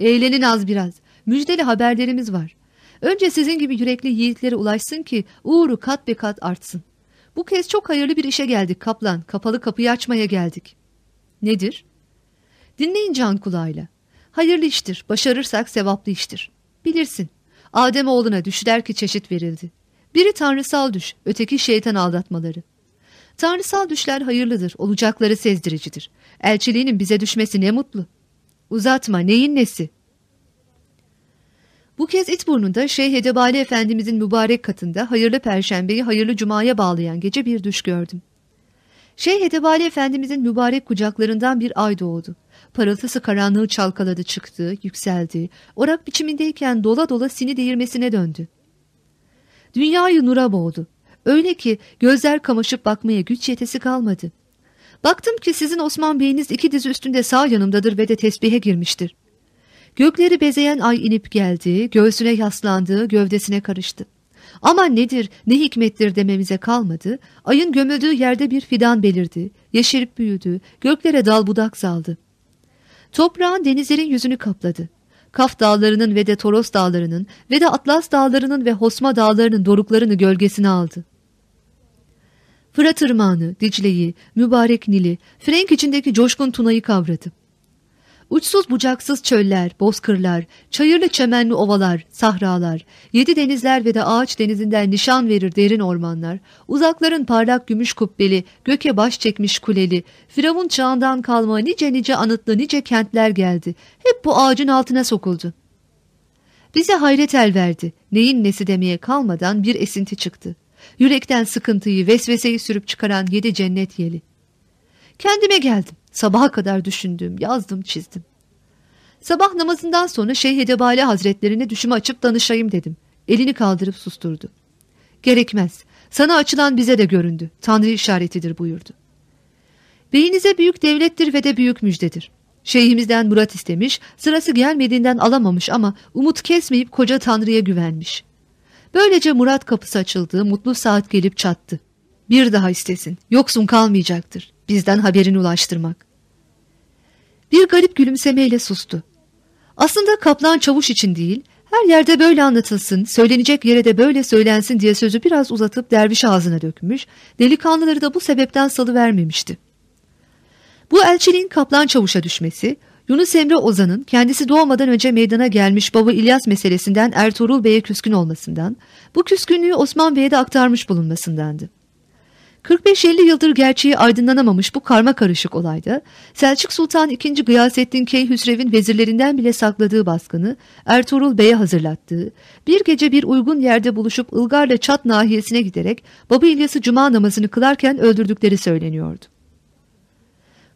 Eğlenin az biraz. Müjdeli haberlerimiz var. Önce sizin gibi yürekli yiğitlere ulaşsın ki uğru kat be kat artsın. Bu kez çok hayırlı bir işe geldik kaplan. Kapalı kapıyı açmaya geldik. Nedir? Dinleyin can kulağıyla. Hayırlı iştir, başarırsak sevaplı iştir. Bilirsin, Adem oğluna düşler ki çeşit verildi. Biri tanrısal düş, öteki şeytan aldatmaları. Tanrısal düşler hayırlıdır, olacakları sezdiricidir. Elçiliğinin bize düşmesi ne mutlu. Uzatma, neyin nesi? Bu kez İtburnu'nda Şeyh Edebali Efendimizin mübarek katında hayırlı perşembeyi hayırlı cumaya bağlayan gece bir düş gördüm. Şeyh Edebali Efendimizin mübarek kucaklarından bir ay doğdu. Parıltısı karanlığı çalkaladı çıktı, yükseldi. Orak biçimindeyken dola dola sini değirmesine döndü. Dünyayı nura boğdu. Öyle ki gözler kamaşıp bakmaya güç yetesi kalmadı. Baktım ki sizin Osman Bey'iniz iki dizi üstünde sağ yanımdadır ve de tesbihe girmiştir. Gökleri bezeyen ay inip geldi, göğsüne yaslandı, gövdesine karıştı. Aman nedir, ne hikmettir dememize kalmadı, ayın gömüldüğü yerde bir fidan belirdi, yeşerip büyüdü, göklere dal budak saldı. Toprağın denizlerin yüzünü kapladı. Kaf dağlarının ve de Toros dağlarının ve de Atlas dağlarının ve Hosma dağlarının doruklarını gölgesine aldı. Fırat Irmağı'nı, Dicle'yi, mübarek Nil'i, Frenk içindeki coşkun Tuna'yı kavradı. Uçsuz bucaksız çöller, bozkırlar, çayırlı çemenli ovalar, sahralar, yedi denizler ve de ağaç denizinden nişan verir derin ormanlar, uzakların parlak gümüş kubbeli, göke baş çekmiş kuleli, Firavun çağından kalma nice nice anıtlı nice kentler geldi. Hep bu ağacın altına sokuldu. Bize hayret el verdi. Neyin nesi demeye kalmadan bir esinti çıktı. Yürekten sıkıntıyı, vesveseyi sürüp çıkaran yedi cennet yeli. Kendime geldim. Sabaha kadar düşündüm, yazdım, çizdim. Sabah namazından sonra Şeyh Edebali Hazretlerine düşümü açıp danışayım dedim. Elini kaldırıp susturdu. Gerekmez. Sana açılan bize de göründü. Tanrı işaretidir buyurdu. Beyinize büyük devlettir ve de büyük müjdedir. Şeyhimizden murat istemiş, sırası gelmediğinden alamamış ama umut kesmeyip koca Tanrı'ya güvenmiş. Böylece Murat kapısı açıldı, mutlu saat gelip çattı. Bir daha istesin, yoksun kalmayacaktır. Bizden haberini ulaştırmak. Bir garip gülümsemeyle sustu. Aslında kaplan çavuş için değil, her yerde böyle anlatılsın, söylenecek yere de böyle söylensin diye sözü biraz uzatıp derviş ağzına dökmüş, delikanlıları da bu sebepten salıvermemişti. Bu elçiliğin kaplan çavuşa düşmesi, Yunus Emre Ozan'ın kendisi doğmadan önce meydana gelmiş baba İlyas meselesinden Ertuğrul Bey'e küskün olmasından, bu küskünlüğü Osman Bey'e de aktarmış bulunmasındandı. 45-50 yıldır gerçeği aydınlanamamış bu karma karışık olayda Selçuk Sultan II. Gıyasettin Keyhüsrev'in vezirlerinden bile sakladığı baskını Ertuğrul Bey'e hazırlattığı, bir gece bir uygun yerde buluşup Ilgar'la Çat nahiyesine giderek Baba İlyas'ı cuma namazını kılarken öldürdükleri söyleniyordu.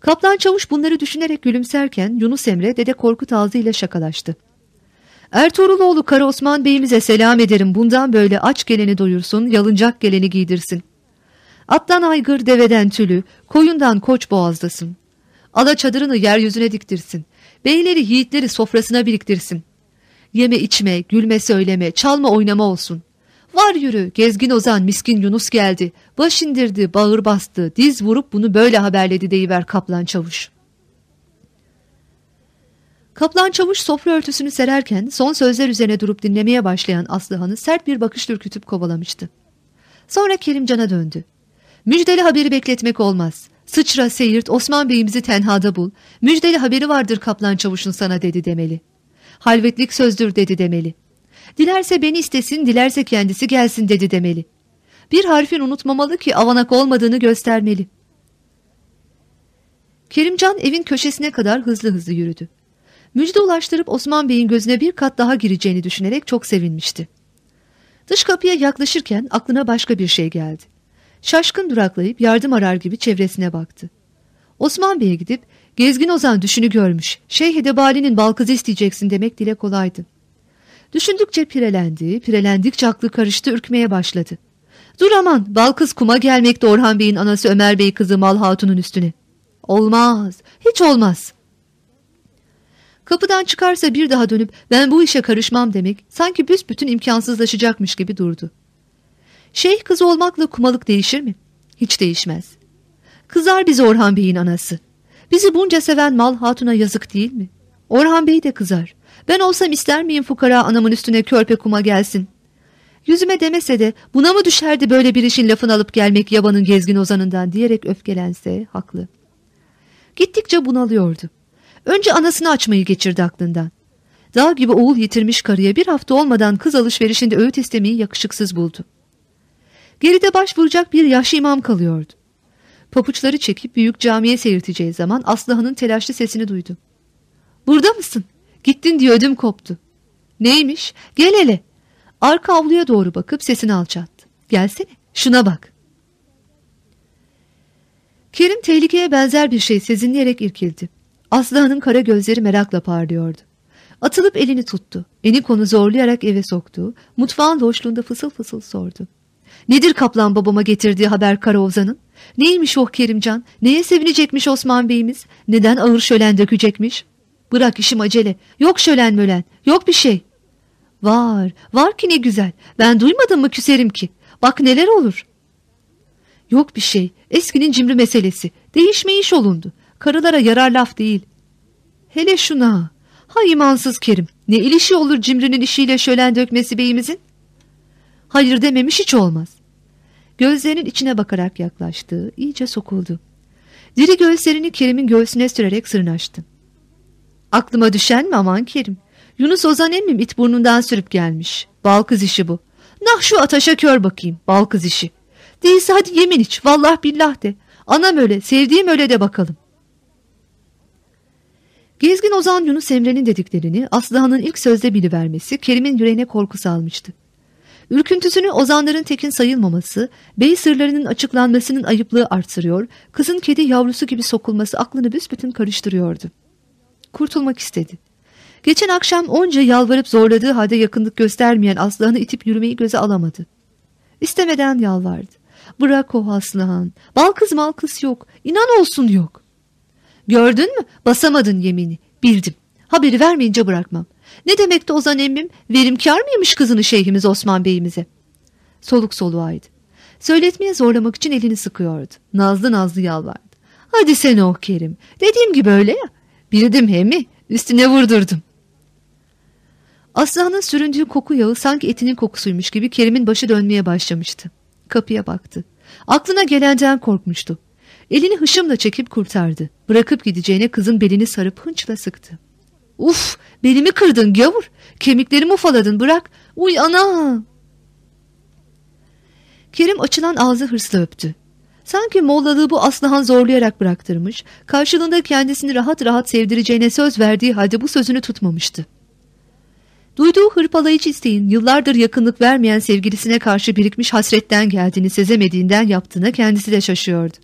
Kaplan Çavuş bunları düşünerek gülümserken Yunus Emre Dede Korkut ağzıyla şakalaştı. Ertuğruloğlu Kara Osman Bey'imize selam ederim bundan böyle aç geleni doyursun, yalıncak geleni giydirsin. Attan aygır deveden tülü, koyundan koç boğazdasın. Ala çadırını yeryüzüne diktirsin. Beyleri yiğitleri sofrasına biriktirsin. Yeme içme, gülme söyleme, çalma oynama olsun. Var yürü, gezgin ozan miskin Yunus geldi. Baş indirdi, bağır bastı, diz vurup bunu böyle haberledi deyiver kaplan çavuş. Kaplan çavuş sofra örtüsünü sererken son sözler üzerine durup dinlemeye başlayan Aslıhan'ı sert bir bakış ürkütüp kovalamıştı. Sonra Kerimcan'a döndü. Müjdeli haberi bekletmek olmaz. Sıçra seyirt Osman Bey'imizi tenhada bul. Müjdeli haberi vardır kaplan çavuşun sana dedi demeli. Halvetlik sözdür dedi demeli. Dilerse beni istesin, dilerse kendisi gelsin dedi demeli. Bir harfin unutmamalı ki avanak olmadığını göstermeli. Kerimcan evin köşesine kadar hızlı hızlı yürüdü. Müjde ulaştırıp Osman Bey'in gözüne bir kat daha gireceğini düşünerek çok sevinmişti. Dış kapıya yaklaşırken aklına başka bir şey geldi. Şaşkın duraklayıp yardım arar gibi çevresine baktı. Osman Bey'e gidip gezgin ozan düşünü görmüş. Şeyh Edebali'nin balkızı isteyeceksin demek dile kolaydı. Düşündükçe pirelendi, pirelendikçe aklı karıştı, ürkmeye başladı. Dur aman, balkız kuma gelmekte Orhan Bey'in anası Ömer Bey kızı Mal Hatun'un üstüne. Olmaz, hiç olmaz. Kapıdan çıkarsa bir daha dönüp ben bu işe karışmam demek sanki büsbütün imkansızlaşacakmış gibi durdu. Şeyh kızı olmakla kumalık değişir mi? Hiç değişmez. Kızar bizi Orhan Bey'in anası. Bizi bunca seven Mal Hatun'a yazık değil mi? Orhan Bey de kızar. Ben olsam ister miyim fukara anamın üstüne körpe kuma gelsin? Yüzüme demese de buna mı düşerdi böyle bir işin lafını alıp gelmek yabanın gezgin ozanından diyerek öfkelense haklı. Gittikçe bunalıyordu. Önce anasını açmayı geçirdi aklından. Dağ gibi oğul yitirmiş karıya bir hafta olmadan kız alışverişinde öğüt istemeyi yakışıksız buldu. Geride başvuracak bir yaşlı imam kalıyordu. Papuçları çekip büyük camiye seyirteceği zaman Aslıhan'ın telaşlı sesini duydu. Burada mısın? Gittin diye ödüm koptu. Neymiş? Gel hele. Arka avluya doğru bakıp sesini alçalttı. Gelsene şuna bak. Kerim tehlikeye benzer bir şey sezinleyerek irkildi. Aslıhan'ın kara gözleri merakla parlıyordu. Atılıp elini tuttu. Eni konu zorlayarak eve soktu. Mutfağın loşluğunda fısıl fısıl sordu. Nedir kaplan babama getirdiği haber Kara Ozan'ın? Neymiş oh Kerimcan? Neye sevinecekmiş Osman Bey'imiz? Neden ağır şölen dökecekmiş? Bırak işim acele. Yok şölen mölen. Yok bir şey. Var. Var ki ne güzel. Ben duymadım mı küserim ki. Bak neler olur. Yok bir şey. Eskinin cimri meselesi. Değişmeyiş olundu. Karılara yarar laf değil. Hele şuna. Ha imansız Kerim. Ne ilişi olur cimrinin işiyle şölen dökmesi beyimizin? Hayır dememiş hiç olmaz. Gözlerinin içine bakarak yaklaştı. iyice sokuldu. Diri gözlerini Kerim'in göğsüne sürerek sırnaştı. Aklıma düşen mi aman Kerim? Yunus Ozan emmim it burnundan sürüp gelmiş. Bal kız işi bu. Nah şu ataşa kör bakayım. Bal kız işi. Değilse hadi yemin iç. Vallah billah de. Anam öyle, sevdiğim öyle de bakalım. Gezgin Ozan Yunus Emre'nin dediklerini Aslıhan'ın ilk sözde bilivermesi Kerim'in yüreğine korku salmıştı. Ürküntüsünü ozanların tekin sayılmaması, bey sırlarının açıklanmasının ayıplığı arttırıyor, kızın kedi yavrusu gibi sokulması aklını büsbütün karıştırıyordu. Kurtulmak istedi. Geçen akşam onca yalvarıp zorladığı halde yakınlık göstermeyen Aslıhan'ı itip yürümeyi göze alamadı. İstemeden yalvardı. Bırak o Aslıhan. Bal kız mal kız yok. İnan olsun yok. Gördün mü? Basamadın yemini. Bildim. Haberi vermeyince bırakmam. Ne demekti Ozan emmim? Verimkar mıymış kızını şeyhimiz Osman Bey'imize? Soluk soluğaydı. Söyletmeye zorlamak için elini sıkıyordu. Nazlı nazlı yalvardı. Hadi sen oh Kerim. Dediğim gibi öyle ya. Bildim he mi? Üstüne vurdurdum. Aslanın süründüğü koku yağı sanki etinin kokusuymuş gibi Kerim'in başı dönmeye başlamıştı. Kapıya baktı. Aklına gelenden korkmuştu. Elini hışımla çekip kurtardı. Bırakıp gideceğine kızın belini sarıp hınçla sıktı. Uf belimi kırdın gavur. Kemiklerimi ufaladın bırak. Uy ana. Kerim açılan ağzı hırsla öptü. Sanki mollalığı bu Aslıhan zorlayarak bıraktırmış, karşılığında kendisini rahat rahat sevdireceğine söz verdiği halde bu sözünü tutmamıştı. Duyduğu hırpalayıcı isteğin yıllardır yakınlık vermeyen sevgilisine karşı birikmiş hasretten geldiğini sezemediğinden yaptığına kendisi de şaşıyordu.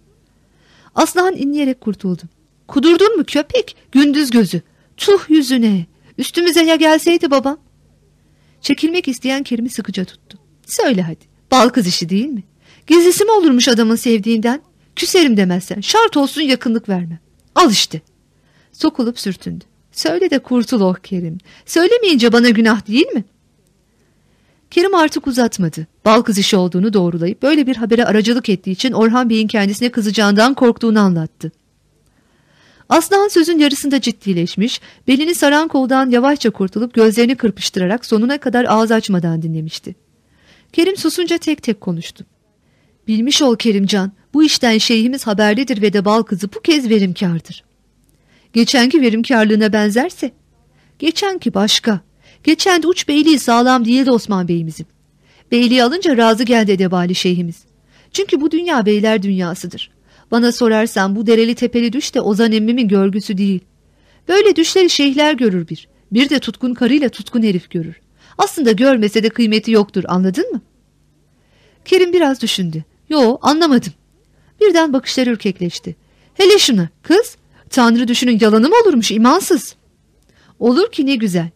Aslıhan inleyerek kurtuldu. Kudurdun mu köpek? Gündüz gözü. Tuh yüzüne. Üstümüze ya gelseydi babam. Çekilmek isteyen Kerim'i sıkıca tuttu. Söyle hadi. Bal kız işi değil mi? Gezisi mi olurmuş adamın sevdiğinden? Küserim demezsen. Şart olsun yakınlık verme. Al işte. Sokulup sürtündü. Söyle de kurtul oh Kerim. Söylemeyince bana günah değil mi? Kerim artık uzatmadı. Bal kız işi olduğunu doğrulayıp böyle bir habere aracılık ettiği için Orhan Bey'in kendisine kızacağından korktuğunu anlattı. Aslan sözün yarısında ciddileşmiş, belini saran koldan yavaşça kurtulup gözlerini kırpıştırarak sonuna kadar ağız açmadan dinlemişti. Kerim susunca tek tek konuştu. Bilmiş ol Kerimcan, bu işten şeyhimiz haberlidir ve de bal kızı bu kez verimkardır. Geçenki verimkarlığına benzerse? Geçenki başka. Geçen de uç beyliği sağlam değildi Osman Bey'imizin. Beyliği alınca razı geldi Edebali şeyhimiz. Çünkü bu dünya beyler dünyasıdır. Bana sorarsan bu dereli tepeli düş de Ozan emmimin görgüsü değil. Böyle düşleri şeyhler görür bir. Bir de tutkun karıyla tutkun herif görür. Aslında görmese de kıymeti yoktur anladın mı? Kerim biraz düşündü. Yo anlamadım. Birden bakışları ürkekleşti. Hele şuna kız Tanrı düşünün yalanı mı olurmuş imansız. Olur ki ne güzel.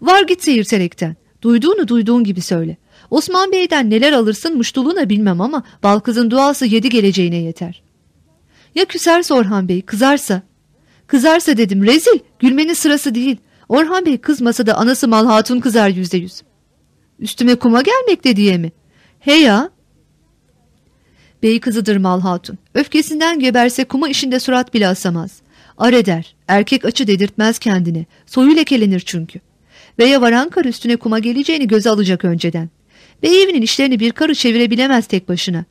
Var git seyirterekten. Duyduğunu duyduğun gibi söyle. Osman Bey'den neler alırsın muştuluğuna bilmem ama bal kızın duası yedi geleceğine yeter. Ya küserse Orhan Bey kızarsa? Kızarsa dedim rezil gülmenin sırası değil. Orhan Bey kızmasa da anası mal hatun kızar yüzde yüz. Üstüme kuma gelmekte diye mi? He ya. Bey kızıdır mal hatun. Öfkesinden geberse kuma işinde surat bile asamaz. Ar eder. Erkek açı dedirtmez kendine. Soyu lekelenir çünkü. Beye varan kar üstüne kuma geleceğini göze alacak önceden. Bey evinin işlerini bir karı çevirebilemez tek başına.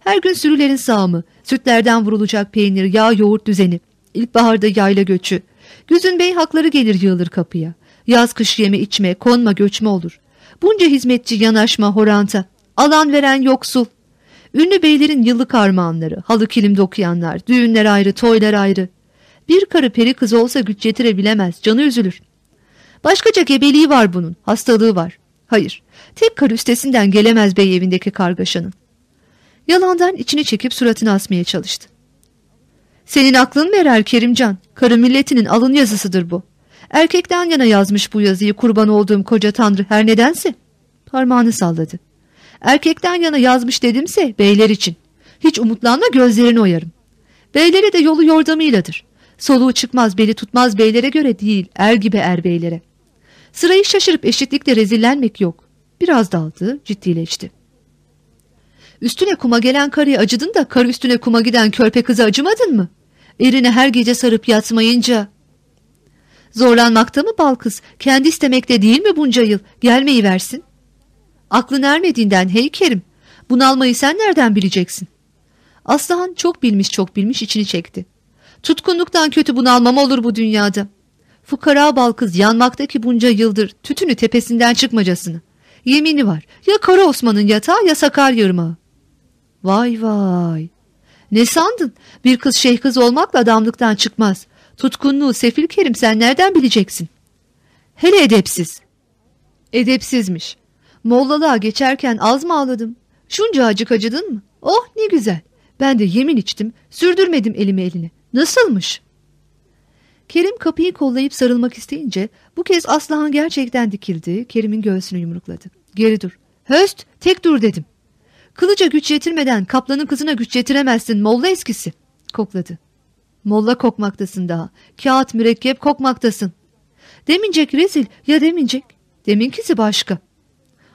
Her gün sürülerin sağımı, sütlerden vurulacak peynir, yağ yoğurt düzeni, ilkbaharda yayla göçü. Güzün bey hakları gelir yığılır kapıya. Yaz kış yeme içme, konma göçme olur. Bunca hizmetçi yanaşma, horanta. Alan veren yoksul. Ünlü beylerin yıllık armağanları, halı kilim dokuyanlar, düğünler ayrı, toylar ayrı. Bir karı peri kız olsa güç yetirebilemez, canı üzülür. Başkaca gebeliği var bunun, hastalığı var. Hayır, tek karı üstesinden gelemez bey evindeki kargaşanın. Yalandan içini çekip suratını asmaya çalıştı. Senin aklın verer Kerimcan. Karı milletinin alın yazısıdır bu. Erkekten yana yazmış bu yazıyı kurban olduğum koca tanrı her nedense. Parmağını salladı. Erkekten yana yazmış dedimse beyler için. Hiç umutlanma gözlerini oyarım. Beylere de yolu yordamıyladır. Soluğu çıkmaz beli tutmaz beylere göre değil er gibi er beylere. Sırayı şaşırıp eşitlikle rezillenmek yok. Biraz daldı ciddileşti. Üstüne kuma gelen karıya acıdın da karı üstüne kuma giden körpe kıza acımadın mı? Erine her gece sarıp yatmayınca. Zorlanmakta mı bal kız? Kendi istemekte değil mi bunca yıl? Gelmeyi versin. Aklın ermediğinden hey Kerim. Bunalmayı sen nereden bileceksin? Aslıhan çok bilmiş çok bilmiş içini çekti. Tutkunluktan kötü bunalmam olur bu dünyada. Fukara bal kız yanmaktaki bunca yıldır tütünü tepesinden çıkmacasını. Yemini var ya Kara Osman'ın yatağı ya Sakar Yırmağı. Vay vay. Ne sandın? Bir kız şeyh kız olmakla adamlıktan çıkmaz. Tutkunluğu sefil kerim sen nereden bileceksin? Hele edepsiz. Edepsizmiş. Mollalığa geçerken az mı ağladım? Şunca acık acıdın mı? Oh ne güzel. Ben de yemin içtim, sürdürmedim elimi eline. Nasılmış? Kerim kapıyı kollayıp sarılmak isteyince bu kez Aslıhan gerçekten dikildi, Kerim'in göğsünü yumrukladı. Geri dur. Höst, tek dur dedim. Kılıca güç yetirmeden kaplanın kızına güç yetiremezsin molla eskisi. Kokladı. Molla kokmaktasın daha. Kağıt mürekkep kokmaktasın. Demincek rezil ya demincek. Deminkisi başka.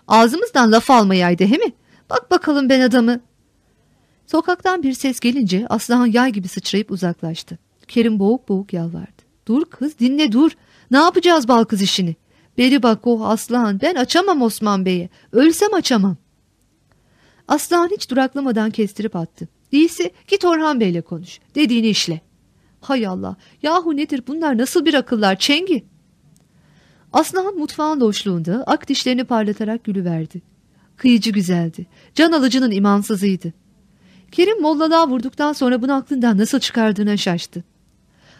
Ağzımızdan laf almayaydı he mi? Bak bakalım ben adamı. Sokaktan bir ses gelince Aslıhan yay gibi sıçrayıp uzaklaştı. Kerim boğuk boğuk yalvardı. Dur kız dinle dur. Ne yapacağız bal kız işini? Beri bak o Aslıhan ben açamam Osman Bey'e. Ölsem açamam. Aslıhan hiç duraklamadan kestirip attı. Değilse git Orhan Bey'le konuş. Dediğini işle. Hay Allah yahu nedir bunlar nasıl bir akıllar Çengi? Aslıhan mutfağın loşluğunda ak dişlerini parlatarak gülüverdi. Kıyıcı güzeldi. Can alıcının imansızıydı. Kerim mollalığa vurduktan sonra bunu aklından nasıl çıkardığına şaştı.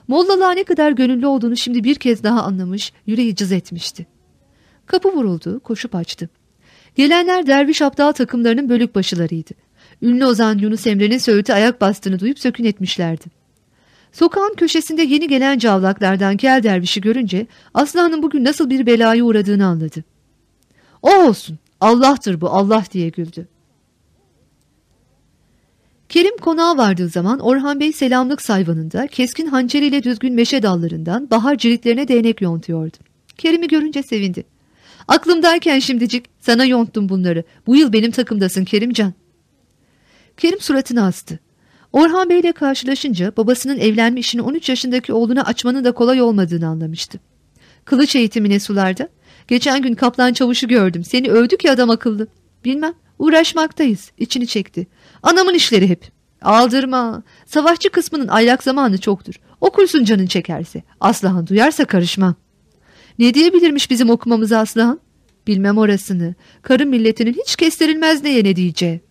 Mollalığa ne kadar gönüllü olduğunu şimdi bir kez daha anlamış, yüreği cız etmişti. Kapı vuruldu, koşup açtı. Gelenler derviş aptal takımlarının bölük başılarıydı. Ünlü ozan Yunus Emre'nin söğüte ayak bastığını duyup sökün etmişlerdi. Sokağın köşesinde yeni gelen cavlaklardan kel dervişi görünce Aslan'ın bugün nasıl bir belaya uğradığını anladı. O olsun, Allah'tır bu, Allah diye güldü. Kerim konağa vardığı zaman Orhan Bey selamlık sayvanında keskin hançeriyle düzgün meşe dallarından bahar ciritlerine değnek yontuyordu. Kerim'i görünce sevindi. Aklımdayken şimdicik sana yonttum bunları. Bu yıl benim takımdasın Kerimcan. Kerim suratını astı. Orhan Bey ile karşılaşınca babasının evlenme işini 13 yaşındaki oğluna açmanın da kolay olmadığını anlamıştı. Kılıç eğitimine sularda. Geçen gün kaplan çavuşu gördüm. Seni övdük ya adam akıllı. Bilmem uğraşmaktayız. İçini çekti. Anamın işleri hep. Aldırma. Savaşçı kısmının aylak zamanı çoktur. Okursun canın çekerse. Aslıhan duyarsa karışmam. Ne diyebilirmiş bizim okumamıza Aslıhan? Bilmem orasını. Karı milletinin hiç kestirilmez neye ne diyeceği.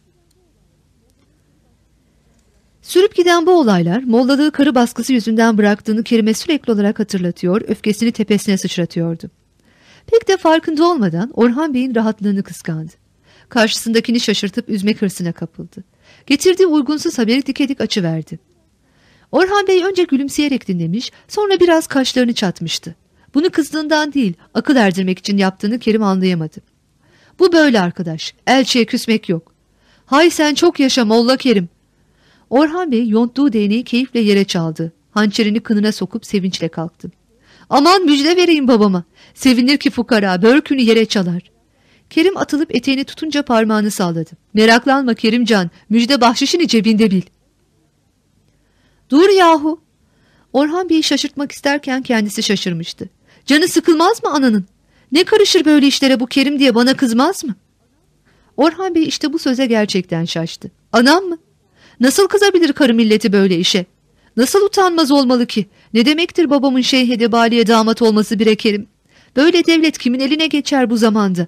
Sürüp giden bu olaylar molladığı karı baskısı yüzünden bıraktığını Kerim'e sürekli olarak hatırlatıyor, öfkesini tepesine sıçratıyordu. Pek de farkında olmadan Orhan Bey'in rahatlığını kıskandı. Karşısındakini şaşırtıp üzmek hırsına kapıldı. Getirdiği uygunsuz haberi dikedik açıverdi. Orhan Bey önce gülümseyerek dinlemiş, sonra biraz kaşlarını çatmıştı. Bunu kızdığından değil, akıl erdirmek için yaptığını Kerim anlayamadı. Bu böyle arkadaş, elçiye küsmek yok. Hay sen çok yaşa Molla Kerim. Orhan Bey yonttuğu değneği keyifle yere çaldı. Hançerini kınına sokup sevinçle kalktı. Aman müjde vereyim babama. Sevinir ki fukara börkünü yere çalar. Kerim atılıp eteğini tutunca parmağını salladı. Meraklanma Kerimcan, müjde bahşişini cebinde bil. Dur yahu. Orhan Bey'i şaşırtmak isterken kendisi şaşırmıştı. Canı sıkılmaz mı ananın? Ne karışır böyle işlere bu Kerim diye bana kızmaz mı? Orhan Bey işte bu söze gerçekten şaştı. Anam mı? Nasıl kızabilir karı milleti böyle işe? Nasıl utanmaz olmalı ki? Ne demektir babamın şeyh edebaliye damat olması bire Kerim? Böyle devlet kimin eline geçer bu zamanda?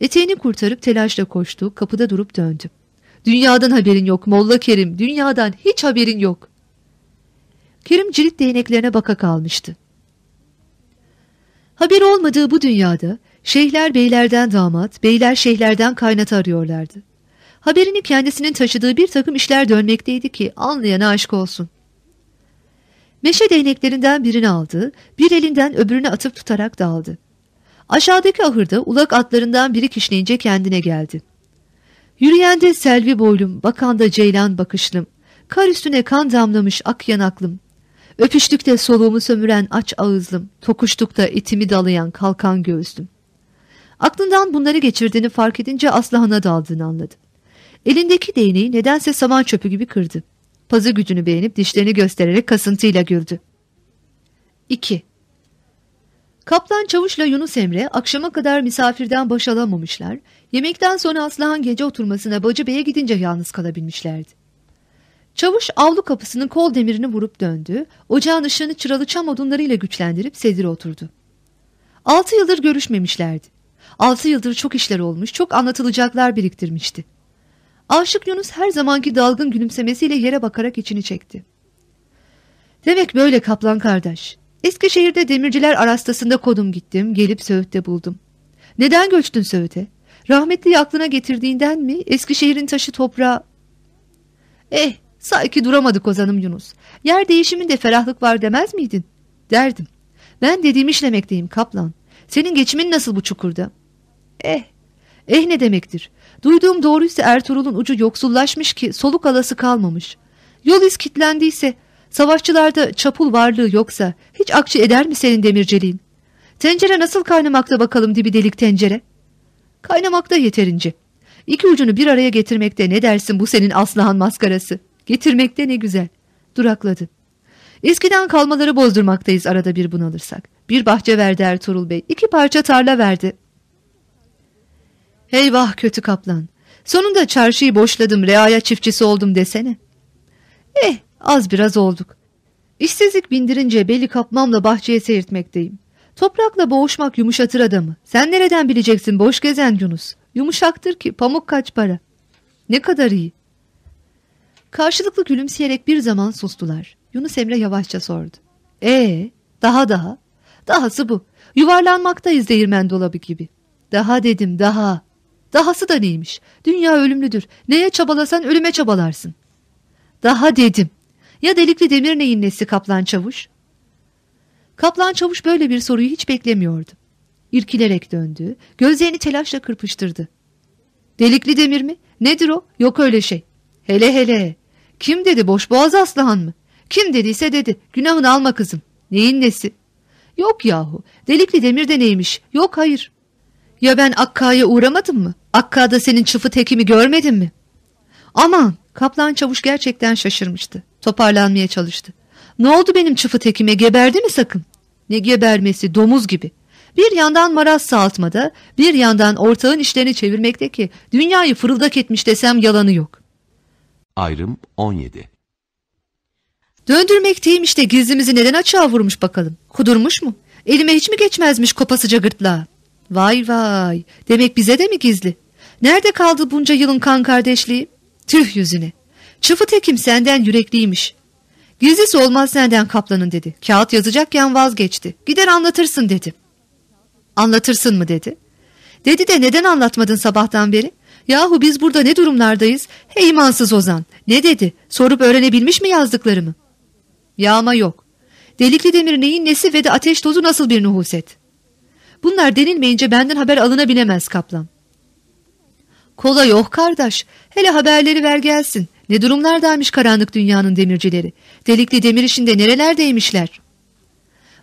Eteğini kurtarıp telaşla koştu, kapıda durup döndü. Dünyadan haberin yok Molla Kerim, dünyadan hiç haberin yok. Kerim cirit değneklerine baka kalmıştı. Haberi olmadığı bu dünyada şeyhler beylerden damat, beyler şeyhlerden kaynat arıyorlardı. Haberini kendisinin taşıdığı bir takım işler dönmekteydi ki anlayana aşk olsun. Meşe değneklerinden birini aldı, bir elinden öbürüne atıp tutarak daldı. Aşağıdaki ahırda ulak atlarından biri kişneyince kendine geldi. Yürüyende selvi boylum, bakanda ceylan bakışlım, kar üstüne kan damlamış ak yanaklım, öpüştükte soluğumu sömüren aç ağızlım, tokuştukta itimi dalayan kalkan göğüslüm. Aklından bunları geçirdiğini fark edince Aslıhan'a daldığını anladı. Elindeki değneği nedense saman çöpü gibi kırdı. Pazı gücünü beğenip dişlerini göstererek kasıntıyla güldü. 2. Kaplan Çavuş'la Yunus Emre akşama kadar misafirden boş alamamışlar, yemekten sonra Aslıhan gece oturmasına Bacı Bey'e gidince yalnız kalabilmişlerdi. Çavuş avlu kapısının kol demirini vurup döndü, ocağın ışığını çıralı çam odunlarıyla güçlendirip sedire oturdu. Altı yıldır görüşmemişlerdi. Altı yıldır çok işler olmuş, çok anlatılacaklar biriktirmişti. Aşık Yunus her zamanki dalgın gülümsemesiyle yere bakarak içini çekti. Demek böyle kaplan kardeş. Eskişehir'de demirciler arastasında kodum gittim, gelip Söğüt'te buldum. Neden göçtün Söğüt'e? Rahmetli aklına getirdiğinden mi? Eskişehir'in taşı toprağı... Eh, sanki duramadık Ozan'ım Yunus. Yer değişiminde ferahlık var demez miydin? Derdim. Ben dediğim işlemekteyim kaplan. Senin geçimin nasıl bu çukurda? Eh, eh ne demektir? Duyduğum doğruysa Ertuğrul'un ucu yoksullaşmış ki soluk alası kalmamış. Yol iz kitlendiyse, savaşçılarda çapul varlığı yoksa hiç akçe eder mi senin demirceliğin? Tencere nasıl kaynamakta bakalım dibi delik tencere? Kaynamakta yeterince. İki ucunu bir araya getirmekte ne dersin bu senin Aslıhan maskarası? Getirmekte ne güzel. Durakladı. Eskiden kalmaları bozdurmaktayız arada bir bunalırsak. Bir bahçe verdi Ertuğrul Bey. iki parça tarla verdi. Eyvah kötü kaplan. Sonunda çarşıyı boşladım, reaya çiftçisi oldum desene. Eh, az biraz olduk. İşsizlik bindirince beli kapmamla bahçeye seyirtmekteyim. Toprakla boğuşmak yumuşatır adamı. Sen nereden bileceksin boş gezen Yunus? Yumuşaktır ki pamuk kaç para. Ne kadar iyi. Karşılıklı gülümseyerek bir zaman sustular. Yunus Emre yavaşça sordu. Ee, daha daha. Dahası bu. Yuvarlanmaktayız değirmen dolabı gibi. Daha dedim daha. Dahası da neymiş? Dünya ölümlüdür. Neye çabalasan ölüme çabalarsın. Daha dedim. Ya delikli demir neyin nesi kaplan çavuş? Kaplan çavuş böyle bir soruyu hiç beklemiyordu. İrkilerek döndü, gözlerini telaşla kırpıştırdı. Delikli demir mi? Nedir o? Yok öyle şey. Hele hele. Kim dedi boş boğaz Aslıhan mı? Kim dediyse dedi. Günahını alma kızım. Neyin nesi? Yok yahu. Delikli demir de neymiş? Yok hayır. Ya ben Akka'ya uğramadım mı? Akka'da senin çıfı tekimi görmedin mi? Aman kaplan çavuş gerçekten şaşırmıştı. Toparlanmaya çalıştı. Ne oldu benim çıfı tekime geberdi mi sakın? Ne gebermesi domuz gibi. Bir yandan maraz sağaltmada bir yandan ortağın işlerini çevirmekte ki dünyayı fırıldak etmiş desem yalanı yok. Ayrım 17. Döndürmekteyim işte gizlimizi neden açığa vurmuş bakalım. Kudurmuş mu? Elime hiç mi geçmezmiş kopasıca gırtlağı? Vay vay demek bize de mi gizli? Nerede kaldı bunca yılın kan kardeşliği? Tüh yüzüne. Çıfı tekim senden yürekliymiş. Gizlisi olmaz senden kaplanın dedi. Kağıt yazacakken vazgeçti. Gider anlatırsın dedi. Anlatırsın mı dedi. Dedi de neden anlatmadın sabahtan beri? Yahu biz burada ne durumlardayız? Hey imansız Ozan. Ne dedi? Sorup öğrenebilmiş mi yazdıklarımı? Yağma yok. Delikli demir neyin nesi ve de ateş tozu nasıl bir nuhuset? Bunlar denilmeyince benden haber alınabilemez kaplan. Kola yok kardeş. Hele haberleri ver gelsin. Ne durumlardaymış karanlık dünyanın demircileri. Delikli demir işinde nerelerdeymişler?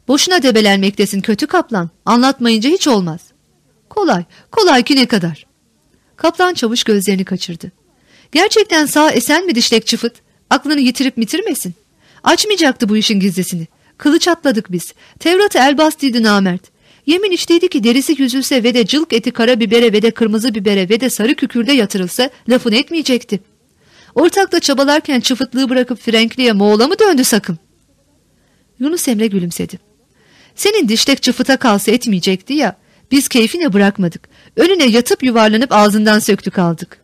Boşuna debelenmektesin kötü kaplan. Anlatmayınca hiç olmaz. Kolay, kolay ki ne kadar. Kaplan çavuş gözlerini kaçırdı. Gerçekten sağ esen mi dişlek çıfıt? Aklını yitirip bitirmesin. Açmayacaktı bu işin gizlisini. Kılıç atladık biz. Tevrat'ı el bastıydı namert. Yemin içteydi ki derisi yüzülse ve de cılk eti kara bibere ve de kırmızı bibere ve de sarı kükürde yatırılsa lafını etmeyecekti. Ortakla çabalarken çıfıtlığı bırakıp Frankli'ye Moğol'a mı döndü sakın? Yunus Emre gülümsedi. Senin dişlek çıfıta kalsa etmeyecekti ya. Biz keyfine bırakmadık. Önüne yatıp yuvarlanıp ağzından söktük aldık.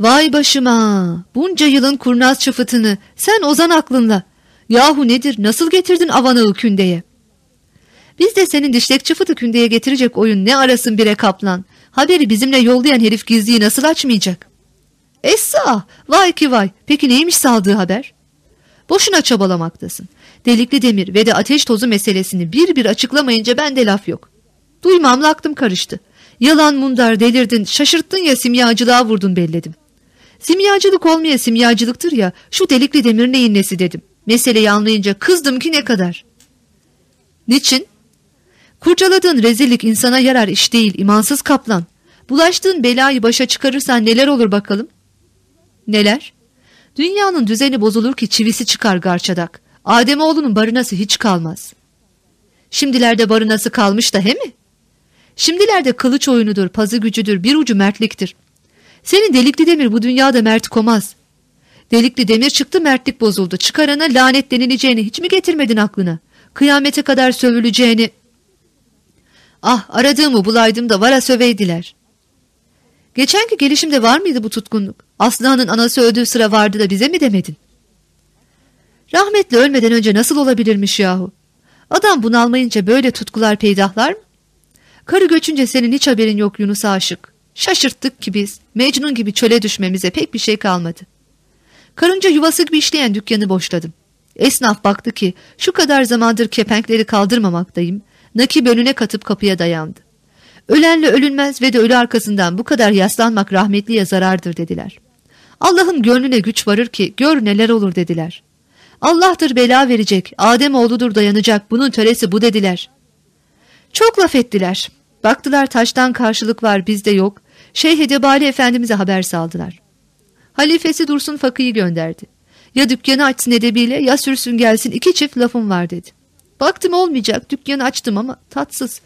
Vay başıma! Bunca yılın kurnaz çıfıtını sen ozan aklınla. Yahu nedir nasıl getirdin avanağı kündeye? Biz de senin dişlek çıfıtı kündeye getirecek oyun ne arasın bire kaplan. Haberi bizimle yollayan herif gizliyi nasıl açmayacak? Essa! Vay ki vay! Peki neymiş saldığı haber? Boşuna çabalamaktasın. Delikli demir ve de ateş tozu meselesini bir bir açıklamayınca bende laf yok. Duymamla aklım karıştı. Yalan mundar delirdin, şaşırttın ya simyacılığa vurdun belledim. Simyacılık olmaya simyacılıktır ya, şu delikli demir neyin nesi dedim. Meseleyi anlayınca kızdım ki ne kadar. Niçin? Kurcaladığın rezillik insana yarar iş değil, imansız kaplan. Bulaştığın belayı başa çıkarırsan neler olur bakalım? Neler? Dünyanın düzeni bozulur ki çivisi çıkar garçadak. Ademoğlunun barınası hiç kalmaz. Şimdilerde barınası kalmış da he mi? Şimdilerde kılıç oyunudur, pazı gücüdür, bir ucu mertliktir. Senin delikli demir bu dünyada mert komaz. Delikli demir çıktı mertlik bozuldu. Çıkarana lanet denileceğini hiç mi getirmedin aklına? Kıyamete kadar sövüleceğini. Ah aradığımı bulaydım da vara söveydiler. Geçenki gelişimde var mıydı bu tutkunluk? Aslıhan'ın anası öldüğü sıra vardı da bize mi demedin? Rahmetli ölmeden önce nasıl olabilirmiş yahu? Adam bunalmayınca böyle tutkular peydahlar mı? Karı göçünce senin hiç haberin yok Yunus aşık. Şaşırttık ki biz. Mecnun gibi çöle düşmemize pek bir şey kalmadı. Karınca yuvası gibi işleyen dükkanı boşladım. Esnaf baktı ki şu kadar zamandır kepenkleri kaldırmamaktayım. Nakip önüne katıp kapıya dayandı. Ölenle ölünmez ve de ölü arkasından bu kadar yaslanmak rahmetliye zarardır dediler. Allah'ın gönlüne güç varır ki gör neler olur dediler. Allah'tır bela verecek, Adem oğludur dayanacak, bunun töresi bu dediler. Çok laf ettiler. Baktılar taştan karşılık var bizde yok. Şeyh Edebali Efendimiz'e haber saldılar. Halifesi Dursun Fakı'yı gönderdi. Ya dükkanı açsın edebiyle ya sürsün gelsin iki çift lafım var dedi. Baktım olmayacak dükkanı açtım ama tatsız.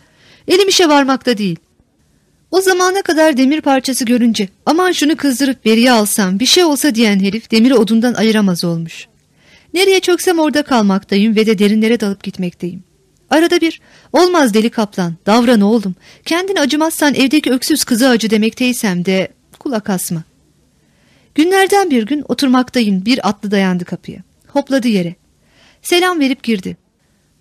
Elim işe varmakta değil. O zamana kadar demir parçası görünce aman şunu kızdırıp beriye alsam bir şey olsa diyen herif demiri odundan ayıramaz olmuş. Nereye çöksem orada kalmaktayım ve de derinlere dalıp gitmekteyim. Arada bir olmaz deli kaplan davran oğlum kendini acımazsan evdeki öksüz kızı acı demekteysem de kulak asma. Günlerden bir gün oturmaktayım bir atlı dayandı kapıya. Hopladı yere. Selam verip girdi.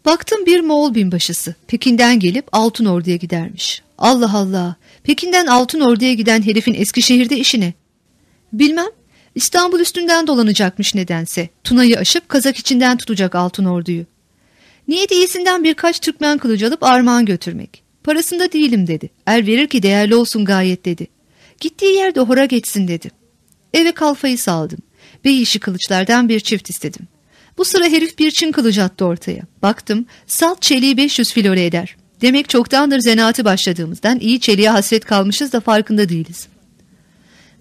Baktım bir Moğol binbaşısı. Pekin'den gelip Altın Ordu'ya gidermiş. Allah Allah. Pekin'den Altın Ordu'ya giden herifin Eskişehir'de işi ne? Bilmem. İstanbul üstünden dolanacakmış nedense. Tuna'yı aşıp kazak içinden tutacak Altın Ordu'yu. Niyet iyisinden birkaç Türkmen kılıcı alıp armağan götürmek. Parasında değilim dedi. Er verir ki değerli olsun gayet dedi. Gittiği yerde hora geçsin dedi. Eve kalfayı saldım. Bey işi kılıçlardan bir çift istedim. Bu sıra herif bir çin kılıcı attı ortaya. Baktım salt çeliği 500 filore eder. Demek çoktandır zanaatı başladığımızdan iyi çeliğe hasret kalmışız da farkında değiliz.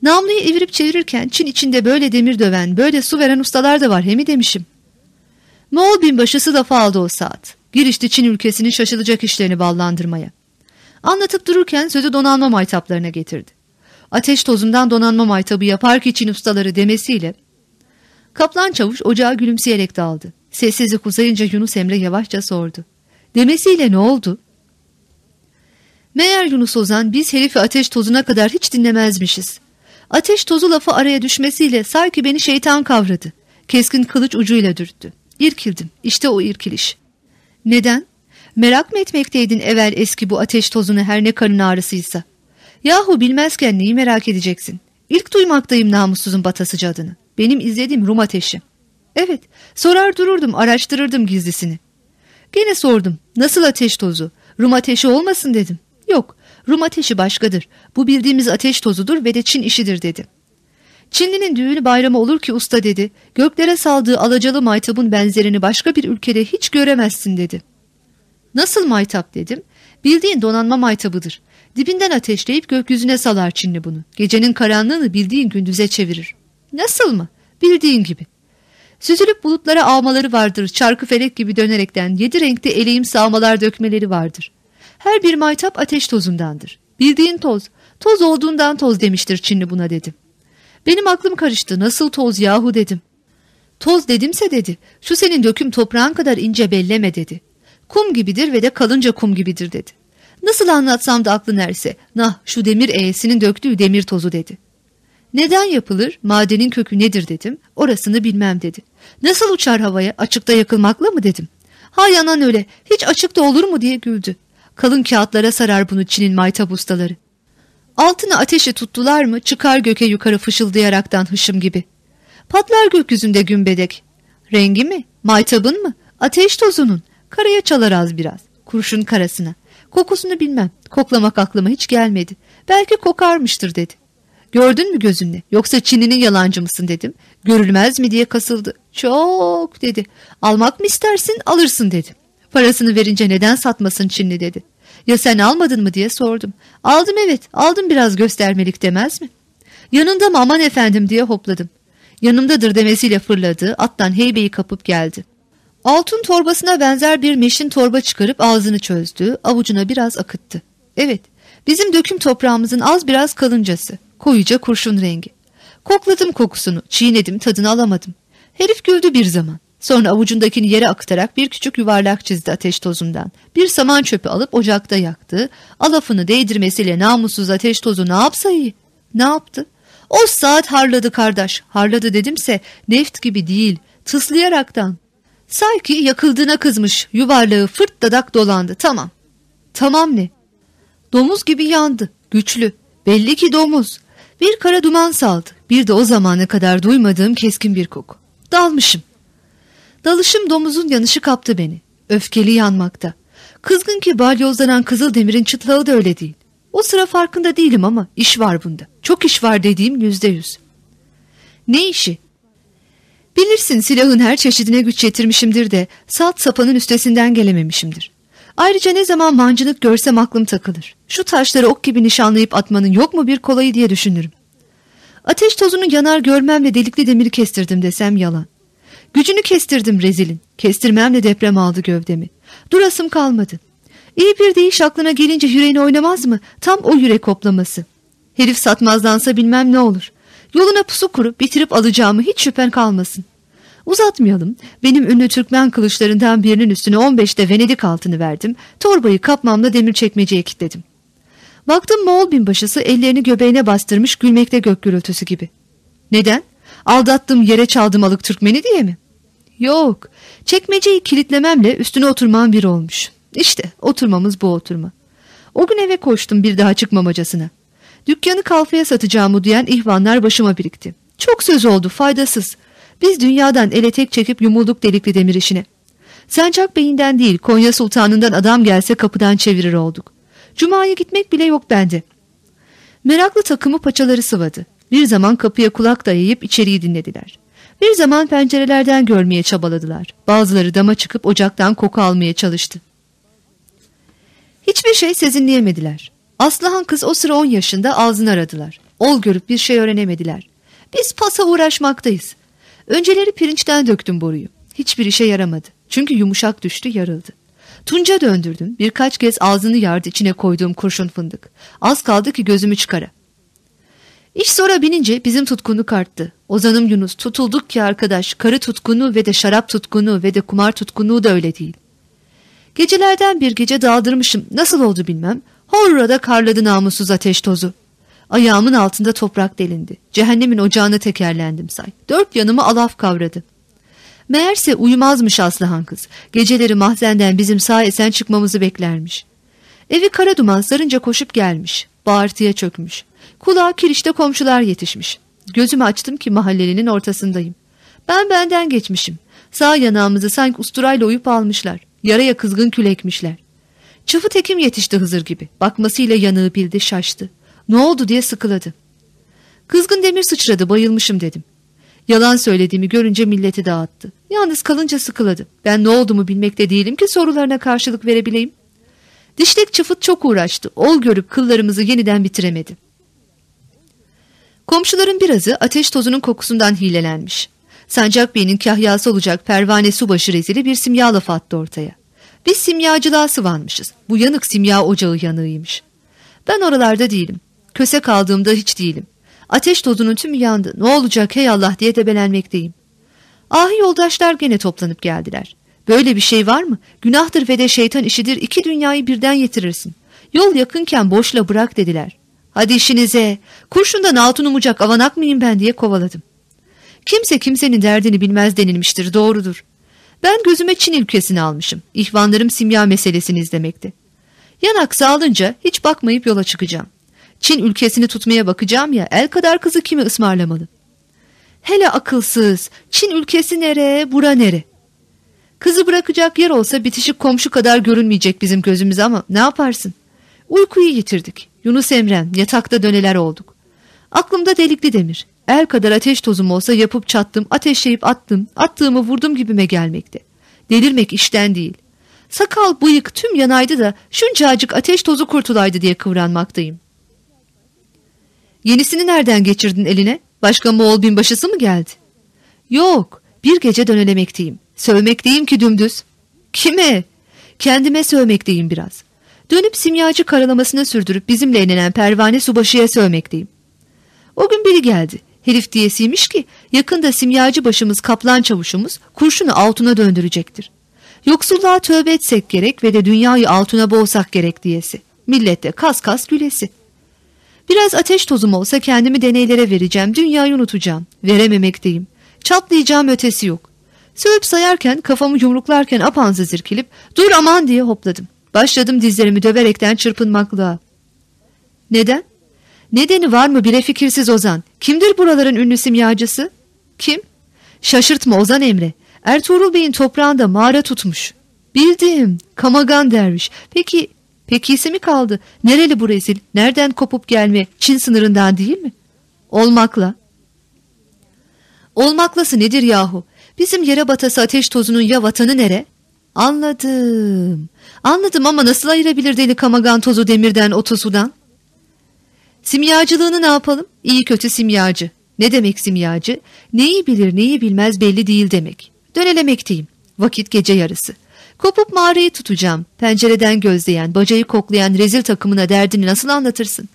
Namluyu evirip çevirirken Çin içinde böyle demir döven, böyle su veren ustalar da var hemi demişim. Moğol binbaşısı da aldı o saat. Girişti Çin ülkesinin şaşılacak işlerini ballandırmaya. Anlatıp dururken sözü donanma maytaplarına getirdi. Ateş tozundan donanma maytabı yapar ki Çin ustaları demesiyle Kaplan çavuş ocağa gülümseyerek daldı. Sessizlik uzayınca Yunus Emre yavaşça sordu. Demesiyle ne oldu? Meğer Yunus Ozan biz herifi ateş tozuna kadar hiç dinlemezmişiz. Ateş tozu lafı araya düşmesiyle sanki beni şeytan kavradı. Keskin kılıç ucuyla dürttü. İrkildim. İşte o irkiliş. Neden? Merak mı etmekteydin evvel eski bu ateş tozunu her ne karın ağrısıysa? Yahu bilmezken neyi merak edeceksin? İlk duymaktayım namussuzun batasıcı adını. Benim izlediğim Rum ateşi. Evet, sorar dururdum, araştırırdım gizlisini. Gene sordum, nasıl ateş tozu? Rum ateşi olmasın dedim. Yok, Rum ateşi başkadır. Bu bildiğimiz ateş tozudur ve de Çin işidir dedi. Çinlinin düğünü bayramı olur ki usta dedi. Göklere saldığı alacalı maytabın benzerini başka bir ülkede hiç göremezsin dedi. Nasıl maytap dedim. Bildiğin donanma maytabıdır. Dibinden ateşleyip gökyüzüne salar Çinli bunu. Gecenin karanlığını bildiğin gündüze çevirir. Nasıl mı? Bildiğin gibi. Süzülüp bulutlara almaları vardır. Çarkı felek gibi dönerekten yedi renkte eleğim sağmalar dökmeleri vardır. Her bir maytap ateş tozundandır. Bildiğin toz. Toz olduğundan toz demiştir Çinli buna dedim. Benim aklım karıştı. Nasıl toz yahu dedim. Toz dedimse dedi. Şu senin döküm toprağın kadar ince belleme dedi. Kum gibidir ve de kalınca kum gibidir dedi. Nasıl anlatsam da aklın erse. Nah şu demir eğesinin döktüğü demir tozu dedi. Neden yapılır? Madenin kökü nedir dedim. Orasını bilmem dedi. Nasıl uçar havaya? Açıkta yakılmakla mı dedim. Ha yanan öyle. Hiç açıkta olur mu diye güldü. Kalın kağıtlara sarar bunu Çin'in maytap ustaları. Altına ateşi tuttular mı çıkar göke yukarı fışıldayaraktan hışım gibi. Patlar gökyüzünde gümbedek. Rengi mi? Maytabın mı? Ateş tozunun. Karaya çalar az biraz. Kurşun karasına. Kokusunu bilmem. Koklamak aklıma hiç gelmedi. Belki kokarmıştır dedi. Gördün mü gözünle? Yoksa Çin'inin yalancı mısın dedim. Görülmez mi diye kasıldı. Çok dedi. Almak mı istersin alırsın dedim. Parasını verince neden satmasın Çinli dedi. Ya sen almadın mı diye sordum. Aldım evet aldım biraz göstermelik demez mi? Yanında mı aman efendim diye hopladım. Yanımdadır demesiyle fırladı attan heybeyi kapıp geldi. Altın torbasına benzer bir meşin torba çıkarıp ağzını çözdü avucuna biraz akıttı. Evet bizim döküm toprağımızın az biraz kalıncası koyuca kurşun rengi. Kokladım kokusunu çiğnedim tadını alamadım. Herif güldü bir zaman. Sonra avucundakini yere aktarak bir küçük yuvarlak çizdi ateş tozundan. Bir saman çöpü alıp ocakta yaktı. Alafını değdirmesiyle namussuz ateş tozu ne yapsa iyi. Ne yaptı? O saat harladı kardeş. Harladı dedimse neft gibi değil. Tıslayaraktan. Sanki yakıldığına kızmış. Yuvarlağı fırt dadak dolandı. Tamam. Tamam ne? Domuz gibi yandı. Güçlü. Belli ki domuz. Bir kara duman saldı. Bir de o zamana kadar duymadığım keskin bir koku. Dalmışım. Dalışım domuzun yanışı kaptı beni. Öfkeli yanmakta. Kızgın ki balyozlanan kızıl demirin çıtlağı da öyle değil. O sıra farkında değilim ama iş var bunda. Çok iş var dediğim yüzde yüz. Ne işi? Bilirsin silahın her çeşidine güç yetirmişimdir de salt sapanın üstesinden gelememişimdir. Ayrıca ne zaman mancınık görsem aklım takılır. Şu taşları ok gibi nişanlayıp atmanın yok mu bir kolayı diye düşünürüm. Ateş tozunu yanar görmemle delikli demiri kestirdim desem yalan. Gücünü kestirdim rezilin. Kestirmemle deprem aldı gövdemi. Durasım kalmadı. İyi bir deyiş aklına gelince yüreğini oynamaz mı? Tam o yürek koplaması. Herif satmazdansa bilmem ne olur. Yoluna pusu kurup bitirip alacağımı hiç şüphen kalmasın. Uzatmayalım. Benim ünlü Türkmen kılıçlarından birinin üstüne 15'te Venedik altını verdim. Torbayı kapmamla demir çekmeceye kilitledim. Baktım Moğol binbaşısı ellerini göbeğine bastırmış gülmekte gök gürültüsü gibi. Neden? Aldattım yere çaldım alık Türkmeni diye mi? Yok. Çekmeceyi kilitlememle üstüne oturmam bir olmuş. İşte oturmamız bu oturma. O gün eve koştum bir daha çıkmamacasına. Dükkanı kalfaya satacağımı duyan ihvanlar başıma birikti. Çok söz oldu faydasız. Biz dünyadan ele tek çekip yumulduk delikli demir işine. Sancak Bey'inden değil Konya Sultanı'ndan adam gelse kapıdan çevirir olduk. Cuma'ya gitmek bile yok bende. Meraklı takımı paçaları sıvadı. Bir zaman kapıya kulak dayayıp içeriği dinlediler. Bir zaman pencerelerden görmeye çabaladılar. Bazıları dama çıkıp ocaktan koku almaya çalıştı. Hiçbir şey sezinleyemediler. Aslıhan kız o sıra on yaşında ağzını aradılar. Ol görüp bir şey öğrenemediler. Biz pasa uğraşmaktayız. Önceleri pirinçten döktüm boruyu. Hiçbir işe yaramadı. Çünkü yumuşak düştü yarıldı. Tunca döndürdüm. Birkaç kez ağzını yardı içine koyduğum kurşun fındık. Az kaldı ki gözümü çıkara. İş sonra binince bizim tutkunu arttı. Ozanım Yunus tutulduk ki arkadaş karı tutkunu ve de şarap tutkunu ve de kumar tutkunu da öyle değil. Gecelerden bir gece daldırmışım nasıl oldu bilmem. Horra'da karladı namussuz ateş tozu. Ayağımın altında toprak delindi. Cehennemin ocağına tekerlendim say. Dört yanımı alaf kavradı. Meğerse uyumazmış Aslıhan kız. Geceleri mahzenden bizim sağ esen çıkmamızı beklermiş. Evi kara duman sarınca koşup gelmiş. Bağırtıya çökmüş. Kulağa kirişte komşular yetişmiş. Gözümü açtım ki mahallelinin ortasındayım. Ben benden geçmişim. Sağ yanağımızı sanki usturayla uyup almışlar. Yaraya kızgın kül ekmişler. Çıfı tekim yetişti Hızır gibi. Bakmasıyla yanığı bildi şaştı. Ne oldu diye sıkıladı. Kızgın demir sıçradı bayılmışım dedim. Yalan söylediğimi görünce milleti dağıttı. Yalnız kalınca sıkıladı. Ben ne olduğumu bilmekte değilim ki sorularına karşılık verebileyim. Dişlek çıfıt çok uğraştı. Ol görüp kıllarımızı yeniden bitiremedi. Komşuların birazı ateş tozunun kokusundan hilelenmiş. Sancak Bey'in kahyası olacak pervane subaşı rezili bir simya lafı attı ortaya. Biz simyacılığa sıvanmışız. Bu yanık simya ocağı yanığıymış. Ben oralarda değilim. Köse kaldığımda hiç değilim. Ateş tozunun tümü yandı. Ne olacak hey Allah diye debelenmekteyim. Ahi yoldaşlar gene toplanıp geldiler. Böyle bir şey var mı? Günahtır ve de şeytan işidir iki dünyayı birden yetirirsin. Yol yakınken boşla bırak dediler. Hadi işinize. Kurşundan altın umacak avanak mıyım ben diye kovaladım. Kimse kimsenin derdini bilmez denilmiştir doğrudur. Ben gözüme Çin ülkesini almışım. İhvanlarım simya meselesini izlemekte. Yanak sağlınca hiç bakmayıp yola çıkacağım. Çin ülkesini tutmaya bakacağım ya el kadar kızı kimi ısmarlamalı. Hele akılsız. Çin ülkesi nere, bura nere? Kızı bırakacak yer olsa bitişik komşu kadar görünmeyecek bizim gözümüze ama ne yaparsın? Uykuyu yitirdik. Yunus Emren, yatakta döneler olduk. Aklımda delikli demir. El kadar ateş tozum olsa yapıp çattım, ateşleyip attım, attığımı vurdum gibime gelmekte. Delirmek işten değil. Sakal, bıyık tüm yanaydı da şuncacık ateş tozu kurtulaydı diye kıvranmaktayım. Yenisini nereden geçirdin eline? Başka Moğol binbaşısı mı geldi? Yok, bir gece dönelemekteyim. Sövmekteyim ki dümdüz. Kime? Kendime sövmekteyim biraz. Dönüp simyacı karalamasına sürdürüp bizimle eğlenen pervane subaşıya sövmekteyim. O gün biri geldi. Herif diyesiymiş ki yakında simyacı başımız kaplan çavuşumuz kurşunu altına döndürecektir. Yoksulluğa tövbe etsek gerek ve de dünyayı altına boğsak gerek diyesi. Millette kas kas gülesi. Biraz ateş tozum olsa kendimi deneylere vereceğim, dünyayı unutacağım. Verememekteyim. Çatlayacağım ötesi yok. Sövüp sayarken kafamı yumruklarken apansız zirkilip dur aman diye hopladım. Başladım dizlerimi döverekten çırpınmaklığa. Neden? Nedeni var mı bire fikirsiz Ozan? Kimdir buraların ünlü simyacısı? Kim? Şaşırtma Ozan Emre. Ertuğrul Bey'in toprağında mağara tutmuş. Bildim. Kamagan derviş. Peki, pekisi mi kaldı? Nereli bu rezil? Nereden kopup gelme? Çin sınırından değil mi? Olmakla. Olmaklası nedir yahu? Bizim yere batası ateş tozunun ya vatanı nere? Anladım. Anladım ama nasıl ayırabilir deli kamagan tozu demirden otu sudan? Simyacılığını ne yapalım? İyi kötü simyacı. Ne demek simyacı? Neyi bilir neyi bilmez belli değil demek. Dönelemekteyim. Vakit gece yarısı. Kopup mağarayı tutacağım. Pencereden gözleyen, bacayı koklayan rezil takımına derdini nasıl anlatırsın?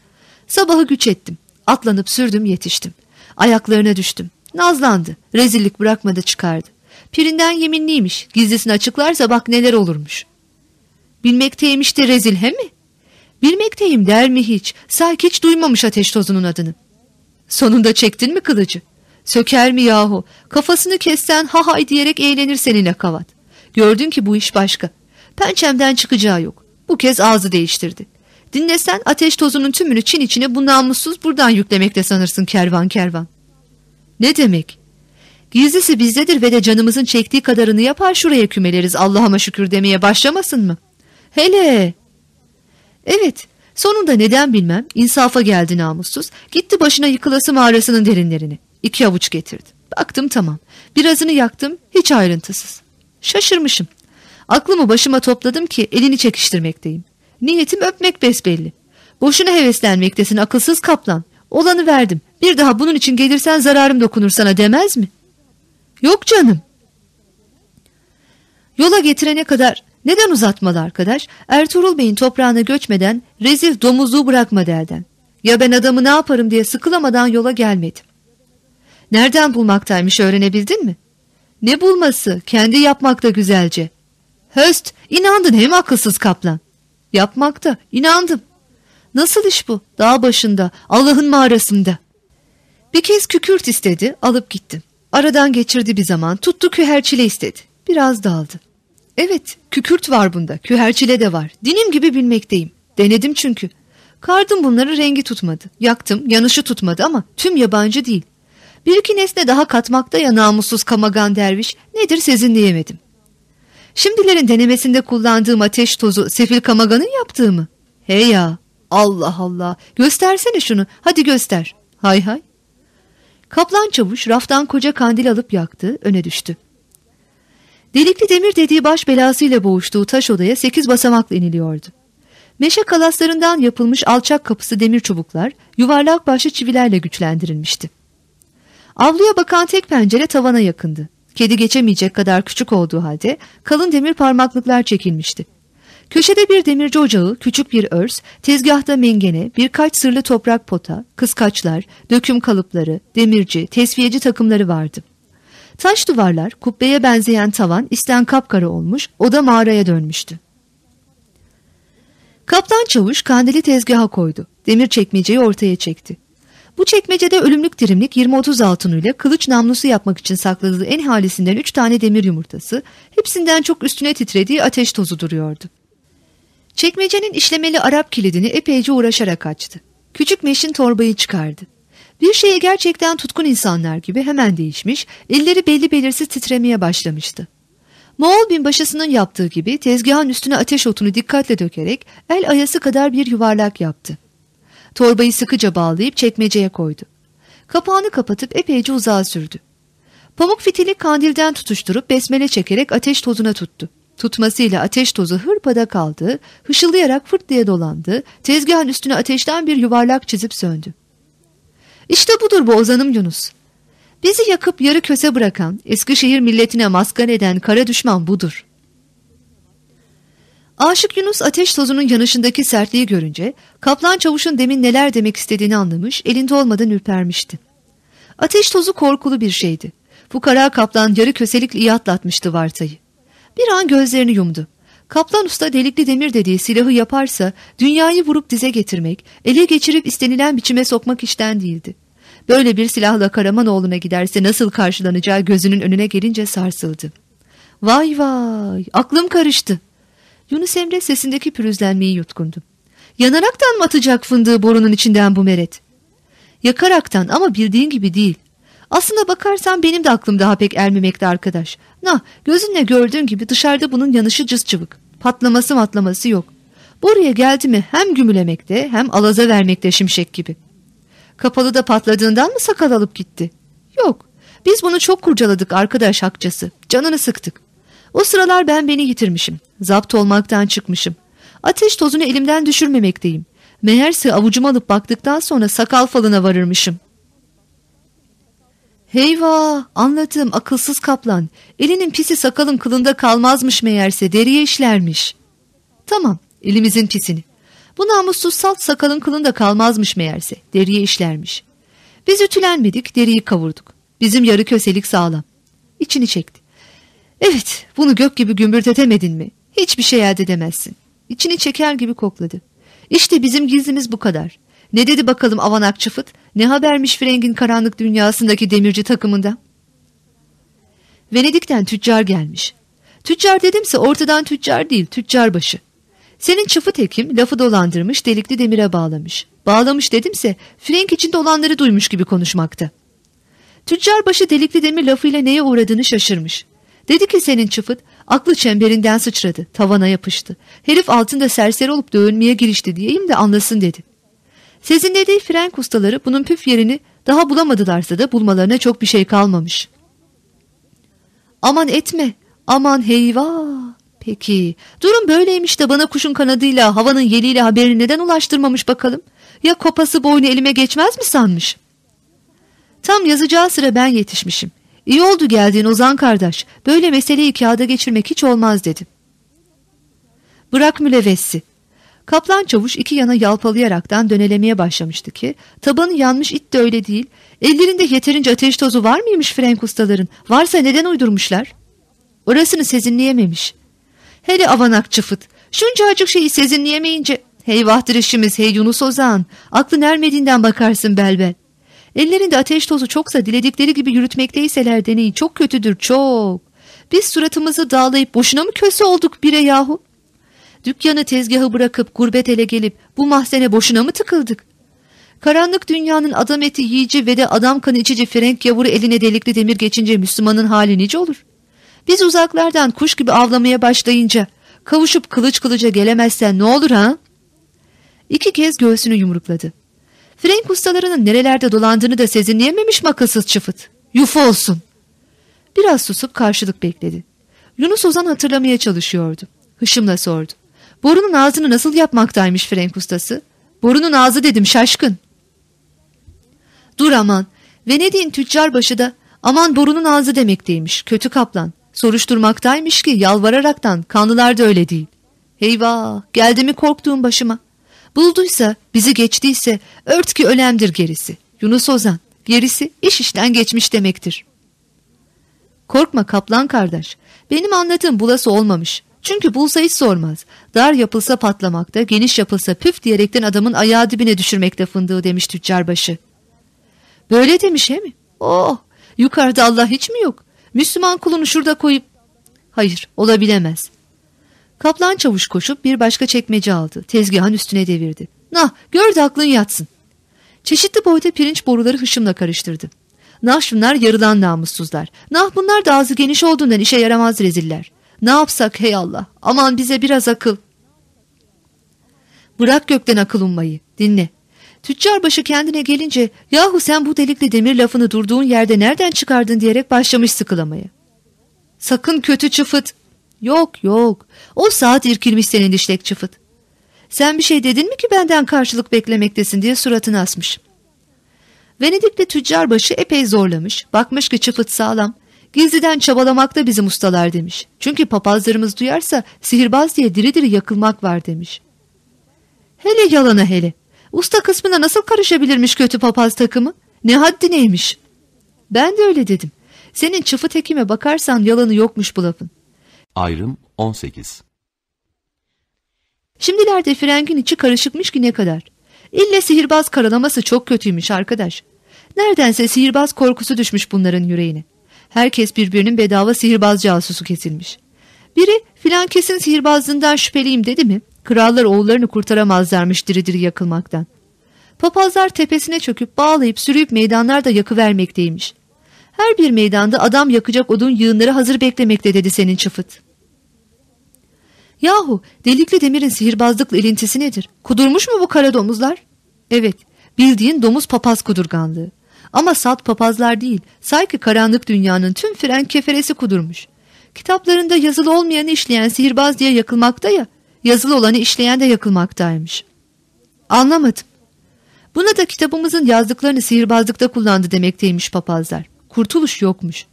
Sabahı güç ettim. Atlanıp sürdüm yetiştim. Ayaklarına düştüm. Nazlandı. Rezillik bırakmadı çıkardı. Pirinden yeminliymiş. Gizlisini açıklarsa bak neler olurmuş. Bilmekteymiş de rezil he mi? Bilmekteyim der mi hiç? Sanki hiç duymamış ateş tozunun adını. Sonunda çektin mi kılıcı? Söker mi yahu? Kafasını kessen ha hay diyerek eğlenir seninle kavat. Gördün ki bu iş başka. Pençemden çıkacağı yok. Bu kez ağzı değiştirdi. Dinlesen ateş tozunun tümünü Çin içine bu namussuz buradan yüklemekte sanırsın kervan kervan. Ne demek? Gizlisi bizdedir ve de canımızın çektiği kadarını yapar şuraya kümeleriz Allah'ıma şükür demeye başlamasın mı? Hele! Evet, sonunda neden bilmem insafa geldi namussuz. Gitti başına yıkılası mağarasının derinlerini. İki avuç getirdi. Baktım tamam. Birazını yaktım, hiç ayrıntısız. Şaşırmışım. Aklımı başıma topladım ki elini çekiştirmekteyim. Niyetim öpmek besbelli. Boşuna heveslenmektesin akılsız kaplan. Olanı verdim. Bir daha bunun için gelirsen zararım dokunur sana demez mi? Yok canım. Yola getirene kadar neden uzatmalı arkadaş? Ertuğrul Bey'in toprağına göçmeden rezil domuzluğu bırakma derden. Ya ben adamı ne yaparım diye sıkılamadan yola gelmedim. Nereden bulmaktaymış öğrenebildin mi? Ne bulması? Kendi yapmakta güzelce. Höst, inandın hem akılsız kaplan. Yapmakta, inandım. Nasıl iş bu? Dağ başında, Allah'ın mağarasında. Bir kez kükürt istedi, alıp gittim. Aradan geçirdi bir zaman, tuttu küherçile istedi. Biraz daldı. Evet, kükürt var bunda, küherçile de var. Dinim gibi bilmekteyim. Denedim çünkü. Kardım bunları rengi tutmadı. Yaktım, yanışı tutmadı ama tüm yabancı değil. Bir iki nesne daha katmakta ya namussuz kamagan derviş, nedir sezinleyemedim. Şimdilerin denemesinde kullandığım ateş tozu sefil kamaganın yaptığı mı? Hey ya, Allah Allah, göstersene şunu, hadi göster. Hay hay. Kaplan çavuş raftan koca kandil alıp yaktı, öne düştü. Delikli demir dediği baş belasıyla boğuştuğu taş odaya sekiz basamakla iniliyordu. Meşe kalaslarından yapılmış alçak kapısı demir çubuklar, yuvarlak başlı çivilerle güçlendirilmişti. Avluya bakan tek pencere tavana yakındı. Kedi geçemeyecek kadar küçük olduğu halde kalın demir parmaklıklar çekilmişti. Köşede bir demirci ocağı, küçük bir örs, tezgahta mengene, birkaç sırlı toprak pota, kıskaçlar, döküm kalıpları, demirci, tesviyeci takımları vardı. Taş duvarlar, kubbeye benzeyen tavan isten kapkara olmuş, oda mağaraya dönmüştü. Kaptan çavuş kandili tezgaha koydu. Demir çekmeceyi ortaya çekti. Bu çekmecede ölümlük dirimlik 20-30 altınıyla kılıç namlusu yapmak için sakladığı en halisinden 3 tane demir yumurtası, hepsinden çok üstüne titrediği ateş tozu duruyordu. Çekmecenin işlemeli Arap kilidini epeyce uğraşarak açtı. Küçük meşin torbayı çıkardı. Bir şeye gerçekten tutkun insanlar gibi hemen değişmiş, elleri belli belirsiz titremeye başlamıştı. Moğol binbaşısının yaptığı gibi tezgahın üstüne ateş otunu dikkatle dökerek el ayası kadar bir yuvarlak yaptı. Torbayı sıkıca bağlayıp çekmeceye koydu. Kapağını kapatıp epeyce uzağa sürdü. Pamuk fitili kandilden tutuşturup besmele çekerek ateş tozuna tuttu. Tutmasıyla ateş tozu hırpada kaldı, hışıldayarak fırt diye dolandı, tezgahın üstüne ateşten bir yuvarlak çizip söndü. İşte budur bu ozanım Yunus. Bizi yakıp yarı köse bırakan, Eskişehir milletine maskar eden kara düşman budur. Aşık Yunus ateş tozunun yanışındaki sertliği görünce, kaplan çavuşun demin neler demek istediğini anlamış, elinde olmadan ürpermişti. Ateş tozu korkulu bir şeydi. Fukara kaplan yarı köselikle iyi atlatmıştı Varta'yı. Bir an gözlerini yumdu. Kaplan usta delikli demir dediği silahı yaparsa dünyayı vurup dize getirmek, ele geçirip istenilen biçime sokmak işten değildi. Böyle bir silahla Karamanoğlu'na giderse nasıl karşılanacağı gözünün önüne gelince sarsıldı. Vay vay aklım karıştı. Yunus Emre sesindeki pürüzlenmeyi yutkundu. Yanaraktan mı atacak fındığı borunun içinden bu meret? Yakaraktan ama bildiğin gibi değil. Aslına bakarsan benim de aklım daha pek ermemekte arkadaş. Na gözünle gördüğün gibi dışarıda bunun yanışı cız çıvık. Patlaması matlaması yok. Buraya geldi mi hem gümülemekte hem alaza vermekte şimşek gibi. Kapalı da patladığından mı sakal alıp gitti? Yok. Biz bunu çok kurcaladık arkadaş hakçası. Canını sıktık. O sıralar ben beni yitirmişim. Zapt olmaktan çıkmışım. Ateş tozunu elimden düşürmemekteyim. Meğerse avucuma alıp baktıktan sonra sakal falına varırmışım. Heyva anladım akılsız kaplan. Elinin pisi sakalın kılında kalmazmış meğerse deriye işlermiş. Tamam elimizin pisini. Bu namussuz salt sakalın kılında kalmazmış meğerse deriye işlermiş. Biz ütülenmedik deriyi kavurduk. Bizim yarı köselik sağlam. İçini çekti. Evet bunu gök gibi gümbürtetemedin mi? Hiçbir şey elde edemezsin. İçini çeker gibi kokladı. İşte bizim gizlimiz bu kadar. Ne dedi bakalım avanak çıfıt? Ne habermiş Freng'in karanlık dünyasındaki demirci takımında? Venedik'ten tüccar gelmiş. Tüccar dedimse ortadan tüccar değil, tüccar başı. Senin çıfıt hekim lafı dolandırmış, delikli demire bağlamış. Bağlamış dedimse Frank içinde olanları duymuş gibi konuşmakta. Tüccar başı delikli demir lafıyla neye uğradığını şaşırmış. Dedi ki senin çıfıt, aklı çemberinden sıçradı, tavana yapıştı. Herif altında serseri olup dövülmeye girişti diyeyim de anlasın dedi. Sezinlediği frenk ustaları bunun püf yerini daha bulamadılarsa da bulmalarına çok bir şey kalmamış. Aman etme, aman heyva. Peki, durum böyleymiş de bana kuşun kanadıyla, havanın yeliyle haberini neden ulaştırmamış bakalım? Ya kopası boynu elime geçmez mi sanmış? Tam yazacağı sıra ben yetişmişim. İyi oldu geldiğin Ozan kardeş. Böyle meseleyi kağıda geçirmek hiç olmaz dedim. Bırak mülevessi. Kaplan çavuş iki yana yalpalayaraktan dönelemeye başlamıştı ki tabanı yanmış it de öyle değil. Ellerinde yeterince ateş tozu var mıymış Frank ustaların? Varsa neden uydurmuşlar? Orasını sezinleyememiş. Hele avanak çıfıt. Şuncacık şeyi sezinleyemeyince Hey vahdır işimiz hey Yunus Ozan. Aklın ermediğinden bakarsın belbel. Ellerinde ateş tozu çoksa diledikleri gibi yürütmekteyseler deneyin çok kötüdür çok. Biz suratımızı dağlayıp boşuna mı köse olduk bire yahu? Dükkanı tezgahı bırakıp gurbet ele gelip bu mahzene boşuna mı tıkıldık? Karanlık dünyanın adam eti yiyici ve de adam kanı içici Frenk yavuru eline delikli demir geçince Müslümanın hali nice olur? Biz uzaklardan kuş gibi avlamaya başlayınca kavuşup kılıç kılıca gelemezsen ne olur ha? İki kez göğsünü yumrukladı. Frenk ustalarının nerelerde dolandığını da sezinleyememiş makasız çıfıt. Yufu olsun. Biraz susup karşılık bekledi. Yunus Ozan hatırlamaya çalışıyordu. Hışımla sordu. Borunun ağzını nasıl yapmaktaymış Frenk ustası? Borunun ağzı dedim şaşkın. Dur aman. Venedik'in tüccar başı da aman borunun ağzı demekteymiş. Kötü kaplan. Soruşturmaktaymış ki yalvararaktan kanlılar da öyle değil. Eyvah geldi mi korktuğum başıma. Bulduysa bizi geçtiyse ört ki önemdir gerisi. Yunus Ozan gerisi iş işten geçmiş demektir. Korkma kaplan kardeş. Benim anladığım bulası olmamış. Çünkü bulsa hiç sormaz. Dar yapılsa patlamakta, geniş yapılsa püf diyerekten adamın ayağı dibine düşürmekte fındığı demiş tüccarbaşı. Böyle demiş he mi? Oh yukarıda Allah hiç mi yok? Müslüman kulunu şurada koyup... Hayır olabilemez. Kaplan çavuş koşup bir başka çekmece aldı. Tezgahın üstüne devirdi. Nah gör de aklın yatsın. Çeşitli boyda pirinç boruları hışımla karıştırdı. Nah şunlar yarılan namussuzlar. Nah bunlar da ağzı geniş olduğundan işe yaramaz reziller. Ne yapsak hey Allah aman bize biraz akıl. Bırak gökten akıl ummayı dinle. Tüccar başı kendine gelince yahu sen bu delikli demir lafını durduğun yerde nereden çıkardın diyerek başlamış sıkılamaya. Sakın kötü çıfıt. Yok yok o saat irkilmiş senin dişlek çıfıt. Sen bir şey dedin mi ki benden karşılık beklemektesin diye suratını asmış. Venedikli tüccar başı epey zorlamış. Bakmış ki çıfıt sağlam. Gizliden çabalamakta bizim ustalar demiş. Çünkü papazlarımız duyarsa sihirbaz diye diri diri yakılmak var demiş. Hele yalana hele. Usta kısmına nasıl karışabilirmiş kötü papaz takımı? Ne haddi neymiş? Ben de öyle dedim. Senin çıfıt hekime bakarsan yalanı yokmuş bu lafın. Ayrım 18. Şimdilerde frengin içi karışıkmış ki ne kadar. İlle sihirbaz karalaması çok kötüymüş arkadaş. Neredense sihirbaz korkusu düşmüş bunların yüreğine. Herkes birbirinin bedava sihirbaz casusu kesilmiş. Biri filan kesin sihirbazlığından şüpheliyim dedi mi? Krallar oğullarını kurtaramazlarmış diri diri yakılmaktan. Papazlar tepesine çöküp bağlayıp sürüyüp meydanlarda yakıvermekteymiş. Her bir meydanda adam yakacak odun yığınları hazır beklemekte dedi senin çıfıt. Yahu delikli demirin sihirbazlıkla ilintisi nedir? Kudurmuş mu bu kara domuzlar? Evet bildiğin domuz papaz kudurganlığı. Ama salt papazlar değil, sanki karanlık dünyanın tüm fren keferesi kudurmuş. Kitaplarında yazılı olmayanı işleyen sihirbaz diye yakılmakta ya, yazılı olanı işleyen de yakılmaktaymış. Anlamadım. Buna da kitabımızın yazdıklarını sihirbazlıkta kullandı demekteymiş papazlar. Kurtuluş yokmuş.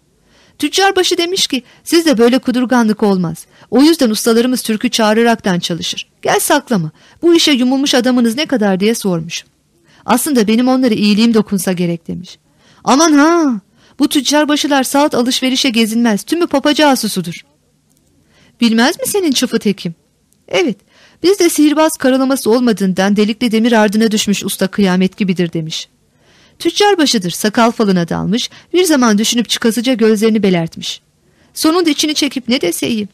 Tüccarbaşı demiş ki siz de böyle kudurganlık olmaz. O yüzden ustalarımız türkü çağıraraktan çalışır. Gel saklama. Bu işe yumulmuş adamınız ne kadar diye sormuş. Aslında benim onlara iyiliğim dokunsa gerek demiş. Aman ha bu tüccar başılar saat alışverişe gezinmez. Tümü papa casusudur. Bilmez mi senin çıfıt hekim? Evet bizde sihirbaz karalaması olmadığından delikli demir ardına düşmüş usta kıyamet gibidir demiş. Tüccar başıdır sakal falına dalmış bir zaman düşünüp çıkasıca gözlerini belertmiş. Sonunda içini çekip ne deseyim.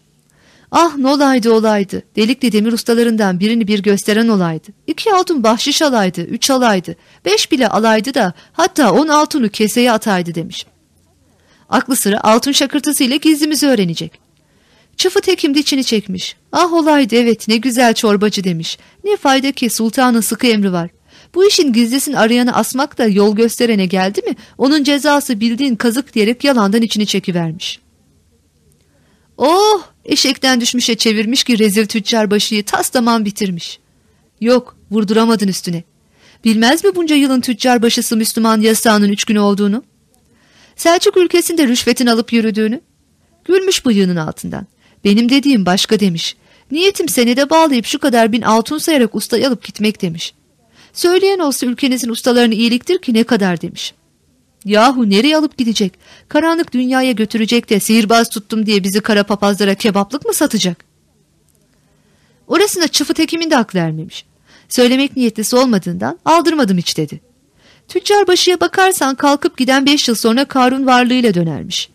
Ah ne olaydı olaydı. Delikli demir ustalarından birini bir gösteren olaydı. İki altın bahşiş alaydı, üç alaydı, beş bile alaydı da hatta on altını keseye ataydı demiş. Aklı sıra altın şakırtısıyla gizlimizi öğrenecek. Çıfıt hekim de içini çekmiş. Ah olaydı evet ne güzel çorbacı demiş. Ne fayda ki sultanın sıkı emri var. Bu işin gizlisini arayanı asmak da yol gösterene geldi mi onun cezası bildiğin kazık diyerek yalandan içini çekivermiş. Oh eşekten düşmüşe çevirmiş ki rezil tüccar başıyı tas tamam bitirmiş. Yok vurduramadın üstüne. Bilmez mi bunca yılın tüccar başısı Müslüman yasağının üç günü olduğunu? Selçuk ülkesinde rüşvetin alıp yürüdüğünü? Gülmüş bıyığının altından. Benim dediğim başka demiş. Niyetim senede bağlayıp şu kadar bin altın sayarak ustayı alıp gitmek demiş. Söyleyen olsa ülkenizin ustalarını iyiliktir ki ne kadar demiş. Yahu nereye alıp gidecek? Karanlık dünyaya götürecek de sihirbaz tuttum diye bizi kara papazlara kebaplık mı satacak? Orasına çıfıt hekimin de aklı ermemiş. Söylemek niyetlisi olmadığından aldırmadım hiç dedi. Tüccar başıya bakarsan kalkıp giden beş yıl sonra Karun varlığıyla dönermiş.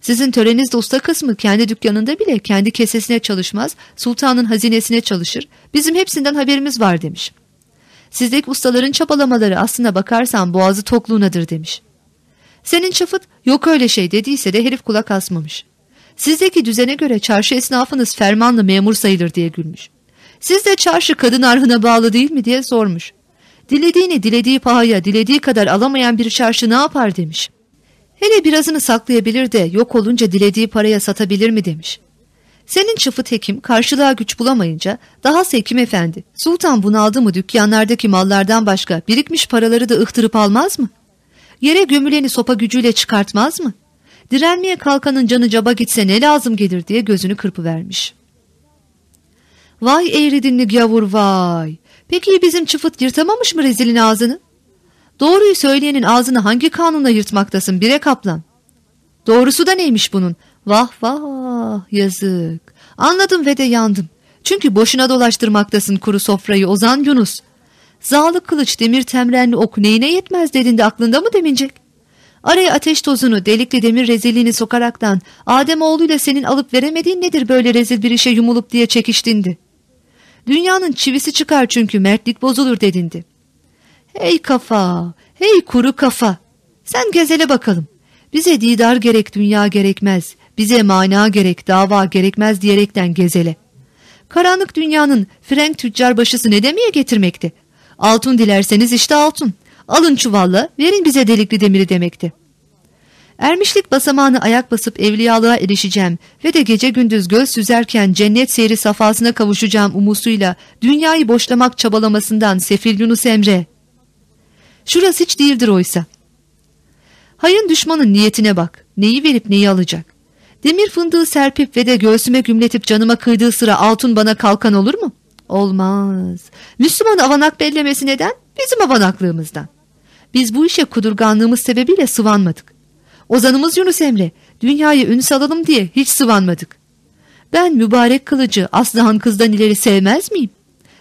Sizin töreninizde usta kısmı kendi dükkanında bile kendi kesesine çalışmaz, sultanın hazinesine çalışır. Bizim hepsinden haberimiz var demiş. Sizdeki ustaların çabalamaları aslına bakarsan boğazı tokluğunadır demiş. Senin çafıt yok öyle şey dediyse de herif kulak asmamış. Sizdeki düzene göre çarşı esnafınız fermanlı memur sayılır diye gülmüş. Sizde çarşı kadın arhına bağlı değil mi diye sormuş. Dilediğini dilediği pahaya dilediği kadar alamayan bir çarşı ne yapar demiş. Hele birazını saklayabilir de yok olunca dilediği paraya satabilir mi demiş. Senin çıfıt hekim karşılığa güç bulamayınca daha hekim efendi sultan bunaldı mı dükkanlardaki mallardan başka birikmiş paraları da ıhtırıp almaz mı? Yere gömüleni sopa gücüyle çıkartmaz mı? Direnmeye kalkanın canı caba gitse ne lazım gelir diye gözünü kırpıvermiş. Vay eğri dinli gavur vay. Peki bizim çıfıt yırtamamış mı rezilin ağzını? Doğruyu söyleyenin ağzını hangi kanunla yırtmaktasın bire kaplan? Doğrusu da neymiş bunun? Vah vah yazık. Anladım ve de yandım. Çünkü boşuna dolaştırmaktasın kuru sofrayı Ozan Yunus. Zağlı kılıç demir temrenli ok neyine yetmez dedin de aklında mı demincek? Araya ateş tozunu delikli demir rezilliğini sokaraktan Adem oğluyla senin alıp veremediğin nedir böyle rezil bir işe yumulup diye çekiştindi. Dünyanın çivisi çıkar çünkü mertlik bozulur dedindi. Hey kafa, hey kuru kafa. Sen gezele bakalım. Bize didar gerek dünya gerekmez. Bize mana gerek dava gerekmez diyerekten gezele. Karanlık dünyanın frenk tüccar başısı ne demeye getirmekte? Altın dilerseniz işte altın. Alın çuvalla verin bize delikli demiri demekti. Ermişlik basamağını ayak basıp evliyalığa erişeceğim ve de gece gündüz göz süzerken cennet seyri safhasına kavuşacağım umusuyla dünyayı boşlamak çabalamasından sefil Yunus Emre. Şurası hiç değildir oysa. Hayın düşmanın niyetine bak. Neyi verip neyi alacak? Demir fındığı serpip ve de göğsüme gümletip canıma kıydığı sıra altın bana kalkan olur mu? Olmaz. Müslüman avanak bellemesi neden? Bizim avanaklığımızdan. Biz bu işe kudurganlığımız sebebiyle sıvanmadık. Ozanımız Yunus Emre, dünyayı ün salalım diye hiç sıvanmadık. Ben mübarek kılıcı Aslıhan kızdan ileri sevmez miyim?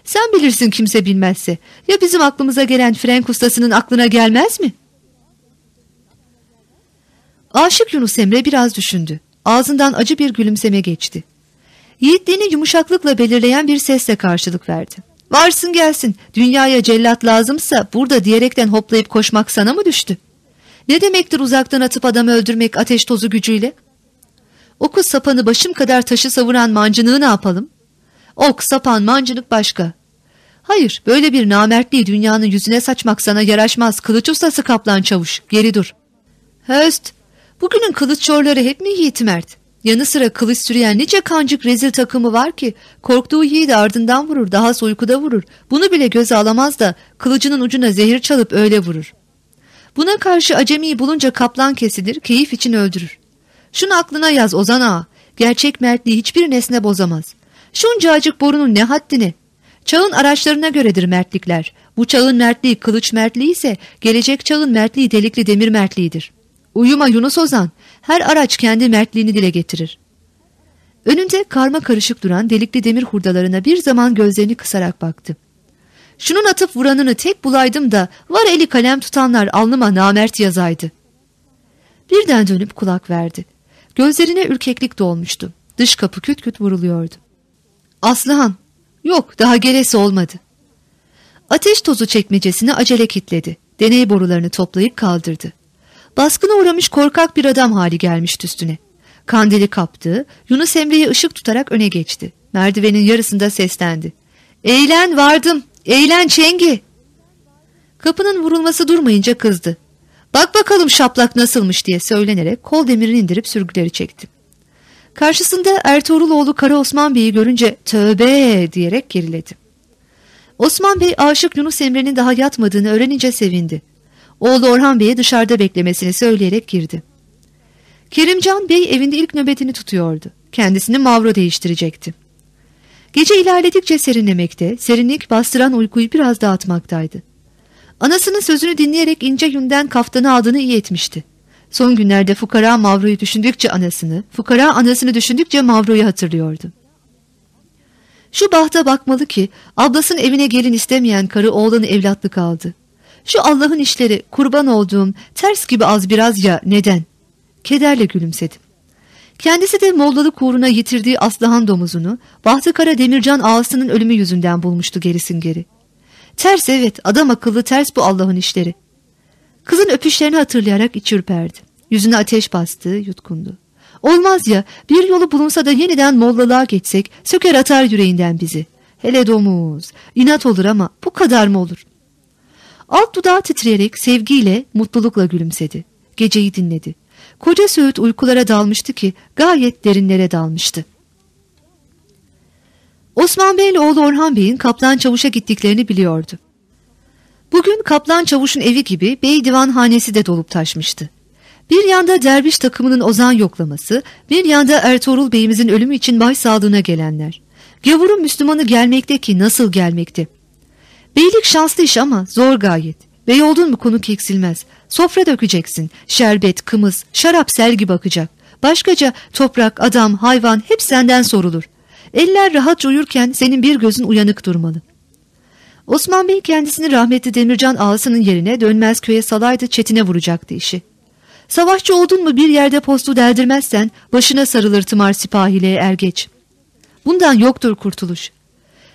Sen bilirsin kimse bilmezse. Ya bizim aklımıza gelen Frenk ustasının aklına gelmez mi? Aşık Yunus Emre biraz düşündü. Ağzından acı bir gülümseme geçti. Yiğitliğini yumuşaklıkla belirleyen bir sesle karşılık verdi. Varsın gelsin, dünyaya cellat lazımsa burada diyerekten hoplayıp koşmak sana mı düştü? Ne demektir uzaktan atıp adamı öldürmek ateş tozu gücüyle? Oku sapanı başım kadar taşı savuran mancınığı ne yapalım? Ok, sapan, mancınık başka. Hayır, böyle bir namertliği dünyanın yüzüne saçmak sana yaraşmaz. Kılıç ustası kaplan çavuş, geri dur. Höst, bugünün kılıç çorları hep mi yiğit mert? Yanı sıra kılıç sürüyen nice kancık rezil takımı var ki korktuğu yiğidi ardından vurur daha uykuda vurur. Bunu bile göze alamaz da kılıcının ucuna zehir çalıp öyle vurur. Buna karşı acemiyi bulunca kaplan kesilir keyif için öldürür. Şunu aklına yaz Ozan ağa gerçek mertliği hiçbir nesne bozamaz. Şunca acık borunun ne haddine? Çağın araçlarına göredir mertlikler. Bu çağın mertliği kılıç mertliği ise gelecek çağın mertliği delikli demir mertliğidir. Uyuma Yunus Ozan. Her araç kendi mertliğini dile getirir. Önünde karma karışık duran delikli demir hurdalarına bir zaman gözlerini kısarak baktı. Şunun atıp vuranını tek bulaydım da var eli kalem tutanlar alnıma namert yazaydı. Birden dönüp kulak verdi. Gözlerine ürkeklik dolmuştu. Dış kapı küt küt vuruluyordu. Aslıhan, yok daha gelesi olmadı. Ateş tozu çekmecesini acele kitledi. Deney borularını toplayıp kaldırdı. Baskına uğramış korkak bir adam hali gelmişti üstüne. Kandili kaptı, Yunus Emre'ye ışık tutarak öne geçti. Merdivenin yarısında seslendi. Eğlen vardım, eğlen çengi. Kapının vurulması durmayınca kızdı. Bak bakalım şaplak nasılmış diye söylenerek kol demirini indirip sürgüleri çekti. Karşısında Ertuğruloğlu Kara Osman Bey'i görünce tövbe diyerek geriledi. Osman Bey aşık Yunus Emre'nin daha yatmadığını öğrenince sevindi. Oğlu Orhan Bey'e dışarıda beklemesini söyleyerek girdi. Kerimcan Bey evinde ilk nöbetini tutuyordu. Kendisini mavro değiştirecekti. Gece ilerledikçe serinlemekte, serinlik bastıran uykuyu biraz dağıtmaktaydı. Anasının sözünü dinleyerek ince yünden kaftanı aldığını iyi etmişti. Son günlerde fukara Mavro'yu düşündükçe anasını, fukara anasını düşündükçe Mavro'yu hatırlıyordu. Şu bahta bakmalı ki ablasının evine gelin istemeyen karı oğlanı evlatlık aldı. Şu Allah'ın işleri kurban olduğum ters gibi az biraz ya neden? Kederle gülümsedim. Kendisi de Mollalık uğruna yitirdiği Aslıhan domuzunu Bahtı Kara Demircan ağasının ölümü yüzünden bulmuştu gerisin geri. Ters evet adam akıllı ters bu Allah'ın işleri. Kızın öpüşlerini hatırlayarak iç ürperdi. Yüzüne ateş bastı, yutkundu. Olmaz ya bir yolu bulunsa da yeniden mollalığa geçsek söker atar yüreğinden bizi. Hele domuz inat olur ama bu kadar mı olur? Alt dudağı titreyerek sevgiyle mutlulukla gülümsedi. Geceyi dinledi. Koca Söğüt uykulara dalmıştı ki gayet derinlere dalmıştı. Osman Bey ile oğlu Orhan Bey'in Kaplan Çavuş'a gittiklerini biliyordu. Bugün Kaplan Çavuş'un evi gibi Bey Divanhanesi de dolup taşmıştı. Bir yanda derviş takımının ozan yoklaması, bir yanda Ertuğrul Bey'imizin ölümü için başsağlığına gelenler. Gavurun Müslümanı gelmekte ki nasıl gelmekte? Beylik şanslı iş ama zor gayet. Bey oldun mu konu eksilmez. Sofra dökeceksin. Şerbet, kımız, şarap sel gibi akacak. Başkaca toprak, adam, hayvan hep senden sorulur. Eller rahat uyurken senin bir gözün uyanık durmalı. Osman Bey kendisini rahmetli Demircan ağasının yerine dönmez köye salaydı çetine vuracaktı işi. Savaşçı oldun mu bir yerde postu deldirmezsen başına sarılır tımar sipahiliğe er geç. Bundan yoktur kurtuluş.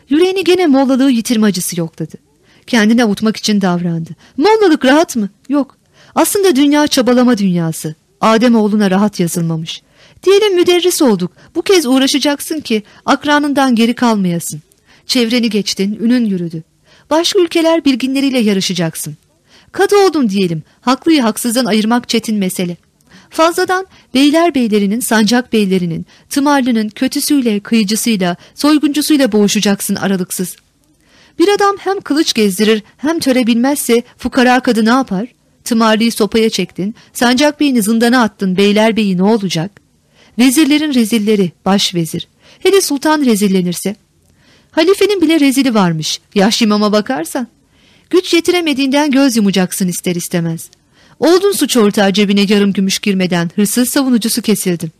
Yüreğini gene mollalığı yitirme acısı yokladı. Kendini avutmak için davrandı. Mollalık rahat mı? Yok. Aslında dünya çabalama dünyası. Adem oğluna rahat yazılmamış. Diyelim müderris olduk. Bu kez uğraşacaksın ki akranından geri kalmayasın. Çevreni geçtin, ünün yürüdü. Başka ülkeler bilginleriyle yarışacaksın. Kadı oldun diyelim. Haklıyı haksızdan ayırmak çetin mesele. Fazladan beyler beylerinin, sancak beylerinin, tımarlının kötüsüyle, kıyıcısıyla, soyguncusuyla boğuşacaksın aralıksız. Bir adam hem kılıç gezdirir hem töre bilmezse fukara kadı ne yapar? Tımarlıyı sopaya çektin, sancak beyini zindana attın, beyler beyi ne olacak? Vezirlerin rezilleri, baş vezir. Hele sultan rezillenirse. Halifenin bile rezili varmış, yaşlı imama bakarsan. Güç yetiremediğinden göz yumacaksın ister istemez. Oldun suç ortağı cebine yarım gümüş girmeden hırsız savunucusu kesildin.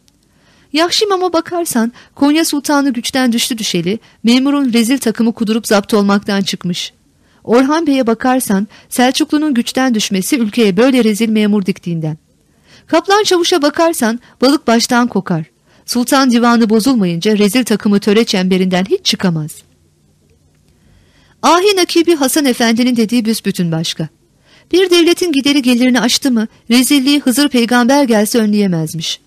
Yahşi imama bakarsan Konya Sultanı güçten düştü düşeli memurun rezil takımı kudurup zapt olmaktan çıkmış. Orhan Bey'e bakarsan Selçuklu'nun güçten düşmesi ülkeye böyle rezil memur diktiğinden. Kaplan Çavuş'a bakarsan balık baştan kokar. Sultan divanı bozulmayınca rezil takımı töre çemberinden hiç çıkamaz. Ahi Nakibi Hasan Efendi'nin dediği büsbütün başka. Bir devletin gideri gelirini aştı mı rezilliği Hızır peygamber gelse önleyemezmiş.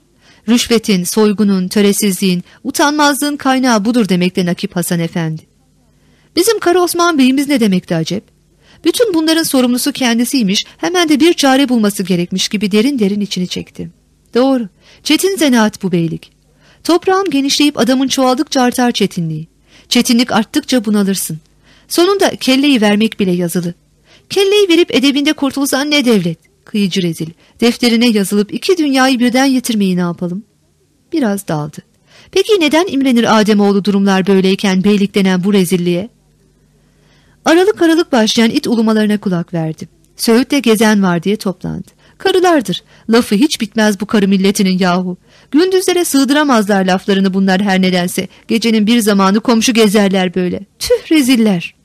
Rüşvetin, soygunun, töresizliğin, utanmazlığın kaynağı budur demekte Nakip Hasan Efendi. Bizim Kara Osman Bey'imiz ne demekti acep? Bütün bunların sorumlusu kendisiymiş, hemen de bir çare bulması gerekmiş gibi derin derin içini çekti. Doğru, çetin zanaat bu beylik. Toprağın genişleyip adamın çoğaldıkça artar çetinliği. Çetinlik arttıkça bunalırsın. Sonunda kelleyi vermek bile yazılı. Kelleyi verip edebinde kurtulsan ne devlet? Kıyıcı rezil. Defterine yazılıp iki dünyayı birden yitirmeyi ne yapalım? Biraz daldı. Peki neden imrenir Ademoğlu durumlar böyleyken beylik denen bu rezilliğe? Aralık aralık başlayan it ulumalarına kulak verdi. Söğüt'te gezen var diye toplandı. Karılardır. Lafı hiç bitmez bu karı milletinin yahu. Gündüzlere sığdıramazlar laflarını bunlar her nedense. Gecenin bir zamanı komşu gezerler böyle. Tüh reziller.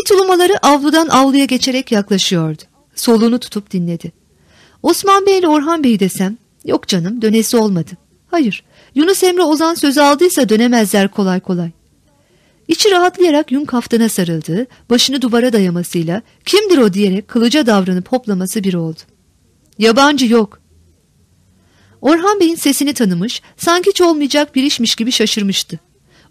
İt ulumaları avludan avluya geçerek yaklaşıyordu. Soluğunu tutup dinledi. Osman Bey ile Orhan Bey desem, yok canım dönesi olmadı. Hayır, Yunus Emre Ozan sözü aldıysa dönemezler kolay kolay. İçi rahatlayarak yün kaftana sarıldığı, başını duvara dayamasıyla kimdir o diyerek kılıca davranıp hoplaması bir oldu. Yabancı yok. Orhan Bey'in sesini tanımış, sanki hiç olmayacak bir işmiş gibi şaşırmıştı.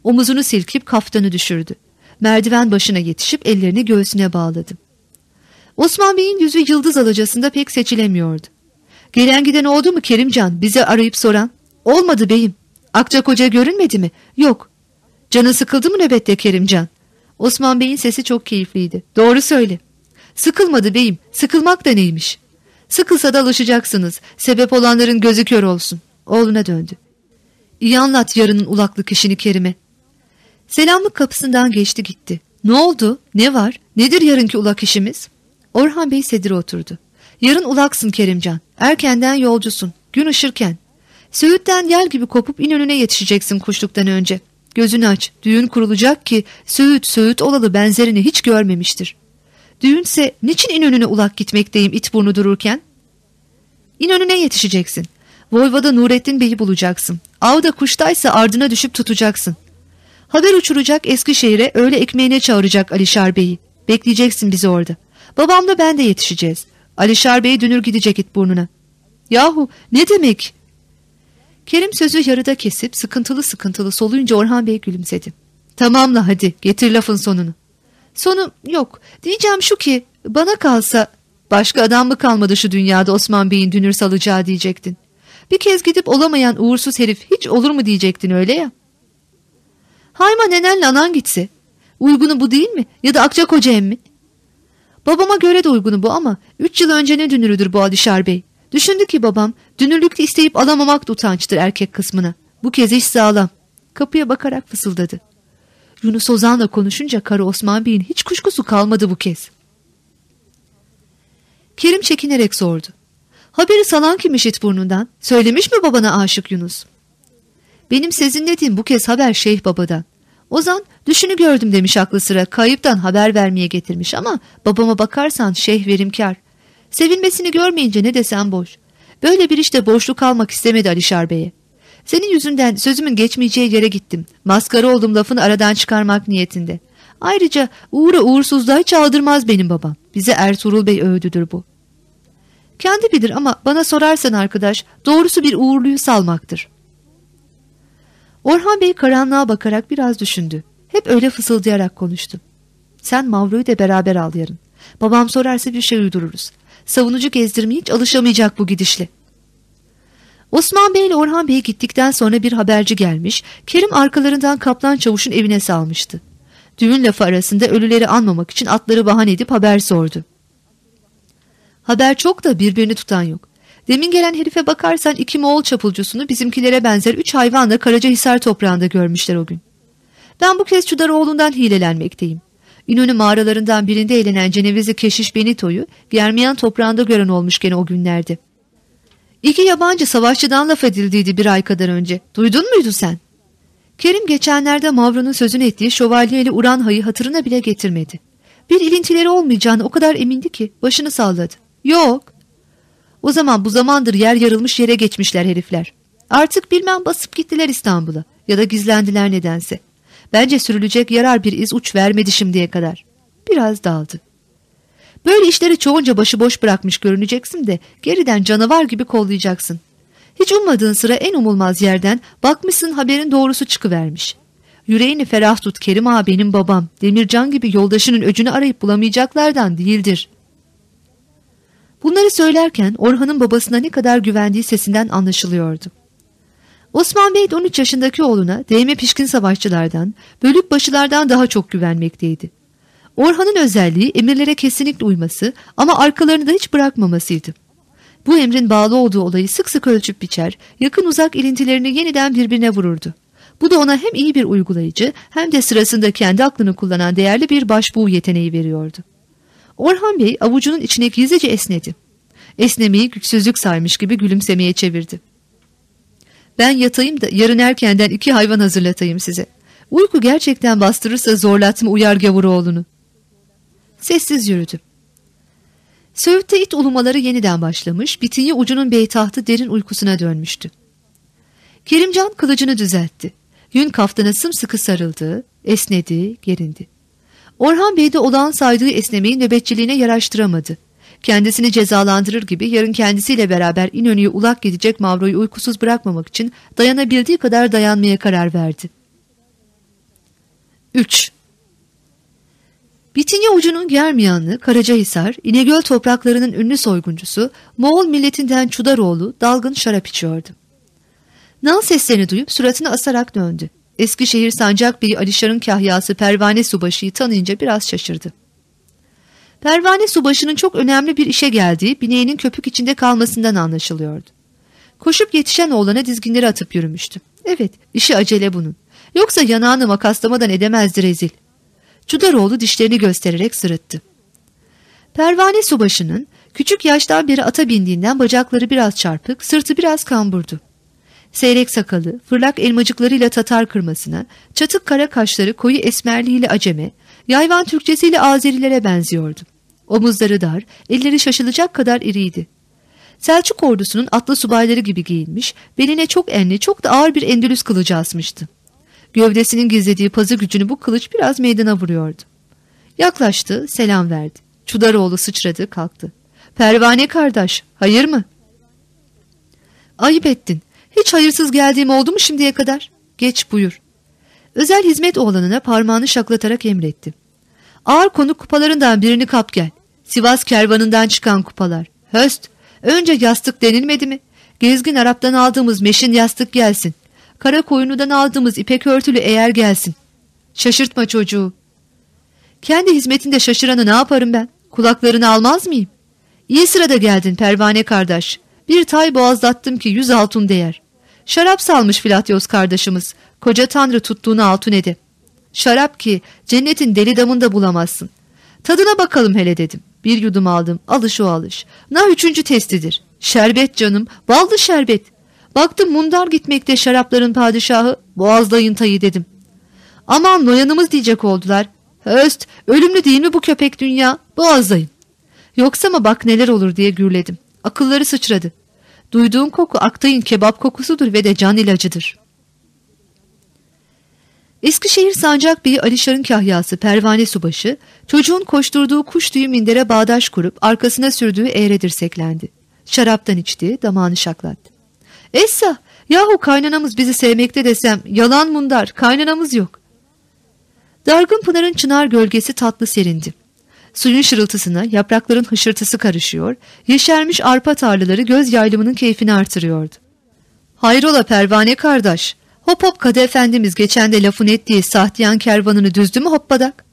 Omuzunu silkip kaftanı düşürdü. Merdiven başına yetişip ellerini göğsüne bağladı. Osman Bey'in yüzü yıldız alacasında pek seçilemiyordu. Gelen giden oldu mu Kerimcan bize arayıp soran? Olmadı beyim. Akçakoca görünmedi mi? Yok. Canı sıkıldı mı nöbette Kerimcan? Osman Bey'in sesi çok keyifliydi. Doğru söyle. Sıkılmadı beyim. Sıkılmak da neymiş? Sıkılsa da alışacaksınız. Sebep olanların gözü kör olsun. Oğluna döndü. İyi anlat yarının ulaklık işini Kerim'e. Selamlık kapısından geçti gitti. Ne oldu? Ne var? Nedir yarınki ulak işimiz? Orhan Bey sedire oturdu. Yarın ulaksın Kerimcan. Erkenden yolcusun. Gün ışırken. Söğütten yel gibi kopup İnönü'ne yetişeceksin kuşluktan önce. Gözünü aç, düğün kurulacak ki Söğüt Söğüt olalı benzerini hiç görmemiştir. Düğünse niçin İnönü'ne ulak gitmekteyim it burnu dururken? İnönü'ne yetişeceksin. Voyvoda Nurettin Bey'i bulacaksın. Avda kuştaysa ardına düşüp tutacaksın. Haber uçuracak Eskişehir'e öğle ekmeğine çağıracak Alişar Bey'i. Bekleyeceksin bizi orada. Babamla ben de yetişeceğiz. Alişar Bey dünür gidecek it burnuna. Yahu ne demek? Kerim sözü yarıda kesip sıkıntılı sıkıntılı soluyunca Orhan Bey gülümsedi. Tamamla hadi getir lafın sonunu. Sonu yok. Diyeceğim şu ki bana kalsa başka adam mı kalmadı şu dünyada Osman Bey'in dünür salacağı diyecektin. Bir kez gidip olamayan uğursuz herif hiç olur mu diyecektin öyle ya. Hayma nenenle anan gitse. Uygunu bu değil mi? Ya da Akçakoca emmi? Babama göre de uygunu bu ama üç yıl önce ne dünürüdür bu Adişar Bey. Düşündü ki babam dünürlükte isteyip alamamak da utançtır erkek kısmına. Bu kez iş sağlam. Kapıya bakarak fısıldadı. Yunus Ozan'la konuşunca karı Osman Bey'in hiç kuşkusu kalmadı bu kez. Kerim çekinerek sordu. Haberi salan kim işit burnundan? Söylemiş mi babana aşık Yunus? Benim sezinlediğim bu kez haber Şeyh babadan. Ozan düşünü gördüm demiş aklı sıra kayıptan haber vermeye getirmiş ama babama bakarsan şeyh verimkar. Sevinmesini görmeyince ne desem boş. Böyle bir işte boşluk almak istemedi Alişar Bey'e. Senin yüzünden sözümün geçmeyeceği yere gittim. Maskara oldum lafını aradan çıkarmak niyetinde. Ayrıca uğra uğursuzluğa hiç aldırmaz benim babam. Bize Ertuğrul Bey öğüdüdür bu. Kendi bilir ama bana sorarsan arkadaş doğrusu bir uğurluyu salmaktır. Orhan Bey karanlığa bakarak biraz düşündü. Hep öyle fısıldayarak konuştu. Sen Mavro'yu da beraber al yarın. Babam sorarsa bir şey uydururuz. Savunucu gezdirmeye hiç alışamayacak bu gidişle. Osman Bey ile Orhan Bey gittikten sonra bir haberci gelmiş, Kerim arkalarından Kaplan Çavuş'un evine salmıştı. Düğün lafı arasında ölüleri anmamak için atları bahane edip haber sordu. Haber çok da birbirini tutan yok. Demin gelen herife bakarsan iki Moğol çapulcusunu bizimkilere benzer üç hayvanla Karacahisar toprağında görmüşler o gün. Ben bu kez Çudaroğlu'ndan hilelenmekteyim. İnönü mağaralarından birinde eğlenen Cenevizli Keşiş Benito'yu Germiyan toprağında gören olmuş gene o günlerde. İki yabancı savaşçıdan laf edildiydi bir ay kadar önce. Duydun muydu sen? Kerim geçenlerde Mavro'nun sözünü ettiği şövalyeli Uranha'yı hatırına bile getirmedi. Bir ilintileri olmayacağını o kadar emindi ki başını salladı. Yok. O zaman bu zamandır yer yarılmış yere geçmişler herifler. Artık bilmem basıp gittiler İstanbul'a ya da gizlendiler nedense. Bence sürülecek yarar bir iz uç vermedi şimdiye kadar. Biraz daldı. Böyle işleri çoğunca başıboş bırakmış görüneceksin de geriden canavar gibi kollayacaksın. Hiç ummadığın sıra en umulmaz yerden bakmışsın haberin doğrusu çıkıvermiş. Yüreğini ferah tut Kerim ağa benim babam. Demircan gibi yoldaşının öcünü arayıp bulamayacaklardan değildir. Bunları söylerken Orhan'ın babasına ne kadar güvendiği sesinden anlaşılıyordu. Osman Bey 13 yaşındaki oğluna değme pişkin savaşçılardan, bölük başılardan daha çok güvenmekteydi. Orhan'ın özelliği emirlere kesinlikle uyması ama arkalarını da hiç bırakmamasıydı. Bu emrin bağlı olduğu olayı sık sık ölçüp biçer, yakın uzak ilintilerini yeniden birbirine vururdu. Bu da ona hem iyi bir uygulayıcı hem de sırasında kendi aklını kullanan değerli bir başbuğ yeteneği veriyordu. Orhan Bey avucunun içine gizlice esnedi. Esnemeyi güçsüzlük saymış gibi gülümsemeye çevirdi. Ben yatayım da yarın erkenden iki hayvan hazırlatayım size. Uyku gerçekten bastırırsa zorlatma uyar gavuroğlunu. Sessiz yürüdü. Söğütte it ulumaları yeniden başlamış, bitinye ucunun beytahtı derin uykusuna dönmüştü. Kerimcan kılıcını düzeltti. Yün kaftana sımsıkı sarıldı, esnedi, gerindi. Orhan Bey de olağan saydığı esnemeyi nöbetçiliğine yaraştıramadı. Kendisini cezalandırır gibi yarın kendisiyle beraber İnönü'ye ulak gidecek Mavro'yu uykusuz bırakmamak için dayanabildiği kadar dayanmaya karar verdi. 3. Bitinye ucunun Germiyanlı, Karacahisar, İnegöl topraklarının ünlü soyguncusu, Moğol milletinden Çudaroğlu dalgın şarap içiyordu. Nal seslerini duyup suratını asarak döndü. Eskişehir Sancak Bey'i Alişar'ın kahyası Pervane Subaşı'yı tanıyınca biraz şaşırdı. Pervane Subaşı'nın çok önemli bir işe geldiği bineğinin köpük içinde kalmasından anlaşılıyordu. Koşup yetişen oğlana dizginleri atıp yürümüştü. Evet, işi acele bunun. Yoksa yanağını makaslamadan edemezdi rezil. Cudaroğlu dişlerini göstererek sırıttı. Pervane Subaşı'nın küçük yaştan beri ata bindiğinden bacakları biraz çarpık, sırtı biraz kamburdu. Seyrek sakalı, fırlak elmacıklarıyla tatar kırmasına, çatık kara kaşları koyu esmerliğiyle aceme, yayvan Türkçesiyle Azerilere benziyordu. Omuzları dar, elleri şaşılacak kadar iriydi. Selçuk ordusunun atlı subayları gibi giyinmiş, beline çok enli, çok da ağır bir endülüs kılıcı asmıştı. Gövdesinin gizlediği pazı gücünü bu kılıç biraz meydana vuruyordu. Yaklaştı, selam verdi. Çudaroğlu sıçradı, kalktı. Pervane kardeş, hayır mı? Ayıp ettin. Hiç hayırsız geldiğim oldu mu şimdiye kadar? Geç buyur. Özel hizmet oğlanına parmağını şaklatarak emretti. Ağır konuk kupalarından birini kap gel. Sivas kervanından çıkan kupalar. Höst, önce yastık denilmedi mi? Gezgin Arap'tan aldığımız meşin yastık gelsin. Kara koyunudan aldığımız ipek örtülü eğer gelsin. Şaşırtma çocuğu. Kendi hizmetinde şaşıranı ne yaparım ben? Kulaklarını almaz mıyım? İyi sırada geldin pervane kardeş. Bir tay boğazlattım ki yüz altın değer. Şarap salmış Filatyos kardeşimiz. Koca tanrı tuttuğunu altın ede. Şarap ki cennetin deli damında bulamazsın. Tadına bakalım hele dedim. Bir yudum aldım. Alış o alış. Na üçüncü testidir. Şerbet canım. Ballı şerbet. Baktım mundar gitmekte şarapların padişahı. Boğazlayın tayı dedim. Aman noyanımız diyecek oldular. Höst ölümlü değil mi bu köpek dünya? Boğazlayın. Yoksa mı bak neler olur diye gürledim. Akılları sıçradı. Duyduğun koku Aktay'ın kebap kokusudur ve de can ilacıdır. Eskişehir Sancak Bey'i Alişar'ın kahyası Pervane Subaşı, çocuğun koşturduğu kuş tüyü mindere bağdaş kurup arkasına sürdüğü eğre dirseklendi. Şaraptan içti, damağını şaklattı. Essa, yahu kaynanamız bizi sevmekte desem, yalan mundar, kaynanamız yok. Dargın Pınar'ın çınar gölgesi tatlı serindi. Suyun şırıltısına yaprakların hışırtısı karışıyor, yeşermiş arpa tarlaları göz yaylımının keyfini artırıyordu. Hayrola pervane kardeş, hop hop kadı efendimiz geçen de lafın ettiği sahtiyan kervanını düzdü mü hoppadak?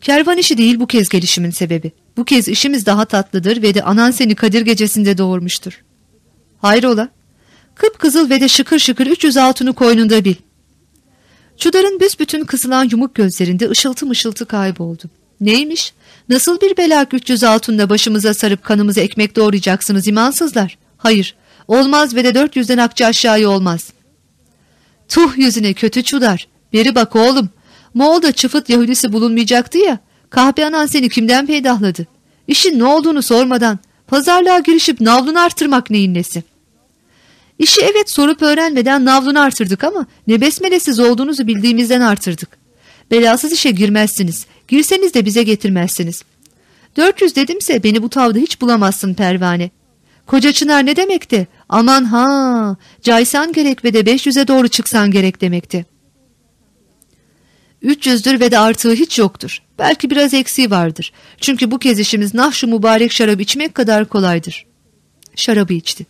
Kervan işi değil bu kez gelişimin sebebi. Bu kez işimiz daha tatlıdır ve de anan seni Kadir gecesinde doğurmuştur. Hayrola? Kıpkızıl ve de şıkır şıkır 300 altını koynunda bil. Çudar'ın büsbütün kısılan yumuk gözlerinde ışıltı mışıltı kayboldu. Neymiş? Nasıl bir bela 300 altında başımıza sarıp kanımızı ekmek doğrayacaksınız imansızlar? Hayır, olmaz ve de 400'den akçe aşağıya olmaz. Tuh yüzüne kötü çudar. Beri bak oğlum. Moğol'da çıfıt Yahudisi bulunmayacaktı ya. Kahpe anan seni kimden peydahladı? İşin ne olduğunu sormadan pazarlığa girişip navlunu artırmak neyin nesi? İşi evet sorup öğrenmeden navlunu artırdık ama ne besmelesiz olduğunuzu bildiğimizden artırdık. Belasız işe girmezsiniz. Girseniz de bize getirmezsiniz. 400 dedimse beni bu tavda hiç bulamazsın pervane. Koca çınar ne demekti? Aman ha, caysan gerek ve de 500'e doğru çıksan gerek demekti. 300'dür ve de artığı hiç yoktur. Belki biraz eksiği vardır. Çünkü bu kez işimiz nah şu mübarek şarabı içmek kadar kolaydır. Şarabı içti.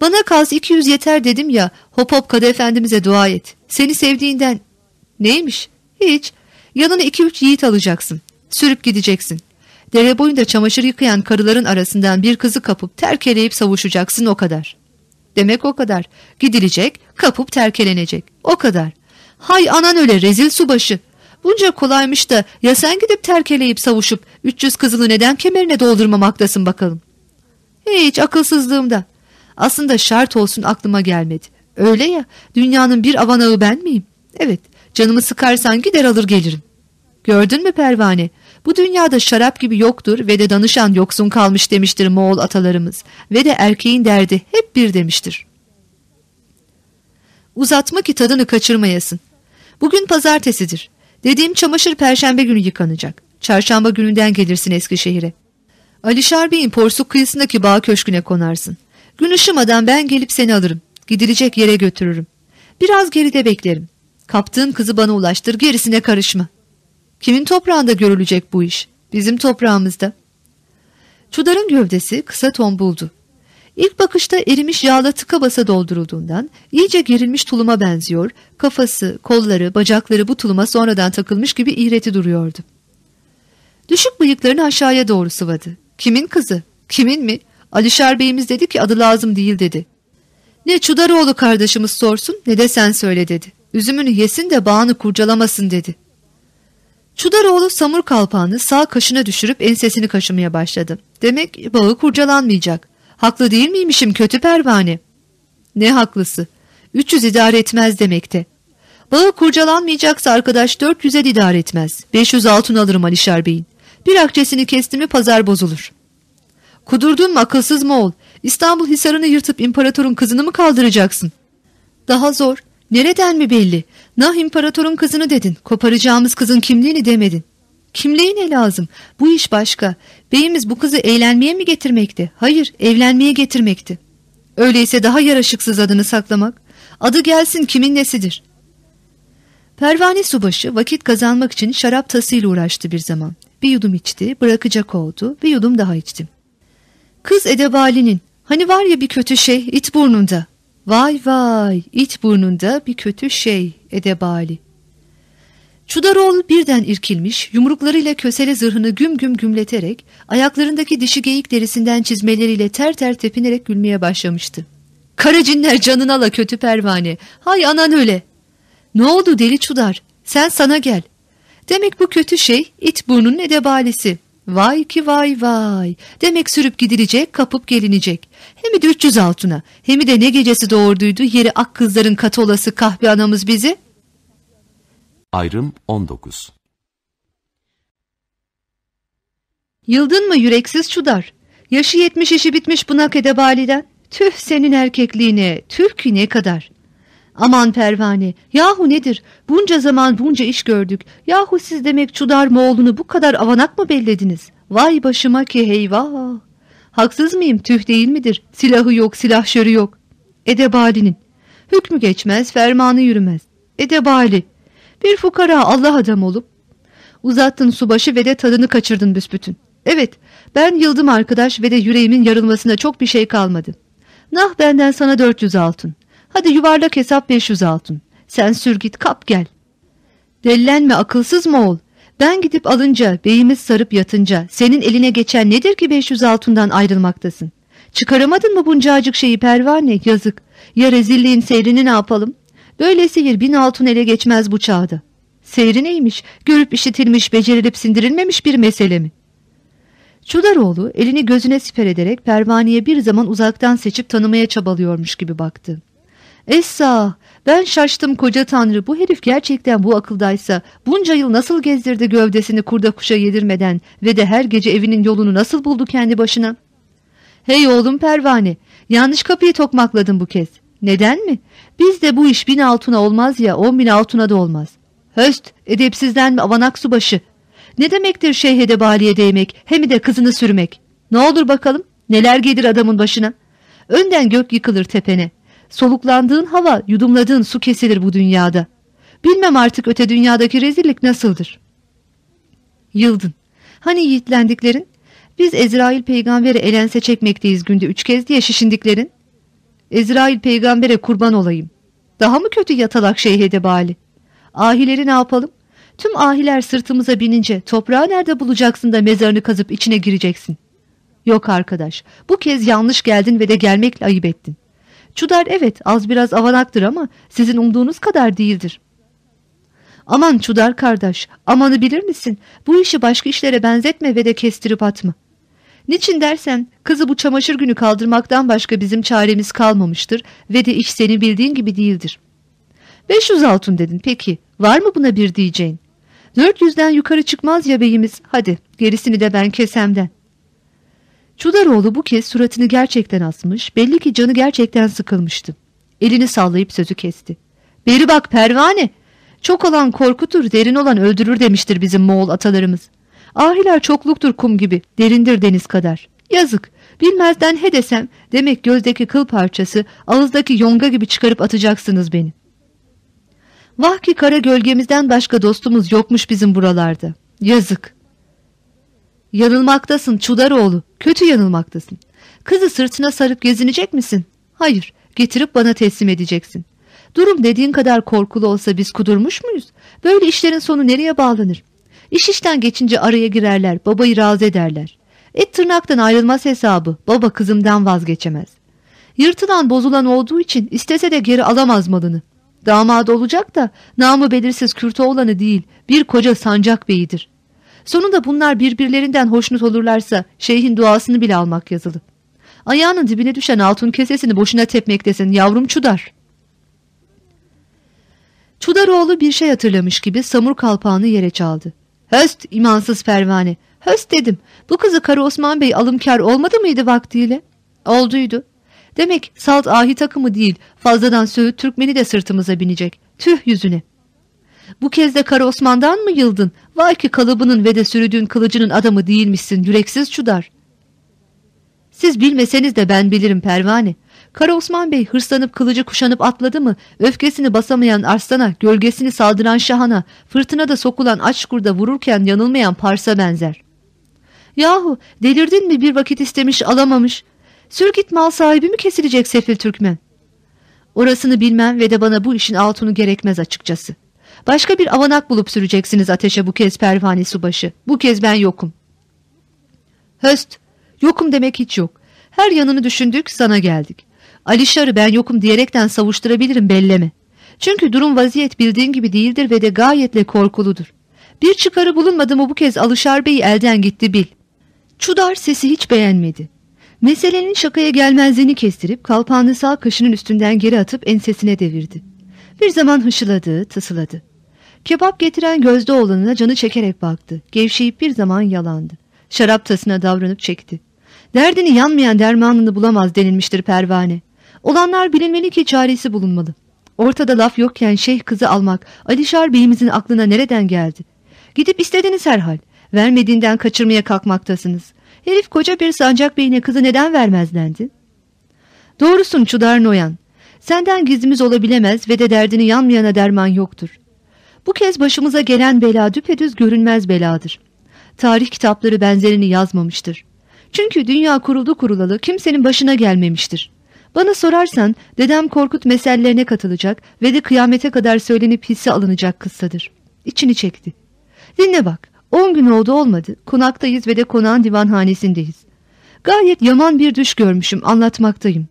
Bana kalsa 200 yeter dedim ya, hop hop kadı efendimize dua et. Seni sevdiğinden... Neymiş? Hiç. Yanına iki üç yiğit alacaksın. Sürüp gideceksin. Dere boyunda çamaşır yıkayan karıların arasından bir kızı kapıp terkeleyip savuşacaksın o kadar. Demek o kadar. Gidilecek, kapıp terkelenecek. O kadar. Hay anan öyle rezil subaşı. Bunca kolaymış da ya sen gidip terkeleyip savuşup 300 kızılı neden kemerine doldurmamaktasın bakalım. Hiç akılsızlığımda. Aslında şart olsun aklıma gelmedi. Öyle ya dünyanın bir avanağı ben miyim? Evet canımı sıkarsan gider alır gelirim. Gördün mü pervane? Bu dünyada şarap gibi yoktur ve de danışan yoksun kalmış demiştir Moğol atalarımız. Ve de erkeğin derdi hep bir demiştir. Uzatma ki tadını kaçırmayasın. Bugün pazartesidir. Dediğim çamaşır perşembe günü yıkanacak. Çarşamba gününden gelirsin Eskişehir'e. Alişar Bey'in Porsuk kıyısındaki bağ köşküne konarsın. Gün ışımadan ben gelip seni alırım. Gidilecek yere götürürüm. Biraz geride beklerim. Kaptığın kızı bana ulaştır gerisine karışma. Kimin toprağında görülecek bu iş? Bizim toprağımızda. Çudarın gövdesi kısa tombuldu. İlk bakışta erimiş yağla tıka basa doldurulduğundan iyice gerilmiş tuluma benziyor, kafası, kolları, bacakları bu tuluma sonradan takılmış gibi iğreti duruyordu. Düşük bıyıklarını aşağıya doğru sıvadı. Kimin kızı? Kimin mi? Alişar Bey'imiz dedi ki adı lazım değil dedi. Ne Çudaroğlu kardeşimiz sorsun ne de sen söyle dedi. Üzümünü yesin de bağını kurcalamasın dedi. Çudaroğlu samur kalpağını sağ kaşına düşürüp ensesini kaşımaya başladı. Demek bağı kurcalanmayacak. Haklı değil miymişim kötü pervane? Ne haklısı? 300 idare etmez demekte. Bağı kurcalanmayacaksa arkadaş 400'e de idare etmez. 500 altın alırım Alişar Bey'in. Bir akçesini kesti mi pazar bozulur. Kudurdun mu akılsız mı ol? İstanbul Hisarı'nı yırtıp imparatorun kızını mı kaldıracaksın? Daha zor. Nereden mi belli? Nah imparatorun kızını dedin. Koparacağımız kızın kimliğini demedin. Kimliği ne lazım? Bu iş başka. Beyimiz bu kızı eğlenmeye mi getirmekti? Hayır, evlenmeye getirmekti. Öyleyse daha yaraşıksız adını saklamak. Adı gelsin kimin nesidir? Pervane subaşı vakit kazanmak için şarap tasıyla uğraştı bir zaman. Bir yudum içti, bırakacak oldu, bir yudum daha içti. Kız Edebali'nin, hani var ya bir kötü şey it burnunda. Vay vay, it burnunda bir kötü şey Edebali. Çudaroğlu birden irkilmiş, yumruklarıyla kösele zırhını güm güm gümleterek, ayaklarındaki dişi geyik derisinden çizmeleriyle ter ter tepinerek gülmeye başlamıştı. Kara cinler canına ala kötü pervane, hay anan öyle. Ne oldu deli çudar, sen sana gel. Demek bu kötü şey it burnunun edebalisi. Vay ki vay vay. Demek sürüp gidilecek, kapıp gelinecek. Hem de 300 altına. Hem de ne gecesi doğurduydu yeri ak kızların katı olası kahve anamız bizi. Ayrım 19. Yıldın mı yüreksiz çudar? Yaşı yetmiş işi bitmiş bunak edebaliden. Tüh senin erkekliğine, tüh ki ne kadar. Aman pervane, yahu nedir? Bunca zaman bunca iş gördük. Yahu siz demek Çudar Moğolunu bu kadar avanak mı bellediniz? Vay başıma ki heyvah. Haksız mıyım tüh değil midir? Silahı yok, silahşörü yok. Edebali'nin. Hükmü geçmez, fermanı yürümez. Edebali. Bir fukara Allah adam olup. Uzattın subaşı ve de tadını kaçırdın büsbütün. Evet, ben yıldım arkadaş ve de yüreğimin yarılmasına çok bir şey kalmadı. Nah benden sana 400 altın. Hadi yuvarlak hesap 500 altın. Sen sür git kap gel. Dellenme akılsız mı ol? Ben gidip alınca, beyimiz sarıp yatınca senin eline geçen nedir ki 500 altından ayrılmaktasın? Çıkaramadın mı buncacık şeyi pervane yazık. Ya rezilliğin seyrini ne yapalım? Böyle seyir bin altın ele geçmez bu çağda. Seyri neymiş? Görüp işitilmiş, becerilip sindirilmemiş bir mesele mi? Çudaroğlu elini gözüne siper ederek pervaneye bir zaman uzaktan seçip tanımaya çabalıyormuş gibi baktı. Essa ben şaştım koca tanrı bu herif gerçekten bu akıldaysa bunca yıl nasıl gezdirdi gövdesini kurda kuşa yedirmeden ve de her gece evinin yolunu nasıl buldu kendi başına? Hey oğlum pervane yanlış kapıyı tokmakladın bu kez. Neden mi? Biz de bu iş bin altına olmaz ya on bin altına da olmaz. Höst edepsizden mi avanak subaşı? Ne demektir şeyh edebaliye değmek hem de kızını sürmek? Ne olur bakalım neler gelir adamın başına? Önden gök yıkılır tepene. Soluklandığın hava, yudumladığın su kesilir bu dünyada. Bilmem artık öte dünyadaki rezillik nasıldır. Yıldın. Hani yiğitlendiklerin? Biz Ezrail peygambere elense çekmekteyiz günde üç kez diye şişindiklerin. Ezrail peygambere kurban olayım. Daha mı kötü yatalak şeyhede bali? Ahileri ne yapalım? Tüm ahiler sırtımıza binince toprağı nerede bulacaksın da mezarını kazıp içine gireceksin? Yok arkadaş, bu kez yanlış geldin ve de gelmekle ayıp ettin. Çudar evet az biraz avanaktır ama sizin umduğunuz kadar değildir. Aman Çudar kardeş, amanı bilir misin? Bu işi başka işlere benzetme ve de kestirip atma. Niçin dersen kızı bu çamaşır günü kaldırmaktan başka bizim çaremiz kalmamıştır ve de iş senin bildiğin gibi değildir. 500 altın dedin peki var mı buna bir diyeceğin? 400'den yukarı çıkmaz ya beyimiz hadi gerisini de ben kesemden. Çudaroğlu bu kez suratını gerçekten asmış, belli ki canı gerçekten sıkılmıştı. Elini sallayıp sözü kesti. Beri bak pervane, çok olan korkutur, derin olan öldürür demiştir bizim Moğol atalarımız. Ahiler çokluktur kum gibi, derindir deniz kadar. Yazık, bilmezden he desem, demek gözdeki kıl parçası, ağızdaki yonga gibi çıkarıp atacaksınız beni. Vah ki kara gölgemizden başka dostumuz yokmuş bizim buralarda. Yazık. Yanılmaktasın Çudaroğlu, kötü yanılmaktasın. Kızı sırtına sarıp gezinecek misin? Hayır, getirip bana teslim edeceksin. Durum dediğin kadar korkulu olsa biz kudurmuş muyuz? Böyle işlerin sonu nereye bağlanır? İş işten geçince araya girerler, babayı razı ederler. Et tırnaktan ayrılmaz hesabı, baba kızımdan vazgeçemez. Yırtılan bozulan olduğu için istese de geri alamaz malını. Damadı olacak da namı belirsiz Kürtoğlan'ı değil, bir koca sancak beyidir. Sonunda bunlar birbirlerinden hoşnut olurlarsa şeyhin duasını bile almak yazılı. Ayağının dibine düşen altın kesesini boşuna tepmektesin yavrum çudar. Çudaroğlu bir şey hatırlamış gibi samur kalpağını yere çaldı. Höst imansız pervane. Höst dedim. Bu kızı Kara Osman Bey alımkar olmadı mıydı vaktiyle? Olduydu. Demek salt ahi takımı değil fazladan Söğüt Türkmeni de sırtımıza binecek. Tüh yüzüne. Bu kez de Kara Osman'dan mı yıldın? Vay ki kalıbının ve de sürüdüğün kılıcının adamı değilmişsin yüreksiz çudar. Siz bilmeseniz de ben bilirim pervane. Kara Osman Bey hırslanıp kılıcı kuşanıp atladı mı, öfkesini basamayan arslana, gölgesini saldıran şahana, fırtınada sokulan aç kurda vururken yanılmayan parsa benzer. Yahu delirdin mi bir vakit istemiş alamamış. Sür git mal sahibi mi kesilecek sefil Türkmen? Orasını bilmem ve de bana bu işin altını gerekmez açıkçası. Başka bir avanak bulup süreceksiniz ateşe bu kez pervane subaşı. Bu kez ben yokum. Höst, yokum demek hiç yok. Her yanını düşündük sana geldik. Alişar'ı ben yokum diyerekten savuşturabilirim belleme. Çünkü durum vaziyet bildiğin gibi değildir ve de gayetle korkuludur. Bir çıkarı bulunmadı mı bu kez Alişar Bey elden gitti bil. Çudar sesi hiç beğenmedi. Meselenin şakaya gelmezliğini kestirip kalpağını sağ kaşının üstünden geri atıp ensesine devirdi. Bir zaman hışıladı, tısıladı. Kebap getiren gözde oğlanına canı çekerek baktı. Gevşeyip bir zaman yalandı. Şarap tasına davranıp çekti. Derdini yanmayan dermanını bulamaz denilmiştir pervane. Olanlar bilinmeli ki çaresi bulunmalı. Ortada laf yokken şeyh kızı almak Alişar Bey'imizin aklına nereden geldi? Gidip istediniz herhal. Vermediğinden kaçırmaya kalkmaktasınız. Herif koca bir sancak beyine kızı neden vermezlendi? Doğrusun Çudar Noyan. Senden gizlimiz olabilemez ve de derdini yanmayana derman yoktur. Bu kez başımıza gelen bela düpedüz görünmez beladır. Tarih kitapları benzerini yazmamıştır. Çünkü dünya kuruldu kurulalı kimsenin başına gelmemiştir. Bana sorarsan dedem Korkut mesellerine katılacak ve de kıyamete kadar söylenip hisse alınacak kıssadır. İçini çekti. Dinle bak, on gün oldu olmadı, konaktayız ve de konağın divanhanesindeyiz. Gayet yaman bir düş görmüşüm, anlatmaktayım.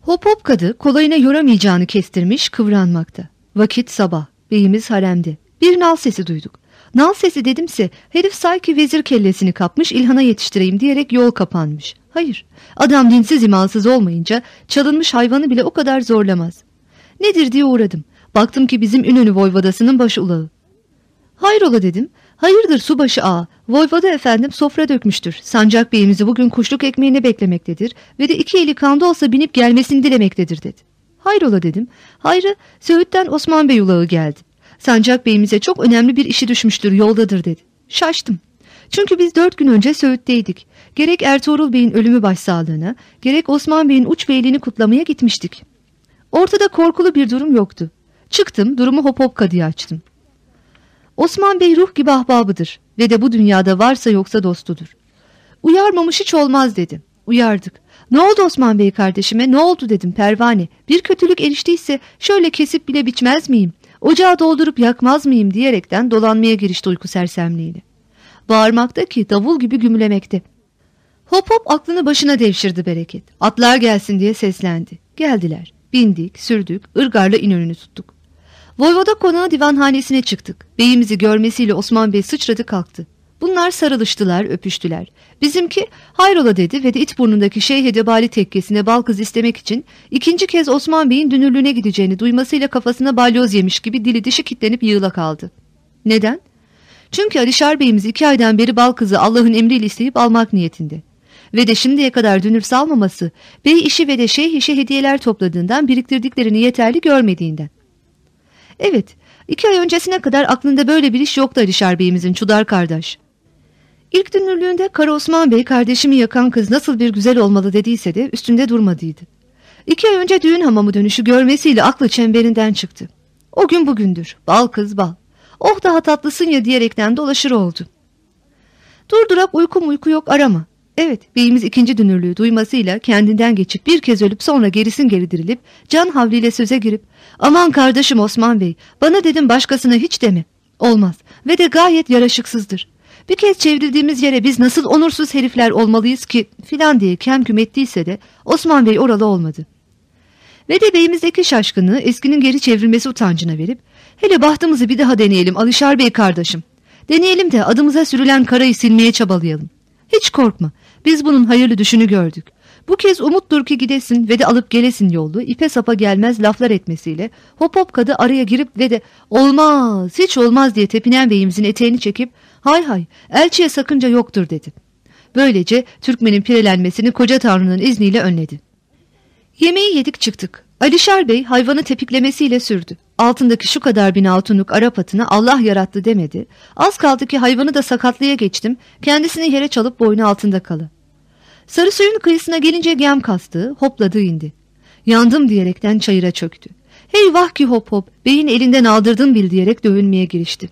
Hop hop kadı kolayına yoramayacağını kestirmiş, kıvranmakta. Vakit sabah, beyimiz haremde. Bir nal sesi duyduk. Nal sesi dedimse herif sanki vezir kellesini kapmış İlhan'a yetiştireyim diyerek yol kapanmış. Hayır adam dinsiz imansız olmayınca çalınmış hayvanı bile o kadar zorlamaz. Nedir diye uğradım. Baktım ki bizim İnönü Voyvodası'nın başı ulağı. Hayrola dedim. Hayırdır subaşı ağa. Voyvoda efendim sofra dökmüştür. Sancak beyimizi bugün kuşluk ekmeğini beklemektedir ve de iki eli kanda olsa binip gelmesini dilemektedir dedi. Hayrola dedim. Hayrı Söğüt'ten Osman Bey ulağı geldi. Sancak beyimize çok önemli bir işi düşmüştür yoldadır dedi. Şaştım. Çünkü biz dört gün önce Söğüt'teydik. Gerek Ertuğrul Bey'in ölümü başsağlığına, gerek Osman Bey'in uç beyliğini kutlamaya gitmiştik. Ortada korkulu bir durum yoktu. Çıktım, durumu hop hop kadıya açtım. Osman Bey ruh gibi ahbabıdır ve de bu dünyada varsa yoksa dostudur. Uyarmamış hiç olmaz dedi. Uyardık. Ne oldu Osman Bey kardeşime ne oldu dedim pervane. Bir kötülük eriştiyse şöyle kesip bile biçmez miyim? Ocağı doldurup yakmaz mıyım diyerekten dolanmaya girişti uyku sersemliğiyle. Bağırmakta ki davul gibi gümlemekte. Hop hop aklını başına devşirdi bereket. Atlar gelsin diye seslendi. Geldiler. Bindik, sürdük, ırgarla inönünü tuttuk. Voyvoda konağı divanhanesine çıktık. Beyimizi görmesiyle Osman Bey sıçradı kalktı. Bunlar sarılıştılar, öpüştüler. Bizimki hayrola dedi ve de it burnundaki Şeyh Edebali tekkesine bal kız istemek için ikinci kez Osman Bey'in dünürlüğüne gideceğini duymasıyla kafasına balyoz yemiş gibi dili dişi kitlenip yığıla kaldı. Neden? Çünkü Alişar Bey'imiz iki aydan beri bal kızı Allah'ın emriyle isteyip almak niyetinde. Ve de şimdiye kadar dünür salmaması, bey işi ve de şeyh işe hediyeler topladığından biriktirdiklerini yeterli görmediğinden. Evet, iki ay öncesine kadar aklında böyle bir iş yoktu Alişar Bey'imizin Çudar kardeş. İlk dünürlüğünde Kara Osman Bey kardeşimi yakan kız nasıl bir güzel olmalı dediyse de üstünde durmadıydı. İki ay önce düğün hamamı dönüşü görmesiyle aklı çemberinden çıktı. O gün bugündür, bal kız bal. Oh daha tatlısın ya diyerekten dolaşır oldu. Durdurak uyku uyku yok arama. Evet beyimiz ikinci dünürlüğü duymasıyla kendinden geçip bir kez ölüp sonra gerisin geri dirilip can havliyle söze girip aman kardeşim Osman Bey bana dedim başkasına hiç deme. Olmaz ve de gayet yaraşıksızdır. Bir kez çevrildiğimiz yere biz nasıl onursuz herifler olmalıyız ki filan diye kem küm ettiyse de Osman Bey oralı olmadı. Ve de beyimizdeki şaşkını eskinin geri çevrilmesi utancına verip hele bahtımızı bir daha deneyelim Alişar Bey kardeşim. Deneyelim de adımıza sürülen karayı silmeye çabalayalım. Hiç korkma biz bunun hayırlı düşünü gördük. Bu kez umuttur ki gidesin ve de alıp gelesin yollu ipe sapa gelmez laflar etmesiyle hop hop kadı araya girip ve de olmaz hiç olmaz diye tepinen beyimizin eteğini çekip hay hay elçiye sakınca yoktur dedi. Böylece Türkmenin pirelenmesini koca tanrının izniyle önledi. Yemeği yedik çıktık. Alişar Bey hayvanı tepiklemesiyle sürdü. Altındaki şu kadar bin altunluk Arap atını Allah yarattı demedi. Az kaldı ki hayvanı da sakatlığa geçtim. Kendisini yere çalıp boynu altında kalı. Sarı suyun kıyısına gelince gem kastı, hopladı indi. Yandım diyerekten çayıra çöktü. Hey vah ki hop hop, beyin elinden aldırdın bil diyerek dövünmeye girişti.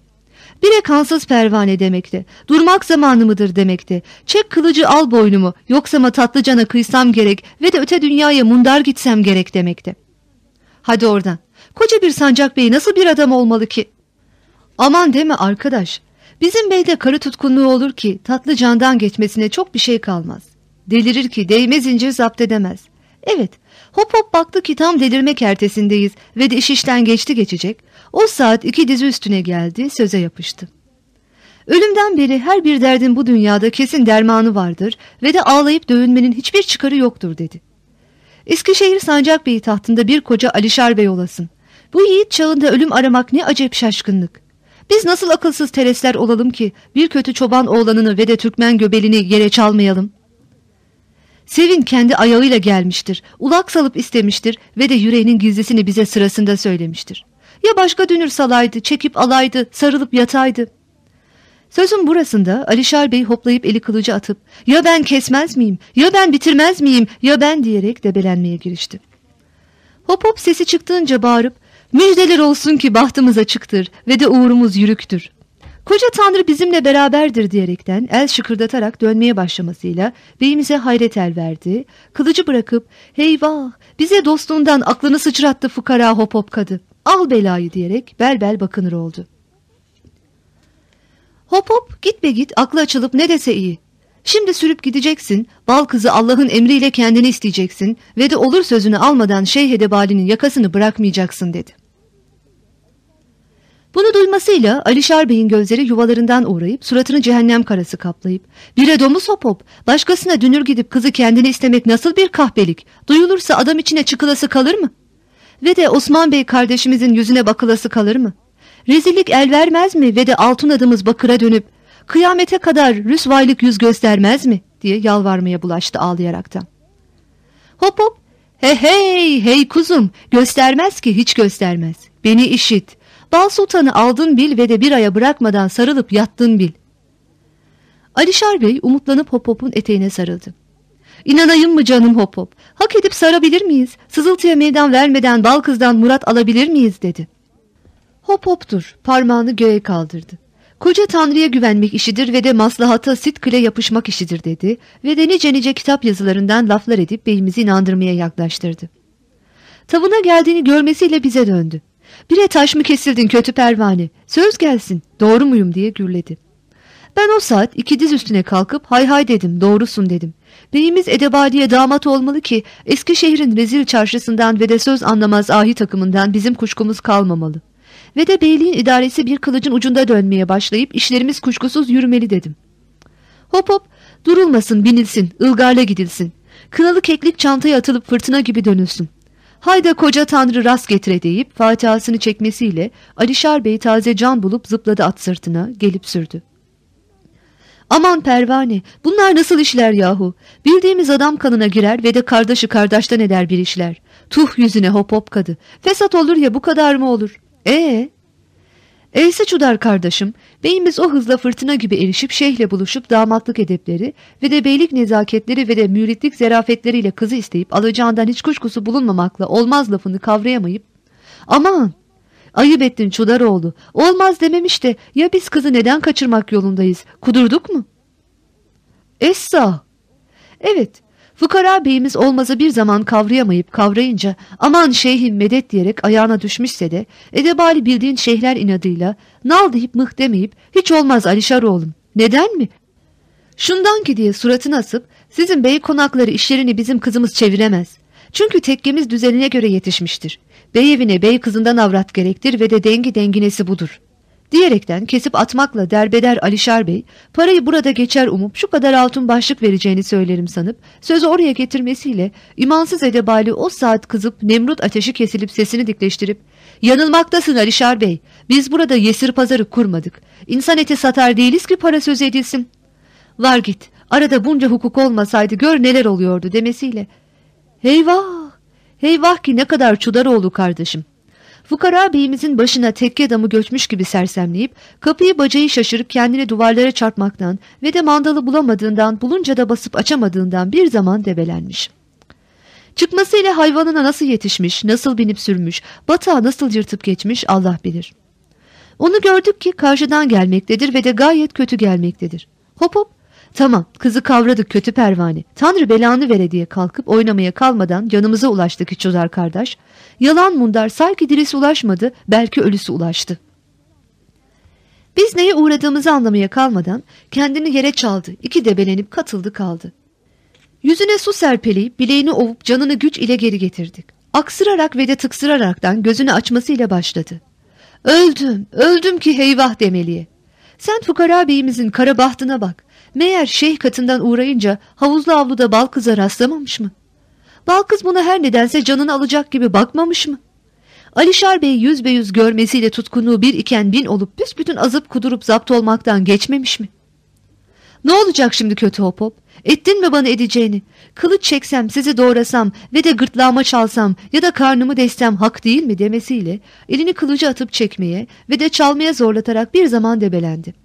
Bire kansız pervane demekte, durmak zamanı mıdır demekte, çek kılıcı al boynumu, yoksa ma tatlı cana kıysam gerek ve de öte dünyaya mundar gitsem gerek demekte. Hadi oradan, koca bir sancak bey nasıl bir adam olmalı ki? Aman deme arkadaş, bizim beyde karı tutkunluğu olur ki tatlı candan geçmesine çok bir şey kalmaz. Delirir ki değme zincir zapt edemez. Evet, hop hop baktı ki tam delirme kertesindeyiz ve de iş işten geçti geçecek. O saat iki dizi üstüne geldi, söze yapıştı. Ölümden beri her bir derdin bu dünyada kesin dermanı vardır ve de ağlayıp dövünmenin hiçbir çıkarı yoktur dedi. Eskişehir Sancak Bey tahtında bir koca Alişar Bey olasın. Bu yiğit çağında ölüm aramak ne acep şaşkınlık. Biz nasıl akılsız teresler olalım ki bir kötü çoban oğlanını ve de Türkmen göbelini yere çalmayalım.'' Sevin kendi ayağıyla gelmiştir, ulak salıp istemiştir ve de yüreğinin gizlisini bize sırasında söylemiştir. Ya başka dünür salaydı, çekip alaydı, sarılıp yataydı. Sözün burasında Alişar Bey hoplayıp eli kılıcı atıp ya ben kesmez miyim, ya ben bitirmez miyim, ya ben diyerek debelenmeye girişti. Hop hop sesi çıktığınca bağırıp müjdeler olsun ki bahtımız açıktır ve de uğrumuz yürüktür. Koca Tanrı bizimle beraberdir diyerekten el şıkırdatarak dönmeye başlamasıyla beyimize hayret el verdi. Kılıcı bırakıp heyvah bize dostluğundan aklını sıçrattı fukara hop hop kadı. Al belayı diyerek bel bel bakınır oldu. Hop hop git be git aklı açılıp ne dese iyi. Şimdi sürüp gideceksin, bal kızı Allah'ın emriyle kendini isteyeceksin ve de olur sözünü almadan Şeyh Edebali'nin yakasını bırakmayacaksın dedi. Bunu duymasıyla Alişar Bey'in gözleri yuvalarından uğrayıp suratını cehennem karası kaplayıp bire domuz hop hop başkasına dünür gidip kızı kendini istemek nasıl bir kahpelik duyulursa adam içine çıkılası kalır mı? Ve de Osman Bey kardeşimizin yüzüne bakılası kalır mı? Rezillik el vermez mi ve de altın adımız bakıra dönüp kıyamete kadar rüsvaylık yüz göstermez mi diye yalvarmaya bulaştı ağlayaraktan. Hop hop he hey hey kuzum göstermez ki hiç göstermez beni işit Bal Sultan'ı aldın bil ve de bir aya bırakmadan sarılıp yattın bil. Alişar Bey umutlanıp Hop Hop'un eteğine sarıldı. İnanayım mı canım Hop Hop? Hak edip sarabilir miyiz? Sızıltıya meydan vermeden bal kızdan murat alabilir miyiz dedi. Hop Hop'tur parmağını göğe kaldırdı. Koca Tanrı'ya güvenmek işidir ve de maslahata sitkile yapışmak işidir dedi ve de nice nice kitap yazılarından laflar edip beyimizi inandırmaya yaklaştırdı. Tavına geldiğini görmesiyle bize döndü. Bire taş mı kesildin kötü pervane? Söz gelsin doğru muyum diye gürledi. Ben o saat iki diz üstüne kalkıp hay hay dedim doğrusun dedim. Beyimiz Edebali'ye damat olmalı ki Eskişehir'in rezil çarşısından ve de söz anlamaz ahi takımından bizim kuşkumuz kalmamalı. Ve de beyliğin idaresi bir kılıcın ucunda dönmeye başlayıp işlerimiz kuşkusuz yürümeli dedim. Hop hop durulmasın binilsin ılgarla gidilsin. Kınalı keklik çantaya atılıp fırtına gibi dönülsün. Hayda koca tanrı rast getire deyip fatihasını çekmesiyle Alişar Bey taze can bulup zıpladı at sırtına gelip sürdü. Aman pervane bunlar nasıl işler yahu bildiğimiz adam kanına girer ve de kardeşi kardeşten eder bir işler. Tuh yüzüne hop hop kadı fesat olur ya bu kadar mı olur? Ee Eyse Çudar kardeşim, beyimiz o hızla fırtına gibi erişip şeyhle buluşup damatlık edepleri ve de beylik nezaketleri ve de müritlik zerafetleriyle kızı isteyip alacağından hiç kuşkusu bulunmamakla olmaz lafını kavrayamayıp aman ayıp ettin Çudaroğlu olmaz dememiş de ya biz kızı neden kaçırmak yolundayız kudurduk mu? Essa evet Fukara beyimiz olmazı bir zaman kavrayamayıp kavrayınca aman şeyhim medet diyerek ayağına düşmüşse de edebali bildiğin şeyhler inadıyla nal deyip mıh demeyip hiç olmaz Alişar oğlum. Neden mi? Şundan ki diye suratını asıp sizin bey konakları işlerini bizim kızımız çeviremez. Çünkü tekkemiz düzenine göre yetişmiştir. Bey evine bey kızından avrat gerektir ve de dengi denginesi budur. Diyerekten kesip atmakla derbeder Alişar Bey, parayı burada geçer umup şu kadar altın başlık vereceğini söylerim sanıp, sözü oraya getirmesiyle imansız edebali o saat kızıp Nemrut ateşi kesilip sesini dikleştirip, yanılmaktasın Alişar Bey, biz burada yesir pazarı kurmadık, İnsan eti satar değiliz ki para söz edilsin. Var git, arada bunca hukuk olmasaydı gör neler oluyordu demesiyle, heyvah, heyvah ki ne kadar Çudaroğlu kardeşim. Fukara beyimizin başına tekke damı göçmüş gibi sersemleyip kapıyı bacayı şaşırıp kendini duvarlara çarpmaktan ve de mandalı bulamadığından bulunca da basıp açamadığından bir zaman debelenmiş. Çıkmasıyla hayvanına nasıl yetişmiş, nasıl binip sürmüş, batağı nasıl yırtıp geçmiş Allah bilir. Onu gördük ki karşıdan gelmektedir ve de gayet kötü gelmektedir. Hop hop Tamam kızı kavradık kötü pervane. Tanrı belanı vere diye kalkıp oynamaya kalmadan yanımıza ulaştı küçüler kardeş. Yalan mundar sanki dirisi ulaşmadı belki ölüsü ulaştı. Biz neye uğradığımızı anlamaya kalmadan kendini yere çaldı. İki debelenip katıldı kaldı. Yüzüne su serpeleyip bileğini ovup canını güç ile geri getirdik. Aksırarak ve de tıksıraraktan gözünü açmasıyla başladı. Öldüm, öldüm ki heyvah demeliye. Sen fukara beyimizin kara bahtına bak. Meğer şeyh katından uğrayınca havuzlu avluda bal kıza rastlamamış mı? Bal kız buna her nedense canını alacak gibi bakmamış mı? Alişar Bey yüz be yüz görmesiyle tutkunluğu bir iken bin olup büsbütün azıp kudurup zapt olmaktan geçmemiş mi? Ne olacak şimdi kötü hop hop? Ettin mi bana edeceğini? Kılıç çeksem, sizi doğrasam ve de gırtlağıma çalsam ya da karnımı destem hak değil mi demesiyle elini kılıcı atıp çekmeye ve de çalmaya zorlatarak bir zaman debelendi.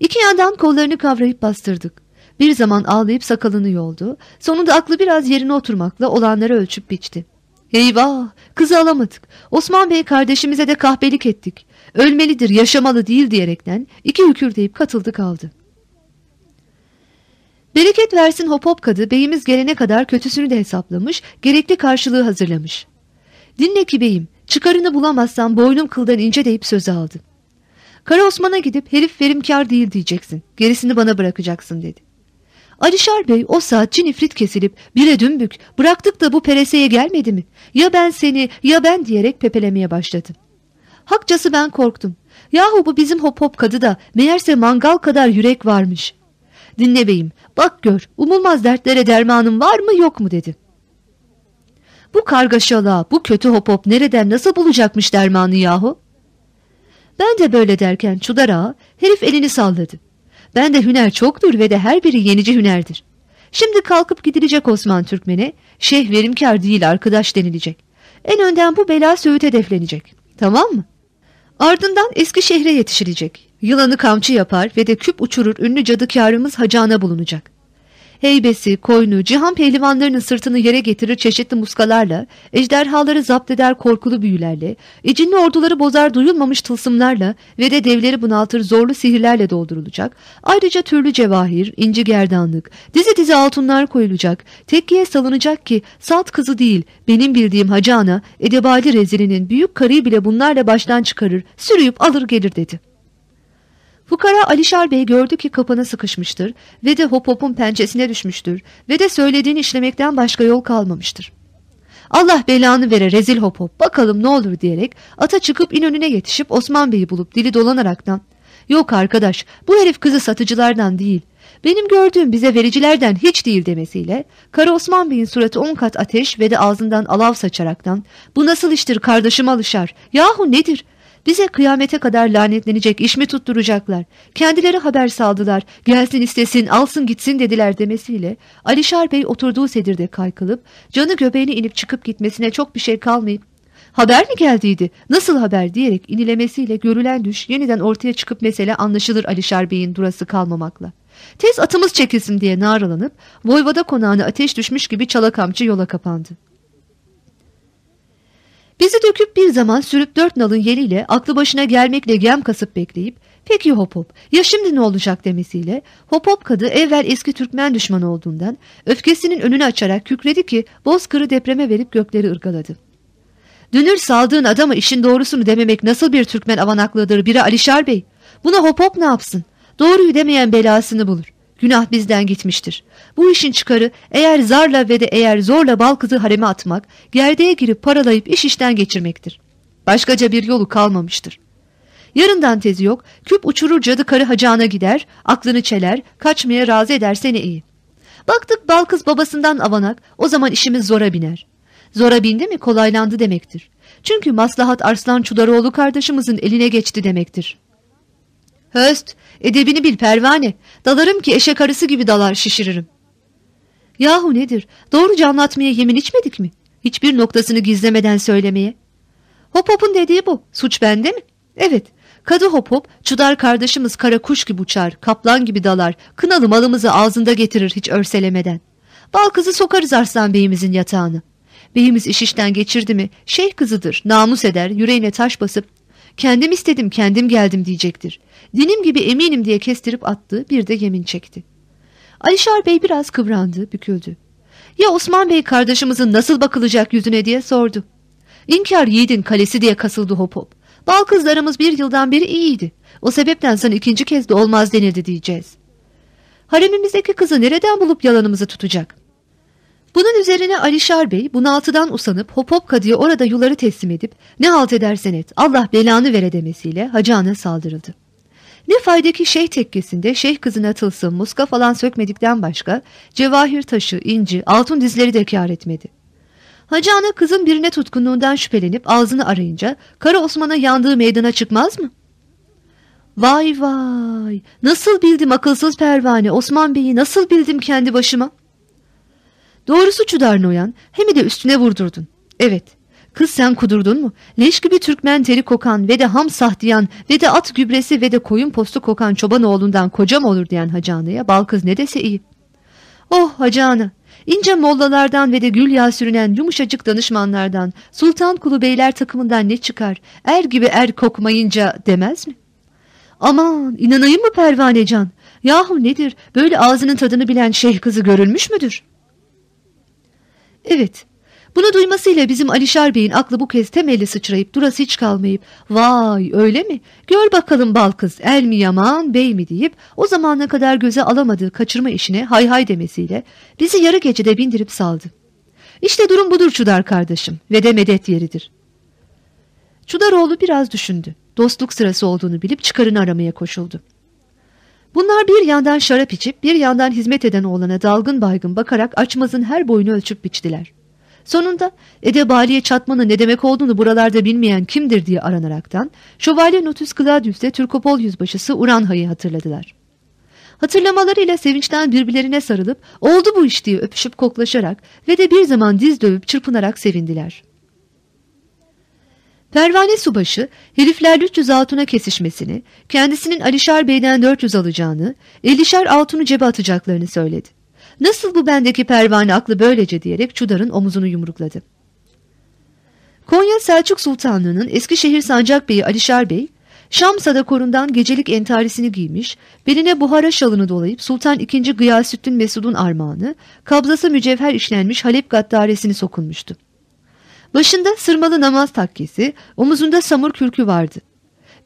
İki yandan kollarını kavrayıp bastırdık. Bir zaman ağlayıp sakalını yoldu. Sonunda aklı biraz yerine oturmakla olanları ölçüp biçti. Eyvah! Kızı alamadık. Osman Bey kardeşimize de kahpelik ettik. Ölmelidir, yaşamalı değil diyerekten iki hükürdeyip katıldı kaldı. Bereket versin hop hop kadı beyimiz gelene kadar kötüsünü de hesaplamış, gerekli karşılığı hazırlamış. Dinle ki beyim, çıkarını bulamazsam boynum kıldan ince deyip sözü aldı. Kara Osman'a gidip herif verimkar değil diyeceksin. Gerisini bana bırakacaksın dedi. Alişar Bey o saat cin ifrit kesilip bire dümbük bıraktık da bu pereseye gelmedi mi? Ya ben seni ya ben diyerek pepelemeye başladı. Hakçası ben korktum. Yahu bu bizim hop hop kadı da meğerse mangal kadar yürek varmış. Dinle beyim bak gör umulmaz dertlere dermanım var mı yok mu dedi. Bu kargaşalığa bu kötü hop hop nereden nasıl bulacakmış dermanı yahu? Ben de böyle derken Çudar ağa herif elini salladı. Ben de hüner çoktur ve de her biri yenici hünerdir. Şimdi kalkıp gidilecek Osman Türkmen'e şeyh verimkar değil arkadaş denilecek. En önden bu bela Söğüt hedeflenecek. Tamam mı? Ardından eski şehre yetişilecek. Yılanı kamçı yapar ve de küp uçurur ünlü cadıkarımız hacana bulunacak heybesi, koynu, cihan pehlivanlarının sırtını yere getirir çeşitli muskalarla, ejderhaları zapt eder korkulu büyülerle, ecinli orduları bozar duyulmamış tılsımlarla ve de devleri bunaltır zorlu sihirlerle doldurulacak. Ayrıca türlü cevahir, inci gerdanlık, dizi dizi altınlar koyulacak, tekkiye salınacak ki salt kızı değil, benim bildiğim hacı ana, edebali rezilinin büyük karıyı bile bunlarla baştan çıkarır, sürüyüp alır gelir dedi.'' Fukara Alişar Bey gördü ki kapana sıkışmıştır ve de hop hopun pençesine düşmüştür ve de söylediğini işlemekten başka yol kalmamıştır. Allah belanı vere rezil hop hop bakalım ne olur diyerek ata çıkıp inönüne yetişip Osman Bey'i bulup dili dolanaraktan yok arkadaş bu herif kızı satıcılardan değil benim gördüğüm bize vericilerden hiç değil demesiyle Kara Osman Bey'in suratı on kat ateş ve de ağzından alav saçaraktan bu nasıl iştir kardeşim alışar yahu nedir bize kıyamete kadar lanetlenecek iş mi tutturacaklar? Kendileri haber saldılar. Gelsin istesin alsın gitsin dediler demesiyle Alişar Bey oturduğu sedirde kaykılıp canı göbeğine inip çıkıp gitmesine çok bir şey kalmayıp haber mi geldiydi nasıl haber diyerek inilemesiyle görülen düş yeniden ortaya çıkıp mesele anlaşılır Alişar Bey'in durası kalmamakla. Tez atımız çekilsin diye naralanıp Voyvoda konağına ateş düşmüş gibi çalakamçı yola kapandı. Bizi döküp bir zaman sürüp dört nalın yeliyle aklı başına gelmekle gem kasıp bekleyip peki hop hop ya şimdi ne olacak demesiyle hop hop kadı evvel eski Türkmen düşmanı olduğundan öfkesinin önünü açarak kükredi ki bozkırı depreme verip gökleri ırgaladı. Dünür saldığın adama işin doğrusunu dememek nasıl bir Türkmen avanaklığıdır biri Alişar Bey. Buna hop hop ne yapsın? Doğruyu demeyen belasını bulur. Günah bizden gitmiştir. Bu işin çıkarı eğer zarla ve de eğer zorla bal kızı hareme atmak, gerdeğe girip paralayıp iş işten geçirmektir. Başkaca bir yolu kalmamıştır. Yarından tezi yok, küp uçurur cadı karı hacağına gider, aklını çeler, kaçmaya razı eder seni iyi. Baktık bal kız babasından avanak, o zaman işimiz zora biner. Zora bindi mi kolaylandı demektir. Çünkü maslahat Arslan Çudaroğlu kardeşimizin eline geçti demektir. Höst, edebini bil pervane, dalarım ki eşek arısı gibi dalar şişiririm. Yahu nedir, doğruca anlatmaya yemin içmedik mi? Hiçbir noktasını gizlemeden söylemeye. Hop hop'un dediği bu, suç bende mi? Evet, kadı hop hop, çudar kardeşimiz kara kuş gibi uçar, kaplan gibi dalar, kınalı malımızı ağzında getirir hiç örselemeden. Bal kızı sokarız Arslan Bey'imizin yatağını. Beyimiz iş işten geçirdi mi şeyh kızıdır namus eder yüreğine taş basıp kendim istedim kendim geldim diyecektir. Dinim gibi eminim diye kestirip attı bir de yemin çekti. Alişar Bey biraz kıvrandı büküldü. Ya Osman Bey kardeşimizin nasıl bakılacak yüzüne diye sordu. İnkar yiğidin kalesi diye kasıldı hop hop. Bal kızlarımız bir yıldan beri iyiydi. O sebepten sana ikinci kez de olmaz denildi diyeceğiz. Haremimizdeki kızı nereden bulup yalanımızı tutacak? Bunun üzerine Alişar Bey bunaltıdan usanıp hop hop orada yuları teslim edip ne halt edersen et Allah belanı vere demesiyle hacana saldırıldı. Ne fayda ki şeyh tekkesinde şeyh kızına tılsım, muska falan sökmedikten başka cevahir taşı, inci, altın dizleri de kar etmedi. Hacı ana kızın birine tutkunluğundan şüphelenip ağzını arayınca Kara Osman'a yandığı meydana çıkmaz mı? Vay vay nasıl bildim akılsız pervane Osman Bey'i nasıl bildim kendi başıma? Doğrusu Çudar Noyan hem de üstüne vurdurdun. Evet kız sen kudurdun mu? Leş gibi Türkmen teri kokan ve de ham sahtiyan ve de at gübresi ve de koyun postu kokan çoban oğlundan kocam olur diyen Hacı bal kız ne dese iyi. Oh Hacı İnce mollalardan ve de gül yağı sürünen yumuşacık danışmanlardan, sultan kulu beyler takımından ne çıkar, er gibi er kokmayınca demez mi? Aman inanayım mı pervanecan? Yahu nedir böyle ağzının tadını bilen şeyh kızı görülmüş müdür? Evet bunu duymasıyla bizim Alişar Bey'in aklı bu kez temelli sıçrayıp durası hiç kalmayıp vay öyle mi gör bakalım bal kız el mi yaman bey mi deyip o zamana kadar göze alamadığı kaçırma işine hay hay demesiyle bizi yarı gecede bindirip saldı. İşte durum budur Çudar kardeşim ve de medet yeridir. Çudaroğlu biraz düşündü. Dostluk sırası olduğunu bilip çıkarını aramaya koşuldu. Bunlar bir yandan şarap içip bir yandan hizmet eden oğlana dalgın baygın bakarak açmazın her boyunu ölçüp biçtiler. Sonunda edebaliye çatmanın ne demek olduğunu buralarda bilmeyen kimdir diye aranaraktan Şövalye Notus Claudius'te Türkopol yüzbaşısı Uranha'yı hatırladılar. Hatırlamalarıyla sevinçten birbirlerine sarılıp oldu bu iş diye öpüşüp koklaşarak ve de bir zaman diz dövüp çırpınarak sevindiler. Pervane subaşı herifler 300 altına kesişmesini, kendisinin Alişar Bey'den 400 alacağını, 50'şer altını cebe atacaklarını söyledi. Nasıl bu bendeki pervane aklı böylece diyerek Çudar'ın omuzunu yumrukladı. Konya Selçuk Sultanlığı'nın Eskişehir Sancak Bey'i Alişar Bey, Şam Sadakorundan gecelik entarisini giymiş, beline buhara şalını dolayıp Sultan II. Gıyasüddin Mesud'un armağanı, kabzası mücevher işlenmiş Halep gaddaresini sokunmuştu. Başında sırmalı namaz takkesi, omuzunda samur kürkü vardı.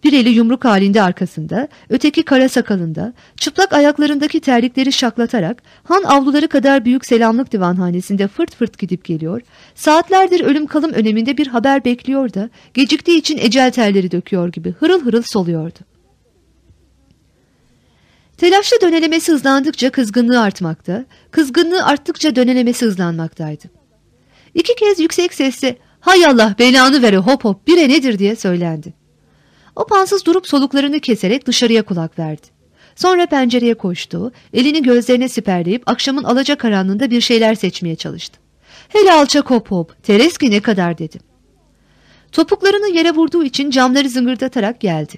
Bir eli yumruk halinde arkasında, öteki kara sakalında, çıplak ayaklarındaki terlikleri şaklatarak han avluları kadar büyük selamlık divanhanesinde fırt fırt gidip geliyor, saatlerdir ölüm kalım öneminde bir haber bekliyor da geciktiği için ecel terleri döküyor gibi hırıl hırıl soluyordu. Telaşlı dönelemesi hızlandıkça kızgınlığı artmakta, kızgınlığı arttıkça dönelemesi hızlanmaktaydı. İki kez yüksek sesle hay Allah belanı vere hop hop bire nedir diye söylendi. O pansız durup soluklarını keserek dışarıya kulak verdi. Sonra pencereye koştu, elini gözlerine siperleyip akşamın alacakaranlığında bir şeyler seçmeye çalıştı. Hele alçak hop hop, Tereski ne kadar dedi. Topuklarını yere vurduğu için camları zıngırdatarak geldi.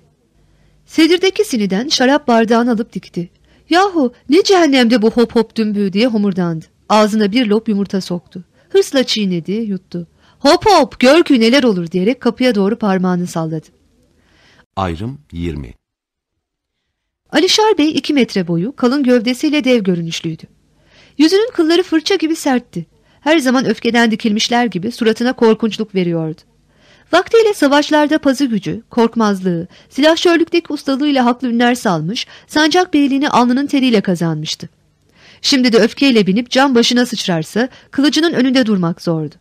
Sedirdeki siniden şarap bardağını alıp dikti. Yahu ne cehennemde bu hop hop dümbüğü diye homurdandı. Ağzına bir lop yumurta soktu. Hırsla çiğnedi, yuttu. Hop hop gör ki neler olur diyerek kapıya doğru parmağını salladı. Ayrım 20 Alişar Bey iki metre boyu, kalın gövdesiyle dev görünüşlüydü. Yüzünün kılları fırça gibi sertti. Her zaman öfkeden dikilmişler gibi suratına korkunçluk veriyordu. Vaktiyle savaşlarda pazı gücü, korkmazlığı, silahşörlükteki ustalığıyla haklı ünler salmış, sancak beyliğini alnının teriyle kazanmıştı. Şimdi de öfkeyle binip cam başına sıçrarsa kılıcının önünde durmak zordu.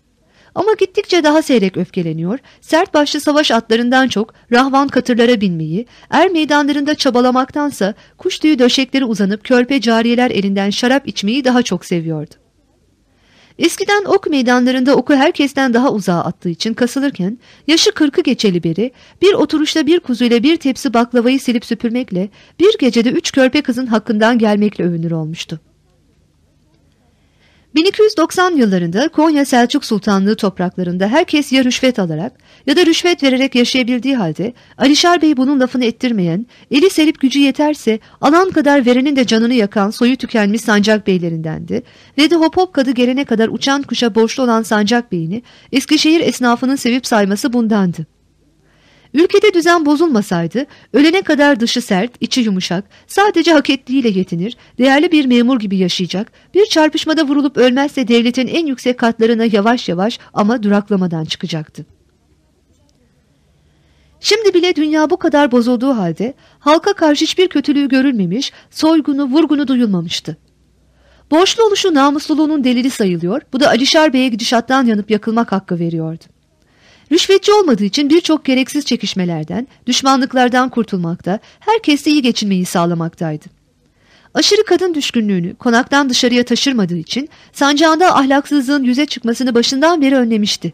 Ama gittikçe daha seyrek öfkeleniyor, sert başlı savaş atlarından çok rahvan katırlara binmeyi, er meydanlarında çabalamaktansa kuş tüyü döşekleri uzanıp körpe cariyeler elinden şarap içmeyi daha çok seviyordu. Eskiden ok meydanlarında oku herkesten daha uzağa attığı için kasılırken yaşı kırkı geçeli beri bir oturuşta bir kuzuyla bir tepsi baklavayı silip süpürmekle bir gecede üç körpe kızın hakkından gelmekle övünür olmuştu. 1290 yıllarında Konya Selçuk Sultanlığı topraklarında herkes ya rüşvet alarak ya da rüşvet vererek yaşayabildiği halde Alişar Bey bunun lafını ettirmeyen, eli serip gücü yeterse alan kadar verenin de canını yakan soyu tükenmiş sancak beylerindendi ve de hop hop kadı gelene kadar uçan kuşa borçlu olan sancak beyini Eskişehir esnafının sevip sayması bundandı. Ülkede düzen bozulmasaydı ölene kadar dışı sert, içi yumuşak, sadece hak ettiğiyle yetinir, değerli bir memur gibi yaşayacak, bir çarpışmada vurulup ölmezse devletin en yüksek katlarına yavaş yavaş ama duraklamadan çıkacaktı. Şimdi bile dünya bu kadar bozulduğu halde halka karşı hiçbir kötülüğü görülmemiş, soygunu, vurgunu duyulmamıştı. Borçlu oluşu namusluluğunun delili sayılıyor, bu da Alişar Bey'e gidişattan yanıp yakılmak hakkı veriyordu. Rüşvetçi olmadığı için birçok gereksiz çekişmelerden, düşmanlıklardan kurtulmakta, herkesle iyi geçinmeyi sağlamaktaydı. Aşırı kadın düşkünlüğünü konaktan dışarıya taşırmadığı için sancağında ahlaksızlığın yüze çıkmasını başından beri önlemişti.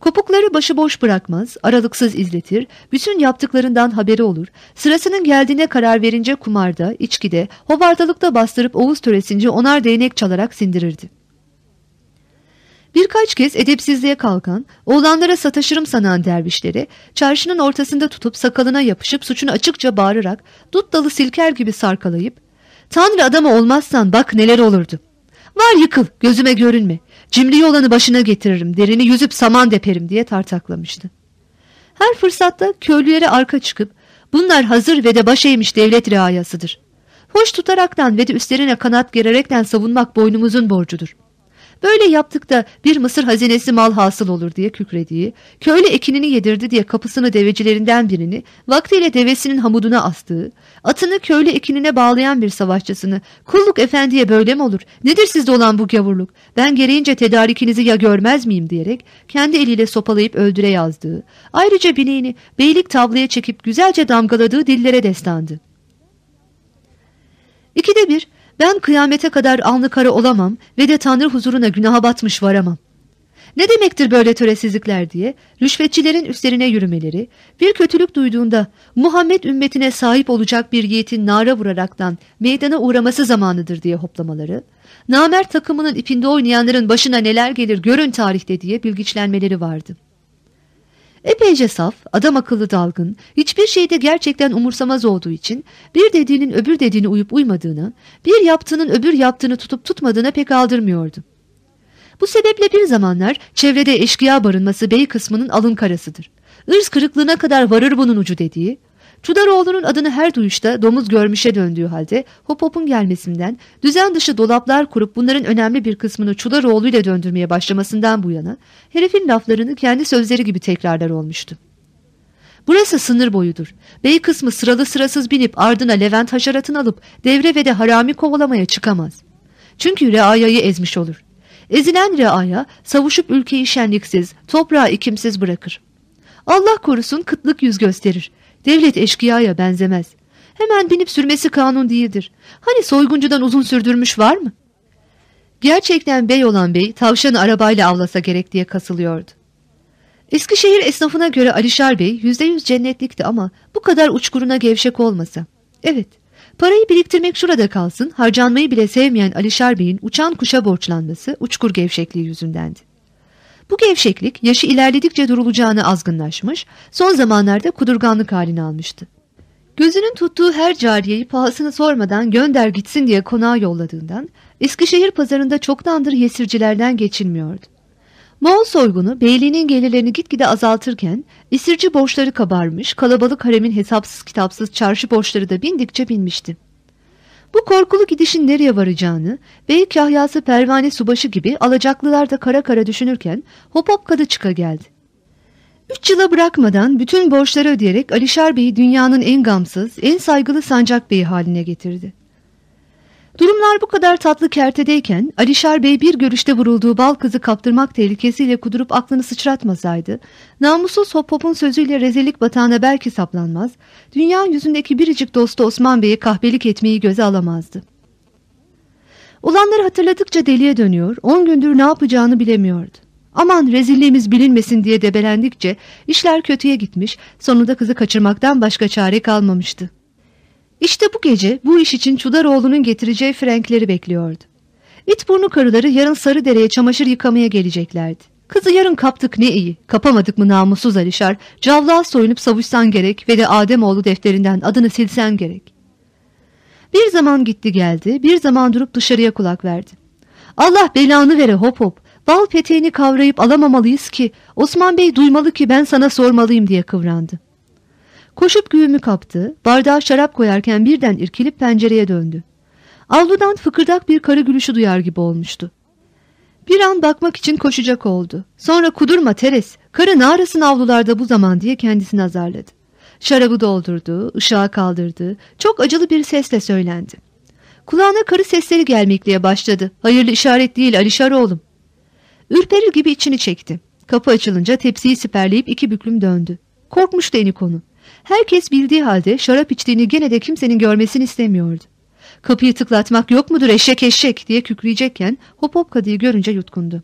Kopukları başıboş bırakmaz, aralıksız izletir, bütün yaptıklarından haberi olur, sırasının geldiğine karar verince kumarda, içkide, hovardalıkta bastırıp Oğuz töresince onar değnek çalarak sindirirdi. Birkaç kez edepsizliğe kalkan, oğlanlara sataşırım sanan dervişleri, çarşının ortasında tutup sakalına yapışıp suçunu açıkça bağırarak, dut dalı silker gibi sarkalayıp, ''Tanrı adamı olmazsan bak neler olurdu. Var yıkıl, gözüme görünme. Cimri olanı başına getiririm, derini yüzüp saman deperim.'' diye tartaklamıştı. Her fırsatta köylülere arka çıkıp, ''Bunlar hazır ve de baş eğmiş devlet riayasıdır. Hoş tutaraktan ve de üstlerine kanat gererekten savunmak boynumuzun borcudur.'' Böyle yaptık da bir mısır hazinesi mal hasıl olur diye kükrediği, köylü ekinini yedirdi diye kapısını devecilerinden birini vaktiyle devesinin hamuduna astığı, atını köylü ekinine bağlayan bir savaşçısını kulluk efendiye böyle mi olur, nedir sizde olan bu gavurluk, ben gereğince tedarikinizi ya görmez miyim diyerek kendi eliyle sopalayıp öldüre yazdığı, ayrıca bineğini beylik tabloya çekip güzelce damgaladığı dillere destandı. İkide bir ben kıyamete kadar alnı kara olamam ve de Tanrı huzuruna günaha batmış varamam. Ne demektir böyle töresizlikler diye rüşvetçilerin üstlerine yürümeleri, bir kötülük duyduğunda Muhammed ümmetine sahip olacak bir yiğitin nara vuraraktan meydana uğraması zamanıdır diye hoplamaları, namer takımının ipinde oynayanların başına neler gelir görün tarihte diye bilgiçlenmeleri vardı. Epeyce saf, adam akıllı dalgın, hiçbir şeyde gerçekten umursamaz olduğu için bir dediğinin öbür dediğini uyup uymadığını, bir yaptığının öbür yaptığını tutup tutmadığına pek aldırmıyordu. Bu sebeple bir zamanlar çevrede eşkıya barınması bey kısmının alın karasıdır. Irz kırıklığına kadar varır bunun ucu dediği, Çudaroğlu'nun adını her duyuşta domuz görmüşe döndüğü halde Hop Hop'un gelmesinden düzen dışı dolaplar kurup bunların önemli bir kısmını Çudaroğlu ile döndürmeye başlamasından bu yana herifin laflarını kendi sözleri gibi tekrarlar olmuştu. Burası sınır boyudur. Bey kısmı sıralı sırasız binip ardına Levent haşeratını alıp devre ve de harami kovalamaya çıkamaz. Çünkü reayayı ezmiş olur. Ezilen reaya savuşup ülkeyi şenliksiz, toprağı ikimsiz bırakır. Allah korusun kıtlık yüz gösterir. Devlet eşkıyaya benzemez. Hemen binip sürmesi kanun değildir. Hani soyguncudan uzun sürdürmüş var mı? Gerçekten bey olan bey tavşanı arabayla avlasa gerek diye kasılıyordu. Eskişehir esnafına göre Alişar Bey yüzde yüz cennetlikti ama bu kadar uçkuruna gevşek olmasa. Evet, parayı biriktirmek şurada kalsın, harcanmayı bile sevmeyen Alişar Bey'in uçan kuşa borçlanması uçkur gevşekliği yüzündendi. Bu gevşeklik yaşı ilerledikçe durulacağını azgınlaşmış, son zamanlarda kudurganlık halini almıştı. Gözünün tuttuğu her cariyeyi pahasını sormadan gönder gitsin diye konağa yolladığından Eskişehir pazarında çoktandır yesircilerden geçilmiyordu. Moğol soygunu beyliğinin gelirlerini gitgide azaltırken esirci borçları kabarmış, kalabalık haremin hesapsız kitapsız çarşı borçları da bindikçe binmişti. Bu korkulu gidişin nereye varacağını, bey kahyası pervane subaşı gibi alacaklılar da kara kara düşünürken hop hop kadı çıka geldi. Üç yıla bırakmadan bütün borçları ödeyerek Alişar Bey'i dünyanın en gamsız, en saygılı sancak beyi haline getirdi. Durumlar bu kadar tatlı kertedeyken Alişar Bey bir görüşte vurulduğu bal kızı kaptırmak tehlikesiyle kudurup aklını sıçratmasaydı, namussuz Hop sözüyle rezillik batağına belki saplanmaz, dünya yüzündeki biricik dostu Osman Bey'e kahpelik etmeyi göze alamazdı. Olanları hatırladıkça deliye dönüyor, on gündür ne yapacağını bilemiyordu. Aman rezilliğimiz bilinmesin diye debelendikçe işler kötüye gitmiş, sonunda kızı kaçırmaktan başka çare kalmamıştı. İşte bu gece bu iş için Çudaroğlu'nun getireceği frenkleri bekliyordu. İt burnu karıları yarın Sarıdere'ye çamaşır yıkamaya geleceklerdi. Kızı yarın kaptık ne iyi, kapamadık mı namussuz Alişar, cavlağa soyunup savuşsan gerek ve de Ademoğlu defterinden adını silsen gerek. Bir zaman gitti geldi, bir zaman durup dışarıya kulak verdi. Allah belanı vere hop hop, bal peteğini kavrayıp alamamalıyız ki, Osman Bey duymalı ki ben sana sormalıyım diye kıvrandı. Koşup güğümü kaptı, bardağa şarap koyarken birden irkilip pencereye döndü. Avludan fıkırdak bir karı gülüşü duyar gibi olmuştu. Bir an bakmak için koşacak oldu. Sonra kudurma Teres, karı ne avlularda bu zaman diye kendisini azarladı. Şarabı doldurdu, ışığa kaldırdı, çok acılı bir sesle söylendi. Kulağına karı sesleri gelmekliğe başladı. Hayırlı işaret değil Alişar oğlum. Ürperir gibi içini çekti. Kapı açılınca tepsiyi siperleyip iki büklüm döndü. Korkmuştu Enikonu. Herkes bildiği halde şarap içtiğini gene de kimsenin görmesini istemiyordu. Kapıyı tıklatmak yok mudur eşek eşek diye kükreyecekken hop hop kadıyı görünce yutkundu.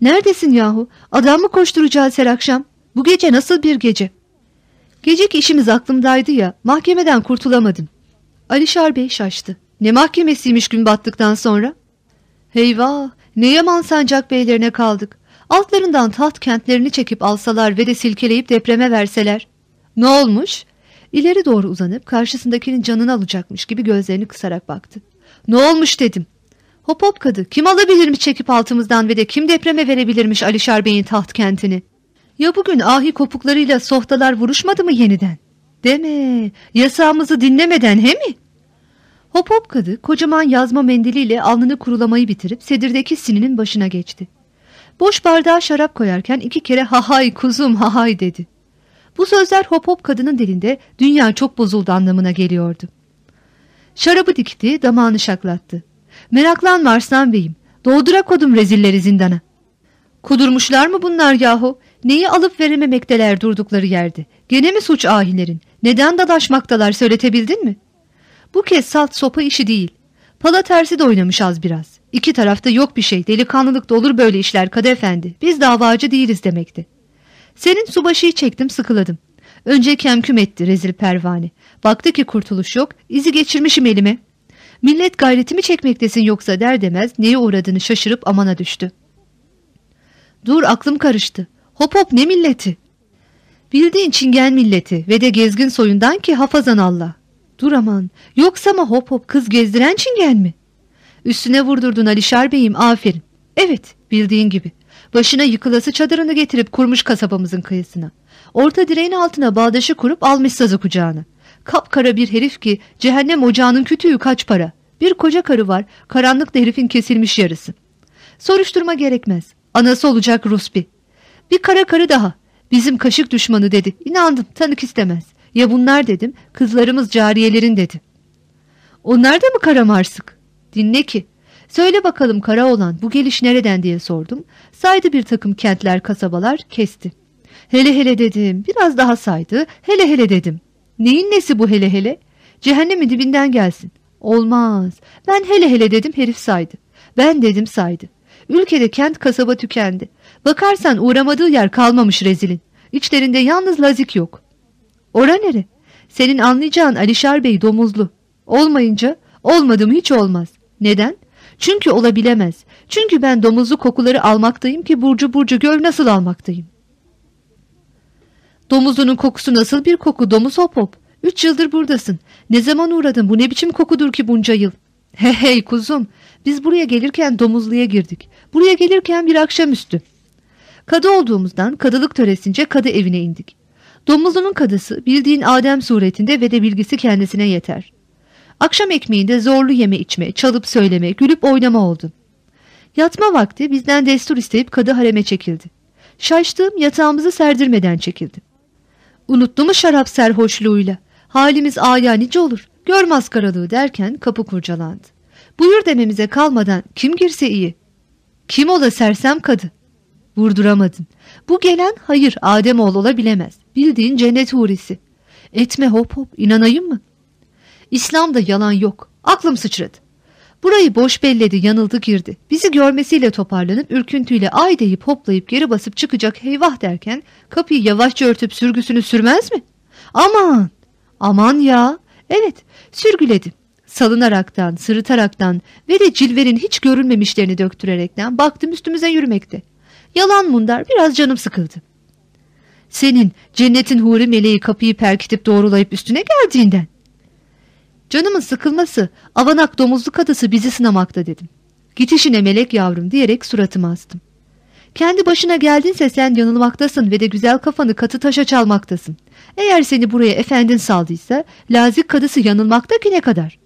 Neredesin yahu? Adam mı koşturacağız her akşam? Bu gece nasıl bir gece? Gecek işimiz aklımdaydı ya mahkemeden kurtulamadım. Alişar Bey şaştı. Ne mahkemesiymiş gün battıktan sonra? Heyvah ne yaman sancak beylerine kaldık. Altlarından taht kentlerini çekip alsalar ve de silkeleyip depreme verseler. Ne olmuş? İleri doğru uzanıp karşısındakinin canını alacakmış gibi gözlerini kısarak baktı. Ne olmuş dedim. Hop hop kadı kim alabilirmiş çekip altımızdan ve de kim depreme verebilirmiş Alişar Bey'in taht kentini? Ya bugün ahi kopuklarıyla sohtalar vuruşmadı mı yeniden? Deme yasağımızı dinlemeden he mi? Hop hop kadı kocaman yazma mendiliyle alnını kurulamayı bitirip sedirdeki sininin başına geçti. Boş bardağa şarap koyarken iki kere hahay kuzum hahay dedi. Bu sözler hop hop kadının dilinde dünya çok bozuldu anlamına geliyordu. Şarabı dikti, damağını şaklattı. Meraklanma Arslan Bey'im, doğdura kodum rezilleri zindana. Kudurmuşlar mı bunlar yahu? Neyi alıp verememekteler durdukları yerde? Gene mi suç ahilerin? Neden dadaşmaktalar söyletebildin mi? Bu kez salt sopa işi değil. Pala tersi de oynamış az biraz. İki tarafta yok bir şey, delikanlılık da olur böyle işler Kadı Efendi. Biz davacı değiliz demekti. Senin subaşıyı çektim sıkıladım. Önce kemküm etti rezil pervane. Baktı ki kurtuluş yok, izi geçirmişim elime. Millet gayretimi çekmektesin yoksa der demez neye uğradığını şaşırıp amana düştü. Dur aklım karıştı. Hop hop ne milleti? Bildiğin çingen milleti ve de gezgin soyundan ki hafazan Allah. Dur aman yoksa mı hop hop kız gezdiren çingen mi? Üstüne vurdurdun Alişar Bey'im aferin. Evet bildiğin gibi. Başına yıkılası çadırını getirip kurmuş kasabamızın kıyısına. Orta direğin altına bağdaşı kurup almış sazı kucağına. Kapkara bir herif ki cehennem ocağının kütüğü kaç para. Bir koca karı var karanlıkta herifin kesilmiş yarısı. Soruşturma gerekmez. Anası olacak Rusbi. Bir kara karı daha. Bizim kaşık düşmanı dedi. İnandım tanık istemez. Ya bunlar dedim kızlarımız cariyelerin dedi. Onlar da mı karamarsık? Dinle ki Söyle bakalım kara olan bu geliş nereden diye sordum. Saydı bir takım kentler kasabalar kesti. Hele hele dedim biraz daha saydı hele hele dedim. Neyin nesi bu hele hele? Cehennemin dibinden gelsin. Olmaz. Ben hele hele dedim herif saydı. Ben dedim saydı. Ülkede kent kasaba tükendi. Bakarsan uğramadığı yer kalmamış rezilin. İçlerinde yalnız lazik yok. Ora nere? Senin anlayacağın Alişar Bey domuzlu. Olmayınca olmadı mı hiç olmaz. Neden? Çünkü olabilemez. Çünkü ben domuzlu kokuları almaktayım ki burcu burcu gör nasıl almaktayım. Domuzunun kokusu nasıl bir koku domuz hop hop. Üç yıldır buradasın. Ne zaman uğradın bu ne biçim kokudur ki bunca yıl. He hey kuzum biz buraya gelirken domuzluya girdik. Buraya gelirken bir akşamüstü. Kadı olduğumuzdan kadılık töresince kadı evine indik. Domuzlunun kadısı bildiğin Adem suretinde ve de bilgisi kendisine yeter. Akşam ekmeğinde zorlu yeme içme, çalıp söyleme, gülüp oynama oldu. Yatma vakti bizden destur isteyip kadı hareme çekildi. Şaştığım yatağımızı serdirmeden çekildi. Unuttu mu şarap serhoşluğuyla? Halimiz aya nice olur. Gör maskaralığı derken kapı kurcalandı. Buyur dememize kalmadan kim girse iyi. Kim ola sersem kadı. Vurduramadın. Bu gelen hayır Ademoğlu olabilemez. Bildiğin cennet hurisi. Etme hop hop inanayım mı? İslam'da yalan yok. Aklım sıçradı. Burayı boş belledi yanıldı girdi. Bizi görmesiyle toparlanıp ürküntüyle ay deyip hoplayıp geri basıp çıkacak heyvah derken kapıyı yavaşça örtüp sürgüsünü sürmez mi? Aman aman ya evet sürgüledi. Salınaraktan, sırıtaraktan ve de cilvenin hiç görülmemişlerini döktürerekten baktım üstümüze yürümekte. Yalan mundar biraz canım sıkıldı. Senin cennetin huri meleği kapıyı perkitip doğrulayıp üstüne geldiğinden. Canımın sıkılması avanak domuzlu kadısı bizi sınamakta dedim. Git işine melek yavrum diyerek suratımı astım. Kendi başına geldinse sen yanılmaktasın ve de güzel kafanı katı taşa çalmaktasın. Eğer seni buraya efendin saldıysa lazik kadısı yanılmakta ki ne kadar.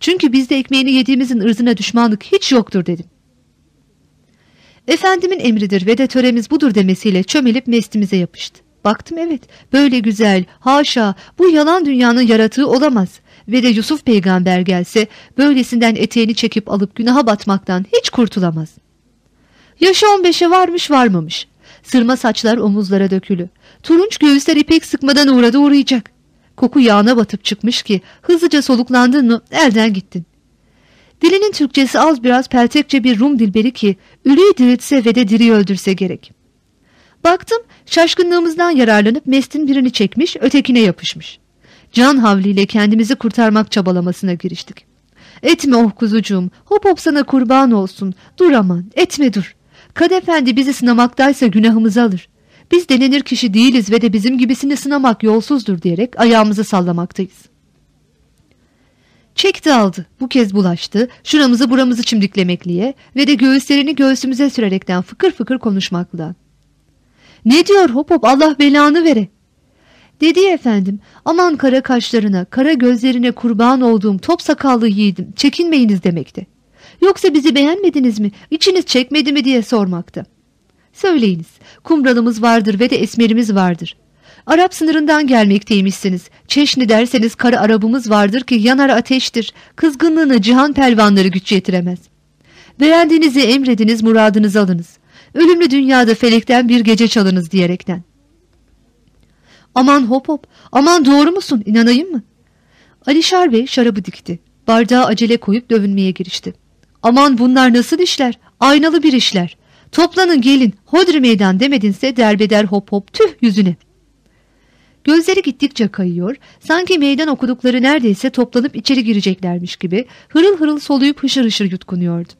Çünkü bizde ekmeğini yediğimizin ırzına düşmanlık hiç yoktur dedim. Efendimin emridir ve de töremiz budur demesiyle çömelip mestimize yapıştı. Baktım evet böyle güzel haşa bu yalan dünyanın yaratığı olamaz ve de Yusuf peygamber gelse böylesinden eteğini çekip alıp günaha batmaktan hiç kurtulamaz. Yaşı on beşe varmış varmamış. Sırma saçlar omuzlara dökülü. Turunç göğüsler ipek sıkmadan uğradı uğrayacak. Koku yağına batıp çıkmış ki hızlıca soluklandın mı elden gittin. Dilinin Türkçesi az biraz peltekçe bir Rum dilberi ki ülüyü diriltse ve de diri öldürse gerek. Baktım şaşkınlığımızdan yararlanıp mestin birini çekmiş ötekine yapışmış. Can havliyle kendimizi kurtarmak çabalamasına giriştik. Etme oh kuzucuğum hop hop sana kurban olsun dur aman etme dur. Kadefendi bizi sınamaktaysa günahımızı alır. Biz denenir kişi değiliz ve de bizim gibisini sınamak yolsuzdur diyerek ayağımızı sallamaktayız. Çekti aldı. Bu kez bulaştı. Şuramızı buramızı çimdiklemekliye ve de göğüslerini göğsümüze sürerekten fıkır fıkır konuşmakla. Ne diyor hop hop Allah belanı vere. Dedi efendim aman kara kaşlarına kara gözlerine kurban olduğum top sakallı yiğidim çekinmeyiniz demekti. Yoksa bizi beğenmediniz mi içiniz çekmedi mi diye sormakta. Söyleyiniz kumralımız vardır ve de esmerimiz vardır. Arap sınırından gelmekteymişsiniz. Çeşni derseniz kara Arabımız vardır ki yanar ateştir. Kızgınlığını cihan pelvanları güç yetiremez. Beğendiğinizi emrediniz muradınızı alınız. Ölümlü dünyada felekten bir gece çalınız diyerekten. Aman hop hop aman doğru musun inanayım mı? Alişar Bey şarabı dikti. Bardağı acele koyup dövünmeye girişti. Aman bunlar nasıl işler? Aynalı bir işler. Toplanın gelin hodri meydan demedinse derbeder hop hop tüh yüzüne. Gözleri gittikçe kayıyor, sanki meydan okudukları neredeyse toplanıp içeri gireceklermiş gibi hırıl hırıl soluyup hışır hışır yutkunuyordu.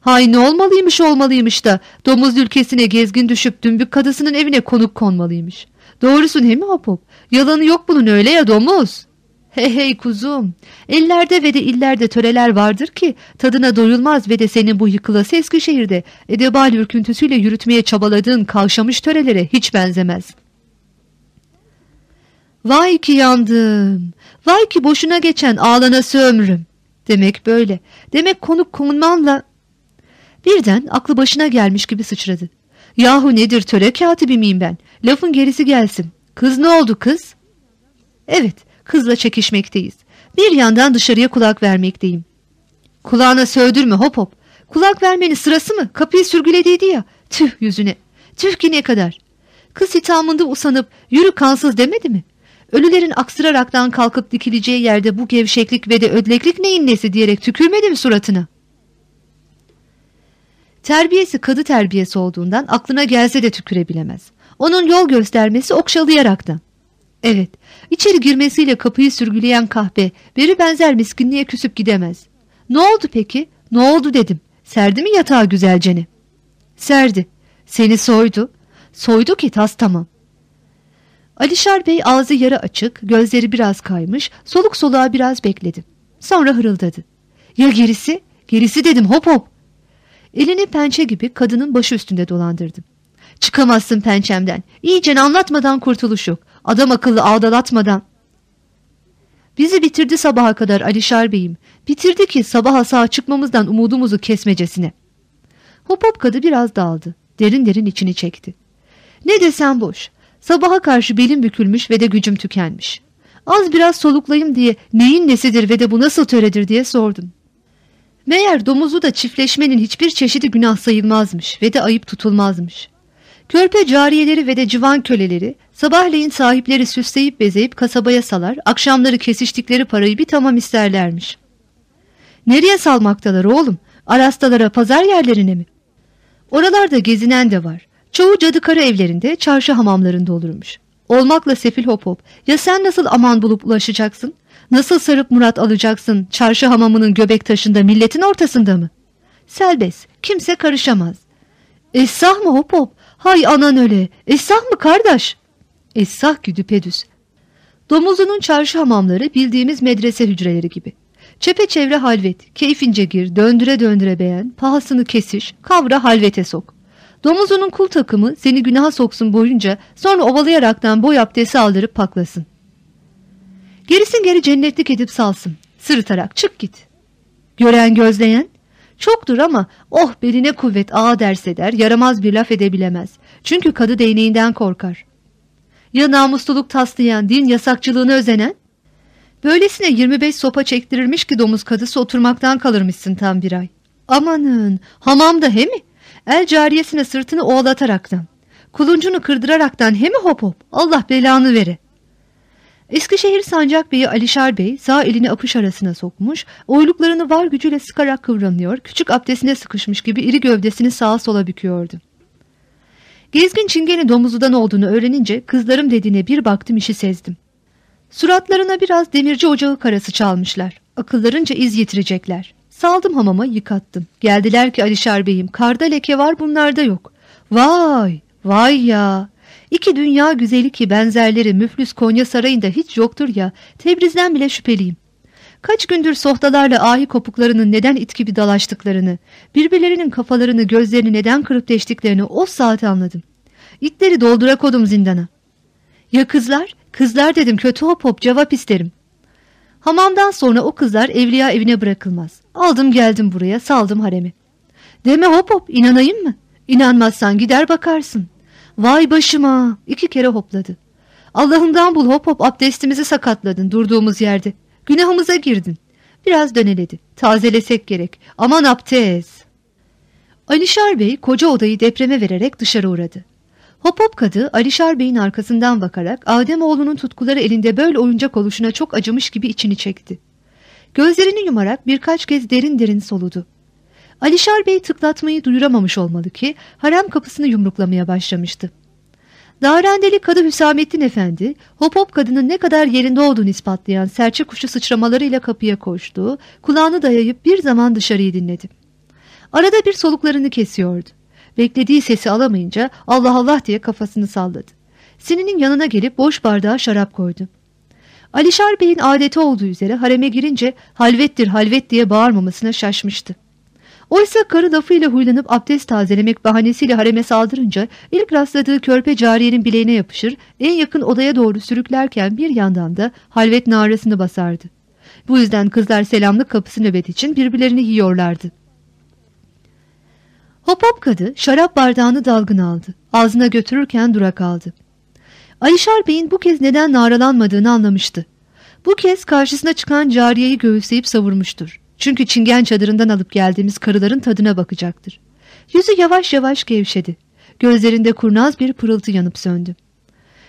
Hay ne olmalıymış olmalıymış da domuz ülkesine gezgin düşüp dümbük kadısının evine konuk konmalıymış. Doğrusun he mi hop hop? Yalanı yok bunun öyle ya domuz. Hey hey kuzum. Ellerde ve de illerde töreler vardır ki tadına doyulmaz ve de senin bu yıkılası Eskişehir'de edebal ürküntüsüyle yürütmeye çabaladığın kavşamış törelere hiç benzemez. Vay ki yandım. Vay ki boşuna geçen ağlanası ömrüm. Demek böyle. Demek konuk konmanla... Birden aklı başına gelmiş gibi sıçradı. Yahu nedir töre katibi miyim ben? Lafın gerisi gelsin. Kız ne oldu kız? Evet kızla çekişmekteyiz. Bir yandan dışarıya kulak vermekteyim. Kulağına sövdürme hop hop. Kulak vermenin sırası mı? Kapıyı sürgülediydi ya. Tüh yüzüne. Tüh ki ne kadar. Kız hitamında usanıp yürü kansız demedi mi? Ölülerin aksıraraktan kalkıp dikileceği yerde bu gevşeklik ve de ödleklik neyin nesi diyerek tükürmedi mi suratına? Terbiyesi kadı terbiyesi olduğundan aklına gelse de tükürebilemez. Onun yol göstermesi okşalayaraktan. Evet, içeri girmesiyle kapıyı sürgüleyen kahpe, beri benzer miskinliğe küsüp gidemez. Ne oldu peki? Ne oldu dedim. Serdi mi yatağı güzelceni? Serdi. Seni soydu. Soydu ki tas tamam. Alişar Bey ağzı yarı açık, gözleri biraz kaymış, soluk soluğa biraz bekledi. Sonra hırıldadı. Ya gerisi? Gerisi dedim hop hop. Elini pençe gibi kadının başı üstünde dolandırdı. Çıkamazsın pençemden. İyicen anlatmadan kurtuluş yok. Adam akıllı ağdalatmadan. Bizi bitirdi sabaha kadar Alişar Bey'im. Bitirdi ki sabaha sağ çıkmamızdan umudumuzu kesmecesine. Hop hop kadı biraz daldı. Derin derin içini çekti. Ne desem boş. Sabaha karşı belim bükülmüş ve de gücüm tükenmiş. Az biraz soluklayayım diye neyin nesidir ve de bu nasıl töredir diye sordum. Meğer domuzu da çiftleşmenin hiçbir çeşidi günah sayılmazmış ve de ayıp tutulmazmış. Körpe cariyeleri ve de civan köleleri sabahleyin sahipleri süsleyip bezeyip kasabaya salar, akşamları kesiştikleri parayı bir tamam isterlermiş. Nereye salmaktalar oğlum? Arastalara, pazar yerlerine mi? Oralarda gezinen de var. Çoğu cadı karı evlerinde, çarşı hamamlarında olurmuş. Olmakla sefil hop hop. Ya sen nasıl aman bulup ulaşacaksın? Nasıl sarıp murat alacaksın çarşı hamamının göbek taşında milletin ortasında mı? Selbes, kimse karışamaz. Essah mı hop hop? Hay anan öyle. Essah mı kardeş? Essah ki düpedüz. Domuzunun çarşı hamamları bildiğimiz medrese hücreleri gibi. Çepeçevre halvet, keyfince gir, döndüre döndüre beğen, pahasını kesiş, kavra halvete sok. Domuzunun kul takımı seni günaha soksun boyunca sonra ovalayaraktan boy abdesti aldırıp paklasın. Gerisin geri cennetlik edip salsın. Sırıtarak çık git. Gören gözleyen çoktur ama oh beline kuvvet ağa ders eder yaramaz bir laf edebilemez. Çünkü kadı değneğinden korkar. Ya namusluluk taslayan din yasakçılığını özenen? Böylesine 25 sopa çektirirmiş ki domuz kadısı oturmaktan kalırmışsın tam bir ay. Amanın hamamda he mi? El cariyesine sırtını oğlataraktan. Kuluncunu kırdıraraktan he mi hop hop? Allah belanı vere. Eskişehir Sancak Bey'i Alişar Bey sağ elini apış arasına sokmuş, oyluklarını var gücüyle sıkarak kıvranıyor, küçük abdestine sıkışmış gibi iri gövdesini sağa sola büküyordu. Gezgin çingeni domuzudan olduğunu öğrenince kızlarım dediğine bir baktım işi sezdim. Suratlarına biraz demirci ocağı karası çalmışlar. Akıllarınca iz yitirecekler. Saldım hamama yıkattım. Geldiler ki Alişar Bey'im karda leke var bunlarda yok. Vay vay ya. İki dünya güzeli ki benzerleri Müflüs Konya Sarayı'nda hiç yoktur ya Tebriz'den bile şüpheliyim. Kaç gündür sohtalarla ahi kopuklarının neden it gibi dalaştıklarını, birbirlerinin kafalarını gözlerini neden kırıp deştiklerini o saat anladım. İtleri doldura kodum zindana. Ya kızlar? Kızlar dedim kötü hop hop cevap isterim. Hamamdan sonra o kızlar evliya evine bırakılmaz. Aldım geldim buraya saldım haremi. Deme hop hop inanayım mı? İnanmazsan gider bakarsın. Vay başıma iki kere hopladı. Allah'ından bul hop hop abdestimizi sakatladın durduğumuz yerde. Günahımıza girdin. Biraz döneledi. Tazelesek gerek. Aman abdest. Alişar Bey koca odayı depreme vererek dışarı uğradı. Hop hop kadı Alişar Bey'in arkasından bakarak Ademoğlu'nun tutkuları elinde böyle oyuncak oluşuna çok acımış gibi içini çekti. Gözlerini yumarak birkaç kez derin derin soludu. Alişar Bey tıklatmayı duyuramamış olmalı ki harem kapısını yumruklamaya başlamıştı. Darendeli Kadı Hüsamettin Efendi, hop hop kadının ne kadar yerinde olduğunu ispatlayan serçe kuşu sıçramalarıyla kapıya koştu, kulağını dayayıp bir zaman dışarıyı dinledi. Arada bir soluklarını kesiyordu. Beklediği sesi alamayınca Allah Allah diye kafasını salladı. Sininin yanına gelip boş bardağa şarap koydu. Alişar Bey'in adeti olduğu üzere hareme girince halvettir halvet diye bağırmamasına şaşmıştı. Oysa karı lafıyla huylanıp abdest tazelemek bahanesiyle hareme saldırınca ilk rastladığı körpe cariyenin bileğine yapışır, en yakın odaya doğru sürüklerken bir yandan da halvet narasını basardı. Bu yüzden kızlar selamlık kapısı nöbet için birbirlerini yiyorlardı. Hop hop kadı şarap bardağını dalgın aldı. Ağzına götürürken dura kaldı. Alişar Bey'in bu kez neden naralanmadığını anlamıştı. Bu kez karşısına çıkan cariyeyi göğüsleyip savurmuştur. Çünkü çingen çadırından alıp geldiğimiz karıların tadına bakacaktır. Yüzü yavaş yavaş gevşedi. Gözlerinde kurnaz bir pırıltı yanıp söndü.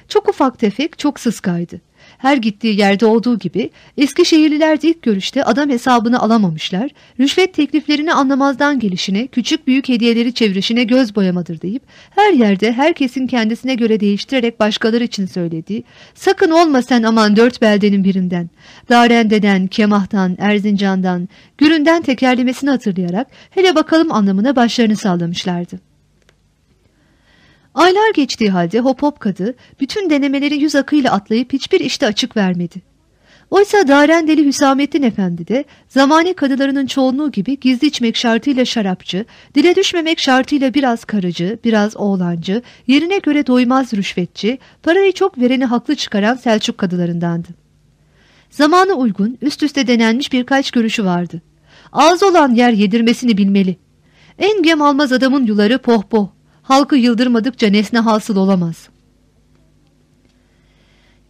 Çok ufak tefek, çok sıskaydı. Her gittiği yerde olduğu gibi Eskişehirliler de ilk görüşte adam hesabını alamamışlar, rüşvet tekliflerini anlamazdan gelişine, küçük büyük hediyeleri çevrişine göz boyamadır deyip her yerde herkesin kendisine göre değiştirerek başkaları için söylediği, sakın olma sen aman dört beldenin birinden, Darende'den, Kemah'tan, Erzincan'dan, Güründen tekerlemesini hatırlayarak hele bakalım anlamına başlarını sallamışlardı. Aylar geçtiği halde hop hop kadı bütün denemeleri yüz akıyla atlayıp hiçbir işte açık vermedi. Oysa Darendeli Hüsamettin Efendi de zamane kadılarının çoğunluğu gibi gizli içmek şartıyla şarapçı, dile düşmemek şartıyla biraz karıcı, biraz oğlancı, yerine göre doymaz rüşvetçi, parayı çok vereni haklı çıkaran Selçuk kadılarındandı. Zamana uygun üst üste denenmiş birkaç görüşü vardı. Ağız olan yer yedirmesini bilmeli. En gem almaz adamın yuları pohpoh, halkı yıldırmadıkça nesne hasıl olamaz.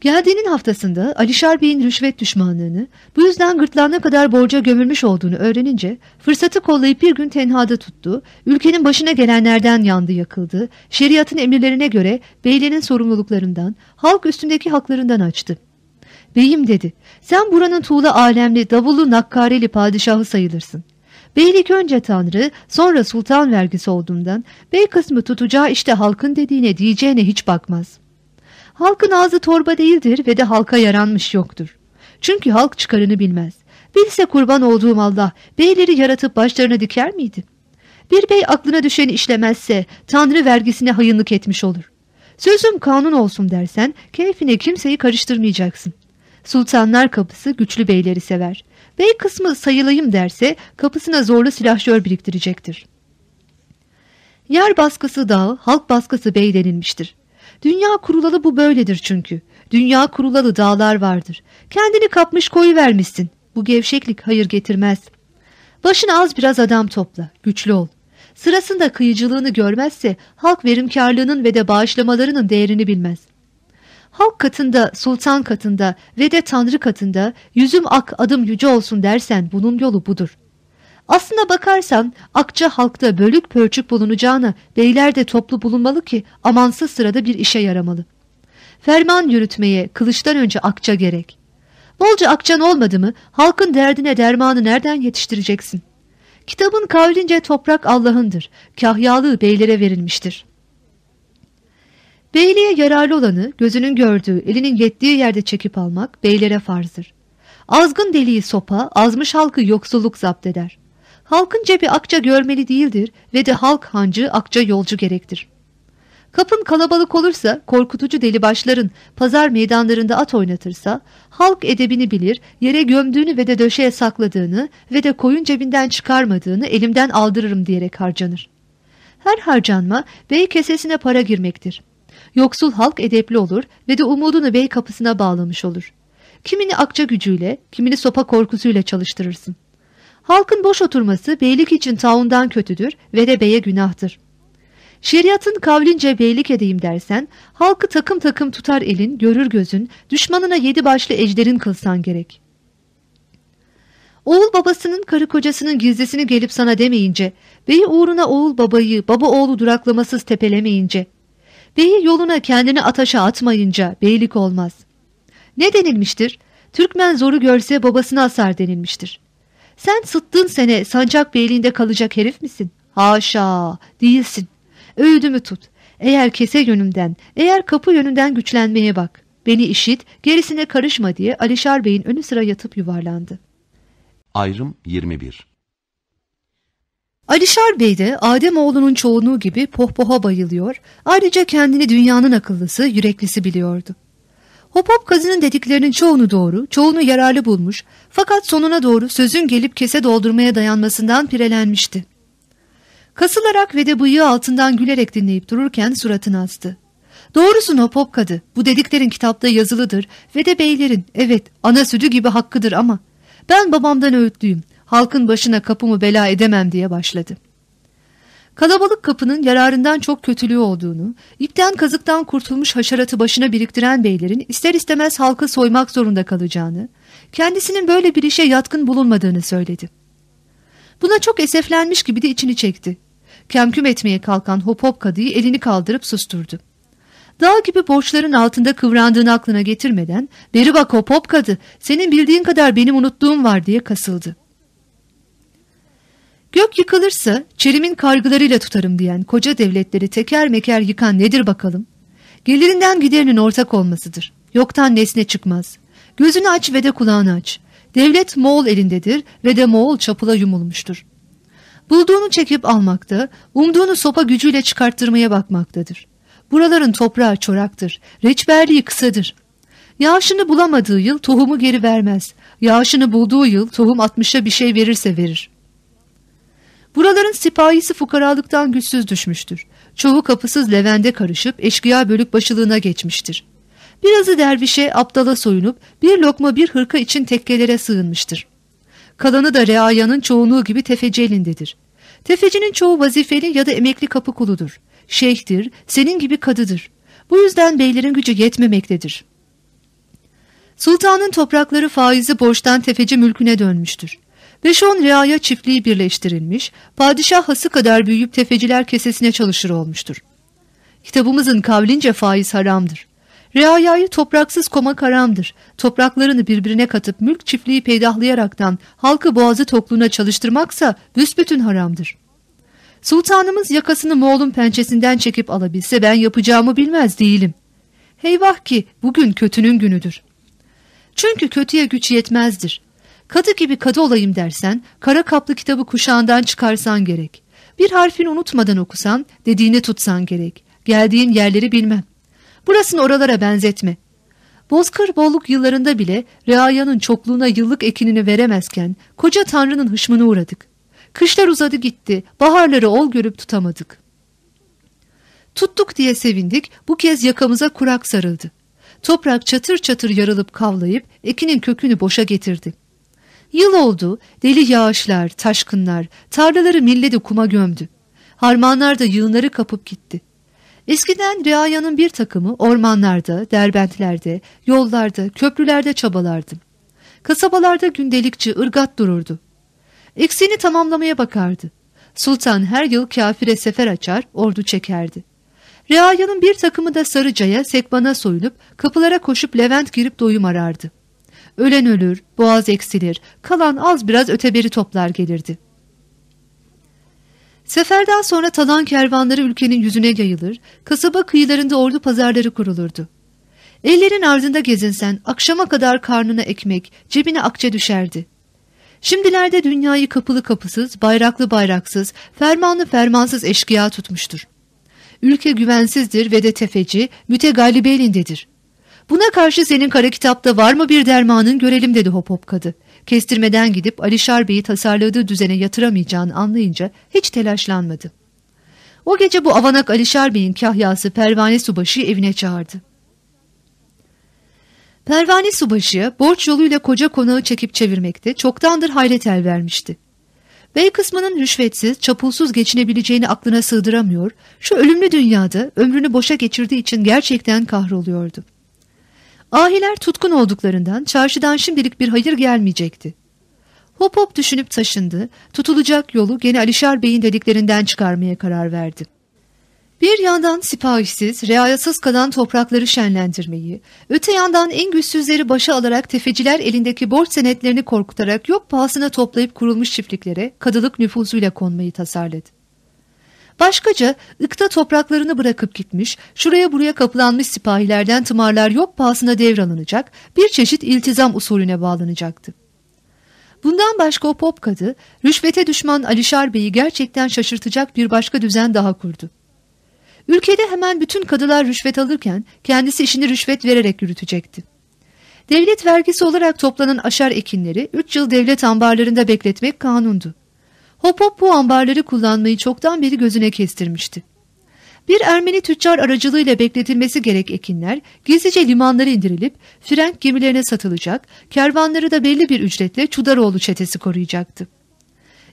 Geldiğinin haftasında Alişar Bey'in rüşvet düşmanlığını, bu yüzden gırtlağına kadar borca gömülmüş olduğunu öğrenince fırsatı kollayıp bir gün tenhada tuttu, ülkenin başına gelenlerden yandı yakıldı, şeriatın emirlerine göre beylerin sorumluluklarından, halk üstündeki haklarından açtı. Beyim dedi, sen buranın tuğla alemli, davullu, nakkareli padişahı sayılırsın. Beylik önce tanrı, sonra sultan vergisi olduğundan, bey kısmı tutacağı işte halkın dediğine diyeceğine hiç bakmaz. Halkın ağzı torba değildir ve de halka yaranmış yoktur. Çünkü halk çıkarını bilmez. Bilse kurban olduğum Allah beyleri yaratıp başlarına diker miydi? Bir bey aklına düşeni işlemezse tanrı vergisine hayınlık etmiş olur. Sözüm kanun olsun dersen keyfine kimseyi karıştırmayacaksın. Sultanlar kapısı güçlü beyleri sever. Bey kısmı sayılayım derse kapısına zorlu silahşör biriktirecektir. Yer baskısı dağ, halk baskısı bey denilmiştir. Dünya kurulalı bu böyledir çünkü. Dünya kurulalı dağlar vardır. Kendini kapmış koyu vermişsin. Bu gevşeklik hayır getirmez. Başına az biraz adam topla, güçlü ol. Sırasında kıyıcılığını görmezse halk verimkarlığının ve de bağışlamalarının değerini bilmez. Halk katında, sultan katında ve de tanrı katında yüzüm ak adım yüce olsun dersen bunun yolu budur. Aslına bakarsan akça halkta bölük pörçük bulunacağına beyler de toplu bulunmalı ki amansız sırada bir işe yaramalı. Ferman yürütmeye kılıçtan önce akça gerek. Bolca akçan olmadı mı halkın derdine dermanı nereden yetiştireceksin? Kitabın kavlince toprak Allah'ındır, kahyalığı beylere verilmiştir. Beyliğe yararlı olanı gözünün gördüğü, elinin yettiği yerde çekip almak beylere farzdır. Azgın deliği sopa, azmış halkı yoksulluk zapt eder. Halkın cebi akça görmeli değildir ve de halk hancı akça yolcu gerektir. Kapın kalabalık olursa korkutucu delibaşların pazar meydanlarında at oynatırsa halk edebini bilir, yere gömdüğünü ve de döşeye sakladığını ve de koyun cebinden çıkarmadığını elimden aldırırım diyerek harcanır. Her harcanma bey kesesine para girmektir. Yoksul halk edepli olur ve de umudunu bey kapısına bağlamış olur. Kimini akça gücüyle, kimini sopa korkusuyla çalıştırırsın. Halkın boş oturması beylik için taundan kötüdür ve de beye günahtır. Şeriatın kavlince beylik edeyim dersen, halkı takım takım tutar elin, görür gözün, düşmanına yedi başlı ejderin kılsan gerek. Oğul babasının karı kocasının gizlisini gelip sana demeyince, beyi uğruna oğul babayı, baba oğlu duraklamasız tepelemeyince, beyi yoluna kendini ataşa atmayınca beylik olmaz. Ne denilmiştir? Türkmen zoru görse babasını asar denilmiştir. Sen sıttığın sene sancak beyliğinde kalacak herif misin? Haşa değilsin. Öğüdümü tut. Eğer kese yönünden, eğer kapı yönünden güçlenmeye bak. Beni işit, gerisine karışma diye Alişar Bey'in önü sıra yatıp yuvarlandı. Ayrım 21 Alişar Bey de Ademoğlunun çoğunluğu gibi pohpoha bayılıyor, ayrıca kendini dünyanın akıllısı, yüreklisi biliyordu. Hop hop kazının dediklerinin çoğunu doğru, çoğunu yararlı bulmuş fakat sonuna doğru sözün gelip kese doldurmaya dayanmasından pirelenmişti. Kasılarak ve de bıyığı altından gülerek dinleyip dururken suratını astı. Doğrusun hop hop kadı, bu dediklerin kitapta yazılıdır ve de beylerin, evet ana sütü gibi hakkıdır ama ben babamdan öğütlüyüm, halkın başına kapımı bela edemem diye başladı.'' Kalabalık kapının yararından çok kötülüğü olduğunu, ipten kazıktan kurtulmuş haşeratı başına biriktiren beylerin ister istemez halkı soymak zorunda kalacağını, kendisinin böyle bir işe yatkın bulunmadığını söyledi. Buna çok eseflenmiş gibi de içini çekti. Kemküm etmeye kalkan hop hop kadıyı elini kaldırıp susturdu. Dağ gibi borçların altında kıvrandığını aklına getirmeden, beri bak hop hop kadı, senin bildiğin kadar benim unuttuğum var diye kasıldı. Gök yıkılırsa çerimin kargılarıyla tutarım diyen koca devletleri teker meker yıkan nedir bakalım? Gelirinden giderinin ortak olmasıdır. Yoktan nesne çıkmaz. Gözünü aç ve de kulağını aç. Devlet Moğol elindedir ve de Moğol çapula yumulmuştur. Bulduğunu çekip almakta, umduğunu sopa gücüyle çıkarttırmaya bakmaktadır. Buraların toprağı çoraktır, reçberliği kısadır. Yağışını bulamadığı yıl tohumu geri vermez. Yağışını bulduğu yıl tohum atmışa bir şey verirse verir. Buraların sipahisi fukaralıktan güçsüz düşmüştür. Çoğu kapısız levende karışıp eşkıya bölük başılığına geçmiştir. Birazı dervişe aptala soyunup bir lokma bir hırka için tekkelere sığınmıştır. Kalanı da reayanın çoğunluğu gibi tefeci elindedir. Tefecinin çoğu vazifeli ya da emekli kapı kuludur. Şeyhtir, senin gibi kadıdır. Bu yüzden beylerin gücü yetmemektedir. Sultanın toprakları faizi borçtan tefeci mülküne dönmüştür. 5-10 reaya çiftliği birleştirilmiş, padişah hası kadar büyüyüp tefeciler kesesine çalışır olmuştur. Kitabımızın kavlince faiz haramdır. Reayayı topraksız komak haramdır. Topraklarını birbirine katıp mülk çiftliği peydahlayaraktan halkı boğazı tokluğuna çalıştırmaksa büsbütün haramdır. Sultanımız yakasını Moğol'un pençesinden çekip alabilse ben yapacağımı bilmez değilim. Heyvah ki bugün kötünün günüdür. Çünkü kötüye güç yetmezdir. Kadı gibi kadı olayım dersen, kara kaplı kitabı kuşağından çıkarsan gerek. Bir harfini unutmadan okusan, dediğini tutsan gerek. Geldiğin yerleri bilmem. Burasını oralara benzetme. Bozkır bolluk yıllarında bile reayanın çokluğuna yıllık ekinini veremezken, koca tanrının hışmına uğradık. Kışlar uzadı gitti, baharları ol görüp tutamadık. Tuttuk diye sevindik, bu kez yakamıza kurak sarıldı. Toprak çatır çatır yarılıp kavlayıp ekinin kökünü boşa getirdi. Yıl oldu, deli yağışlar, taşkınlar, tarlaları milledi kuma gömdü. Harmanlar da yığınları kapıp gitti. Eskiden reayanın bir takımı ormanlarda, derbentlerde, yollarda, köprülerde çabalardı. Kasabalarda gündelikçi ırgat dururdu. Eksiğini tamamlamaya bakardı. Sultan her yıl kafire sefer açar, ordu çekerdi. Reayanın bir takımı da Sarıca'ya, Sekban'a soyulup kapılara koşup Levent girip doyum arardı. Ölen ölür, boğaz eksilir, kalan az biraz öteberi toplar gelirdi. Seferden sonra talan kervanları ülkenin yüzüne yayılır, kasaba kıyılarında ordu pazarları kurulurdu. Ellerin ardında gezinsen akşama kadar karnına ekmek, cebine akçe düşerdi. Şimdilerde dünyayı kapılı kapısız, bayraklı bayraksız, fermanlı fermansız eşkıya tutmuştur. Ülke güvensizdir ve de tefeci, mütegallibe elindedir. Buna karşı senin kara kitapta var mı bir dermanın görelim dedi hop hop kadı. Kestirmeden gidip Alişar Bey'i tasarladığı düzene yatıramayacağını anlayınca hiç telaşlanmadı. O gece bu avanak Alişar Bey'in kahyası Pervane Subaşı'yı evine çağırdı. Pervane Subaşı'ya borç yoluyla koca konağı çekip çevirmekte çoktandır hayret el vermişti. Bey kısmının rüşvetsiz, çapulsuz geçinebileceğini aklına sığdıramıyor, şu ölümlü dünyada ömrünü boşa geçirdiği için gerçekten kahroluyordu. Ahiler tutkun olduklarından çarşıdan şimdilik bir hayır gelmeyecekti. Hop hop düşünüp taşındı, tutulacak yolu gene Alişar Bey'in dediklerinden çıkarmaya karar verdi. Bir yandan sipahisiz, reayasız kalan toprakları şenlendirmeyi, öte yandan en güçsüzleri başa alarak tefeciler elindeki borç senetlerini korkutarak yok pahasına toplayıp kurulmuş çiftliklere kadılık nüfuzuyla konmayı tasarladı. Başkaca ıkta topraklarını bırakıp gitmiş, şuraya buraya kapılanmış sipahilerden tımarlar yok pahasına devralınacak, bir çeşit iltizam usulüne bağlanacaktı. Bundan başka o pop kadı, rüşvete düşman Alişar Bey'i gerçekten şaşırtacak bir başka düzen daha kurdu. Ülkede hemen bütün kadılar rüşvet alırken kendisi işini rüşvet vererek yürütecekti. Devlet vergisi olarak toplanan aşar ekinleri 3 yıl devlet ambarlarında bekletmek kanundu. Hop hop bu ambarları kullanmayı çoktan beri gözüne kestirmişti. Bir Ermeni tüccar aracılığıyla bekletilmesi gerek ekinler gizlice limanlara indirilip Frenk gemilerine satılacak, kervanları da belli bir ücretle Çudaroğlu çetesi koruyacaktı.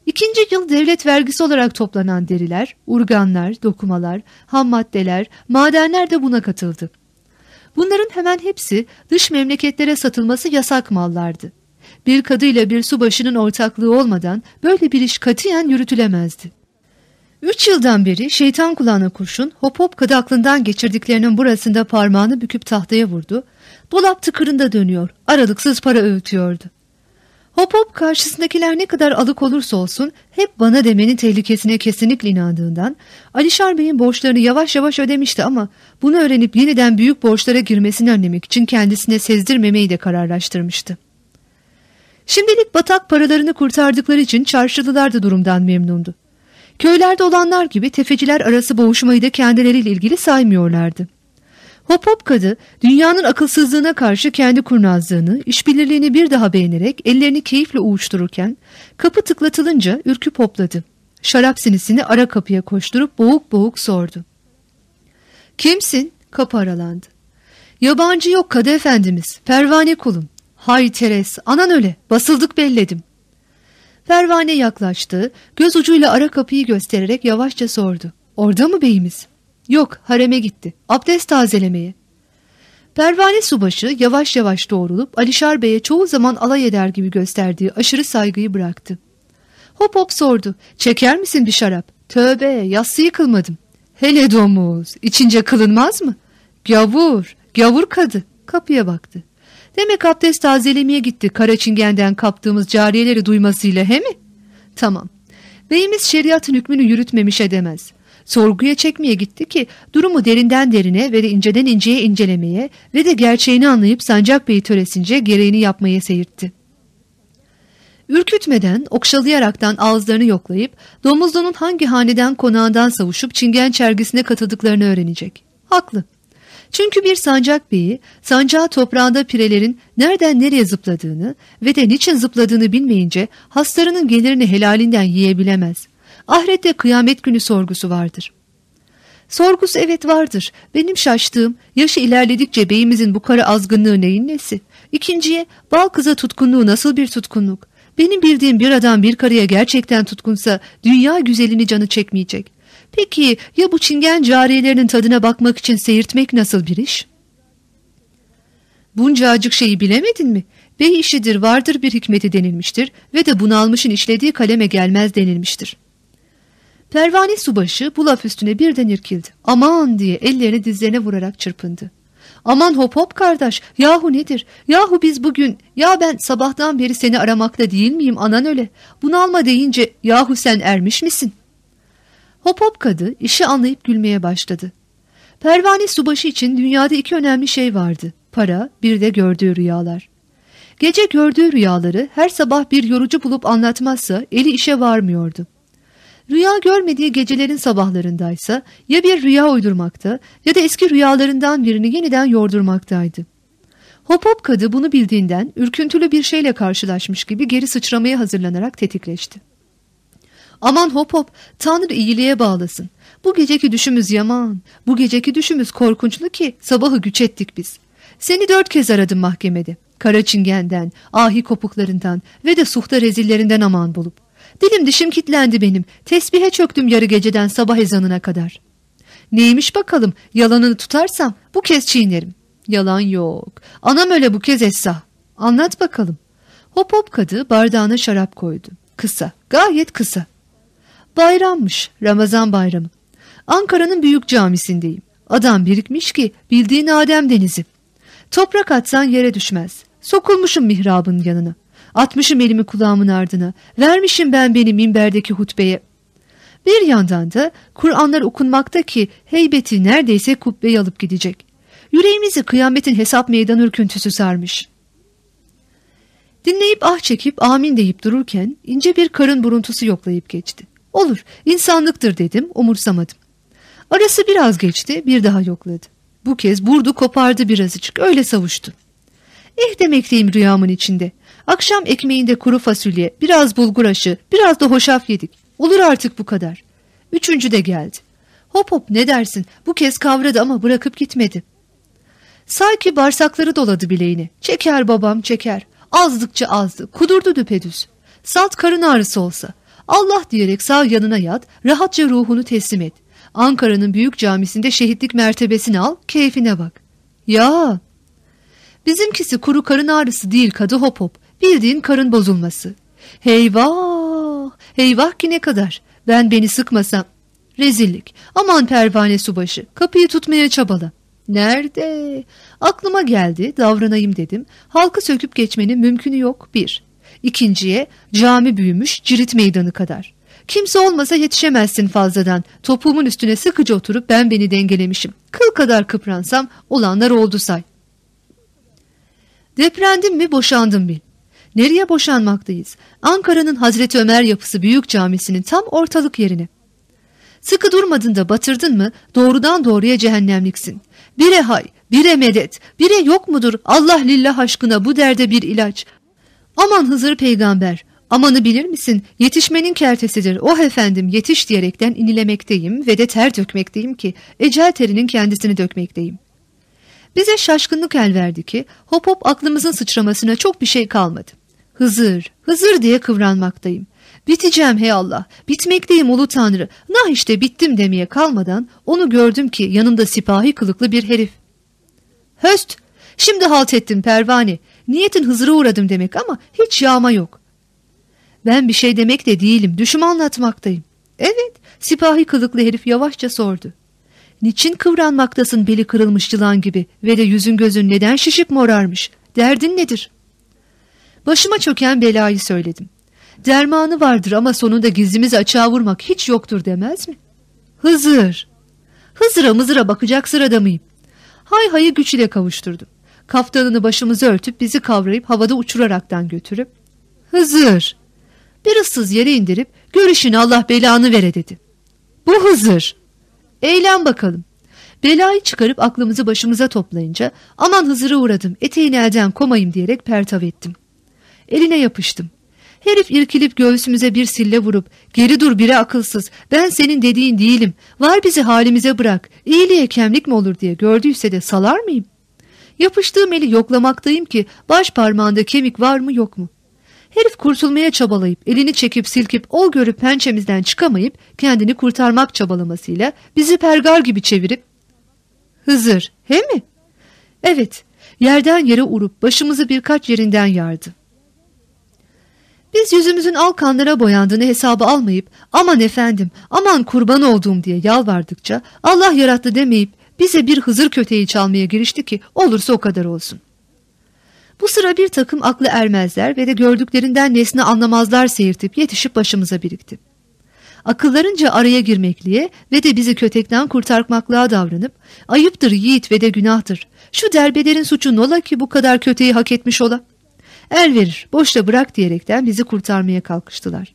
İkinci yıl devlet vergisi olarak toplanan deriler, urganlar, dokumalar, ham maddeler, madenler de buna katıldı. Bunların hemen hepsi dış memleketlere satılması yasak mallardı. Bir kadıyla bir subaşının ortaklığı olmadan böyle bir iş katiyen yürütülemezdi. Üç yıldan beri şeytan kulağına kurşun hop hop kadı aklından geçirdiklerinin burasında parmağını büküp tahtaya vurdu. Dolap tıkırında dönüyor, aralıksız para öğütüyordu. Hop hop karşısındakiler ne kadar alık olursa olsun hep bana demenin tehlikesine kesinlikle inandığından Alişar Bey'in borçlarını yavaş yavaş ödemişti ama bunu öğrenip yeniden büyük borçlara girmesini önlemek için kendisine sezdirmemeyi de kararlaştırmıştı. Şimdilik batak paralarını kurtardıkları için çarşılılar da durumdan memnundu. Köylerde olanlar gibi tefeciler arası boğuşmayı da kendileriyle ilgili saymıyorlardı. Hop hop kadı dünyanın akılsızlığına karşı kendi kurnazlığını, işbirliğini bir daha beğenerek ellerini keyifle uğuştururken kapı tıklatılınca ürküp hopladı. Şarap sinisini ara kapıya koşturup boğuk boğuk sordu. Kimsin? Kapı aralandı. Yabancı yok kadı efendimiz, pervane kulum. Hay Teres, anan öyle, basıldık belledim. Pervane yaklaştı, göz ucuyla ara kapıyı göstererek yavaşça sordu. Orada mı beyimiz? Yok, hareme gitti. Abdest tazelemeye. Pervane subaşı yavaş yavaş doğrulup Alişar Bey'e çoğu zaman alay eder gibi gösterdiği aşırı saygıyı bıraktı. Hop hop sordu. Çeker misin bir şarap? Tövbe yassı kılmadım. Hele domuz içince kılınmaz mı? Gavur, gavur kadı. Kapıya baktı. Demek abdest tazelemeye gitti kara çingenden kaptığımız cariyeleri duymasıyla he mi? Tamam. Beyimiz şeriatın hükmünü yürütmemiş edemez. Sorguya çekmeye gitti ki durumu derinden derine ve de inceden inceye incelemeye ve de gerçeğini anlayıp Sancak Bey töresince gereğini yapmaya seyirtti. Ürkütmeden, okşalayaraktan ağızlarını yoklayıp domuzluğunun hangi haneden konağından savuşup çingen çergisine katıldıklarını öğrenecek. Haklı. Çünkü bir sancak beyi sancağı toprağında pirelerin nereden nereye zıpladığını ve de niçin zıpladığını bilmeyince haslarının gelirini helalinden yiyebilemez. Ahirette kıyamet günü sorgusu vardır. Sorgusu evet vardır. Benim şaştığım yaşı ilerledikçe beyimizin bu kara azgınlığı neyin nesi? İkinciye bal kıza tutkunluğu nasıl bir tutkunluk? Benim bildiğim bir adam bir karıya gerçekten tutkunsa dünya güzelini canı çekmeyecek. Peki ya bu çingen cariyelerinin tadına bakmak için seyirtmek nasıl bir iş? Bunca acık şeyi bilemedin mi? Bey işidir vardır bir hikmeti denilmiştir ve de bunalmışın işlediği kaleme gelmez denilmiştir. Pervane subaşı bu laf üstüne birden irkildi. Aman diye ellerini dizlerine vurarak çırpındı. Aman hop hop kardeş yahu nedir? Yahu biz bugün ya ben sabahtan beri seni aramakta değil miyim anan öyle. Bunalma deyince yahu sen ermiş misin? Hop hop kadı işi anlayıp gülmeye başladı. Pervane subaşı için dünyada iki önemli şey vardı. Para bir de gördüğü rüyalar. Gece gördüğü rüyaları her sabah bir yorucu bulup anlatmazsa eli işe varmıyordu. Rüya görmediği gecelerin sabahlarındaysa ya bir rüya uydurmakta ya da eski rüyalarından birini yeniden yordurmaktaydı. Hop hop kadı bunu bildiğinden ürküntülü bir şeyle karşılaşmış gibi geri sıçramaya hazırlanarak tetikleşti. Aman hop hop Tanrı iyiliğe bağlasın. Bu geceki düşümüz yaman. Bu geceki düşümüz korkunçlu ki sabahı güç ettik biz. Seni dört kez aradım mahkemede. Kara çingenden, ahi kopuklarından ve de suhta rezillerinden aman bulup. Dilim dişim kitlendi benim. Tesbihe çöktüm yarı geceden sabah ezanına kadar. Neymiş bakalım yalanını tutarsam bu kez çiğnerim. Yalan yok. Anam öyle bu kez essa. Anlat bakalım. Hop hop kadı bardağına şarap koydu. Kısa, gayet kısa. Bayrammış, Ramazan bayramı. Ankara'nın büyük camisindeyim. Adam birikmiş ki bildiğin Adem denizi. Toprak atsan yere düşmez. Sokulmuşum mihrabın yanına. Atmışım elimi kulağımın ardına. Vermişim ben beni minberdeki hutbeye. Bir yandan da Kur'anlar okunmakta ki heybeti neredeyse kubbeyi alıp gidecek. Yüreğimizi kıyametin hesap meydan ürküntüsü sarmış. Dinleyip ah çekip amin deyip dururken ince bir karın buruntusu yoklayıp geçti. Olur insanlıktır dedim umursamadım. Arası biraz geçti bir daha yokladı. Bu kez burdu kopardı birazcık öyle savuştu. Eh demekteyim rüyamın içinde. Akşam ekmeğinde kuru fasulye, biraz bulgur aşı, biraz da hoşaf yedik. Olur artık bu kadar. Üçüncü de geldi. Hop hop ne dersin bu kez kavradı ama bırakıp gitmedi. Sanki bağırsakları doladı bileğine. Çeker babam çeker. Azdıkça azdı. Kudurdu düpedüz. Salt karın ağrısı olsa. Allah diyerek sağ yanına yat, rahatça ruhunu teslim et. Ankara'nın büyük camisinde şehitlik mertebesini al, keyfine bak. Ya! Bizimkisi kuru karın ağrısı değil kadı hop hop. Bildiğin karın bozulması. Heyvah! Heyvah ki ne kadar. Ben beni sıkmasam. Rezillik. Aman pervane subaşı. Kapıyı tutmaya çabala. Nerede? Aklıma geldi davranayım dedim. Halkı söküp geçmenin mümkünü yok bir. İkinciye cami büyümüş cirit meydanı kadar. Kimse olmasa yetişemezsin fazladan. Topuğumun üstüne sıkıca oturup ben beni dengelemişim. Kıl kadar kıpransam olanlar oldu say. Deprendim mi boşandım bil. Nereye boşanmaktayız? Ankara'nın Hazreti Ömer yapısı büyük camisinin tam ortalık yerine. Sıkı durmadın da batırdın mı doğrudan doğruya cehennemliksin. Bire hay, bire medet, bire yok mudur Allah lillah aşkına bu derde bir ilaç. Aman Hızır peygamber, amanı bilir misin yetişmenin kertesidir oh efendim yetiş diyerekten inilemekteyim ve de ter dökmekteyim ki ecel terinin kendisini dökmekteyim. Bize şaşkınlık el verdi ki hop hop aklımızın sıçramasına çok bir şey kalmadı. Hızır, Hızır diye kıvranmaktayım. Biteceğim hey Allah, bitmekteyim ulu tanrı. Nah işte bittim demeye kalmadan onu gördüm ki yanımda sipahi kılıklı bir herif. Höst, Şimdi halt ettim pervane. Niyetin Hızır'a uğradım demek ama hiç yağma yok. Ben bir şey demek de değilim. Düşümü anlatmaktayım. Evet, sipahi kılıklı herif yavaşça sordu. Niçin kıvranmaktasın beli kırılmış yılan gibi ve de yüzün gözün neden şişip morarmış? Derdin nedir? Başıma çöken belayı söyledim. Dermanı vardır ama sonunda gizlimizi açığa vurmak hiç yoktur demez mi? Hızır. Hızıra mızıra bakacak sırada mıyım? Hay hayı güç ile kavuşturdum. Kaftanını başımıza örtüp bizi kavrayıp havada uçuraraktan götürüp Hızır. Bir ıssız yere indirip görüşün Allah belanı vere dedi. Bu Hızır. Eğlen bakalım. Belayı çıkarıp aklımızı başımıza toplayınca aman Hızır'a uğradım eteğini elden komayım diyerek pertav ettim. Eline yapıştım. Herif irkilip göğsümüze bir sille vurup geri dur biri akılsız ben senin dediğin değilim var bizi halimize bırak iyiliğe kemlik mi olur diye gördüyse de salar mıyım? Yapıştığım eli yoklamaktayım ki baş parmağında kemik var mı yok mu? Herif kurtulmaya çabalayıp elini çekip silkip ol görüp pençemizden çıkamayıp kendini kurtarmak çabalamasıyla bizi pergar gibi çevirip Hızır he mi? Evet yerden yere urup başımızı birkaç yerinden yardı. Biz yüzümüzün al kanlara boyandığını hesaba almayıp aman efendim aman kurban olduğum diye yalvardıkça Allah yarattı demeyip bize bir hızır köteği çalmaya girişti ki olursa o kadar olsun. Bu sıra bir takım aklı ermezler ve de gördüklerinden nesne anlamazlar seyirtip yetişip başımıza birikti. Akıllarınca araya girmekliğe ve de bizi kötekten kurtarmaklığa davranıp ayıptır yiğit ve de günahtır. Şu derbelerin suçu nola ki bu kadar köteği hak etmiş ola. El verir, boşta bırak diyerekten bizi kurtarmaya kalkıştılar.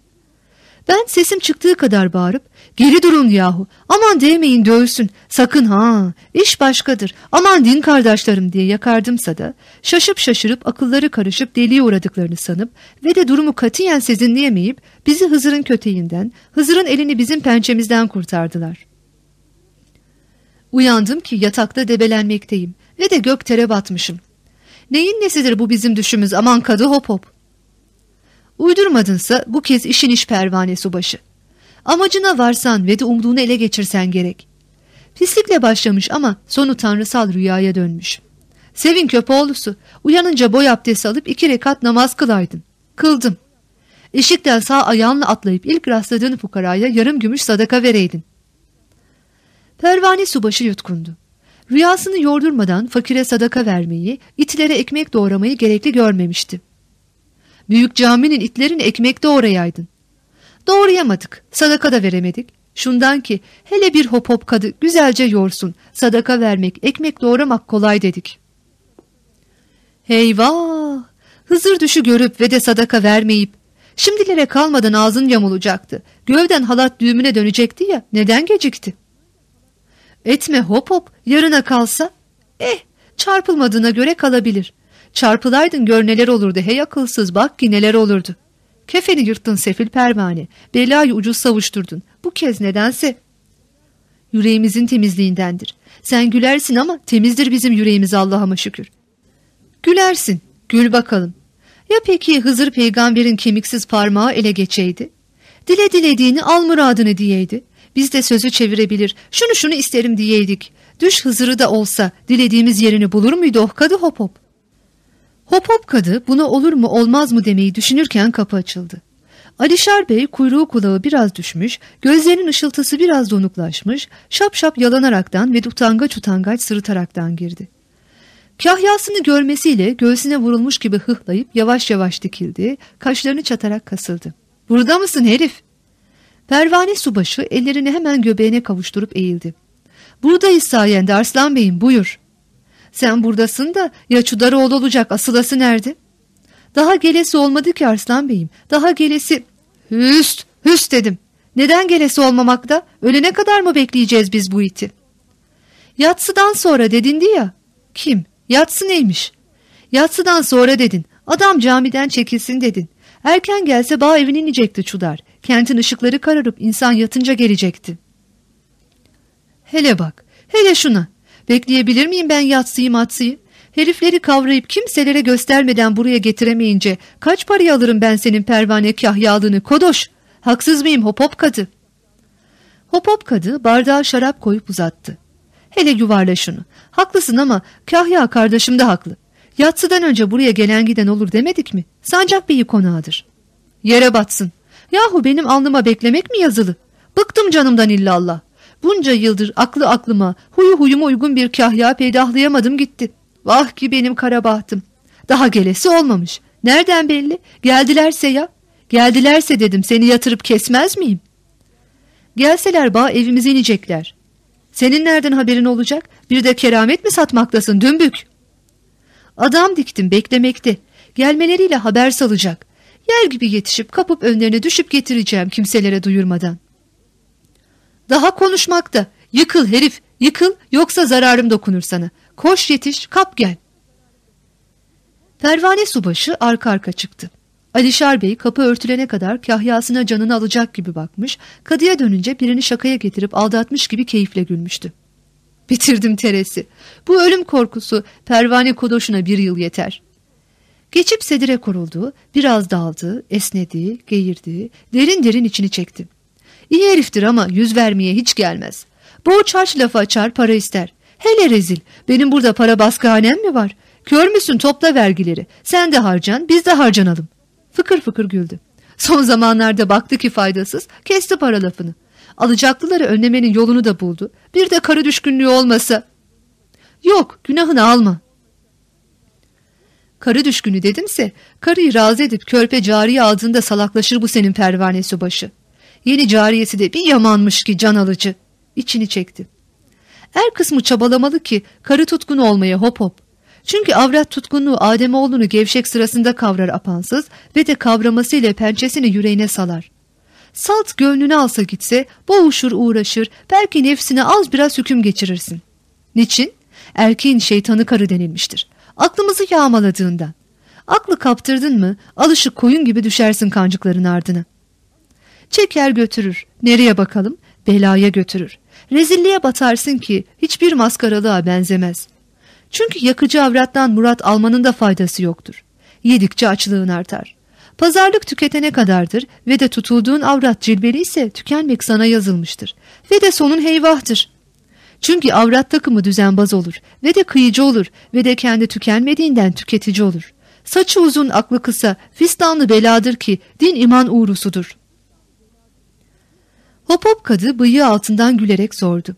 Ben sesim çıktığı kadar bağırıp geri durun yahu aman değmeyin dövsün sakın ha iş başkadır aman din kardeşlerim diye yakardımsa da şaşıp şaşırıp akılları karışıp deliye uğradıklarını sanıp ve de durumu katiyen sezinleyemeyip bizi Hızır'ın köteğinden Hızır'ın elini bizim pençemizden kurtardılar. Uyandım ki yatakta debelenmekteyim ve de gök tere batmışım. Neyin nesidir bu bizim düşümüz aman kadı hop hop. Uydurmadınsa bu kez işin iş pervane subaşı. Amacına varsan ve de umduğunu ele geçirsen gerek. Pislikle başlamış ama sonu tanrısal rüyaya dönmüş. Sevin köpoğlusu, uyanınca boy abdesti alıp iki rekat namaz kılaydın. Kıldım. Eşikten sağ ayağınla atlayıp ilk rastladığın fukaraya yarım gümüş sadaka vereydin. Pervane subaşı yutkundu. Rüyasını yordurmadan fakire sadaka vermeyi, itlere ekmek doğramayı gerekli görmemişti. Büyük caminin itlerini ekmek doğrayaydın. Doğrayamadık, sadaka da veremedik. Şundan ki hele bir hop hop kadı güzelce yorsun, sadaka vermek, ekmek doğramak kolay dedik. Heyvah! Hızır düşü görüp ve de sadaka vermeyip, şimdilere kalmadan ağzın yamulacaktı. Gövden halat düğümüne dönecekti ya, neden gecikti? Etme hop hop, yarına kalsa? Eh, çarpılmadığına göre kalabilir. Çarpılaydın gör neler olurdu hey akılsız bak ki neler olurdu. Kefeni yırttın sefil pervane, belayı ucuz savuşturdun. Bu kez nedense. Yüreğimizin temizliğindendir. Sen gülersin ama temizdir bizim yüreğimiz Allah'a şükür. Gülersin, gül bakalım. Ya peki Hızır peygamberin kemiksiz parmağı ele geçeydi? Dile dilediğini al muradını diyeydi. Biz de sözü çevirebilir, şunu şunu isterim diyeydik. Düş Hızır'ı da olsa dilediğimiz yerini bulur muydu oh kadı hop hop. Hop hop kadı buna olur mu olmaz mı demeyi düşünürken kapı açıldı. Alişar Bey kuyruğu kulağı biraz düşmüş, gözlerinin ışıltısı biraz donuklaşmış, şap şap yalanaraktan ve utangaç utangaç sırıtaraktan girdi. Kahyasını görmesiyle göğsüne vurulmuş gibi hıhlayıp yavaş yavaş dikildi, kaşlarını çatarak kasıldı. ''Burada mısın herif?'' Pervane subaşı ellerini hemen göbeğine kavuşturup eğildi. ''Buradayız sayende Arslan Bey'im buyur.'' Sen buradasın da ya Çudaroğlu olacak asılası nerede? Daha gelesi olmadı ki Arslan Bey'im. Daha gelesi... Hüst, hüst dedim. Neden gelesi olmamakta? Ölene kadar mı bekleyeceğiz biz bu iti? Yatsıdan sonra dedindi ya. Kim? Yatsı neymiş? Yatsıdan sonra dedin. Adam camiden çekilsin dedin. Erken gelse bağ evine inecekti Çudar. Kentin ışıkları kararıp insan yatınca gelecekti. Hele bak, hele şuna. Bekleyebilir miyim ben yatsıyı matsıyı? Herifleri kavrayıp kimselere göstermeden buraya getiremeyince kaç paraya alırım ben senin pervane kahyalığını kodoş? Haksız mıyım hop hop kadı? Hop hop kadı bardağa şarap koyup uzattı. Hele yuvarla şunu. Haklısın ama Kahya kardeşim de haklı. Yatsıdan önce buraya gelen giden olur demedik mi? Sancak Bey'i konağıdır. Yere batsın. Yahu benim alnıma beklemek mi yazılı? Bıktım canımdan illallah. Bunca yıldır aklı aklıma, huyu huyuma uygun bir kahya peydahlayamadım gitti. Vah ki benim kara bahtım. Daha gelesi olmamış. Nereden belli? Geldilerse ya. Geldilerse dedim seni yatırıp kesmez miyim? Gelseler bağ evimize inecekler. Senin nereden haberin olacak? Bir de keramet mi satmaktasın dümbük? Adam diktim beklemekte. Gelmeleriyle haber salacak. Yer gibi yetişip kapıp önlerine düşüp getireceğim kimselere duyurmadan. Daha konuşmakta. Yıkıl herif, yıkıl yoksa zararım dokunur sana. Koş yetiş, kap gel. Pervane subaşı arka arka çıktı. Alişar Bey kapı örtülene kadar kahyasına canını alacak gibi bakmış, kadıya dönünce birini şakaya getirip aldatmış gibi keyifle gülmüştü. Bitirdim teresi. Bu ölüm korkusu pervane kodoşuna bir yıl yeter. Geçip sedire kuruldu, biraz daldı, esnedi, geğirdi, derin derin içini çekti. İyi heriftir ama yüz vermeye hiç gelmez. Borç harç lafı açar para ister. Hele rezil benim burada para baskıhanem mi var? Kör müsün topla vergileri. Sen de harcan biz de harcanalım. Fıkır fıkır güldü. Son zamanlarda baktı ki faydasız kesti para lafını. Alacaklıları önlemenin yolunu da buldu. Bir de karı düşkünlüğü olmasa. Yok günahını alma. Karı düşkünü dedimse karıyı razı edip körpe cariye aldığında salaklaşır bu senin pervanesi başı. Yeni cariyesi de bir yamanmış ki can alıcı. İçini çekti. Er kısmı çabalamalı ki karı tutkunu olmaya hop hop. Çünkü avrat tutkunluğu Ademoğlunu gevşek sırasında kavrar apansız ve de kavramasıyla pençesini yüreğine salar. Salt gönlünü alsa gitse boğuşur uğraşır belki nefsine az biraz hüküm geçirirsin. Niçin? Erkeğin şeytanı karı denilmiştir. Aklımızı yağmaladığından. Aklı kaptırdın mı alışık koyun gibi düşersin kancıkların ardına. Çeker götürür. Nereye bakalım? Belaya götürür. Rezilliğe batarsın ki hiçbir maskaralığa benzemez. Çünkü yakıcı avrattan murat almanın da faydası yoktur. Yedikçe açlığın artar. Pazarlık tüketene kadardır ve de tutulduğun avrat cilveli ise tükenmek sana yazılmıştır. Ve de sonun heyvahtır. Çünkü avrat takımı düzenbaz olur ve de kıyıcı olur ve de kendi tükenmediğinden tüketici olur. Saçı uzun aklı kısa fistanlı beladır ki din iman uğrusudur. Hop hop kadı bıyığı altından gülerek sordu.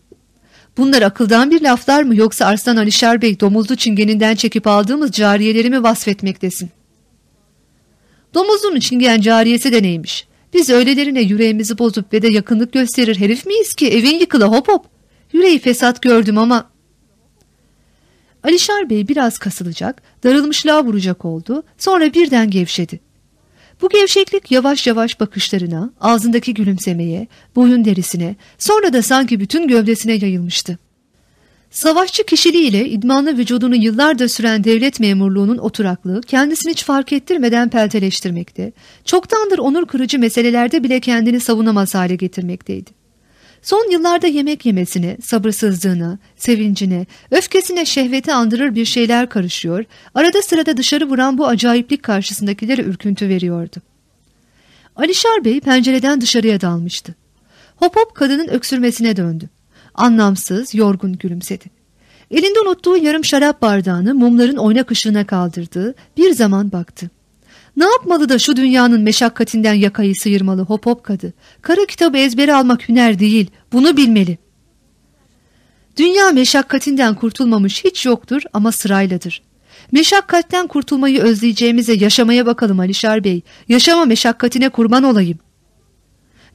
Bunlar akıldan bir laflar mı yoksa Arslan Alişar Bey domuzlu çingeninden çekip aldığımız cariyeleri mi vasfetmektesin? Domuzun çingen cariyesi de neymiş? Biz öylelerine yüreğimizi bozup ve de yakınlık gösterir herif miyiz ki evin yıkıla hop hop? Yüreği fesat gördüm ama... Alişar Bey biraz kasılacak, darılmışlığa vuracak oldu, sonra birden gevşedi. Bu gevşeklik yavaş yavaş bakışlarına, ağzındaki gülümsemeye, boyun derisine, sonra da sanki bütün gövdesine yayılmıştı. Savaşçı kişiliğiyle idmanlı vücudunu yıllardır süren devlet memurluğunun oturaklığı kendisini hiç fark ettirmeden pelteleştirmekte, çoktandır onur kırıcı meselelerde bile kendini savunamaz hale getirmekteydi. Son yıllarda yemek yemesine, sabırsızlığına, sevincine, öfkesine şehveti andırır bir şeyler karışıyor, arada sırada dışarı vuran bu acayiplik karşısındakilere ürküntü veriyordu. Alişar Bey pencereden dışarıya dalmıştı. Hop hop kadının öksürmesine döndü. Anlamsız, yorgun gülümsedi. Elinde unuttuğu yarım şarap bardağını mumların oynak ışığına kaldırdı, bir zaman baktı. Ne yapmalı da şu dünyanın meşakkatinden yakayı sıyırmalı hop hop kadı. Kara kitabı ezbere almak hüner değil, bunu bilmeli. Dünya meşakkatinden kurtulmamış hiç yoktur ama sırayladır. Meşakkatten kurtulmayı özleyeceğimize yaşamaya bakalım Alişar Bey. Yaşama meşakkatine kurban olayım.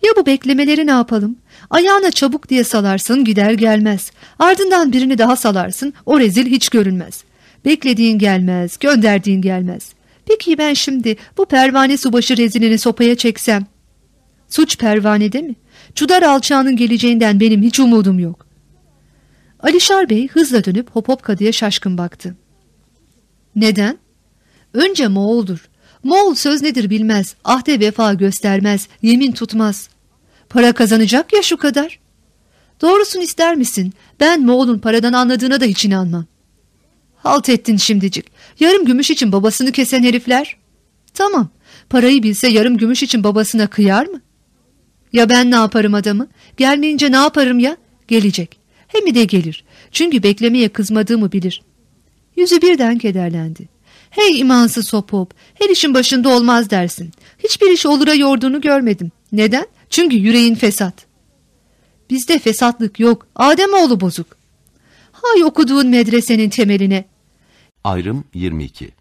Ya bu beklemeleri ne yapalım? Ayağına çabuk diye salarsın gider gelmez. Ardından birini daha salarsın o rezil hiç görünmez. Beklediğin gelmez, gönderdiğin gelmez. Peki ben şimdi bu pervane subaşı rezilini sopaya çeksem? Suç pervanede mi? Çudar alçağının geleceğinden benim hiç umudum yok. Alişar Bey hızla dönüp hop hop şaşkın baktı. Neden? Önce Moğol'dur. Moğol söz nedir bilmez, ahde vefa göstermez, yemin tutmaz. Para kazanacak ya şu kadar. Doğrusunu ister misin? Ben Moğol'un paradan anladığına da hiç inanmam. Halt ettin şimdicik. Yarım gümüş için babasını kesen herifler. Tamam, parayı bilse yarım gümüş için babasına kıyar mı? Ya ben ne yaparım adamı? Gelmeyince ne yaparım ya? Gelecek. Hem de gelir. Çünkü beklemeye kızmadığımı bilir. Yüzü birden kederlendi. Hey imansız hop her işin başında olmaz dersin. Hiçbir iş olura yorduğunu görmedim. Neden? Çünkü yüreğin fesat. Bizde fesatlık yok, Ademoğlu bozuk. Hay okuduğun medresenin temeline. Ayrım 22.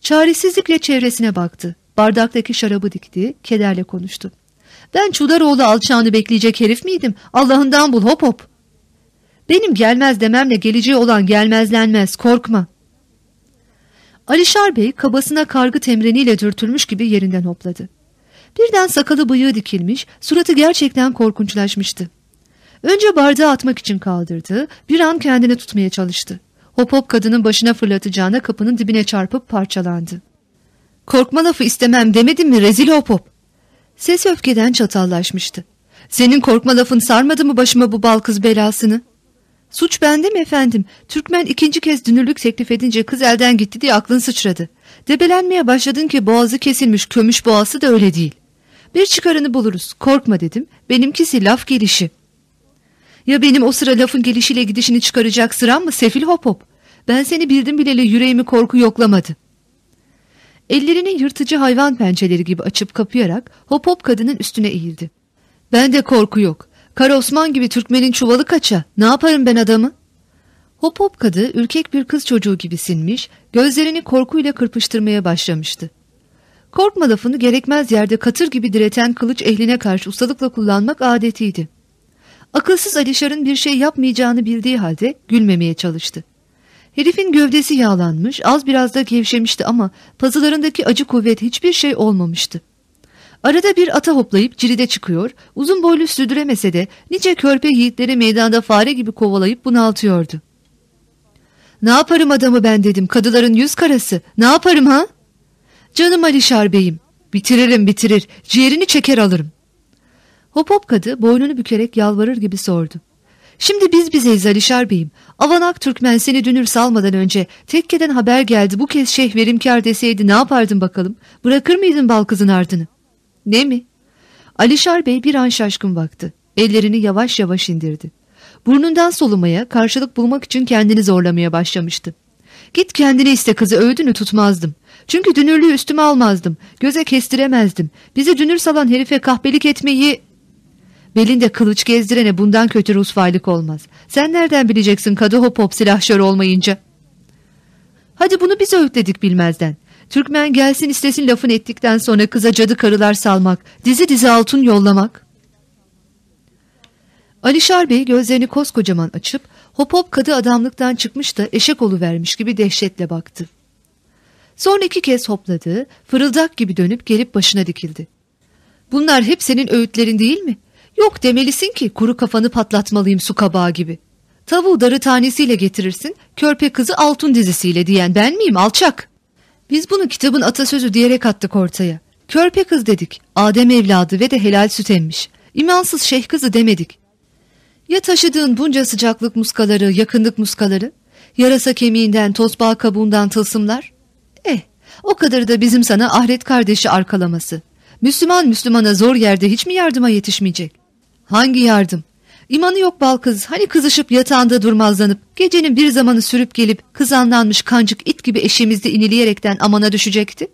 Çaresizlikle çevresine baktı. Bardaktaki şarabı dikti, kederle konuştu. Ben Çudaroğlu alçağını bekleyecek herif miydim? Allah'ından bul hop hop. Benim gelmez dememle geleceği olan gelmezlenmez, korkma. Alişar Bey kabasına kargı temreniyle dürtülmüş gibi yerinden hopladı. Birden sakalı bıyığı dikilmiş, suratı gerçekten korkunçlaşmıştı. Önce bardağı atmak için kaldırdı, bir an kendini tutmaya çalıştı. Hop hop kadının başına fırlatacağına kapının dibine çarpıp parçalandı. Korkma lafı istemem demedim mi rezil hop hop? Ses öfkeden çatallaşmıştı. Senin korkma lafın sarmadı mı başıma bu bal kız belasını? Suç bende mi efendim? Türkmen ikinci kez dünürlük teklif edince kız elden gitti diye aklın sıçradı. Debelenmeye başladın ki boğazı kesilmiş kömüş boğası da öyle değil. Bir çıkarını buluruz. Korkma dedim. Benimkisi laf gelişi. Ya benim o sıra lafın gelişiyle gidişini çıkaracak sıram mı sefil hop hop? Ben seni bildim bileli yüreğimi korku yoklamadı. Ellerini yırtıcı hayvan pençeleri gibi açıp kapayarak hop hop kadının üstüne eğildi. Ben de korku yok. Kara Osman gibi Türkmenin çuvalı kaça. Ne yaparım ben adamı? Hop hop kadı ürkek bir kız çocuğu gibi sinmiş, gözlerini korkuyla kırpıştırmaya başlamıştı. Korkma lafını gerekmez yerde katır gibi direten kılıç ehline karşı ustalıkla kullanmak adetiydi. Akılsız Alişar'ın bir şey yapmayacağını bildiği halde gülmemeye çalıştı. Herifin gövdesi yağlanmış, az biraz da gevşemişti ama pazılarındaki acı kuvvet hiçbir şey olmamıştı. Arada bir ata hoplayıp ciride çıkıyor, uzun boylu sürdüremese de nice körpe yiğitleri meydanda fare gibi kovalayıp bunaltıyordu. Ne yaparım adamı ben dedim, kadıların yüz karası, ne yaparım ha? Canım Alişar beyim, bitiririm bitirir, ciğerini çeker alırım. Hop hop kadı boynunu bükerek yalvarır gibi sordu. Şimdi biz bizeyiz Alişar Bey'im. Avanak Türkmen seni dünür salmadan önce tekkeden haber geldi bu kez şeyh verimkar deseydi ne yapardın bakalım? Bırakır mıydın bal kızın ardını? Ne mi? Alişar Bey bir an şaşkın baktı. Ellerini yavaş yavaş indirdi. Burnundan solumaya, karşılık bulmak için kendini zorlamaya başlamıştı. Git kendini iste kızı övdünü tutmazdım. Çünkü dünürlüğü üstüme almazdım. Göze kestiremezdim. Bizi dünür salan herife kahpelik etmeyi... Belinde kılıç gezdirene bundan kötü rusvaylık olmaz. Sen nereden bileceksin kadı hop hop silahşör olmayınca? Hadi bunu biz öğütledik bilmezden. Türkmen gelsin istesin lafın ettikten sonra kıza cadı karılar salmak, dizi dizi altın yollamak. Alişar Bey gözlerini koskocaman açıp hop hop kadı adamlıktan çıkmış da eşek vermiş gibi dehşetle baktı. Son iki kez hopladı, fırıldak gibi dönüp gelip başına dikildi. Bunlar hep senin öğütlerin değil mi? Yok demelisin ki kuru kafanı patlatmalıyım su kabağı gibi. Tavuğu darı tanesiyle getirirsin, körpe kızı altın dizisiyle diyen ben miyim alçak? Biz bunu kitabın atasözü diyerek attık ortaya. Körpe kız dedik, Adem evladı ve de helal süt emmiş. İmansız şeyh kızı demedik. Ya taşıdığın bunca sıcaklık muskaları, yakınlık muskaları? Yarasa kemiğinden, tosbağa kabuğundan tılsımlar? Eh, o kadarı da bizim sana ahiret kardeşi arkalaması. Müslüman Müslümana zor yerde hiç mi yardıma yetişmeyecek? Hangi yardım? İmanı yok bal kız. Hani kızışıp yatağında durmazlanıp gecenin bir zamanı sürüp gelip kızanlanmış kancık it gibi eşiğimizde inileyerekten amana düşecekti?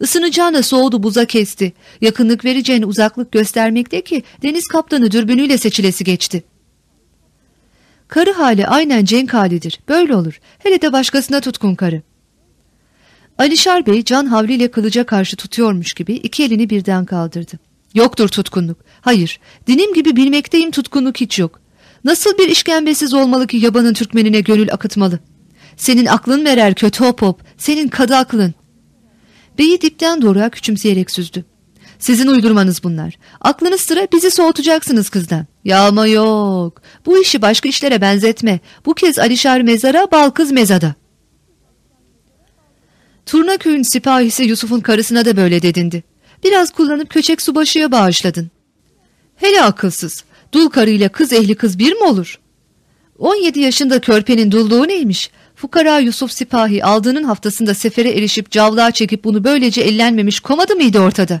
Isınacağına soğudu buza kesti. Yakınlık vereceğine uzaklık göstermekte ki deniz kaptanı dürbünüyle seçilesi geçti. Karı hali aynen cenk halidir. Böyle olur. Hele de başkasına tutkun karı. Alişar Bey can havliyle kılıca karşı tutuyormuş gibi iki elini birden kaldırdı. Yoktur tutkunluk. Hayır, dinim gibi bilmekteyim tutkunluk hiç yok. Nasıl bir işkembesiz olmalı ki yabanın Türkmenine gönül akıtmalı? Senin aklın verer kötü hop hop, senin kadı aklın. Beyi dipten doğruya küçümseyerek süzdü. Sizin uydurmanız bunlar. Aklınız sıra bizi soğutacaksınız kızdan. Yağma yok. Bu işi başka işlere benzetme. Bu kez Alişar mezara, bal kız mezada. Turnaköy'ün sipahisi Yusuf'un karısına da böyle dedindi. Biraz kullanıp köçek subaşıya bağışladın. Hele akılsız. Dul karıyla kız ehli kız bir mi olur? 17 yaşında körpenin dulluğu neymiş? Fukara Yusuf Sipahi aldığının haftasında sefere erişip cavlağa çekip bunu böylece ellenmemiş komadı mıydı ortada?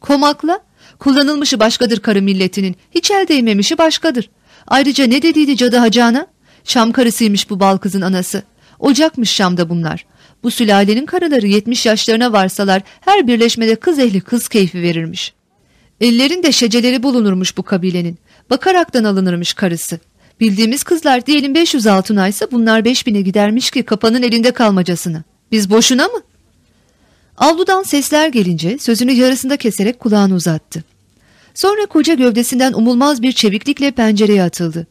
Komakla? Kullanılmışı başkadır karı milletinin. Hiç el değmemişi başkadır. Ayrıca ne dediydi cadı hacana? Şam karısıymış bu bal kızın anası. Ocakmış Şam'da bunlar. Bu sülalenin karıları 70 yaşlarına varsalar her birleşmede kız ehli kız keyfi verirmiş. Ellerinde şeceleri bulunurmuş bu kabilenin. Bakaraktan alınırmış karısı. Bildiğimiz kızlar diyelim 500 altın aysa bunlar 5000'e gidermiş ki kapanın elinde kalmacasına. Biz boşuna mı? Avludan sesler gelince sözünü yarısında keserek kulağını uzattı. Sonra koca gövdesinden umulmaz bir çeviklikle pencereye atıldı.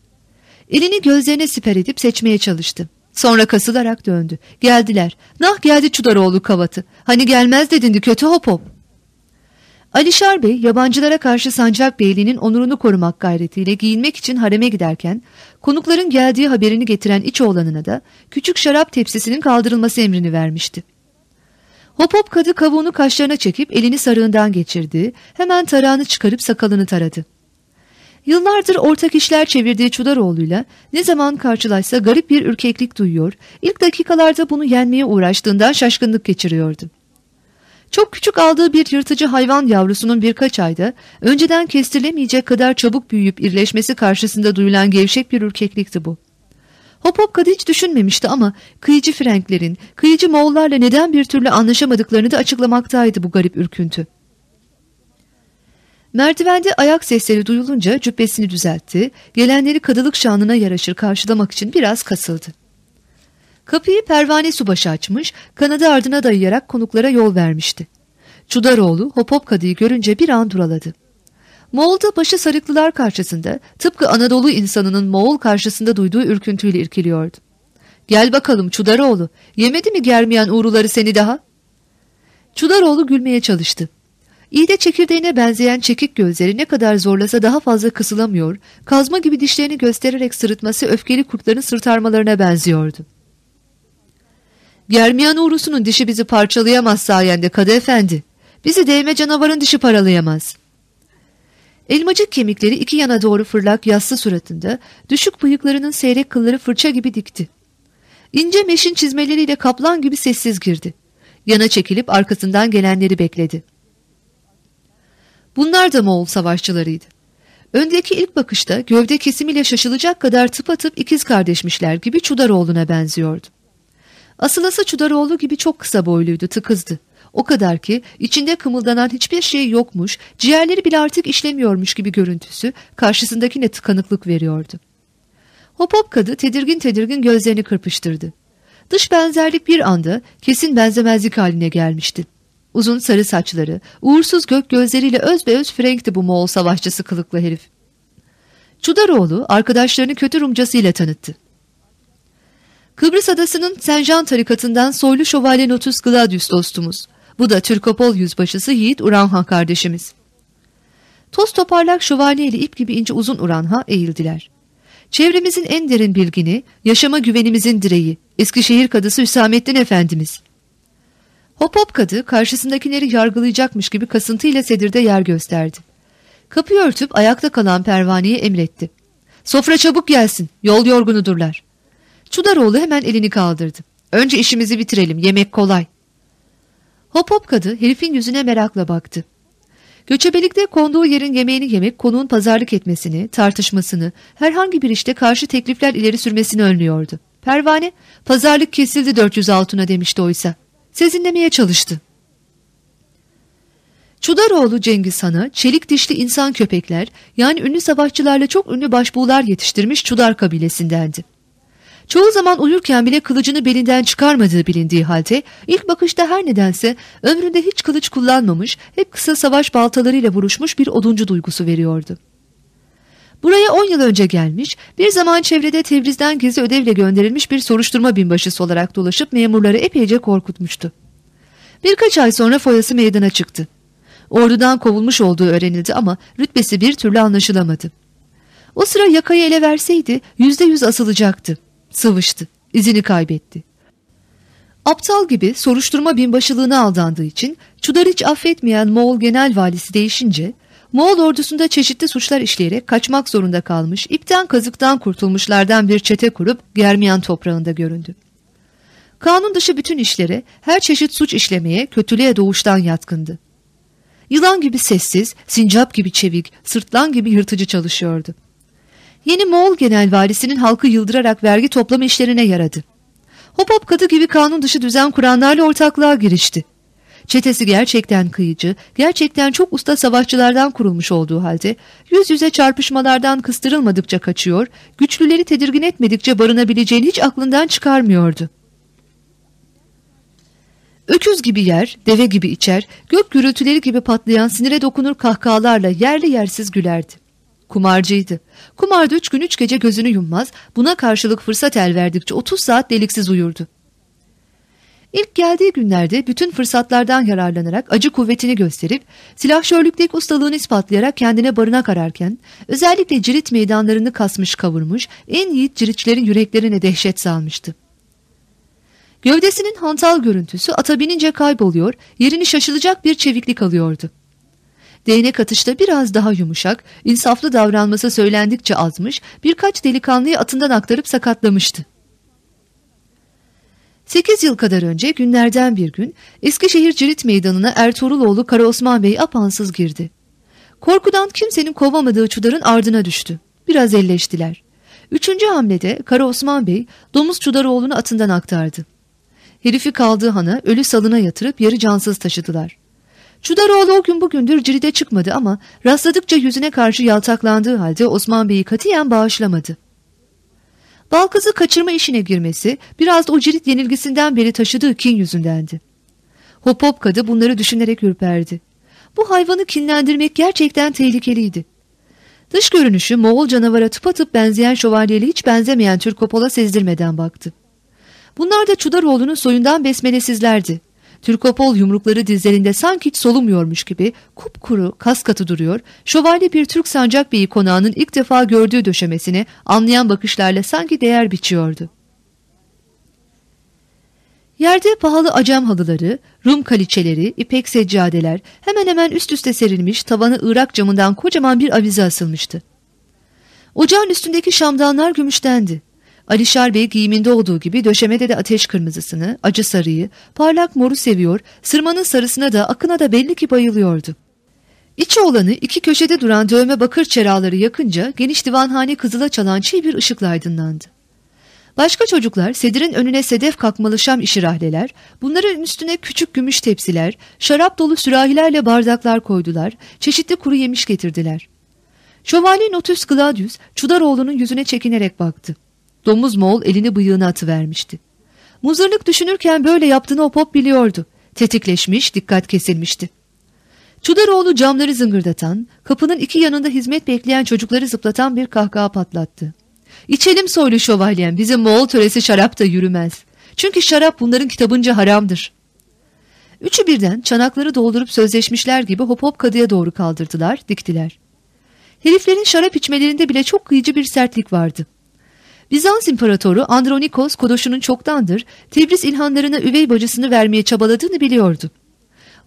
Elini gözlerine siper edip seçmeye çalıştı. Sonra kasılarak döndü. Geldiler. Nah geldi Çudaroğlu kavatı. Hani gelmez dedindi kötü hop hop. Alişar Bey yabancılara karşı Sancak Beyliği'nin onurunu korumak gayretiyle giyinmek için hareme giderken konukların geldiği haberini getiren iç oğlanına da küçük şarap tepsisinin kaldırılması emrini vermişti. Hop hop kadı kavuğunu kaşlarına çekip elini sarığından geçirdi. Hemen tarağını çıkarıp sakalını taradı. Yıllardır ortak işler çevirdiği Çudaroğlu'yla ne zaman karşılaşsa garip bir ürkeklik duyuyor, ilk dakikalarda bunu yenmeye uğraştığından şaşkınlık geçiriyordu. Çok küçük aldığı bir yırtıcı hayvan yavrusunun birkaç ayda önceden kestirilemeyecek kadar çabuk büyüyüp irleşmesi karşısında duyulan gevşek bir ürkeklikti bu. Hop hop hiç düşünmemişti ama kıyıcı Frenklerin, kıyıcı Moğollarla neden bir türlü anlaşamadıklarını da açıklamaktaydı bu garip ürküntü. Merdivende ayak sesleri duyulunca cübbesini düzeltti, gelenleri kadılık şanına yaraşır karşılamak için biraz kasıldı. Kapıyı pervane subaşı açmış, kanadı ardına dayayarak konuklara yol vermişti. Çudaroğlu hop hop kadıyı görünce bir an duraladı. Moğol'da başı sarıklılar karşısında tıpkı Anadolu insanının Moğol karşısında duyduğu ürküntüyle irkiliyordu. Gel bakalım Çudaroğlu, yemedi mi germeyen uğruları seni daha? Çudaroğlu gülmeye çalıştı. İyi de çekirdeğine benzeyen çekik gözleri ne kadar zorlasa daha fazla kısılamıyor, kazma gibi dişlerini göstererek sırıtması öfkeli kurtların sırtarmalarına benziyordu. Germiyan uğrusunun dişi bizi parçalayamaz sayende Kadı Efendi. Bizi değme canavarın dişi paralayamaz. Elmacık kemikleri iki yana doğru fırlak yassı suratında, düşük bıyıklarının seyrek kılları fırça gibi dikti. İnce meşin çizmeleriyle kaplan gibi sessiz girdi. Yana çekilip arkasından gelenleri bekledi. Bunlar da Moğol savaşçılarıydı. Öndeki ilk bakışta gövde kesimiyle şaşılacak kadar tıpatıp ikiz kardeşmişler gibi Çudaroğlu'na benziyordu. Asılası Çudaroğlu gibi çok kısa boyluydu, tıkızdı. O kadar ki içinde kımıldanan hiçbir şey yokmuş, ciğerleri bile artık işlemiyormuş gibi görüntüsü karşısındakine tıkanıklık veriyordu. Hop hop kadı tedirgin tedirgin gözlerini kırpıştırdı. Dış benzerlik bir anda kesin benzemezlik haline gelmişti. Uzun sarı saçları, uğursuz gök gözleriyle öz be öz Frank'ti bu Moğol savaşçısı kılıklı herif. Çudaroğlu arkadaşlarını kötü Rumcasıyla tanıttı. Kıbrıs adasının Senjan tarikatından soylu şövalye Notus Gladius dostumuz. Bu da Türkopol yüzbaşısı Yiğit Uranha kardeşimiz. Toz toparlak şövalye ile ip gibi ince uzun Uranha eğildiler. Çevremizin en derin bilgini, yaşama güvenimizin direği, Eskişehir kadısı Hüsamettin Efendimiz. Hop hop kadı karşısındakileri yargılayacakmış gibi kasıntıyla sedirde yer gösterdi. Kapıyı örtüp ayakta kalan pervaneye emretti. Sofra çabuk gelsin, yol yorgunudurlar. Çudaroğlu hemen elini kaldırdı. Önce işimizi bitirelim, yemek kolay. Hop hop kadı herifin yüzüne merakla baktı. Göçebelikte konduğu yerin yemeğini yemek konuğun pazarlık etmesini, tartışmasını, herhangi bir işte karşı teklifler ileri sürmesini önlüyordu. Pervane, pazarlık kesildi 400 altına demişti oysa. Sezinlemeye çalıştı. Çudaroğlu Cengiz Han'a çelik dişli insan köpekler yani ünlü savaşçılarla çok ünlü başbuğlar yetiştirmiş Çudar kabilesindendi. Çoğu zaman uyurken bile kılıcını belinden çıkarmadığı bilindiği halde ilk bakışta her nedense ömründe hiç kılıç kullanmamış, hep kısa savaş baltalarıyla vuruşmuş bir oduncu duygusu veriyordu. Buraya 10 yıl önce gelmiş, bir zaman çevrede Tebriz'den gizli ödevle gönderilmiş bir soruşturma binbaşısı olarak dolaşıp memurları epeyce korkutmuştu. Birkaç ay sonra foyası meydana çıktı. Ordudan kovulmuş olduğu öğrenildi ama rütbesi bir türlü anlaşılamadı. O sıra yakayı ele verseydi yüzde yüz asılacaktı. Sıvıştı, izini kaybetti. Aptal gibi soruşturma binbaşılığına aldandığı için Çudar hiç affetmeyen Moğol genel valisi değişince Moğol ordusunda çeşitli suçlar işleyerek kaçmak zorunda kalmış, ipten kazıktan kurtulmuşlardan bir çete kurup Germiyan toprağında göründü. Kanun dışı bütün işlere, her çeşit suç işlemeye, kötülüğe doğuştan yatkındı. Yılan gibi sessiz, sincap gibi çevik, sırtlan gibi yırtıcı çalışıyordu. Yeni Moğol genel varisinin halkı yıldırarak vergi toplama işlerine yaradı. Hop hop kadı gibi kanun dışı düzen kuranlarla ortaklığa girişti. Çetesi gerçekten kıyıcı, gerçekten çok usta savaşçılardan kurulmuş olduğu halde yüz yüze çarpışmalardan kıstırılmadıkça kaçıyor, güçlüleri tedirgin etmedikçe barınabileceğini hiç aklından çıkarmıyordu. Öküz gibi yer, deve gibi içer, gök gürültüleri gibi patlayan sinire dokunur kahkahalarla yerli yersiz gülerdi. Kumarcıydı. Kumarda üç gün üç gece gözünü yummaz, buna karşılık fırsat el verdikçe 30 saat deliksiz uyurdu. İlk geldiği günlerde bütün fırsatlardan yararlanarak acı kuvvetini gösterip silahşörlükteki ustalığını ispatlayarak kendine barınak ararken özellikle cirit meydanlarını kasmış kavurmuş en yiğit ciritçilerin yüreklerine dehşet salmıştı. Gövdesinin hantal görüntüsü ata binince kayboluyor, yerini şaşılacak bir çeviklik alıyordu. Değnek atışta biraz daha yumuşak, insaflı davranması söylendikçe azmış, birkaç delikanlıyı atından aktarıp sakatlamıştı. Sekiz yıl kadar önce günlerden bir gün Eskişehir Cirit Meydanı'na Ertuğruloğlu Kara Osman Bey apansız girdi. Korkudan kimsenin kovamadığı çudarın ardına düştü. Biraz elleştiler. Üçüncü hamlede Kara Osman Bey domuz Çudaroğlu'nu atından aktardı. Herifi kaldığı hana ölü salına yatırıp yarı cansız taşıdılar. Çudaroğlu o gün bugündür Cirit'e çıkmadı ama rastladıkça yüzüne karşı yaltaklandığı halde Osman Bey'i katiyen bağışlamadı. Balkız'ı kaçırma işine girmesi biraz da o cirit yenilgisinden beri taşıdığı kin yüzündendi. Hop hop kadı bunları düşünerek ürperdi. Bu hayvanı kinlendirmek gerçekten tehlikeliydi. Dış görünüşü Moğol canavara tıpatıp benzeyen şövalyeli hiç benzemeyen Türkopol'a sezdirmeden baktı. Bunlar da Çudaroğlu'nun soyundan besmelesizlerdi. Türkopol yumrukları dizlerinde sanki hiç solumuyormuş gibi kupkuru, kas katı duruyor, şövalye bir Türk sancak beyi konağının ilk defa gördüğü döşemesine anlayan bakışlarla sanki değer biçiyordu. Yerde pahalı acam halıları, Rum kaliçeleri, ipek seccadeler hemen hemen üst üste serilmiş tavanı Irak camından kocaman bir avize asılmıştı. Ocağın üstündeki şamdanlar gümüştendi. Alişar Bey giyiminde olduğu gibi döşemede de ateş kırmızısını, acı sarıyı, parlak moru seviyor, sırmanın sarısına da akına da belli ki bayılıyordu. İçi olanı iki köşede duran dövme bakır çeraları yakınca geniş divanhane kızıla çalan çiğ bir ışıkla aydınlandı. Başka çocuklar sedirin önüne sedef kakmalı şam işirahleler, bunların üstüne küçük gümüş tepsiler, şarap dolu sürahilerle bardaklar koydular, çeşitli kuru yemiş getirdiler. Şövalye Notus Gladius, Çudaroğlu'nun yüzüne çekinerek baktı. Domuz Moğol elini bıyığına atıvermişti. Muzırlık düşünürken böyle yaptığını o biliyordu. Tetikleşmiş, dikkat kesilmişti. Çudaroğlu camları zıngırdatan, kapının iki yanında hizmet bekleyen çocukları zıplatan bir kahkaha patlattı. İçelim soylu şövalyen, bizim Moğol töresi şarap da yürümez. Çünkü şarap bunların kitabınca haramdır. Üçü birden çanakları doldurup sözleşmişler gibi hop hop kadıya doğru kaldırdılar, diktiler. Heriflerin şarap içmelerinde bile çok kıyıcı bir sertlik vardı. Bizans İmparatoru Andronikos Kodoş'unun çoktandır Tebris ilhanlarına üvey bacısını vermeye çabaladığını biliyordu.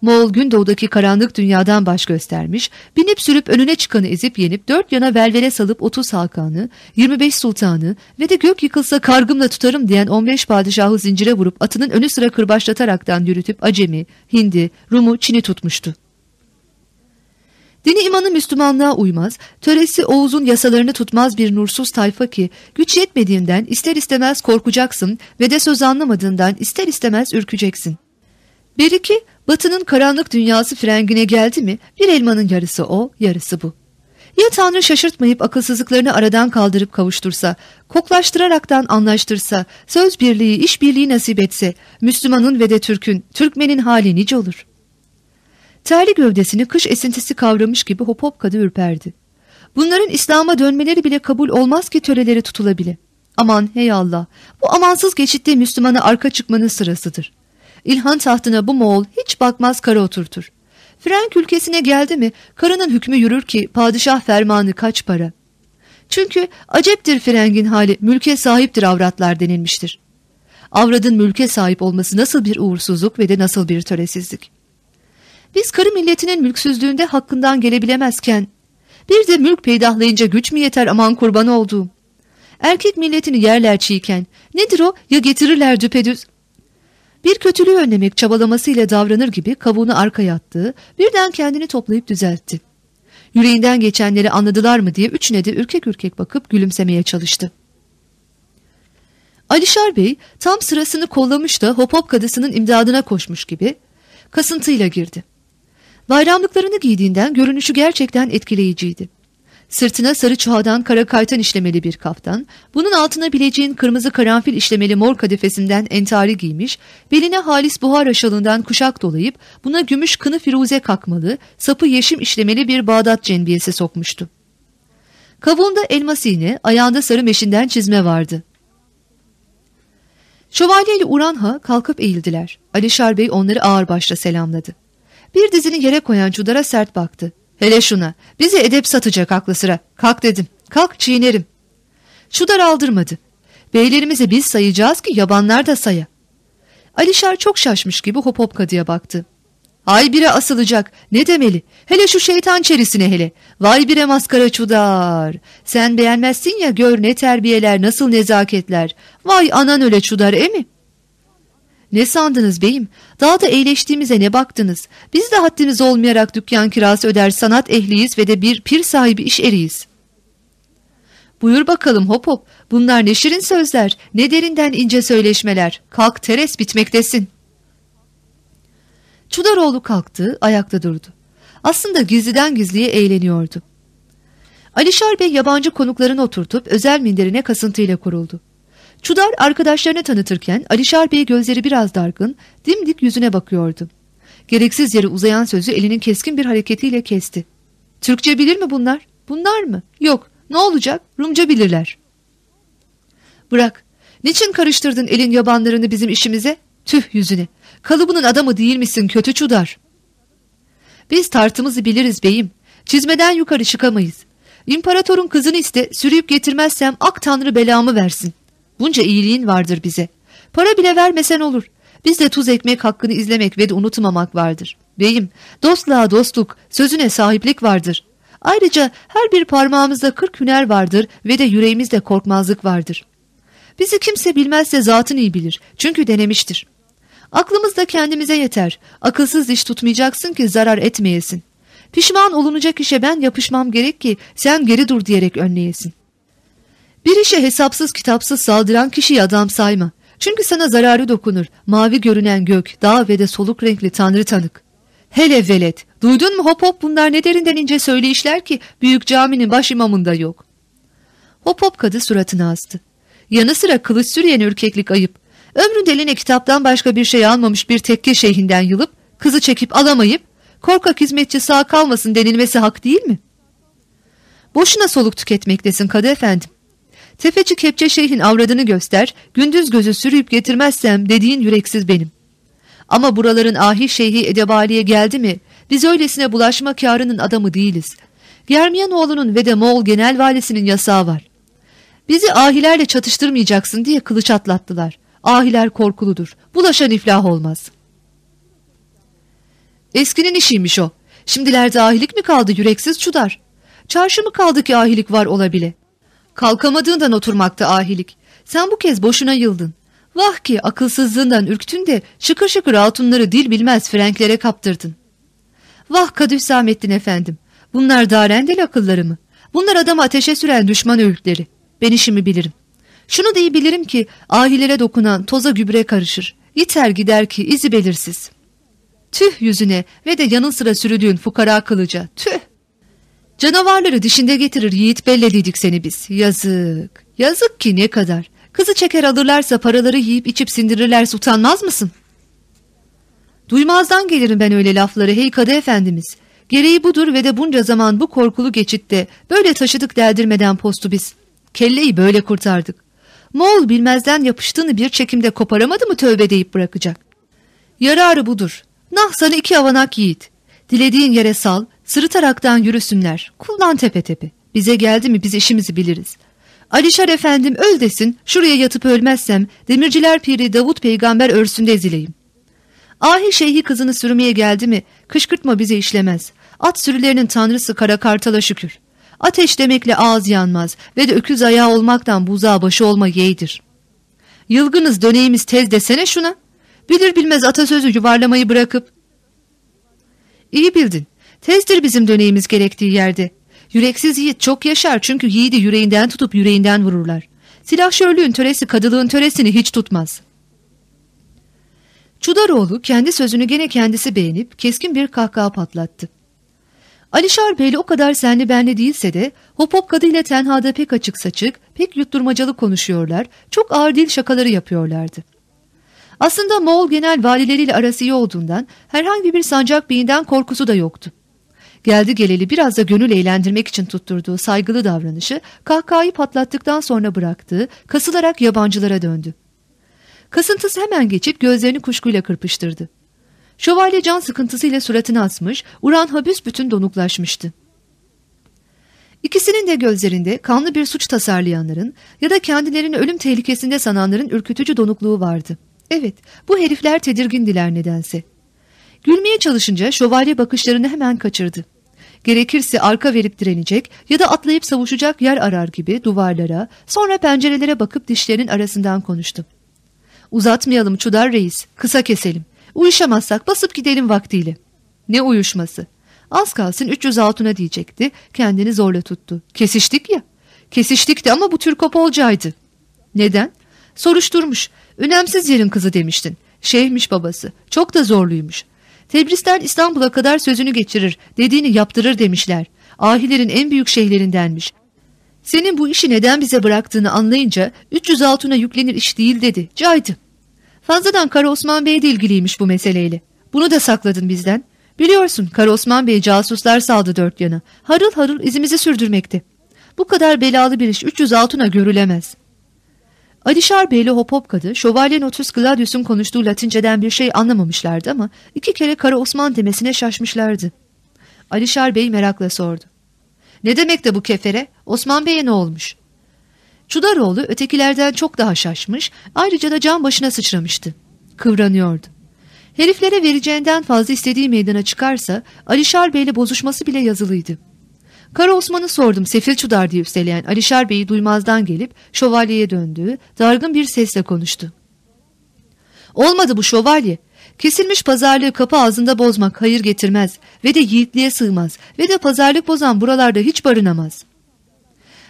Moğol Gündoğu'daki karanlık dünyadan baş göstermiş, binip sürüp önüne çıkanı ezip yenip dört yana velvele salıp 30 hakanı, 25 sultanı ve de gök yıkılsa kargımla tutarım diyen 15 padişahı zincire vurup atının önü sıra kırbaçlataraktan yürütüp Acemi, Hindi, Rum'u, Çin'i tutmuştu. Dini imanı Müslümanlığa uymaz, töresi Oğuz'un yasalarını tutmaz bir nursuz tayfa ki güç yetmediğinden ister istemez korkacaksın ve de söz anlamadığından ister istemez ürkeceksin. Beriki batının karanlık dünyası frengine geldi mi bir elmanın yarısı o yarısı bu. Ya Tanrı şaşırtmayıp akılsızlıklarını aradan kaldırıp kavuştursa, koklaştıraraktan anlaştırsa, söz birliği, iş birliği nasip etse, Müslümanın ve de Türk'ün, Türkmenin hali nice olur.'' Terli gövdesini kış esintisi kavramış gibi hop hop kadı ürperdi. Bunların İslam'a dönmeleri bile kabul olmaz ki töreleri tutulabile. Aman hey Allah, bu amansız geçitte Müslümana arka çıkmanın sırasıdır. İlhan tahtına bu Moğol hiç bakmaz kara oturtur. Frank ülkesine geldi mi karının hükmü yürür ki padişah fermanı kaç para. Çünkü aceptir Freng'in hali mülke sahiptir avratlar denilmiştir. Avradın mülke sahip olması nasıl bir uğursuzluk ve de nasıl bir töresizlik. Biz karı milletinin mülksüzlüğünde hakkından gelebilemezken bir de mülk peydahlayınca güç mü yeter aman kurban olduğum. Erkek milletini yerler çiğken nedir o ya getirirler düpedüz. Bir kötülüğü önlemek çabalamasıyla davranır gibi kavuğunu arkaya attığı, birden kendini toplayıp düzeltti. Yüreğinden geçenleri anladılar mı diye üçüne de ürkek ürkek bakıp gülümsemeye çalıştı. Alişar Bey tam sırasını kollamış da hop hop kadısının imdadına koşmuş gibi kasıntıyla girdi. Bayramlıklarını giydiğinden görünüşü gerçekten etkileyiciydi. Sırtına sarı çuhadan kara kaytan işlemeli bir kaftan, bunun altına bileceğin kırmızı karanfil işlemeli mor kadefesinden entari giymiş, beline halis buhar aşalından kuşak dolayıp buna gümüş kını firuze kakmalı, sapı yeşim işlemeli bir Bağdat cenbiyesi sokmuştu. Kavuğunda elmas iğne, ayağında sarı meşinden çizme vardı. Şövalye ile Uranha kalkıp eğildiler. Alişar Bey onları ağırbaşla selamladı. Bir dizini yere koyan Çudar'a sert baktı. Hele şuna. Bizi edep satacak aklı sıra. Kalk dedim. Kalk çiğnerim. Çudar aldırmadı. Beylerimizi biz sayacağız ki yabanlar da saya. Alişar çok şaşmış gibi hop hop kadıya baktı. Ay bire asılacak. Ne demeli? Hele şu şeytan çerisine hele. Vay bire maskara çudar. Sen beğenmezsin ya gör ne terbiyeler nasıl nezaketler. Vay anan öyle çudar e mi? Ne sandınız beyim? Daha da eğleştiğimize ne baktınız? Biz de haddimiz olmayarak dükkan kirası öder sanat ehliyiz ve de bir pir sahibi iş eriyiz. Buyur bakalım hop hop. Bunlar ne şirin sözler, ne derinden ince söyleşmeler. Kalk teres bitmektesin. Çudaroğlu kalktı, ayakta durdu. Aslında gizliden gizliye eğleniyordu. Alişar Bey yabancı konuklarını oturtup özel minderine kasıntıyla kuruldu. Çudar arkadaşlarını tanıtırken Alişar Bey gözleri biraz dargın, dimdik yüzüne bakıyordu. Gereksiz yere uzayan sözü elinin keskin bir hareketiyle kesti. Türkçe bilir mi bunlar? Bunlar mı? Yok. Ne olacak? Rumca bilirler. Bırak. Niçin karıştırdın elin yabanlarını bizim işimize? Tüh yüzüne. Kalıbının adamı değil misin kötü çudar? Biz tartımızı biliriz beyim. Çizmeden yukarı çıkamayız. İmparatorun kızını iste, sürüyüp getirmezsem ak tanrı belamı versin. Bunca iyiliğin vardır bize. Para bile vermesen olur. Bizde tuz ekmek hakkını izlemek ve de unutmamak vardır. Beyim, dostluğa dostluk, sözüne sahiplik vardır. Ayrıca her bir parmağımızda kırk hüner vardır ve de yüreğimizde korkmazlık vardır. Bizi kimse bilmezse zatın iyi bilir. Çünkü denemiştir. Aklımız da kendimize yeter. Akılsız iş tutmayacaksın ki zarar etmeyesin. Pişman olunacak işe ben yapışmam gerek ki sen geri dur diyerek önleyesin. Bir işe hesapsız kitapsız saldıran kişiyi adam sayma. Çünkü sana zararı dokunur. Mavi görünen gök, dağ ve de soluk renkli tanrı tanık. Hele velet, duydun mu hop hop bunlar ne derinden ince söyleyişler ki büyük caminin baş imamında yok. Hop hop kadı suratını astı. Yanı sıra kılıç sürüyen ürkeklik ayıp. Ömründe eline kitaptan başka bir şey almamış bir tekke şeyhinden yılıp, kızı çekip alamayıp, korkak hizmetçi sağ kalmasın denilmesi hak değil mi? Boşuna soluk tüketmektesin kadı efendim. Tefeci kepçe şeyhin avradını göster, gündüz gözü sürüyüp getirmezsem dediğin yüreksiz benim. Ama buraların ahi şeyhi edebaliye geldi mi, biz öylesine bulaşma kârının adamı değiliz. Germiyanoğlu'nun ve de Moğol genel valisinin yasağı var. Bizi ahilerle çatıştırmayacaksın diye kılıç atlattılar. Ahiler korkuludur. Bulaşan iflah olmaz. Eskinin işiymiş o. Şimdilerde ahilik mi kaldı yüreksiz çudar? Çarşı mı kaldı ki ahilik var olabile? Kalkamadığından oturmakta ahilik. Sen bu kez boşuna yıldın. Vah ki akılsızlığından ürktün de şıkır şıkır altunları dil bilmez frenklere kaptırdın. Vah Kadı Hüsamettin efendim. Bunlar darendel akılları mı? Bunlar adamı ateşe süren düşman öğütleri. Ben işimi bilirim. Şunu da iyi bilirim ki ahilere dokunan toza gübre karışır. Yiter gider ki izi belirsiz. Tüh yüzüne ve de yanın sıra sürüdüğün fukara kılıca. Tüh. Canavarları dişinde getirir yiğit bellediydik seni biz. Yazık. Yazık ki ne kadar. Kızı çeker alırlarsa paraları yiyip içip sindirirlerse utanmaz mısın? Duymazdan gelirim ben öyle lafları hey kadı efendimiz. Gereği budur ve de bunca zaman bu korkulu geçitte böyle taşıdık deldirmeden postu biz. Kelleyi böyle kurtardık. Moğol bilmezden yapıştığını bir çekimde koparamadı mı tövbe deyip bırakacak. Yararı budur. Nah sana iki avanak yiğit. Dilediğin yere sal, sırıtaraktan yürüsünler. Kullan tepe tepe. Bize geldi mi biz işimizi biliriz. Alişar efendim öl desin, şuraya yatıp ölmezsem demirciler piri Davut peygamber örsünde ezileyim. Ahi şeyhi kızını sürmeye geldi mi kışkırtma bize işlemez. At sürülerinin tanrısı kara kartala şükür. Ateş demekle ağız yanmaz ve de öküz ayağı olmaktan buzağı başı olma yeğdir. Yılgınız döneğimiz tez desene şuna. Bilir bilmez atasözü yuvarlamayı bırakıp. İyi bildin. Tezdir bizim döneğimiz gerektiği yerde. Yüreksiz yiğit çok yaşar çünkü yiğidi yüreğinden tutup yüreğinden vururlar. Silahşörlüğün töresi kadılığın töresini hiç tutmaz. Çudaroğlu kendi sözünü gene kendisi beğenip keskin bir kahkaha patlattı. Alişar Beyli o kadar senli benli değilse de hop hop kadıyla tenhada pek açık saçık, pek yutturmacalı konuşuyorlar, çok ağır dil şakaları yapıyorlardı. Aslında Moğol genel valileriyle arası iyi olduğundan herhangi bir sancak beyinden korkusu da yoktu. Geldi geleli biraz da gönül eğlendirmek için tutturduğu saygılı davranışı kahkahayı patlattıktan sonra bıraktığı, kasılarak yabancılara döndü. Kasıntısı hemen geçip gözlerini kuşkuyla kırpıştırdı. Şövalye can sıkıntısıyla suratını asmış, Uran habüs bütün donuklaşmıştı. İkisinin de gözlerinde kanlı bir suç tasarlayanların ya da kendilerini ölüm tehlikesinde sananların ürkütücü donukluğu vardı. Evet, bu herifler tedirgindiler nedense. Gülmeye çalışınca şövalye bakışlarını hemen kaçırdı. Gerekirse arka verip direnecek ya da atlayıp savuşacak yer arar gibi duvarlara, sonra pencerelere bakıp dişlerinin arasından konuştu. Uzatmayalım Çudar Reis, kısa keselim. Uyuşamazsak basıp gidelim vaktiyle. Ne uyuşması? Az kalsın 300 altına diyecekti, kendini zorla tuttu. Kesiştik ya. Kesiştikti ama bu Türk Opolcaydı. Neden? Soruşturmuş. Önemsiz yerin kızı demiştin. Şeyhmiş babası. Çok da zorluymuş. Tebris'ten İstanbul'a kadar sözünü geçirir, dediğini yaptırır demişler. Ahilerin en büyük şeyhlerindenmiş. Senin bu işi neden bize bıraktığını anlayınca 300 altına yüklenir iş değil dedi. Caydı. Fazladan Kara Osman Bey de ilgiliymiş bu meseleyle. Bunu da sakladın bizden. Biliyorsun Kara Osman Bey casuslar saldı dört yana. Harıl harıl izimizi sürdürmekte. Bu kadar belalı bir iş 300 altına görülemez. Alişar Beyli hop hop kadı, Şövalye Notus Gladius'un konuştuğu Latinceden bir şey anlamamışlardı ama iki kere Kara Osman demesine şaşmışlardı. Alişar Bey merakla sordu. Ne demek de bu kefere? Osman Bey'e ne olmuş? Çudaroğlu ötekilerden çok daha şaşmış, ayrıca da can başına sıçramıştı. Kıvranıyordu. Heriflere vereceğinden fazla istediği meydana çıkarsa Alişar Bey'le bozuşması bile yazılıydı. Kara Osman'ı sordum sefil çudar diye üsteleyen Alişar Bey'i duymazdan gelip şövalyeye döndüğü dargın bir sesle konuştu. Olmadı bu şövalye. Kesilmiş pazarlığı kapı ağzında bozmak hayır getirmez ve de yiğitliğe sığmaz ve de pazarlık bozan buralarda hiç barınamaz.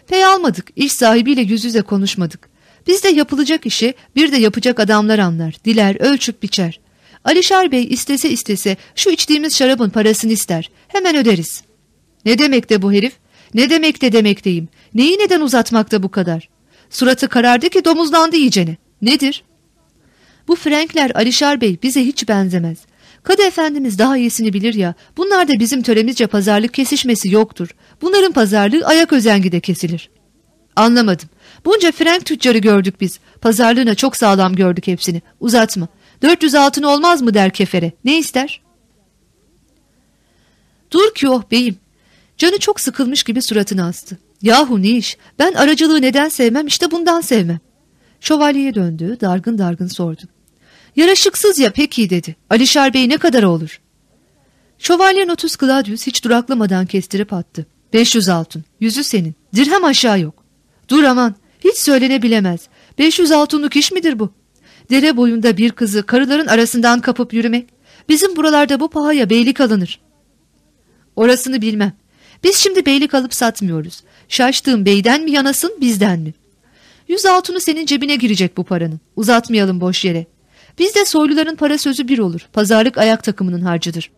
Pey almadık, iş sahibiyle yüz yüze konuşmadık. Biz de yapılacak işi bir de yapacak adamlar anlar, diler, ölçüp biçer. Alişar Bey istese istese şu içtiğimiz şarabın parasını ister, hemen öderiz. Ne demek de bu herif? Ne demek de demekteyim. Neyi neden uzatmakta bu kadar? Suratı karardı ki domuzlandı iyicene. Nedir? Bu Frankler Alişar Bey bize hiç benzemez. Kadı Efendimiz daha iyisini bilir ya, bunlar da bizim töremizce pazarlık kesişmesi yoktur. Bunların pazarlığı ayak özengide kesilir. Anlamadım. Bunca Frank tüccarı gördük biz. Pazarlığına çok sağlam gördük hepsini. Uzatma. 400 altın olmaz mı der kefere. Ne ister? Dur ki oh beyim. Canı çok sıkılmış gibi suratını astı. Yahu ne iş? Ben aracılığı neden sevmem işte bundan sevmem. Şövalyeye döndü, dargın dargın sordu. Yaraşıksız ya pek iyi dedi. Alişar Bey ne kadar olur? Şövalye Notus Gladius hiç duraklamadan kestirip attı. 500 altın, yüzü senin, dirhem aşağı yok. Dur aman, hiç söylenebilemez. 500 altınlık iş midir bu? Dere boyunda bir kızı karıların arasından kapıp yürümek. Bizim buralarda bu pahaya beylik alınır. Orasını bilmem. Biz şimdi beylik alıp satmıyoruz. Şaştığım beyden mi yanasın bizden mi? Yüz altını senin cebine girecek bu paranın. Uzatmayalım boş yere. Bizde soyluların para sözü bir olur. Pazarlık ayak takımının harcıdır.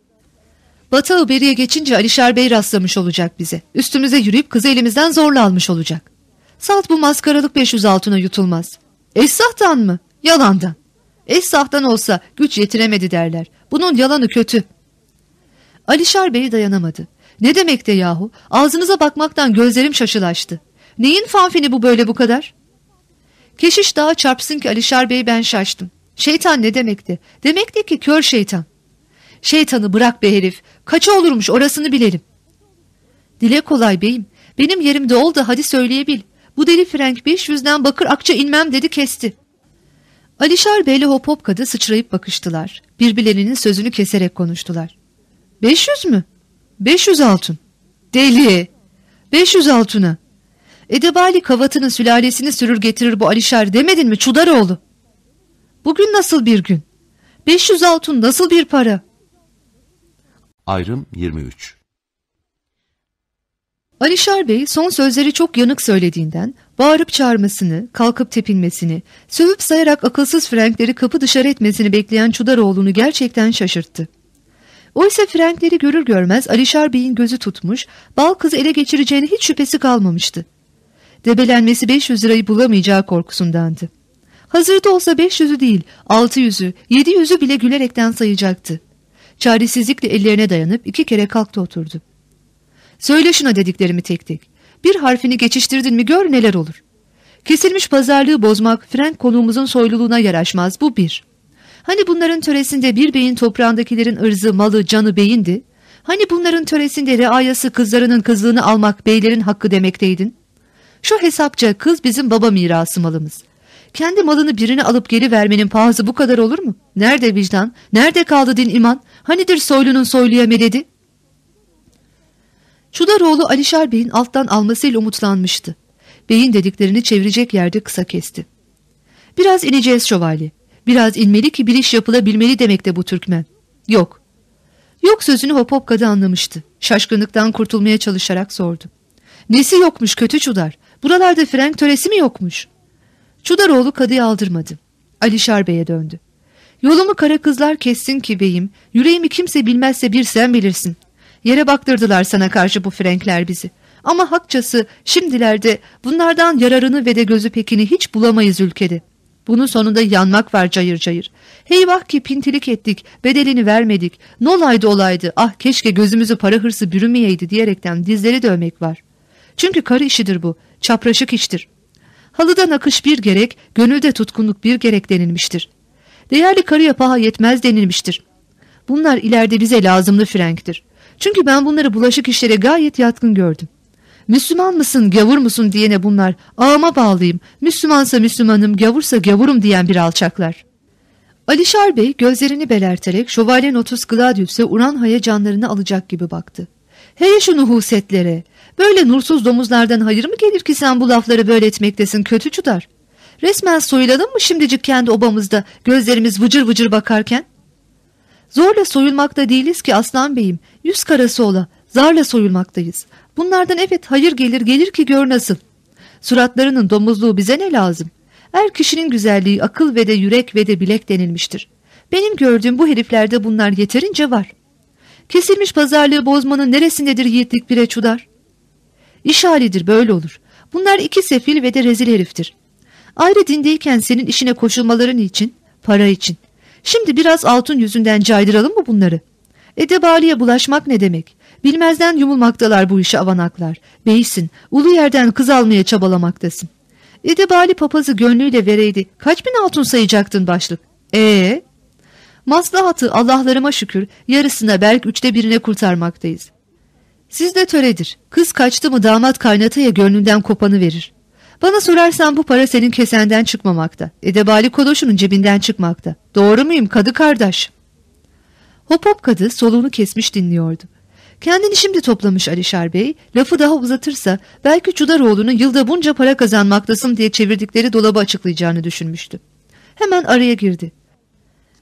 Batı beriye geçince Alişar Bey rastlamış olacak bize. Üstümüze yürüyüp kızı elimizden zorla almış olacak. Salt bu maskaralık 500 altına yutulmaz. Esahtan mı? Yalandan. Esahtan olsa güç yetiremedi derler. Bunun yalanı kötü. Alişar Bey dayanamadı. Ne demek de yahu? Ağzınıza bakmaktan gözlerim şaşılaştı. Neyin fanfini bu böyle bu kadar? Keşiş daha çarpsın ki Alişar Bey ben şaştım. Şeytan ne demekti? Demekti ki kör şeytan. Şeytanı bırak be herif. Kaça olurmuş orasını bilelim. Dile kolay beyim. Benim yerimde ol da hadi söyleyebil. Bu deli Frank 500'den bakır akça inmem dedi kesti. Alişar Bey'le hop hop kadı sıçrayıp bakıştılar. Birbirlerinin sözünü keserek konuştular. 500 mü? 500 altın. Deli. 500 altına. Edebali kavatının sülalesini sürür getirir bu Alişar demedin mi Çudaroğlu? Bugün nasıl bir gün? 500 altın nasıl bir para? Ayrım 23. Alişar Bey son sözleri çok yanık söylediğinden bağırıp çağırmasını, kalkıp tepinmesini, sövüp sayarak akılsız Frankleri kapı dışarı etmesini bekleyen Çudaroğlu'nu gerçekten şaşırttı. Oysa Frankleri görür görmez Alişar Bey'in gözü tutmuş, bal kızı ele geçireceğine hiç şüphesi kalmamıştı. Debelenmesi 500 lirayı bulamayacağı korkusundandı. Hazırda olsa 500'ü değil, 600'ü, 700'ü bile gülerekten sayacaktı. Çaresizlikle ellerine dayanıp iki kere kalktı oturdu. Söyle şuna dediklerimi tek tek. Bir harfini geçiştirdin mi gör neler olur. Kesilmiş pazarlığı bozmak Frank konuğumuzun soyluluğuna yaraşmaz bu bir. Hani bunların töresinde bir beyin toprağındakilerin ırzı, malı, canı beyindi? Hani bunların töresinde reayası kızlarının kızlığını almak beylerin hakkı demekteydin? Şu hesapça kız bizim baba mirası malımız. Kendi malını birine alıp geri vermenin pahası bu kadar olur mu? Nerede vicdan? Nerede kaldı din iman? Hanidir soylunun soyluya mededi? Çudaroğlu Alişar Bey'in alttan almasıyla umutlanmıştı. Beyin dediklerini çevirecek yerde kısa kesti. Biraz ineceğiz şövalye. Biraz inmeli ki bir iş yapılabilmeli demekte bu Türkmen. Yok. Yok sözünü hop hop kadı anlamıştı. Şaşkınlıktan kurtulmaya çalışarak sordu. Nesi yokmuş kötü Çudar? Buralarda Frank töresi mi yokmuş? Çudaroğlu kadıyı aldırmadı. Alişar Bey'e döndü. Yolumu kara kızlar kessin ki beyim, yüreğimi kimse bilmezse bir sen bilirsin. Yere baktırdılar sana karşı bu Frenkler bizi. Ama hakçası şimdilerde bunlardan yararını ve de gözü pekini hiç bulamayız ülkede. Bunun sonunda yanmak var cayır cayır. Heyvah ki pintilik ettik, bedelini vermedik. Ne olaydı olaydı, ah keşke gözümüzü para hırsı bürümeyeydi diyerekten dizleri dövmek var. Çünkü karı işidir bu, çapraşık iştir. Halıda nakış bir gerek, gönülde tutkunluk bir gerek denilmiştir. Değerli karıya paha yetmez denilmiştir. Bunlar ileride bize lazımlı frenktir. Çünkü ben bunları bulaşık işlere gayet yatkın gördüm. Müslüman mısın, gavur musun diyene bunlar ağıma bağlıyım, Müslümansa Müslümanım, gavursa gavurum diyen bir alçaklar. Alişar Bey gözlerini belerterek şövalye Notus Gladius'e Uranha'ya canlarını alacak gibi baktı. Hey şu nuhusetlere, böyle nursuz domuzlardan hayır mı gelir ki sen bu lafları böyle etmektesin kötü çudar? Resmen soyulalım mı şimdicik kendi obamızda gözlerimiz vıcır vıcır bakarken? Zorla soyulmakta değiliz ki aslan beyim, yüz karası ola, zarla soyulmaktayız. Bunlardan evet hayır gelir gelir ki gör nasıl. Suratlarının domuzluğu bize ne lazım? Er kişinin güzelliği akıl ve de yürek ve de bilek denilmiştir. Benim gördüğüm bu heriflerde bunlar yeterince var. Kesilmiş pazarlığı bozmanın neresindedir yiğitlik bire çudar? İş halidir böyle olur. Bunlar iki sefil ve de rezil heriftir. Ayrı dindeyken senin işine koşulmaların için, para için. Şimdi biraz altın yüzünden caydıralım mı bunları? Edebaliye bulaşmak ne demek? Bilmezden yumulmaktalar bu işe avanaklar. Beysin, ulu yerden kız almaya çabalamaktasın. Edebali papazı gönlüyle vereydi. Kaç bin altın sayacaktın başlık? Ee, Maslahatı Allah'larıma şükür yarısına belki üçte birine kurtarmaktayız. Sizde töredir. Kız kaçtı mı damat kaynataya gönlünden kopanı verir. Bana sorarsan bu para senin kesenden çıkmamakta. Edebali Kodoş'un cebinden çıkmakta. Doğru muyum kadı kardeş? Hop hop kadı soluğunu kesmiş dinliyordu. Kendini şimdi toplamış Alişar Bey, lafı daha uzatırsa belki Çudaroğlu'nun yılda bunca para kazanmaktasın diye çevirdikleri dolabı açıklayacağını düşünmüştü. Hemen araya girdi.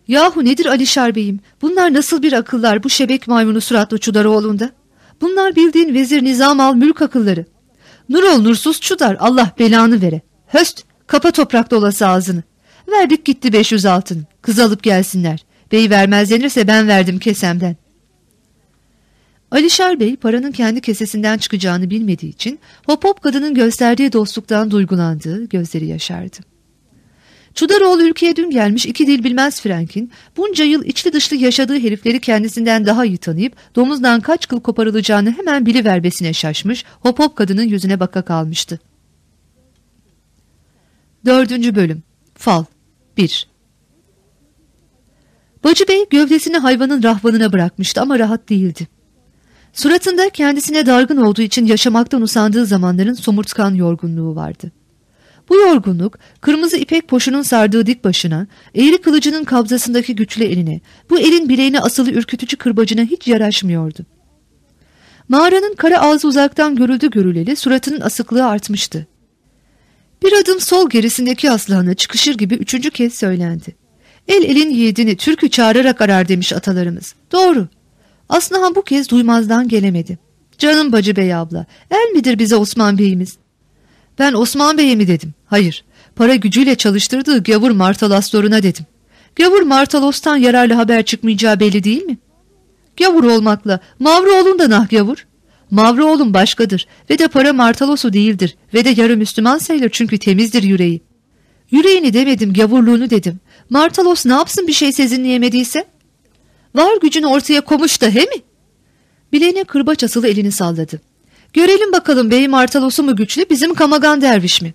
Yahu nedir Alişar Bey'im? Bunlar nasıl bir akıllar bu şebek maymunu suratlı Çudaroğlu'nda? Bunlar bildiğin vezir nizam al mülk akılları. Nurol nursuz çudar Allah belanı vere. Höst kapa toprak dolası ağzını. Verdik gitti 500 altın. Kız alıp gelsinler. Bey vermez denirse ben verdim kesemden. Alişar Bey paranın kendi kesesinden çıkacağını bilmediği için hop hop kadının gösterdiği dostluktan duygulandığı gözleri yaşardı. Çudaroğlu ülkeye dün gelmiş iki dil bilmez Frank'in bunca yıl içli dışlı yaşadığı herifleri kendisinden daha iyi tanıyıp domuzdan kaç kıl koparılacağını hemen biliverbesine şaşmış hop hop kadının yüzüne baka kalmıştı. Dördüncü bölüm Fal 1 Bacı Bey gövdesini hayvanın rahvanına bırakmıştı ama rahat değildi. Suratında kendisine dargın olduğu için yaşamaktan usandığı zamanların somurtkan yorgunluğu vardı. Bu yorgunluk kırmızı ipek poşunun sardığı dik başına, eğri kılıcının kabzasındaki güçlü eline, bu elin bileğine asılı ürkütücü kırbacına hiç yaraşmıyordu. Mağaranın kara ağzı uzaktan görüldü görüleli suratının asıklığı artmıştı. Bir adım sol gerisindeki aslana çıkışır gibi üçüncü kez söylendi. El elin yiğidini türkü çağırarak arar demiş atalarımız. Doğru. Aslıhan bu kez duymazdan gelemedi. Canım Bacı Bey abla, el midir bize Osman Bey'imiz? Ben Osman Bey'e mi dedim? Hayır, para gücüyle çalıştırdığı gavur Martalas soruna dedim. Gavur Martalos'tan yararlı haber çıkmayacağı belli değil mi? Gavur olmakla Mavroğlu'nun da nah gavur. Mavroğlu'nun başkadır ve de para Martalos'u değildir ve de yarı Müslüman sayılır çünkü temizdir yüreği. Yüreğini demedim gavurluğunu dedim. Martalos ne yapsın bir şey sezinleyemediyse? Var gücünü ortaya komuş da he mi? Bileğine kırbaç asılı elini salladı. Görelim bakalım bey Martalos'u mu güçlü bizim Kamagan derviş mi?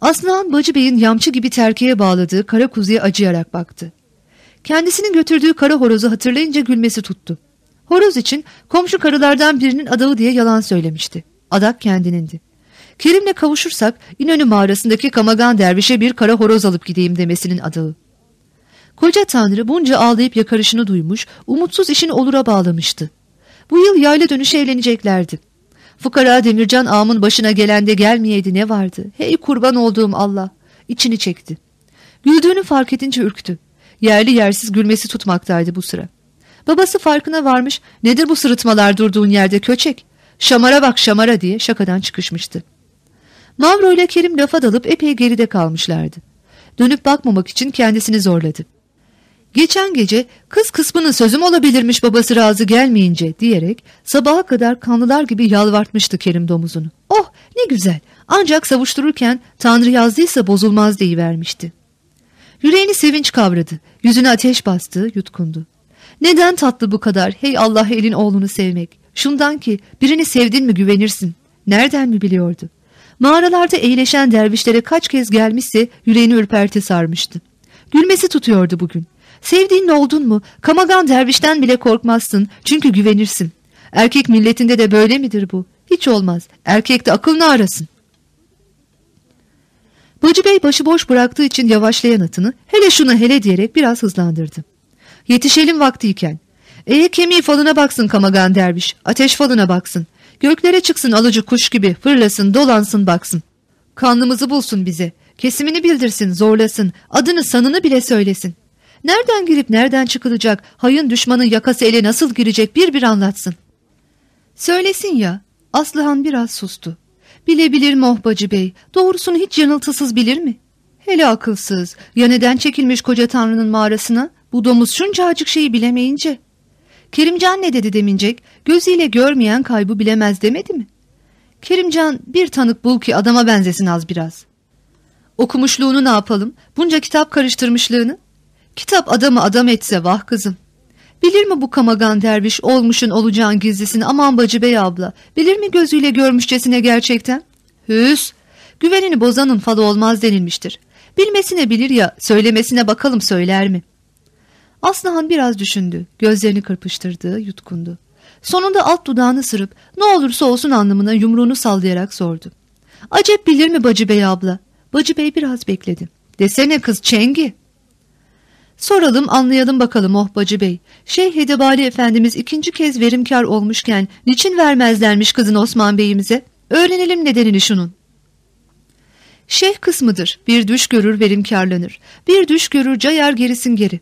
Aslan Bacı Bey'in yamçı gibi terkiye bağladığı kara kuzuya acıyarak baktı. Kendisinin götürdüğü kara horozu hatırlayınca gülmesi tuttu. Horoz için komşu karılardan birinin adağı diye yalan söylemişti. Adak kendinindi. Kerim'le kavuşursak İnönü mağarasındaki Kamagan dervişe bir kara horoz alıp gideyim demesinin adağı. Koca Tanrı bunca ağlayıp yakarışını duymuş, umutsuz işini olura bağlamıştı. Bu yıl yayla dönüşü evleneceklerdi. Fukara Demircan ağamın başına gelen de gelmeyeydi ne vardı? Hey kurban olduğum Allah! İçini çekti. Güldüğünü fark edince ürktü. Yerli yersiz gülmesi tutmaktaydı bu sıra. Babası farkına varmış, nedir bu sırıtmalar durduğun yerde köçek? Şamara bak şamara diye şakadan çıkışmıştı. Mavro ile Kerim lafa dalıp epey geride kalmışlardı. Dönüp bakmamak için kendisini zorladı. Geçen gece kız kısmının sözüm olabilirmiş babası razı gelmeyince diyerek sabaha kadar kanlılar gibi yalvartmıştı Kerim domuzunu. Oh ne güzel ancak savuştururken Tanrı yazdıysa bozulmaz deyivermişti. Yüreğini sevinç kavradı yüzüne ateş bastı yutkundu. Neden tatlı bu kadar hey Allah elin oğlunu sevmek şundan ki birini sevdin mi güvenirsin nereden mi biliyordu. Mağaralarda eğleşen dervişlere kaç kez gelmişse yüreğini ürperti sarmıştı. Gülmesi tutuyordu bugün. Sevdiğin oldun mu kamagan dervişten bile korkmazsın çünkü güvenirsin. Erkek milletinde de böyle midir bu? Hiç olmaz. Erkek de akılını arasın. Bacı Bey başıboş bıraktığı için yavaşlayan atını hele şuna hele diyerek biraz hızlandırdı. Yetişelim vaktiyken. Eye kemiği falına baksın kamagan derviş. Ateş falına baksın. Göklere çıksın alıcı kuş gibi fırlasın dolansın baksın. Kanlımızı bulsun bize. Kesimini bildirsin zorlasın. Adını sanını bile söylesin. Nereden girip nereden çıkılacak, hayın düşmanın yakası ele nasıl girecek bir bir anlatsın. Söylesin ya, Aslıhan biraz sustu. Bilebilir mi Ohbacı Bey, doğrusunu hiç yanıltısız bilir mi? Hele akılsız, ya neden çekilmiş koca tanrının mağarasına, bu domuz şuncacık şeyi bilemeyince. Kerimcan ne dedi demincek, gözüyle görmeyen kaybı bilemez demedi mi? Kerimcan bir tanık bul ki adama benzesin az biraz. Okumuşluğunu ne yapalım, bunca kitap karıştırmışlığını? Kitap adamı adam etse vah kızım. Bilir mi bu kamagan derviş olmuşun olacağın gizlisini aman bacı bey abla. Bilir mi gözüyle görmüşçesine gerçekten? Hüs. Güvenini bozanın falı olmaz denilmiştir. Bilmesine bilir ya söylemesine bakalım söyler mi? Aslıhan biraz düşündü. Gözlerini kırpıştırdı, yutkundu. Sonunda alt dudağını sırıp ne olursa olsun anlamına yumruğunu sallayarak sordu. Acep bilir mi Bacı Bey abla? Bacı Bey biraz bekledi. Desene kız Çengi. Soralım anlayalım bakalım oh Bacı Bey. Şeyh Hedebali Efendimiz ikinci kez verimkar olmuşken niçin vermezlermiş kızın Osman Bey'imize? Öğrenelim nedenini şunun. Şeyh kısmıdır. Bir düş görür verimkarlanır. Bir düş görür cayar gerisin geri.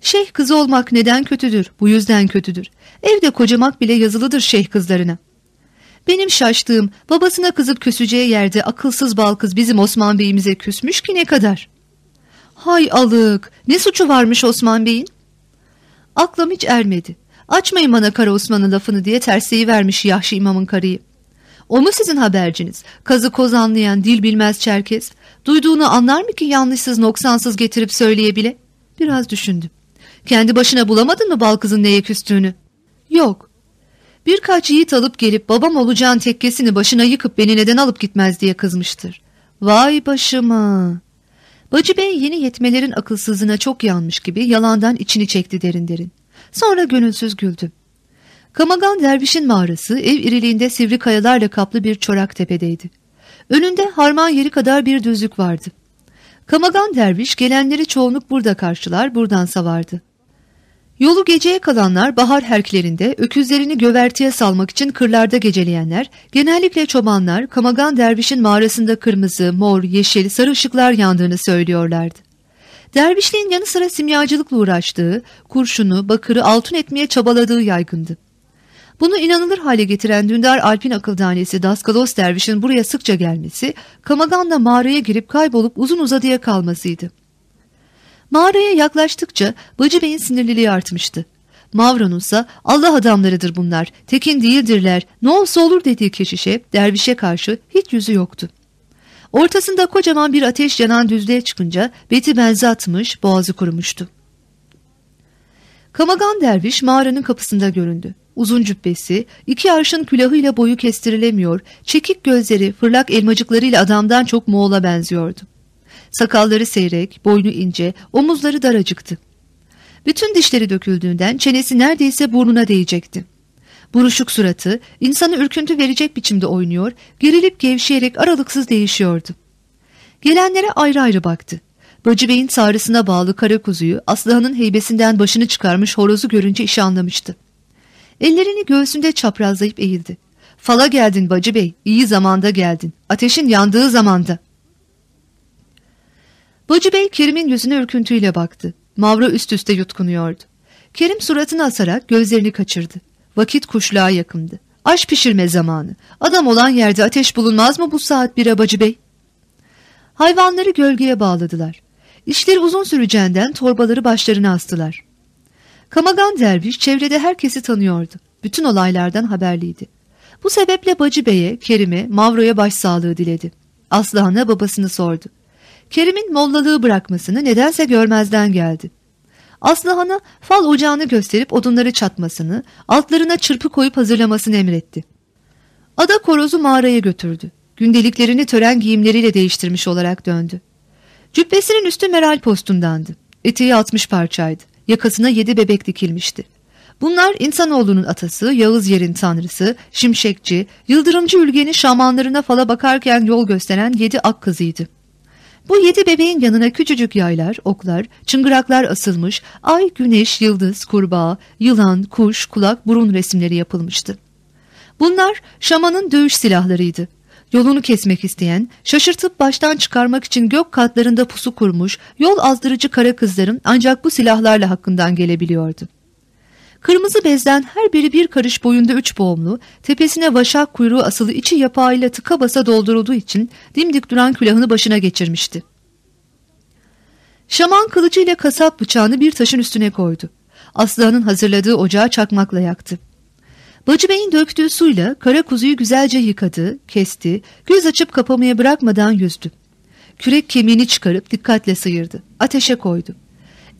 Şeyh kızı olmak neden kötüdür? Bu yüzden kötüdür. Evde kocamak bile yazılıdır şeyh kızlarına. Benim şaştığım babasına kızıp küseceği yerde akılsız bal kız bizim Osman Bey'imize küsmüş ki ne kadar? Hay alık ne suçu varmış Osman Bey'in? Aklım hiç ermedi. Açmayın bana Kara Osman'ın lafını diye tersleyi vermiş Yahşi imamın karıyı. O mu sizin haberciniz? Kazı koz anlayan dil bilmez çerkez. Duyduğunu anlar mı ki yanlışsız noksansız getirip söyleyebile? Biraz düşündüm. Kendi başına bulamadın mı bal kızın neye küstüğünü? Yok. Birkaç yiğit alıp gelip babam olacağın tekkesini başına yıkıp beni neden alıp gitmez diye kızmıştır. Vay başıma. Bacı Bey yeni yetmelerin akılsızlığına çok yanmış gibi yalandan içini çekti derin derin. Sonra gönülsüz güldü. Kamagan dervişin mağarası ev iriliğinde sivri kayalarla kaplı bir çorak tepedeydi. Önünde harman yeri kadar bir düzlük vardı. Kamagan derviş gelenleri çoğunluk burada karşılar buradan savardı. Yolu geceye kalanlar bahar herklerinde öküzlerini gövertiye salmak için kırlarda geceleyenler, genellikle çobanlar Kamagan dervişin mağarasında kırmızı, mor, yeşil, sarı ışıklar yandığını söylüyorlardı. Dervişliğin yanı sıra simyacılıkla uğraştığı, kurşunu, bakırı altın etmeye çabaladığı yaygındı. Bunu inanılır hale getiren Dündar Alpin akıldanesi Daskalos dervişin buraya sıkça gelmesi, Kamagan'la mağaraya girip kaybolup uzun uzadıya kalmasıydı. Mağaraya yaklaştıkça Bacı Bey'in sinirliliği artmıştı. Mavron'un ise Allah adamlarıdır bunlar, tekin değildirler, ne olsa olur dediği keşişe, dervişe karşı hiç yüzü yoktu. Ortasında kocaman bir ateş yanan düzlüğe çıkınca beti benzi atmış, boğazı kurumuştu. Kamagan derviş mağaranın kapısında göründü. Uzun cübbesi, iki arşın külahıyla boyu kestirilemiyor, çekik gözleri, fırlak elmacıklarıyla adamdan çok Moğol'a benziyordu. Sakalları seyrek, boynu ince, omuzları daracıktı. Bütün dişleri döküldüğünden çenesi neredeyse burnuna değecekti. Buruşuk suratı insanı ürküntü verecek biçimde oynuyor, gerilip gevşeyerek aralıksız değişiyordu. Gelenlere ayrı ayrı baktı. Bacı Bey'in sağrısına bağlı kara kuzuyu Aslıhan'ın heybesinden başını çıkarmış horozu görünce işi anlamıştı. Ellerini göğsünde çaprazlayıp eğildi. Fala geldin Bacı Bey, iyi zamanda geldin. Ateşin yandığı zamanda. Bacı Bey Kerim'in yüzüne ürküntüyle baktı. Mavra üst üste yutkunuyordu. Kerim suratını asarak gözlerini kaçırdı. Vakit kuşluğa yakındı. Aş pişirme zamanı. Adam olan yerde ateş bulunmaz mı bu saat bir abacı bey? Hayvanları gölgeye bağladılar. İşleri uzun süreceğinden torbaları başlarına astılar. Kamagan derviş çevrede herkesi tanıyordu. Bütün olaylardan haberliydi. Bu sebeple Bacı Bey'e, Kerim'e, Mavro'ya başsağlığı diledi. Aslıhan'a babasını sordu. Kerim'in mollalığı bırakmasını nedense görmezden geldi. Aslıhan'a fal ocağını gösterip odunları çatmasını, altlarına çırpı koyup hazırlamasını emretti. Ada korozu mağaraya götürdü. Gündeliklerini tören giyimleriyle değiştirmiş olarak döndü. Cübbesinin üstü meral postundandı. Eteği altmış parçaydı. Yakasına yedi bebek dikilmişti. Bunlar insanoğlunun atası, Yağız yerin tanrısı, Şimşekçi, Yıldırımcı Ülge'nin şamanlarına fala bakarken yol gösteren yedi ak kızıydı. Bu yedi bebeğin yanına küçücük yaylar, oklar, çıngıraklar asılmış, ay, güneş, yıldız, kurbağa, yılan, kuş, kulak, burun resimleri yapılmıştı. Bunlar şamanın dövüş silahlarıydı. Yolunu kesmek isteyen, şaşırtıp baştan çıkarmak için gök katlarında pusu kurmuş, yol azdırıcı kara kızların ancak bu silahlarla hakkından gelebiliyordu. Kırmızı bezden her biri bir karış boyunda üç boğumlu, tepesine vaşak kuyruğu asılı içi yapağıyla tıka basa doldurulduğu için dimdik duran külahını başına geçirmişti. Şaman kılıcıyla kasap bıçağını bir taşın üstüne koydu. Aslıhan'ın hazırladığı ocağı çakmakla yaktı. Bacı Bey'in döktüğü suyla kara kuzuyu güzelce yıkadı, kesti, göz açıp kapamaya bırakmadan yüzdü. Kürek kemiğini çıkarıp dikkatle sıyırdı. Ateşe koydu.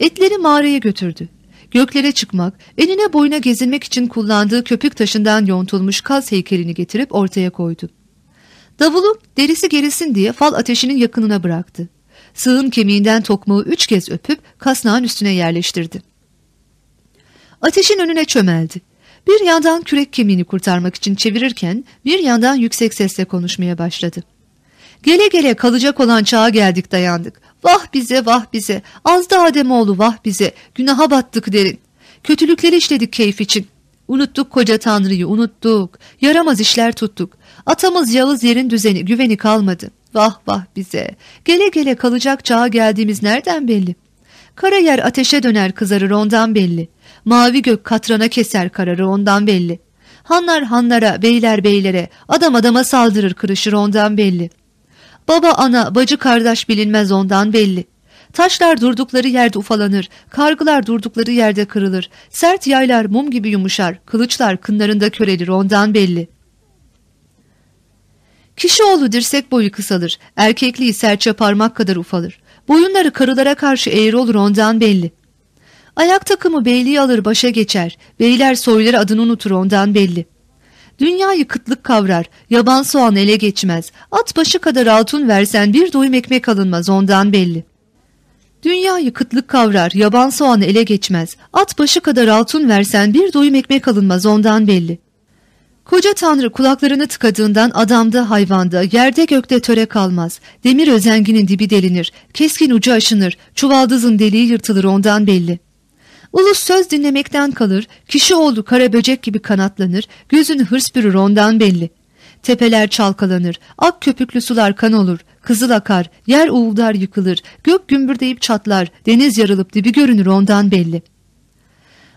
Etleri mağaraya götürdü. Göklere çıkmak, enine boyuna gezinmek için kullandığı köpük taşından yontulmuş kaz heykelini getirip ortaya koydu. Davulu derisi gerisin diye fal ateşinin yakınına bıraktı. Sığın kemiğinden tokmağı üç kez öpüp kasnağın üstüne yerleştirdi. Ateşin önüne çömeldi. Bir yandan kürek kemiğini kurtarmak için çevirirken bir yandan yüksek sesle konuşmaya başladı. Gele gele kalacak olan çağa geldik dayandık. Vah bize vah bize az da Ademoğlu vah bize günaha battık derin. Kötülükleri işledik keyif için. Unuttuk koca tanrıyı unuttuk. Yaramaz işler tuttuk. Atamız Yağız yerin düzeni güveni kalmadı. Vah vah bize. Gele gele kalacak çağa geldiğimiz nereden belli? Kara yer ateşe döner kızarır ondan belli. Mavi gök katrana keser kararır ondan belli. Hanlar hanlara, beyler beylere, adam adama saldırır kırışır ondan belli. Baba ana, bacı kardeş bilinmez ondan belli. Taşlar durdukları yerde ufalanır, kargılar durdukları yerde kırılır, sert yaylar mum gibi yumuşar, kılıçlar kınlarında körelir ondan belli. Kişioğlu dirsek boyu kısalır, erkekliği serçe parmak kadar ufalır. Boyunları karılara karşı eğri olur ondan belli. Ayak takımı beyliği alır başa geçer, beyler soyları adını unutur ondan belli.'' Dünyayı kıtlık kavrar, yaban soğan ele geçmez. At başı kadar altın versen bir doyum ekmek alınmaz ondan belli. Dünyayı kıtlık kavrar, yaban soğan ele geçmez. At başı kadar altın versen bir doyum ekmek alınmaz ondan belli. Koca tanrı kulaklarını tıkadığından adamda hayvanda, yerde gökte töre kalmaz. Demir özenginin dibi delinir, keskin ucu aşınır, çuvaldızın deliği yırtılır ondan belli.'' Ulus söz dinlemekten kalır, kişi oldu kara böcek gibi kanatlanır, gözünü hırs bürür ondan belli. Tepeler çalkalanır, ak köpüklü sular kan olur, kızıl akar, yer uğuldar yıkılır, gök gümbürdeyip çatlar, deniz yarılıp dibi görünür ondan belli.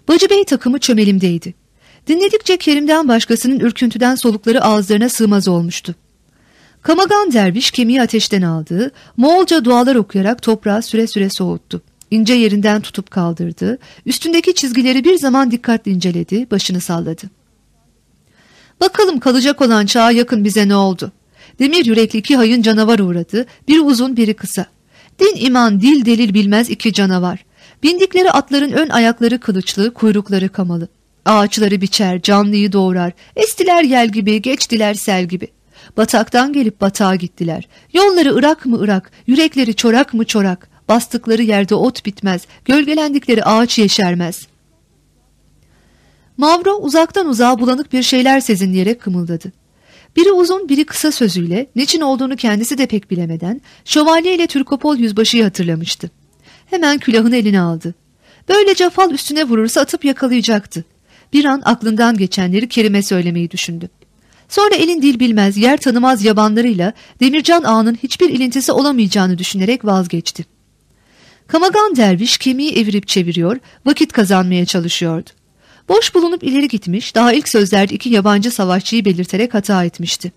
Bacı Bey takımı çömelimdeydi. Dinledikçe Kerim'den başkasının ürküntüden solukları ağızlarına sığmaz olmuştu. Kamagan derviş kemiği ateşten aldı, Moğolca dualar okuyarak toprağı süre süre soğuttu. İnce yerinden tutup kaldırdı, üstündeki çizgileri bir zaman dikkatli inceledi, başını salladı. Bakalım kalacak olan çağa yakın bize ne oldu? Demir yürekli iki hayın canavar uğradı, biri uzun biri kısa. Din iman dil delil bilmez iki canavar. Bindikleri atların ön ayakları kılıçlı, kuyrukları kamalı. Ağaçları biçer, canlıyı doğrar, estiler yel gibi, geçtiler sel gibi. Bataktan gelip batağa gittiler. Yolları ırak mı ırak, yürekleri çorak mı çorak. Bastıkları yerde ot bitmez, gölgelendikleri ağaç yeşermez. Mavro uzaktan uzağa bulanık bir şeyler sezinleyerek kımıldadı. Biri uzun biri kısa sözüyle, niçin olduğunu kendisi de pek bilemeden, şövalye ile Türkopol yüzbaşıyı hatırlamıştı. Hemen külahını eline aldı. Böylece fal üstüne vurursa atıp yakalayacaktı. Bir an aklından geçenleri Kerim'e söylemeyi düşündü. Sonra elin dil bilmez, yer tanımaz yabanlarıyla Demircan Ağa'nın hiçbir ilintisi olamayacağını düşünerek vazgeçti. Kamagan derviş kemiği evirip çeviriyor, vakit kazanmaya çalışıyordu. Boş bulunup ileri gitmiş, daha ilk sözlerde iki yabancı savaşçıyı belirterek hata etmişti.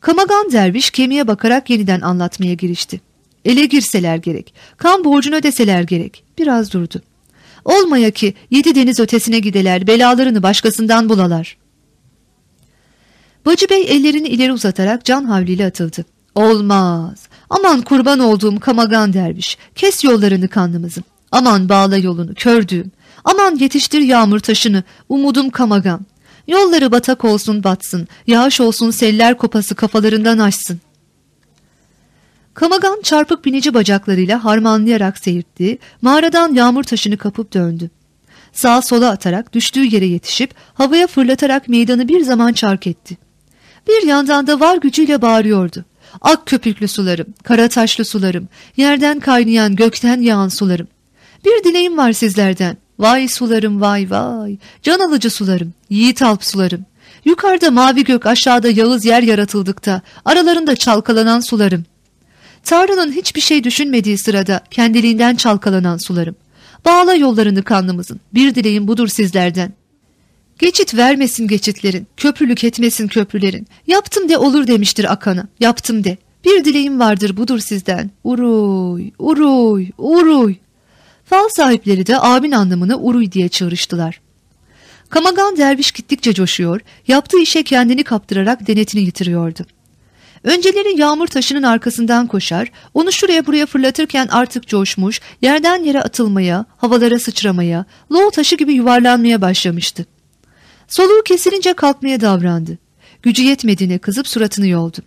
Kamagan derviş kemiğe bakarak yeniden anlatmaya girişti. Ele girseler gerek, kan borcunu ödeseler gerek. Biraz durdu. Olmaya ki yedi deniz ötesine gideler, belalarını başkasından bulalar. Bacı Bey ellerini ileri uzatarak can havliyle atıldı. Olmaz. Aman kurban olduğum kamagan derviş. Kes yollarını kanlımızın. Aman bağla yolunu kördüğüm. Aman yetiştir yağmur taşını. Umudum kamagan. Yolları batak olsun batsın. Yağış olsun seller kopası kafalarından açsın. Kamagan çarpık binici bacaklarıyla harmanlayarak seyirtti. Mağaradan yağmur taşını kapıp döndü. Sağa sola atarak düştüğü yere yetişip havaya fırlatarak meydanı bir zaman çark etti. Bir yandan da var gücüyle bağırıyordu. Ak köpüklü sularım, kara taşlı sularım, yerden kaynayan gökten yağan sularım. Bir dileğim var sizlerden. Vay sularım vay vay, can alıcı sularım, yiğit alp sularım. Yukarıda mavi gök aşağıda yağız yer yaratıldıkta aralarında çalkalanan sularım. Tanrı'nın hiçbir şey düşünmediği sırada kendiliğinden çalkalanan sularım. Bağla yollarını kanlımızın, bir dileğim budur sizlerden. Geçit vermesin geçitlerin, köprülük etmesin köprülerin. Yaptım de olur demiştir Akan'a, yaptım de. Bir dileğim vardır budur sizden. Uruy, uruy, uruy. Fal sahipleri de abin anlamına uruy diye çağrıştılar. Kamagan derviş gittikçe coşuyor, yaptığı işe kendini kaptırarak denetini yitiriyordu. Önceleri yağmur taşının arkasından koşar, onu şuraya buraya fırlatırken artık coşmuş, yerden yere atılmaya, havalara sıçramaya, loğu taşı gibi yuvarlanmaya başlamıştı. Soluğu kesilince kalkmaya davrandı. Gücü yetmediğine kızıp suratını yoldu.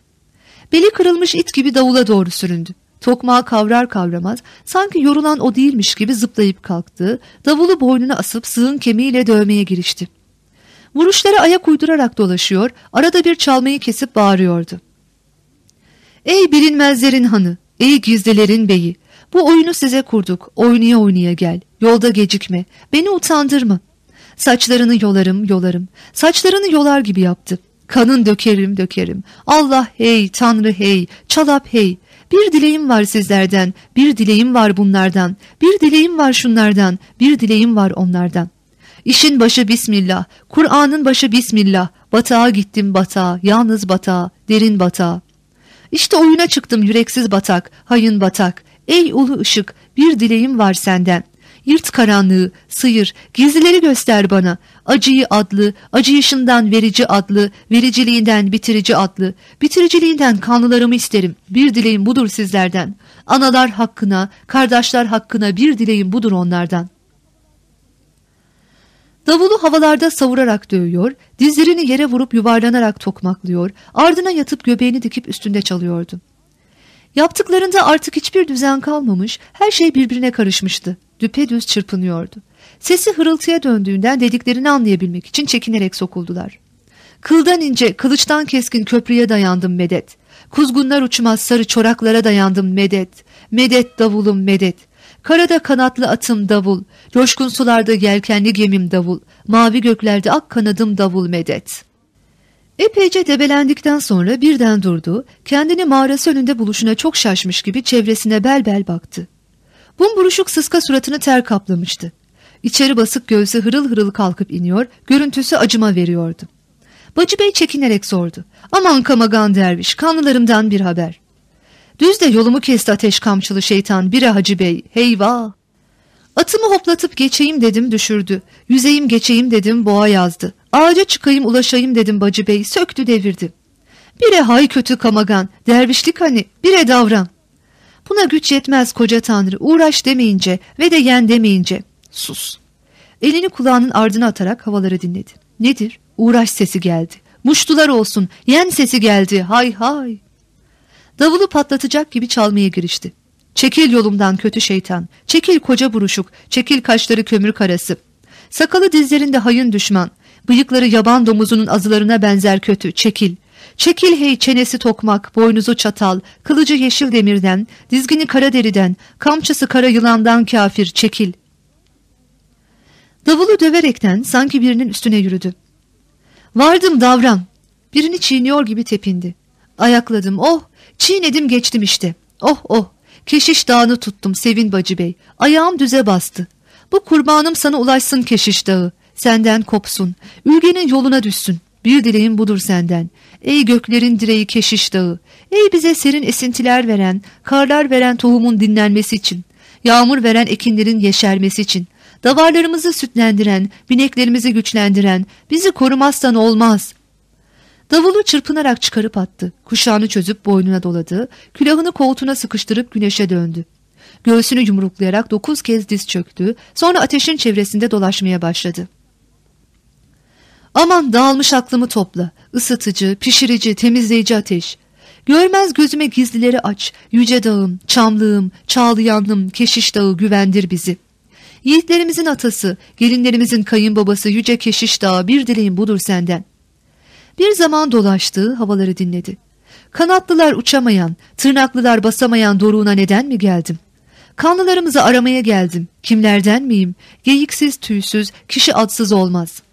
Beli kırılmış it gibi davula doğru süründü. Tokmağı kavrar kavramaz sanki yorulan o değilmiş gibi zıplayıp kalktı, davulu boynuna asıp sığın kemiğiyle dövmeye girişti. Vuruşlara ayak uydurarak dolaşıyor, arada bir çalmayı kesip bağırıyordu. Ey bilinmezlerin hanı, ey gizlilerin beyi, bu oyunu size kurduk, oynaya oynaya gel, yolda gecikme, beni utandırma. Saçlarını yolarım yolarım, saçlarını yolar gibi yaptı. Kanın dökerim dökerim. Allah hey, Tanrı hey, çalap hey. Bir dileğim var sizlerden, bir dileğim var bunlardan, bir dileğim var şunlardan, bir dileğim var onlardan. İşin başı Bismillah, Kur'an'ın başı Bismillah, batağa gittim batağa, yalnız batağa, derin batağa. İşte oyuna çıktım yüreksiz batak, hayın batak. Ey ulu ışık, bir dileğim var senden. Yırt karanlığı, sıyır, gizlileri göster bana. Acıyı adlı, acıyışından verici adlı, vericiliğinden bitirici adlı, bitiriciliğinden kanlılarımı isterim. Bir dileğim budur sizlerden. Analar hakkına, kardeşler hakkına bir dileğim budur onlardan. Davulu havalarda savurarak dövüyor, dizlerini yere vurup yuvarlanarak tokmaklıyor, ardına yatıp göbeğini dikip üstünde çalıyordu. Yaptıklarında artık hiçbir düzen kalmamış, her şey birbirine karışmıştı. Düpedüz çırpınıyordu. Sesi hırıltıya döndüğünden dediklerini anlayabilmek için çekinerek sokuldular. Kıldan ince, kılıçtan keskin köprüye dayandım medet. Kuzgunlar uçmaz sarı çoraklara dayandım medet. Medet davulum medet. Karada kanatlı atım davul, coşkun sularda yelkenli gemim davul, mavi göklerde ak kanadım davul medet. Epeyce debelendikten sonra birden durdu, kendini mağarası önünde buluşuna çok şaşmış gibi çevresine bel bel baktı. Bumburuşuk sıska suratını ter kaplamıştı. İçeri basık göğsü hırıl hırıl kalkıp iniyor, görüntüsü acıma veriyordu. Bacı Bey çekinerek sordu. Aman kamagan derviş, kanlılarımdan bir haber. Düz de yolumu kesti ateş kamçılı şeytan, bire Hacı Bey, heyvah. Atımı hoplatıp geçeyim dedim düşürdü. Yüzeyim geçeyim dedim boğa yazdı. Ağaca çıkayım ulaşayım dedim bacı bey söktü devirdi. Bire hay kötü kamagan dervişlik hani bire davran. Buna güç yetmez koca tanrı uğraş demeyince ve de yen demeyince. Sus. Elini kulağının ardına atarak havaları dinledi. Nedir? Uğraş sesi geldi. Muştular olsun. Yen sesi geldi. Hay hay. Davulu patlatacak gibi çalmaya girişti. Çekil yolumdan kötü şeytan. Çekil koca buruşuk. Çekil kaşları kömür karası. Sakalı dizlerinde hayın düşman. Bıyıkları yaban domuzunun azılarına benzer kötü. Çekil. Çekil hey çenesi tokmak, boynuzu çatal, kılıcı yeşil demirden, dizgini kara deriden, kamçısı kara yılandan kafir, çekil. Davulu döverekten sanki birinin üstüne yürüdü. Vardım davran. Birini çiğniyor gibi tepindi. Ayakladım, oh, çiğnedim geçtim işte. Oh oh, keşiş dağını tuttum Sevin Bacı Bey. Ayağım düze bastı. Bu kurbanım sana ulaşsın keşiş dağı. Senden kopsun. Ülgenin yoluna düşsün. Bir dileğim budur senden. Ey göklerin direği keşiş dağı. Ey bize serin esintiler veren, karlar veren tohumun dinlenmesi için. Yağmur veren ekinlerin yeşermesi için. Davarlarımızı sütlendiren, bineklerimizi güçlendiren, bizi korumazsan olmaz. Davulu çırpınarak çıkarıp attı. Kuşağını çözüp boynuna doladı. Külahını koltuğuna sıkıştırıp güneşe döndü. Göğsünü yumruklayarak dokuz kez diz çöktü. Sonra ateşin çevresinde dolaşmaya başladı. Aman dağılmış aklımı topla. Isıtıcı, pişirici, temizleyici ateş. Görmez gözüme gizlileri aç. Yüce dağım, çamlığım, çağlayanlım, keşiş dağı güvendir bizi. Yiğitlerimizin atası, gelinlerimizin kayınbabası Yüce Keşiş Dağı bir dileğim budur senden. Bir zaman dolaştı, havaları dinledi. Kanatlılar uçamayan, tırnaklılar basamayan doruğuna neden mi geldim? Kanlılarımızı aramaya geldim. Kimlerden miyim? Geyiksiz, tüysüz, kişi adsız olmaz.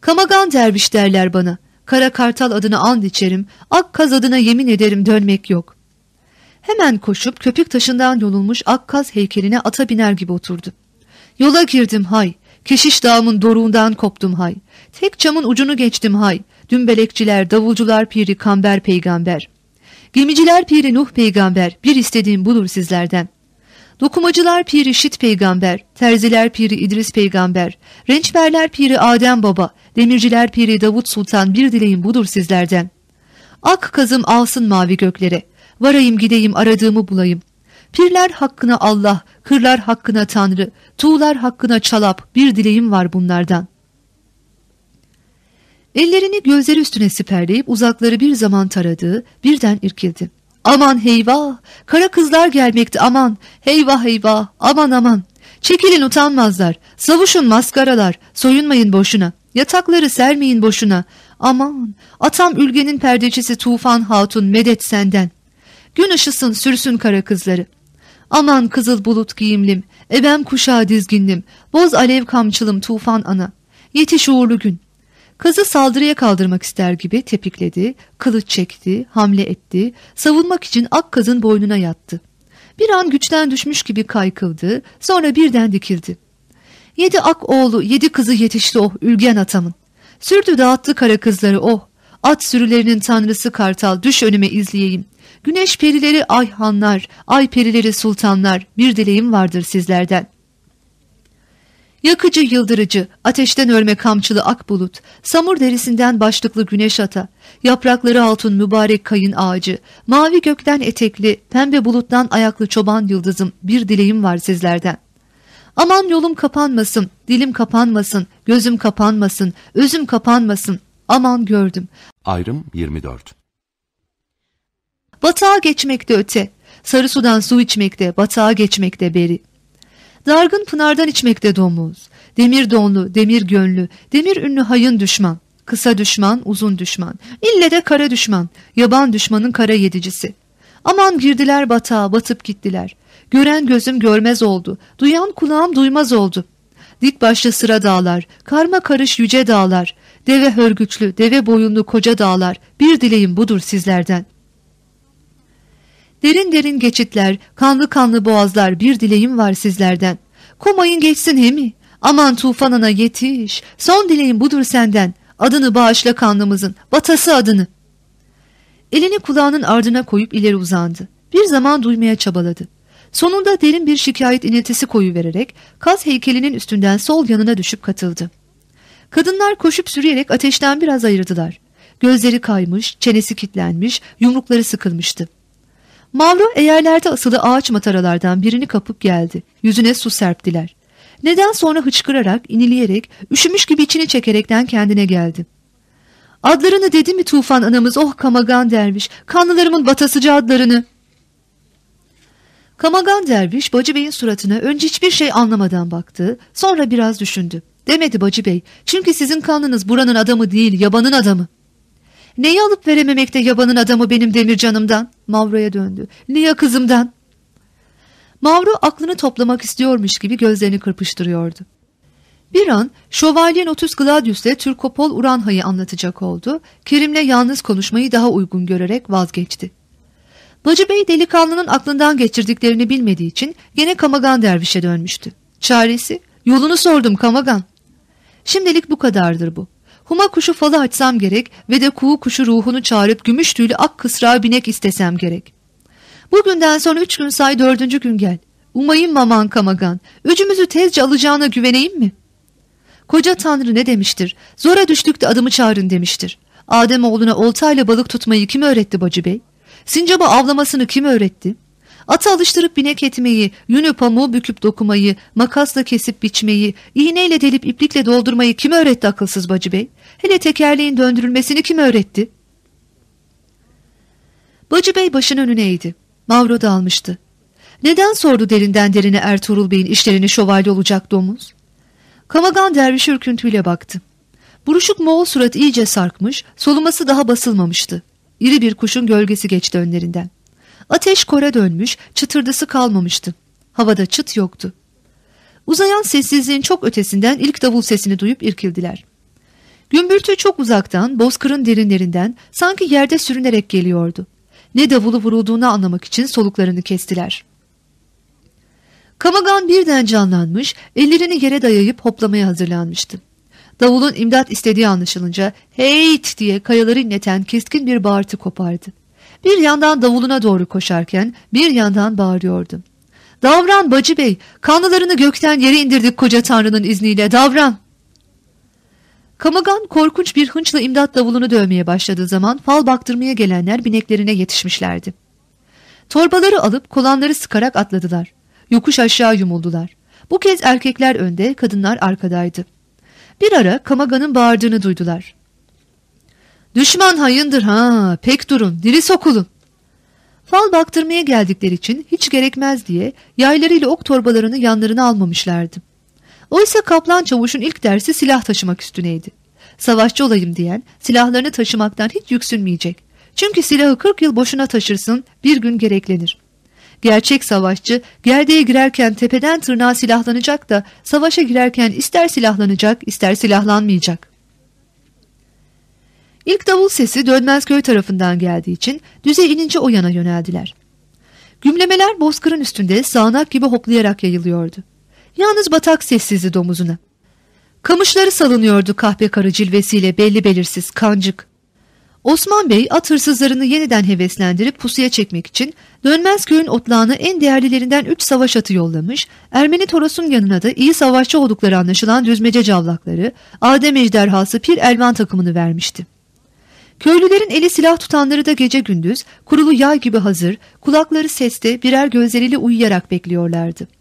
Kamagan derviş derler bana. Kara kartal adına and içerim, ak kaz adına yemin ederim dönmek yok. Hemen koşup köpük taşından yolulmuş ak kaz heykeline ata biner gibi oturdu. Yola girdim hay, keşiş dağımın doruğundan koptum hay. Tek camın ucunu geçtim hay, dümbelekçiler, davulcular piri, kamber peygamber. Gemiciler piri Nuh peygamber, bir istediğim budur sizlerden. Dokumacılar piri Şit peygamber, terziler piri İdris peygamber, rençberler piri Adem baba, demirciler piri Davut sultan bir dileğim budur sizlerden. Ak kazım alsın mavi göklere, varayım gideyim aradığımı bulayım. Pirler hakkına Allah, kırlar hakkına Tanrı, tuğlar hakkına çalap bir dileğim var bunlardan. Ellerini gözleri üstüne siperleyip uzakları bir zaman taradı, birden irkildi. Aman heyvah, kara kızlar gelmekti aman, heyvah heyvah, aman aman. Çekilin utanmazlar, savuşun maskaralar, soyunmayın boşuna, yatakları sermeyin boşuna. Aman, atam ülgenin perdecisi Tufan Hatun medet senden. Gün ışısın sürsün kara kızları. Aman kızıl bulut giyimlim, ebem kuşağı dizginlim, boz alev kamçılım Tufan ana. Yetiş uğurlu gün. Kızı saldırıya kaldırmak ister gibi tepikledi, kılıç çekti, hamle etti, savunmak için ak kızın boynuna yattı. Bir an güçten düşmüş gibi kaykıldı, sonra birden dikildi. Yedi ak oğlu, yedi kızı yetişti oh ülgen atamın. Sürdü dağıttı kara kızları oh. At sürülerinin tanrısı kartal düş önüme izleyeyim. Güneş perileri ayhanlar, ay perileri sultanlar bir dileğim vardır sizlerden.'' Yakıcı yıldırıcı, ateşten örme kamçılı ak bulut, samur derisinden başlıklı güneş ata, yaprakları altın mübarek kayın ağacı, mavi gökten etekli, pembe buluttan ayaklı çoban yıldızım bir dileğim var sizlerden. Aman yolum kapanmasın, dilim kapanmasın, gözüm kapanmasın, özüm kapanmasın. Aman gördüm. Ayrım 24 Batağa geçmekte öte, sarı sudan su içmekte, batağa geçmekte beri. Dargın pınardan içmekte domuz. Demir donlu, demir gönlü, demir ünlü hayın düşman. Kısa düşman, uzun düşman. İlle de kara düşman. Yaban düşmanın kara yedicisi. Aman girdiler batağa, batıp gittiler. Gören gözüm görmez oldu. Duyan kulağım duymaz oldu. dik başlı sıra dağlar, karma karış yüce dağlar, deve hörgüçlü, deve boyunlu koca dağlar, bir dileğim budur sizlerden. Derin derin geçitler, kanlı kanlı boğazlar, bir dileğim var sizlerden. Kumayın geçsin hemi, aman tufanına yetiş, son dileğim budur senden, adını bağışla kanlımızın, batası adını. Elini kulağının ardına koyup ileri uzandı. Bir zaman duymaya çabaladı. Sonunda derin bir şikayet iniltisi koyu vererek kaz heykelinin üstünden sol yanına düşüp katıldı. Kadınlar koşup sürüyerek ateşten biraz ayırdılar. Gözleri kaymış, çenesi kilitlenmiş, yumrukları sıkılmıştı. Mavro eğerlerde asılı ağaç mataralardan birini kapıp geldi. Yüzüne su serptiler. Neden sonra hıçkırarak, inileyerek, üşümüş gibi içini çekerekten kendine geldi. Adlarını dedi mi tufan anamız oh kamagan derviş, kanlılarımın batasıcı adlarını. Kamagan derviş Bacı Bey'in suratına önce hiçbir şey anlamadan baktı, sonra biraz düşündü. Demedi Bacı Bey, çünkü sizin kanlınız buranın adamı değil, yabanın adamı. Neyi alıp verememekte yabanın adamı benim demir canımdan? Mavro'ya döndü. Lia kızımdan. Mavro aklını toplamak istiyormuş gibi gözlerini kırpıştırıyordu. Bir an Şövalyen Otus Gladius'le Türkopol Uranha'yı anlatacak oldu. Kerim'le yalnız konuşmayı daha uygun görerek vazgeçti. Bacı Bey delikanlının aklından geçirdiklerini bilmediği için gene Kamagan dervişe dönmüştü. Çaresi yolunu sordum Kamagan. Şimdilik bu kadardır bu. Huma kuşu falı açsam gerek ve de kuğu kuşu ruhunu çağırıp gümüş tüylü ak kısrağa binek istesem gerek. Bugünden sonra üç gün say dördüncü gün gel. Umayım maman kamagan. Öcümüzü tezce alacağına güveneyim mi? Koca tanrı ne demiştir? Zora düştük de adımı çağırın demiştir. Adem oğluna oltayla balık tutmayı kim öğretti bacı bey? Sincaba avlamasını kim öğretti? Atı alıştırıp binek etmeyi, yünü pamuğu büküp dokumayı, makasla kesip biçmeyi, iğneyle delip iplikle doldurmayı kim öğretti akılsız bacı bey? Hele tekerleğin döndürülmesini kim öğretti? Bacı bey başın önüne eğdi. Mavro da almıştı. Neden sordu derinden derine Ertuğrul Bey'in işlerini şövalye olacak domuz? Kamagan derviş ürküntüyle baktı. Buruşuk Moğol surat iyice sarkmış, soluması daha basılmamıştı. İri bir kuşun gölgesi geçti önlerinden. Ateş kora dönmüş, çıtırdısı kalmamıştı. Havada çıt yoktu. Uzayan sessizliğin çok ötesinden ilk davul sesini duyup irkildiler. Gümbürtü çok uzaktan, bozkırın derinlerinden, sanki yerde sürünerek geliyordu. Ne davulu vurulduğunu anlamak için soluklarını kestiler. Kamagan birden canlanmış, ellerini yere dayayıp hoplamaya hazırlanmıştı. Davulun imdat istediği anlaşılınca heyt diye kayaları inleten keskin bir bağırtı kopardı. Bir yandan davuluna doğru koşarken bir yandan bağırıyordu. Davran Bacı Bey, kanlılarını gökten yere indirdik koca tanrının izniyle, davran. Kamagan korkunç bir hınçla imdat davulunu dövmeye başladığı zaman fal baktırmaya gelenler bineklerine yetişmişlerdi. Torbaları alıp kolanları sıkarak atladılar. Yokuş aşağı yumuldular. Bu kez erkekler önde, kadınlar arkadaydı. Bir ara Kamaga'nın bağırdığını duydular. Düşman hayındır ha, pek durun, diri sokulun. Fal baktırmaya geldikleri için hiç gerekmez diye yaylarıyla ok torbalarını yanlarına almamışlardı. Oysa kaplan çavuşun ilk dersi silah taşımak üstüneydi. Savaşçı olayım diyen silahlarını taşımaktan hiç yüksünmeyecek. Çünkü silahı 40 yıl boşuna taşırsın bir gün gereklenir. Gerçek savaşçı gerdeğe girerken tepeden tırnağa silahlanacak da savaşa girerken ister silahlanacak ister silahlanmayacak. İlk davul sesi Dönmezköy tarafından geldiği için düze inince o yana yöneldiler. Gümlemeler bozkırın üstünde sağanak gibi hoplayarak yayılıyordu. Yalnız batak sessizdi domuzuna. Kamışları salınıyordu kahpe karı cilvesiyle belli belirsiz kancık. Osman Bey at hırsızlarını yeniden heveslendirip pusuya çekmek için Dönmez köyün otlağını en değerlilerinden üç savaş atı yollamış, Ermeni Toros'un yanına da iyi savaşçı oldukları anlaşılan düzmece cavlakları, Adem ejderhası Pir Elvan takımını vermişti. Köylülerin eli silah tutanları da gece gündüz, kurulu yay gibi hazır, kulakları seste birer gözleriyle uyuyarak bekliyorlardı.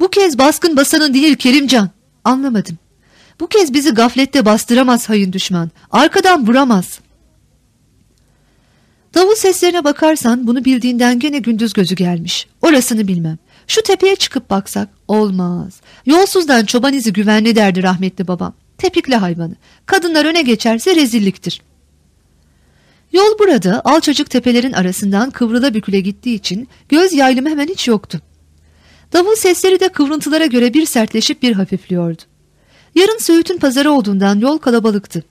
Bu kez baskın basanın değil Kerimcan. Anlamadım. Bu kez bizi gaflette bastıramaz hayın düşman. Arkadan vuramaz. Davul seslerine bakarsan bunu bildiğinden gene gündüz gözü gelmiş. Orasını bilmem. Şu tepeye çıkıp baksak olmaz. Yolsuzdan çoban izi güvenli derdi rahmetli babam. Tepikli hayvanı. Kadınlar öne geçerse rezilliktir. Yol burada alçacık tepelerin arasından kıvrıla büküle gittiği için göz yaylımı hemen hiç yoktu. Davul sesleri de kıvrıntılara göre bir sertleşip bir hafifliyordu. Yarın Söğüt'ün pazarı olduğundan yol kalabalıktı.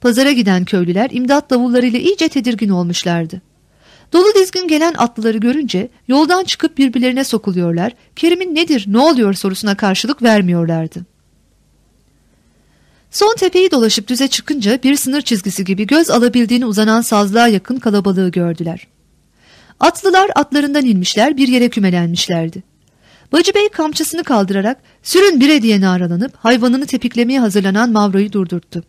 Pazara giden köylüler imdat davullarıyla iyice tedirgin olmuşlardı. Dolu dizgin gelen atlıları görünce yoldan çıkıp birbirlerine sokuluyorlar, Kerim'in nedir, ne oluyor sorusuna karşılık vermiyorlardı. Son tepeyi dolaşıp düze çıkınca bir sınır çizgisi gibi göz alabildiğini uzanan sazlığa yakın kalabalığı gördüler. Atlılar atlarından inmişler bir yere kümelenmişlerdi. Bacı Bey kamçısını kaldırarak sürün bire diye naralanıp hayvanını tepiklemeye hazırlanan Mavro'yu durdurttu.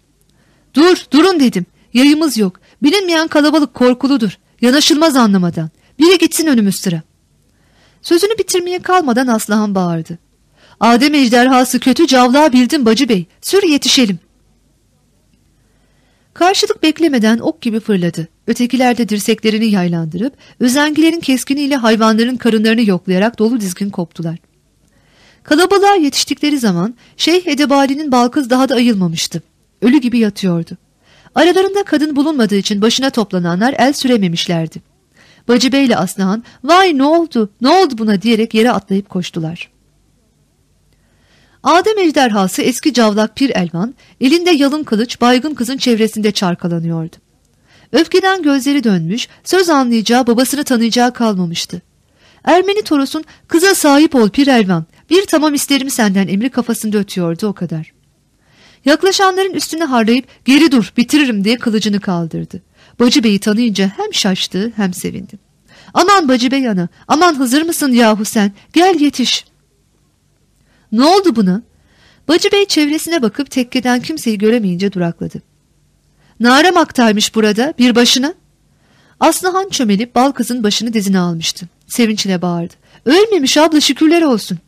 Dur durun dedim yayımız yok bilinmeyen kalabalık korkuludur yanaşılmaz anlamadan biri gitsin önümüz sıra. Sözünü bitirmeye kalmadan Aslıhan bağırdı. Adem ejderhası kötü cavlağı bildin Bacı Bey sür yetişelim. Karşılık beklemeden ok gibi fırladı. Ötekiler de dirseklerini yaylandırıp özengilerin keskiniyle hayvanların karınlarını yoklayarak dolu dizgin koptular. Kalabalığa yetiştikleri zaman Şeyh Edebali'nin balkız daha da ayılmamıştı. Ölü gibi yatıyordu. Aralarında kadın bulunmadığı için başına toplananlar el sürememişlerdi. Bacı Bey ile Aslıhan vay ne oldu ne oldu buna diyerek yere atlayıp koştular. Adem ejderhası eski cavlak Pir Elvan elinde yalın kılıç baygın kızın çevresinde çarkalanıyordu. Öfkeden gözleri dönmüş söz anlayacağı babasını tanıyacağı kalmamıştı. Ermeni Toros'un kıza sahip ol Pir Elvan bir tamam isterim senden emri kafasında ötüyordu o kadar. Yaklaşanların üstüne harlayıp geri dur bitiririm diye kılıcını kaldırdı. Bacı Bey'i tanıyınca hem şaştı hem sevindi. Aman Bacı Bey ana aman hazır mısın yahu sen gel yetiş. Ne oldu buna? Bacı Bey çevresine bakıp tekkeden kimseyi göremeyince durakladı. Naramaktaymış burada bir başına. Aslıhan çömelip bal kızın başını dizine almıştı. Sevinçle bağırdı. Ölmemiş abla şükürler olsun.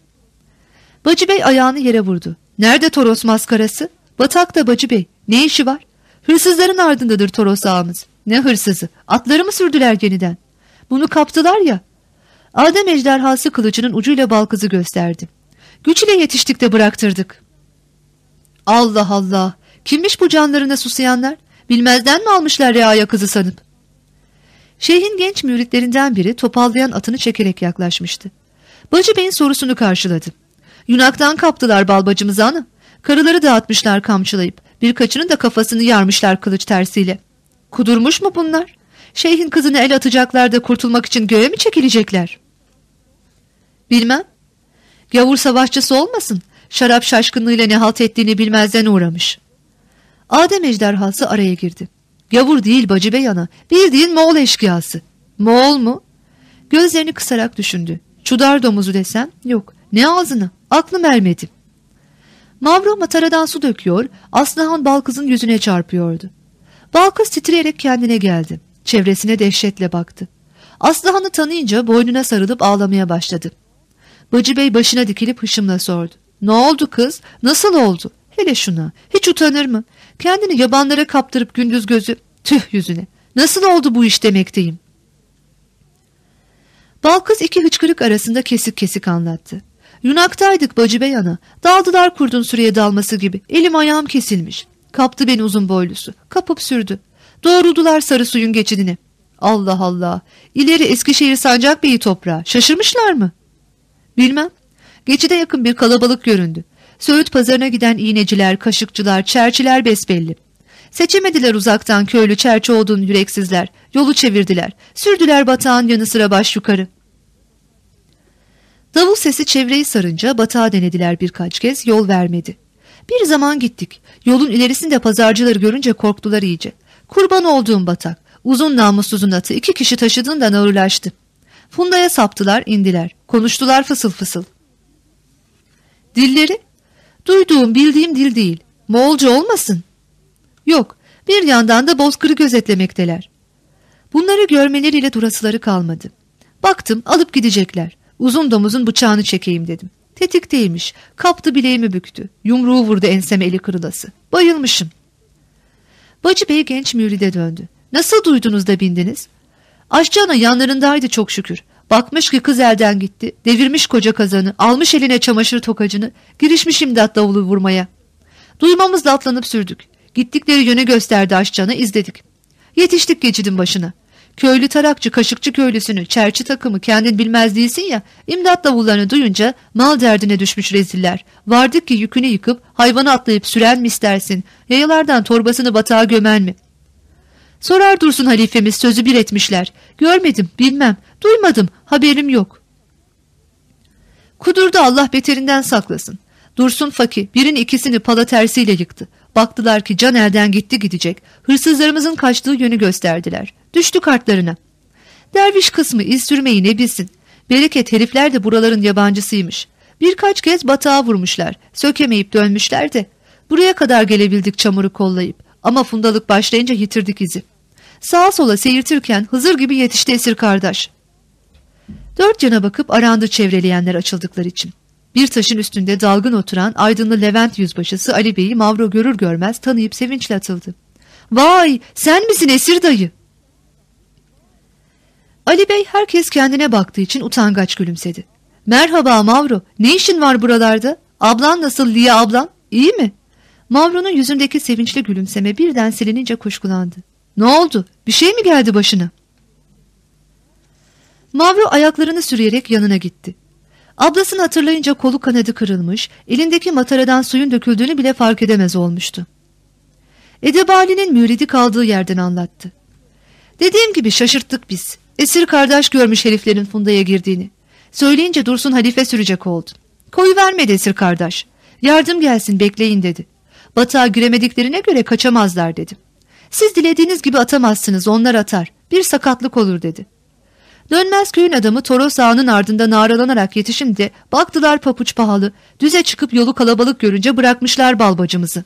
Bacı Bey ayağını yere vurdu. Nerede Toros maskarası? Batakta Bacı Bey. Ne işi var? Hırsızların ardındadır Toros ağamız. Ne hırsızı? Atları mı sürdüler yeniden? Bunu kaptılar ya. Adem ejderhası kılıcının ucuyla balkızı gösterdi. Güç ile yetiştik de bıraktırdık. Allah Allah! Kimmiş bu canlarına susayanlar? Bilmezden mi almışlar reaya kızı sanıp? Şeyhin genç müritlerinden biri topallayan atını çekerek yaklaşmıştı. Bacı Bey'in sorusunu karşıladı. Yunaktan kaptılar balbacımızı hanım. Karıları dağıtmışlar kamçılayıp. Birkaçının da kafasını yarmışlar kılıç tersiyle. Kudurmuş mu bunlar? Şeyhin kızını el atacaklar da kurtulmak için göğe mi çekilecekler? Bilmem. Gavur savaşçısı olmasın. Şarap şaşkınlığıyla ne halt ettiğini bilmezden uğramış. Adem ejderhası araya girdi. Gavur değil bacı bey ana. Bildiğin Moğol eşkıyası. Moğol mu? Gözlerini kısarak düşündü. Çudar domuzu desem yok. Ne ağzını? Aklım ermedi. Mavro mataradan su döküyor, Aslıhan Balkız'ın yüzüne çarpıyordu. Balkız titreyerek kendine geldi. Çevresine dehşetle baktı. Aslıhan'ı tanıyınca boynuna sarılıp ağlamaya başladı. Bacı Bey başına dikilip hışımla sordu. Ne oldu kız? Nasıl oldu? Hele şuna. Hiç utanır mı? Kendini yabanlara kaptırıp gündüz gözü. Tüh yüzüne. Nasıl oldu bu iş demekteyim. Balkız iki hıçkırık arasında kesik kesik anlattı. Yunaktaydık bacı bey ana. Daldılar kurdun süreye dalması gibi. Elim ayağım kesilmiş. Kaptı beni uzun boylusu. Kapıp sürdü. Doğruldular sarı suyun geçidine. Allah Allah. İleri Eskişehir Sancak Bey'i toprağa. Şaşırmışlar mı? Bilmem. Geçide yakın bir kalabalık göründü. Söğüt pazarına giden iğneciler, kaşıkçılar, çerçiler besbelli. Seçemediler uzaktan köylü çerçi olduğun yüreksizler. Yolu çevirdiler. Sürdüler batağın yanı sıra baş yukarı. Davul sesi çevreyi sarınca batağa denediler birkaç kez yol vermedi. Bir zaman gittik. Yolun ilerisinde pazarcıları görünce korktular iyice. Kurban olduğum batak. Uzun namussuzun atı iki kişi taşıdığından ağırlaştı. Fundaya saptılar indiler. Konuştular fısıl fısıl. Dilleri? Duyduğum bildiğim dil değil. Moğolca olmasın? Yok. Bir yandan da bozkırı gözetlemekteler. Bunları görmeleriyle durasıları kalmadı. Baktım alıp gidecekler. Uzun domuzun bıçağını çekeyim dedim. Tetik değilmiş. Kaptı bileğimi büktü. Yumruğu vurdu enseme eli kırılası. Bayılmışım. Bacı Bey genç müride döndü. Nasıl duydunuz da bindiniz? Aşçı ana yanlarındaydı çok şükür. Bakmış ki kız elden gitti. Devirmiş koca kazanı. Almış eline çamaşır tokacını. Girişmiş imdat davulu vurmaya. Duymamızla atlanıp sürdük. Gittikleri yöne gösterdi aşçana izledik. Yetiştik geçidin başına. Köylü tarakçı, kaşıkçı köylüsünü, çerçi takımı kendin bilmez değilsin ya, imdat davullarını duyunca mal derdine düşmüş reziller. Vardık ki yükünü yıkıp hayvanı atlayıp süren mi istersin, yayalardan torbasını batağa gömen mi? Sorar dursun halifemiz sözü bir etmişler. Görmedim, bilmem, duymadım, haberim yok. Kudurdu Allah beterinden saklasın. Dursun Faki birin ikisini pala tersiyle yıktı. Baktılar ki can elden gitti gidecek. Hırsızlarımızın kaçtığı yönü gösterdiler. Düştü kartlarına. Derviş kısmı iz sürmeyi ne bilsin. Bereket herifler de buraların yabancısıymış. Birkaç kez batağa vurmuşlar. Sökemeyip dönmüşler de. Buraya kadar gelebildik çamuru kollayıp. Ama fundalık başlayınca yitirdik izi. Sağa sola seyirtirken Hızır gibi yetişti esir kardeş. Dört yana bakıp arandı çevreleyenler açıldıkları için. Bir taşın üstünde dalgın oturan aydınlı Levent yüzbaşısı Ali Bey'i Mavro görür görmez tanıyıp sevinçle atıldı. Vay sen misin esir dayı? Ali Bey herkes kendine baktığı için utangaç gülümsedi. Merhaba Mavro ne işin var buralarda? Ablan nasıl Liye ablan iyi mi? Mavro'nun yüzündeki sevinçli gülümseme birden silinince kuşkulandı. Ne oldu bir şey mi geldi başına? Mavro ayaklarını sürüyerek yanına gitti. Ablasını hatırlayınca kolu kanadı kırılmış, elindeki mataradan suyun döküldüğünü bile fark edemez olmuştu. Edebali'nin müridi kaldığı yerden anlattı. Dediğim gibi şaşırttık biz. Esir kardeş görmüş heriflerin fundaya girdiğini. Söyleyince Dursun halife sürecek oldu. Koyu vermedi esir kardeş. Yardım gelsin bekleyin dedi. Batağa giremediklerine göre kaçamazlar dedi. Siz dilediğiniz gibi atamazsınız onlar atar. Bir sakatlık olur dedi. Dönmez köyün adamı Toros ağının ardında nağralanarak yetişince baktılar papuç pahalı. Düze çıkıp yolu kalabalık görünce bırakmışlar balbacımızı.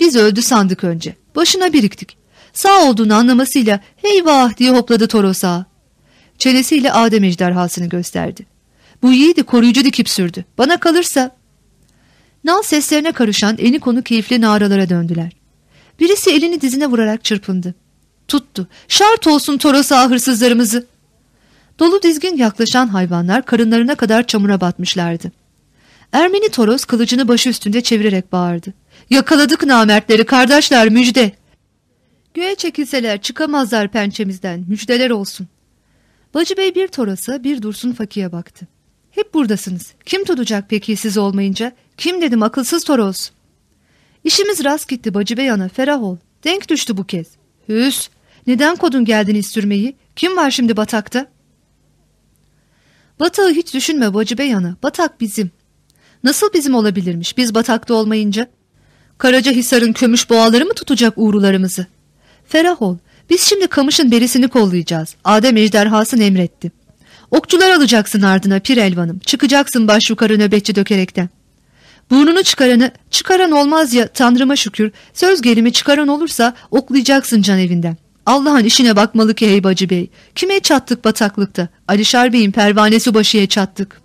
Biz öldü sandık önce. Başına biriktik. Sağ olduğunu anlamasıyla heyvah diye hopladı Toros ağa. Çenesiyle Adem ejderhasını gösterdi. Bu yiğidi koruyucu dikip sürdü. Bana kalırsa... Nal seslerine karışan eni konu keyifli nağralara döndüler. Birisi elini dizine vurarak çırpındı. Tuttu. Şart olsun Toros'a hırsızlarımızı. Dolu dizgin yaklaşan hayvanlar karınlarına kadar çamura batmışlardı. Ermeni Toros kılıcını başı üstünde çevirerek bağırdı. Yakaladık namertleri kardeşler müjde. Göğe çekilseler çıkamazlar pençemizden müjdeler olsun. Bacı Bey bir Toros'a bir Dursun Faki'ye baktı. Hep buradasınız. Kim tutacak peki siz olmayınca? Kim dedim akılsız Toros. İşimiz rast gitti Bacı Bey ana ferah ol. Denk düştü bu kez. Hüs neden kodun geldin istürmeyi? Kim var şimdi batakta? Batağı hiç düşünme Bacı Bey ana. Batak bizim. Nasıl bizim olabilirmiş biz batakta olmayınca? Karaca Hisar'ın kömüş boğaları mı tutacak uğrularımızı? Ferah ol. Biz şimdi kamışın berisini kollayacağız. Adem ejderhasını emretti. Okçular alacaksın ardına Pir Elvan'ım. Çıkacaksın baş yukarı nöbetçi dökerekten. Burnunu çıkaranı çıkaran olmaz ya tanrıma şükür. Söz gelimi çıkaran olursa oklayacaksın can evinden. Allah'ın işine bakmalı ki hey bacı bey. Kime çattık bataklıkta? Alişar Bey'in pervane subaşıya çattık.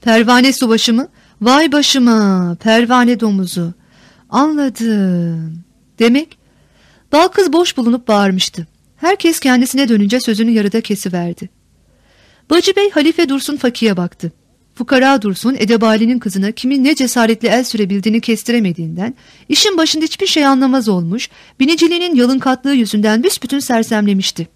Pervane subaşı mı? Vay başıma pervane domuzu. Anladım. Demek bal kız boş bulunup bağırmıştı. Herkes kendisine dönünce sözünü yarıda kesiverdi. Bacı Bey Halife Dursun Faki'ye baktı. Fukara Dursun Edebali'nin kızına kimin ne cesaretle el sürebildiğini kestiremediğinden işin başında hiçbir şey anlamaz olmuş, biniciliğinin yalın katlığı yüzünden büsbütün sersemlemişti.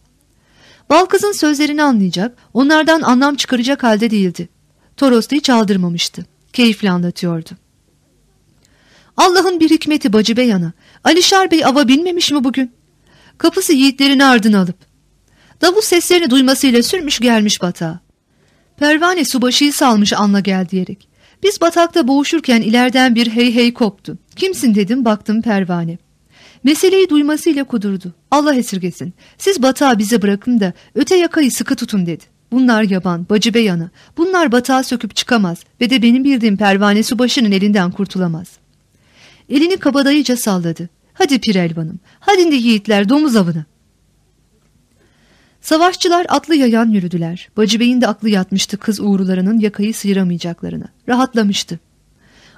Balkız'ın sözlerini anlayacak, onlardan anlam çıkaracak halde değildi. Toros'ta hiç aldırmamıştı. Keyifle anlatıyordu. Allah'ın bir hikmeti Bacı Bey ana. Alişar Bey ava binmemiş mi bugün? Kapısı yiğitlerin ardına alıp. Davul seslerini duymasıyla sürmüş gelmiş batağa. Pervane subaşıyı salmış anla gel diyerek. Biz batakta boğuşurken ileriden bir hey hey koptu. Kimsin dedim baktım pervane. Meseleyi duymasıyla kudurdu. Allah esirgesin. Siz batağı bize bırakın da öte yakayı sıkı tutun dedi. Bunlar yaban, bacı beyanı. Bunlar batağı söküp çıkamaz ve de benim bildiğim pervane subaşının elinden kurtulamaz. Elini kabadayıca salladı. Hadi Pirelvan'ım, hadi de yiğitler domuz avına. Savaşçılar atlı yayan yürüdüler. Bacı Bey'in de aklı yatmıştı kız uğrularının yakayı sıyıramayacaklarına. Rahatlamıştı.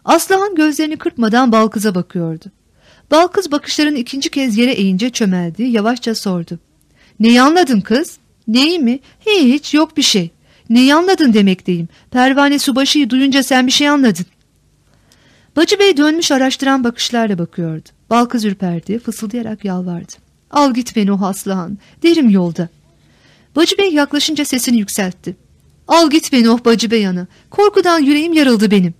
Aslıhan gözlerini kırpmadan Balkız'a bakıyordu. Balkız bakışlarını ikinci kez yere eğince çömeldi, yavaşça sordu. Neyi anladın kız? Neyi mi? Hiç yok bir şey. Neyi anladın demekteyim. Pervane subaşıyı duyunca sen bir şey anladın. Bacı Bey dönmüş araştıran bakışlarla bakıyordu. Balkız ürperdi, fısıldayarak yalvardı. Al git beni o Aslıhan. Derim yolda. Bacı Bey yaklaşınca sesini yükseltti. Al git beni oh Bacı Bey yanı. Korkudan yüreğim yarıldı benim.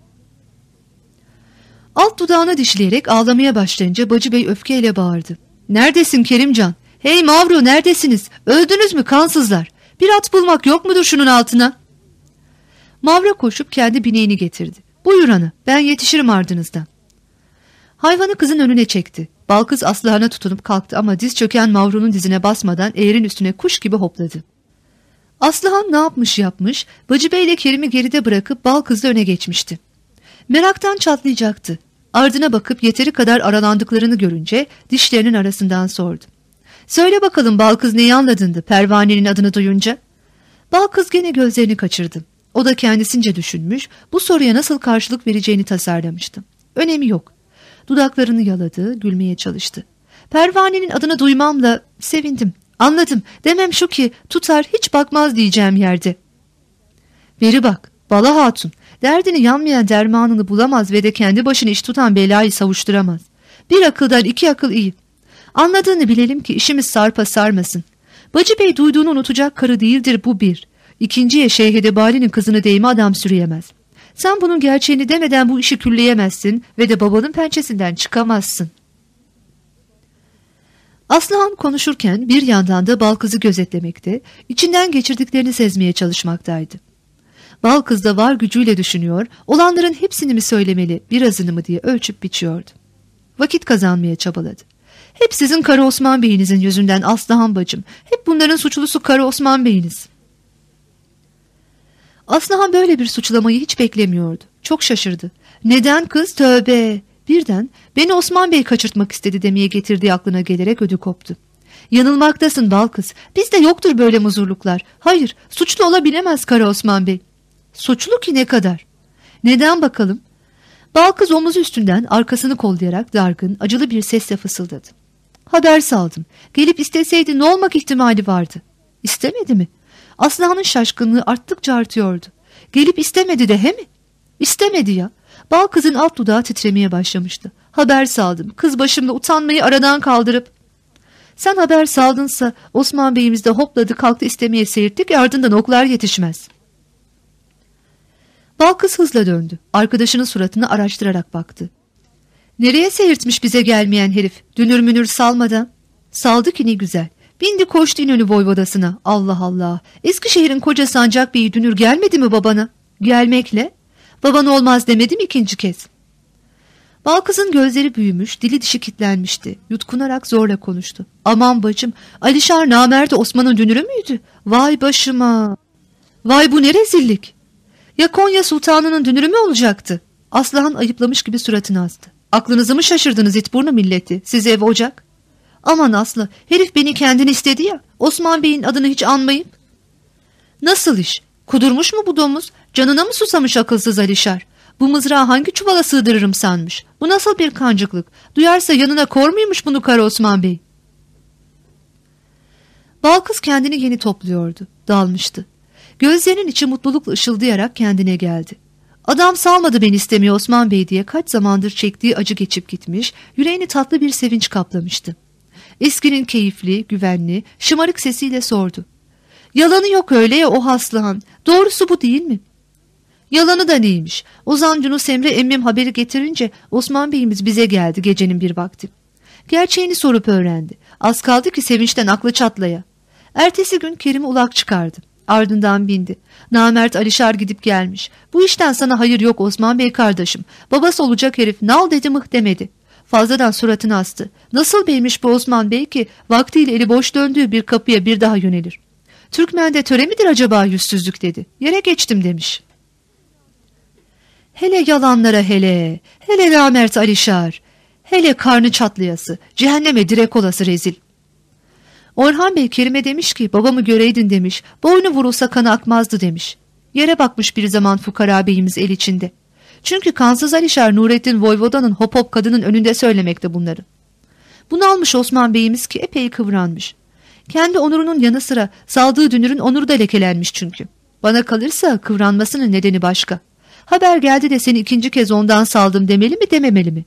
Alt dudağını dişleyerek ağlamaya başlayınca Bacı Bey öfkeyle bağırdı. Neredesin Kerimcan? Hey Mavro neredesiniz? Öldünüz mü kansızlar? Bir at bulmak yok mudur şunun altına? Mavra koşup kendi bineğini getirdi. Buyur ana ben yetişirim ardınızdan. Hayvanı kızın önüne çekti. Balkız Aslıhan'a tutunup kalktı ama diz çöken Mavru'nun dizine basmadan eğerin üstüne kuş gibi hopladı. Aslıhan ne yapmış yapmış, Bacı Bey ile Kerim'i geride bırakıp Balkız'la öne geçmişti. Meraktan çatlayacaktı. Ardına bakıp yeteri kadar aralandıklarını görünce dişlerinin arasından sordu. Söyle bakalım Balkız neyi anladındı pervanenin adını duyunca? Balkız gene gözlerini kaçırdı. O da kendisince düşünmüş, bu soruya nasıl karşılık vereceğini tasarlamıştı. Önemi yok. Dudaklarını yaladı, gülmeye çalıştı. Pervanenin adını duymamla sevindim. Anladım. Demem şu ki tutar hiç bakmaz diyeceğim yerde. Beri bak, Bala Hatun. Derdini yanmayan dermanını bulamaz ve de kendi başını iş tutan belayı savuşturamaz. Bir akıldan iki akıl iyi. Anladığını bilelim ki işimiz sarpa sarmasın. Bacı Bey duyduğunu unutacak karı değildir bu bir. İkinciye Şeyh Edebali'nin kızını değme adam sürüyemez. Sen bunun gerçeğini demeden bu işi külleyemezsin ve de babanın pençesinden çıkamazsın. Aslıhan konuşurken bir yandan da Balkız'ı gözetlemekte, içinden geçirdiklerini sezmeye çalışmaktaydı. Balkız da var gücüyle düşünüyor, olanların hepsini mi söylemeli, birazını mı diye ölçüp biçiyordu. Vakit kazanmaya çabaladı. Hep sizin Kara Osman Bey'inizin yüzünden Aslıhan bacım, hep bunların suçlusu Kara Osman Bey'iniz. Aslıhan böyle bir suçlamayı hiç beklemiyordu. Çok şaşırdı. Neden kız tövbe. Birden beni Osman Bey kaçırtmak istedi demeye getirdiği aklına gelerek ödü koptu. Yanılmaktasın bal kız. Bizde yoktur böyle muzurluklar. Hayır suçlu olabilemez Kara Osman Bey. Suçlu ki ne kadar? Neden bakalım? Bal kız omuz üstünden arkasını kollayarak dargın acılı bir sesle fısıldadı. Haber saldım. Gelip isteseydi ne olmak ihtimali vardı? İstemedi mi? Aslıhan'ın şaşkınlığı arttıkça artıyordu. Gelip istemedi de he mi? İstemedi ya. Bal kızın alt dudağı titremeye başlamıştı. Haber saldım. Kız başımda utanmayı aradan kaldırıp. Sen haber saldınsa Osman Bey'imiz de hopladı kalktı istemeye seyirttik ardından oklar yetişmez. Bal kız hızla döndü. Arkadaşının suratını araştırarak baktı. Nereye seyirtmiş bize gelmeyen herif? Dünür münür salmadan. Saldı ki ne güzel. Bindi koştu İnönü Voyvodası'na. Allah Allah. Eskişehir'in koca sancak beyi dünür gelmedi mi babana? Gelmekle. Baban olmaz demedim ikinci kez. Balkız'ın gözleri büyümüş, dili dişi kitlenmişti. Yutkunarak zorla konuştu. Aman bacım, Alişar namerde Osman'ın dünürü müydü? Vay başıma. Vay bu ne rezillik. Ya Konya Sultanı'nın dünürü mü olacaktı? Aslıhan ayıplamış gibi suratını astı. Aklınızı mı şaşırdınız itburnu milleti? Siz ev ocak. Aman Aslı, herif beni kendini istedi ya. Osman Bey'in adını hiç anmayıp. Nasıl iş? Kudurmuş mu bu domuz? Canına mı susamış akılsız Alişar? Bu mızrağı hangi çuvala sığdırırım sanmış? Bu nasıl bir kancıklık? Duyarsa yanına kor muymuş bunu Kara Osman Bey? Balkız kendini yeni topluyordu. Dalmıştı. Gözlerinin içi mutlulukla ışıldayarak kendine geldi. Adam salmadı beni istemiyor Osman Bey diye kaç zamandır çektiği acı geçip gitmiş, yüreğini tatlı bir sevinç kaplamıştı. Eskinin keyifli, güvenli, şımarık sesiyle sordu. Yalanı yok öyle ya o Haslıhan. Doğrusu bu değil mi? Yalanı da neymiş? Ozan Yunus Emre emmim haberi getirince Osman Bey'imiz bize geldi gecenin bir vakti. Gerçeğini sorup öğrendi. Az kaldı ki sevinçten aklı çatlaya. Ertesi gün Kerim'i ulak çıkardı. Ardından bindi. Namert Alişar gidip gelmiş. Bu işten sana hayır yok Osman Bey kardeşim. Babası olacak herif nal dedi mıh demedi. Fazladan suratını astı. Nasıl beymiş bu Osman Bey ki vaktiyle eli boş döndüğü bir kapıya bir daha yönelir. Türkmen'de töre midir acaba yüzsüzlük dedi. Yere geçtim demiş. Hele yalanlara hele, hele namert Alişar, hele karnı çatlayası, cehenneme direk olası rezil. Orhan Bey Kerim'e demiş ki babamı göreydin demiş, boynu vurulsa kanı akmazdı demiş. Yere bakmış bir zaman fukara beyimiz el içinde. Çünkü kansız Alişar Nurettin Voyvoda'nın hop hop kadının önünde söylemekte bunları. Bunu almış Osman Bey'imiz ki epey kıvranmış. Kendi onurunun yanı sıra saldığı dünürün onuru da lekelenmiş çünkü. Bana kalırsa kıvranmasının nedeni başka. Haber geldi de seni ikinci kez ondan saldım demeli mi dememeli mi?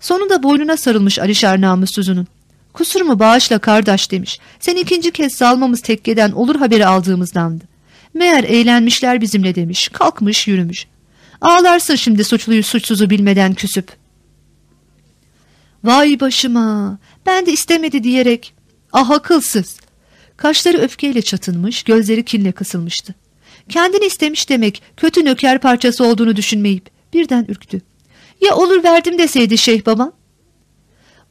Sonunda boynuna sarılmış Alişar namussuzunun. Kusurumu bağışla kardeş demiş. Sen ikinci kez salmamız tekkeden olur haberi aldığımızdandı. Meğer eğlenmişler bizimle demiş. Kalkmış yürümüş. Ağlarsın şimdi suçluyu suçsuzu bilmeden küsüp. Vay başıma ben de istemedi diyerek. Ah akılsız. Kaşları öfkeyle çatılmış gözleri kinle kısılmıştı. Kendini istemiş demek kötü nöker parçası olduğunu düşünmeyip birden ürktü. Ya olur verdim deseydi şeyh babam?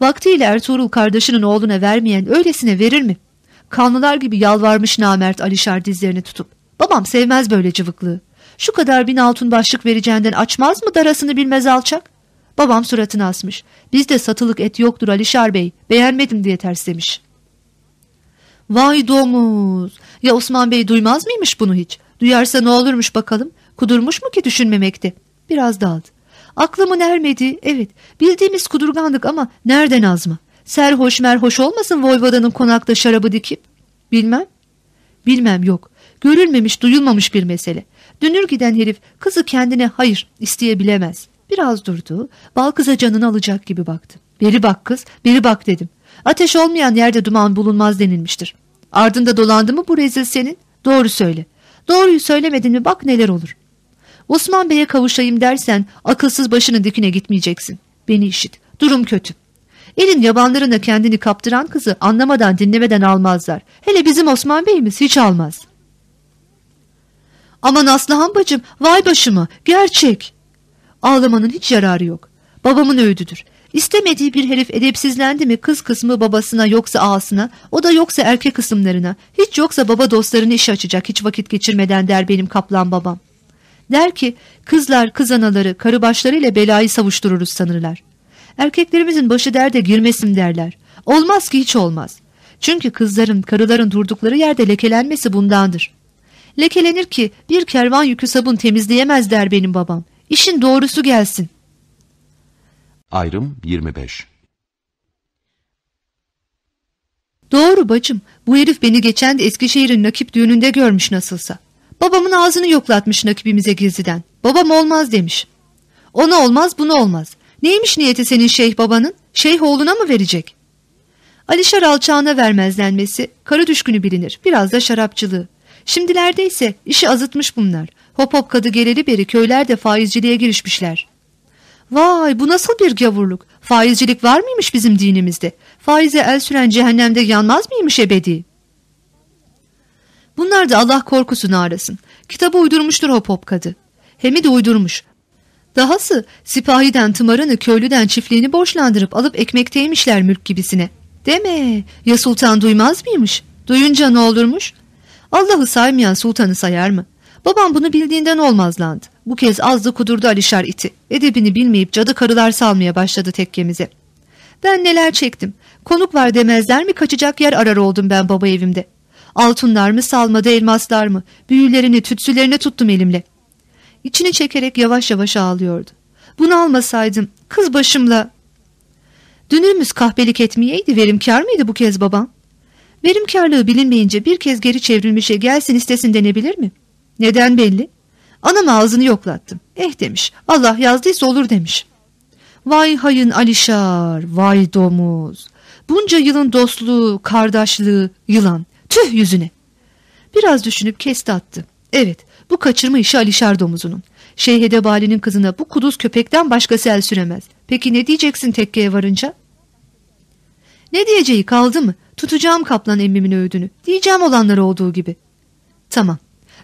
Vaktiyle Ertuğrul kardeşinin oğluna vermeyen öylesine verir mi? Kanlılar gibi yalvarmış namert Alişar dizlerini tutup. Babam sevmez böyle cıvıklığı. Şu kadar bin altın başlık vereceğinden açmaz mı darasını bilmez alçak? Babam suratını asmış. Bizde satılık et yoktur Alişar Bey. Beğenmedim diye terslemiş. Vay domuz. Ya Osman Bey duymaz mıymış bunu hiç? Duyarsa ne olurmuş bakalım? Kudurmuş mu ki düşünmemekte? Biraz daldı. Aklımın ermedi. Evet bildiğimiz kudurganlık ama nereden azma? Serhoş merhoş olmasın Voyvoda'nın konakta şarabı dikip? Bilmem. Bilmem yok. Görülmemiş duyulmamış bir mesele. Dönür giden herif kızı kendine hayır isteyebilemez. Biraz durdu. Bal kıza canını alacak gibi baktı. Beri bak kız, beri bak dedim. Ateş olmayan yerde duman bulunmaz denilmiştir. Ardında dolandı mı bu rezil senin? Doğru söyle. Doğruyu söylemedin mi bak neler olur. Osman Bey'e kavuşayım dersen akılsız başının dikine gitmeyeceksin. Beni işit. Durum kötü. Elin yabanlarına kendini kaptıran kızı anlamadan dinlemeden almazlar. Hele bizim Osman Bey'imiz hiç almaz. Aman Aslıhan bacım vay başıma gerçek. Ağlamanın hiç yararı yok. Babamın öğüdüdür. İstemediği bir herif edepsizlendi mi kız kısmı babasına yoksa ağasına o da yoksa erkek kısımlarına hiç yoksa baba dostlarını iş açacak hiç vakit geçirmeden der benim kaplan babam. Der ki kızlar kız anaları karı başlarıyla belayı savuştururuz sanırlar. Erkeklerimizin başı derde girmesin derler. Olmaz ki hiç olmaz. Çünkü kızların karıların durdukları yerde lekelenmesi bundandır. Lekelenir ki bir kervan yükü sabun temizleyemez der benim babam. İşin doğrusu gelsin. Ayrım 25. Doğru bacım. Bu herif beni geçen de Eskişehir'in nakip düğününde görmüş nasılsa. Babamın ağzını yoklatmış nakibimize gizliden. Babam olmaz demiş. Ona olmaz buna olmaz. Neymiş niyeti senin şeyh babanın? Şeyh oğluna mı verecek? Alişar alçağına vermezlenmesi, karı düşkünü bilinir. Biraz da şarapçılığı. Şimdilerde ise işi azıtmış bunlar. Hop hop kadı geleli beri köylerde faizciliğe girişmişler. Vay bu nasıl bir gavurluk? Faizcilik var mıymış bizim dinimizde? Faize el süren cehennemde yanmaz mıymış ebedi? Bunlar da Allah korkusunu arasın. Kitabı uydurmuştur hop hop kadı. Hemi de uydurmuş. Dahası sipahiden tımarını köylüden çiftliğini borçlandırıp alıp ekmekteymişler mülk gibisine. Deme ya sultan duymaz mıymış? Duyunca ne olurmuş? Allah'ı saymayan sultanı sayar mı? Babam bunu bildiğinden olmazlandı. Bu kez azdı kudurdu Alişar iti. Edebini bilmeyip cadı karılar salmaya başladı tekkemize. Ben neler çektim. Konuk var demezler mi kaçacak yer arar oldum ben baba evimde. Altınlar mı salmadı elmaslar mı? Büyülerini tütsülerini tuttum elimle. İçini çekerek yavaş yavaş ağlıyordu. Bunu almasaydım kız başımla... Dünürümüz kahpelik etmeyeydi verimkar mıydı bu kez babam? Verimkarlığı bilinmeyince bir kez geri çevrilmişe gelsin istesin denebilir mi? Neden belli? Anam ağzını yoklattım. Eh demiş Allah yazdıysa olur demiş. Vay hayın Alişar, vay domuz. Bunca yılın dostluğu, kardeşliği, yılan. Tüh yüzüne. Biraz düşünüp kesti attı. Evet bu kaçırma işi Alişar domuzunun. Şeyh Edebali'nin kızına bu kuduz köpekten başkası el süremez. Peki ne diyeceksin tekkeye varınca? Ne diyeceği kaldı mı? Tutacağım kaplan emmimin öğüdünü. Diyeceğim olanları olduğu gibi. Tamam.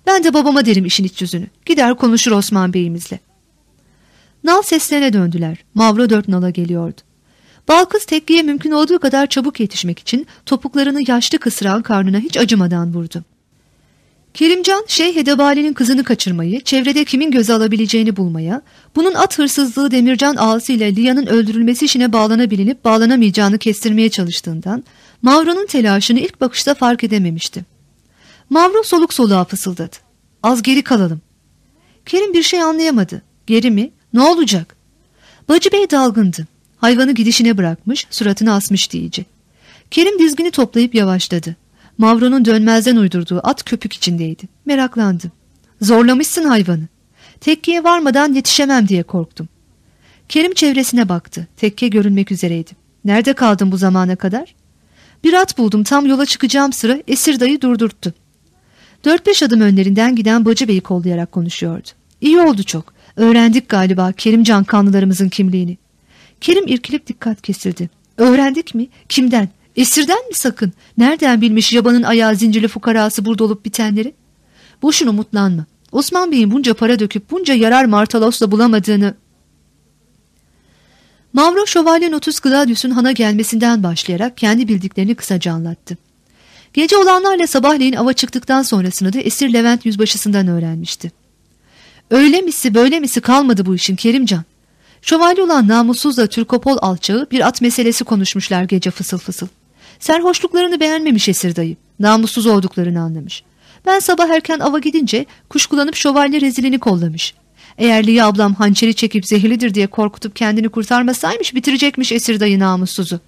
Ben de babama derim işin iç yüzünü. Gider konuşur Osman Bey'imizle. Nal seslerine döndüler. Mavro dört nala geliyordu. Balkız tekliğe mümkün olduğu kadar çabuk yetişmek için topuklarını yaşlı kısıran karnına hiç acımadan vurdu. Kerimcan, Şeyh Hedebali'nin kızını kaçırmayı, çevrede kimin göze alabileceğini bulmaya, bunun at hırsızlığı Demircan ağasıyla Liya'nın öldürülmesi işine bağlanabilinip bağlanamayacağını kestirmeye çalıştığından, Mavro'nun telaşını ilk bakışta fark edememişti. Mavro soluk soluğa fısıldadı. Az geri kalalım. Kerim bir şey anlayamadı. Geri mi? Ne olacak? Bacı Bey dalgındı. Hayvanı gidişine bırakmış, suratını asmış diyici. Kerim dizgini toplayıp yavaşladı. Mavro'nun dönmezden uydurduğu at köpük içindeydi. Meraklandı. Zorlamışsın hayvanı. Tekkiye varmadan yetişemem diye korktum. Kerim çevresine baktı. Tekke görünmek üzereydi. Nerede kaldın bu zamana kadar? Bir at buldum tam yola çıkacağım sıra esir dayı durdurttu. Dört beş adım önlerinden giden Bacı Bey'i kollayarak konuşuyordu. İyi oldu çok. Öğrendik galiba Kerimcan kanlılarımızın kimliğini. Kerim irkilip dikkat kesildi. Öğrendik mi? Kimden? Esirden mi sakın? Nereden bilmiş yabanın ayağı zincirli fukarası burada olup bitenleri? Boşuna umutlanma. Osman Bey'in bunca para döküp bunca yarar Martalos'la bulamadığını... Mavro Şövalye Notus Gladius'un hana gelmesinden başlayarak kendi bildiklerini kısaca anlattı. Gece olanlarla sabahleyin ava çıktıktan sonrasını da esir Levent yüzbaşısından öğrenmişti. Öyle misi böyle misi kalmadı bu işin Kerimcan. Şövalye olan namussuzla Türkopol alçağı bir at meselesi konuşmuşlar gece fısıl fısıl. Serhoşluklarını beğenmemiş esir dayı. Namussuz olduklarını anlamış. Ben sabah erken ava gidince kuşkulanıp şövalye rezilini kollamış. Eğer Liya ablam hançeri çekip zehirlidir diye korkutup kendini kurtarmasaymış bitirecekmiş esir dayı namussuzu.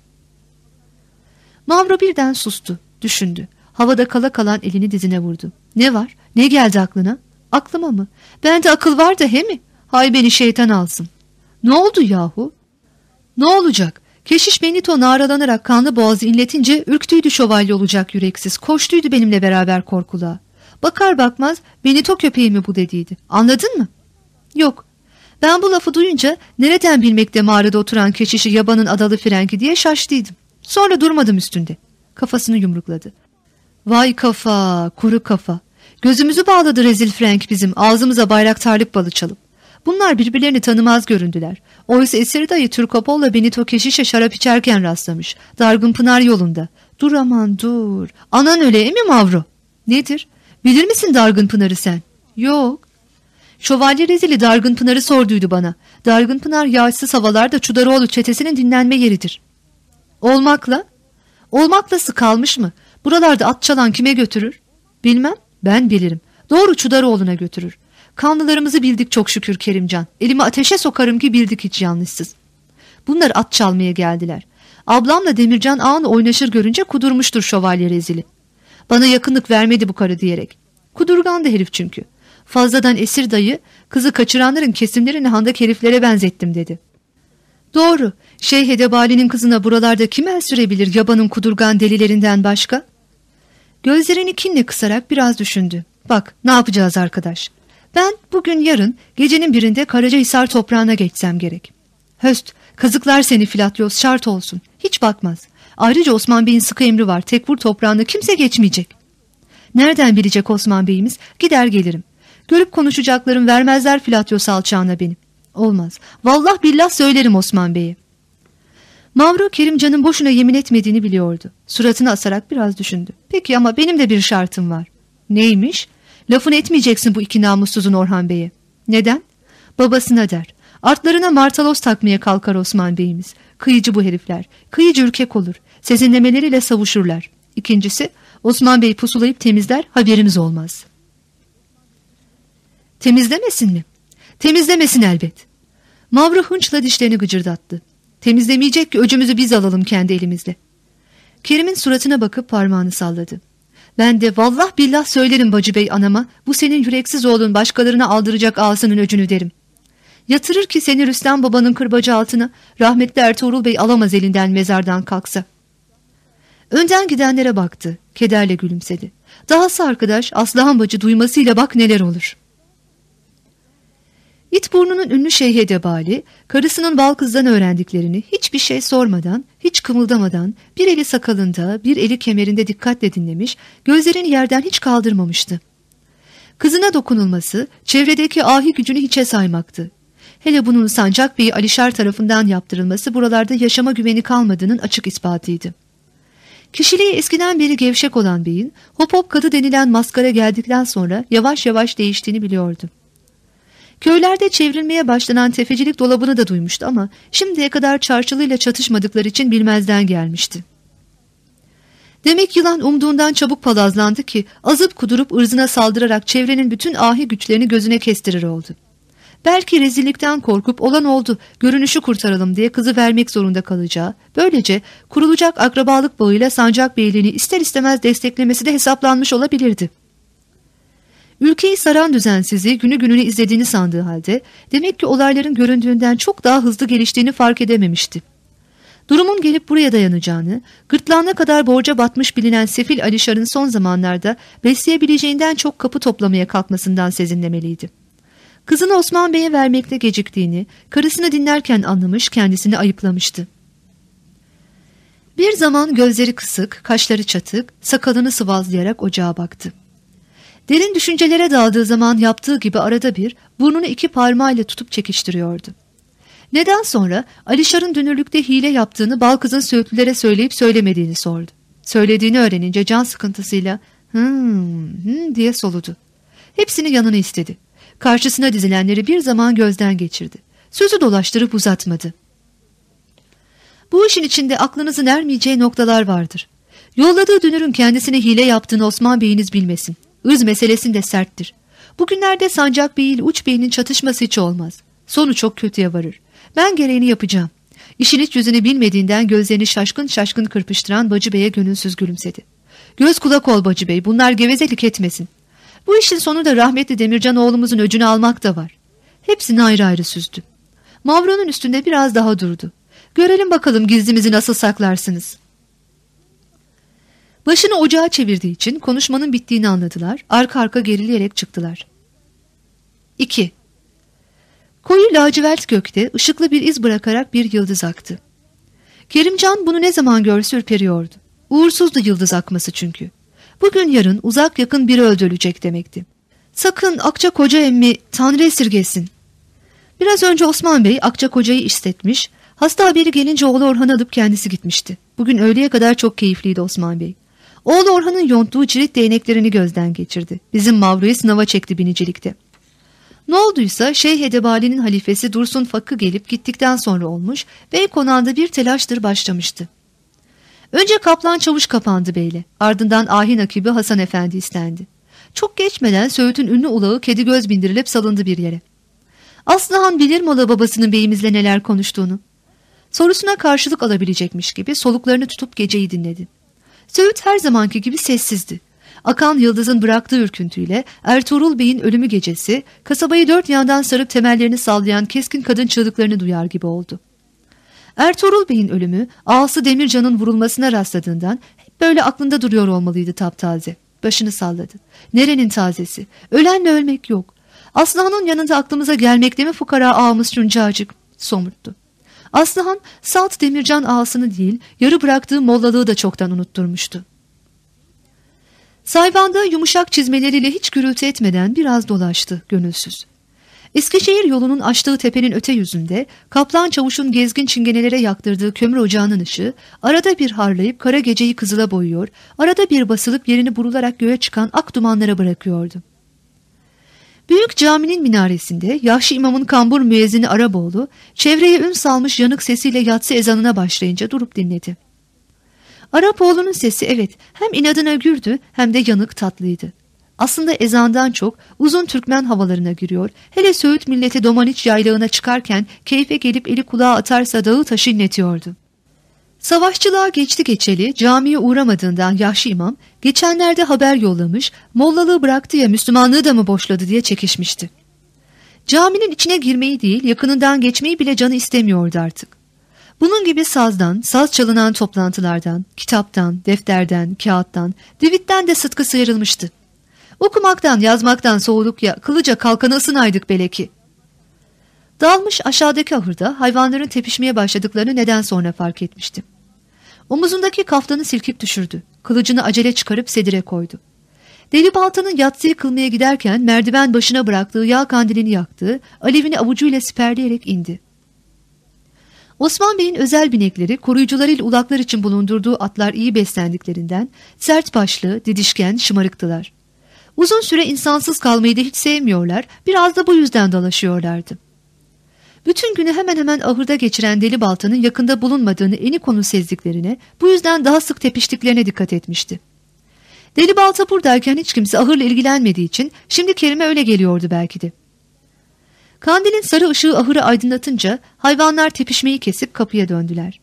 Mavro birden sustu, düşündü. Havada kala kalan elini dizine vurdu. Ne var? Ne geldi aklına? Aklıma mı? Bende akıl var da he mi? Hay beni şeytan alsın. Ne oldu yahu? Ne olacak? Keşiş Benito naralanarak kanlı boğazı inletince ürktüydü şövalye olacak yüreksiz. Koştuydu benimle beraber korkuluğa. Bakar bakmaz Benito köpeği mi bu dediydi. Anladın mı? Yok. Ben bu lafı duyunca nereden bilmekte mağarada oturan keşişi yabanın adalı frenki diye şaştıydım. Sonra durmadım üstünde. Kafasını yumrukladı. Vay kafa, kuru kafa. Gözümüzü bağladı rezil Frank bizim ağzımıza bayraktarlık balı çalıp. Bunlar birbirlerini tanımaz göründüler. Oysa esir dayı Türkopol'la Benito Keşiş'e şarap içerken rastlamış. Dargın Pınar yolunda. Dur aman dur. Anan öyle mi Mavro? Nedir? Bilir misin Dargın Pınar'ı sen? Yok. Şövalye rezili Dargın Pınar'ı sorduydu bana. Dargın Pınar yağsız havalarda Çudaroğlu çetesinin dinlenme yeridir. Olmakla? Olmaklası kalmış mı? Buralarda at çalan kime götürür? Bilmem. Ben bilirim. Doğru Çudaroğlu'na götürür. Kanlılarımızı bildik çok şükür Kerimcan. Elimi ateşe sokarım ki bildik hiç yanlışsız. Bunlar at çalmaya geldiler. Ablamla Demircan ağını oynaşır görünce kudurmuştur şövalye rezili. Bana yakınlık vermedi bu karı diyerek. Kudurgandı herif çünkü. Fazladan esir dayı kızı kaçıranların kesimlerini handaki heriflere benzettim dedi. Doğru. Şeyh Hedebali'nin kızına buralarda kim el sürebilir yabanın kudurgan delilerinden başka? Gözlerini kinle kısarak biraz düşündü. Bak ne yapacağız arkadaş? Ben bugün yarın gecenin birinde Karacahisar toprağına geçsem gerek. Höst, kazıklar seni Filatyos şart olsun. Hiç bakmaz. Ayrıca Osman Bey'in sıkı emri var. Tekfur toprağında kimse geçmeyecek. Nereden bilecek Osman Bey'imiz? Gider gelirim. Görüp konuşacaklarım vermezler Filatyos alçağına beni. Olmaz. Vallah billah söylerim Osman Bey'e. Mavro Kerimcan'ın boşuna yemin etmediğini biliyordu. Suratını asarak biraz düşündü. Peki ama benim de bir şartım var. Neymiş? Lafını etmeyeceksin bu iki namussuzun Orhan Bey'e. Neden? Babasına der. Artlarına martalos takmaya kalkar Osman Bey'imiz. Kıyıcı bu herifler. Kıyıcı ürkek olur. Sezinlemeleriyle savuşurlar. İkincisi Osman Bey pusulayıp temizler haberimiz olmaz. Temizlemesin mi? Temizlemesin elbet. Mavra hınçla dişlerini gıcırdattı. Temizlemeyecek ki öcümüzü biz alalım kendi elimizle. Kerim'in suratına bakıp parmağını salladı. Ben de vallah billah söylerim Bacı Bey anama bu senin yüreksiz oğlun başkalarına aldıracak ağzının öcünü derim. Yatırır ki seni Rüstem babanın kırbacı altına rahmetli Ertuğrul Bey alamaz elinden mezardan kalksa. Önden gidenlere baktı. Kederle gülümsedi. Dahası arkadaş Aslıhan bacı duymasıyla bak neler olur. İtburnu'nun ünlü Şeyh Edebali, karısının bal kızdan öğrendiklerini hiçbir şey sormadan, hiç kımıldamadan, bir eli sakalında, bir eli kemerinde dikkatle dinlemiş, gözlerini yerden hiç kaldırmamıştı. Kızına dokunulması, çevredeki ahi gücünü hiçe saymaktı. Hele bunun Sancak Bey'i Alişar tarafından yaptırılması buralarda yaşama güveni kalmadığının açık ispatıydı. Kişiliği eskiden beri gevşek olan beyin, hop hop kadı denilen maskara geldikten sonra yavaş yavaş değiştiğini biliyordu. Köylerde çevrilmeye başlanan tefecilik dolabını da duymuştu ama şimdiye kadar çarşılıyla çatışmadıkları için bilmezden gelmişti. Demek yılan umduğundan çabuk palazlandı ki azıp kudurup ırzına saldırarak çevrenin bütün ahi güçlerini gözüne kestirir oldu. Belki rezillikten korkup olan oldu, görünüşü kurtaralım diye kızı vermek zorunda kalacağı, böylece kurulacak akrabalık bağıyla sancak beyliğini ister istemez desteklemesi de hesaplanmış olabilirdi. Ülkeyi saran düzensizliği günü gününü izlediğini sandığı halde demek ki olayların göründüğünden çok daha hızlı geliştiğini fark edememişti. Durumun gelip buraya dayanacağını, gırtlağına kadar borca batmış bilinen Sefil Alişar'ın son zamanlarda besleyebileceğinden çok kapı toplamaya kalkmasından sezinlemeliydi. Kızını Osman Bey'e vermekte geciktiğini, karısını dinlerken anlamış, kendisini ayıplamıştı. Bir zaman gözleri kısık, kaşları çatık, sakalını sıvazlayarak ocağa baktı. Derin düşüncelere daldığı zaman yaptığı gibi arada bir burnunu iki parmağıyla tutup çekiştiriyordu. Neden sonra Alişar'ın dünürlükte hile yaptığını bal kızın söğütlülere söyleyip söylemediğini sordu. Söylediğini öğrenince can sıkıntısıyla hmm, hmm diye soludu. Hepsini yanına istedi. Karşısına dizilenleri bir zaman gözden geçirdi. Sözü dolaştırıp uzatmadı. Bu işin içinde aklınızın ermeyeceği noktalar vardır. Yolladığı dünürün kendisine hile yaptığını Osman Bey'iniz bilmesin. Irz meselesinde serttir. Bugünlerde Sancak Bey Uç Bey'in çatışması hiç olmaz. Sonu çok kötüye varır. Ben gereğini yapacağım. İşin iç yüzünü bilmediğinden gözlerini şaşkın şaşkın kırpıştıran Bacı Bey'e gönülsüz gülümsedi. Göz kulak ol Bacı Bey bunlar gevezelik etmesin. Bu işin sonu da rahmetli Demircan oğlumuzun öcünü almak da var. Hepsini ayrı ayrı süzdü. Mavronun üstünde biraz daha durdu. Görelim bakalım gizlimizi nasıl saklarsınız. Başını ocağa çevirdiği için konuşmanın bittiğini anladılar. Arka arka gerileyerek çıktılar. 2. Koyu lacivert gökte ışıklı bir iz bırakarak bir yıldız aktı. Kerimcan bunu ne zaman görse ürperiyordu. Uğursuzdu yıldız akması çünkü. Bugün yarın uzak yakın biri öldürülecek demekti. Sakın Akça Koca emmi Tanrı esirgesin. Biraz önce Osman Bey Akça Koca'yı istetmiş, hasta haberi gelince oğlu Orhan'ı alıp kendisi gitmişti. Bugün öğleye kadar çok keyifliydi Osman Bey. Oğlu Orhan'ın yonttuğu cirit değneklerini gözden geçirdi. Bizim Mavru'yu sınava çekti binicilikte. Ne olduysa Şeyh Edebali'nin halifesi Dursun Fakı gelip gittikten sonra olmuş ve konağında bir telaştır başlamıştı. Önce Kaplan Çavuş kapandı beyle. Ardından Ahin Akibi Hasan Efendi istendi. Çok geçmeden Söğüt'ün ünlü ulağı kedi göz bindirilip salındı bir yere. Aslıhan bilir mola babasının beyimizle neler konuştuğunu. Sorusuna karşılık alabilecekmiş gibi soluklarını tutup geceyi dinledi. Söğüt her zamanki gibi sessizdi. Akan Yıldız'ın bıraktığı ürküntüyle Ertuğrul Bey'in ölümü gecesi kasabayı dört yandan sarıp temellerini sallayan keskin kadın çığlıklarını duyar gibi oldu. Ertuğrul Bey'in ölümü ağası Demircan'ın vurulmasına rastladığından hep böyle aklında duruyor olmalıydı taptaze. Başını salladı. Nerenin tazesi? Ölenle ölmek yok. Aslıhan'ın yanında aklımıza gelmekte mi fukara ağamız şuncacık? Somurttu. Aslıhan Salt Demircan ağasını değil yarı bıraktığı mollalığı da çoktan unutturmuştu. Saybanda yumuşak çizmeleriyle hiç gürültü etmeden biraz dolaştı gönülsüz. Eskişehir yolunun açtığı tepenin öte yüzünde kaplan çavuşun gezgin çingenelere yaktırdığı kömür ocağının ışığı arada bir harlayıp kara geceyi kızıla boyuyor, arada bir basılıp yerini burularak göğe çıkan ak dumanlara bırakıyordu. Büyük caminin minaresinde yaşlı imamın kambur müezzini Araboğlu çevreye ün salmış yanık sesiyle yatsı ezanına başlayınca durup dinledi. Arapoğlu'nun sesi evet hem inadına gürdü hem de yanık tatlıydı. Aslında ezandan çok uzun Türkmen havalarına giriyor. Hele Söğüt milleti Domaniç yaylağına çıkarken keyfe gelip eli kulağa atarsa dağı taşı inletiyordu. Savaşçılığa geçti geçeli camiye uğramadığından yaşlı imam geçenlerde haber yollamış mollalığı bıraktı ya Müslümanlığı da mı boşladı diye çekişmişti. Caminin içine girmeyi değil yakınından geçmeyi bile canı istemiyordu artık. Bunun gibi sazdan, saz çalınan toplantılardan, kitaptan, defterden, kağıttan, divitten de sıtkı sıyrılmıştı. Okumaktan, yazmaktan soğuduk ya, kılıca kalkanı ısınaydık beleki. Dalmış aşağıdaki ahırda hayvanların tepişmeye başladıklarını neden sonra fark etmişti. Omuzundaki kaftanı silkip düşürdü. Kılıcını acele çıkarıp sedire koydu. Deli baltanın yatsıyı kılmaya giderken merdiven başına bıraktığı yağ kandilini yaktı, alevini avucuyla siperleyerek indi. Osman Bey'in özel binekleri koruyucularıyla ulaklar için bulundurduğu atlar iyi beslendiklerinden sert başlı, didişken, şımarıktılar. Uzun süre insansız kalmayı da hiç sevmiyorlar, biraz da bu yüzden dalaşıyorlardı. Bütün günü hemen hemen ahırda geçiren deli baltanın yakında bulunmadığını eni konu sezdiklerine, bu yüzden daha sık tepiştiklerine dikkat etmişti. Deli balta buradayken hiç kimse ahırla ilgilenmediği için şimdi Kerim'e öyle geliyordu belki de. Kandilin sarı ışığı ahırı aydınlatınca hayvanlar tepişmeyi kesip kapıya döndüler.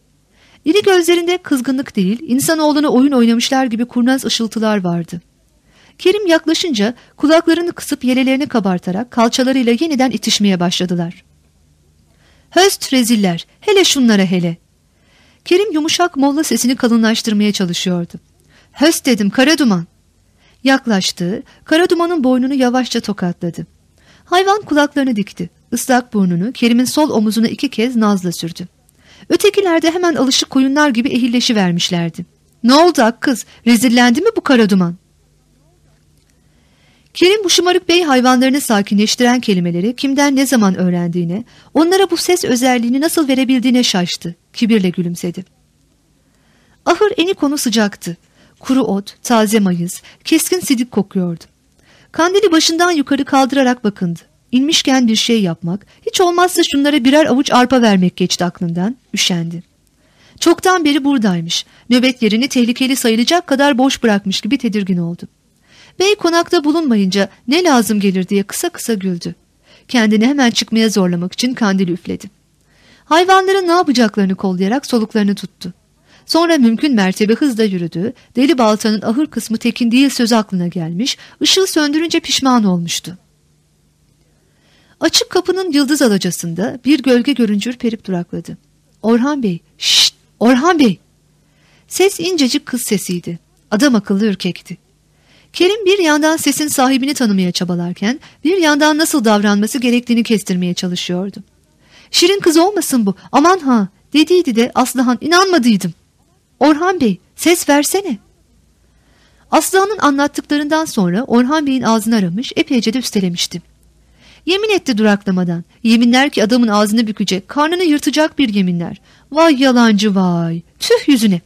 İri gözlerinde kızgınlık değil, insanoğluna oyun oynamışlar gibi kurnaz ışıltılar vardı. Kerim yaklaşınca kulaklarını kısıp yelelerini kabartarak kalçalarıyla yeniden itişmeye başladılar. Höst reziller, hele şunlara hele. Kerim yumuşak molla sesini kalınlaştırmaya çalışıyordu. Höst dedim kara duman. Yaklaştı, kara dumanın boynunu yavaşça tokatladı. Hayvan kulaklarını dikti. Islak burnunu Kerim'in sol omuzuna iki kez nazla sürdü. Ötekiler de hemen alışık koyunlar gibi ehilleşi vermişlerdi. Ne oldu ak kız? Rezillendi mi bu kara duman? Kerim bu şımarık bey hayvanlarını sakinleştiren kelimeleri kimden ne zaman öğrendiğine, onlara bu ses özelliğini nasıl verebildiğine şaştı. Kibirle gülümsedi. Ahır eni konu sıcaktı. Kuru ot, taze mayız, keskin sidik kokuyordu. Kandili başından yukarı kaldırarak bakındı. İnmişken bir şey yapmak, hiç olmazsa şunlara birer avuç arpa vermek geçti aklından, üşendi. Çoktan beri buradaymış, nöbet yerini tehlikeli sayılacak kadar boş bırakmış gibi tedirgin oldu. Bey konakta bulunmayınca ne lazım gelir diye kısa kısa güldü. Kendini hemen çıkmaya zorlamak için kandili üfledi. Hayvanların ne yapacaklarını kollayarak soluklarını tuttu. Sonra mümkün mertebe hızla yürüdü, deli baltanın ahır kısmı tekin değil söz aklına gelmiş, ışığı söndürünce pişman olmuştu. Açık kapının yıldız alacasında bir gölge görünce ürperip durakladı. Orhan Bey, şşt, Orhan Bey! Ses incecik kız sesiydi. Adam akıllı ürkekti. Kerim bir yandan sesin sahibini tanımaya çabalarken bir yandan nasıl davranması gerektiğini kestirmeye çalışıyordu. Şirin kız olmasın bu aman ha dediydi de Aslıhan inanmadıydım. Orhan Bey ses versene. Aslıhan'ın anlattıklarından sonra Orhan Bey'in ağzını aramış epeyce de üstelemişti. Yemin etti duraklamadan. Yeminler ki adamın ağzını bükecek, karnını yırtacak bir yeminler. Vay yalancı vay. Tüh yüzüne.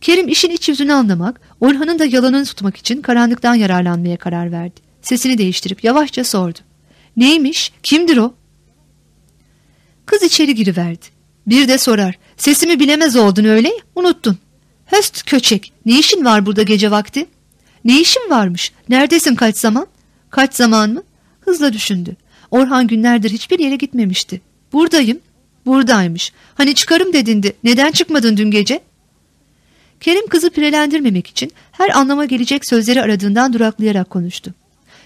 Kerim işin iç yüzünü anlamak, Orhan'ın da yalanını tutmak için karanlıktan yararlanmaya karar verdi. Sesini değiştirip yavaşça sordu. Neymiş? Kimdir o? Kız içeri giriverdi. Bir de sorar. Sesimi bilemez oldun öyle unuttun. Höst köçek, ne işin var burada gece vakti? Ne işin varmış? Neredesin kaç zaman? Kaç zaman mı? Hızla düşündü. Orhan günlerdir hiçbir yere gitmemişti. Buradayım. Buradaymış. Hani çıkarım dedindi. Neden çıkmadın dün gece? Kerim kızı pirelendirmemek için her anlama gelecek sözleri aradığından duraklayarak konuştu.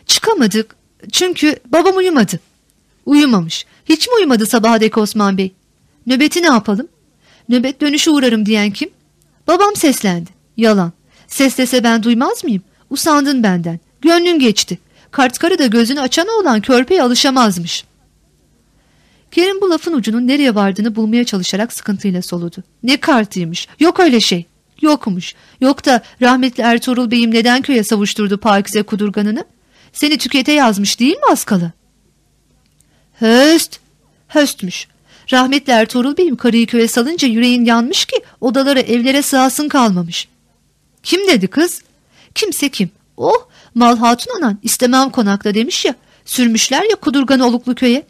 Çıkamadık çünkü babam uyumadı. Uyumamış. Hiç mi uyumadı sabaha dek Osman Bey? Nöbeti ne yapalım? Nöbet dönüşü uğrarım diyen kim? Babam seslendi. Yalan. Seslese ben duymaz mıyım? Usandın benden. Gönlün geçti. Kartkarı da gözünü açan oğlan körpeye alışamazmış. Kerim bu lafın ucunun nereye vardığını bulmaya çalışarak sıkıntıyla soludu. Ne kartıymış? Yok öyle şey. Yokmuş. Yok da rahmetli Ertuğrul Bey'im neden köye savuşturdu Pakize kudurganını? Seni tükete yazmış değil mi Askalı? Höst. Höstmüş. Rahmetli Ertuğrul Bey'im karıyı köye salınca yüreğin yanmış ki odalara evlere sığasın kalmamış. Kim dedi kız? Kimse kim? Oh mal hatun anan istemem konakta demiş ya. Sürmüşler ya kudurganı oluklu köye.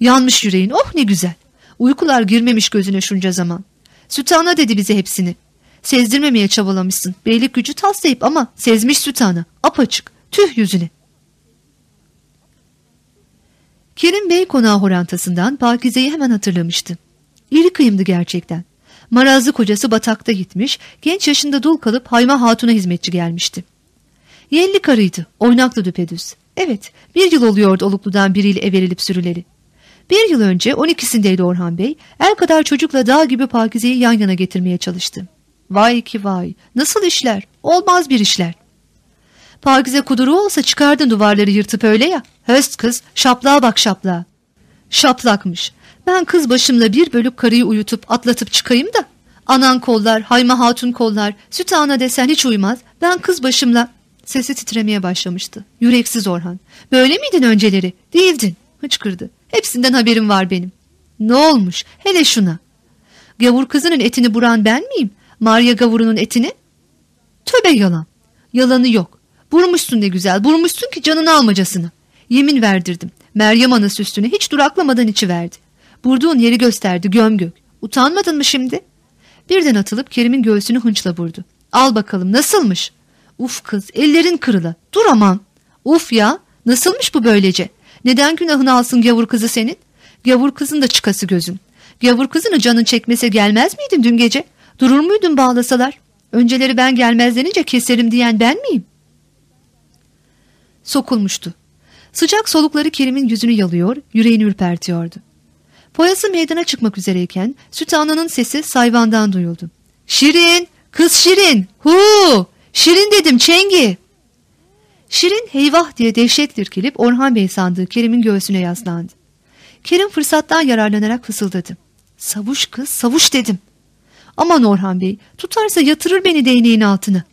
Yanmış yüreğin oh ne güzel. Uykular girmemiş gözüne şunca zaman. Sütana dedi bize hepsini. Sezdirmemeye çabalamışsın. Beylik gücü taslayıp ama sezmiş sütana. Apaçık. Tüh yüzüne. Kerim Bey konağı horantasından Pakize'yi hemen hatırlamıştı. İri kıyımdı gerçekten. Marazlı kocası batakta gitmiş, genç yaşında dul kalıp Hayma Hatun'a hizmetçi gelmişti. Yelli karıydı, oynaklı düpedüz. Evet, bir yıl oluyordu Oluklu'dan biriyle everilip sürüleri. Bir yıl önce 12'sindeydi Orhan Bey, el kadar çocukla dağ gibi Pakize'yi yan yana getirmeye çalıştı. Vay ki vay, nasıl işler, olmaz bir işler. Pakize kuduru olsa çıkardın duvarları yırtıp öyle ya. Höst kız, şaplığa bak şaplığa. Şaplakmış. Ben kız başımla bir bölük karıyı uyutup atlatıp çıkayım da. Anan kollar, hayma hatun kollar, süt ana desen hiç uymaz. Ben kız başımla... Sesi titremeye başlamıştı. Yüreksiz Orhan. Böyle miydin önceleri? Değildin. Hıçkırdı. Hepsinden haberim var benim. Ne olmuş? Hele şuna. Gavur kızının etini buran ben miyim? Maria gavurunun etini? Töbe yalan. Yalanı yok. Vurmuşsun ne güzel. Vurmuşsun ki canını almacasını. Yemin verdirdim. Meryem anası üstüne hiç duraklamadan içi verdi. Burduğun yeri gösterdi göm gök. Utanmadın mı şimdi? Birden atılıp Kerim'in göğsünü hınçla vurdu. Al bakalım nasılmış? Uf kız ellerin kırıla. Dur aman. Uf ya nasılmış bu böylece? Neden günahını alsın gavur kızı senin? Gavur kızın da çıkası gözün. Gavur kızını canın çekmese gelmez miydin dün gece? Durur muydun bağlasalar? Önceleri ben gelmez denince keserim diyen ben miyim? Sokulmuştu. Sıcak solukları Kerim'in yüzünü yalıyor, yüreğini ürpertiyordu. Poyası meydana çıkmak üzereyken süt ananın sesi sayvandan duyuldu. Şirin! Kız Şirin! Hu! Şirin dedim Çengi! Şirin heyvah diye dehşet dirkilip Orhan Bey sandığı Kerim'in göğsüne yaslandı. Kerim fırsattan yararlanarak fısıldadı. Savuş kız, savuş dedim. Aman Orhan Bey, tutarsa yatırır beni değneğin altına.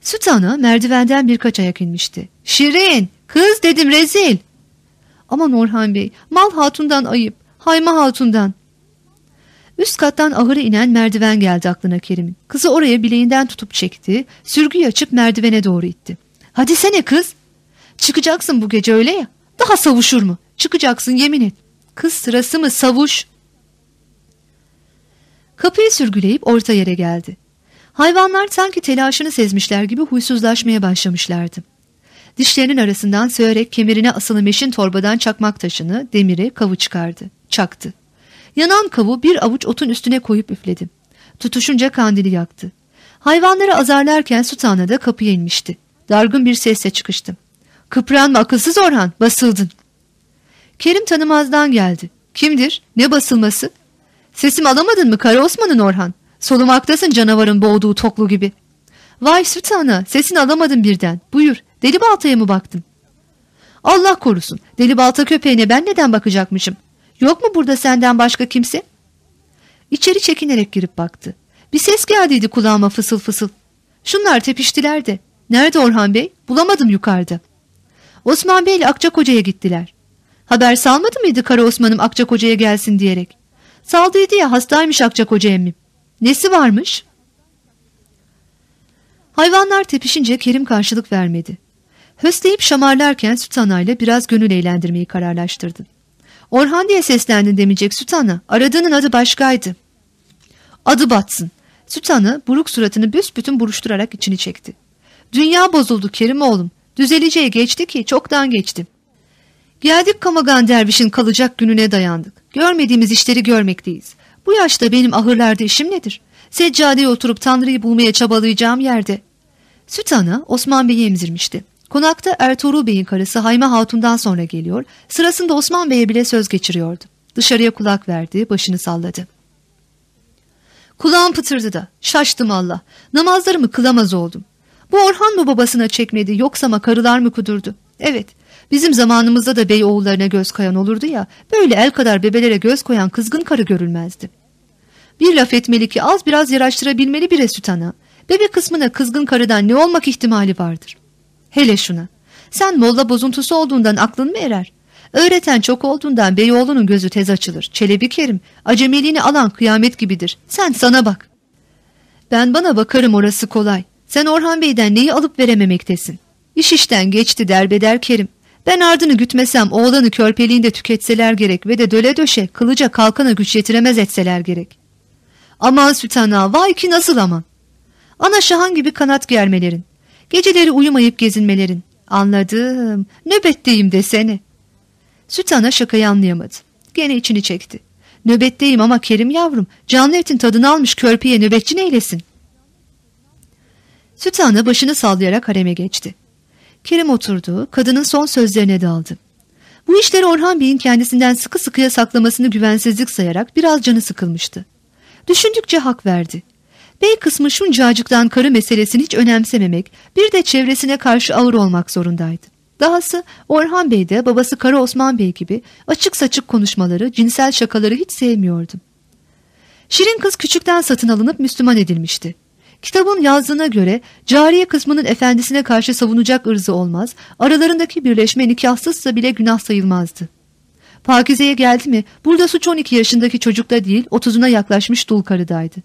Süt ana merdivenden birkaç ayak inmişti. Şirin, kız dedim rezil. Aman Orhan Bey, mal hatundan ayıp, hayma hatundan. Üst kattan ahıra inen merdiven geldi aklına Kerim'in. Kızı oraya bileğinden tutup çekti, sürgüyü açıp merdivene doğru itti. Hadi sene kız. Çıkacaksın bu gece öyle ya. Daha savuşur mu? Çıkacaksın yemin et. Kız sırası mı savuş. Kapıyı sürgüleyip orta yere geldi. Hayvanlar sanki telaşını sezmişler gibi huysuzlaşmaya başlamışlardı. Dişlerinin arasından söğerek kemerine asılı meşin torbadan çakmak taşını, demiri, kavu çıkardı. Çaktı. Yanan kavu bir avuç otun üstüne koyup üfledi. Tutuşunca kandili yaktı. Hayvanları azarlarken Sultan'a da kapıya inmişti. Dargın bir sesle çıkıştı. Kıpranma akılsız Orhan, basıldın. Kerim tanımazdan geldi. Kimdir? Ne basılması? Sesimi alamadın mı Kara Osman'ın Orhan? Solumaktasın canavarın boğduğu toklu gibi. Vay Sultan'a sesini alamadım birden. Buyur deli baltaya mı baktın? Allah korusun deli balta köpeğine ben neden bakacakmışım? Yok mu burada senden başka kimse? İçeri çekinerek girip baktı. Bir ses geldiydi kulağıma fısıl fısıl. Şunlar tepiştiler de. Nerede Orhan Bey? Bulamadım yukarıda. Osman Bey ile Akçakoca'ya gittiler. Haber salmadı mıydı Kara Osman'ım Akçakoca'ya gelsin diyerek? Saldıydı ya hastaymış Akçakoca emmim. Nesi varmış? Hayvanlar tepişince Kerim karşılık vermedi. Hösteyip şamarlarken Sütana ile biraz gönül eğlendirmeyi kararlaştırdı. Orhan diye seslendin demeyecek Sütana. Aradığının adı başkaydı. Adı batsın. Sütana buruk suratını büsbütün buruşturarak içini çekti. Dünya bozuldu Kerim oğlum. Düzeleceği geçti ki çoktan geçti. Geldik Kamagan dervişin kalacak gününe dayandık. Görmediğimiz işleri görmekteyiz. Bu yaşta benim ahırlarda işim nedir? Seccadeye oturup Tanrı'yı bulmaya çabalayacağım yerde. Süt ana Osman Bey'i emzirmişti. Konakta Ertuğrul Bey'in karısı Hayme Hatun'dan sonra geliyor, sırasında Osman Bey'e bile söz geçiriyordu. Dışarıya kulak verdi, başını salladı. Kulağım pıtırdı da, şaştım Allah. Namazlarımı kılamaz oldum. Bu Orhan mı babasına çekmedi, yoksa mı karılar mı kudurdu? Evet, bizim zamanımızda da bey oğullarına göz koyan olurdu ya, böyle el kadar bebelere göz koyan kızgın karı görülmezdi. Bir laf etmeli ki az biraz yaraştırabilmeli bir süt ana. Bebe kısmına kızgın karıdan ne olmak ihtimali vardır? Hele şuna. Sen molla bozuntusu olduğundan aklın mı erer? Öğreten çok olduğundan beyoğlunun gözü tez açılır. Çelebi Kerim, acemiliğini alan kıyamet gibidir. Sen sana bak. Ben bana bakarım orası kolay. Sen Orhan Bey'den neyi alıp verememektesin? İş işten geçti derbeder Kerim. Ben ardını gütmesem oğlanı körpeliğinde tüketseler gerek ve de döle döşe kılıca kalkana güç yetiremez etseler gerek. Aman Sütana vay ki nasıl aman. Ana şahan gibi kanat germelerin. Geceleri uyumayıp gezinmelerin. Anladım. Nöbetteyim desene. Sütana şakayı anlayamadı. Gene içini çekti. Nöbetteyim ama Kerim yavrum. Canlı etin tadını almış körpeye nöbetçi neylesin? Sütana başını sallayarak hareme geçti. Kerim oturdu, kadının son sözlerine daldı. Bu işleri Orhan Bey'in kendisinden sıkı sıkıya saklamasını güvensizlik sayarak biraz canı sıkılmıştı. Düşündükçe hak verdi. Bey kısmı şuncacıktan karı meselesini hiç önemsememek, bir de çevresine karşı ağır olmak zorundaydı. Dahası Orhan Bey de babası Kara Osman Bey gibi açık saçık konuşmaları, cinsel şakaları hiç sevmiyordu. Şirin kız küçükten satın alınıp Müslüman edilmişti. Kitabın yazdığına göre cariye kısmının efendisine karşı savunacak ırzı olmaz, aralarındaki birleşme nikahsızsa bile günah sayılmazdı. Pakize'ye geldi mi burada suç 12 yaşındaki çocukta değil 30'una yaklaşmış dul karıdaydı.